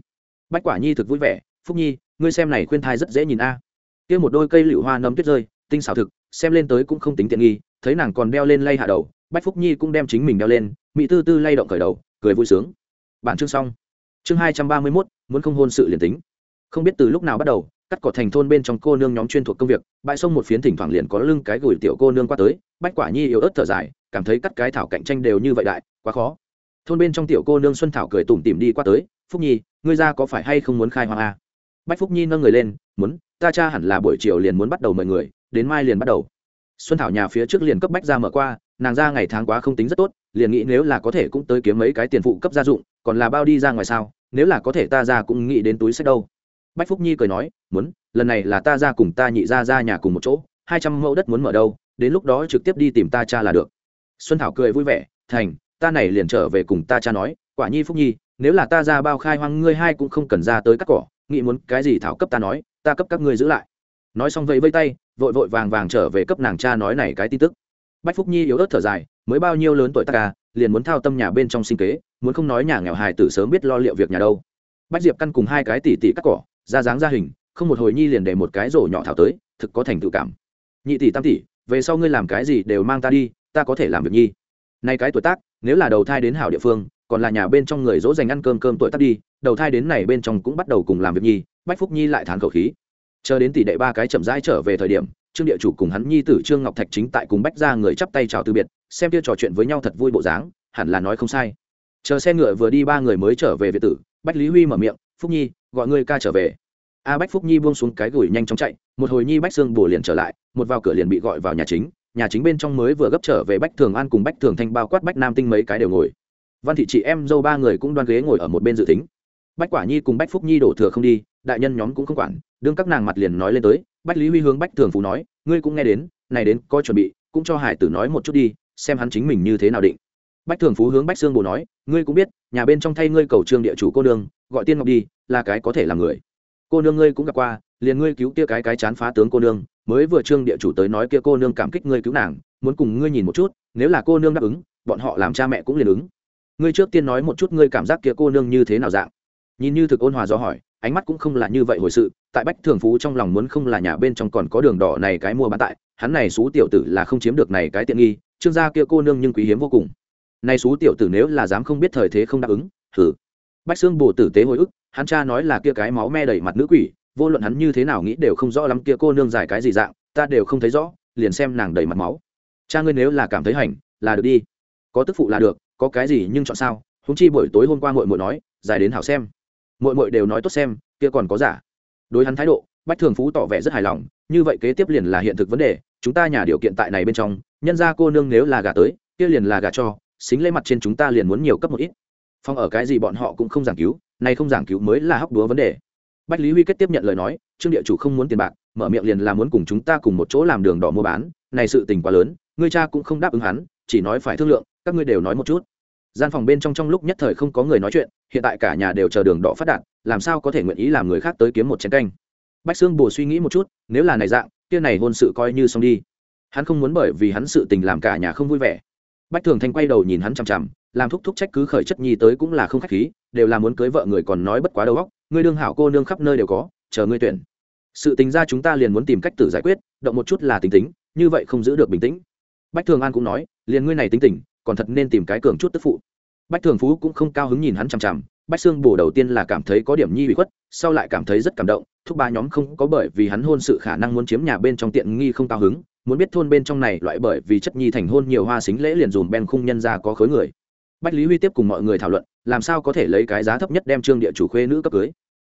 Bách quả nhi thực vui vẻ, phúc nhi, ngươi xem này khuyên thai rất dễ nhìn a. Kia một đôi cây lựu hoa nấm tuyết rơi, tinh xảo thực, xem lên tới cũng không tính tiện nghi, thấy nàng còn đeo lên lay hạ đầu, bách phúc nhi cũng đem chính mình đeo lên, mỹ tư tư lay động khởi đầu, cười vui sướng. Bản chương xong. Chương hai trăm ba mươi mốt, muốn không hôn sự liền tính. Không biết từ lúc nào bắt đầu cắt cỏ thành thôn bên trong cô nương nhóm chuyên thuộc công việc, bãi sông một phiến thỉnh thoảng liền có lưng cái gửi tiểu cô nương qua tới, bách quả nhi yếu ớt thở dài, cảm thấy cắt cái thảo cạnh tranh đều như vậy đại, quá khó. Thôn bên trong tiểu cô nương xuân thảo cười tủm tìm đi qua tới, phúc nhi, ngươi ra có phải hay không muốn khai hoang a bách phúc nhi nâng người lên, muốn, ta cha hẳn là buổi chiều liền muốn bắt đầu mời người, đến mai liền bắt đầu. Xuân thảo nhà phía trước liền cấp bách ra mở qua, nàng ra ngày tháng quá không tính rất tốt, liền nghĩ nếu là có thể cũng tới kiếm mấy cái tiền phụ cấp gia dụng, còn là bao đi ra ngoài sao, nếu là có thể ta ra cũng nghĩ đến túi sách đâu bách phúc nhi cười nói, muốn, lần này là ta ra cùng ta nhị ra ra nhà cùng một chỗ, hai trăm mẫu đất muốn mở đâu, đến lúc đó trực tiếp đi tìm ta cha là được. Xuân thảo cười vui vẻ, thành, ta này liền trở về cùng ta cha nói, quả nhi phúc nhi, nếu là ta ra bao khai hoang, ngươi hai cũng không cần ra tới cắt cỏ, nghĩ muốn cái gì thảo cấp ta nói, ta cấp các ngươi giữ lại. Nói xong vẫy vây tay, vội vội vàng vàng trở về cấp nàng cha nói này cái tin tức. Bách phúc nhi yếu ớt thở dài, mới bao nhiêu lớn tuổi ta ca liền muốn thao tâm nhà bên trong sinh kế, muốn không nói nhà nghèo hài tử sớm biết lo liệu việc nhà đâu. Bách diệp căn cùng hai cái tỉ tỉ cắt cỏ ra dáng ra hình, không một hồi nhi liền để một cái rổ nhỏ thảo tới, thực có thành tự cảm. Nhị tỷ tam tỷ, về sau ngươi làm cái gì đều mang ta đi, ta có thể làm việc nhi. Nay cái tuổi tác, nếu là đầu thai đến hảo địa phương, còn là nhà bên trong người dỗ dành ăn cơm cơm tuổi tác đi, đầu thai đến này bên trong cũng bắt đầu cùng làm việc nhi, bách phúc nhi lại thán khẩu khí. Chờ đến tỷ đệ ba cái chậm rãi trở về thời điểm, trương địa chủ cùng hắn nhi tử trương ngọc thạch chính tại cùng bách ra người chắp tay chào từ biệt, xem kia trò chuyện với nhau thật vui bộ dáng, hẳn là nói không sai. Chờ xe ngựa vừa đi ba người mới trở về việt tử, bách lý huy mở miệng phúc nhi, gọi ngươi ca trở về. A bách phúc nhi buông xuống cái gửi nhanh chóng chạy, một hồi nhi bách xương bổ liền trở lại, một vào cửa liền bị gọi vào nhà chính nhà chính bên trong mới vừa gấp trở về bách thường an cùng bách thường thanh bao quát bách nam tinh mấy cái đều ngồi. Văn thị chị em dâu ba người cũng đoan ghế ngồi ở một bên dự tính. Bách quả nhi cùng bách phúc nhi đổ thừa không đi, đại nhân nhóm cũng không quản, đương các nàng mặt liền nói lên tới, bách lý huy hướng bách thường phú nói, ngươi cũng nghe đến, này đến coi chuẩn bị, cũng cho hải tử nói một chút đi, xem hắn chính mình như thế nào định bách thường phú hướng bách sương bồ nói, ngươi cũng biết, nhà bên trong thay ngươi cầu trương địa chủ cô nương, gọi tiên ngọc đi, là cái có thể làm người. Cô nương ngươi cũng gặp qua, liền ngươi cứu kia cái cái chán phá tướng cô nương, mới vừa trương địa chủ tới nói kia cô nương cảm kích ngươi cứu nàng, muốn cùng ngươi nhìn một chút, nếu là cô nương đáp ứng, bọn họ làm cha mẹ cũng liền ứng. Ngươi trước tiên nói một chút ngươi cảm giác kia cô nương như thế nào dạng. Nhìn như thực ôn hòa do hỏi, ánh mắt cũng không là như vậy hồi sự, tại bách thường phú trong lòng muốn không là nhà bên trong còn có đường đỏ này cái mua bán tại, hắn này xú tiểu tử là không chiếm được này cái tiện nghi, trương gia kia cô nương nhưng quý hiếm vô cùng nay xú tiểu tử nếu là dám không biết thời thế không đáp ứng thử bách xương bồ tử tế hồi ức, hắn cha nói là kia cái máu me đầy mặt nữ quỷ, vô luận hắn như thế nào nghĩ đều không rõ lắm kia cô nương dài cái gì dạng, ta đều không thấy rõ, liền xem nàng đầy mặt máu. Cha ngươi nếu là cảm thấy hành, là được đi. Có tức phụ là được, có cái gì nhưng chọn sao? Húng chi buổi tối hôm qua muội muội nói, dài đến hảo xem. Muội muội đều nói tốt xem, kia còn có giả. Đối hắn thái độ, bách thường phú tỏ vẻ rất hài lòng, như vậy kế tiếp liền là hiện thực vấn đề, chúng ta nhà điều kiện tại này bên trong, nhân ra cô nương nếu là gà tới, kia liền là gà cho xính lễ mặt trên chúng ta liền muốn nhiều cấp một ít. Phong ở cái gì bọn họ cũng không giảng cứu, nay không giảng cứu mới là hóc đúa vấn đề. Bách lý huy kết tiếp nhận lời nói, trương địa chủ không muốn tiền bạc, mở miệng liền là muốn cùng chúng ta cùng một chỗ làm đường đỏ mua bán, này sự tình quá lớn, ngươi cha cũng không đáp ứng hắn, chỉ nói phải thương lượng, các ngươi đều nói một chút. Gian phòng bên trong trong lúc nhất thời không có người nói chuyện, hiện tại cả nhà đều chờ đường đỏ phát đạt, làm sao có thể nguyện ý làm người khác tới kiếm một chén canh? Bách xương bồ suy nghĩ một chút, nếu là này dạng, kia này hôn sự coi như xong đi. Hắn không muốn bởi vì hắn sự tình làm cả nhà không vui vẻ bách thường thanh quay đầu nhìn hắn chằm chằm, làm thúc thúc trách cứ khởi chất nhi tới cũng là không khách khí, đều là muốn cưới vợ người còn nói bất quá đầu óc, ngươi đương hảo cô nương khắp nơi đều có, chờ ngươi tuyển. Sự tình ra chúng ta liền muốn tìm cách tự giải quyết, động một chút là tính tính, như vậy không giữ được bình tĩnh. Bách thường an cũng nói, liền ngươi này tính tình, còn thật nên tìm cái cường chút tức phụ. Bách thường phú cũng không cao hứng nhìn hắn chằm chằm bách xương bổ đầu tiên là cảm thấy có điểm nhi bị khuất, sau lại cảm thấy rất cảm động, thúc ba nhóm không có bởi vì hắn hôn sự khả năng muốn chiếm nhà bên trong tiện nghi không cao hứng, muốn biết thôn bên trong này loại bởi vì chất nhi thành hôn nhiều hoa xính lễ liền dùm ben khung nhân ra có khối người. Bách lý huy tiếp cùng mọi người thảo luận, làm sao có thể lấy cái giá thấp nhất đem trương địa chủ khuê nữ cấp cưới.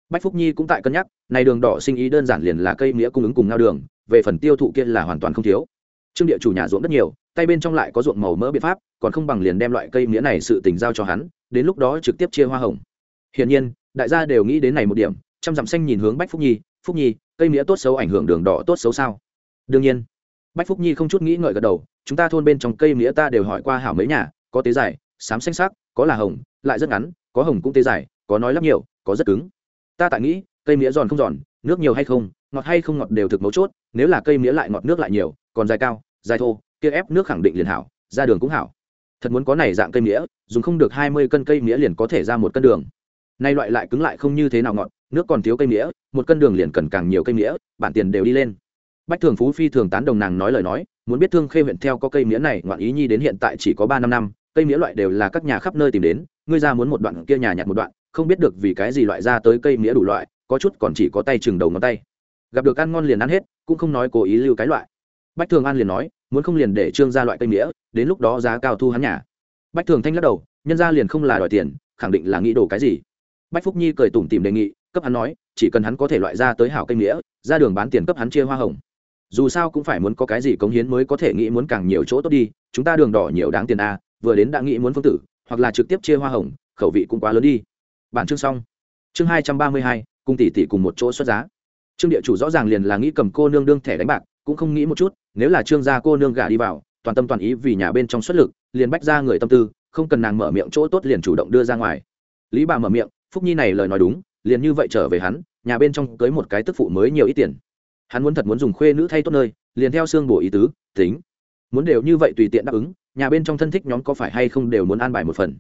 Bách phúc nhi cũng tại cân nhắc, này đường đỏ sinh ý đơn giản liền là cây nghĩa cung ứng cùng ngao đường, về phần tiêu thụ kia là hoàn toàn không thiếu. Trương địa chủ nhà ruộng rất nhiều, tay bên trong lại có ruộng màu mỡ biện pháp, còn không bằng liền đem loại cây nghĩa này sự tình giao cho hắn, đến lúc đó trực tiếp chia hoa hồng hiển nhiên, đại gia đều nghĩ đến này một điểm trăm dặm xanh nhìn hướng bách phúc nhi phúc nhi, cây nghĩa tốt xấu ảnh hưởng đường đỏ tốt xấu sao? Đương nhiên. Bách phúc nhi không chút nghĩ ngợi gật đầu, chúng ta thôn bên trong cây nghĩa ta đều hỏi qua hảo mấy nhà, có tế dài, xám xanh sắc, có là hồng, lại rất ngắn, có hồng cũng tế dài, có nói lắm nhiều, có rất cứng. Ta tại nghĩ, cây mía giòn không giòn, nước nhiều hay không, ngọt hay không ngọt đều thực mấu chốt, nếu là cây mía lại ngọt nước lại nhiều, còn dài cao, dài thô, kia ép nước khẳng định liền hảo, ra đường cũng hảo. Thật muốn có này dạng cây mía, dùng không được hai mươi cân cây mía liền có thể ra một cân đường nay loại lại cứng lại không như thế nào ngọt, nước còn thiếu cây nghĩa một cân đường liền cần càng nhiều cây nghĩa bản tiền đều đi lên. Bách thường phú phi thường tán đồng nàng nói lời nói, muốn biết thương khê huyện theo có cây nghĩa này, ngoạn ý nhi đến hiện tại chỉ có ba năm năm, cây nghĩa loại đều là các nhà khắp nơi tìm đến, ngươi ra muốn một đoạn kia nhà nhặt một đoạn, không biết được vì cái gì loại ra tới cây nghĩa đủ loại, có chút còn chỉ có tay chừng đầu ngón tay. Gặp được ăn ngon liền ăn hết, cũng không nói cố ý lưu cái loại. Bách thường an liền nói, muốn không liền để trương ra loại cây nghĩa đến lúc đó giá cao thu hắn nhà. Bách thường thanh lắc đầu, nhân ra liền không là đòi tiền, khẳng định là nghĩ đồ cái gì? Bách phúc nhi cười tủm tìm đề nghị cấp hắn nói chỉ cần hắn có thể loại ra tới hảo cây nghĩa, ra đường bán tiền cấp hắn chia hoa hồng. Dù sao cũng phải muốn có cái gì cống hiến mới có thể nghĩ muốn càng nhiều chỗ tốt đi chúng ta đường đỏ nhiều đáng tiền a vừa đến đã nghĩ muốn phương tử hoặc là trực tiếp chia hoa hồng khẩu vị cũng quá lớn đi. Bản chương xong. Chương hai trăm ba mươi hai cùng tỷ tỷ cùng một chỗ xuất giá. Trương địa chủ rõ ràng liền là nghĩ cầm cô nương đương thẻ đánh bạc cũng không nghĩ một chút nếu là trương gia cô nương gả đi vào toàn tâm toàn ý vì nhà bên trong xuất lực liền bách ra người tâm tư không cần nàng mở miệng chỗ tốt liền chủ động đưa ra ngoài. Lý bà mở miệng phúc nhi này lời nói đúng, liền như vậy trở về hắn, nhà bên trong cưới một cái tức phụ mới nhiều ít tiền. Hắn muốn thật muốn dùng khuê nữ thay tốt nơi, liền theo xương bổ ý tứ, tính. Muốn đều như vậy tùy tiện đáp ứng, nhà bên trong thân thích nhóm có phải hay không đều muốn an bài một phần.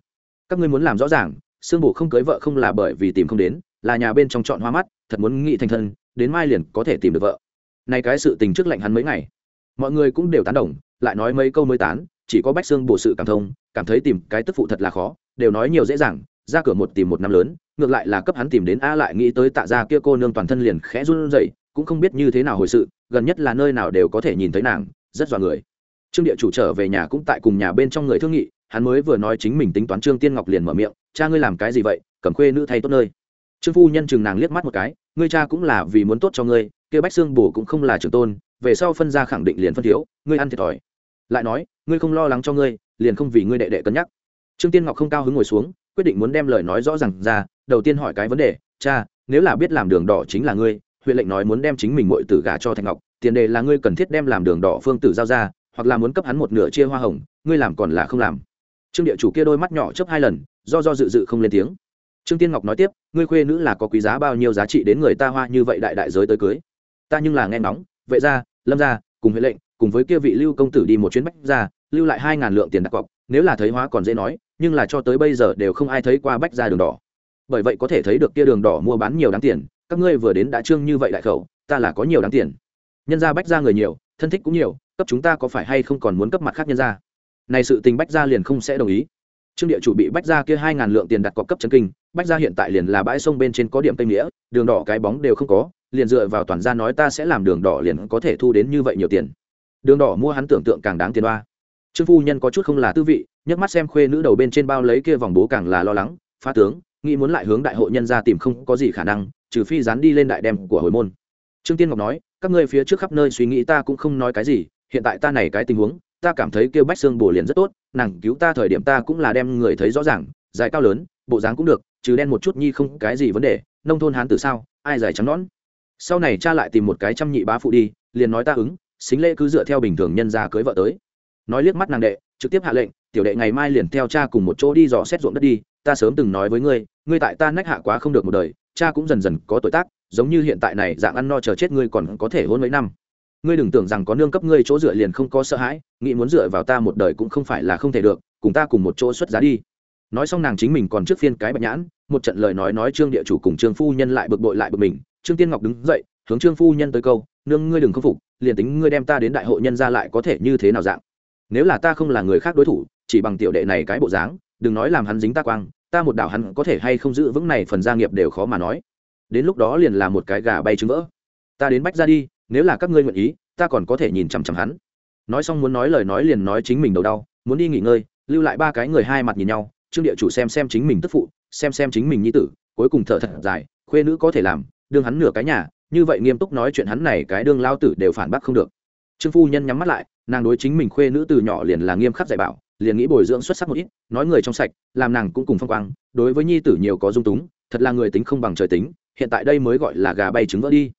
Các ngươi muốn làm rõ ràng, xương bổ không cưới vợ không là bởi vì tìm không đến, là nhà bên trong chọn hoa mắt, thật muốn nghĩ thành thân, đến mai liền có thể tìm được vợ. Nay cái sự tình trước lạnh hắn mấy ngày. Mọi người cũng đều tán đồng, lại nói mấy câu mới tán, chỉ có bách xương bổ sự cảm thông, cảm thấy tìm cái tức phụ thật là khó, đều nói nhiều dễ dàng ra cửa một tìm một năm lớn, ngược lại là cấp hắn tìm đến a lại nghĩ tới tạ ra kia cô nương toàn thân liền khẽ run rẩy, cũng không biết như thế nào hồi sự, gần nhất là nơi nào đều có thể nhìn thấy nàng, rất dọa người. Trương địa chủ trở về nhà cũng tại cùng nhà bên trong người thương nghị, hắn mới vừa nói chính mình tính toán trương tiên ngọc liền mở miệng, cha ngươi làm cái gì vậy? Cầm khuê nữ thay tốt nơi. Trương phu nhân chừng nàng liếc mắt một cái, ngươi cha cũng là vì muốn tốt cho ngươi, kia bách xương bổ cũng không là trường tôn, về sau phân ra khẳng định liền phân thiếu, ngươi ăn thiệt thòi. Lại nói, ngươi không lo lắng cho ngươi, liền không vì ngươi đệ đệ cân nhắc. Trương tiên ngọc không cao hứng ngồi xuống quyết định muốn đem lời nói rõ ràng ra, đầu tiên hỏi cái vấn đề, cha, nếu là biết làm đường đỏ chính là ngươi, huyện lệnh nói muốn đem chính mình muội tử gả cho thạch ngọc, tiền đề là ngươi cần thiết đem làm đường đỏ phương tử giao ra, hoặc là muốn cấp hắn một nửa chia hoa hồng, ngươi làm còn là không làm. Trương địa chủ kia đôi mắt nhỏ chớp hai lần, do do dự dự không lên tiếng. Trương tiên ngọc nói tiếp, ngươi khuê nữ là có quý giá bao nhiêu giá trị đến người ta hoa như vậy đại đại giới tới cưới? Ta nhưng là nghe nóng vệ ra lâm gia, cùng huệ lệnh, cùng với kia vị lưu công tử đi một chuyến bách ra lưu lại hai ngàn lượng tiền đặt cọc, nếu là thấy hóa còn dễ nói nhưng là cho tới bây giờ đều không ai thấy qua bách ra đường đỏ. Bởi vậy có thể thấy được kia đường đỏ mua bán nhiều đáng tiền, các ngươi vừa đến đã trương như vậy đại khẩu, ta là có nhiều đáng tiền. Nhân gia bách ra người nhiều, thân thích cũng nhiều, cấp chúng ta có phải hay không còn muốn cấp mặt khác nhân gia? Này sự tình bách ra liền không sẽ đồng ý. Trương địa chủ bị bách ra kia hai ngàn lượng tiền đặt cọc cấp chân kinh, bách ra hiện tại liền là bãi sông bên trên có điểm tây nghĩa, đường đỏ cái bóng đều không có, liền dựa vào toàn gia nói ta sẽ làm đường đỏ liền có thể thu đến như vậy nhiều tiền. Đường đỏ mua hắn tưởng tượng càng đáng tiền ba trương phu nhân có chút không là tư vị nhấc mắt xem khuê nữ đầu bên trên bao lấy kia vòng bố càng là lo lắng, phá tướng, nghĩ muốn lại hướng đại hội nhân ra tìm không có gì khả năng, trừ phi dán đi lên đại đem của hồi môn. Trương tiên ngọc nói, các ngươi phía trước khắp nơi suy nghĩ ta cũng không nói cái gì, hiện tại ta này cái tình huống, ta cảm thấy kêu bách xương bổ liền rất tốt, nàng cứu ta thời điểm ta cũng là đem người thấy rõ ràng, dài cao lớn, bộ dáng cũng được, trừ đen một chút nhi không cái gì vấn đề, nông thôn hán từ sao, ai dài trắng nón sau này cha lại tìm một cái trăm nhị bá phụ đi, liền nói ta ứng, xính lễ cứ dựa theo bình thường nhân ra cưới vợ tới. Nói liếc mắt nàng đệ, trực tiếp hạ lệnh tiểu đệ ngày mai liền theo cha cùng một chỗ đi dò xét ruộng đất đi, ta sớm từng nói với ngươi ngươi tại ta nách hạ quá không được một đời, cha cũng dần dần có tuổi tác, giống như hiện tại này dạng ăn no chờ chết ngươi còn có thể hôn mấy năm. Ngươi đừng tưởng rằng có nương cấp ngươi chỗ dựa liền không có sợ hãi, nghĩ muốn dựa vào ta một đời cũng không phải là không thể được, cùng ta cùng một chỗ xuất giá đi. Nói xong nàng chính mình còn trước phiên cái bạch nhãn, một trận lời nói nói trương địa chủ cùng trương phu nhân lại bực bội lại bực mình, trương tiên ngọc đứng dậy, hướng trương phu nhân tới câu, nương, ngươi đừng khâm phục, liền tính ngươi đem ta đến đại hội nhân ra lại có thể như thế nào dạng? Nếu là ta không là người khác đối thủ chỉ bằng tiểu đệ này cái bộ dáng, đừng nói làm hắn dính ta quang, ta một đảo hắn có thể hay không giữ vững này phần gia nghiệp đều khó mà nói. Đến lúc đó liền là một cái gà bay trứng vỡ. Ta đến bách ra đi, nếu là các ngươi nguyện ý, ta còn có thể nhìn chằm chằm hắn. Nói xong muốn nói lời nói liền nói chính mình đầu đau, muốn đi nghỉ ngơi, lưu lại ba cái người hai mặt nhìn nhau, trương địa chủ xem xem chính mình tức phụ, xem xem chính mình nhi tử, cuối cùng thở thật dài, khuê nữ có thể làm, đương hắn nửa cái nhà, như vậy nghiêm túc nói chuyện hắn này cái đương lao tử đều phản bác không được. Trương phu nhân nhắm mắt lại, nàng đối chính mình khuê nữ từ nhỏ liền là nghiêm khắc dạy bảo liền nghĩ bồi dưỡng xuất sắc một ít, nói người trong sạch, làm nàng cũng cùng phong quang, đối với nhi tử nhiều có dung túng, thật là người tính không bằng trời tính, hiện tại đây mới gọi là gà bay trứng vỡ đi.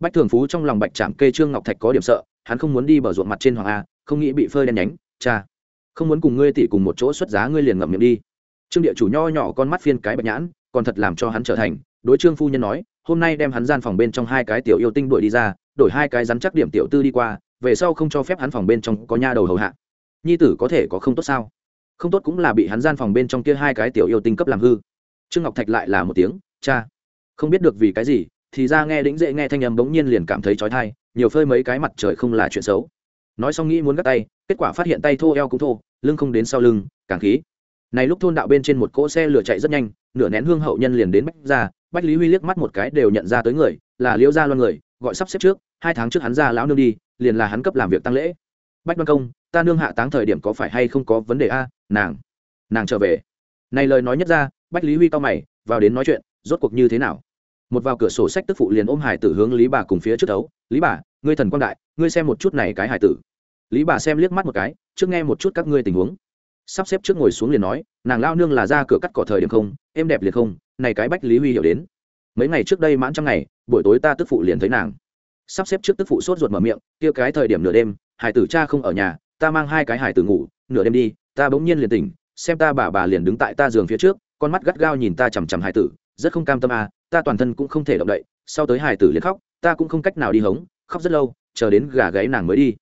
Bách thường phú trong lòng bạch trạm kê trương ngọc thạch có điểm sợ, hắn không muốn đi bờ ruộng mặt trên hoàng a, không nghĩ bị phơi đen nhánh, cha, không muốn cùng ngươi tỷ cùng một chỗ xuất giá ngươi liền ngậm miệng đi. Trương địa chủ nho nhỏ con mắt phiên cái bạch nhãn, còn thật làm cho hắn trở thành, đối trương phu nhân nói, hôm nay đem hắn gian phòng bên trong hai cái tiểu yêu tinh đuổi đi ra, đổi hai cái rắn chắc điểm tiểu tư đi qua, về sau không cho phép hắn phòng bên trong có nha đầu hầu hạ nhi tử có thể có không tốt sao? Không tốt cũng là bị hắn gian phòng bên trong kia hai cái tiểu yêu tinh cấp làm hư. Trương ngọc thạch lại là một tiếng, cha, không biết được vì cái gì. Thì ra nghe đĩnh dễ nghe thanh âm bỗng nhiên liền cảm thấy trói thai nhiều phơi mấy cái mặt trời không là chuyện xấu. Nói xong nghĩ muốn gắt tay, kết quả phát hiện tay thô eo cũng thô, lưng không đến sau lưng, càng khí. Này lúc thôn đạo bên trên một cỗ xe lửa chạy rất nhanh, nửa nén hương hậu nhân liền đến bách ra bách lý huy liếc mắt một cái đều nhận ra tới người, là liễu gia loan người, gọi sắp xếp trước, hai tháng trước hắn ra lão nương đi, liền là hắn cấp làm việc tăng lễ bách đoan công, ta nương hạ táng thời điểm có phải hay không có vấn đề a? Nàng nàng trở về. Này lời nói nhất ra, bách lý huy to mày, vào đến nói chuyện, rốt cuộc như thế nào? Một vào cửa sổ sách tức phụ liền ôm hải tử hướng lý bà cùng phía trước đấu. Lý bà, ngươi thần quang đại, ngươi xem một chút này cái hải tử. Lý bà xem liếc mắt một cái, trước nghe một chút các ngươi tình huống. Sắp xếp trước ngồi xuống liền nói, nàng lao nương là ra cửa cắt cỏ thời điểm không em đẹp liền không, này cái bách lý huy hiểu đến. Mấy ngày trước đây mãn trăm ngày, buổi tối ta tức phụ liền thấy nàng. Sắp xếp trước tức phụ sốt ruột mở miệng, kia cái thời điểm nửa đêm hải tử cha không ở nhà, ta mang hai cái hải tử ngủ, nửa đêm đi, ta bỗng nhiên liền tỉnh, xem ta bà bà liền đứng tại ta giường phía trước, con mắt gắt gao nhìn ta chằm chằm hải tử, rất không cam tâm à ta toàn thân cũng không thể động đậy, sau tới hải tử liền khóc, ta cũng không cách nào đi hống, khóc rất lâu, chờ đến gà gáy nàng mới đi.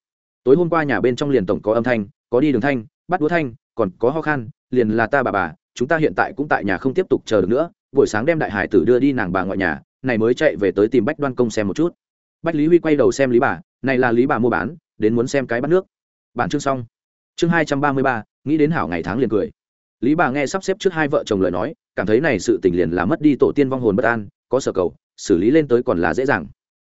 Tối hôm qua nhà bên trong liền tổng có âm thanh, có đi đường thanh, bắt đũa thanh, còn có ho khan, liền là ta bà bà, chúng ta hiện tại cũng tại nhà không tiếp tục chờ được nữa, buổi sáng đem đại hải tử đưa đi nàng bà ngoại nhà, này mới chạy về tới tìm bách đoan công xem một chút. Bách lý huy quay đầu xem lý bà, này là lý bà mua bán đến muốn xem cái bắt nước. Bản chương xong. Chương hai trăm ba mươi ba, nghĩ đến hảo ngày tháng liền cười. Lý bà nghe sắp xếp trước hai vợ chồng lời nói, cảm thấy này sự tình liền là mất đi tổ tiên vong hồn bất an, có sở cầu, xử lý lên tới còn là dễ dàng.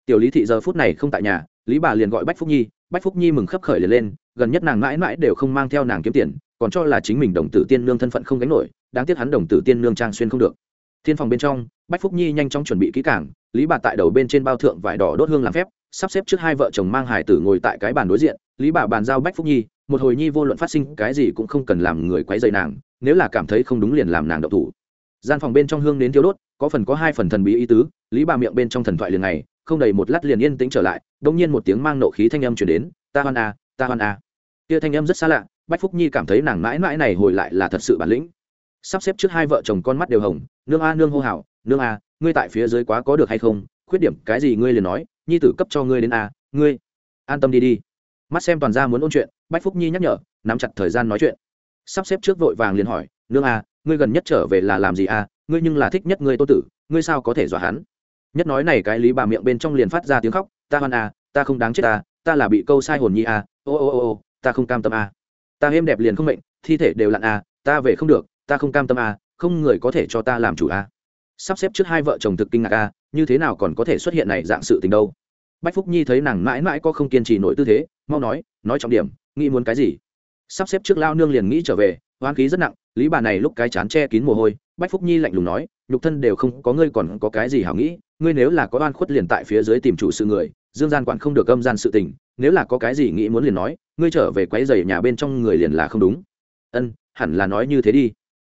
Tiểu lý thị giờ phút này không tại nhà, lý bà liền gọi bách phúc nhi, bách phúc nhi mừng khấp khởi liền lên, gần nhất nàng mãi mãi đều không mang theo nàng kiếm tiền, còn cho là chính mình đồng tử tiên nương thân phận không gánh nổi, đáng tiếc hắn đồng tử tiên nương trang xuyên không được. Thiên phòng bên trong, bách phúc nhi nhanh chóng chuẩn bị kỹ cảng lý bà tại đầu bên trên bao thượng vải đỏ đốt hương làm phép sắp xếp trước hai vợ chồng mang hải tử ngồi tại cái bàn đối diện, lý bà bàn giao bách phúc nhi, một hồi nhi vô luận phát sinh cái gì cũng không cần làm người quấy dày nàng, nếu là cảm thấy không đúng liền làm nàng đậu thủ. Gian phòng bên trong hương đến thiếu đốt, có phần có hai phần thần bí ý tứ, lý bà miệng bên trong thần thoại liền này không đầy một lát liền yên tĩnh trở lại đông nhiên một tiếng mang nộ khí thanh âm chuyển đến, ta hoan a, ta hoan a. Kia thanh âm rất xa lạ, bách phúc nhi cảm thấy nàng mãi mãi này hồi lại là thật sự bản lĩnh. Sắp xếp trước hai vợ chồng con mắt đều hồng, nương a, nương hô hào, nương a, ngươi tại phía dưới quá có được hay không? Khuyết điểm cái gì ngươi liền nói nhi tử cấp cho ngươi đến a, ngươi, an tâm đi đi. Mắt xem toàn ra muốn ôn chuyện, bách phúc nhi nhắc nhở, nắm chặt thời gian nói chuyện. Sắp xếp trước vội vàng liền hỏi, nương a ngươi gần nhất trở về là làm gì a ngươi nhưng là thích nhất ngươi tô tử, ngươi sao có thể dọa hắn? Nhất nói này cái lý bà miệng bên trong liền phát ra tiếng khóc, ta hoan a ta không đáng chết ta ta là bị câu sai hồn nhi a ô ô ô ô, ta không cam tâm a ta êm đẹp liền không mệnh, thi thể đều lặn a ta về không được, ta không cam tâm a không người có thể cho ta làm chủ a sắp xếp trước hai vợ chồng thực kinh ngạc a, như thế nào còn có thể xuất hiện này dạng sự tình đâu? Bách phúc nhi thấy nàng mãi mãi có không kiên trì nổi tư thế, mau nói nói trọng điểm, nghĩ muốn cái gì? Sắp xếp trước lao nương liền nghĩ trở về hoán khí rất nặng, lý bà này lúc cái chán che kín mồ hôi, bách phúc nhi lạnh lùng nói, nhục thân đều không có ngươi còn có cái gì hảo nghĩ, ngươi nếu là có oan khuất liền tại phía dưới tìm chủ sự người, dương gian quản không được âm gian sự tình, nếu là có cái gì nghĩ muốn liền nói, ngươi trở về quấy giày nhà bên trong người liền là không đúng. Ân, hẳn là nói như thế đi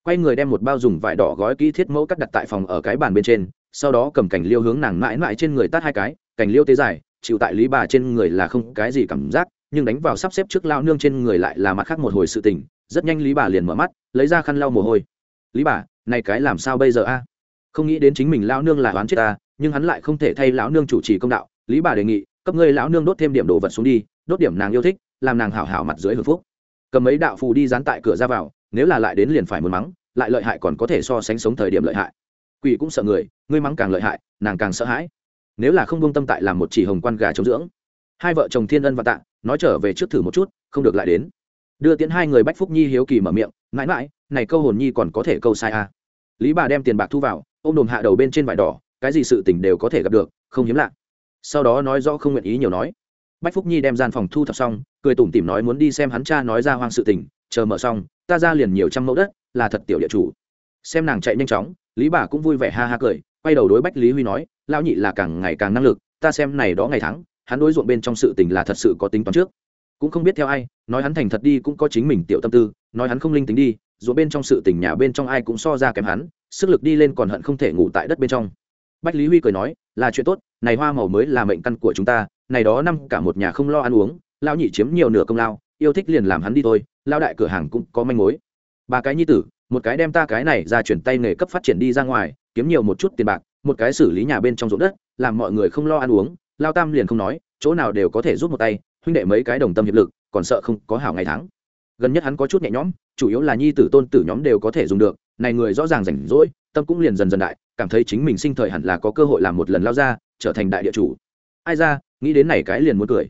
quay người đem một bao dùng vải đỏ gói kỹ thiết mẫu cắt đặt tại phòng ở cái bàn bên trên, sau đó cầm cảnh liêu hướng nàng mãi mãi trên người tát hai cái cảnh liêu tế dài, chịu tại lý bà trên người là không cái gì cảm giác, nhưng đánh vào sắp xếp trước lao nương trên người lại là mặt khác một hồi sự tình, rất nhanh lý bà liền mở mắt, lấy ra khăn lau mồ hôi. Lý bà, này cái làm sao bây giờ a? Không nghĩ đến chính mình lao nương là oán chết ta, nhưng hắn lại không thể thay lão nương chủ trì công đạo. Lý bà đề nghị, cấp ngươi lão nương đốt thêm điểm đồ vật xuống đi, đốt điểm nàng yêu thích, làm nàng hảo hảo mặt dưới hưởng phúc. Cầm mấy đạo phù đi dán tại cửa ra vào nếu là lại đến liền phải muốn mắng, lại lợi hại còn có thể so sánh sống thời điểm lợi hại. Quỷ cũng sợ người, ngươi mắng càng lợi hại, nàng càng sợ hãi. Nếu là không buông tâm tại làm một chỉ hồng quan gà chống dưỡng. Hai vợ chồng thiên ân và tạ, nói trở về trước thử một chút, không được lại đến. Đưa tiến hai người bách phúc nhi hiếu kỳ mở miệng, mãi mãi, này câu hồn nhi còn có thể câu sai à. lý bà đem tiền bạc thu vào, ôm đồm hạ đầu bên trên vải đỏ, cái gì sự tình đều có thể gặp được, không hiếm lạ. Sau đó nói rõ không nguyện ý nhiều nói. Bách phúc nhi đem gian phòng thu thập xong, cười tủm tỉm nói muốn đi xem hắn cha nói ra hoang sự tình chờ mở xong, ta ra liền nhiều trăm mẫu đất, là thật tiểu địa chủ. Xem nàng chạy nhanh chóng, lý bà cũng vui vẻ ha ha cười, quay đầu đối bách lý huy nói, Lão nhị là càng ngày càng năng lực, ta xem này đó ngày tháng, hắn đối ruộng bên trong sự tình là thật sự có tính toán trước. Cũng không biết theo ai, nói hắn thành thật đi cũng có chính mình tiểu tâm tư, nói hắn không linh tính đi, ruộng bên trong sự tình nhà bên trong ai cũng so ra kém hắn, sức lực đi lên còn hận không thể ngủ tại đất bên trong. Bách lý huy cười nói, là chuyện tốt, này hoa màu mới là mệnh căn của chúng ta, này đó năm cả một nhà không lo ăn uống, Lão nhị chiếm nhiều nửa công lao yêu thích liền làm hắn đi thôi lao đại cửa hàng cũng có manh mối. Ba cái nhi tử, một cái đem ta cái này ra chuyển tay nghề cấp phát triển đi ra ngoài, kiếm nhiều một chút tiền bạc, một cái xử lý nhà bên trong ruộng đất, làm mọi người không lo ăn uống lao tam liền không nói, chỗ nào đều có thể giúp một tay, huynh đệ mấy cái đồng tâm hiệp lực, còn sợ không có hảo ngày tháng. Gần nhất hắn có chút nhẹ nhõm, chủ yếu là nhi tử tôn tử nhóm đều có thể dùng được, này người rõ ràng rảnh rỗi, tâm cũng liền dần dần đại, cảm thấy chính mình sinh thời hẳn là có cơ hội làm một lần lao ra, trở thành đại địa chủ. Ai ra, nghĩ đến này cái liền muốn cười.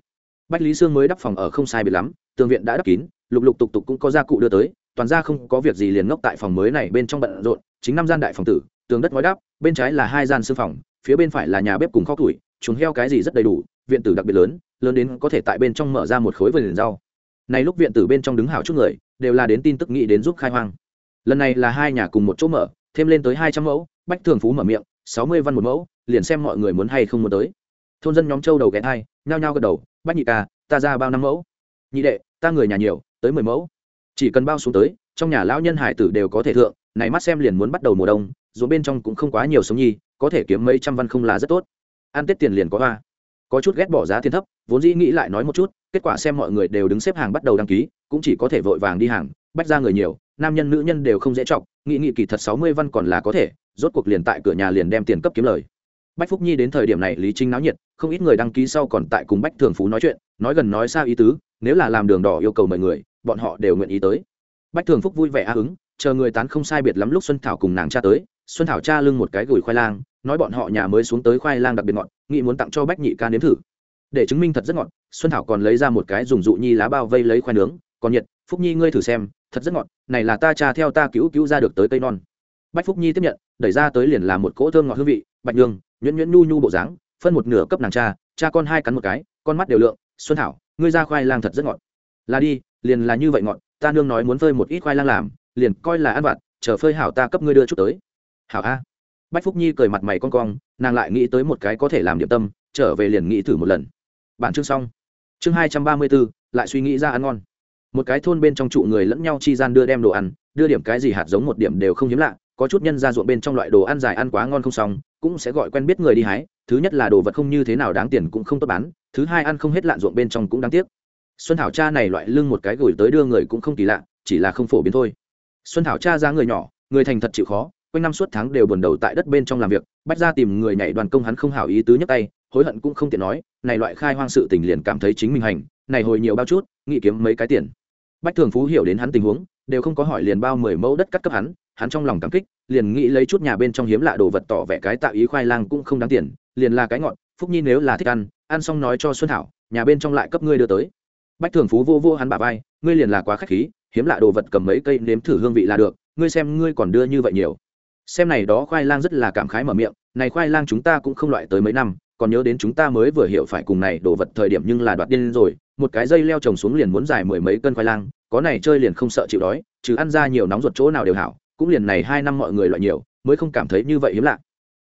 Bách lý sương mới đắp phòng ở không sai biệt lắm tường viện đã đắp kín, lục lục tục tục cũng có gia cụ đưa tới, toàn ra không có việc gì liền ngốc tại phòng mới này bên trong bận rộn, chính năm gian đại phòng tử, tường đất ngói đắp, bên trái là hai gian sư phòng, phía bên phải là nhà bếp cùng kho củi, chúng heo cái gì rất đầy đủ, viện tử đặc biệt lớn lớn đến có thể tại bên trong mở ra một khối vườn rau. Này lúc viện tử bên trong đứng hảo chút người, đều là đến tin tức nghĩ đến giúp khai hoang. Lần này là hai nhà cùng một chỗ mở, thêm lên tới hai trăm mẫu, bách thường phú mở miệng, sáu mươi văn một mẫu, liền xem mọi người muốn hay không muốn tới. Thôn dân nhóm châu đầu ghé thai, nhao nhao gật đầu, bách nhị ca, ta ra bao năm mẫu? Nhị đệ, ta người nhà nhiều, tới mười mẫu. Chỉ cần bao xuống tới, trong nhà lão nhân hải tử đều có thể thượng, này mắt xem liền muốn bắt đầu mùa đông dù bên trong cũng không quá nhiều sống nhi, có thể kiếm mấy trăm văn không là rất tốt. Ăn tết tiền liền có hoa. Có chút ghét bỏ giá tiền thấp, vốn dĩ nghĩ lại nói một chút, kết quả xem mọi người đều đứng xếp hàng bắt đầu đăng ký, cũng chỉ có thể vội vàng đi hàng, bách ra người nhiều, nam nhân nữ nhân đều không dễ chọc nghị nghị kỳ thật sáu mươi văn còn là có thể, rốt cuộc liền tại cửa nhà liền đem tiền cấp kiếm lời. Bách phúc nhi đến thời điểm này lý trinh náo nhiệt, không ít người đăng ký sau còn tại cùng bách thường phú nói chuyện, nói gần nói xa ý tứ nếu là làm đường đỏ yêu cầu mời người, bọn họ đều nguyện ý tới. Bách thường phúc vui vẻ a ứng chờ người tán không sai biệt lắm lúc xuân thảo cùng nàng cha tới, xuân thảo cha lưng một cái gửi khoai lang, nói bọn họ nhà mới xuống tới khoai lang đặc biệt ngọt nghị muốn tặng cho bách nhị ca nếm thử. Để chứng minh thật rất ngọt, xuân thảo còn lấy ra một cái dùng dụ nhi lá bao vây lấy khoai nướng, còn nhiệt, phúc nhi ngươi thử xem, thật rất ngọt, này là ta cha theo ta cứu cứu ra được tới cây non. Bách phúc nhi tiếp nhận, đẩy ra tới liền làm một cỗ thơm ngọt hương vị, bạch nhường, nhuyễn nhuyễn nhu nhu bộ dáng, phân một nửa cấp nàng cha cha con hai cắn một cái, con mắt đều lượng, xuân thảo ngươi ra khoai lang thật rất ngọt. Là đi, liền là như vậy ngọt, ta nương nói muốn phơi một ít khoai lang làm, liền coi là ăn vặt, chờ phơi hảo ta cấp ngươi đưa chút tới. Hảo a. Bách phúc nhi cười mặt mày con cong, nàng lại nghĩ tới một cái có thể làm điểm tâm, trở về liền nghĩ thử một lần. Bản chương xong. Chương hai trăm ba mươi bốn lại suy nghĩ ra ăn ngon. Một cái thôn bên trong trụ người lẫn nhau chi gian đưa đem đồ ăn, đưa điểm cái gì hạt giống một điểm đều không hiếm lạ, có chút nhân ra ruộng bên trong loại đồ ăn dài ăn quá ngon không xong, cũng sẽ gọi quen biết người đi hái, thứ nhất là đồ vật không như thế nào đáng tiền cũng không tốt bán thứ hai ăn không hết lạn ruộng bên trong cũng đáng tiếc. Xuân thảo cha này loại lưng một cái gửi tới đưa người cũng không kỳ lạ, chỉ là không phổ biến thôi. Xuân thảo cha ra người nhỏ, người thành thật chịu khó, quanh năm suốt tháng đều buồn đầu tại đất bên trong làm việc, bách ra tìm người nhảy đoàn công hắn không hảo ý tứ nhấc tay, hối hận cũng không tiện nói, này loại khai hoang sự tình liền cảm thấy chính mình hành, này hồi nhiều bao chút, nghĩ kiếm mấy cái tiền. Bách thường phú hiểu đến hắn tình huống, đều không có hỏi liền bao mười mẫu đất cắt cấp hắn hắn trong lòng cảm kích, liền nghĩ lấy chút nhà bên trong hiếm lạ đồ vật tỏ vẻ cái tạo ý khoai lang cũng không đáng tiền, liền là cái ngọn, phúc nhi nếu là thích ăn ăn xong nói cho xuân thảo, nhà bên trong lại cấp ngươi đưa tới. Bách thường phú vô vô hắn bà vai, ngươi liền là quá khách khí, hiếm lạ đồ vật cầm mấy cây nếm thử hương vị là được, ngươi xem ngươi còn đưa như vậy nhiều. Xem này đó khoai lang rất là cảm khái mở miệng, này khoai lang chúng ta cũng không loại tới mấy năm, còn nhớ đến chúng ta mới vừa hiểu phải cùng này đồ vật thời điểm nhưng là đoạt điên rồi, một cái dây leo trồng xuống liền muốn dài mười mấy cân khoai lang, có này chơi liền không sợ chịu đói chứ ăn ra nhiều nóng ruột chỗ nào đều hảo, cũng liền này hai năm mọi người loại nhiều, mới không cảm thấy như vậy hiếm lạ.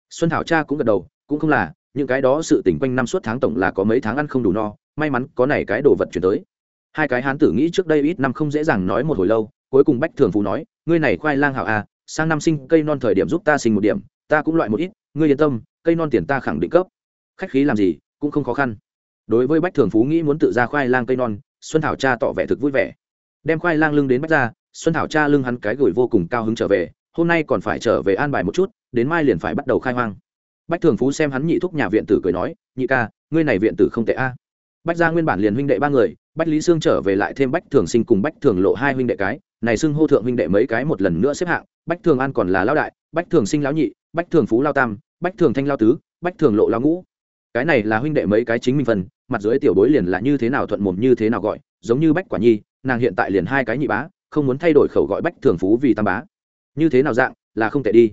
Xuân thảo cha cũng gật đầu, cũng không là những cái đó sự tỉnh quanh năm suốt tháng tổng là có mấy tháng ăn không đủ no, may mắn có này cái đồ vật chuyển tới. Hai cái hán tử nghĩ trước đây ít năm không dễ dàng nói một hồi lâu, cuối cùng bách thường phú nói, ngươi này khoai lang hảo à sang năm sinh cây non thời điểm giúp ta sinh một điểm, ta cũng loại một ít, ngươi yên tâm, cây non tiền ta khẳng định cấp. Khách khí làm gì, cũng không khó khăn. Đối với bách thường phú nghĩ muốn tự ra khoai lang cây non, xuân thảo cha tỏ vẻ thực vui vẻ. Đem khoai lang lưng đến bách ra, xuân thảo cha lưng hắn cái gửi vô cùng cao hứng trở về, hôm nay còn phải trở về an bài một chút, đến mai liền phải bắt đầu khai hoang bách thường phú xem hắn nhị thúc nhà viện tử cười nói, nhị ca, ngươi này viện tử không tệ a. Bách gia nguyên bản liền huynh đệ ba người, bách lý sương trở về lại thêm bách thường sinh cùng bách thường lộ hai huynh đệ cái, này xưng hô thượng huynh đệ mấy cái một lần nữa xếp hạng, bách thường an còn là lao đại, bách thường sinh lão nhị, bách thường phú lao tam, bách thường thanh lao tứ, bách thường lộ lao ngũ. Cái này là huynh đệ mấy cái chính mình phần, mặt dưới tiểu bối liền là như thế nào thuận mồm như thế nào gọi, giống như bách quả nhi, nàng hiện tại liền hai cái nhị bá, không muốn thay đổi khẩu gọi bách thường phú vì tam bá. Như thế nào dạng, là không tệ đi.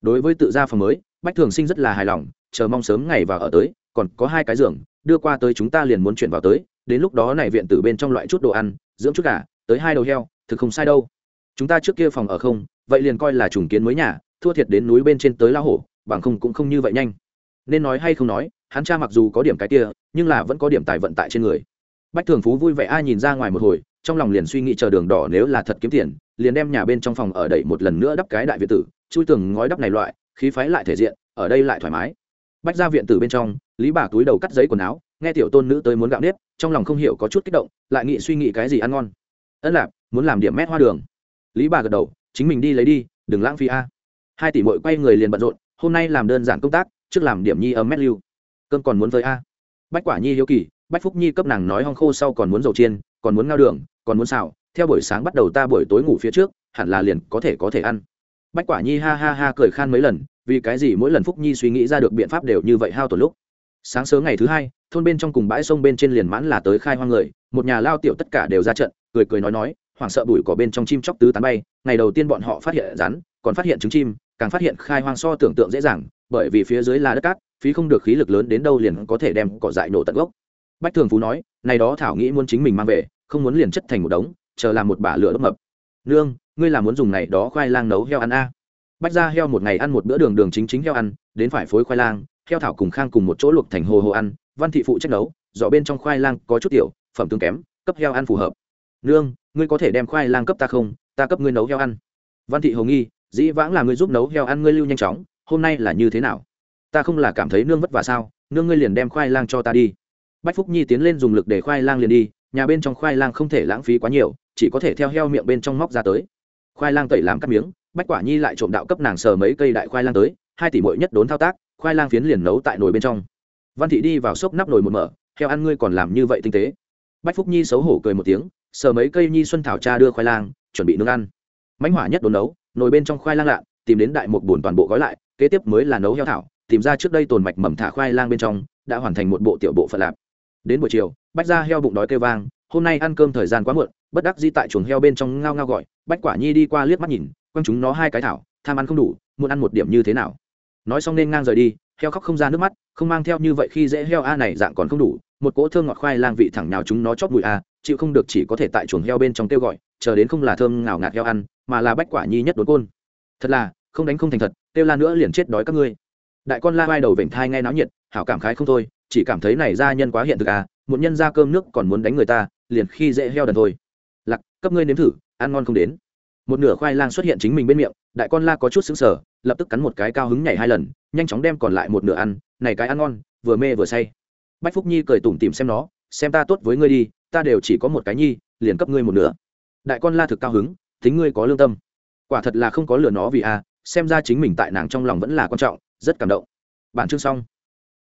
Đối với tự gia phòng mới bách thường sinh rất là hài lòng, chờ mong sớm ngày vào ở tới, còn có hai cái giường, đưa qua tới chúng ta liền muốn chuyển vào tới, đến lúc đó này viện tử bên trong loại chút đồ ăn, dưỡng chút gà, tới hai đầu heo, thực không sai đâu. Chúng ta trước kia phòng ở không, vậy liền coi là trùng kiến mới nhà, thua thiệt đến núi bên trên tới la hổ, bằng không cũng không như vậy nhanh. Nên nói hay không nói, hắn cha mặc dù có điểm cái kia, nhưng là vẫn có điểm tài vận tại trên người. Bách thường phú vui vẻ ai nhìn ra ngoài một hồi, trong lòng liền suy nghĩ chờ đường đỏ nếu là thật kiếm tiền, liền đem nhà bên trong phòng ở đẩy một lần nữa đắp cái đại viện tử, chui tường ngói đắp này loại khí phái lại thể diện, ở đây lại thoải mái. Bách ra viện từ bên trong, lý bà túi đầu cắt giấy quần áo, nghe tiểu tôn nữ tới muốn gạo nếp, trong lòng không hiểu có chút kích động, lại nghĩ suy nghĩ cái gì ăn ngon. Ân lạp muốn làm điểm mét hoa đường. Lý bà gật đầu, chính mình đi lấy đi, đừng lãng phí a. Hai tỷ mội quay người liền bận rộn, hôm nay làm đơn giản công tác, trước làm điểm nhi ấm mét lưu. Cơn còn muốn với a. Bách quả nhi hiếu kỳ, bách phúc nhi cấp nàng nói hong khô sau còn muốn dầu chiên, còn muốn ngao đường, còn muốn xào, theo buổi sáng bắt đầu ta buổi tối ngủ phía trước, hẳn là liền có thể có thể ăn bách quả nhi ha ha ha cười khan mấy lần, vì cái gì mỗi lần phúc nhi suy nghĩ ra được biện pháp đều như vậy hao tổn lúc. Sáng sớm ngày thứ hai, thôn bên trong cùng bãi sông bên trên liền mãn là tới khai hoang người, một nhà lao tiểu tất cả đều ra trận, cười cười nói nói, hoảng sợ bụi cỏ bên trong chim chóc tứ tán bay, ngày đầu tiên bọn họ phát hiện rắn, còn phát hiện trứng chim, càng phát hiện khai hoang so tưởng tượng dễ dàng, bởi vì phía dưới là đất cát, phí không được khí lực lớn đến đâu liền có thể đem cỏ dại nổ tận gốc. Bách thường phú nói, này đó thảo nghĩ muốn chính mình mang về, không muốn liền chất thành một đống, chờ làm một bả lửa đốt mập nương, ngươi là muốn dùng này đó khoai lang nấu heo ăn a? Bách ra heo một ngày ăn một bữa đường đường chính chính heo ăn, đến phải phối khoai lang, heo thảo cùng khang cùng một chỗ luộc thành hồ hồ ăn, văn thị phụ trách nấu, dọ bên trong khoai lang có chút tiểu, phẩm tương kém, cấp heo ăn phù hợp. Nương, ngươi có thể đem khoai lang cấp ta không? Ta cấp ngươi nấu heo ăn. Văn thị hồ nghi, dĩ vãng là ngươi giúp nấu heo ăn ngươi lưu nhanh chóng, hôm nay là như thế nào? Ta không là cảm thấy nương vất vả sao? Nương ngươi liền đem khoai lang cho ta đi. Bách phúc nhi tiến lên dùng lực để khoai lang liền đi, nhà bên trong khoai lang không thể lãng phí quá nhiều chỉ có thể theo heo miệng bên trong móc ra tới. Khoai lang tẩy làm cắt miếng, bách quả nhi lại trộm đạo cấp nàng sờ mấy cây đại khoai lang tới, hai tỷ mỗi nhất đốn thao tác, khoai lang phiến liền nấu tại nồi bên trong. Văn thị đi vào xốp nắp nồi một mở, heo ăn ngươi còn làm như vậy tinh tế. Bách phúc nhi xấu hổ cười một tiếng, sờ mấy cây nhi xuân thảo cha đưa khoai lang, chuẩn bị nướng ăn. Mánh hỏa nhất đốn nấu, nồi bên trong khoai lang lạ, tìm đến đại một bồn toàn bộ gói lại, kế tiếp mới là nấu heo thảo, tìm ra trước đây tồn mạch mầm thả khoai lang bên trong, đã hoàn thành một bộ tiểu bộ phận lạp. Đến buổi chiều, bách ra heo bụng đói kêu vang, hôm nay ăn cơm thời gian quá muộn bất đắc di tại chuồng heo bên trong ngao ngao gọi, bách quả nhi đi qua liếc mắt nhìn, quăng chúng nó hai cái thảo, tham ăn không đủ, muốn ăn một điểm như thế nào? Nói xong nên ngang rời đi, heo khóc không ra nước mắt, không mang theo như vậy khi dễ heo a này dạng còn không đủ, một cỗ thơm ngọt khoai lang vị thẳng nào chúng nó chót bụi a, chịu không được chỉ có thể tại chuồng heo bên trong kêu gọi, chờ đến không là thơm ngào ngạt heo ăn, mà là bách quả nhi nhất đốn côn. Thật là, không đánh không thành thật, kêu la nữa liền chết đói các ngươi. Đại con la vai đầu vểnh thai nghe náo nhiệt, hảo cảm khái không thôi, chỉ cảm thấy này ra nhân quá hiện thực à một nhân ra cơm nước còn muốn đánh người ta, liền khi dễ heo đần thôi cấp ngươi nếm thử, ăn ngon không đến. Một nửa khoai lang xuất hiện chính mình bên miệng, đại con la có chút xứng sở lập tức cắn một cái cao hứng nhảy hai lần, nhanh chóng đem còn lại một nửa ăn, này cái ăn ngon, vừa mê vừa say. Bách phúc nhi cười tủm tìm xem nó, xem ta tốt với ngươi đi, ta đều chỉ có một cái nhi, liền cấp ngươi một nửa. Đại con la thực cao hứng tính ngươi có lương tâm. Quả thật là không có lừa nó vì a, xem ra chính mình tại nàng trong lòng vẫn là quan trọng, rất cảm động. Bản chương xong.